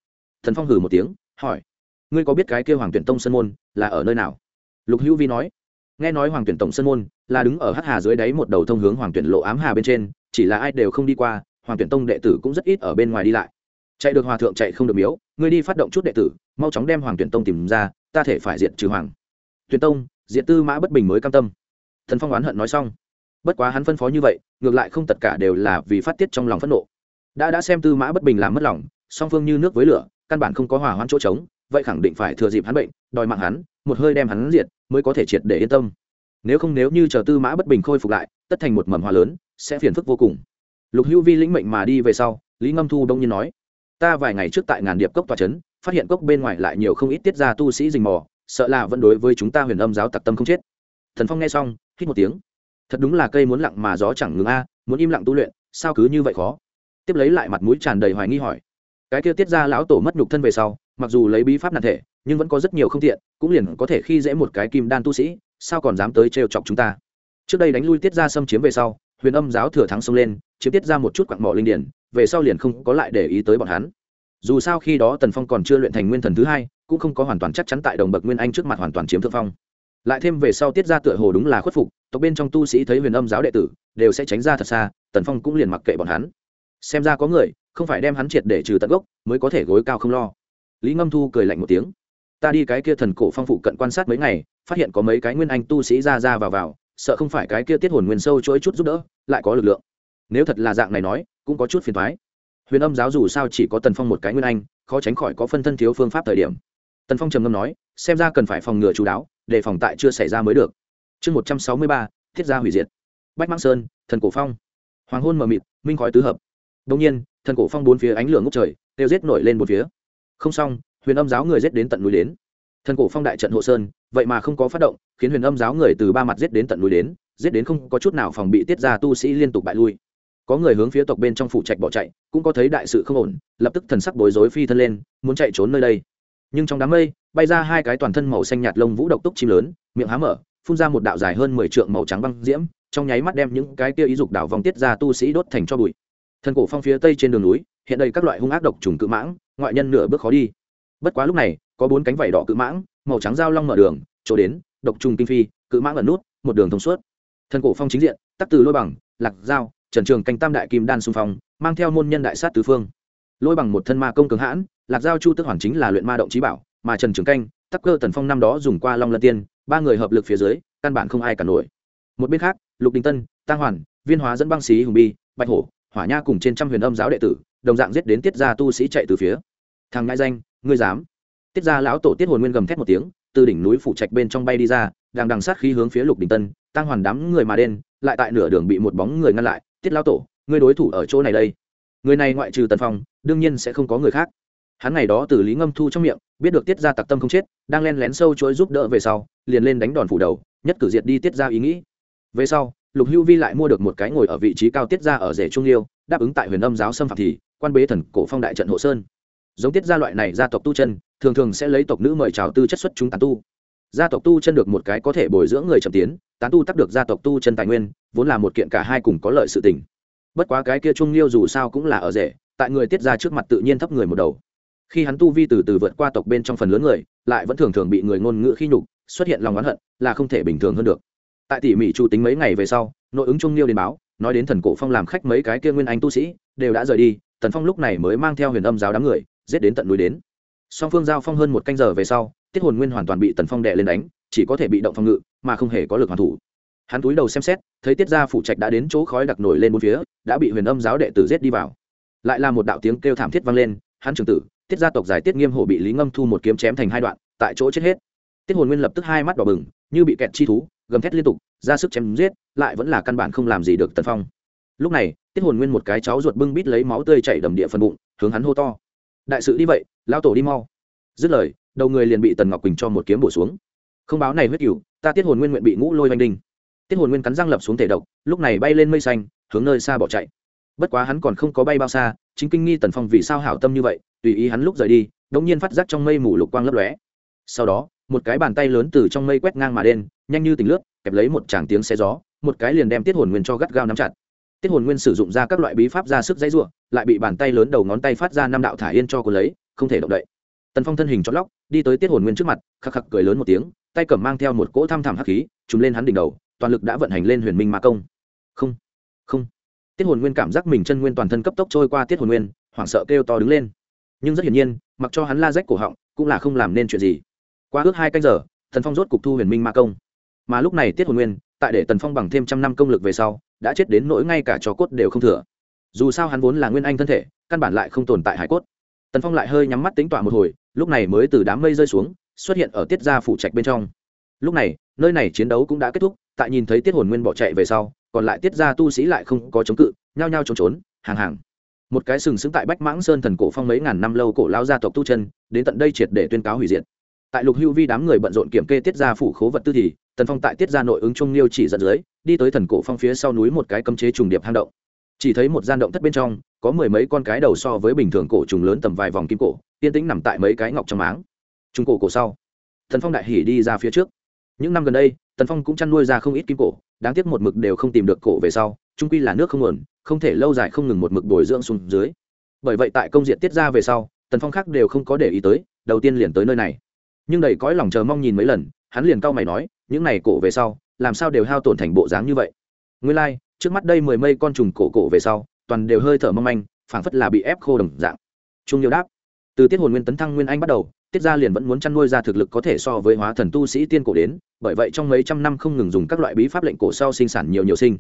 Thần phong hử một tiếng, hỏi, ngươi có biết cái kia hoàng tuyển tông Sơn môn là ở nơi nào? Lục hữu vi nói, nghe nói hoàng tuyển tổng Sơn môn là đứng ở hắc hà dưới đáy một đầu thông hướng hoàng tuyển lộ ám hà bên trên, chỉ là ai đều không đi qua, hoàng tuyển tông đệ tử cũng rất ít ở bên ngoài đi lại. Chạy được hòa thượng chạy không được miếu, ngươi đi phát động chút đệ tử, mau chóng đem hoàng tuyển tông tìm ra, ta thể phải diện trừ hoàng tuyển tông, diệt tư mã bất bình mới cam tâm. Thần phong oán hận nói xong. Bất quá hắn phân phó như vậy, ngược lại không tất cả đều là vì phát tiết trong lòng phẫn nộ. Đã đã xem tư mã bất bình làm mất lòng, song phương như nước với lửa, căn bản không có hòa hoãn chỗ trống, vậy khẳng định phải thừa dịp hắn bệnh, đòi mạng hắn, một hơi đem hắn diệt mới có thể triệt để yên tâm. Nếu không nếu như chờ tư mã bất bình khôi phục lại, tất thành một mầm hoa lớn, sẽ phiền phức vô cùng. Lục hữu vi lĩnh mệnh mà đi về sau, lý ngâm thu đông nhiên nói, ta vài ngày trước tại ngàn điệp cốc tòa trấn phát hiện cốc bên ngoài lại nhiều không ít tiết ra tu sĩ rình mò sợ là vẫn đối với chúng ta huyền âm giáo tặc tâm không chết. Thần phong nghe xong, hít một tiếng. Thật đúng là cây muốn lặng mà gió chẳng ngừng a à, muốn im lặng tu luyện, sao cứ như vậy khó? Tiếp lấy lại mặt mũi tràn đầy hoài nghi hỏi. Cái kia tiết ra lão tổ mất nhục thân về sau, mặc dù lấy bí pháp nạn thể, nhưng vẫn có rất nhiều không tiện, cũng liền có thể khi dễ một cái kim đan tu sĩ, sao còn dám tới trêu chọc chúng ta? Trước đây đánh lui tiết ra xâm chiếm về sau, huyền âm giáo thừa thắng xông lên, chiếm tiết ra một chút quặng mỏ linh điển, về sau liền không có lại để ý tới bọn hắn. Dù sao khi đó tần phong còn chưa luyện thành nguyên thần thứ hai cũng không có hoàn toàn chắc chắn tại đồng bậc nguyên anh trước mặt hoàn toàn chiếm thượng phong. Lại thêm về sau tiết ra tựa hồ đúng là khuất phục, tộc bên trong tu sĩ thấy huyền âm giáo đệ tử, đều sẽ tránh ra thật xa, tần phong cũng liền mặc kệ bọn hắn. Xem ra có người, không phải đem hắn triệt để trừ tận gốc, mới có thể gối cao không lo. Lý ngâm thu cười lạnh một tiếng. Ta đi cái kia thần cổ phong phụ cận quan sát mấy ngày, phát hiện có mấy cái nguyên anh tu sĩ ra ra vào vào, sợ không phải cái kia tiết hồn nguyên sâu chuỗi chút giúp đỡ, lại có lực lượng. Nếu thật là dạng này nói, cũng có chút phiền thoái huyền âm giáo dù sao chỉ có tần phong một cái nguyên anh, khó tránh khỏi có phân thân thiếu phương pháp thời điểm tần phong trầm ngâm nói, xem ra cần phải phòng ngừa chú đáo để phòng tại chưa xảy ra mới được. Chương một trăm sáu mươi ba, thiết gia hủy diệt. Bách mãng sơn, thần cổ phong. Hoàng hôn mờ mịt, minh khói tứ hợp. Đông nhiên, thần cổ phong bốn phía ánh lửa ngốc trời đều rết nổi lên một phía. Không xong, huyền âm giáo người rết đến tận núi đến. Thần cổ phong đại trận hộ sơn, vậy mà không có phát động, khiến huyền âm giáo người từ ba mặt rết đến tận núi đến rết đến không có chút nào phòng bị tiết ra tu sĩ liên tục bại lui. Có người hướng phía tộc bên trong phủ trạch bỏ chạy, cũng có thấy đại sự không ổn, lập tức thần sắc bối rối phi thân lên, muốn chạy trốn nơi đây nhưng trong đám mây, bay ra hai cái toàn thân màu xanh nhạt lông vũ độc túc chim lớn, miệng há mở, phun ra một đạo dài hơn mười trượng màu trắng băng diễm, trong nháy mắt đem những cái kia ý dục đảo vòng tiết ra tu sĩ đốt thành cho bụi. Thần cổ phong phía tây trên đường núi, hiện đây các loại hung ác độc trùng cự mãng, ngoại nhân nửa bước khó đi. Bất quá lúc này, có bốn cánh vảy đỏ cự mãng, màu trắng dao long mở đường, chỗ đến, độc trùng kinh phi, cự mãng ẩn nút, một đường thông suốt. Thần cổ phong chính diện, tắc từ lôi bằng, lạc dao trần trường canh tam đại kim đan xung phong, mang theo môn nhân đại sát tứ phương lôi bằng một thân ma công cường hãn, lạc giao chu tức hoàn chính là luyện ma động trí bảo, mà trần trường canh, tắc cơ tần phong năm đó dùng qua long lân tiên, ba người hợp lực phía dưới, căn bản không ai cả nổi. Một bên khác, lục đình tân tăng hoàn, viên hóa dẫn băng xí hùng bi, bạch hổ, hỏa nha cùng trên trăm huyền âm giáo đệ tử, đồng dạng giết đến tiết gia tu sĩ chạy từ phía. Thằng ngại danh, ngươi dám. Tiết gia lão tổ tiết hồn nguyên gầm thét một tiếng, từ đỉnh núi phủ trạch bên trong bay đi ra, đang đằng sát khí hướng phía lục đình tân tăng hoàn đám người mà đen, lại tại nửa đường bị một bóng người ngăn lại. Tiết lão tổ, ngươi đối thủ ở chỗ này đây. Người này ngoại trừ tần phong đương nhiên sẽ không có người khác. Hắn ngày đó từ lý ngâm thu trong miệng, biết được tiết ra tặc tâm không chết, đang len lén sâu chuỗi giúp đỡ về sau, liền lên đánh đòn phủ đầu, nhất cử diệt đi tiết ra ý nghĩ. Về sau, lục hưu vi lại mua được một cái ngồi ở vị trí cao tiết ra ở rể trung liêu, đáp ứng tại huyền âm giáo xâm phạm thì, quan bế thần cổ phong đại trận hộ sơn. Giống tiết gia loại này gia tộc tu chân, thường thường sẽ lấy tộc nữ mời chào tư chất xuất chúng tán tu. Gia tộc tu chân được một cái có thể bồi dưỡng người trầm tiến, tán tu tắc được gia tộc tu chân tài nguyên, vốn là một kiện cả hai cùng có lợi sự tình. Bất quá cái kia trung liêu dù sao cũng là ở rể tại người tiết ra trước mặt tự nhiên thấp người một đầu. Khi hắn tu vi từ từ vượt qua tộc bên trong phần lớn người, lại vẫn thường thường bị người ngôn ngữ khi nhục, xuất hiện lòng oán hận, là không thể bình thường hơn được. Tại tỉ mỉ chu tính mấy ngày về sau, nội ứng trung liêu đến báo, nói đến thần cổ phong làm khách mấy cái kia nguyên anh tu sĩ, đều đã rời đi, tần phong lúc này mới mang theo huyền âm giáo đám người, giết đến tận núi đến. Song phương giao phong hơn một canh giờ về sau, tiết hồn nguyên hoàn toàn bị tần phong đệ lên đánh, chỉ có thể bị động phòng ngự, mà không hề có lực hoàn thủ. Hắn túi đầu xem xét, thấy tiết gia phủ trạch đã đến chỗ khói đặc nổi lên bốn phía, đã bị huyền âm giáo đệ tử giết đi vào lại là một đạo tiếng kêu thảm thiết vang lên, hắn trường tử, tiết gia tộc giải tiết nghiêm hổ bị lý ngâm thu một kiếm chém thành hai đoạn, tại chỗ chết hết. Tiết hồn nguyên lập tức hai mắt đỏ bừng, như bị kẹt chi thú, gầm thét liên tục, ra sức chém giết, lại vẫn là căn bản không làm gì được tần phong. Lúc này, tiết hồn nguyên một cái cháu ruột bưng bít lấy máu tươi chảy đầm địa phần bụng, hướng hắn hô to. Đại sự đi vậy lao tổ đi mau. Dứt lời, đầu người liền bị tần ngọc quỳnh cho một kiếm bổ xuống. Không báo này huyết cửu ta tiết hồn nguyên nguyện bị ngũ lôi oanh đinh. Tiết hồn nguyên cắn răng lập xuống thể độc, lúc này bay lên mây xanh, hướng nơi xa bỏ chạy bất quá hắn còn không có bay bao xa, chính kinh nghi tần phong vì sao hảo tâm như vậy, tùy ý hắn lúc rời đi, đống nhiên phát giác trong mây mù lục quang lấp lóe. Sau đó, một cái bàn tay lớn từ trong mây quét ngang mà đen nhanh như tình lướt, kẹp lấy một tràng tiếng xe gió, một cái liền đem tiết hồn nguyên cho gắt gao nắm chặt. Tiết hồn nguyên sử dụng ra các loại bí pháp ra sức dãy ruộng lại bị bàn tay lớn đầu ngón tay phát ra năm đạo thả yên cho cô lấy, không thể động đậy. Tần phong thân hình chót lóc đi tới tiết hồn nguyên trước mặt, khắc khắc cười lớn một tiếng, tay cầm mang theo một cỗ thăm thẳm hắc khí, trùm lên hắn đỉnh đầu, toàn lực đã vận hành lên huyền minh ma công. Không không tiết hồn nguyên cảm giác mình chân nguyên toàn thân cấp tốc trôi qua tiết hồn nguyên, hoảng sợ kêu to đứng lên. Nhưng rất hiển nhiên, mặc cho hắn la rách cổ họng, cũng là không làm nên chuyện gì. Qua ước hai canh giờ thần phong rốt cục thu huyền minh ma công. Mà lúc này tiết hồn nguyên, tại để tần phong bằng thêm trăm năm công lực về sau, đã chết đến nỗi ngay cả cho cốt đều không thừa. Dù sao hắn vốn là nguyên anh thân thể, căn bản lại không tồn tại hải cốt. Tần phong lại hơi nhắm mắt tính tọa một hồi, lúc này mới từ đám mây rơi xuống, xuất hiện ở tiết gia phủ trạch bên trong. Lúc này, nơi này chiến đấu cũng đã kết thúc, tại nhìn thấy tiết hồn nguyên bỏ chạy về sau còn lại tiết gia tu sĩ lại không có chống cự, nhao nhao trốn trốn, hàng hàng. Một cái sừng sững tại bách mãng sơn thần cổ phong mấy ngàn năm lâu cổ lao gia tộc tu chân, đến tận đây triệt để tuyên cáo hủy diệt. Tại lục hưu vi đám người bận rộn kiểm kê tiết gia phủ khố vật tư thì, tần phong tại tiết gia nội ứng trung liêu chỉ dẫn dưới, đi tới thần cổ phong phía sau núi một cái cấm chế trùng điệp hang động. Chỉ thấy một gian động thất bên trong, có mười mấy con cái đầu so với bình thường cổ trùng lớn tầm vài vòng kim cổ tiên tĩnh nằm tại mấy cái ngọc trong máng. Trung cổ cổ sau thần phong đại hỉ đi ra phía trước. Những năm gần đây, tần phong cũng chăn nuôi ra không ít kim cổ đáng tiếc một mực đều không tìm được cổ về sau trung quy là nước không nguồn không thể lâu dài không ngừng một mực bồi dưỡng xuống dưới. Bởi vậy tại công diện tiết ra về sau tần phong khác đều không có để ý tới đầu tiên liền tới nơi này. Nhưng đầy cõi lòng chờ mong nhìn mấy lần hắn liền cau mày nói những này cổ về sau làm sao đều hao tổn thành bộ dáng như vậy? Ngươi lai、like, trước mắt đây mười mây con trùng cổ cổ về sau toàn đều hơi thở mong manh phảng phất là bị ép khô đồng dạng. Trung nhiều đáp. Từ tiết hồn nguyên tấn thăng nguyên anh bắt đầu tiết gia liền vẫn muốn chăn nuôi ra thực lực có thể so với hóa thần tu sĩ tiên cổ đến, bởi vậy trong mấy trăm năm không ngừng dùng các loại bí pháp lệnh cổ sau sinh sản nhiều nhiều sinh.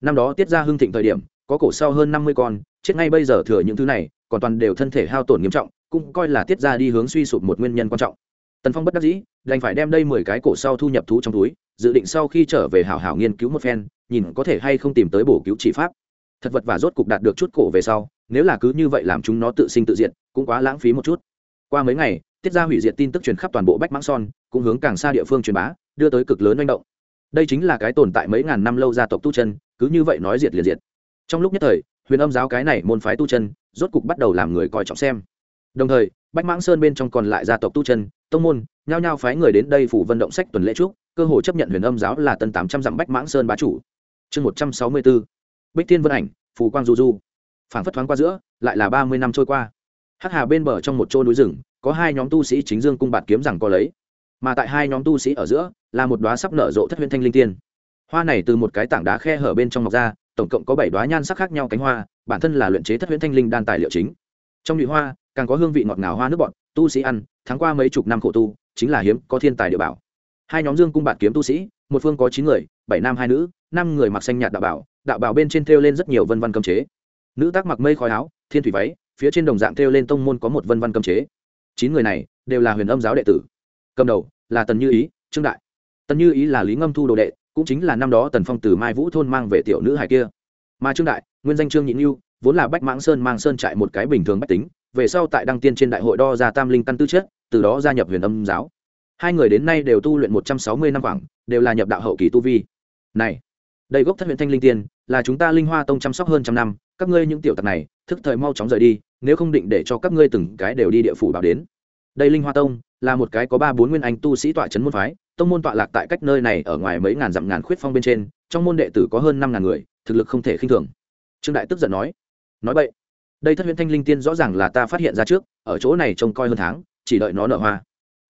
Năm đó tiết gia hưng thịnh thời điểm, có cổ sau hơn năm mươi con, chết ngay bây giờ thừa những thứ này, còn toàn đều thân thể hao tổn nghiêm trọng, cũng coi là tiết gia đi hướng suy sụp một nguyên nhân quan trọng. Tần phong bất đắc dĩ, đành phải đem đây mười cái cổ sau thu nhập thú trong túi, dự định sau khi trở về hảo hảo nghiên cứu một phen, nhìn có thể hay không tìm tới bổ cứu chỉ pháp. Thật vật và rốt cục đạt được chút cổ về sau, nếu là cứ như vậy làm chúng nó tự sinh tự diệt, cũng quá lãng phí một chút. Qua mấy ngày tiết ra hủy diệt tin tức truyền khắp toàn bộ bách mãng son cũng hướng càng xa địa phương truyền bá đưa tới cực lớn manh động. Đây chính là cái tồn tại mấy ngàn năm lâu gia tộc tu chân cứ như vậy nói diệt liền diệt. Trong lúc nhất thời huyền âm giáo cái này môn phái tu chân rốt cục bắt đầu làm người coi trọng xem. Đồng thời bách mãng sơn bên trong còn lại gia tộc tu chân tông môn nhao nhao phái người đến đây phủ vận động sách tuần lễ trước, cơ hội chấp nhận huyền âm giáo là tân tám trăm dặm bách mãng sơn bá chủ. Chương một trăm sáu mươi bốn bích thiên vân ảnh phù quang du du. Phảng phất thoáng qua giữa lại là ba mươi năm trôi qua. Hắc hà bên bờ trong một chỗ núi rừng có hai nhóm tu sĩ chính dương cung bạt kiếm rằng có lấy. Mà tại hai nhóm tu sĩ ở giữa là một đoá sắp nở rộ thất huyên thanh linh tiên. Hoa này từ một cái tảng đá khe hở bên trong mọc ra, tổng cộng có bảy đoá nhan sắc khác nhau cánh hoa, bản thân là luyện chế thất huyễn thanh linh đan tài liệu chính. Trong nhụy hoa, càng có hương vị ngọt ngào hoa nước bọt, tu sĩ ăn tháng qua mấy chục năm khổ tu, chính là hiếm, có thiên tài địa bảo. Hai nhóm dương cung bạt kiếm tu sĩ, một phương có chín người, bảy nam hai nữ, năm người mặc xanh nhạt đạo bảo đạo bảo bên trên thêu lên rất nhiều vân văn cấm chế. Nữ tác mặc mây khói áo, thiên thủy váy, phía trên đồng dạng thêu lên tông môn có một vân văn cấm chế chín người này đều là huyền âm giáo đệ tử. Cầm đầu là tần như ý, trương đại. Tần như ý là lý ngâm thu đồ đệ, cũng chính là năm đó tần phong từ mai vũ thôn mang về tiểu nữ hải kia. Mà trương đại, nguyên danh trương nhị nhu vốn là bách mãng sơn mang sơn trại một cái bình thường bách tính, về sau tại đăng tiên trên đại hội đo ra tam linh căn tư chất, từ đó gia nhập huyền âm giáo. Hai người đến nay đều tu luyện một trăm sáu mươi năm khoảng, đều là nhập đạo hậu kỳ tu vi. Này, đây gốc thất huyện thanh linh tiên, là chúng ta linh hoa tông chăm sóc hơn trăm năm, các ngươi những tiểu tặc này, thức thời mau chóng rời đi nếu không định để cho các ngươi từng cái đều đi địa phủ bảo đến. Đây linh hoa tông là một cái có ba bốn nguyên anh tu sĩ tọa trấn môn phái, tông môn tọa lạc tại cách nơi này ở ngoài mấy ngàn dặm ngàn khuyết phong bên trên, trong môn đệ tử có hơn năm ngàn người, thực lực không thể khinh thường. Trương đại tức giận nói nói vậy đây thất huyễn thanh linh tiên rõ ràng là ta phát hiện ra trước, ở chỗ này trông coi hơn tháng, chỉ đợi nó nở hoa.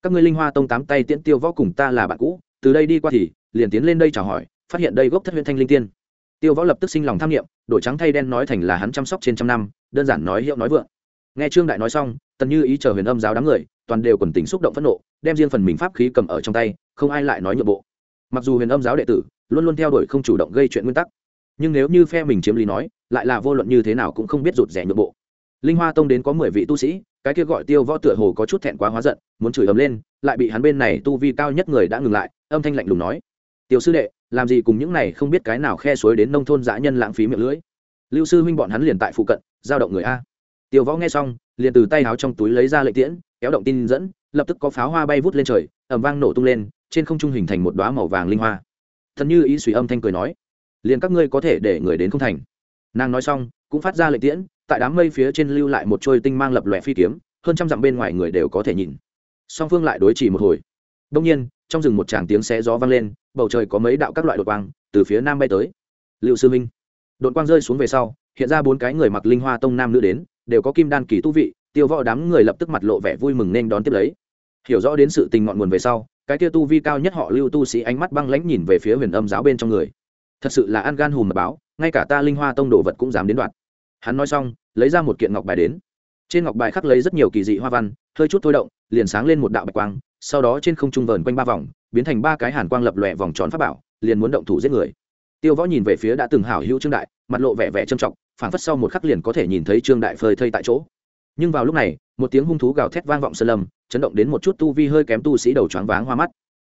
Các ngươi linh hoa tông tám tay tiễn tiêu võ cùng ta là bạn cũ, từ đây đi qua thì liền tiến lên đây chào hỏi, phát hiện đây gốc thất huyễn thanh linh tiên tiêu võ lập tức sinh lòng tham nghiệm đổi trắng thay đen nói thành là hắn chăm sóc trên trăm năm, đơn giản nói hiệu nói vượng. Nghe trương đại nói xong, tần như ý chờ huyền âm giáo đám người, toàn đều quần tính xúc động phẫn nộ, đem riêng phần mình pháp khí cầm ở trong tay, không ai lại nói nhượng bộ. Mặc dù huyền âm giáo đệ tử luôn luôn theo đuổi không chủ động gây chuyện nguyên tắc, nhưng nếu như phe mình chiếm lý nói, lại là vô luận như thế nào cũng không biết rụt rẻ nhượng bộ. Linh hoa tông đến có mười vị tu sĩ, cái kia gọi tiêu võ tựa hồ có chút thẹn quá hóa giận, muốn chửi ấm lên, lại bị hắn bên này tu vi cao nhất người đã ngừng lại, âm thanh lạnh lùng nói, tiểu sư đệ làm gì cùng những này không biết cái nào khe suối đến nông thôn dã nhân lãng phí miệng lưỡi. Lưu sư huynh bọn hắn liền tại phụ cận, giao động người a. Tiêu võ nghe xong, liền từ tay áo trong túi lấy ra lệnh tiễn, kéo động tin dẫn, lập tức có pháo hoa bay vút lên trời ẩm vang nổ tung lên, trên không trung hình thành một đoá màu vàng linh hoa. Thần như ý suy âm thanh cười nói, liền các ngươi có thể để người đến không thành. Nàng nói xong, cũng phát ra lệnh tiễn, tại đám mây phía trên lưu lại một trôi tinh mang lập lòe phi kiếm, hơn trăm dặm bên ngoài người đều có thể nhìn. Song phương lại đối chỉ một hồi. Đông nhiên trong rừng một tràng tiếng xé gió vang lên, bầu trời có mấy đạo các loại đột quang từ phía nam bay tới. Liệu sư minh, đột quang rơi xuống về sau, hiện ra bốn cái người mặc linh hoa tông nam nữ đến, đều có kim đan kỳ tu vị, tiêu võ đám người lập tức mặt lộ vẻ vui mừng nên đón tiếp lấy. Hiểu rõ đến sự tình ngọn nguồn về sau, cái kia tu vi cao nhất họ lưu tu sĩ ánh mắt băng lãnh nhìn về phía huyền âm giáo bên trong người. Thật sự là ăn gan hùm mật báo, ngay cả ta linh hoa tông đồ vật cũng dám đến đoạn hắn nói xong, lấy ra một kiện ngọc bài đến. Trên ngọc bài khắc lấy rất nhiều kỳ dị hoa văn, hơi chút thôi động, liền sáng lên một đạo bạch quang sau đó trên không trung vờn quanh ba vòng, biến thành ba cái hàn quang lập lòe vòng tròn pháp bảo, liền muốn động thủ giết người. Tiêu võ nhìn về phía đã từng hảo hữu trương đại, mặt lộ vẻ vẻ trầm trọng phản phất sau một khắc liền có thể nhìn thấy trương đại phơi thây tại chỗ. Nhưng vào lúc này, một tiếng hung thú gào thét vang vọng sơn lâm, chấn động đến một chút tu vi hơi kém tu sĩ đầu choáng váng hoa mắt.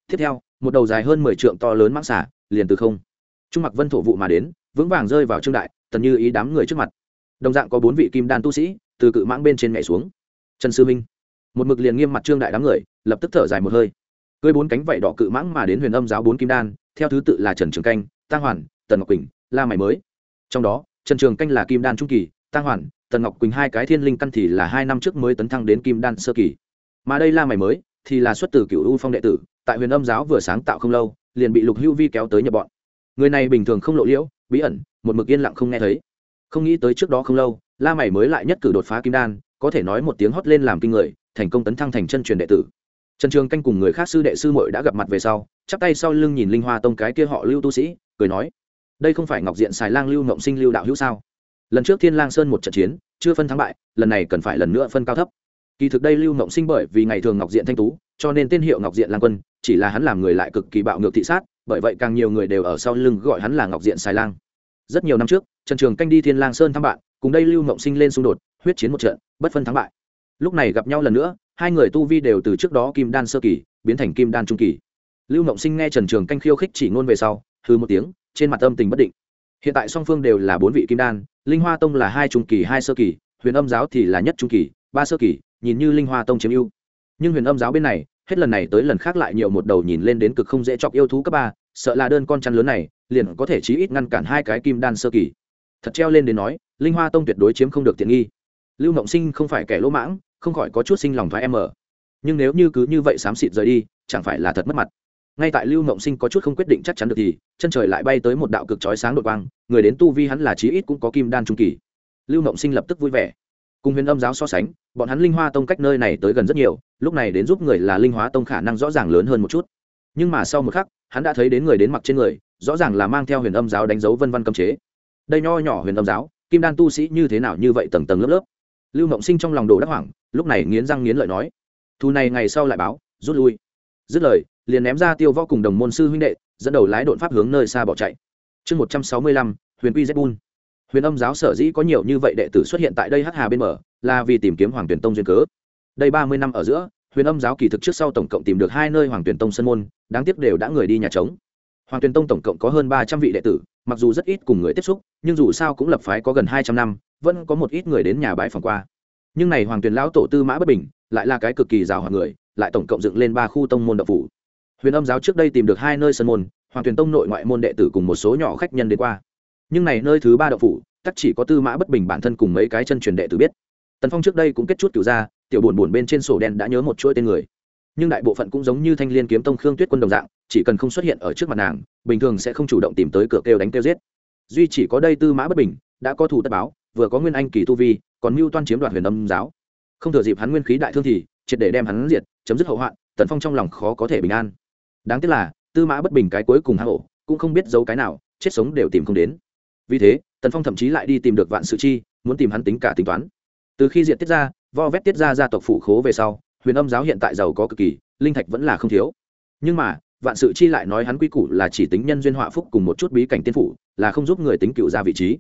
Tiếp theo, một đầu dài hơn mười trượng to lớn mãng xả liền từ không. Trung mặc vân thổ vụ mà đến, vững vàng rơi vào trương đại, tần như ý đám người trước mặt. Đồng dạng có bốn vị kim đan tu sĩ, từ cự mãng bên trên mẹ xuống. Trần sư minh, một mực liền nghiêm mặt trương đại đám người lập tức thở dài một hơi. Cưới bốn cánh vảy đỏ cự mãng mà đến huyền âm giáo bốn kim đan, theo thứ tự là trần trường canh tăng hoàn, tần ngọc quỳnh, la mày mới. Trong đó, trần trường canh là kim đan trung kỳ tăng hoàn, tần ngọc quỳnh hai cái thiên linh căn thì là hai năm trước mới tấn thăng đến kim đan sơ kỳ. Mà đây la mày mới thì là xuất từ cựu u phong đệ tử, tại huyền âm giáo vừa sáng tạo không lâu, liền bị lục hưu vi kéo tới nhập bọn. Người này bình thường không lộ liễu, bí ẩn, một mực yên lặng không nghe thấy. Không nghĩ tới trước đó không lâu, la mày mới lại nhất cử đột phá kim đan, có thể nói một tiếng hót lên làm kinh người, thành công tấn thăng thành chân truyền đệ tử trần trường canh cùng người khác sư đệ sư mội đã gặp mặt về sau, chắp tay sau lưng nhìn linh hoa tông cái kia họ lưu tu sĩ, cười nói, đây không phải ngọc diện xài lang lưu ngộng sinh lưu đạo hữu sao? Lần trước thiên lang sơn một trận chiến, chưa phân thắng bại, lần này cần phải lần nữa phân cao thấp. Kỳ thực đây lưu ngộng sinh bởi vì ngày thường ngọc diện thanh tú, cho nên tên hiệu ngọc diện lang quân, chỉ là hắn làm người lại cực kỳ bạo ngược thị sát, bởi vậy càng nhiều người đều ở sau lưng gọi hắn là ngọc diện xài lang. Rất nhiều năm trước, trần trường canh đi thiên lang sơn thăm bạn, cùng đây lưu ngộng sinh lên xung đột, huyết chiến một trận, bất phân thắng bại. Lúc này gặp nhau lần nữa hai người tu vi đều từ trước đó kim đan sơ kỳ, biến thành kim đan trung kỳ. Lưu mộng sinh nghe trần trường canh khiêu khích chỉ ngôn về sau hư một tiếng, trên mặt âm tình bất định. Hiện tại song phương đều là bốn vị kim đan, linh hoa tông là hai trung kỳ, hai sơ kỳ, huyền âm giáo thì là nhất trung kỳ, ba sơ kỳ, nhìn như linh hoa tông chiếm ưu. Nhưng huyền âm giáo bên này, hết lần này tới lần khác lại nhiều một đầu nhìn lên đến cực không dễ chọc yêu thú cấp ba, sợ là đơn con chăn lớn này, liền có thể chí ít ngăn cản hai cái kim đan sơ kỳ. Thật treo lên đến nói, linh hoa tông tuyệt đối chiếm không được tiện nghi. Lưu mộng sinh không phải kẻ lỗ mãng không khỏi có chút sinh lòng thoái em ở nhưng nếu như cứ như vậy xám xịt rời đi, chẳng phải là thật mất mặt. Ngay tại lưu mộng sinh có chút không quyết định chắc chắn được thì, chân trời lại bay tới một đạo cực chói sáng đột quang, người đến tu vi hắn là chí ít cũng có kim đan trung kỳ. Lưu mộng sinh lập tức vui vẻ. Cùng huyền âm giáo so sánh, bọn hắn linh hoa tông cách nơi này tới gần rất nhiều, lúc này đến giúp người là linh hóa tông khả năng rõ ràng lớn hơn một chút. Nhưng mà sau một khắc, hắn đã thấy đến người đến mặc trên người, rõ ràng là mang theo huyền âm giáo đánh dấu vân văn cấm chế. Đây nho nhỏ huyền âm giáo, kim đan tu sĩ như thế nào như vậy tầng tầng lớp lớp. Lưu mộng sinh trong lòng đồ đắc hoảng lúc này nghiến răng nghiến lợi nói, thu này ngày sau lại báo, rút lui. Dứt lời, liền ném ra tiêu võ cùng đồng môn sư huynh đệ, dẫn đầu lái đột pháp hướng nơi xa bỏ chạy. Chương một trăm sáu mươi lăm, huyền quy zbun huyền âm giáo sở dĩ có nhiều như vậy đệ tử xuất hiện tại đây hắc hà bên mở là vì tìm kiếm hoàng tuyển tông duyên cớ. Đây ba mươi năm ở giữa, huyền âm giáo kỳ thực trước sau tổng cộng tìm được hai nơi hoàng tuyển tông sân môn, đáng tiếc đều đã người đi nhà trống. Hoàng tuyển tông tổng cộng có hơn ba trăm vị đệ tử, mặc dù rất ít cùng người tiếp xúc, nhưng dù sao cũng lập phái có gần hai trăm năm, vẫn có một ít người đến nhà bãi phòng qua nhưng này hoàng Tuyền lão tổ tư mã bất bình, lại là cái cực kỳ rào hoàng người, lại tổng cộng dựng lên ba khu tông môn đậu phủ. Huyền âm giáo trước đây tìm được hai nơi sân môn, hoàng Tuyền tông nội ngoại môn đệ tử cùng một số nhỏ khách nhân đến qua. Nhưng này nơi thứ ba đậu phủ tắc chỉ có tư mã bất bình bản thân cùng mấy cái chân truyền đệ tử biết. Tần phong trước đây cũng kết chút kiểu ra tiểu buồn buồn bên trên sổ đen đã nhớ một chuỗi tên người. Nhưng đại bộ phận cũng giống như thanh liên kiếm tông khương tuyết quân đồng dạng, chỉ cần không xuất hiện ở trước mặt nàng, bình thường sẽ không chủ động tìm tới cửa kêu đánh kêu giết. Duy chỉ có đây tư mã bất bình, đã có thủ tất báo, vừa có nguyên anh kỳ tu vi còn mưu toan chiếm đoạt huyền âm giáo. Không thừa dịp hắn nguyên khí đại thương thì, triệt để đem hắn diệt, chấm dứt hậu hoạn, tần phong trong lòng khó có thể bình an. Đáng tiếc là, tư mã bất bình cái cuối cùng hạ hộ cũng không biết giấu cái nào, chết sống đều tìm không đến. Vì thế, tần phong thậm chí lại đi tìm được vạn sự chi, muốn tìm hắn tính cả tính toán. Từ khi diện tiết ra, vo vét tiết ra gia tộc phụ khố về sau, huyền âm giáo hiện tại giàu có cực kỳ, linh thạch vẫn là không thiếu. Nhưng mà, vạn sự chi lại nói hắn quy củ là chỉ tính nhân duyên họa phúc cùng một chút bí cảnh tiên phủ, là không giúp người tính cựu ra vị trí.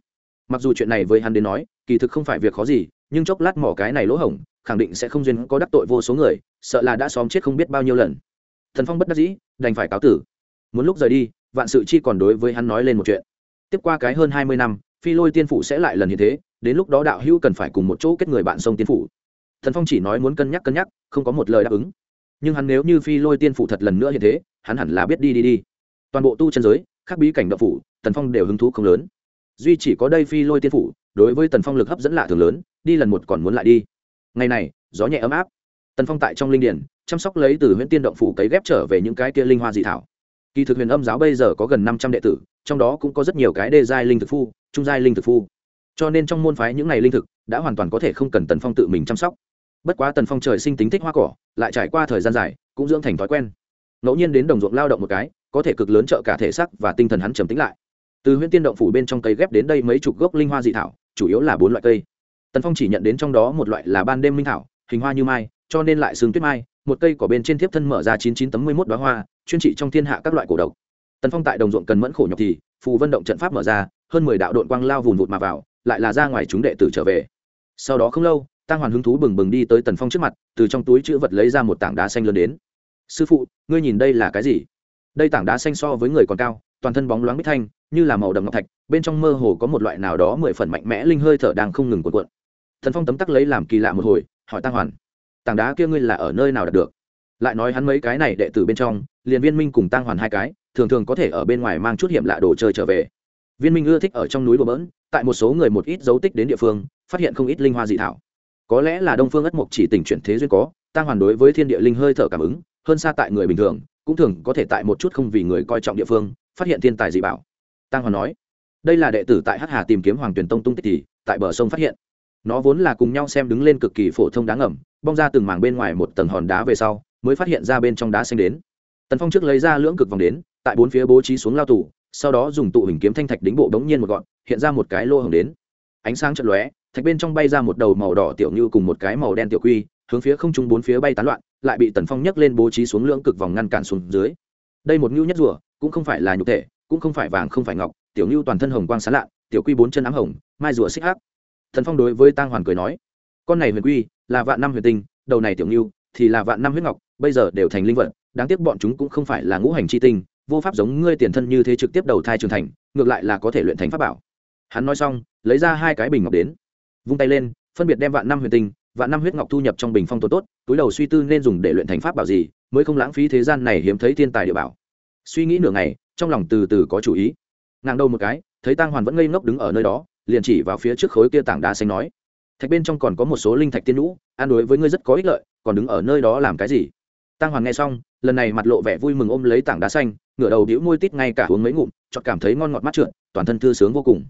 Mặc dù chuyện này với hắn đến nói kỳ thực không phải việc khó gì, nhưng chốc lát mỏ cái này lỗ hổng, khẳng định sẽ không duyên có đắc tội vô số người, sợ là đã xóm chết không biết bao nhiêu lần. Thần phong bất đắc dĩ, đành phải cáo tử. Muốn lúc rời đi, vạn sự chi còn đối với hắn nói lên một chuyện. Tiếp qua cái hơn hai mươi năm, phi lôi tiên phủ sẽ lại lần như thế, đến lúc đó đạo hữu cần phải cùng một chỗ kết người bạn sông tiên phủ. Thần phong chỉ nói muốn cân nhắc cân nhắc, không có một lời đáp ứng. Nhưng hắn nếu như phi lôi tiên phủ thật lần nữa như thế, hắn hẳn là biết đi đi đi. Toàn bộ tu chân giới, khác bí cảnh đạo phủ tần phong đều hứng thú không lớn. Duy chỉ có đây phi lôi tiên phủ đối với tần phong lực hấp dẫn lạ thường lớn, đi lần một còn muốn lại đi. Ngày này, gió nhẹ ấm áp. Tần phong tại trong linh điển, chăm sóc lấy từ huyện tiên động phủ cấy ghép trở về những cái kia linh hoa dị thảo. Kỳ thực huyền âm giáo bây giờ có gần năm trăm đệ tử, trong đó cũng có rất nhiều cái đê giai linh thực phu, trung giai linh thực phu. Cho nên trong môn phái những n à y linh thực đã hoàn toàn có thể không cần tần phong tự mình chăm sóc. Bất quá tần phong trời sinh tính thích hoa cỏ, lại trải qua thời gian dài, cũng dưỡng thành thói quen. Ngẫu nhiên đến đồng ruộng lao động một cái, có thể cực lớn trợ cả thể sắc và tinh thần hắn trầm tính lại. Từ huyện tiên động phủ bên trong cây ghép đến đây mấy chục gốc linh hoa dị thảo chủ yếu là bốn loại cây. Tần phong chỉ nhận đến trong đó một loại là ban đêm minh thảo, hình hoa như mai, cho nên lại xương tuyết mai, một cây cỏ bên trên thiếp thân mở ra chín chín tấm mươi mốt đoá hoa, chuyên trị trong thiên hạ các loại cổ độc. Tần phong tại đồng ruộng cần mẫn khổ nhọc thì, phù vân động trận pháp mở ra, hơn mười đạo đội quang lao vùn vụt mà vào, lại là ra ngoài chúng đệ tử trở về. Sau đó không lâu tăng hoàn hứng thú bừng bừng đi tới tần phong trước mặt, từ trong túi chữ vật lấy ra một tảng đá xanh lớn đến. Sư phụ, ngươi nhìn đây là cái gì? Đây tảng đá xanh so với người còn cao, toàn thân bóng loáng bích thanh, như là màu đầm ngọc thạch bên trong mơ hồ có một loại nào đó mười phần mạnh mẽ linh hơi thở đang không ngừng cuộn cuộn. Thần phong tấm tắc lấy làm kỳ lạ một hồi, hỏi tăng hoàn, tảng đá kia ngươi là ở nơi nào đạt được? Lại nói hắn mấy cái này đệ tử bên trong, liền viên minh cùng tăng hoàn hai cái, thường thường có thể ở bên ngoài mang chút hiểm lạ đồ chơi trở về. Viên minh ưa thích ở trong núi bờ bỡn, tại một số người một ít dấu tích đến địa phương, phát hiện không ít linh hoa dị thảo. Có lẽ là đông phương ất mộc chỉ tỉnh chuyển thế duyên có, tăng hoàn đối với thiên địa linh hơi thở cảm ứng, hơn xa tại người bình thường, cũng thường có thể tại một chút không vì người coi trọng địa phương, phát hiện thiên tài dị bảo. Tăng hoàn nói đây là đệ tử tại hắc hà tìm kiếm hoàng tuyển tông tung tích thì, tại bờ sông phát hiện. Nó vốn là cùng nhau xem đứng lên cực kỳ phổ thông đáng ngầm, bong ra từng mảng bên ngoài một tầng hòn đá về sau, mới phát hiện ra bên trong đá xanh đến. Tần phong trước lấy ra lưỡng cực vòng đến, tại bốn phía bố trí xuống lao tủ sau đó dùng tụ hình kiếm thanh thạch đính bộ đống nhiên một gọn, hiện ra một cái lô hồng đến. Ánh sáng chật lóe, thạch bên trong bay ra một đầu màu đỏ tiểu như cùng một cái màu đen tiểu quy, hướng phía không trung bốn phía bay tán loạn, lại bị tần phong nhấc lên bố trí xuống lưỡng cực vòng ngăn cản xuống dưới. Đây một ngưu nhất rùa, cũng không phải là nhục thể, cũng không phải vàng, không phải ngọc tiểu ngưu toàn thân hồng quang sán lạ, tiểu quy bốn chân ám hồng, mai rùa xích hắc. Thần phong đối với Tang hoàn cười nói, con này huyền quy là vạn năm huyền tinh, đầu này tiểu ngưu thì là vạn năm huyết ngọc, bây giờ đều thành linh vật, đáng tiếc bọn chúng cũng không phải là ngũ hành chi tinh, vô pháp giống ngươi tiền thân như thế trực tiếp đầu thai trưởng thành, ngược lại là có thể luyện thành pháp bảo. Hắn nói xong, lấy ra hai cái bình ngọc đến, vung tay lên, phân biệt đem vạn năm huyền tinh, vạn năm huyết ngọc thu nhập trong bình phong tồn tốt, túi đầu suy tư nên dùng để luyện thành pháp bảo gì, mới không lãng phí thế gian này hiếm thấy thiên tài địa bảo. Suy nghĩ nửa ngày, trong lòng từ từ có chủ ý ngang đầu một cái, thấy Tang hoàn vẫn ngây ngốc đứng ở nơi đó, liền chỉ vào phía trước khối kia tảng đá xanh nói, thạch bên trong còn có một số linh thạch tiên nhũ, an đối với ngươi rất có ích lợi, còn đứng ở nơi đó làm cái gì? Tang Hoàn nghe xong, lần này mặt lộ vẻ vui mừng ôm lấy tảng đá xanh, ngửa đầu đĩu môi tít ngay cả uống mấy ngụm chọt cảm thấy ngon ngọt mắt trượt, toàn thân thư sướng vô cùng.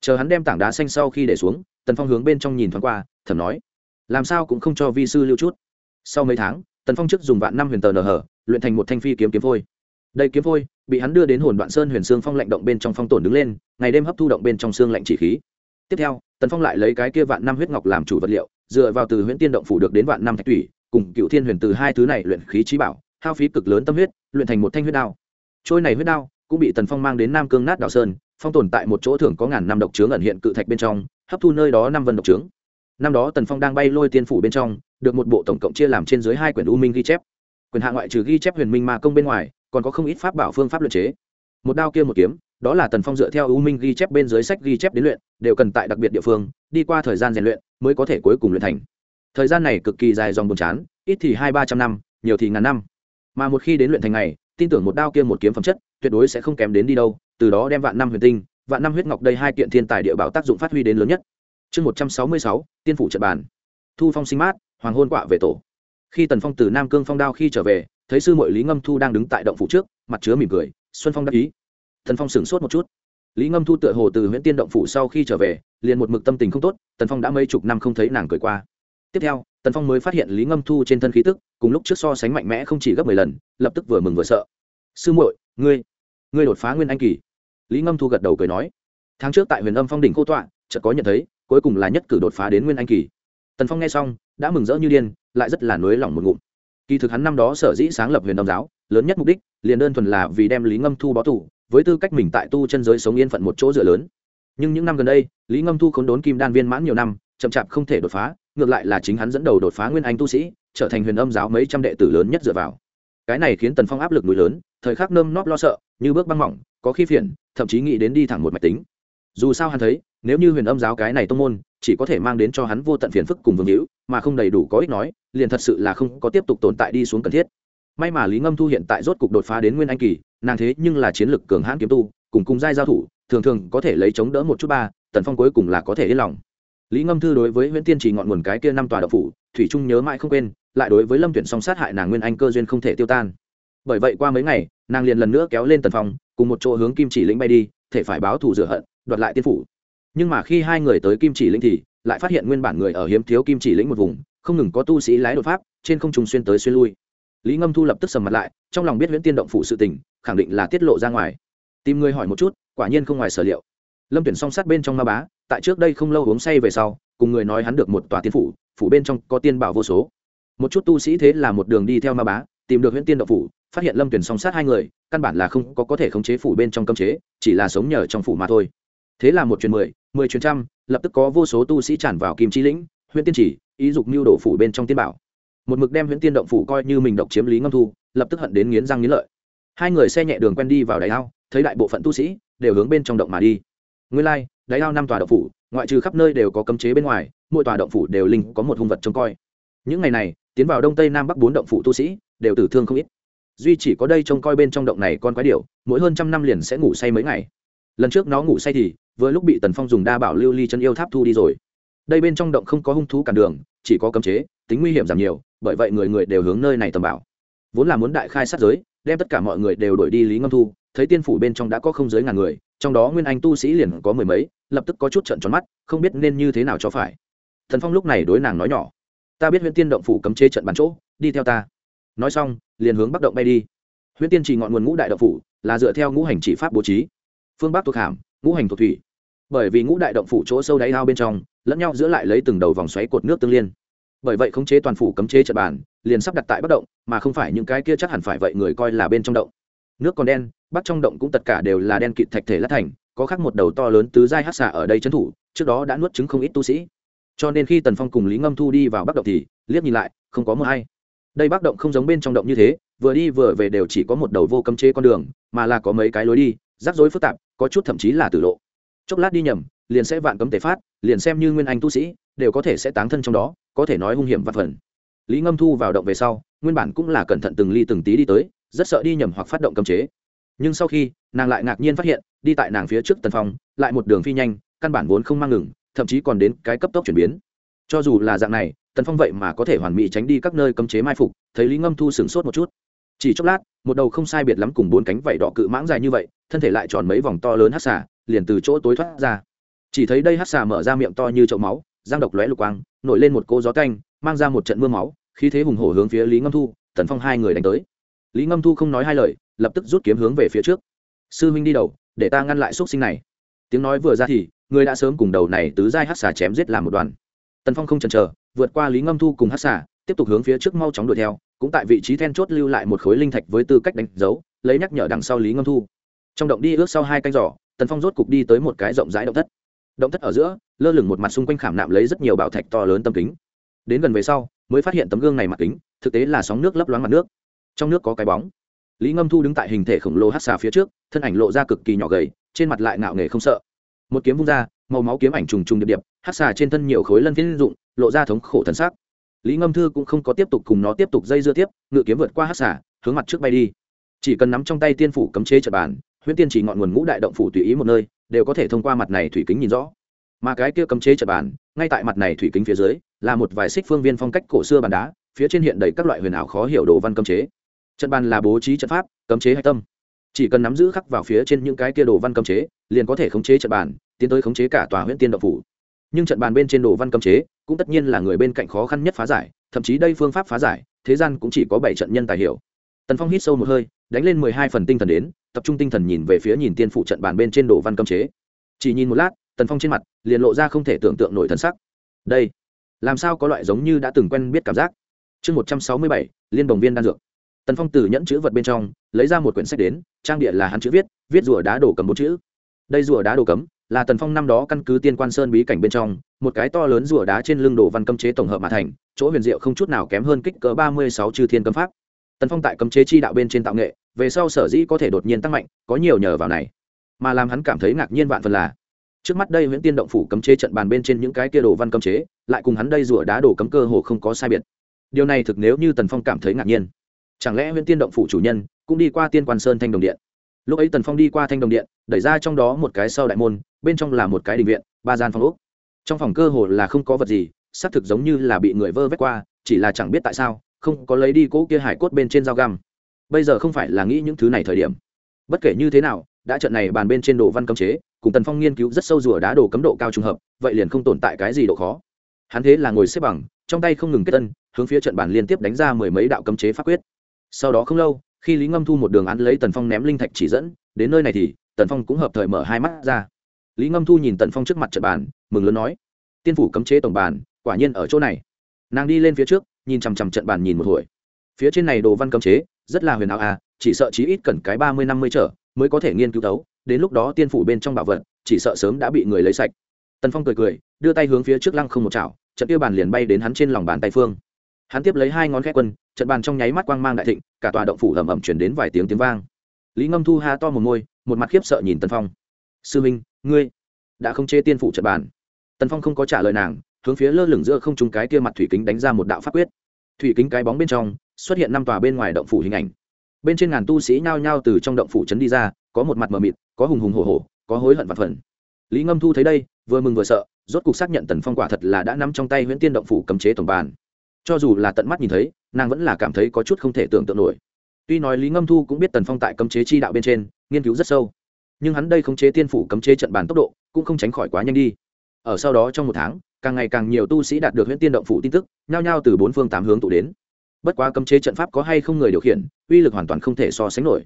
Chờ hắn đem tảng đá xanh sau khi để xuống, tần phong hướng bên trong nhìn thoáng qua, thầm nói, làm sao cũng không cho vi sư lưu chút. Sau mấy tháng, tần phong trước dùng vạn năm huyền tờ nở hở, luyện thành một thanh phi kiếm kiếm phôi. Đây kiếm phôi bị hắn đưa đến hồn đoạn sơn huyền xương phong lạnh động bên trong phong tổn đứng lên, ngày đêm hấp thu động bên trong xương lạnh chỉ khí. Tiếp theo, tần phong lại lấy cái kia vạn năm huyết ngọc làm chủ vật liệu, dựa vào từ huyễn tiên động phủ được đến vạn năm thạch thủy, cùng cựu thiên huyền từ hai thứ này luyện khí trí bảo, hao phí cực lớn tâm huyết, luyện thành một thanh huyết đao. Trôi này huyết đao cũng bị tần phong mang đến nam cương nát đảo sơn, phong tồn tại một chỗ thường có ngàn năm độc trướng ẩn hiện cự thạch bên trong, hấp thu nơi đó năm vân độc trướng năm đó tần phong đang bay lôi tiên phủ bên trong, được một bộ tổng cộng chia làm trên dưới hai quyển u minh ghi chép. Quyền hạ ngoại trừ ghi chép huyền minh ma công bên ngoài còn có không ít pháp bảo phương pháp luyện chế. Một đao kia một kiếm, đó là tần phong dựa theo u minh ghi chép bên dưới sách ghi chép đến luyện, đều cần tại đặc biệt địa phương, đi qua thời gian rèn luyện mới có thể cuối cùng luyện thành. Thời gian này cực kỳ dài dòng buồn chán, ít thì hai ba trăm năm, nhiều thì ngàn năm. Mà một khi đến luyện thành này tin tưởng một đao kia một kiếm phẩm chất, tuyệt đối sẽ không kém đến đi đâu, từ đó đem vạn năm huyền tinh, vạn năm huyết ngọc đây hai kiện thiên tài địa bảo tác dụng phát huy đến lớn nhất. Chương một trăm sáu mươi sáu, tiên phủ trận bàn. Thu phong sinh mát, hoàng hôn quạ về tổ. Khi tần phong từ nam cương phong đao khi trở về thấy sư mội lý ngâm thu đang đứng tại động phủ trước, mặt chứa mỉm cười, xuân phong đắc ý. Tần phong sửng sốt một chút. Lý ngâm thu tựa hồ từ huyện tiên động phủ sau khi trở về, liền một mực tâm tình không tốt, tần phong đã mấy chục năm không thấy nàng cười qua. Tiếp theo, tần phong mới phát hiện lý ngâm thu trên thân khí tức, cùng lúc trước so sánh mạnh mẽ không chỉ gấp mười lần, lập tức vừa mừng vừa sợ. Sư muội, ngươi ngươi đột phá nguyên anh kỳ. Lý ngâm thu gật đầu cười nói. Tháng trước tại huyền âm phong đỉnh cô tọa, chợt có nhận thấy, cuối cùng là nhất cử đột phá đến nguyên anh kỳ. Tần phong nghe xong, đã mừng rỡ như điên, lại rất là nối lòng một ngụm kỳ thực hắn năm đó sở dĩ sáng lập huyền âm giáo, lớn nhất mục đích, liền đơn thuần là vì đem lý ngâm thu bó tủ với tư cách mình tại tu chân giới sống yên phận một chỗ dựa lớn. Nhưng những năm gần đây, lý ngâm thu khốn đốn kim đan viên mãn nhiều năm, chậm chạp không thể đột phá, ngược lại là chính hắn dẫn đầu đột phá nguyên anh tu sĩ, trở thành huyền âm giáo mấy trăm đệ tử lớn nhất dựa vào. Cái này khiến tần phong áp lực núi lớn, thời khắc nơm nóp lo sợ, như bước băng mỏng, có khi phiền, thậm chí nghĩ đến đi thẳng một mạch tính. Dù sao hắn thấy, nếu như huyền âm giáo cái này tông môn chỉ có thể mang đến cho hắn vô tận phiền phức cùng vương hữu, mà không đầy đủ có ích nói, liền thật sự là không có tiếp tục tồn tại đi xuống cần thiết. May mà lý ngâm thu hiện tại rốt cục đột phá đến nguyên anh kỳ, nàng thế nhưng là chiến lực cường hãn kiếm tu, cùng cùng giai giao thủ, thường thường có thể lấy chống đỡ một chút ba, tần phong cuối cùng là có thể yên lòng. Lý ngâm thư đối với nguyễn tiên chỉ ngọn nguồn cái kia năm tòa đậu phủ, thủy trung nhớ mãi không quên, lại đối với lâm tuyển song sát hại nàng nguyên anh cơ duyên không thể tiêu tan. Bởi vậy qua mấy ngày, nàng liền lần nữa kéo lên tần phong, cùng một chỗ hướng kim chỉ lĩnh bay đi, thể phải báo thù rửa hận, đoạt lại tiên phủ nhưng mà khi hai người tới kim chỉ lĩnh thì lại phát hiện nguyên bản người ở hiếm thiếu kim chỉ lĩnh một vùng, không ngừng có tu sĩ lái đột pháp, trên không trùng xuyên tới xuyên lui. Lý ngâm thu lập tức sầm mặt lại, trong lòng biết nguyễn tiên động phủ sự tình, khẳng định là tiết lộ ra ngoài. Tìm người hỏi một chút, quả nhiên không ngoài sở liệu. Lâm tuyển song sát bên trong ma bá, tại trước đây không lâu uống say về sau, cùng người nói hắn được một tòa tiên phủ phủ bên trong có tiên bảo vô số. Một chút tu sĩ thế là một đường đi theo ma bá, tìm được huyễn tiên động phủ, phát hiện lâm tuyển song sát hai người, căn bản là không có có thể khống chế phủ bên trong cấm chế, chỉ là sống nhờ trong phủ mà thôi. Thế là một chuyện mười mười truyền trăm lập tức có vô số tu sĩ tràn vào kim chi lĩnh huyện tiên chỉ ý dục mưu đổ phủ bên trong tiên bảo. Một mực đem huyện tiên động phủ coi như mình độc chiếm lý ngâm thu lập tức hận đến nghiến răng nghiến lợi. Hai người xe nhẹ đường quen đi vào đáy ao thấy đại bộ phận tu sĩ đều hướng bên trong động mà đi. Nguyên lai、like, đáy ao năm tòa động phủ ngoại trừ khắp nơi đều có cấm chế bên ngoài mỗi tòa động phủ đều linh có một hung vật trông coi. Những ngày này tiến vào đông tây nam bắc bốn động phủ tu sĩ đều tử thương không ít. Duy chỉ có đây trông coi bên trong động này con quái điệu mỗi hơn trăm năm liền sẽ ngủ say mấy ngày lần trước nó ngủ say thì, vừa lúc bị tần phong dùng đa bảo lưu ly chân yêu tháp thu đi rồi. Đây bên trong động không có hung thú cản đường, chỉ có cấm chế, tính nguy hiểm giảm nhiều, bởi vậy người người đều hướng nơi này tầm bảo. Vốn là muốn đại khai sát giới, đem tất cả mọi người đều đổi đi lý ngâm thu, thấy tiên phủ bên trong đã có không giới ngàn người, trong đó nguyên anh tu sĩ liền có mười mấy, lập tức có chút trận tròn mắt, không biết nên như thế nào cho phải. Thần phong lúc này đối nàng nói nhỏ, ta biết huyện tiên động phủ cấm chế trận bàn chỗ, đi theo ta. Nói xong, liền hướng bắc động bay đi. Huyện tiên chỉ ngọn nguồn ngũ đại động phủ, là dựa theo ngũ hành chỉ pháp bố trí phương bắc thuộc hàm, ngũ hành thuộc thủy. Bởi vì ngũ đại động phủ chỗ sâu đáy ao bên trong, lẫn nhau giữa lại lấy từng đầu vòng xoáy cột nước tương liên. Bởi vậy khống chế toàn phủ cấm chế trận bàn, liền sắp đặt tại bất động, mà không phải những cái kia chắc hẳn phải vậy người coi là bên trong động. Nước còn đen, bắc trong động cũng tất cả đều là đen kịt thạch thể lát thành, có khác một đầu to lớn tứ giai hát xả ở đây trấn thủ, trước đó đã nuốt chứng không ít tu sĩ. Cho nên khi tần phong cùng lý ngâm thu đi vào bắc động thì, liếc nhìn lại, không có mưa hay. Đây bắc động không giống bên trong động như thế, vừa đi vừa về đều chỉ có một đầu vô cấm chế con đường, mà là có mấy cái lối đi, rắc rối phức tạp có chút thậm chí là tử lộ. Chốc lát đi nhầm, liền sẽ vạn cấm tề phát, liền xem như nguyên anh tu sĩ, đều có thể sẽ táng thân trong đó, có thể nói hung hiểm vạn phần. Lý ngâm thu vào động về sau, nguyên bản cũng là cẩn thận từng ly từng tí đi tới, rất sợ đi nhầm hoặc phát động cấm chế. Nhưng sau khi, nàng lại ngạc nhiên phát hiện, đi tại nàng phía trước tần phong, lại một đường phi nhanh, căn bản vốn không mang ngừng, thậm chí còn đến cái cấp tốc chuyển biến. Cho dù là dạng này, tần phong vậy mà có thể hoàn mỹ tránh đi các nơi cấm chế mai phục, thấy lý ngâm thu sửng sốt một chút chỉ chốc lát, một đầu không sai biệt lắm cùng bốn cánh vảy đỏ cự mãng dài như vậy, thân thể lại tròn mấy vòng to lớn hát xà, liền từ chỗ tối thoát ra. Chỉ thấy đây hát xà mở ra miệng to như chậu máu giang độc lóe lục quang, nổi lên một cô gió canh mang ra một trận mưa máu, khí thế hùng hổ hướng phía lý ngâm thu, tần phong hai người đánh tới. Lý ngâm thu không nói hai lời, lập tức rút kiếm hướng về phía trước. Sư huynh đi đầu, để ta ngăn lại x u ấ t sinh này. Tiếng nói vừa ra thì, người đã sớm cùng đầu này tứ giai hát xà chém giết làm một đoàn. Tần phong không chần chờ, vượt qua lý ngâm thu cùng hát xà, tiếp tục hướng phía trước mau chóng đuổi theo cũng tại vị trí then chốt lưu lại một khối linh thạch với tư cách đánh dấu, lấy nhắc nhở đằng sau lý ngâm thu. Trong động đi ước sau hai canh giỏ, tần phong rốt cục đi tới một cái rộng rãi động thất. Động thất ở giữa, lơ lửng một mặt xung quanh khảm nạm lấy rất nhiều bảo thạch to lớn tâm kính. Đến gần về sau, mới phát hiện tấm gương này mặt kính, thực tế là sóng nước lấp loáng mặt nước. Trong nước có cái bóng. Lý ngâm thu đứng tại hình thể khổng lồ hát xà phía trước, thân ảnh lộ ra cực kỳ nhỏ gầy, trên mặt lại ngạo nghề không sợ. Một kiếm vung ra, màu máu kiếm ảnh trùng trùng điệp điệp, hát xà trên thân nhiều khối lân phiên dụng lộ ra thống khổ thân xác lý ngâm thư cũng không có tiếp tục cùng nó tiếp tục dây dưa tiếp ngự kiếm vượt qua hát xả, hướng mặt trước bay đi. Chỉ cần nắm trong tay tiên phủ cấm chế trật bàn huyễn tiên chỉ ngọn nguồn ngũ đại động phủ tùy ý một nơi đều có thể thông qua mặt này thủy kính nhìn rõ. Mà cái kia cấm chế trật bàn ngay tại mặt này thủy kính phía dưới là một vài xích phương viên phong cách cổ xưa bàn đá phía trên hiện đầy các loại huyền ảo khó hiểu đồ văn cấm chế. Trận bàn là bố trí trận pháp cấm chế hạch tâm. Chỉ cần nắm giữ khắc vào phía trên những cái kia đồ văn cấm chế liền có thể khống chế trận bàn tiến tới khống chế cả tòa huyện tiên động phủ nhưng trận bàn bên trên đồ văn cấm chế cũng tất nhiên là người bên cạnh khó khăn nhất phá giải, thậm chí đây phương pháp phá giải, thế gian cũng chỉ có bảy trận nhân tài hiểu tần phong hít sâu một hơi, đánh lên mười hai phần tinh thần đến, tập trung tinh thần nhìn về phía nhìn tiên phụ trận bàn bên trên đồ văn cấm chế. Chỉ nhìn một lát, tần phong trên mặt liền lộ ra không thể tưởng tượng nổi thần sắc. Đây, làm sao có loại giống như đã từng quen biết cảm giác? Chương một trăm sáu mươi bảy, liên đồng viên đan dược. Tần phong từ nhẫn chữ vật bên trong lấy ra một quyển sách đến, trang địa là hắn chữ viết viết rùa đá đổ cấm bốn chữ. Đây rùa đá đổ cấm là tần phong năm đó căn cứ tiên quan sơn bí cảnh bên trong, một cái to lớn rùa đá trên lưng đồ văn cấm chế tổng hợp mà thành, chỗ huyền diệu không chút nào kém hơn kích cỡ ba mươi sáu chư thiên cấm pháp. Tần phong tại cấm chế chi đạo bên trên tạo nghệ, về sau sở dĩ có thể đột nhiên tăng mạnh, có nhiều nhờ vào này. Mà làm hắn cảm thấy ngạc nhiên vạn phần là, trước mắt đây nguyễn tiên động phủ cấm chế trận bàn bên trên những cái kia đồ văn cấm chế, lại cùng hắn đây rùa đá đổ cấm cơ hồ không có sai biệt. Điều này thực nếu như tần phong cảm thấy ngạc nhiên. Chẳng lẽ nguyễn tiên động phủ chủ nhân cũng đi qua tiên quan sơn thanh đồng điện? Lúc ấy tần phong đi qua thanh đồng điện, đẩy ra trong đó một cái sau đại môn, bên trong là một cái đình viện, ba gian phòng úc trong phòng cơ hồ là không có vật gì, xác thực giống như là bị người vơ vét qua, chỉ là chẳng biết tại sao, không có lấy đi cỗ kia hải cốt bên trên dao găm. Bây giờ không phải là nghĩ những thứ này thời điểm. Bất kể như thế nào, đã trận này bàn bên trên đồ văn cấm chế, cùng tần phong nghiên cứu rất sâu rùa đá đồ cấm độ cao trùng hợp, vậy liền không tồn tại cái gì độ khó. Hắn thế là ngồi xếp bằng, trong tay không ngừng kết tân, hướng phía trận bàn liên tiếp đánh ra mười mấy đạo cấm chế pháp quyết. Sau đó không lâu khi lý ngâm thu một đường án lấy tần phong ném linh thạch chỉ dẫn, đến nơi này thì, tần phong cũng hợp thời mở hai mắt ra. Lý ngâm thu nhìn tần phong trước mặt trận bàn, mừng lớn nói, tiên phủ cấm chế tổng bàn, quả nhiên ở chỗ này. Nàng đi lên phía trước, nhìn chằm chằm trận bàn nhìn một hồi. Phía trên này đồ văn cấm chế, rất là huyền ảo à chỉ sợ chí ít cần cái ba mươi năm mươi trở mới có thể nghiên cứu tấu đến lúc đó tiên phủ bên trong bảo vật, chỉ sợ sớm đã bị người lấy sạch. Tần phong cười cười, đưa tay hướng phía trước lăng không một chảo, trận tiêu bàn liền bay đến hắn trên lòng bàn tay phương hắn tiếp lấy hai ngón khét quân, trận bàn trong nháy mắt quang mang đại thịnh, cả tòa động phủ ẩm ẩm chuyển đến vài tiếng tiếng vang. Lý ngâm thu ha to một môi, một mặt khiếp sợ nhìn tần phong. Sư minh, ngươi đã không chê tiên phủ trận bàn? Tần phong không có trả lời nàng, hướng phía lơ lửng giữa không trung cái kia mặt thủy kính đánh ra một đạo pháp quyết. Thủy kính cái bóng bên trong, xuất hiện năm tòa bên ngoài động phủ hình ảnh. Bên trên ngàn tu sĩ nhao nhao từ trong động phủ trấn đi ra, có một mặt mờ mịt, có hùng hùng hổ hổ, có hối hận vặt phần lý ngâm thu thấy đây, vừa mừng vừa sợ, rốt cục xác nhận tần phong quả thật là đã nắm trong tay nguyễn tiên động phủ cấm chế tổng bàn cho dù là tận mắt nhìn thấy, nàng vẫn là cảm thấy có chút không thể tưởng tượng nổi. Tuy nói lý ngâm thu cũng biết tần phong tại cấm chế chi đạo bên trên, nghiên cứu rất sâu. Nhưng hắn đây không chế tiên phủ cấm chế trận bàn tốc độ, cũng không tránh khỏi quá nhanh đi. Ở sau đó trong một tháng, càng ngày càng nhiều tu sĩ đạt được huyễn tiên động phủ tin tức, nhao nhao từ bốn phương tám hướng tụ đến. Bất quá cấm chế trận pháp có hay không người điều khiển, uy lực hoàn toàn không thể so sánh nổi.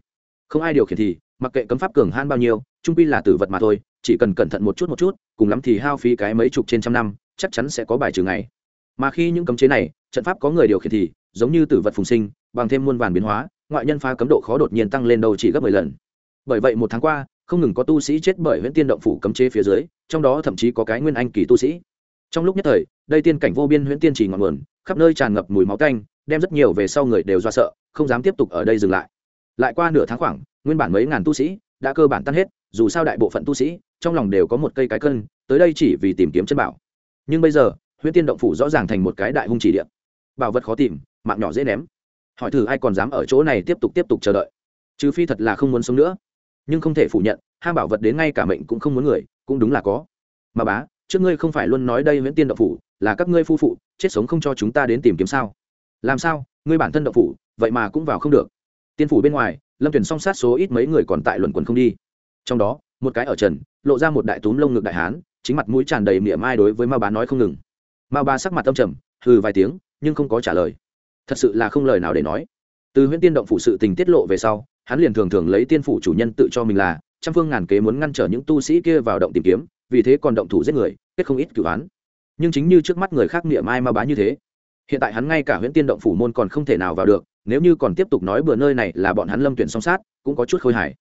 Không ai điều khiển thì, mặc kệ cấm pháp cường han bao nhiêu, trung pi là tử vật mà thôi, chỉ cần cẩn thận một chút một chút, cùng lắm thì hao phí cái mấy chục trên trăm năm, chắc chắn sẽ có bài trừ ngày. Mà khi những cấm chế này trận pháp có người điều khiển thì, giống như tử vật phùng sinh, bằng thêm muôn vàn biến hóa, ngoại nhân phá cấm độ khó đột nhiên tăng lên đầu chỉ gấp mười lần. Bởi vậy một tháng qua, không ngừng có tu sĩ chết bởi huyện tiên động phủ cấm chế phía dưới, trong đó thậm chí có cái nguyên anh kỳ tu sĩ. Trong lúc nhất thời, đây tiên cảnh vô biên huyễn tiên chỉ ngọn nguồn, khắp nơi tràn ngập mùi máu tanh, đem rất nhiều về sau người đều do sợ, không dám tiếp tục ở đây dừng lại. Lại qua nửa tháng khoảng, nguyên bản mấy ngàn tu sĩ đã cơ bản tan hết, dù sao đại bộ phận tu sĩ, trong lòng đều có một cây cái cân, tới đây chỉ vì tìm kiếm chân bảo. Nhưng bây giờ, huyễn tiên động phủ rõ ràng thành một cái đại hung chỉ điện bảo vật khó tìm, mạng nhỏ dễ ném. Hỏi thử ai còn dám ở chỗ này tiếp tục tiếp tục chờ đợi. Trừ phi thật là không muốn sống nữa. Nhưng không thể phủ nhận ham bảo vật đến ngay cả mệnh cũng không muốn người, cũng đúng là có. Mà bá, trước ngươi không phải luôn nói đây nguyễn tiên đậu phủ, là các ngươi phu phụ, chết sống không cho chúng ta đến tìm kiếm sao? Làm sao, ngươi bản thân đậu phủ, vậy mà cũng vào không được. Tiên phủ bên ngoài, lâm tuyển song sát số ít mấy người còn tại luận quần không đi. Trong đó, một cái ở trần, lộ ra một đại túm lông ngực đại hán, chính mặt mũi tràn đầy miệng mai đối với ma bá nói không ngừng. Ma bá sắc mặt tâm trầm hừ vài tiếng, nhưng không có trả lời. Thật sự là không lời nào để nói. Từ huyễn tiên động phủ sự tình tiết lộ về sau, hắn liền thường thường lấy tiên phủ chủ nhân tự cho mình là, trăm phương ngàn kế muốn ngăn trở những tu sĩ kia vào động tìm kiếm, vì thế còn động thủ giết người, kết không ít cửu án. Nhưng chính như trước mắt người khác niệm ai ma bá như thế. Hiện tại hắn ngay cả huyễn tiên động phủ môn còn không thể nào vào được, nếu như còn tiếp tục nói bừa nơi này là bọn hắn lâm tuyển song sát, cũng có chút khôi hài.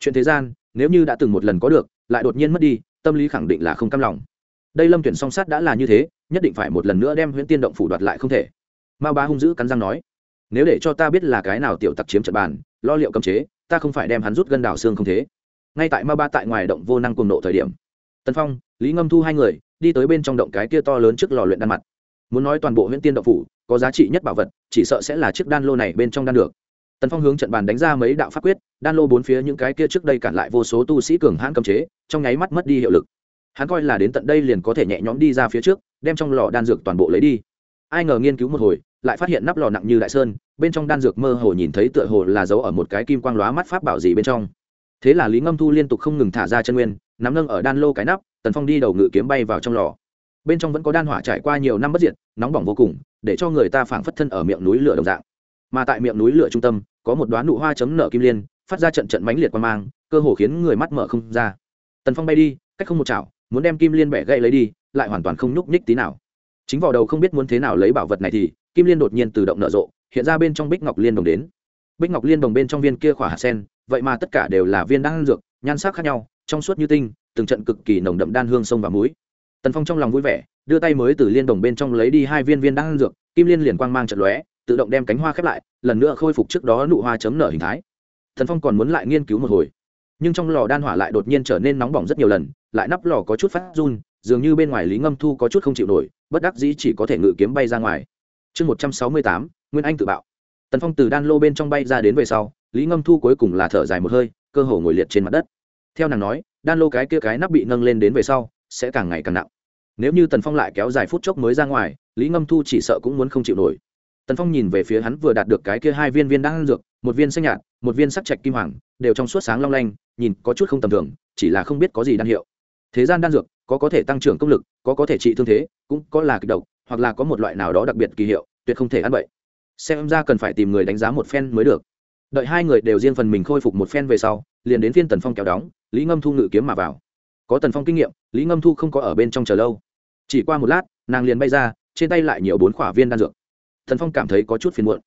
Chuyện thế gian, nếu như đã từng một lần có được, lại đột nhiên mất đi, tâm lý khẳng định là không cam lòng. Đây lâm tuyển song sát đã là như thế nhất định phải một lần nữa đem huyễn tiên động phủ đoạt lại không thể. Ma bá hung dữ cắn răng nói, nếu để cho ta biết là cái nào tiểu tặc chiếm trận bàn, lo liệu cấm chế, ta không phải đem hắn rút gân đào xương không thế. Ngay tại ma ba tại ngoài động vô năng cùng nộ thời điểm, tần phong, lý ngâm thu hai người đi tới bên trong động cái kia to lớn trước lò luyện đan mặt. Muốn nói toàn bộ huyễn tiên động phủ có giá trị nhất bảo vật, chỉ sợ sẽ là chiếc đan lô này bên trong đan được. Tần phong hướng trận bàn đánh ra mấy đạo pháp quyết, đan lô bốn phía những cái kia trước đây cản lại vô số tu sĩ cường hãn cấm chế, trong nháy mắt mất đi hiệu lực. Hắn coi là đến tận đây liền có thể nhẹ nhõm đi ra phía trước đem trong lò đan dược toàn bộ lấy đi. Ai ngờ nghiên cứu một hồi, lại phát hiện nắp lò nặng như đại sơn, bên trong đan dược mơ hồ nhìn thấy tựa hồ là giấu ở một cái kim quang lóa mắt pháp bảo gì bên trong. Thế là lý ngâm thu liên tục không ngừng thả ra chân nguyên, nắm nâng ở đan lô cái nắp, tần phong đi đầu ngự kiếm bay vào trong lò. Bên trong vẫn có đan hỏa trải qua nhiều năm bất diệt, nóng bỏng vô cùng, để cho người ta phảng phất thân ở miệng núi lửa đồng dạng. Mà tại miệng núi lửa trung tâm, có một đoán nụ hoa chấm nở kim liên, phát ra trận trận mãnh liệt quan mang, cơ hồ khiến người mắt mở không ra. Tần phong bay đi, cách không một chảo, muốn đem kim liên bẻ gãy lấy đi lại hoàn toàn không nhúc nhích tí nào. Chính vào đầu không biết muốn thế nào lấy bảo vật này thì, kim liên đột nhiên tự động nở rộ, hiện ra bên trong bích ngọc liên đồng đến. Bích ngọc liên đồng bên trong viên kia khỏa hạt sen, vậy mà tất cả đều là viên đan dược, nhan sắc khác nhau, trong suốt như tinh, từng trận cực kỳ nồng đậm đan hương sông và muối tần phong trong lòng vui vẻ, đưa tay mới từ liên đồng bên trong lấy đi hai viên viên đan dược, kim liên liền quang mang trận lóe, tự động đem cánh hoa khép lại, lần nữa khôi phục trước đó nụ hoa chấm nở hình thái. Thần phong còn muốn lại nghiên cứu một hồi, nhưng trong lò đan hỏa lại đột nhiên trở nên nóng bỏng rất nhiều lần, lại nắp lò có chút phát run dường như bên ngoài lý ngâm thu có chút không chịu nổi, bất đắc dĩ chỉ có thể ngự kiếm bay ra ngoài. Chương một trăm sáu mươi tám, nguyên anh tự bạo. Tần phong từ đan lô bên trong bay ra đến về sau, lý ngâm thu cuối cùng là thở dài một hơi, cơ hồ ngồi liệt trên mặt đất. Theo nàng nói, đan lô cái kia cái nắp bị nâng lên đến về sau, sẽ càng ngày càng nặng. Nếu như tần phong lại kéo dài phút chốc mới ra ngoài, lý ngâm thu chỉ sợ cũng muốn không chịu nổi. Tần phong nhìn về phía hắn vừa đạt được cái kia hai viên viên đan dược, một viên xanh nhạt, một viên sắc trạch kim hoàng, đều trong suốt sáng long lanh, nhìn có chút không tầm thường, chỉ là không biết có gì đan hiệu. Thế gian đan dược có có thể tăng trưởng công lực, có có thể trị thương thế, cũng có là kịch độc, hoặc là có một loại nào đó đặc biệt kỳ hiệu, tuyệt không thể ăn bậy. Xem ra cần phải tìm người đánh giá một phen mới được. Đợi hai người đều riêng phần mình khôi phục một phen về sau, liền đến phiên tần phong kéo đóng, lý ngâm thu ngự kiếm mà vào. Có tần phong kinh nghiệm, lý ngâm thu không có ở bên trong chờ lâu. Chỉ qua một lát, nàng liền bay ra, trên tay lại nhiều bốn khỏa viên đan dược. Thần phong cảm thấy có chút phiền muộn.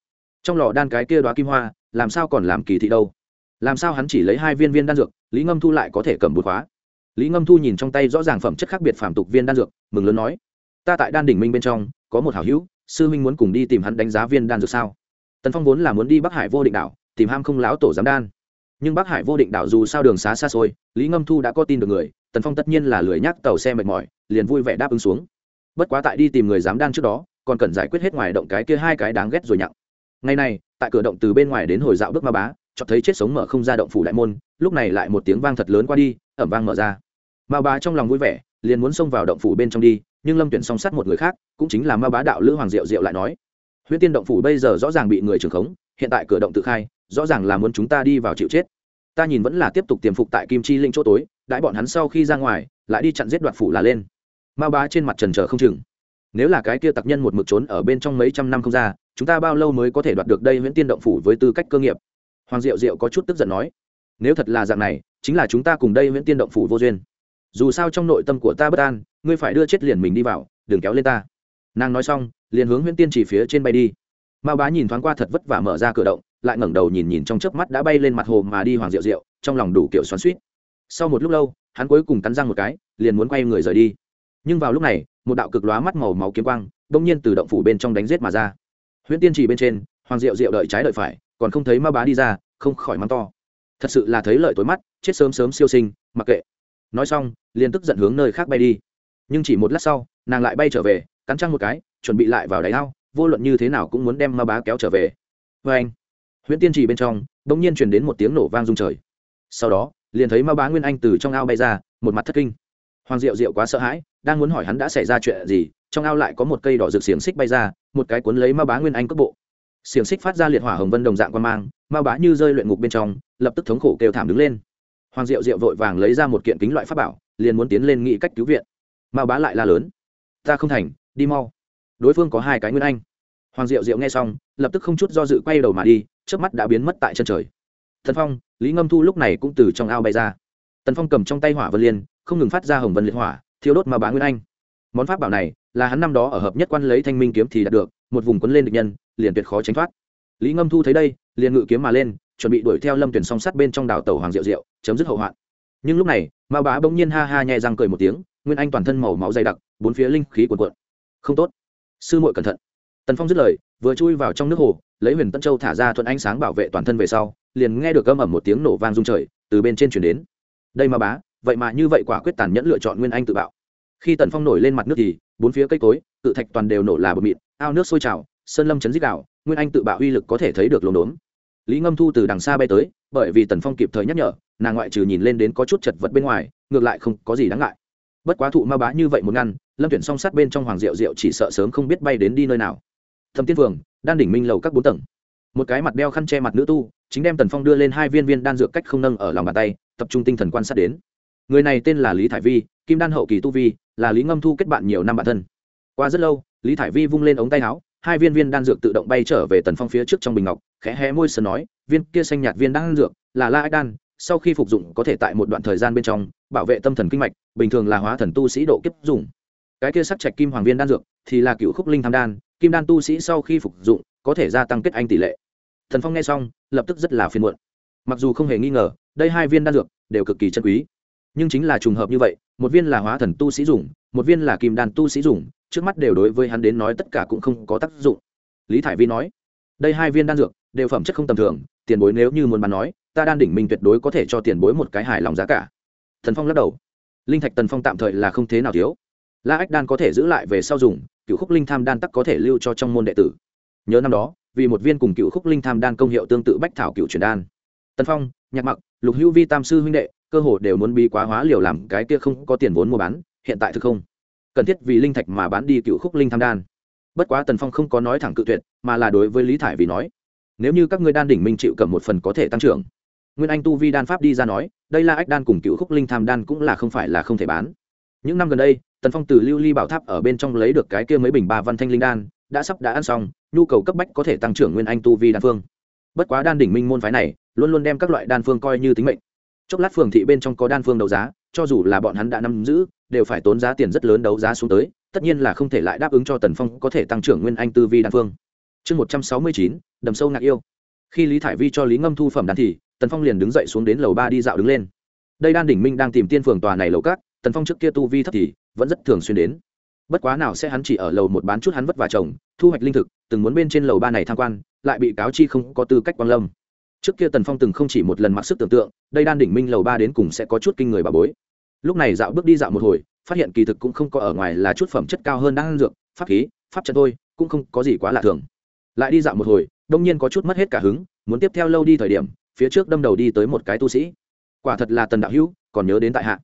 Trong lò đan cái kia đoá kim hoa, làm sao còn làm kỳ thị đâu? Làm sao hắn chỉ lấy hai viên viên đan dược, lý ngâm thu lại có thể cầm bột khóa? Lý ngâm thu nhìn trong tay rõ ràng phẩm chất khác biệt phản tục viên đan dược, mừng lớn nói, ta tại đan đỉnh minh bên trong, có một hảo hữu, sư minh muốn cùng đi tìm hắn đánh giá viên đan dược sao? Tần phong vốn là muốn đi bắc hải vô định đảo, tìm ham không láo tổ giám đan. Nhưng bắc hải vô định đảo dù sao đường xá xa xôi, lý ngâm thu đã có tin được người, tần phong tất nhiên là lười nhắc tàu xe mệt mỏi, liền vui vẻ đáp ứng xuống. Bất quá tại đi tìm người giám đan trước đó, còn cần giải quyết hết ngoài động cái kia hai cái đáng ghét rồi nhặng. Ngày này tại cửa động từ bên ngoài đến hồi dạo bước ma bá cho thấy chết sống mở không ra động phủ đại môn, lúc này lại một tiếng vang thật lớn qua đi, ẩm vang mở ra ma bá trong lòng vui vẻ, liền muốn xông vào động phủ bên trong đi, nhưng lâm tuyển song sát một người khác, cũng chính là ma bá đạo lữ hoàng diệu diệu lại nói, huyễn tiên động phủ bây giờ rõ ràng bị người trưởng khống, hiện tại cửa động tự khai, rõ ràng là muốn chúng ta đi vào chịu chết. Ta nhìn vẫn là tiếp tục tiềm phục tại kim chi linh chỗ tối, đãi bọn hắn sau khi ra ngoài, lại đi chặn giết đoạt phủ là lên. Ma bá trên mặt trần trờ không chừng. Nếu là cái kia tặc nhân một mực trốn ở bên trong mấy trăm năm không ra, chúng ta bao lâu mới có thể đoạt được đây nguyễn tiên động phủ với tư cách cơ nghiệp? Hoàng diệu diệu có chút tức giận nói, nếu thật là dạng này, chính là chúng ta cùng đây nguyễn tiên động phủ vô duyên dù sao trong nội tâm của ta bất an, ngươi phải đưa chết liền mình đi vào, đừng kéo lên ta. Nàng nói xong, liền hướng huyễn tiên chỉ phía trên bay đi. Ma bá nhìn thoáng qua thật vất vả mở ra cửa động, lại ngẩng đầu nhìn nhìn trong chớp mắt đã bay lên mặt hồ mà đi hoàng diệu diệu, trong lòng đủ kiểu xoắn suýt sau một lúc lâu, hắn cuối cùng cắn răng một cái, liền muốn quay người rời đi. Nhưng vào lúc này, một đạo cực lóa mắt màu máu kiếm quang bỗng nhiên từ động phủ bên trong đánh giết mà ra. Huyễn tiên trì bên trên, hoàng diệu diệu đợi trái đợi phải, còn không thấy ma bá đi ra, không khỏi mắng to. Thật sự là thấy lợi tối mắt, chết sớm sớm siêu sinh, mặc kệ nói xong, liền tức giận hướng nơi khác bay đi. Nhưng chỉ một lát sau, nàng lại bay trở về, cắn trăng một cái, chuẩn bị lại vào đáy ao, vô luận như thế nào cũng muốn đem ma bá kéo trở về. Vê anh, huyễn tiên trì bên trong, bỗng nhiên truyền đến một tiếng nổ vang rung trời. Sau đó, liền thấy ma bá nguyên anh từ trong ao bay ra, một mặt thất kinh. Hoàng diệu diệu quá sợ hãi, đang muốn hỏi hắn đã xảy ra chuyện gì, trong ao lại có một cây đỏ rực xiềng xích bay ra, một cái cuốn lấy ma bá nguyên anh cước bộ. Xiềng xích phát ra liệt hỏa hồng vân đồng dạng quan mang, ma bá như rơi luyện ngục bên trong, lập tức thống khổ kêu thảm đứng lên hoàng diệu diệu vội vàng lấy ra một kiện kính loại pháp bảo, liền muốn tiến lên nghĩ cách cứu viện. Mao bá lại la lớn, ta không thành, đi mau. Đối phương có hai cái nguyên anh. Hoàng diệu diệu nghe xong, lập tức không chút do dự quay đầu mà đi trước mắt đã biến mất tại chân trời. Thần phong, lý ngâm thu lúc này cũng từ trong ao bay ra. Tần phong cầm trong tay hỏa vân liên, không ngừng phát ra hồng vân liệt hỏa thiếu đốt mà bá nguyên anh. Món pháp bảo này là hắn năm đó ở hợp nhất quan lấy thanh minh kiếm thì đạt được, một vùng quấn lên địch nhân, liền tuyệt khó tránh thoát. Lý ngâm thu thấy đây, liền ngự kiếm mà lên chuẩn bị đuổi theo lâm tuyển song sắt bên trong đảo tàu hoàng diệu diệu, chấm dứt hậu hoạn. Nhưng lúc này ma bá bỗng nhiên ha ha nhẹ răng cười một tiếng, nguyên anh toàn thân màu máu dày đặc, bốn phía linh khí cuồn cuộn. Không tốt. Sư muội cẩn thận. Tần phong dứt lời, vừa chui vào trong nước hồ, lấy huyền tân châu thả ra thuận ánh sáng bảo vệ toàn thân về sau, liền nghe được âm ẩm một tiếng nổ vang rung trời, từ bên trên chuyển đến. Đây ma bá, vậy mà như vậy quả quyết tàn nhẫn lựa chọn nguyên anh tự bạo. Khi tần phong nổi lên mặt nước thì, bốn phía cây cối, cự thạch toàn đều nổ là bờ mịn ao nước sôi trào, sơn lâm chấn dích đạo nguyên anh tự bạo uy lực có thể thấy được lồn đốn lý ngâm thu từ đằng xa bay tới, bởi vì tần phong kịp thời nhắc nhở, nàng ngoại trừ nhìn lên đến có chút chật vật bên ngoài, ngược lại không có gì đáng ngại. Bất quá thụ ma bá như vậy một ngăn, lâm tuyển song sát bên trong hoàng diệu diệu chỉ sợ sớm không biết bay đến đi nơi nào. Thâm tiên phường đan đỉnh minh lầu các bốn tầng. Một cái mặt đeo khăn che mặt nữ tu, chính đem tần phong đưa lên hai viên viên đan dược cách không nâng ở lòng bàn tay, tập trung tinh thần quan sát đến. Người này tên là lý thải vi, kim đan hậu kỳ tu vi, là lý ngâm thu kết bạn nhiều năm bản thân. Qua rất lâu, lý thải vi vung lên ống tay áo hai viên viên đan dược tự động bay trở về tần phong phía trước trong bình ngọc, khẽ hé môi sơn nói, viên kia xanh nhạt viên đan dược, là la ái đan, sau khi phục dụng có thể tại một đoạn thời gian bên trong, bảo vệ tâm thần kinh mạch, bình thường là hóa thần tu sĩ độ kiếp dùng. Cái kia sắc trạch kim hoàng viên đan dược, thì là cựu khúc linh tham đan, kim đan tu sĩ sau khi phục dụng, có thể gia tăng kết anh tỷ lệ. Thần phong nghe xong, lập tức rất là phiền muộn. Mặc dù không hề nghi ngờ, đây hai viên đan dược đều cực kỳ chân quý. Nhưng chính là trùng hợp như vậy, một viên là hóa thần tu sĩ dùng, một viên là kim đan tu sĩ dùng trước mắt đều đối với hắn đến nói tất cả cũng không có tác dụng. Lý thải vi nói, đây hai viên đan dược đều phẩm chất không tầm thường, tiền bối nếu như muốn bán nói, ta đan đỉnh mình tuyệt đối có thể cho tiền bối một cái hài lòng giá cả. Thần phong lắc đầu, linh thạch tần phong tạm thời là không thế nào thiếu. La ách đan có thể giữ lại về sau dùng, cựu khúc linh tham đan tắc có thể lưu cho trong môn đệ tử. Nhớ năm đó, vì một viên cùng cựu khúc linh tham đan công hiệu tương tự bách thảo cựu truyền đan. Tần phong, nhạc mặc, lục hữu vi tam sư huynh đệ, cơ hồ đều muốn bi quá hóa liều làm cái kia không có tiền vốn mua bán, hiện tại thực không cần thiết vì linh thạch mà bán đi cựu khúc linh tham đan. Bất quá tần phong không có nói thẳng cự tuyệt, mà là đối với lý thải vì nói, nếu như các ngươi đan đỉnh minh chịu cầm một phần có thể tăng trưởng. Nguyên anh tu vi đan pháp đi ra nói, đây là ách đan cùng cựu khúc linh tham đan cũng là không phải là không thể bán. Những năm gần đây, tần phong từ lưu ly bảo tháp ở bên trong lấy được cái kia mấy bình ba văn thanh linh đan, đã sắp đã ăn xong, nhu cầu cấp bách có thể tăng trưởng nguyên anh tu vi đan phương. Bất quá đan đỉnh minh môn phái này, luôn luôn đem các loại đan phương coi như tính mệnh. Chốc lát phường thị bên trong có đan phương đấu giá, cho dù là bọn hắn đã nắm giữ đều phải tốn giá tiền rất lớn đấu giá xuống tới, tất nhiên là không thể lại đáp ứng cho tần phong có thể tăng trưởng nguyên anh tư vi đan phương. Chương một trăm sáu mươi chín, đầm sâu ngạc yêu. Khi lý thải vi cho lý ngâm thu phẩm đan thì, tần phong liền đứng dậy xuống đến lầu ba đi dạo đứng lên. Đây đan đỉnh minh đang tìm tiên phường tòa này lầu cát tần phong trước kia tu vi thấp thì, vẫn rất thường xuyên đến. Bất quá nào sẽ hắn chỉ ở lầu một bán chút hắn vất vả chồng, thu hoạch linh thực, từng muốn bên trên lầu ba này tham quan, lại bị cáo chi không có tư cách quan lâm. Trước kia tần phong từng không chỉ một lần mặc sức tưởng tượng, đây đan đỉnh minh lầu ba đến cùng sẽ có chút kinh người bà bối lúc này dạo bước đi dạo một hồi, phát hiện kỳ thực cũng không có ở ngoài là chút phẩm chất cao hơn đang dược, pháp khí, pháp trận thôi, cũng không có gì quá lạ thường. Lại đi dạo một hồi, đông nhiên có chút mất hết cả hứng, muốn tiếp theo lâu đi thời điểm, phía trước đâm đầu đi tới một cái tu sĩ. Quả thật là tần đạo hữu, còn nhớ đến tại hạ.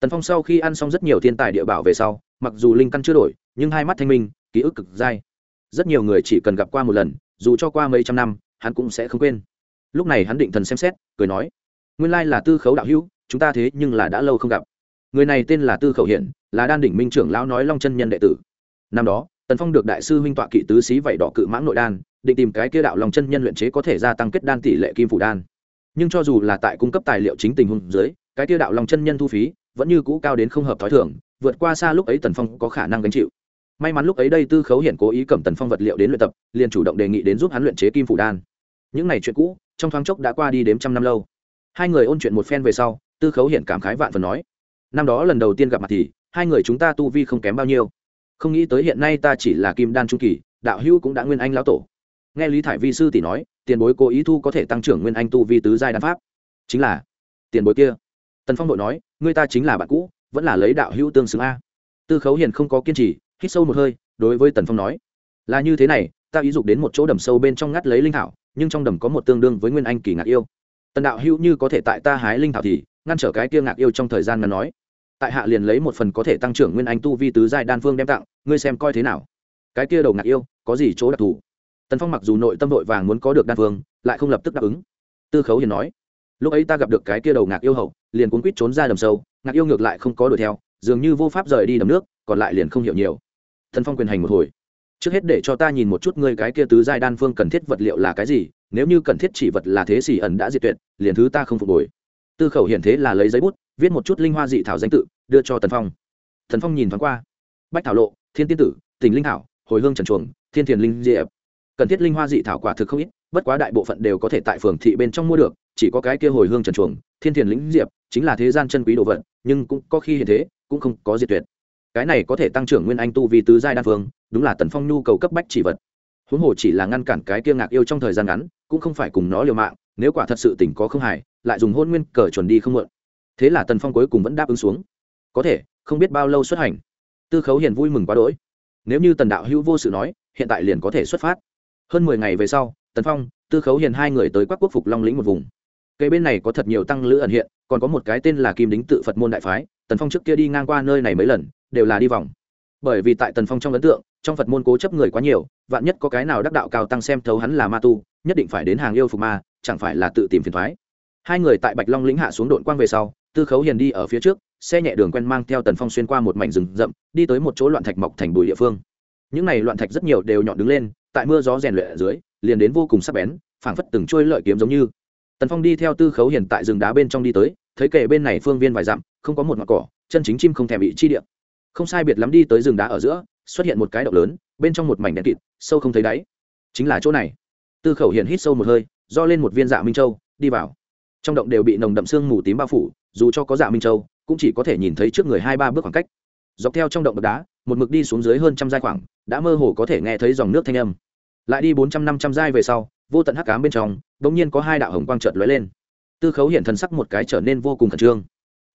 Tần phong sau khi ăn xong rất nhiều thiên tài địa bảo về sau, mặc dù linh căn chưa đổi, nhưng hai mắt thanh minh, ký ức cực dai. Rất nhiều người chỉ cần gặp qua một lần, dù cho qua mấy trăm năm, hắn cũng sẽ không quên. Lúc này hắn định thần xem xét, cười nói, nguyên lai là tư khấu đạo hữu, chúng ta thế nhưng là đã lâu không gặp người này tên là tư khẩu hiển, là đan đỉnh minh trưởng lão nói long chân nhân đệ tử. Năm đó, tần phong được đại sư huynh tọa kỵ tứ xí vẩy đỏ cự mãng nội đan, định tìm cái kia đạo long chân nhân luyện chế có thể gia tăng kết đan tỷ lệ kim phủ đan. Nhưng cho dù là tại cung cấp tài liệu chính tình huống dưới, cái kia đạo long chân nhân thu phí vẫn như cũ cao đến không hợp thói thường, vượt qua xa lúc ấy tần phong có khả năng gánh chịu. May mắn lúc ấy đây tư khấu hiển cố ý cầm tần phong vật liệu đến luyện tập, liền chủ động đề nghị đến giúp hắn luyện chế kim phủ đan. Những này chuyện cũ, trong thoáng chốc đã qua đi đếm trăm năm lâu. Hai người ôn chuyện một phen về sau, tư khấu hiển cảm khái vạn phần nói năm đó lần đầu tiên gặp mặt thì, hai người chúng ta tu vi không kém bao nhiêu. Không nghĩ tới hiện nay ta chỉ là kim đan trung kỳ, đạo hữu cũng đã nguyên anh lão tổ. Nghe lý thải vi sư tỷ nói, tiền bối cố ý thu có thể tăng trưởng nguyên anh tu vi tứ giai đan pháp. Chính là, tiền bối kia. Tần phong đội nói, người ta chính là bạn cũ, vẫn là lấy đạo hữu tương xứng a. Tư khấu hiền không có kiên trì, hít sâu một hơi, đối với tần phong nói, là như thế này, ta ý dục đến một chỗ đầm sâu bên trong ngắt lấy linh thảo, nhưng trong đầm có một tương đương với nguyên anh kỳ ngạc yêu. Tần đạo hữu như có thể tại ta hái linh thảo thì ngăn trở cái kia ngạc yêu trong thời gian ngắn nói. Tại hạ liền lấy một phần có thể tăng trưởng nguyên anh tu vi tứ giai đan phương đem tặng, ngươi xem coi thế nào. Cái kia đầu ngạc yêu, có gì chỗ đặc thù? Tần phong mặc dù nội tâm vội vàng muốn có được đan phương, lại không lập tức đáp ứng. Tư khấu hiền nói, lúc ấy ta gặp được cái kia đầu ngạc yêu hậu, liền cuốn quýt trốn ra đầm sâu, ngạc yêu ngược lại không có đuổi theo, dường như vô pháp rời đi đầm nước, còn lại liền không hiểu nhiều. Thần phong quyền hành một hồi, trước hết để cho ta nhìn một chút ngươi cái kia tứ giai đan phương cần thiết vật liệu là cái gì, nếu như cần thiết chỉ vật là thế xỉ ẩn đã diệt tuyệt, liền thứ ta không phục hồi tư khẩu hiển thế là lấy giấy bút, viết một chút linh hoa dị thảo danh tự, đưa cho tần phong. Thần phong nhìn thoáng qua. Bách thảo lộ, thiên tiên tử tỉnh linh thảo, hồi hương trần chuồng, thiên thiền linh diệp. Cần thiết linh hoa dị thảo quả thực không ít, bất quá đại bộ phận đều có thể tại phường thị bên trong mua được, chỉ có cái kia hồi hương trần chuồng, thiên thiền lĩnh diệp chính là thế gian chân quý đồ vật, nhưng cũng có khi hiện thế, cũng không có diệt tuyệt. Cái này có thể tăng trưởng nguyên anh tu vì tứ giai đan phương đúng là tần phong nhu cầu cấp bách chỉ vật. Huống hồ chỉ là ngăn cản cái kia ngạc yêu trong thời gian ngắn, cũng không phải cùng nó liều mạng, nếu quả thật sự tỉnh có không hài lại dùng hôn nguyên cờ chuẩn đi không mượn. Thế là tần phong cuối cùng vẫn đáp ứng xuống. Có thể, không biết bao lâu xuất hành. Tư khấu hiền vui mừng quá đỗi. Nếu như tần đạo hữu vô sự nói, hiện tại liền có thể xuất phát. Hơn mười ngày về sau, tần phong, tư khấu hiền hai người tới quắc quốc phục long lĩnh một vùng. Cây bên này có thật nhiều tăng lữ ẩn hiện, còn có một cái tên là kim đính tự phật môn đại phái. Tần phong trước kia đi ngang qua nơi này mấy lần, đều là đi vòng. Bởi vì tại tần phong trong ấn tượng, trong phật môn cố chấp người quá nhiều, vạn nhất có cái nào đắc đạo cao tăng xem thấu hắn là ma tu, nhất định phải đến hàng yêu phục ma, chẳng phải là tự tìm phiền thoái hai người tại bạch long lĩnh hạ xuống đội quang về sau, tư khấu hiền đi ở phía trước, xe nhẹ đường quen mang theo tần phong xuyên qua một mảnh rừng rậm, đi tới một chỗ loạn thạch mọc thành bụi địa phương. Những này loạn thạch rất nhiều đều nhọn đứng lên, tại mưa gió rèn luyện ở dưới, liền đến vô cùng sắc bén, phảng phất từng trôi lợi kiếm giống như. Tần phong đi theo tư khấu hiền tại rừng đá bên trong đi tới, thấy kể bên này phương viên vài dặm, không có một ngọn cỏ, chân chính chim không thèm bị chi điện không sai biệt lắm đi tới rừng đá ở giữa, xuất hiện một cái động lớn, bên trong một mảnh đèn kịt, sâu không thấy đáy. Chính là chỗ này. Tư khẩu hiền hít sâu một hơi, do lên một viên dạ minh châu, đi vào trong động đều bị nồng đậm sương mù tím bao phủ dù cho có dạ minh châu cũng chỉ có thể nhìn thấy trước người hai ba bước khoảng cách dọc theo trong động bậc đá một mực đi xuống dưới hơn trăm giai khoảng đã mơ hồ có thể nghe thấy dòng nước thanh âm lại đi bốn trăm năm trăm giai về sau vô tận hắc cám bên trong đ ỗ n g nhiên có hai đạo hồng quang trợt lóe lên tư khấu hiện thần sắc một cái trở nên vô cùng khẩn trương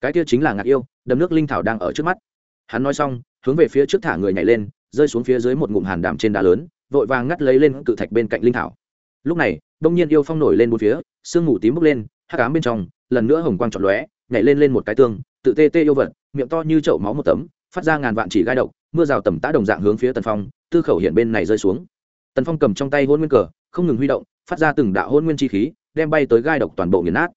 cái kia chính là ngạc yêu đầm nước linh thảo đang ở trước mắt hắn nói xong hướng về phía trước thả người nhảy lên rơi xuống phía dưới một ngụm hàn đàm trên đá lớn vội vàng ngắt lấy lên cự thạch bên cạnh linh thảo lúc này đông nhiên yêu phong nổi lên bốn phía sương mù tím bốc lên hắc ám bên trong, lần nữa hồng quang trọn lóe, nhảy lên lên một cái tương tự tê tê yêu vật, miệng to như chậu máu một tấm, phát ra ngàn vạn chỉ gai độc, mưa rào tầm tã đồng dạng hướng phía tần phong, tư khẩu hiện bên này rơi xuống. Tần phong cầm trong tay hôn nguyên cờ, không ngừng huy động, phát ra từng đạo hôn nguyên chi khí, đem bay tới gai độc toàn bộ nghiền nát.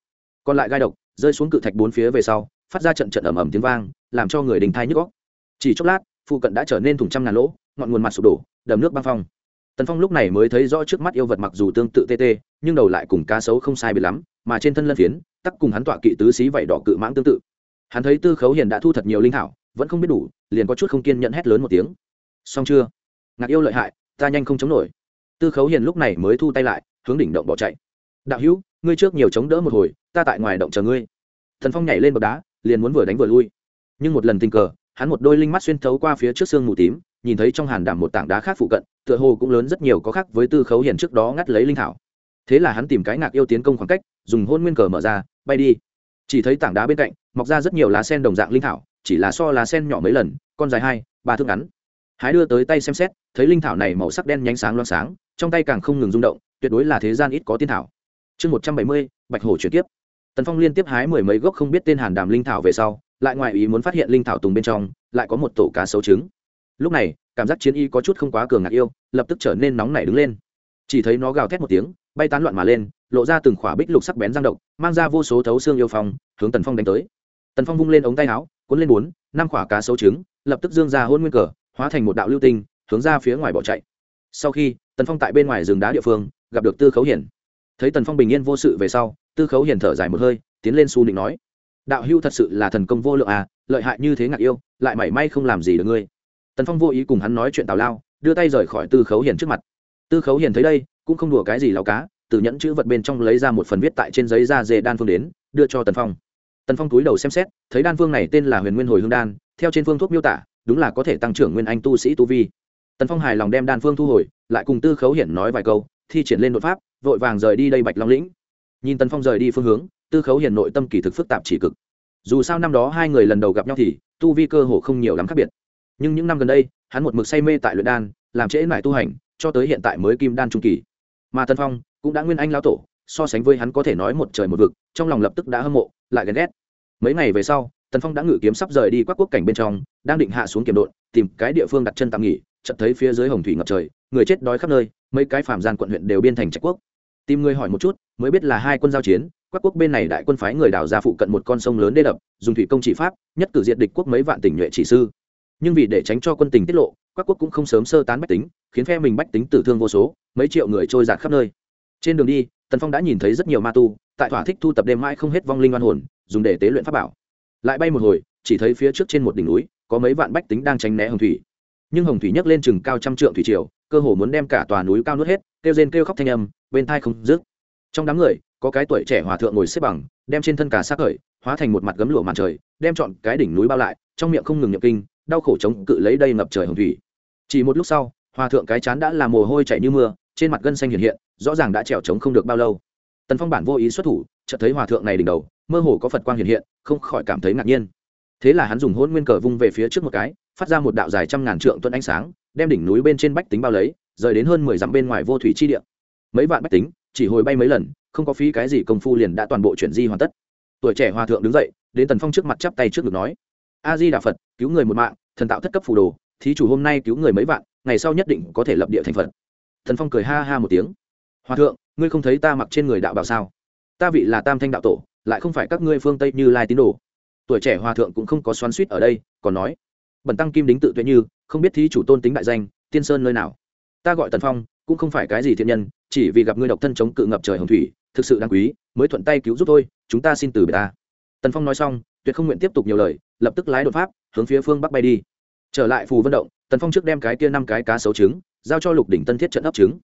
Còn lại gai độc rơi xuống cự thạch bốn phía về sau, phát ra trận trận ầm ầm tiếng vang, làm cho người đình thai nhức góc chỉ chốc lát, phụ cận đã trở nên thùng trăm ngàn lỗ, ngọn nguồn mặt sụp đổ, đầm nước băng phong. Tần phong lúc này mới thấy rõ trước mắt yêu vật mặc dù tương tự tê tê, nhưng đầu lại cùng cá sấu không sai bị lắm mà trên thân lân phiến, tắc cùng hắn tọa kỵ tứ xí vảy đỏ cự mãng tương tự. Hắn thấy tư khấu hiền đã thu thật nhiều linh thảo, vẫn không biết đủ, liền có chút không kiên nhận hét lớn một tiếng. Xong chưa? Ngạc yêu lợi hại, ta nhanh không chống nổi. Tư khấu hiền lúc này mới thu tay lại, hướng đỉnh động bỏ chạy. Đạo hữu, ngươi trước nhiều chống đỡ một hồi, ta tại ngoài động chờ ngươi. Thần phong nhảy lên bậc đá, liền muốn vừa đánh vừa lui. Nhưng một lần tình cờ, hắn một đôi linh mắt xuyên thấu qua phía trước xương mù tím, nhìn thấy trong hàn đảm một tảng đá khác phụ cận, tựa hồ cũng lớn rất nhiều có khác với tư khấu hiền trước đó ngắt lấy linh thảo thế là hắn tìm cái ngạc yêu tiến công khoảng cách, dùng hôn nguyên cờ mở ra, bay đi. Chỉ thấy tảng đá bên cạnh, mọc ra rất nhiều lá sen đồng dạng linh thảo, chỉ là so lá sen nhỏ mấy lần, con dài hai, ba thước ngắn. Hái đưa tới tay xem xét, thấy linh thảo này màu sắc đen nhánh sáng loáng sáng, trong tay càng không ngừng rung động, tuyệt đối là thế gian ít có tiên thảo. Chương một trăm bảy mươi, bạch hổ chuyển tiếp tần phong liên tiếp hái mười mấy gốc không biết tên hàn đàm linh thảo về sau, lại ngoài ý muốn phát hiện linh thảo tùng bên trong, lại có một tổ cá sấu trứng. Lúc này, cảm giác chiến y có chút không quá cường ngạc yêu, lập tức trở nên nóng nảy đứng lên. Chỉ thấy nó gào thét một tiếng bay tán loạn mà lên, lộ ra từng khỏa bích lục sắc bén răng độc, mang ra vô số thấu xương yêu phong, hướng tần phong đánh tới. Tần phong vung lên ống tay áo, cuốn lên bốn, năm khỏa cá sấu trứng, lập tức dương ra hôn nguyên cờ, hóa thành một đạo lưu tinh, hướng ra phía ngoài bỏ chạy. Sau khi, tần phong tại bên ngoài rừng đá địa phương, gặp được tư khấu hiển. Thấy tần phong bình yên vô sự về sau, tư khấu hiển thở dài một hơi, tiến lên su định nói, đạo hưu thật sự là thần công vô lượng à lợi hại như thế ngạc yêu, lại mảy may không làm gì được ngươi. Tần phong vô ý cùng hắn nói chuyện tào lao, đưa tay rời khỏi tư khấu hiển trước mặt tư khấu Hiền thấy đây, cũng không đùa cái gì lao cá, từ nhẫn chữ vật bên trong lấy ra một phần viết tại trên giấy da dê đan phương đến, đưa cho tần phong. Tần phong túi đầu xem xét, thấy đan phương này tên là huyền nguyên hồi hương đan, theo trên phương thuốc miêu tả, đúng là có thể tăng trưởng nguyên anh tu sĩ tu vi. Tần phong hài lòng đem đan phương thu hồi, lại cùng tư khấu hiển nói vài câu, thi triển lên đột pháp, vội vàng rời đi đây bạch long lĩnh. Nhìn tần phong rời đi phương hướng, tư khấu hiển nội tâm kỳ thực phức tạp chỉ cực. Dù sao năm đó hai người lần đầu gặp nhau thì, tu vi cơ hồ không nhiều lắm khác biệt. Nhưng những năm gần đây, hắn một mực say mê tại luyện đan, làm trễ mải tu hành cho tới hiện tại mới kim đan trung kỳ. Mà tân phong cũng đã nguyên anh lao tổ, so sánh với hắn có thể nói một trời một vực, trong lòng lập tức đã hâm mộ, lại ghen ghét. Mấy ngày về sau, tần phong đã ngự kiếm sắp rời đi quắc quốc cảnh bên trong, đang định hạ xuống kiểm độn, tìm cái địa phương đặt chân tạm nghỉ, chợt thấy phía dưới hồng thủy ngập trời, người chết đói khắp nơi, mấy cái phạm gian quận huyện đều biên thành trạch quốc. Tìm người hỏi một chút, mới biết là hai quân giao chiến quắc quốc bên này đại quân phái người đào ra phụ cận một con sông lớn đê đập, dùng thủy công chỉ pháp, nhất cử diệt địch quốc mấy vạn tỉnh nhuệ chỉ sư nhưng vì để tránh cho quân tình tiết lộ, các quốc cũng không sớm sơ tán bách tính, khiến phe mình bách tính tử thương vô số, mấy triệu người trôi giạt khắp nơi. Trên đường đi, tần phong đã nhìn thấy rất nhiều ma tu, tại thỏa thích thu tập đêm mãi không hết vong linh oan hồn, dùng để tế luyện pháp bảo. Lại bay một hồi, chỉ thấy phía trước trên một đỉnh núi, có mấy vạn bách tính đang tránh né hồng thủy. Nhưng hồng thủy nhấc lên chừng cao trăm trượng thủy triều, cơ hồ muốn đem cả tòa núi cao nuốt hết, kêu rên kêu khóc thanh âm, bên thai không dứt. Trong đám người, có cái tuổi trẻ hòa thượng ngồi xếp bằng, đem trên thân cả xác khởi hóa thành một mặt gấm lụa màn trời, đem chọn cái đỉnh núi bao lại, trong miệng không ngừng nhập kinh đau khổ chống cự lấy đây ngập trời hồng thủy. Chỉ một lúc sau, hòa thượng cái chán đã là mồ hôi chảy như mưa, trên mặt gân xanh hiện hiện, rõ ràng đã trèo trống không được bao lâu. Tần phong bản vô ý xuất thủ, chợt thấy hòa thượng này đỉnh đầu, mơ hồ có phật quang hiện hiện, không khỏi cảm thấy ngạc nhiên. Thế là hắn dùng hôn nguyên cờ vung về phía trước một cái, phát ra một đạo dài trăm ngàn trượng tuấn ánh sáng, đem đỉnh núi bên trên bách tính bao lấy, rời đến hơn mười dặm bên ngoài vô thủy chi địa. Mấy vạn bách tính, chỉ hồi bay mấy lần, không có phí cái gì công phu liền đã toàn bộ chuyển di hoàn tất. Tuổi trẻ hòa thượng đứng dậy, đến tần phong trước mặt chắp tay trước ngực nói a di đà phật, cứu người một mạng, thần tạo thất cấp phù đồ, thí chủ hôm nay cứu người mấy vạn, ngày sau nhất định có thể lập địa thành phật. Thần phong cười ha ha một tiếng. Hòa thượng, ngươi không thấy ta mặc trên người đạo bảo sao? Ta vị là tam thanh đạo tổ, lại không phải các ngươi phương tây như lai tín đồ. Tuổi trẻ hòa thượng cũng không có xoắn suýt ở đây, còn nói bẩn tăng kim đính tự tuệ như, không biết thí chủ tôn tính đại danh, tiên sơn nơi nào? Ta gọi tần phong, cũng không phải cái gì thiện nhân, chỉ vì gặp ngươi độc thân chống cự ngập trời hồng thủy, thực sự đáng quý, mới thuận tay cứu giúp tôi chúng ta xin từ bề ta. Tần phong nói xong tuyệt không nguyện tiếp tục nhiều lời, lập tức lái đột pháp, hướng phía phương bắc bay đi. Trở lại phù vận động, tần phong trước đem cái kia năm cái cá sấu trứng, giao cho lục đỉnh tân thiết trận ấp trứng.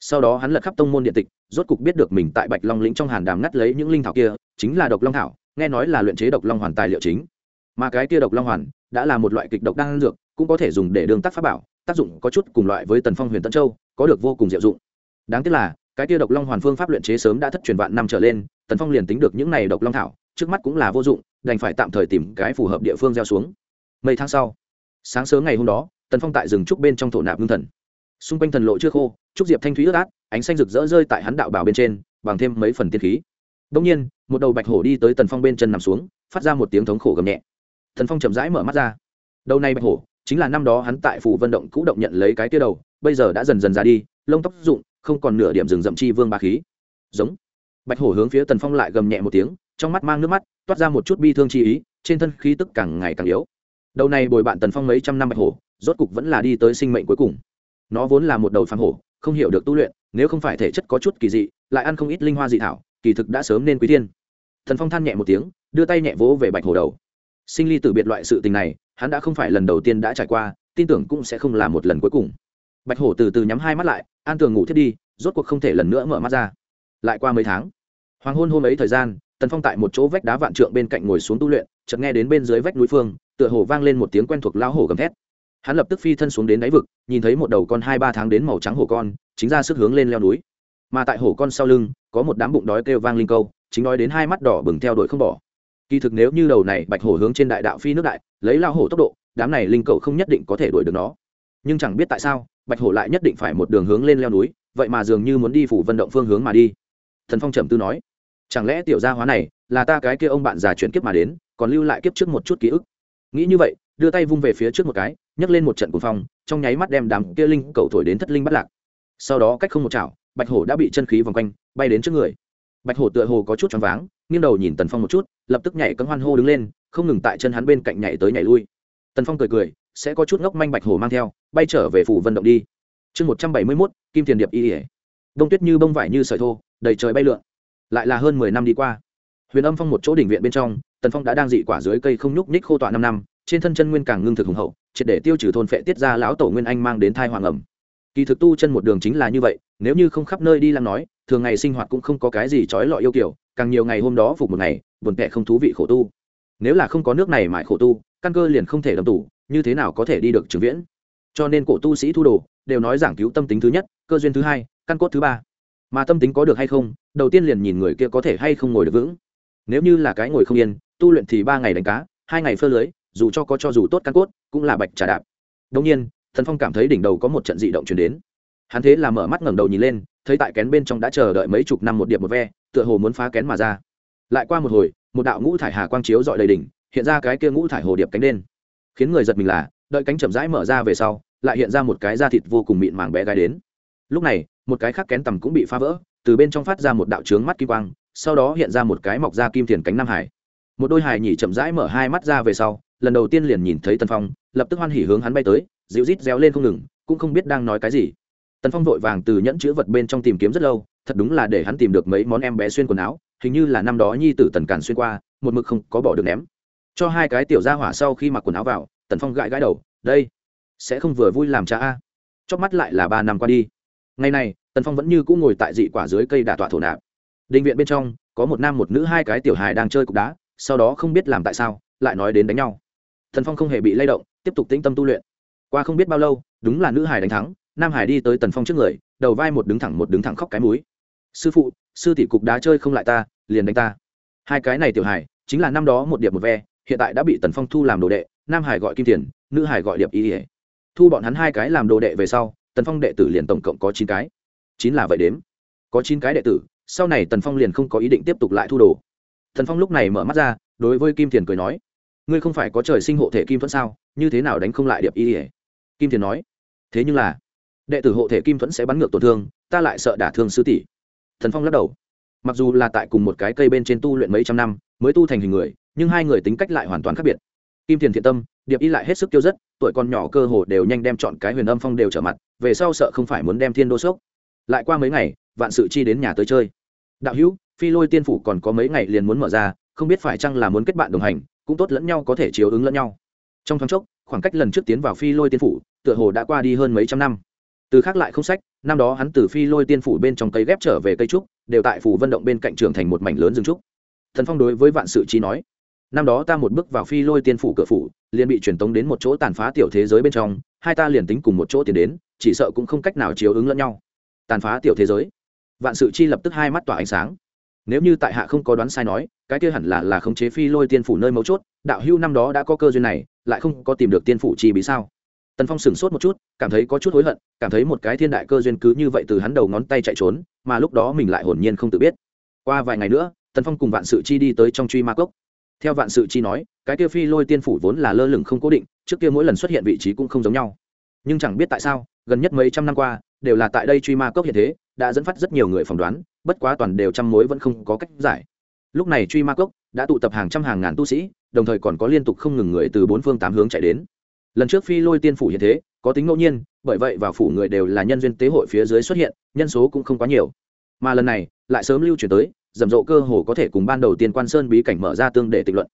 Sau đó hắn lật khắp tông môn điện tịch, rốt cục biết được mình tại bạch long lĩnh trong hàn đàm ngắt lấy những linh thảo kia, chính là độc long thảo, nghe nói là luyện chế độc long hoàn tài liệu chính. Mà cái kia độc long hoàn, đã là một loại kịch độc đan dược, cũng có thể dùng để đường tác pháp bảo, tác dụng có chút cùng loại với tần phong huyền tân châu, có được vô cùng diệu dụng. Đáng tiếc là, cái kia độc long hoàn phương pháp luyện chế sớm đã thất truyền vạn năm trở lên, tần phong liền tính được những này độc long thảo, trước mắt cũng là vô dụng đành phải tạm thời tìm cái phù hợp địa phương gieo xuống. Mấy tháng sau, sáng sớm ngày hôm đó, tần phong tại rừng trúc bên trong thổ nạp ngưng thần. Xung quanh thần lộ chưa khô, trúc diệp thanh thúy ướt át, ánh xanh rực rỡ rơi tại hắn đạo bảo bên trên, bằng thêm mấy phần tiên khí. Đông nhiên, một đầu bạch hổ đi tới tần phong bên chân nằm xuống, phát ra một tiếng thống khổ gầm nhẹ. Tần phong chậm rãi mở mắt ra. Đầu này bạch hổ, chính là năm đó hắn tại phủ vận động cũ động nhận lấy cái tia đầu, bây giờ đã dần dần ra đi, lông tóc rụng, không còn nửa điểm rừng rậm chi vương ba khí. Giống bạch hổ hướng phía tần phong lại gầm nhẹ một tiếng, trong mắt mang nước mắt, toát ra một chút bi thương chi ý, trên thân khí tức càng ngày càng yếu. Đầu này bồi bạn tần phong mấy trăm năm bạch hổ, rốt cục vẫn là đi tới sinh mệnh cuối cùng. Nó vốn là một đầu phàm hổ, không hiểu được tu luyện, nếu không phải thể chất có chút kỳ dị, lại ăn không ít linh hoa dị thảo, kỳ thực đã sớm nên quý thiên. Thần phong than nhẹ một tiếng, đưa tay nhẹ vỗ về bạch hổ đầu. Sinh ly từ biệt loại sự tình này, hắn đã không phải lần đầu tiên đã trải qua, tin tưởng cũng sẽ không là một lần cuối cùng. Bạch hổ từ từ nhắm hai mắt lại, an tường ngủ thiết đi, rốt cuộc không thể lần nữa mở mắt ra. Lại qua mấy tháng hoàng hôn hôm ấy thời gian, tần phong tại một chỗ vách đá vạn trượng bên cạnh ngồi xuống tu luyện, chợt nghe đến bên dưới vách núi phương, tựa hồ vang lên một tiếng quen thuộc lao hổ gầm thét. Hắn lập tức phi thân xuống đến đáy vực, nhìn thấy một đầu con hai ba tháng đến màu trắng hổ con, chính ra sức hướng lên leo núi. Mà tại hổ con sau lưng, có một đám bụng đói kêu vang linh câu, chính nói đến hai mắt đỏ bừng theo đuổi không bỏ. Kỳ thực nếu như đầu này bạch hổ hướng trên đại đạo phi nước đại, lấy lao hổ tốc độ, đám này linh cầu không nhất định có thể đuổi được nó. Nhưng chẳng biết tại sao, bạch hổ lại nhất định phải một đường hướng lên leo núi, vậy mà dường như muốn đi phủ vận động phương hướng mà đi. Thần phong trầm tư nói chẳng lẽ tiểu gia hóa này là ta cái kia ông bạn già chuyển kiếp mà đến, còn lưu lại kiếp trước một chút ký ức? Nghĩ như vậy, đưa tay vung về phía trước một cái, nhấc lên một trận cuồng phong, trong nháy mắt đem đám kia linh cầu thổi đến thất linh bắt lạc. Sau đó cách không một chảo, bạch hổ đã bị chân khí vòng quanh, bay đến trước người. Bạch hổ tựa hồ có chút choáng váng, nghiêng đầu nhìn tần phong một chút, lập tức nhảy cấm hoan hô đứng lên, không ngừng tại chân hắn bên cạnh nhảy tới nhảy lui. Tần phong cười cười, sẽ có chút ngốc manh bạch hổ mang theo, bay trở về phủ vận động đi. Chương một trăm bảy mươi mốt, kim tiền điệp y ỉa đông tuyết như bông vải như sợi thô, đầy trời bay lượn lại là hơn mười năm đi qua. Huyền âm phong một chỗ đỉnh viện bên trong, tần phong đã đang dị quả dưới cây không nhúc nhích khô tọa năm năm, trên thân chân nguyên càng ngưng thực hùng hậu, triệt để tiêu trừ thôn phệ tiết ra lão tổ nguyên anh mang đến thai hoàng ẩm. Kỳ thực tu chân một đường chính là như vậy, nếu như không khắp nơi đi làm nói, thường ngày sinh hoạt cũng không có cái gì trói lọi yêu kiểu, càng nhiều ngày hôm đó phục một ngày, buồn tẻ không thú vị khổ tu. Nếu là không có nước này mãi khổ tu, căn cơ liền không thể đầm tủ, như thế nào có thể đi được trường viễn? Cho nên cổ tu sĩ thu đồ, đều nói giảng cứu tâm tính thứ nhất, cơ duyên thứ hai, căn cốt thứ ba mà tâm tính có được hay không, đầu tiên liền nhìn người kia có thể hay không ngồi được vững. Nếu như là cái ngồi không yên, tu luyện thì ba ngày đánh cá, hai ngày phơ lưới, dù cho có cho dù tốt căn cốt, cũng là bạch trà đạp. Đông nhiên, thần phong cảm thấy đỉnh đầu có một trận dị động chuyển đến. Hắn thế là mở mắt ngẩng đầu nhìn lên, thấy tại kén bên trong đã chờ đợi mấy chục năm một điệp một ve, tựa hồ muốn phá kén mà ra. Lại qua một hồi, một đạo ngũ thải hà quang chiếu dọi đầy đỉnh, hiện ra cái kia ngũ thải hồ điệp cánh đen. Khiến người giật mình là, đợi cánh chậm rãi mở ra về sau, lại hiện ra một cái da thịt vô cùng mịn màng bé gái đến. Lúc này một cái khác kén tầm cũng bị phá vỡ, từ bên trong phát ra một đạo trướng mắt kim quang, sau đó hiện ra một cái mọc ra kim thiền cánh nam hải. Một đôi hài nhỉ chậm rãi mở hai mắt ra về sau, lần đầu tiên liền nhìn thấy tần phong, lập tức hoan hỉ hướng hắn bay tới, dịu rít réo lên không ngừng, cũng không biết đang nói cái gì. Tần phong vội vàng từ nhẫn chữ vật bên trong tìm kiếm rất lâu, thật đúng là để hắn tìm được mấy món em bé xuyên quần áo, hình như là năm đó nhi tử tần càn xuyên qua, một mực không có bỏ được ném. Cho hai cái tiểu ra hỏa sau khi mặc quần áo vào, tần phong gãi gãi đầu, đây, sẽ không vừa vui làm cha a. Chóc mắt lại là ba năm qua đi ngày này, tần phong vẫn như cũng ngồi tại dị quả dưới cây đà tọa thổ nạp. Định viện bên trong, có một nam một nữ hai cái tiểu hài đang chơi cục đá, sau đó không biết làm tại sao, lại nói đến đánh nhau. Thần phong không hề bị lay động, tiếp tục tĩnh tâm tu luyện. Qua không biết bao lâu, đúng là nữ hải đánh thắng, nam hải đi tới tần phong trước người, đầu vai một đứng thẳng một đứng thẳng khóc cái múi sư phụ, sư tỷ cục đá chơi không lại ta, liền đánh ta. Hai cái này tiểu hải chính là năm đó một điệp một ve, hiện tại đã bị tần phong thu làm đồ đệ, nam hải gọi kim tiền, nữ hải gọi điệp ý ỉa thu bọn hắn hai cái làm đồ đệ về sau tần phong đệ tử liền tổng cộng có chín cái. Chín là vậy đếm. Có chín cái đệ tử, sau này tần phong liền không có ý định tiếp tục lại thu đồ. Tần phong lúc này mở mắt ra, đối với kim Thiền cười nói, ngươi không phải có trời sinh hộ thể kim thuẫn sao? Như thế nào đánh không lại điệp y ỉa kim Thiền nói, thế nhưng là, đệ tử hộ thể kim thuẫn sẽ bắn ngược tổn thương, ta lại sợ đả thương sư tỷ. Thần phong lắc đầu. Mặc dù là tại cùng một cái cây bên trên tu luyện mấy trăm năm, mới tu thành hình người, nhưng hai người tính cách lại hoàn toàn khác biệt. Kim Thiền thiện tâm, điệp y lại hết sức tiêu rất, tuổi con nhỏ cơ hồ đều nhanh đem chọn cái huyền âm phong đều trở mặt về sau sợ không phải muốn đem thiên đô sốc. Lại qua mấy ngày, vạn sự chi đến nhà tới chơi. Đạo hữu, phi lôi tiên phủ còn có mấy ngày liền muốn mở ra, không biết phải chăng là muốn kết bạn đồng hành, cũng tốt lẫn nhau có thể chiếu ứng lẫn nhau. Trong thoáng chốc, khoảng cách lần trước tiến vào phi lôi tiên phủ, tựa hồ đã qua đi hơn mấy trăm năm. Từ khác lại không sách, năm đó hắn từ phi lôi tiên phủ bên trong cây ghép trở về cây trúc, đều tại phủ vận động bên cạnh trường thành một mảnh lớn rừng trúc. Thần phong đối với vạn sự chi nói năm đó ta một bước vào phi lôi tiên phủ cửa phủ, liền bị truyền tống đến một chỗ tàn phá tiểu thế giới bên trong, hai ta liền tính cùng một chỗ tiến đến, chỉ sợ cũng không cách nào chiếu ứng lẫn nhau. Tàn phá tiểu thế giới. Vạn sự chi lập tức hai mắt tỏa ánh sáng. Nếu như tại hạ không có đoán sai nói, cái kia hẳn là là khống chế phi lôi tiên phủ nơi mấu chốt, đạo hưu năm đó đã có cơ duyên này, lại không có tìm được tiên phủ chi bí sao? Tần phong sửng sốt một chút, cảm thấy có chút hối hận, cảm thấy một cái thiên đại cơ duyên cứ như vậy từ hắn đầu ngón tay chạy trốn, mà lúc đó mình lại hồn nhiên không tự biết. Qua vài ngày nữa, tần phong cùng vạn sự chi đi tới trong truy ma cốc theo vạn sự chi nói, cái kia phi lôi tiên phủ vốn là lơ lửng không cố định, trước kia mỗi lần xuất hiện vị trí cũng không giống nhau. Nhưng chẳng biết tại sao, gần nhất mấy trăm năm qua, đều là tại đây truy ma cốc hiện thế, đã dẫn phát rất nhiều người phỏng đoán, bất quá toàn đều trăm mối vẫn không có cách giải. Lúc này truy ma cốc đã tụ tập hàng trăm hàng ngàn tu sĩ, đồng thời còn có liên tục không ngừng người từ bốn phương tám hướng chạy đến. Lần trước phi lôi tiên phủ hiện thế, có tính ngẫu nhiên, bởi vậy vào phủ người đều là nhân duyên tế hội phía dưới xuất hiện, nhân số cũng không quá nhiều. Mà lần này, lại sớm lưu chuyển tới rầm rộ cơ hồ có thể cùng ban đầu tiên quan sơn bí cảnh mở ra tương để tịch luận.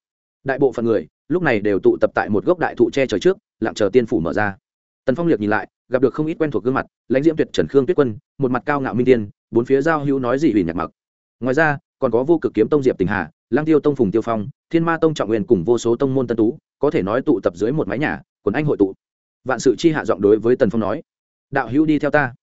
Đại bộ phận người, lúc này đều tụ tập tại một gốc đại thụ che trời trước, lặng chờ tiên phủ mở ra. Tần phong liệt nhìn lại, gặp được không ít quen thuộc gương mặt, lãnh diễm tuyệt trần khương tuyết quân, một mặt cao ngạo minh tiên, bốn phía giao hữu nói gì hủy nhạc mặc. Ngoài ra, còn có vô cực kiếm tông diệp tình hà lang tiêu tông phùng tiêu phong, thiên ma tông trọng nguyên cùng vô số tông môn tân tú, có thể nói tụ tập dưới một mái nhà, quần anh hội tụ. Vạn sự chi hạ giọng đối với tần phong nói, đạo hữu đi theo ta.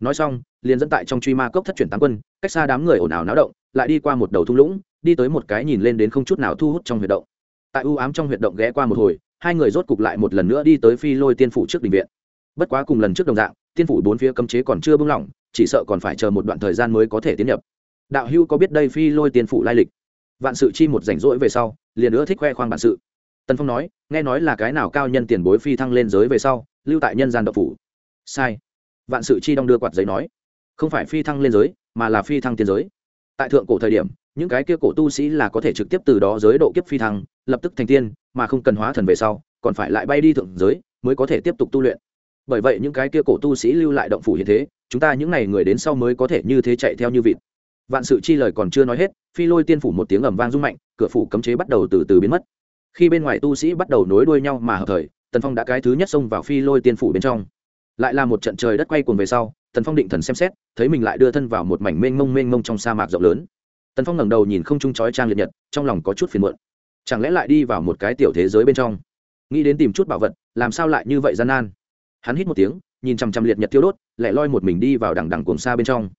Nói xong liền dẫn tại trong truy ma cốc thất chuyển tám quân, cách xa đám người ồn ào náo động, lại đi qua một đầu thung lũng, đi tới một cái nhìn lên đến không chút nào thu hút trong huyệt động. Tại ưu ám trong huyệt động ghé qua một hồi, hai người rốt cục lại một lần nữa đi tới phi lôi tiên phủ trước đình viện. Bất quá cùng lần trước đồng dạng, tiên phủ bốn phía cấm chế còn chưa bưng lỏng, chỉ sợ còn phải chờ một đoạn thời gian mới có thể tiến nhập. Đạo hưu có biết đây phi lôi tiên phủ lai lịch? Vạn sự chi một rảnh rỗi về sau, liền nữa thích khoe khoang bản sự. Tần phong nói, nghe nói là cái nào cao nhân tiền bối phi thăng lên giới về sau, lưu tại nhân gian độc phủ. Sai. Vạn sự chi đong đưa quạt giấy nói không phải phi thăng lên giới, mà là phi thăng tiên giới. Tại thượng cổ thời điểm, những cái kia cổ tu sĩ là có thể trực tiếp từ đó giới độ kiếp phi thăng, lập tức thành tiên, mà không cần hóa thần về sau, còn phải lại bay đi thượng giới, mới có thể tiếp tục tu luyện. Bởi vậy những cái kia cổ tu sĩ lưu lại động phủ như thế, chúng ta những n à y người đến sau mới có thể như thế chạy theo như vịt. Vạn sự chi lời còn chưa nói hết, phi lôi tiên phủ một tiếng ầm vang rung mạnh, cửa phủ cấm chế bắt đầu từ từ biến mất. Khi bên ngoài tu sĩ bắt đầu nối đuôi nhau mà hợp thời, tần phong đã cái thứ nhất xông vào phi lôi tiên phủ bên trong. Lại là một trận trời đất quay cuồng về sau tần phong định thần xem xét, thấy mình lại đưa thân vào một mảnh mênh mông mênh mông trong sa mạc rộng lớn. Tần phong ngẩng đầu nhìn không trung chói trang liệt nhật, trong lòng có chút phiền muộn. Chẳng lẽ lại đi vào một cái tiểu thế giới bên trong? Nghĩ đến tìm chút bảo vật, làm sao lại như vậy gian nan? Hắn hít một tiếng, nhìn chằm chằm liệt nhật tiêu đốt lại loi một mình đi vào đằng đằng cuồng xa bên trong.